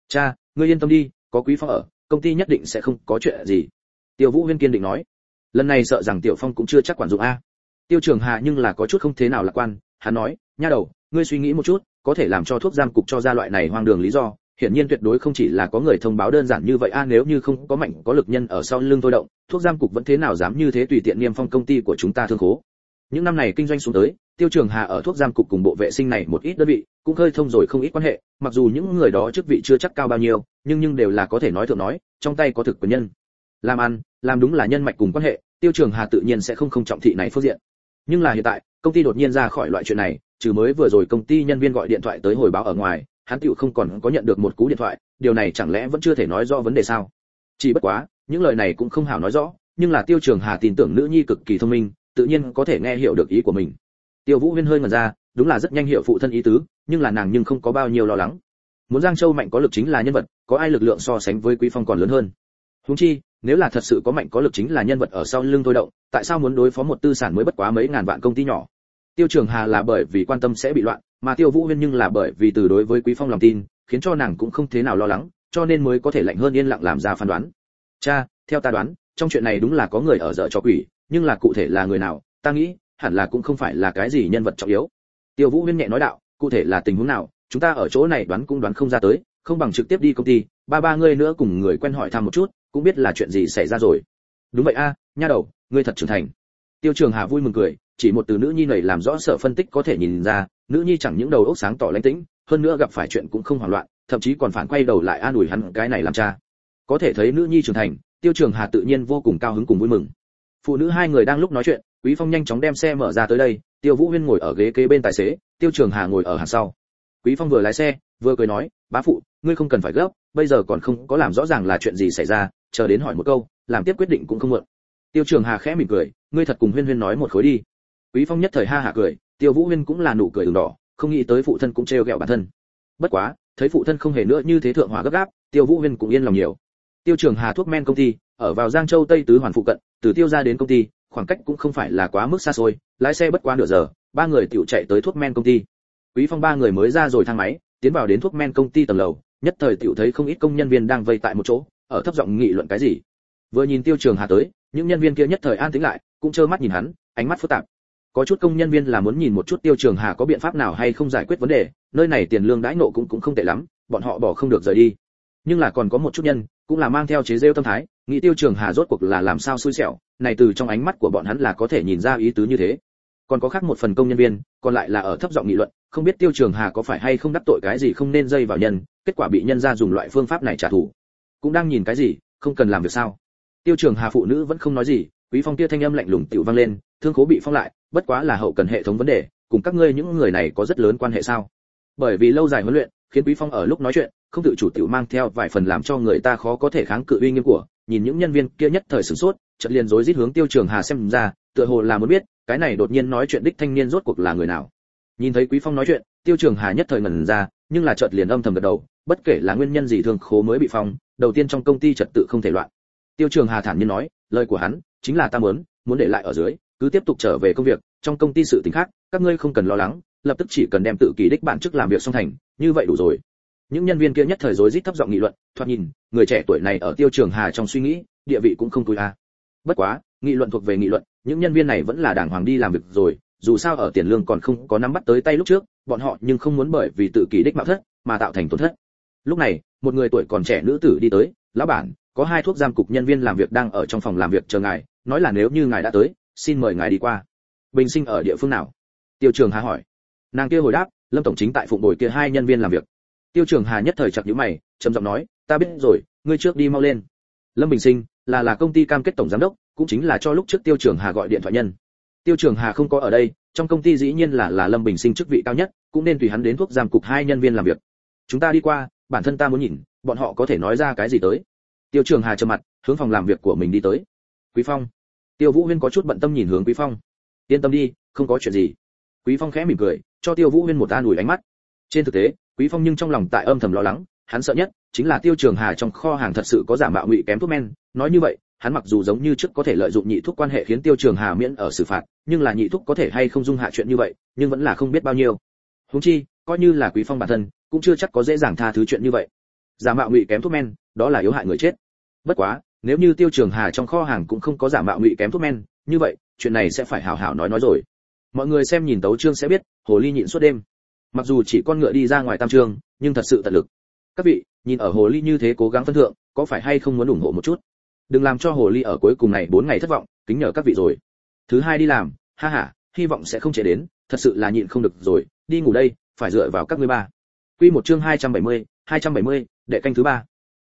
Cha, ngươi yên tâm đi, có quý phong ở, công ty nhất định sẽ không có chuyện gì. Tiêu vũ huyên kiên định nói lần này sợ rằng tiểu phong cũng chưa chắc quản dụng a. Tiêu trường hà nhưng là có chút không thế nào lạc quan, hắn nói, nha đầu, ngươi suy nghĩ một chút, có thể làm cho thuốc giam cục cho ra loại này hoang đường lý do, hiển nhiên tuyệt đối không chỉ là có người thông báo đơn giản như vậy a, nếu như không có mạnh, có lực nhân ở sau lưng thôi động, thuốc giam cục vẫn thế nào dám như thế tùy tiện niêm phong công ty của chúng ta thương khố. Những năm này kinh doanh xuống tới, tiêu trường hà ở thuốc giam cục cùng bộ vệ sinh này một ít đơn vị, cũng hơi thông rồi không ít quan hệ, mặc dù những người đó chức vị chưa chắc cao bao nhiêu, nhưng nhưng đều là có thể nói thượng nói, trong tay có thực quyền nhân làm ăn, làm đúng là nhân mạch cùng quan hệ, tiêu trường hà tự nhiên sẽ không không trọng thị này phương diện. Nhưng là hiện tại, công ty đột nhiên ra khỏi loại chuyện này, trừ mới vừa rồi công ty nhân viên gọi điện thoại tới hồi báo ở ngoài, hắn tựu không còn có nhận được một cú điện thoại, điều này chẳng lẽ vẫn chưa thể nói rõ vấn đề sao? Chỉ bất quá, những lời này cũng không hảo nói rõ, nhưng là tiêu trường hà tin tưởng nữ nhi cực kỳ thông minh, tự nhiên có thể nghe hiểu được ý của mình. Tiêu vũ huyên hơi ngần ra, đúng là rất nhanh hiểu phụ thân ý tứ, nhưng là nàng nhưng không có bao nhiêu lo lắng. Muốn giang châu mạnh có lực chính là nhân vật, có ai lực lượng so sánh với quý phong còn lớn hơn? Huống chi, nếu là thật sự có mạnh có lực chính là nhân vật ở sau lưng tôi động, tại sao muốn đối phó một tư sản mới bất quá mấy ngàn vạn công ty nhỏ? Tiêu trường hà là bởi vì quan tâm sẽ bị loạn, mà tiêu vũ huyên nhưng là bởi vì từ đối với quý phong lòng tin, khiến cho nàng cũng không thế nào lo lắng, cho nên mới có thể lạnh hơn yên lặng làm ra phán đoán. Cha, theo ta đoán, trong chuyện này đúng là có người ở dở cho quỷ, nhưng là cụ thể là người nào, ta nghĩ, hẳn là cũng không phải là cái gì nhân vật trọng yếu. Tiêu vũ huyên nhẹ nói đạo, cụ thể là tình huống nào, chúng ta ở chỗ này đoán cũng đoán không ra tới, không bằng trực tiếp đi công ty, ba ba ngươi nữa cùng người quen hỏi thăm một chút cũng biết là chuyện gì xảy ra rồi. Đúng vậy a, nha đầu, ngươi thật trưởng thành. Tiêu trường hà vui mừng cười, chỉ một từ nữ nhi này làm rõ sở phân tích có thể nhìn ra, nữ nhi chẳng những đầu óc sáng tỏ lãnh tĩnh, hơn nữa gặp phải chuyện cũng không hoảng loạn, thậm chí còn phản quay đầu lại an ủi hắn cái này làm cha. Có thể thấy nữ nhi trưởng thành, tiêu trường hà tự nhiên vô cùng cao hứng cùng vui mừng. Phụ nữ hai người đang lúc nói chuyện, quý phong nhanh chóng đem xe mở ra tới đây, tiêu vũ huyên ngồi ở ghế kế bên tài xế, tiêu trường hà ngồi ở hàng sau. Quý phong vừa lái xe, vừa cười nói, bá phụ, ngươi không cần phải gấp bây giờ còn không có làm rõ ràng là chuyện gì xảy ra, chờ đến hỏi một câu, làm tiếp quyết định cũng không muộn tiêu trường hà khẽ mỉm cười, ngươi thật cùng huyên huyên nói một khối đi. Quý phong nhất thời ha hạ cười, tiêu vũ huyên cũng là nụ cười đường đỏ, không nghĩ tới phụ thân cũng trêu ghẹo bản thân. Bất quá, thấy phụ thân không hề nữa như thế thượng hỏa gấp gáp, tiêu vũ huyên cũng yên lòng nhiều. Tiêu trường hà thuốc men công ty, ở vào giang châu tây tứ hoàn phụ cận, từ tiêu ra đến công ty, khoảng cách cũng không phải là quá mức xa xôi, lái xe bất quá nửa giờ, ba người tiểu chạy tới thuốc men công ty. Quý phong ba người mới ra rồi thang máy, tiến vào đến thuốc men công ty tầng lầu nhất thời tiểu thấy không ít công nhân viên đang vây tại một chỗ, ở thấp giọng nghị luận cái gì. Vừa nhìn tiêu trường hà tới, những nhân viên kia nhất thời an tĩnh lại, cũng trơ mắt nhìn hắn, ánh mắt phức tạp. Có chút công nhân viên là muốn nhìn một chút tiêu trường hà có biện pháp nào hay không giải quyết vấn đề, nơi này tiền lương đãi nộ cũng cũng không tệ lắm, bọn họ bỏ không được rời đi. Nhưng là còn có một chút nhân, cũng là mang theo chế rêu tâm thái, nghĩ tiêu trường hà rốt cuộc là làm sao xui xẻo, này từ trong ánh mắt của bọn hắn là có thể nhìn ra ý tứ như thế. Còn có khác một phần công nhân viên, còn lại là ở thấp giọng nghị luận không biết tiêu trường hà có phải hay không đắc tội cái gì không nên dây vào nhân, kết quả bị nhân ra dùng loại phương pháp này trả thù. Cũng đang nhìn cái gì, không cần làm việc sao. Tiêu trường hà phụ nữ vẫn không nói gì, quý phong kia thanh âm lạnh lùng tiểu vang lên, thương khố bị phong lại, bất quá là hậu cần hệ thống vấn đề, cùng các ngươi những người này có rất lớn quan hệ sao. Bởi vì lâu dài huấn luyện, khiến quý phong ở lúc nói chuyện, không tự chủ tiểu mang theo vài phần làm cho người ta khó có thể kháng cự uy nghiêm của, nhìn những nhân viên kia nhất thời sửng sốt, chợt liền rối rít hướng tiêu trường hà xem ra, tựa hồ là muốn biết, cái này đột nhiên nói chuyện đích thanh niên rốt cuộc là người nào nhìn thấy quý phong nói chuyện, tiêu trường hà nhất thời ngẩn ra, nhưng là chợt liền âm thầm gật đầu, bất kể là nguyên nhân gì thường khố mới bị phong, đầu tiên trong công ty trật tự không thể loạn. Tiêu trường hà thản nhiên nói, lời của hắn, chính là ta muốn muốn để lại ở dưới, cứ tiếp tục trở về công việc, trong công ty sự tình khác, các ngươi không cần lo lắng, lập tức chỉ cần đem tự kỷ đích bản chức làm việc xong thành, như vậy đủ rồi. Những nhân viên kia nhất thời rối rít thấp giọng nghị luận, thoạt nhìn, người trẻ tuổi này ở tiêu trường hà trong suy nghĩ, địa vị cũng không túi a. Bất quá, nghị luận thuộc về nghị luận, những nhân viên này vẫn là đàng hoàng đi làm việc rồi dù sao ở tiền lương còn không có nắm bắt tới tay lúc trước, bọn họ nhưng không muốn bởi vì tự kỷ đích mạo thất mà tạo thành tổn thất. Lúc này, một người tuổi còn trẻ nữ tử đi tới, lão bản, có hai thuốc giam cục nhân viên làm việc đang ở trong phòng làm việc chờ ngài, nói là nếu như ngài đã tới, xin mời ngài đi qua. Bình sinh ở địa phương nào? Tiêu trường hà hỏi. Nàng kia hồi đáp, lâm tổng chính tại phụng bồi kia hai nhân viên làm việc. Tiêu trường hà nhất thời chặt nhíu mày, trầm giọng nói, ta biết rồi, ngươi trước đi mau lên. Lâm bình sinh, là là công ty cam kết tổng giám đốc, cũng chính là cho lúc trước tiêu trường hà gọi điện thoại nhân tiêu trường hà không có ở đây, trong công ty dĩ nhiên là là lâm bình sinh chức vị cao nhất, cũng nên tùy hắn đến thuốc giam cục hai nhân viên làm việc. Chúng ta đi qua, bản thân ta muốn nhìn, bọn họ có thể nói ra cái gì tới. Tiêu trường hà trầm mặt, hướng phòng làm việc của mình đi tới. Quý phong. Tiêu vũ huyên có chút bận tâm nhìn hướng quý phong. Yên tâm đi, không có chuyện gì. Quý phong khẽ mỉm cười, cho tiêu vũ huyên một an ủi ánh mắt. Trên thực tế, quý phong nhưng trong lòng tại âm thầm lo lắng, hắn sợ nhất chính là tiêu trường hà trong kho hàng thật sự có giả mạo ngụy kém thuốc men. Nói như vậy hắn mặc dù giống như trước có thể lợi dụng nhị thuốc quan hệ khiến tiêu trường hà miễn ở xử phạt, nhưng là nhị thuốc có thể hay không dung hạ chuyện như vậy, nhưng vẫn là không biết bao nhiêu. Húng chi, coi như là quý phong bản thân, cũng chưa chắc có dễ dàng tha thứ chuyện như vậy. Giả mạo ngụy kém thuốc men, đó là yếu hại người chết. Bất quá, nếu như tiêu trường hà trong kho hàng cũng không có giả mạo ngụy kém thuốc men, như vậy, chuyện này sẽ phải hảo hảo nói nói rồi. Mọi người xem nhìn tấu Trương sẽ biết, hồ ly nhịn suốt đêm. Mặc dù chỉ con ngựa đi ra ngoài tam trương, nhưng thật sự tận lực. Các vị, nhìn ở hồ ly như thế cố gắng phân thượng, có phải hay không muốn ủng hộ một chút? Đừng làm cho hồ ly ở cuối cùng này bốn ngày thất vọng kính nhờ các vị rồi. Thứ hai đi làm ha ha hy vọng sẽ không trễ đến thật sự là nhịn không được rồi đi ngủ đây phải dựa vào các ngươi ba. Quy một chương 270, 270, đệ canh thứ ba.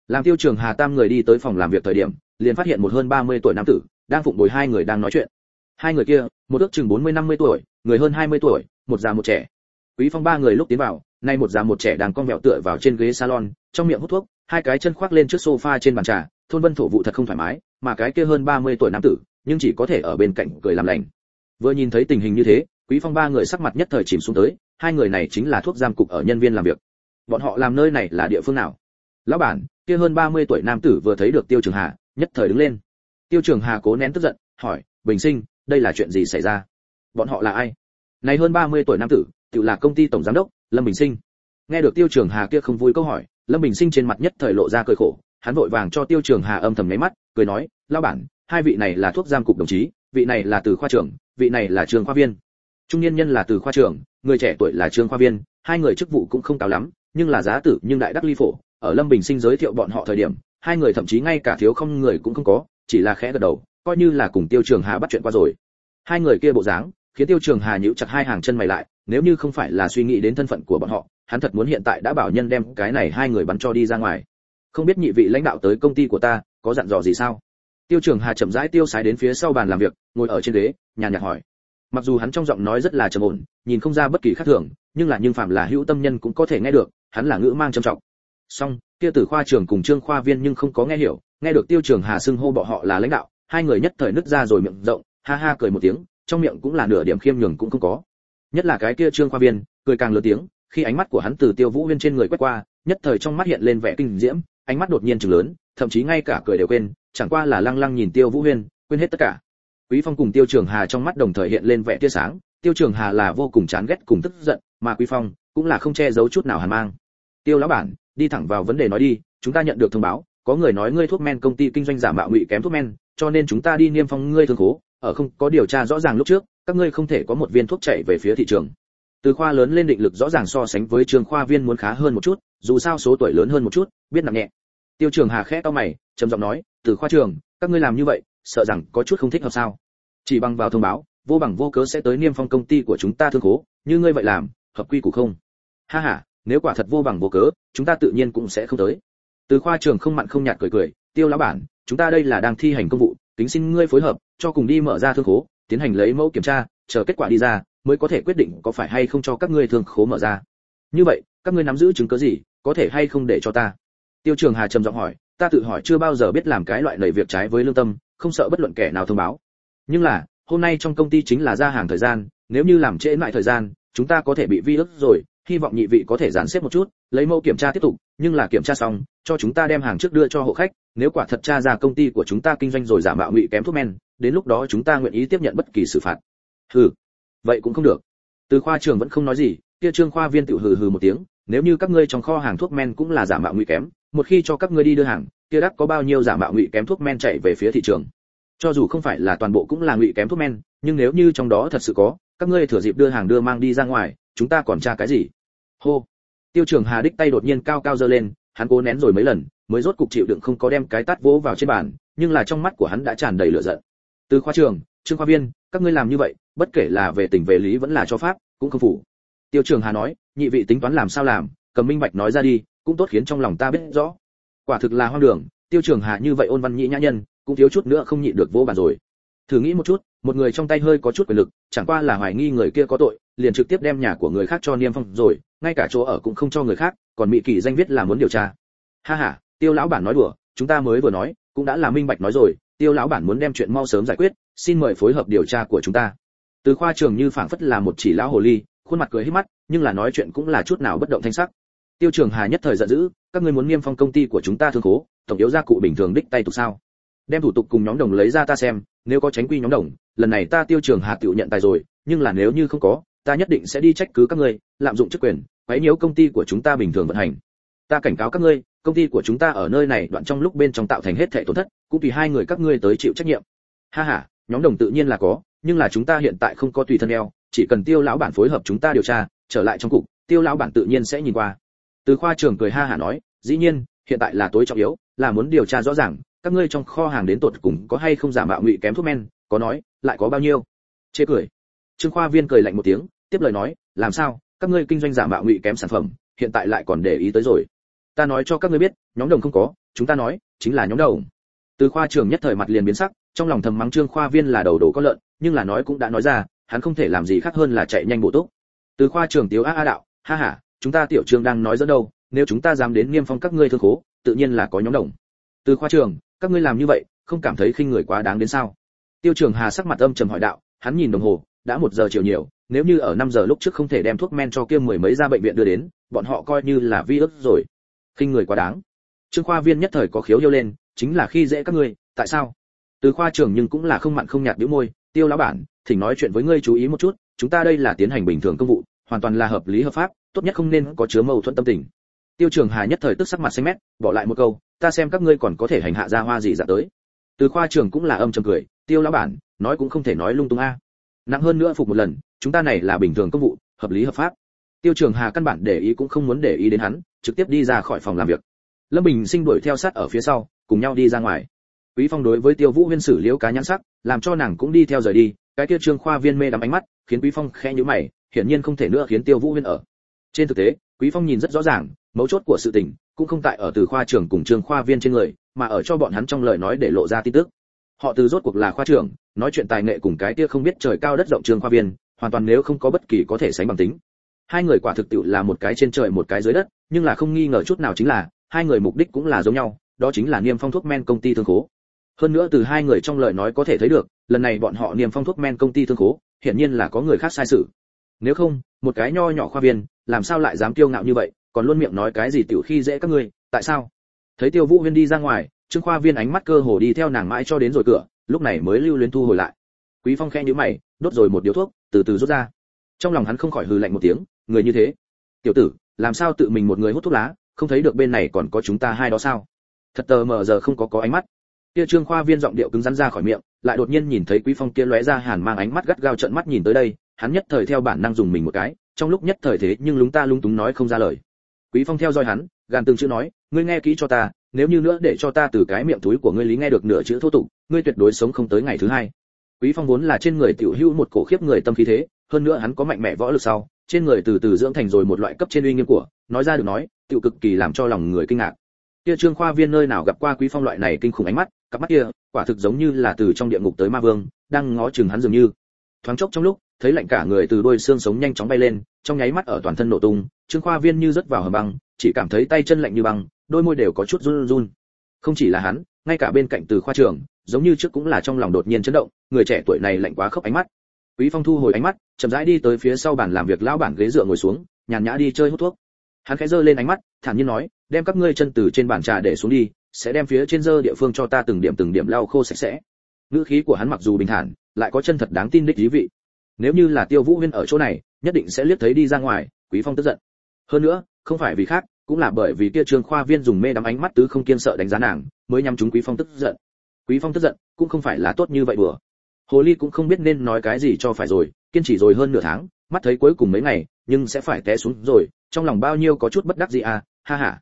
Làm tiêu trường hà tam người đi tới phòng làm việc thời điểm liền phát hiện một hơn 30 tuổi nam tử đang phụng bồi hai người đang nói chuyện. Hai người kia một ước chừng 40-50 tuổi người hơn 20 tuổi một già một trẻ. Quý phong ba người lúc tiến vào nay một già một trẻ đang con vẹo tựa vào trên ghế salon trong miệng hút thuốc hai cái chân khoác lên trước sofa trên bàn trà thôn vân thổ vụ thật không thoải mái, mà cái kia hơn 30 tuổi nam tử, nhưng chỉ có thể ở bên cạnh cười làm lành. Vừa nhìn thấy tình hình như thế, quý phong ba người sắc mặt nhất thời chìm xuống tới, hai người này chính là thuốc giam cục ở nhân viên làm việc. Bọn họ làm nơi này là địa phương nào? Lão bản, kia hơn 30 tuổi nam tử vừa thấy được tiêu trường hà, nhất thời đứng lên. Tiêu trường hà cố nén tức giận, hỏi, bình sinh, đây là chuyện gì xảy ra? Bọn họ là ai? Này hơn 30 tuổi nam tử tự là công ty tổng giám đốc, lâm bình sinh. Nghe được tiêu trường hà kia không vui câu hỏi, lâm bình sinh trên mặt nhất thời lộ ra cười khổ hắn vội vàng cho tiêu trường hà âm thầm nháy mắt, cười nói lao bản, hai vị này là thuốc giam cục đồng chí, vị này là từ khoa trưởng, vị này là trường khoa viên. Trung niên nhân là từ khoa trưởng, người trẻ tuổi là trường khoa viên, hai người chức vụ cũng không cao lắm, nhưng là giá tử, nhưng đại đắc ly phổ. Ở lâm bình sinh giới thiệu bọn họ thời điểm, hai người thậm chí ngay cả thiếu không người cũng không có, chỉ là khẽ gật đầu, coi như là cùng tiêu trường hà bắt chuyện qua rồi. Hai người kia bộ dáng, khiến tiêu trường hà nhíu chặt hai hàng chân mày lại, nếu như không phải là suy nghĩ đến thân phận của bọn họ, hắn thật muốn hiện tại đã bảo nhân đem cái này hai người bắn cho đi ra ngoài không biết nhị vị lãnh đạo tới công ty của ta có dặn dò gì sao? Tiêu trường hà chậm rãi tiêu sái đến phía sau bàn làm việc, ngồi ở trên ghế, nhàn nhạt hỏi. Mặc dù hắn trong giọng nói rất là trầm ổn, nhìn không ra bất kỳ khác thường, nhưng là nhưng phạm là hữu tâm nhân cũng có thể nghe được, hắn là ngữ mang trầm trọng. Song, kia tử khoa trưởng cùng trương khoa viên nhưng không có nghe hiểu, nghe được tiêu trường hà xưng hô bọn họ là lãnh đạo, hai người nhất thời nứt ra rồi miệng rộng, ha ha cười một tiếng, trong miệng cũng là nửa điểm khiêm nhường cũng không có. Nhất là cái kia trương khoa viên, cười càng lớn tiếng, khi ánh mắt của hắn từ tiêu vũ huyên trên người quét qua nhất thời trong mắt hiện lên vẻ kinh diễm, ánh mắt đột nhiên trừng lớn, thậm chí ngay cả cười đều quên, chẳng qua là lăng lăng nhìn tiêu vũ huyên, quên hết tất cả quý phong cùng tiêu trường hà trong mắt đồng thời hiện lên vẻ tia sáng, tiêu trường hà là vô cùng chán ghét cùng tức giận, mà quý phong cũng là không che giấu chút nào hàn mang tiêu lão bản, đi thẳng vào vấn đề nói đi, chúng ta nhận được thông báo, có người nói ngươi thuốc men công ty kinh doanh giả mạo ngụy kém thuốc men, cho nên chúng ta đi niêm phong ngươi thương cố. ở không có điều tra rõ ràng lúc trước, các ngươi không thể có một viên thuốc chạy về phía thị trường từ khoa lớn lên định lực rõ ràng so sánh với trường khoa viên muốn khá hơn một chút dù sao số tuổi lớn hơn một chút, biết nặng nhẹ. Tiêu trường hà khẽ to mày, trầm giọng nói, từ khoa trường, các ngươi làm như vậy, sợ rằng có chút không thích hợp sao? Chỉ bằng vào thông báo, vô bằng vô cớ sẽ tới niêm phong công ty của chúng ta thương khố, như ngươi vậy làm, hợp quy củ không? Ha ha, nếu quả thật vô bằng vô cớ, chúng ta tự nhiên cũng sẽ không tới. Từ khoa trường không mặn không nhạt cười cười, tiêu lão bản, chúng ta đây là đang thi hành công vụ kính xin ngươi phối hợp, cho cùng đi mở ra thương khố, tiến hành lấy mẫu kiểm tra, chờ kết quả đi ra, mới có thể quyết định có phải hay không cho các ngươi thương khố mở ra. Như vậy, các ngươi nắm giữ chứng cứ gì có thể hay không để cho ta? Tiêu trường hà trầm giọng hỏi, ta tự hỏi chưa bao giờ biết làm cái loại lầy việc trái với lương tâm, không sợ bất luận kẻ nào thông báo. Nhưng là, hôm nay trong công ty chính là ra hàng thời gian, nếu như làm trễ lại thời gian, chúng ta có thể bị vi ức rồi, hy vọng nhị vị có thể dàn xếp một chút, lấy mẫu kiểm tra tiếp tục, nhưng là kiểm tra xong, cho chúng ta đem hàng trước đưa cho hộ khách, nếu quả thật tra ra công ty của chúng ta kinh doanh rồi giả mạo ngụy kém thuốc men, đến lúc đó chúng ta nguyện ý tiếp nhận bất kỳ xử phạt. Hừ, vậy cũng không được. Từ khoa trường vẫn không nói gì, kia trương khoa viên tự hừ hừ một tiếng nếu như các ngươi trong kho hàng thuốc men cũng là giả mạo ngụy kém, một khi cho các ngươi đi đưa hàng, kia đắc có bao nhiêu giả mạo ngụy kém thuốc men chạy về phía thị trường? Cho dù không phải là toàn bộ cũng là ngụy kém thuốc men, nhưng nếu như trong đó thật sự có, các ngươi thừa dịp đưa hàng đưa mang đi ra ngoài, chúng ta còn tra cái gì? Hô! Tiêu trường hà đích tay đột nhiên cao cao giơ lên, hắn cố nén rồi mấy lần, mới rốt cục chịu đựng không có đem cái tát vỗ vào trên bàn, nhưng là trong mắt của hắn đã tràn đầy lửa giận. Từ khoa trường, trương khoa viên, các ngươi làm như vậy, bất kể là về tình về lý vẫn là cho pháp, cũng không phủ. Tiêu trường hà nói nhị vị tính toán làm sao làm, cầm minh bạch nói ra đi, cũng tốt khiến trong lòng ta biết rõ. Quả thực là hoang đường, tiêu trường hà như vậy ôn văn nhị nhã nhân, cũng thiếu chút nữa không nhịn được vô bàn rồi. Thử nghĩ một chút, một người trong tay hơi có chút quyền lực, chẳng qua là hoài nghi người kia có tội, liền trực tiếp đem nhà của người khác cho niêm phong rồi, ngay cả chỗ ở cũng không cho người khác, còn mỹ kỳ danh viết là muốn điều tra. Ha ha, tiêu lão bản nói đùa, chúng ta mới vừa nói, cũng đã là minh bạch nói rồi, tiêu lão bản muốn đem chuyện mau sớm giải quyết, xin mời phối hợp điều tra của chúng ta. Từ khoa trường như phảng phất là một chỉ lão hồ ly khuôn mặt cười hết mắt, nhưng là nói chuyện cũng là chút nào bất động thanh sắc. Tiêu trường hà nhất thời giận dữ, các ngươi muốn niêm phong công ty của chúng ta thương khố, tổng yếu gia cụ bình thường đích tay tục sao? Đem thủ tục cùng nhóm đồng lấy ra ta xem, nếu có tránh quy nhóm đồng, lần này ta tiêu trường hà tự nhận tài rồi, nhưng là nếu như không có, ta nhất định sẽ đi trách cứ các ngươi, lạm dụng chức quyền, quấy nhiễu công ty của chúng ta bình thường vận hành. Ta cảnh cáo các ngươi, công ty của chúng ta ở nơi này đoạn trong lúc bên trong tạo thành hết thảy tổn thất, cũng tùy hai người các ngươi tới chịu trách nhiệm. Ha ha, nhóm đồng tự nhiên là có, nhưng là chúng ta hiện tại không có tùy thân eo chỉ cần tiêu lão bản phối hợp chúng ta điều tra, trở lại trong cục, tiêu lão bản tự nhiên sẽ nhìn qua. Từ khoa trưởng cười ha hả nói, dĩ nhiên, hiện tại là tối trọng yếu, là muốn điều tra rõ ràng, các ngươi trong kho hàng đến tột cùng có hay không giả mạo ngụy kém thuốc men, có nói, lại có bao nhiêu? Chê cười. Trương khoa viên cười lạnh một tiếng, tiếp lời nói, làm sao, các ngươi kinh doanh giả mạo ngụy kém sản phẩm, hiện tại lại còn để ý tới rồi. Ta nói cho các ngươi biết, nhóm đồng không có, chúng ta nói, chính là nhóm đồng. Từ khoa trưởng nhất thời mặt liền biến sắc, trong lòng thầm mắng trương khoa viên là đầu đồ có lợn, nhưng là nói cũng đã nói ra hắn không thể làm gì khác hơn là chạy nhanh bổ túc. Từ khoa trường tiếu a a đạo, ha ha, chúng ta tiểu trương đang nói dẫn đâu, nếu chúng ta dám đến niêm phong các ngươi thương khố, tự nhiên là có nhóm đồng. Từ khoa trường các ngươi làm như vậy, không cảm thấy khinh người quá đáng đến sao? Tiêu trường hà sắc mặt âm trầm hỏi đạo, hắn nhìn đồng hồ, đã một giờ chiều nhiều, nếu như ở 5 giờ lúc trước không thể đem thuốc men cho kia mười mấy ra bệnh viện đưa đến, bọn họ coi như là vi ức rồi. Khinh người quá đáng. Trương khoa viên nhất thời có khiếu yêu lên, chính là khi dễ các ngươi, tại sao? Từ khoa trưởng nhưng cũng là không mặn không nhạt bĩu môi tiêu lão bản, thỉnh nói chuyện với ngươi chú ý một chút, chúng ta đây là tiến hành bình thường công vụ, hoàn toàn là hợp lý hợp pháp, tốt nhất không nên có chứa mâu thuẫn tâm tình. Tiêu trường hà nhất thời tức sắc mặt xanh mét, bỏ lại một câu, ta xem các ngươi còn có thể hành hạ ra hoa gì dạ tới. Từ khoa Trường cũng là âm trầm cười, tiêu lão bản, nói cũng không thể nói lung tung a. Nặng hơn nữa phục một lần, chúng ta này là bình thường công vụ, hợp lý hợp pháp. Tiêu trường hà căn bản để ý cũng không muốn để ý đến hắn, trực tiếp đi ra khỏi phòng làm việc. Lâm bình sinh đuổi theo sát ở phía sau, cùng nhau đi ra ngoài quý phong đối với tiêu vũ huyên xử liễu cá nhãn sắc, làm cho nàng cũng đi theo rời đi, cái kia trương khoa viên mê đắm ánh mắt, khiến quý phong khẽ nhíu mày, hiển nhiên không thể nữa khiến tiêu vũ huyên ở. Trên thực tế, quý phong nhìn rất rõ ràng, mấu chốt của sự tình cũng không tại ở từ khoa trưởng cùng trương khoa viên trên người, mà ở cho bọn hắn trong lời nói để lộ ra tin tức. Họ từ rốt cuộc là khoa trưởng, nói chuyện tài nghệ cùng cái kia không biết trời cao đất rộng trương khoa viên, hoàn toàn nếu không có bất kỳ có thể sánh bằng tính. Hai người quả thực tiệu là một cái trên trời một cái dưới đất, nhưng là không nghi ngờ chút nào chính là, hai người mục đích cũng là giống nhau, đó chính là niêm phong thuốc men công ty thương khố hơn nữa từ hai người trong lời nói có thể thấy được, lần này bọn họ niêm phong thuốc men công ty thương khố, hiển nhiên là có người khác sai sự. Nếu không, một cái nho nhỏ khoa viên, làm sao lại dám kiêu ngạo như vậy, còn luôn miệng nói cái gì tiểu khi dễ các ngươi, tại sao? Thấy tiêu vũ huyên đi ra ngoài, trương khoa viên ánh mắt cơ hồ đi theo nàng mãi cho đến rồi cửa, lúc này mới lưu luyến thu hồi lại. Quý phong khẽ nhíu mày, đốt rồi một điếu thuốc, từ từ rút ra. Trong lòng hắn không khỏi hừ lạnh một tiếng, người như thế. Tiểu tử, làm sao tự mình một người hút thuốc lá, không thấy được bên này còn có chúng ta hai đó sao? Thật tờ mờ giờ không có có ánh mắt kia trương khoa viên giọng điệu cứng rắn ra khỏi miệng, lại đột nhiên nhìn thấy quý phong kia lóe ra hàn mang ánh mắt gắt gao trợn mắt nhìn tới đây, hắn nhất thời theo bản năng dùng mình một cái, trong lúc nhất thời thế nhưng lúng ta lung túng nói không ra lời. Quý phong theo dõi hắn, gàn từng chữ nói, ngươi nghe kỹ cho ta, nếu như nữa để cho ta từ cái miệng túi của ngươi lý nghe được nửa chữ thô tục, ngươi tuyệt đối sống không tới ngày thứ hai. Quý phong vốn là trên người tiểu hữu một cổ khiếp người tâm khí thế, hơn nữa hắn có mạnh mẽ võ lực sau, trên người từ từ dưỡng thành rồi một loại cấp trên uy nghiêm của, nói ra được nói, tiểu cực kỳ làm cho lòng người kinh ngạc. Kia trương khoa viên nơi nào gặp qua quý phong loại này kinh khủng ánh mắt cặp mắt kia, quả thực giống như là từ trong địa ngục tới ma vương, đang ngó chừng hắn dường như. Thoáng chốc trong lúc, thấy lạnh cả người từ đôi xương sống nhanh chóng bay lên, trong nháy mắt ở toàn thân nổ tung, trương khoa viên như rớt vào hầm băng, chỉ cảm thấy tay chân lạnh như băng, đôi môi đều có chút run run. Không chỉ là hắn, ngay cả bên cạnh từ khoa trường giống như trước cũng là trong lòng đột nhiên chấn động, người trẻ tuổi này lạnh quá khốc ánh mắt. Quý phong thu hồi ánh mắt, chậm rãi đi tới phía sau bàn làm việc, lão bản ghế dựa ngồi xuống, nhàn nhã đi chơi hút thuốc. Hắn khẽ giơ lên ánh mắt, thản nhiên nói đem các ngươi chân từ trên bàn trà để xuống đi, sẽ đem phía trên dơ địa phương cho ta từng điểm từng điểm lau khô sạch sẽ. Ngữ khí của hắn mặc dù bình thản, lại có chân thật đáng tin đích dí vị. Nếu như là tiêu vũ huyên ở chỗ này, nhất định sẽ liếc thấy đi ra ngoài, quý phong tức giận. Hơn nữa, không phải vì khác, cũng là bởi vì kia trường khoa viên dùng mê đắm ánh mắt tứ không kiên sợ đánh giá nàng, mới nhắm chúng quý phong tức giận. Quý phong tức giận, cũng không phải là tốt như vậy bừa hồ ly cũng không biết nên nói cái gì cho phải rồi, kiên trì rồi hơn nửa tháng, mắt thấy cuối cùng mấy ngày, nhưng sẽ phải té xuống rồi, trong lòng bao nhiêu có chút bất đắc gì à ha ha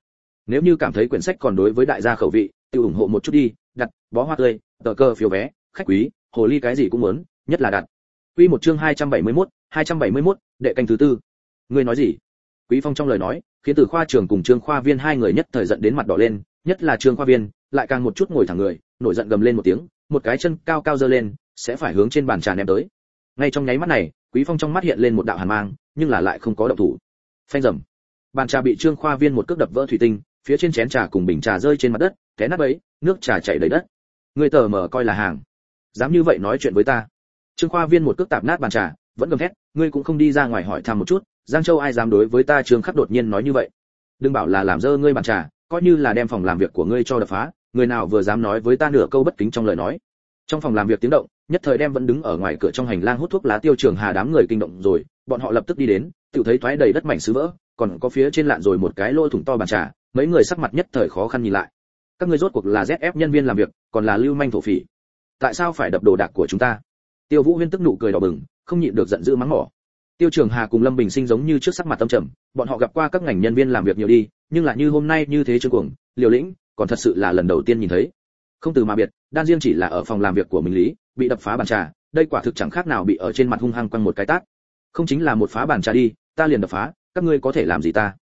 nếu như cảm thấy quyển sách còn đối với đại gia khẩu vị tự ủng hộ một chút đi đặt bó hoa tươi tờ cơ phiếu vé khách quý hồ ly cái gì cũng muốn nhất là đặt. Quy một chương 271, 271, đệ canh thứ tư. Ngươi nói gì? Quý phong trong lời nói khiến từ khoa trưởng cùng trương khoa viên hai người nhất thời giận đến mặt đỏ lên nhất là trương khoa viên lại càng một chút ngồi thẳng người nổi giận gầm lên một tiếng một cái chân cao cao giơ lên sẽ phải hướng trên bàn trà ném tới. Ngay trong nháy mắt này quý phong trong mắt hiện lên một đạo hàn mang nhưng là lại không có động thủ. Phanh rầm bàn trà bị trương khoa viên một cước đập vỡ thủy tinh phía trên chén trà cùng bình trà rơi trên mặt đất, té nát ấy nước trà chảy đầy đất. Người tờ mở coi là hàng. Dám như vậy nói chuyện với ta. Trương khoa viên một cước tạp nát bàn trà, vẫn gầm thét, ngươi cũng không đi ra ngoài hỏi thăm một chút, giang châu ai dám đối với ta trương khắc đột nhiên nói như vậy? Đừng bảo là làm dơ ngươi bàn trà, coi như là đem phòng làm việc của ngươi cho đập phá, người nào vừa dám nói với ta nửa câu bất kính trong lời nói. Trong phòng làm việc tiếng động, nhất thời đem vẫn đứng ở ngoài cửa trong hành lang hút thuốc lá tiêu trường hà đám người kinh động rồi, bọn họ lập tức đi đến, tự thấy thoái đầy đất mảnh sứ vỡ, còn có phía trên lạn rồi một cái lỗ thủng to bàn trà mấy người sắc mặt nhất thời khó khăn nhìn lại. Các ngươi rốt cuộc là zf nhân viên làm việc, còn là lưu manh thổ phỉ. Tại sao phải đập đồ đạc của chúng ta? Tiêu vũ huyên tức nụ cười đỏ bừng, không nhịn được giận dữ mắng mỏ. Tiêu trường hà cùng lâm bình sinh giống như trước sắc mặt tâm trầm, bọn họ gặp qua các ngành nhân viên làm việc nhiều đi, nhưng là như hôm nay như thế trương cuồng, liều lĩnh, còn thật sự là lần đầu tiên nhìn thấy. Không từ mà biệt, đan riêng chỉ là ở phòng làm việc của mình lý, bị đập phá bàn trà, đây quả thực chẳng khác nào bị ở trên mặt hung hăng quăng một cái tát. Không chính là một phá bàn trà đi, ta liền đập phá, các ngươi có thể làm gì ta?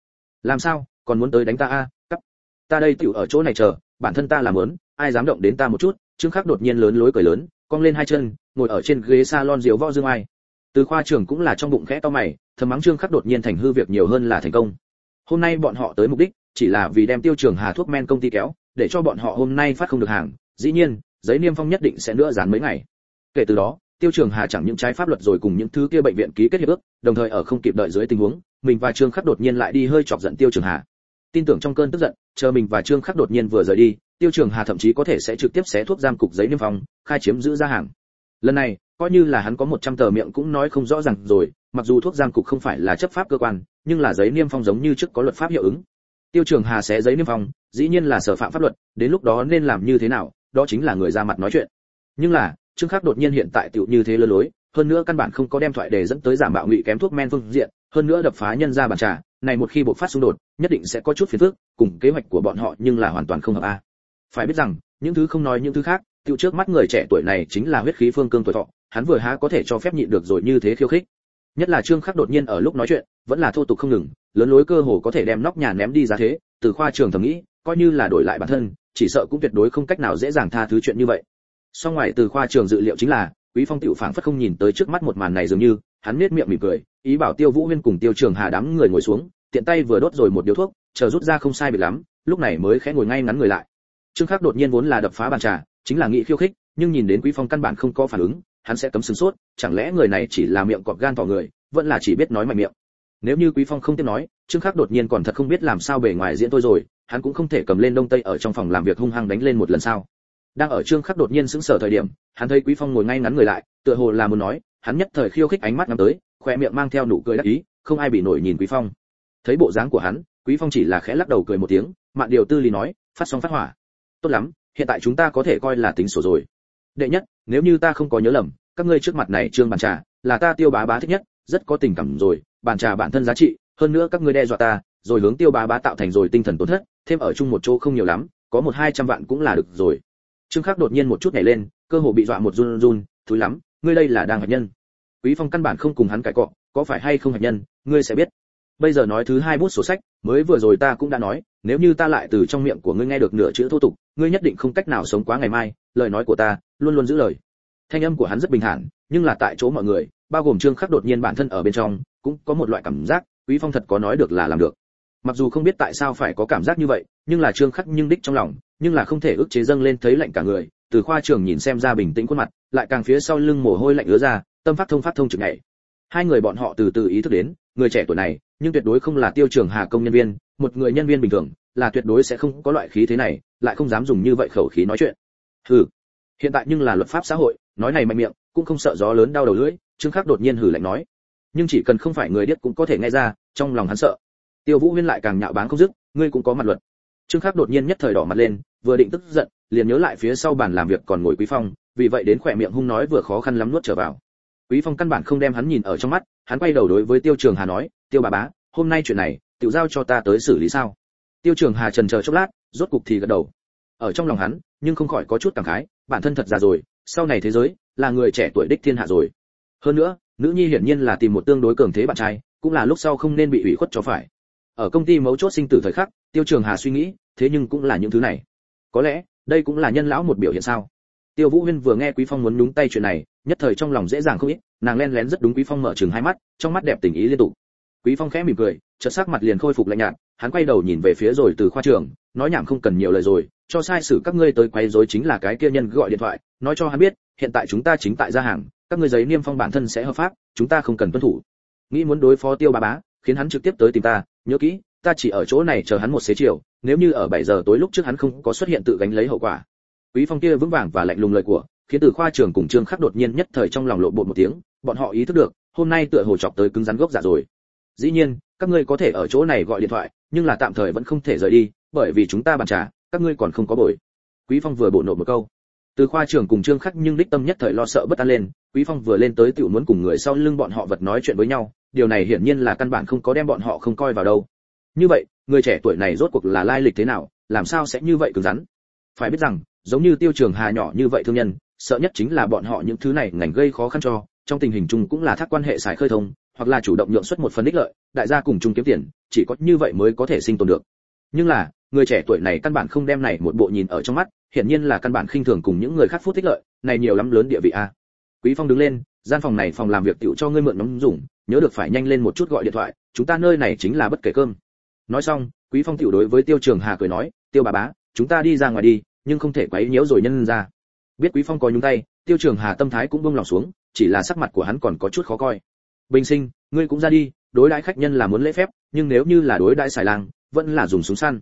Làm sao? Còn muốn tới đánh ta a à? cắp ta đây tiểu ở chỗ này chờ, bản thân ta làm muốn ai dám động đến ta một chút? Trương khắc đột nhiên lớn lối cười lớn, cong lên hai chân, ngồi ở trên ghế salon diếu võ dương ai. Từ khoa trưởng cũng là trong bụng khẽ to mày, thầm mắng trương khắc đột nhiên thành hư việc nhiều hơn là thành công. Hôm nay bọn họ tới mục đích, chỉ là vì đem tiêu trường hà thuốc men công ty kéo, để cho bọn họ hôm nay phát không được hàng. Dĩ nhiên, giấy niêm phong nhất định sẽ nữa dán mấy ngày. Kể từ đó, tiêu trường hà chẳng những trái pháp luật rồi cùng những thứ kia bệnh viện ký kết hiệp ước, đồng thời ở không kịp đợi dưới tình huống, mình và trương khắc đột nhiên lại đi hơi chọc giận tiêu trường hà tin tưởng trong cơn tức giận, chờ mình và trương khắc đột nhiên vừa rời đi, tiêu trường hà thậm chí có thể sẽ trực tiếp xé thuốc giam cục giấy niêm phong, khai chiếm giữ ra hàng. Lần này, coi như là hắn có một trăm tờ miệng cũng nói không rõ ràng rồi, mặc dù thuốc giam cục không phải là chấp pháp cơ quan, nhưng là giấy niêm phong giống như trước có luật pháp hiệu ứng. Tiêu trường hà xé giấy niêm phong, dĩ nhiên là sở phạm pháp luật, đến lúc đó nên làm như thế nào, đó chính là người ra mặt nói chuyện. Nhưng là, trương khắc đột nhiên hiện tại tựu như thế lơ lối, hơn nữa căn bản không có đem thoại để dẫn tới giảm bạo ngụy kém thuốc men phương diện hơn nữa đập phá nhân ra bàn trà, này một khi bộc phát xung đột, nhất định sẽ có chút phiền phức, cùng kế hoạch của bọn họ nhưng là hoàn toàn không hợp a. Phải biết rằng, những thứ không nói những thứ khác, tiêu trước mắt người trẻ tuổi này chính là huyết khí phương cương tuổi thọ, hắn vừa há có thể cho phép nhịn được rồi như thế khiêu khích. Nhất là trương khắc đột nhiên ở lúc nói chuyện, vẫn là thô tục không ngừng, lớn lối cơ hồ có thể đem nóc nhà ném đi ra thế, từ khoa trường thầm nghĩ, coi như là đổi lại bản thân, chỉ sợ cũng tuyệt đối không cách nào dễ dàng tha thứ chuyện như vậy. Song ngoài từ khoa trường dự liệu chính là, quý phong tiểu phảng phất không nhìn tới trước mắt một màn này dường như, hắn nết miệng mỉm cười ý bảo tiêu vũ huyên cùng tiêu trường hà đám người ngồi xuống, tiện tay vừa đốt rồi một điếu thuốc, chờ rút ra không sai biệt lắm, lúc này mới khẽ ngồi ngay ngắn người lại. Trương khắc đột nhiên vốn là đập phá bàn trà, chính là nghị khiêu khích, nhưng nhìn đến quý phong căn bản không có phản ứng, hắn sẽ cấm sừng sốt, chẳng lẽ người này chỉ là miệng cọp gan tỏ người, vẫn là chỉ biết nói mạnh miệng. Nếu như quý phong không tiếp nói, trương khắc đột nhiên còn thật không biết làm sao bề ngoài diễn tôi rồi, hắn cũng không thể cầm lên đông tây ở trong phòng làm việc hung hăng đánh lên một lần sao đang ở trương khắc đột nhiên sững sờ thời điểm, hắn thấy quý phong ngồi ngay ngắn người lại, tựa hồ là muốn nói hắn nhất thời khiêu khích ánh mắt ngắm tới, khoe miệng mang theo nụ cười đắc ý, không ai bị nổi nhìn quý phong. Thấy bộ dáng của hắn, quý phong chỉ là khẽ lắc đầu cười một tiếng, mạn điều tư lý nói, phát xong phát hỏa. Tốt lắm, hiện tại chúng ta có thể coi là tính sổ rồi. Đệ nhất, nếu như ta không có nhớ lầm, các ngươi trước mặt này trương bàn trà là ta tiêu bá bá thích nhất, rất có tình cảm rồi, bàn trà bản thân giá trị, hơn nữa các ngươi đe dọa ta, rồi hướng tiêu bá bá tạo thành rồi tinh thần tổn thất, thêm ở chung một chỗ không nhiều lắm, có một hai trăm vạn cũng là được rồi. Trương khắc đột nhiên một chút nhảy lên, cơ hồ bị dọa một run run, thúi lắm ngươi đây là đang hạch nhân. Quý phong căn bản không cùng hắn cãi cọ, có phải hay không hạch nhân, ngươi sẽ biết. Bây giờ nói thứ hai bút sổ sách, mới vừa rồi ta cũng đã nói, nếu như ta lại từ trong miệng của ngươi nghe được nửa chữ thô tục, ngươi nhất định không cách nào sống quá ngày mai, lời nói của ta, luôn luôn giữ lời. Thanh âm của hắn rất bình thản, nhưng là tại chỗ mọi người, bao gồm trương khắc đột nhiên bản thân ở bên trong, cũng có một loại cảm giác, quý phong thật có nói được là làm được. Mặc dù không biết tại sao phải có cảm giác như vậy, nhưng là trương khắc nhưng đích trong lòng, nhưng là không thể ức chế dâng lên thấy lạnh cả người từ khoa trường nhìn xem ra bình tĩnh khuôn mặt, lại càng phía sau lưng mồ hôi lạnh ứa ra, tâm phát thông phát thông trực ngày hai người bọn họ từ từ ý thức đến, người trẻ tuổi này, nhưng tuyệt đối không là tiêu trường hà công nhân viên, một người nhân viên bình thường, là tuyệt đối sẽ không có loại khí thế này, lại không dám dùng như vậy khẩu khí nói chuyện. Hừ, hiện tại nhưng là luật pháp xã hội, nói này mạnh miệng, cũng không sợ gió lớn đau đầu lưỡi, trương khắc đột nhiên hử lạnh nói. Nhưng chỉ cần không phải người điếc cũng có thể nghe ra, trong lòng hắn sợ. Tiêu vũ huyên lại càng nhạo báng không dứt, ngươi cũng có mặt luật. Trương khắc đột nhiên nhất thời đỏ mặt lên, vừa định tức giận liền nhớ lại phía sau bàn làm việc còn ngồi quý phong, vì vậy đến khỏe miệng hung nói vừa khó khăn lắm nuốt trở vào. Quý phong căn bản không đem hắn nhìn ở trong mắt, hắn quay đầu đối với tiêu trường hà nói, tiêu bà bá, hôm nay chuyện này, tiểu giao cho ta tới xử lý sao? Tiêu trường hà trần chờ chốc lát, rốt cục thì gật đầu. Ở trong lòng hắn, nhưng không khỏi có chút cảm khái, bản thân thật già rồi, sau này thế giới, là người trẻ tuổi đích thiên hạ rồi. Hơn nữa, nữ nhi hiển nhiên là tìm một tương đối cường thế bạn trai, cũng là lúc sau không nên bị ủy khuất cho phải. Ở công ty mấu chốt sinh tử thời khắc, tiêu trường hà suy nghĩ, thế nhưng cũng là những thứ này. Có lẽ đây cũng là nhân lão một biểu hiện sao? Tiêu vũ huyên vừa nghe quý phong muốn nhúng tay chuyện này, nhất thời trong lòng dễ dàng không ít, nàng len lén rất đúng quý phong mở chừng hai mắt, trong mắt đẹp tình ý liên tục. Quý phong khẽ mỉm cười, chợt sắc mặt liền khôi phục lạnh nhạt, hắn quay đầu nhìn về phía rồi từ khoa trường nói nhảm không cần nhiều lời rồi, cho sai sử các ngươi tới quấy rối chính là cái kia nhân gọi điện thoại, nói cho hắn biết, hiện tại chúng ta chính tại gia hàng, các ngươi giấy niêm phong bản thân sẽ hợp pháp, chúng ta không cần tuân thủ. Nghĩ muốn đối phó tiêu bà bá, khiến hắn trực tiếp tới tìm ta, nhớ kỹ ta chỉ ở chỗ này chờ hắn một xế chiều, nếu như ở 7 giờ tối lúc trước hắn không có xuất hiện tự gánh lấy hậu quả. Quý phong kia vững vàng và lạnh lùng lời của, khiến từ khoa trưởng cùng trương khắc đột nhiên nhất thời trong lòng lộ bộ một tiếng, bọn họ ý thức được, hôm nay tựa hồ chọc tới cứng rắn gốc giả rồi. Dĩ nhiên, các ngươi có thể ở chỗ này gọi điện thoại, nhưng là tạm thời vẫn không thể rời đi, bởi vì chúng ta bàn trà, các ngươi còn không có bồi. Quý phong vừa bộ nộ một câu. Từ khoa trưởng cùng trương khắc nhưng đích tâm nhất thời lo sợ bất an lên, quý phong vừa lên tới tiểu muốn cùng người sau lưng bọn họ vật nói chuyện với nhau, điều này hiển nhiên là căn bản không có đem bọn họ không coi vào đâu như vậy, người trẻ tuổi này rốt cuộc là lai lịch thế nào, làm sao sẽ như vậy cứng rắn? Phải biết rằng, giống như tiêu trường hà nhỏ như vậy thương nhân, sợ nhất chính là bọn họ những thứ này ngành gây khó khăn cho, trong tình hình chung cũng là thác quan hệ xài khơi thông, hoặc là chủ động nhượng xuất một phần ích lợi, đại gia cùng chung kiếm tiền, chỉ có như vậy mới có thể sinh tồn được. Nhưng là, người trẻ tuổi này căn bản không đem này một bộ nhìn ở trong mắt, hiển nhiên là căn bản khinh thường cùng những người khác phút thích lợi, này nhiều lắm lớn địa vị a. Quý phong đứng lên, gian phòng này phòng làm việc tiểu cho ngươi mượn nóng dùng, nhớ được phải nhanh lên một chút gọi điện thoại, chúng ta nơi này chính là bất kể cơm nói xong quý phong tiểu đối với tiêu trường hà cười nói tiêu bà bá chúng ta đi ra ngoài đi nhưng không thể quấy nhiễu rồi nhân ra. Biết quý phong có nhúng tay tiêu trường hà tâm thái cũng buông lòng xuống chỉ là sắc mặt của hắn còn có chút khó coi. Bình sinh ngươi cũng ra đi đối đãi khách nhân là muốn lễ phép nhưng nếu như là đối đãi xài lang vẫn là dùng súng săn.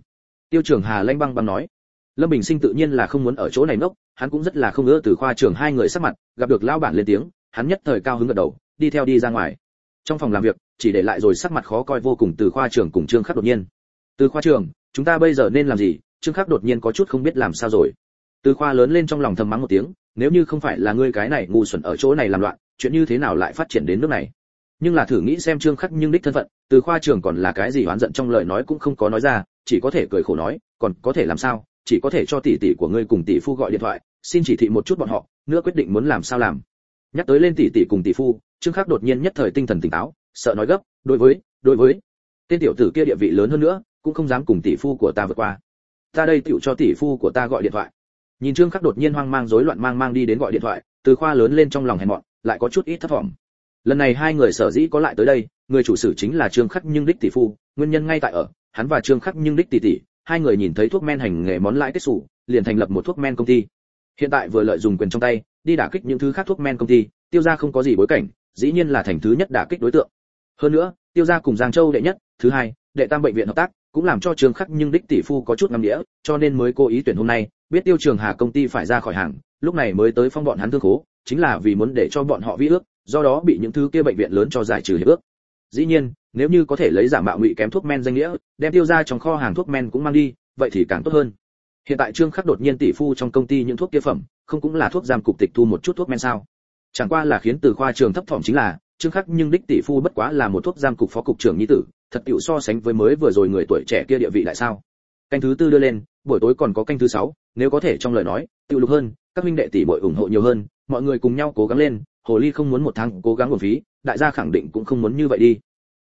Tiêu trường hà lanh băng băng nói. Lâm bình sinh tự nhiên là không muốn ở chỗ này nốc, hắn cũng rất là không ưa từ khoa trường hai người sắc mặt gặp được lao bản lên tiếng hắn nhất thời cao hứng gật đầu đi theo đi ra ngoài trong phòng làm việc, chỉ để lại rồi sắc mặt khó coi vô cùng từ khoa trưởng cùng trương khắc đột nhiên. Từ khoa trưởng, chúng ta bây giờ nên làm gì? Trương khắc đột nhiên có chút không biết làm sao rồi. Từ khoa lớn lên trong lòng thầm mắng một tiếng, nếu như không phải là ngươi cái này ngu xuẩn ở chỗ này làm loạn, chuyện như thế nào lại phát triển đến nước này? Nhưng là thử nghĩ xem trương khắc nhưng đích thân phận, từ khoa trưởng còn là cái gì oán giận trong lời nói cũng không có nói ra, chỉ có thể cười khổ nói, còn có thể làm sao? Chỉ có thể cho tỷ tỷ của ngươi cùng tỷ phu gọi điện thoại, xin chỉ thị một chút bọn họ, nữa quyết định muốn làm sao làm. Nhắc tới lên tỷ tỷ cùng tỷ phu trương khắc đột nhiên nhất thời tinh thần tỉnh táo, sợ nói gấp, đối với đối với, tên tiểu tử kia địa vị lớn hơn nữa, cũng không dám cùng tỷ phu của ta vượt qua. Ta đây tựu cho tỷ phu của ta gọi điện thoại. Nhìn trương khắc đột nhiên hoang mang rối loạn mang mang đi đến gọi điện thoại, từ khoa lớn lên trong lòng hèn mọn, lại có chút ít thất vọng. Lần này hai người sở dĩ có lại tới đây, người chủ sử chính là trương khắc nhưng đích tỷ phu, nguyên nhân ngay tại ở, hắn và trương khắc nhưng đích tỷ tỷ, hai người nhìn thấy thuốc men hành nghề món lãi kết sủ liền thành lập một thuốc men công ty. Hiện tại vừa lợi dùng quyền trong tay, đi đả kích những thứ khác thuốc men công ty, tiêu gia không có gì bối cảnh dĩ nhiên là thành thứ nhất đả kích đối tượng. Hơn nữa, tiêu gia cùng giang châu đệ nhất, thứ hai, đệ tam bệnh viện hợp tác, cũng làm cho trường khắc nhưng đích tỷ phu có chút ngâm đĩa cho nên mới cố ý tuyển hôm nay, biết tiêu trường hà công ty phải ra khỏi hàng, lúc này mới tới phong bọn hắn thương khố, chính là vì muốn để cho bọn họ vi ước, do đó bị những thứ kia bệnh viện lớn cho giải trừ hiệp ước. Dĩ nhiên, nếu như có thể lấy giả mạo ngụy kém thuốc men danh nghĩa, đem tiêu ra trong kho hàng thuốc men cũng mang đi, vậy thì càng tốt hơn. Hiện tại trương khắc đột nhiên tỷ phu trong công ty những thuốc kia phẩm, không cũng là thuốc giam cục tịch thu một chút thuốc men sao? Chẳng qua là khiến từ khoa trường thấp thỏm chính là, trương khắc nhưng đích tỷ phu bất quá là một thuốc giam cục phó cục trưởng nhi tử, thật tiểu so sánh với mới vừa rồi người tuổi trẻ kia địa vị lại sao? Canh thứ tư đưa lên, buổi tối còn có canh thứ sáu, nếu có thể trong lời nói tiêu lục hơn, các huynh đệ tỷ muội ủng hộ nhiều hơn, mọi người cùng nhau cố gắng lên, hồ ly không muốn một tháng cố gắng một phí, đại gia khẳng định cũng không muốn như vậy đi.